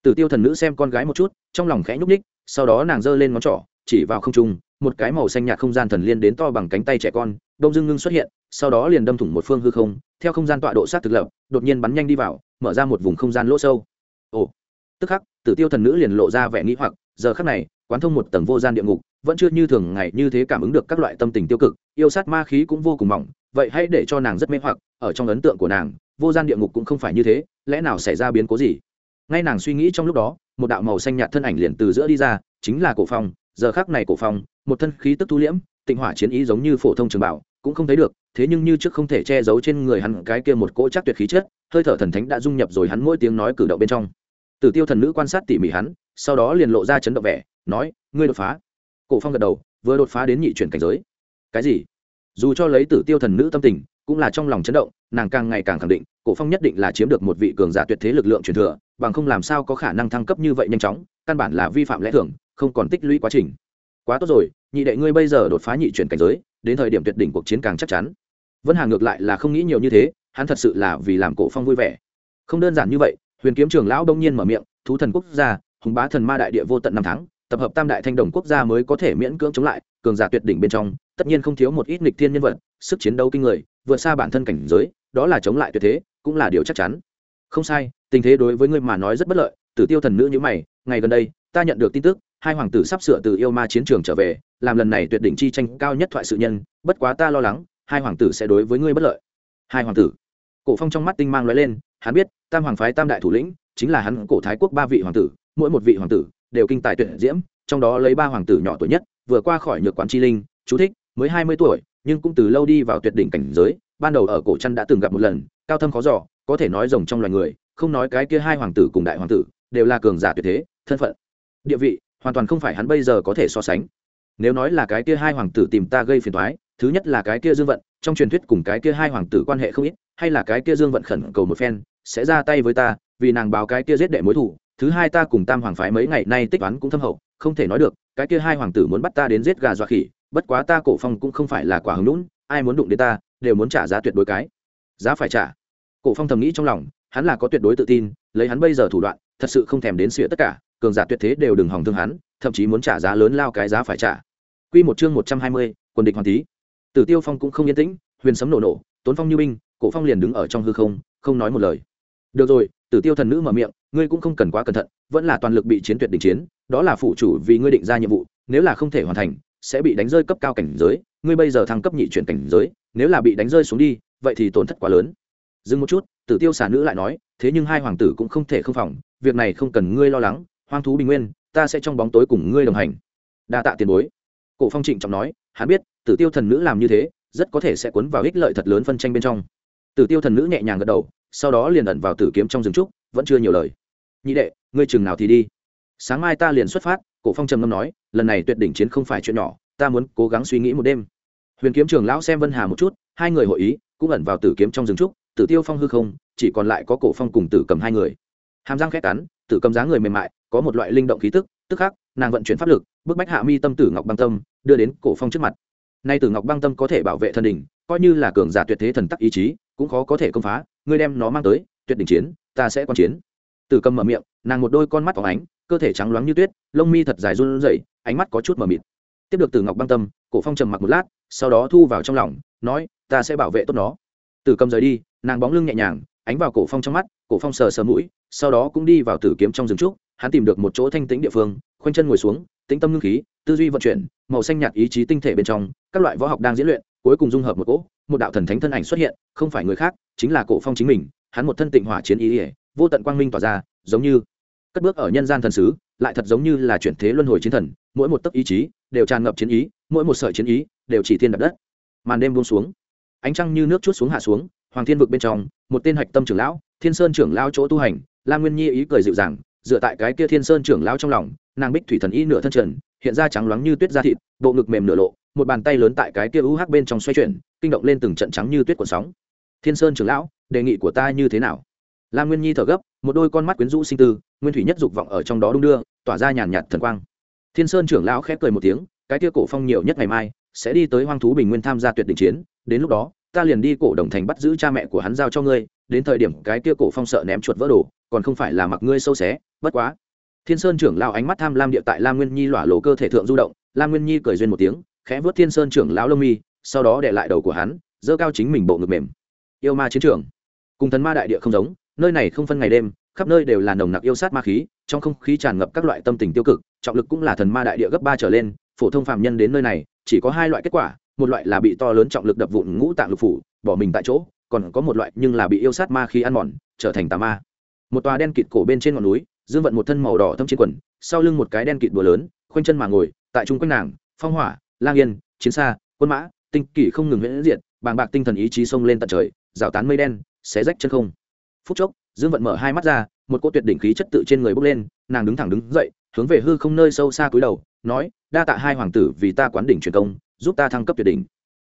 Tử tiêu thần nữ xem con gái một chút, trong lòng khẽ nhúc ních sau đó nàng giơ lên ngón trỏ, chỉ vào không trung, một cái màu xanh nhạt không gian thần liên đến to bằng cánh tay trẻ con đông dương ngưng xuất hiện, sau đó liền đâm thủng một phương hư không, theo không gian tọa độ sát thực lập, đột nhiên bắn nhanh đi vào, mở ra một vùng không gian lỗ sâu. Ồ. Tức khắc, tử tiêu thần nữ liền lộ ra vẻ nghĩ hoặc, giờ khắc này, quán thông một tầng vô gian địa ngục, vẫn chưa như thường ngày như thế cảm ứng được các loại tâm tình tiêu cực, yêu sát ma khí cũng vô cùng mỏng, vậy hãy để cho nàng rất mê hoặc, ở trong ấn tượng của nàng, vô gian địa ngục cũng không phải như thế, lẽ nào xảy ra biến cố gì? Ngay nàng suy nghĩ trong lúc đó, một đạo màu xanh nhạt thân ảnh liền từ giữa đi ra, chính là cổ phong, giờ khắc này cổ phong, một thân khí tức thu liễm tịnh hỏa chiến ý giống như phổ thông trường bảo cũng không thấy được thế nhưng như trước không thể che giấu trên người hắn cái kia một cỗ chắc tuyệt khí chết, hơi thở thần thánh đã dung nhập rồi hắn mỗi tiếng nói cử động bên trong. Tử tiêu thần nữ quan sát tỉ mỉ hắn sau đó liền lộ ra chấn động vẻ nói ngươi đột phá. Cổ phong gật đầu vừa đột phá đến nhị chuyển cảnh giới. Cái gì? Dù cho lấy tử tiêu thần nữ tâm tình cũng là trong lòng chấn động nàng càng ngày càng khẳng định cổ phong nhất định là chiếm được một vị cường giả tuyệt thế lực lượng truyền thừa bằng không làm sao có khả năng thăng cấp như vậy nhanh chóng căn bản là vi phạm lẽ thường không còn tích lũy quá trình. Quá tốt rồi nhị đệ ngươi bây giờ đột phá nhị chuyển cảnh giới, đến thời điểm tuyệt đỉnh cuộc chiến càng chắc chắn. Vân hà ngược lại là không nghĩ nhiều như thế, hắn thật sự là vì làm cổ phong vui vẻ. Không đơn giản như vậy, huyền kiếm trường lão đông nhiên mở miệng, thú thần quốc gia, hùng bá thần ma đại địa vô tận năm tháng, tập hợp tam đại thanh đồng quốc gia mới có thể miễn cưỡng chống lại, cường giả tuyệt đỉnh bên trong, tất nhiên không thiếu một ít nghịch thiên nhân vật, sức chiến đấu kinh người, vượt xa bản thân cảnh giới, đó là chống lại tuyệt thế, cũng là điều chắc chắn. Không sai, tình thế đối với ngươi mà nói rất bất lợi. Tử tiêu thần nữ như mày, ngày gần đây, ta nhận được tin tức, hai hoàng tử sắp sửa từ yêu ma chiến trường trở về làm lần này tuyệt đỉnh chi tranh cao nhất thoại sự nhân, bất quá ta lo lắng, hai hoàng tử sẽ đối với ngươi bất lợi. Hai hoàng tử. Cổ phong trong mắt tinh mang lóe lên, hắn biết, tam hoàng phái tam đại thủ lĩnh, chính là hắn cổ thái quốc ba vị hoàng tử, mỗi một vị hoàng tử, đều kinh tài tuyệt diễm, trong đó lấy ba hoàng tử nhỏ tuổi nhất, vừa qua khỏi nhược quán chi linh, chú thích, mới hai mươi tuổi, nhưng cũng từ lâu đi vào tuyệt đỉnh cảnh giới, ban đầu ở cổ chân đã từng gặp một lần, cao thâm khó giỏ có thể nói rồng trong loài người, không nói cái kia hai hoàng tử cùng đại hoàng tử, đều là cường giả tuyệt thế, thân phận, địa vị, hoàn toàn không phải hắn bây giờ có thể so sánh nếu nói là cái kia hai hoàng tử tìm ta gây phiền toái, thứ nhất là cái kia dương vận, trong truyền thuyết cùng cái kia hai hoàng tử quan hệ không ít, hay là cái kia dương vận khẩn cầu một phen, sẽ ra tay với ta, vì nàng báo cái kia giết đệ mối thủ, thứ hai ta cùng tam hoàng phái mấy ngày nay tích toán cũng thâm hậu, không thể nói được, cái kia hai hoàng tử muốn bắt ta đến giết gà dọa khỉ, bất quá ta cổ phong cũng không phải là quả hứng lũn ai muốn đụng đến ta, đều muốn trả giá tuyệt đối cái. Giá phải trả. Cổ phong thầm nghĩ trong lòng, hắn là có tuyệt đối tự tin, lấy hắn bây giờ thủ đoạn, thật sự không thèm đến sửa tất cả, cường giả tuyệt thế đều đừng hòng thương hắn thậm chí muốn trả giá lớn lao cái giá phải trả. Quy một chương một trăm hai mươi, quần địch hoàng thí. Tử tiêu phong cũng không yên tĩnh huyền sấm nổ nổ tốn phong như binh cổ phong liền đứng ở trong hư không không nói một lời. Được rồi tử tiêu thần nữ mở miệng ngươi cũng không cần quá cẩn thận vẫn là toàn lực bị chiến tuyệt đình chiến đó là phụ chủ vì ngươi định ra nhiệm vụ nếu là không thể hoàn thành sẽ bị đánh rơi cấp cao cảnh giới ngươi bây giờ thăng cấp nhị chuyển cảnh giới nếu là bị đánh rơi xuống đi vậy thì tổn thất quá lớn. Dừng một chút tử tiêu xà nữ lại nói thế nhưng hai hoàng tử cũng không thể không phòng việc này không cần ngươi lo lắng hoang thú bình nguyên ta sẽ trong bóng tối cùng ngươi đồng hành. Đa tạ tiền bối. Cổ phong trịnh trọng nói, hắn biết, tử tiêu thần nữ làm như thế, rất có thể sẽ cuốn vào ích lợi thật lớn phân tranh bên trong. Tử tiêu thần nữ nhẹ nhàng gật đầu, sau đó liền ẩn vào tử kiếm trong rừng trúc, vẫn chưa nhiều lời. Nhị đệ, ngươi chừng nào thì đi. Sáng mai ta liền xuất phát, cổ phong trầm ngâm nói, lần này tuyệt đỉnh chiến không phải chuyện nhỏ, ta muốn cố gắng suy nghĩ một đêm. Huyền kiếm trường lão xem vân hà một chút, hai người hội ý, cũng ẩn vào tử kiếm trong rừng trúc, tử tiêu phong hư không, chỉ còn lại có cổ phong cùng tử cầm hai người. Hàm răng khét cắn, tử cầm giá người mềm mại có một loại linh động khí tức tức khắc nàng vận chuyển pháp lực bức bách hạ mi tâm tử ngọc băng tâm đưa đến cổ phong trước mặt. Nay tử ngọc băng tâm có thể bảo vệ thần đỉnh, coi như là cường giả tuyệt thế thần tắc ý chí cũng khó có thể công phá ngươi đem nó mang tới tuyệt đỉnh chiến ta sẽ quan chiến. Tử cầm mở miệng nàng một đôi con mắt phóng ánh cơ thể trắng loáng như tuyết lông mi thật dài run rẩy ánh mắt có chút mờ mịt. Tiếp được tử ngọc băng tâm cổ phong trầm mặc một lát sau đó thu vào trong lòng nói ta sẽ bảo vệ tốt nó. Tử cầm rời đi nàng bóng lưng nhẹ nhàng ánh vào cổ phong trong mắt cổ phong sờ sờ mũi sau đó cũng đi vào tử kiếm trong rừng trúc hắn tìm được một chỗ thanh tĩnh địa phương, khoanh chân ngồi xuống, tĩnh tâm ngưng khí, tư duy vận chuyển, màu xanh nhạt ý chí tinh thể bên trong, các loại võ học đang diễn luyện, cuối cùng dung hợp một cỗ, một đạo thần thánh thân ảnh xuất hiện, không phải người khác, chính là cổ phong chính mình, hắn một thân tịnh hỏa chiến ý ỉa vô tận quang minh tỏa ra, giống như cất bước ở nhân gian thần sứ, lại thật giống như là chuyển thế luân hồi chiến thần, mỗi một tấc ý chí đều tràn ngập chiến ý, mỗi một sợi chiến ý đều chỉ thiên đặt đất. Màn đêm buông xuống, ánh trăng như nước chút xuống hạ xuống, hoàng thiên vực bên trong, một tên hạch tâm trưởng lão, thiên sơn trưởng lão chỗ tu hành, lam nguyên nhi ý cười dịu dàng dựa tại cái kia thiên sơn trưởng lão trong lòng, nàng bích thủy thần y nửa thân trần, hiện ra trắng loáng như tuyết da thịt, bộ ngực mềm nửa lộ, một bàn tay lớn tại cái kia u hắc bên trong xoay chuyển, kinh động lên từng trận trắng như tuyết cuộn sóng. Thiên sơn trưởng lão, đề nghị của ta như thế nào? Lam nguyên nhi thở gấp, một đôi con mắt quyến rũ sinh tư, nguyên thủy nhất dục vọng ở trong đó đung đưa, tỏa ra nhàn nhạt thần quang. Thiên sơn trưởng lão khép cười một tiếng, cái kia cổ phong nhiều nhất ngày mai, sẽ đi tới hoang thú bình nguyên tham gia tuyệt đỉnh chiến, đến lúc đó, ta liền đi cổ đồng thành bắt giữ cha mẹ của hắn giao cho ngươi, đến thời điểm cái kia cổ phong sợ ném chuột vỡ đồ, còn không phải là mặc ngươi sâu xé bất quá. Thiên sơn trưởng lao ánh mắt tham lam địa tại lam nguyên nhi lỏa lộ cơ thể thượng du động, lam nguyên nhi cười duyên một tiếng, khẽ vớt thiên sơn trưởng lão lông mi, sau đó để lại đầu của hắn dơ cao chính mình bộ ngực mềm. Yêu ma chiến trường. Cùng thần ma đại địa không giống, nơi này không phân ngày đêm, khắp nơi đều là nồng nặc yêu sát ma khí, trong không khí tràn ngập các loại tâm tình tiêu cực, trọng lực cũng là thần ma đại địa gấp ba trở lên, phổ thông phạm nhân đến nơi này, chỉ có hai loại kết quả, một loại là bị to lớn trọng lực đập vụn ngũ tạng lục phủ, bỏ mình tại chỗ, còn có một loại nhưng là bị yêu sát ma khí ăn mòn, trở thành tà ma. Một tòa đen kịt cổ bên trên ngọn núi dương vận một thân màu đỏ thâm trên quần, sau lưng một cái đen kịt bùa lớn, khoanh chân mà ngồi, tại trung quanh nàng, phong hỏa, lang yên, chiến xa, quân mã, tinh kỷ không ngừng huyễn diện bàng bạc tinh thần ý chí xông lên tận trời, rào tán mây đen, xé rách chân không. Phút chốc, dương vận mở hai mắt ra, một cô tuyệt đỉnh khí chất tự trên người bốc lên, nàng đứng thẳng đứng dậy, hướng về hư không nơi sâu xa cúi đầu, nói, đa tạ hai hoàng tử vì ta quán đỉnh truyền công, giúp ta thăng cấp tuyệt đỉnh.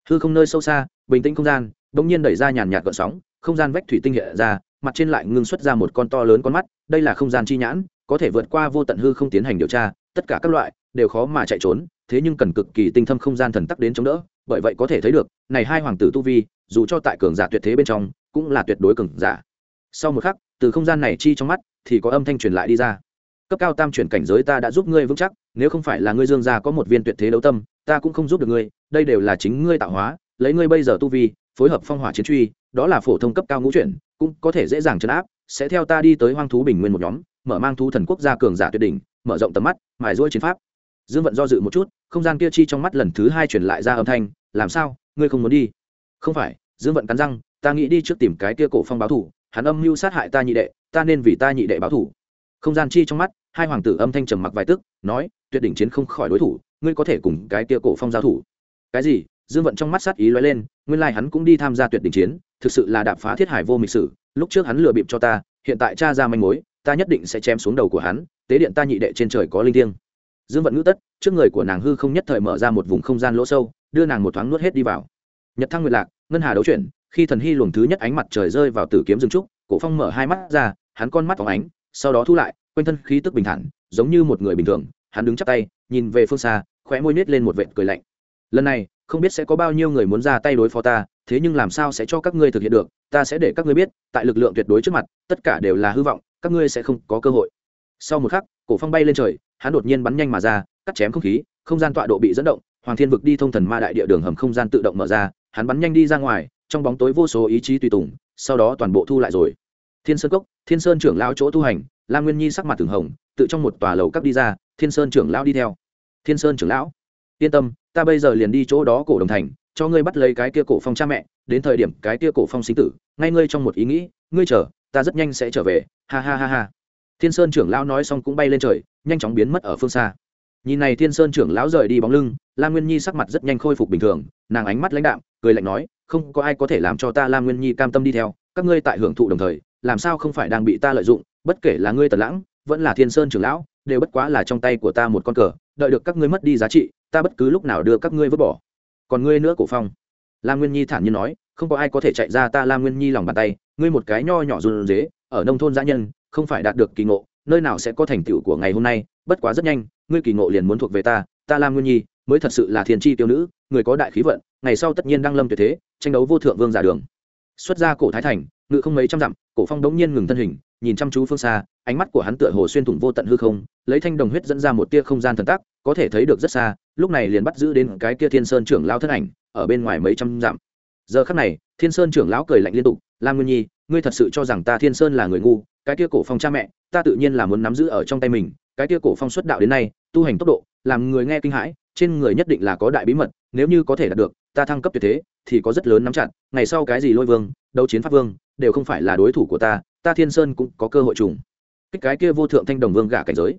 Hư không nơi sâu xa, bình tĩnh không gian bỗng nhiên đẩy ra nhàn nhạt gợn sóng, không gian vách thủy tinh hiện ra mặt trên lại ngưng xuất ra một con to lớn con mắt, đây là không gian chi nhãn, có thể vượt qua vô tận hư không tiến hành điều tra, tất cả các loại đều khó mà chạy trốn, thế nhưng cần cực kỳ tinh thâm không gian thần tắc đến chống đỡ, bởi vậy có thể thấy được, này hai hoàng tử tu vi, dù cho tại cường giả tuyệt thế bên trong, cũng là tuyệt đối cường giả. Sau một khắc, từ không gian này chi trong mắt, thì có âm thanh truyền lại đi ra. Cấp cao tam chuyển cảnh giới ta đã giúp ngươi vững chắc, nếu không phải là ngươi dương gia có một viên tuyệt thế đấu tâm, ta cũng không giúp được ngươi, đây đều là chính ngươi tạo hóa, lấy ngươi bây giờ tu vi phối hợp phong hỏa chiến truy, đó là phổ thông cấp cao ngũ chuyển, cũng có thể dễ dàng chấn áp, sẽ theo ta đi tới hoang thú bình nguyên một nhóm, mở mang thú thần quốc gia cường giả tuyệt đỉnh, mở rộng tầm mắt, mài ruôi chiến pháp. Dương vận do dự một chút, không gian kia chi trong mắt lần thứ hai chuyển lại ra âm thanh, làm sao? Ngươi không muốn đi? Không phải. Dương vận cắn răng, ta nghĩ đi trước tìm cái kia cổ phong báo thủ, hắn âm mưu sát hại ta nhị đệ, ta nên vì ta nhị đệ báo thủ. Không gian chi trong mắt, hai hoàng tử âm thanh trầm mặc vài tức, nói, tuyệt đỉnh chiến không khỏi đối thủ, ngươi có thể cùng cái kia cổ phong giao thủ. Cái gì? Dương vận trong mắt sát ý lóe lên, nguyên lai hắn cũng đi tham gia tuyệt đỉnh chiến, thực sự là đạp phá thiết hải vô mịch sử, lúc trước hắn lừa bịp cho ta, hiện tại cha ra manh mối, ta nhất định sẽ chém xuống đầu của hắn, tế điện ta nhị đệ trên trời có linh thiêng. Dương vận ngữ tất, trước người của nàng hư không nhất thời mở ra một vùng không gian lỗ sâu, đưa nàng một thoáng nuốt hết đi vào. Nhật thăng nguyệt lạc, ngân hà đấu chuyển, khi thần hy luồng thứ nhất ánh mặt trời rơi vào tử kiếm Dương trúc, cổ phong mở hai mắt ra, hắn con mắt phóng ánh, sau đó thu lại, quanh thân khí tức bình thản, giống như một người bình thường, hắn đứng chắp tay, nhìn về phương xa, khóe môi nết lên một vệt cười lạnh lần này, không biết sẽ có bao nhiêu người muốn ra tay đối phó ta, thế nhưng làm sao sẽ cho các ngươi thực hiện được, ta sẽ để các ngươi biết, tại lực lượng tuyệt đối trước mặt, tất cả đều là hư vọng, các ngươi sẽ không có cơ hội. Sau một khắc, cổ phong bay lên trời, hắn đột nhiên bắn nhanh mà ra, cắt chém không khí, không gian tọa độ bị dẫn động, hoàng thiên vực đi thông thần ma đại địa đường hầm không gian tự động mở ra, hắn bắn nhanh đi ra ngoài, trong bóng tối vô số ý chí tùy tùng, sau đó toàn bộ thu lại rồi. Thiên sơn cốc, thiên sơn trưởng lao chỗ tu hành, lam nguyên nhi sắc mặt từng hồng, tự trong một tòa lầu cắp đi ra, thiên sơn trưởng lão đi theo. Thiên sơn trưởng lão yên tâm, ta bây giờ liền đi chỗ đó cổ đồng thành, cho ngươi bắt lấy cái kia cổ phong cha mẹ, đến thời điểm cái kia cổ phong sinh tử, ngay ngươi trong một ý nghĩ, ngươi chờ, ta rất nhanh sẽ trở về, ha ha ha ha. Thiên sơn trưởng lão nói xong cũng bay lên trời, nhanh chóng biến mất ở phương xa. Nhìn này thiên sơn trưởng lão rời đi bóng lưng, lam nguyên nhi sắc mặt rất nhanh khôi phục bình thường, nàng ánh mắt lãnh đạm, cười lạnh nói, không có ai có thể làm cho ta lam nguyên nhi cam tâm đi theo, các ngươi tại hưởng thụ đồng thời, làm sao không phải đang bị ta lợi dụng, bất kể là ngươi tần lãng, vẫn là thiên sơn trưởng lão, đều bất quá là trong tay của ta một con cờ, đợi được các ngươi mất đi giá trị ta bất cứ lúc nào đưa các ngươi vứt bỏ. Còn ngươi nữa, cổ phong. Lam nguyên nhi thản nhiên nói, không có ai có thể chạy ra ta lam nguyên nhi lòng bàn tay, ngươi một cái nho nhỏ run dế ở nông thôn gia nhân, không phải đạt được kỳ ngộ, nơi nào sẽ có thành tựu của ngày hôm nay, bất quá rất nhanh, ngươi kỳ ngộ liền muốn thuộc về ta ta lam nguyên nhi, mới thật sự là thiên tri tiêu nữ, người có đại khí vận, ngày sau tất nhiên đang lâm tuyệt thế, tranh đấu vô thượng vương giả đường. Xuất ra cổ thái thành, ngự không mấy trăm dặm, cổ phong đống nhiên ngừng thân hình, nhìn chăm chú phương xa, ánh mắt của hắn tựa hồ xuyên thủng vô tận hư không, lấy thanh đồng huyết dẫn ra một tia không gian thần tác có thể thấy được rất xa lúc này liền bắt giữ đến cái kia thiên sơn trưởng lão thân ảnh, ở bên ngoài mấy trăm dặm. Giờ khắc này, thiên sơn trưởng lão cười lạnh liên tục, lam nguyên nhi, ngươi thật sự cho rằng ta thiên sơn là người ngu, cái kia cổ phong cha mẹ, ta tự nhiên là muốn nắm giữ ở trong tay mình, cái kia cổ phong xuất đạo đến nay, tu hành tốc độ, làm người nghe kinh hãi, trên người nhất định là có đại bí mật, nếu như có thể đạt được, ta thăng cấp tuyệt thế, thì có rất lớn nắm chặt, ngày sau cái gì lôi vương, đấu chiến pháp vương, đều không phải là đối thủ của ta ta thiên sơn cũng có cơ hội trùng. Cái kia vô thượng thanh đồng vương gả cảnh giới.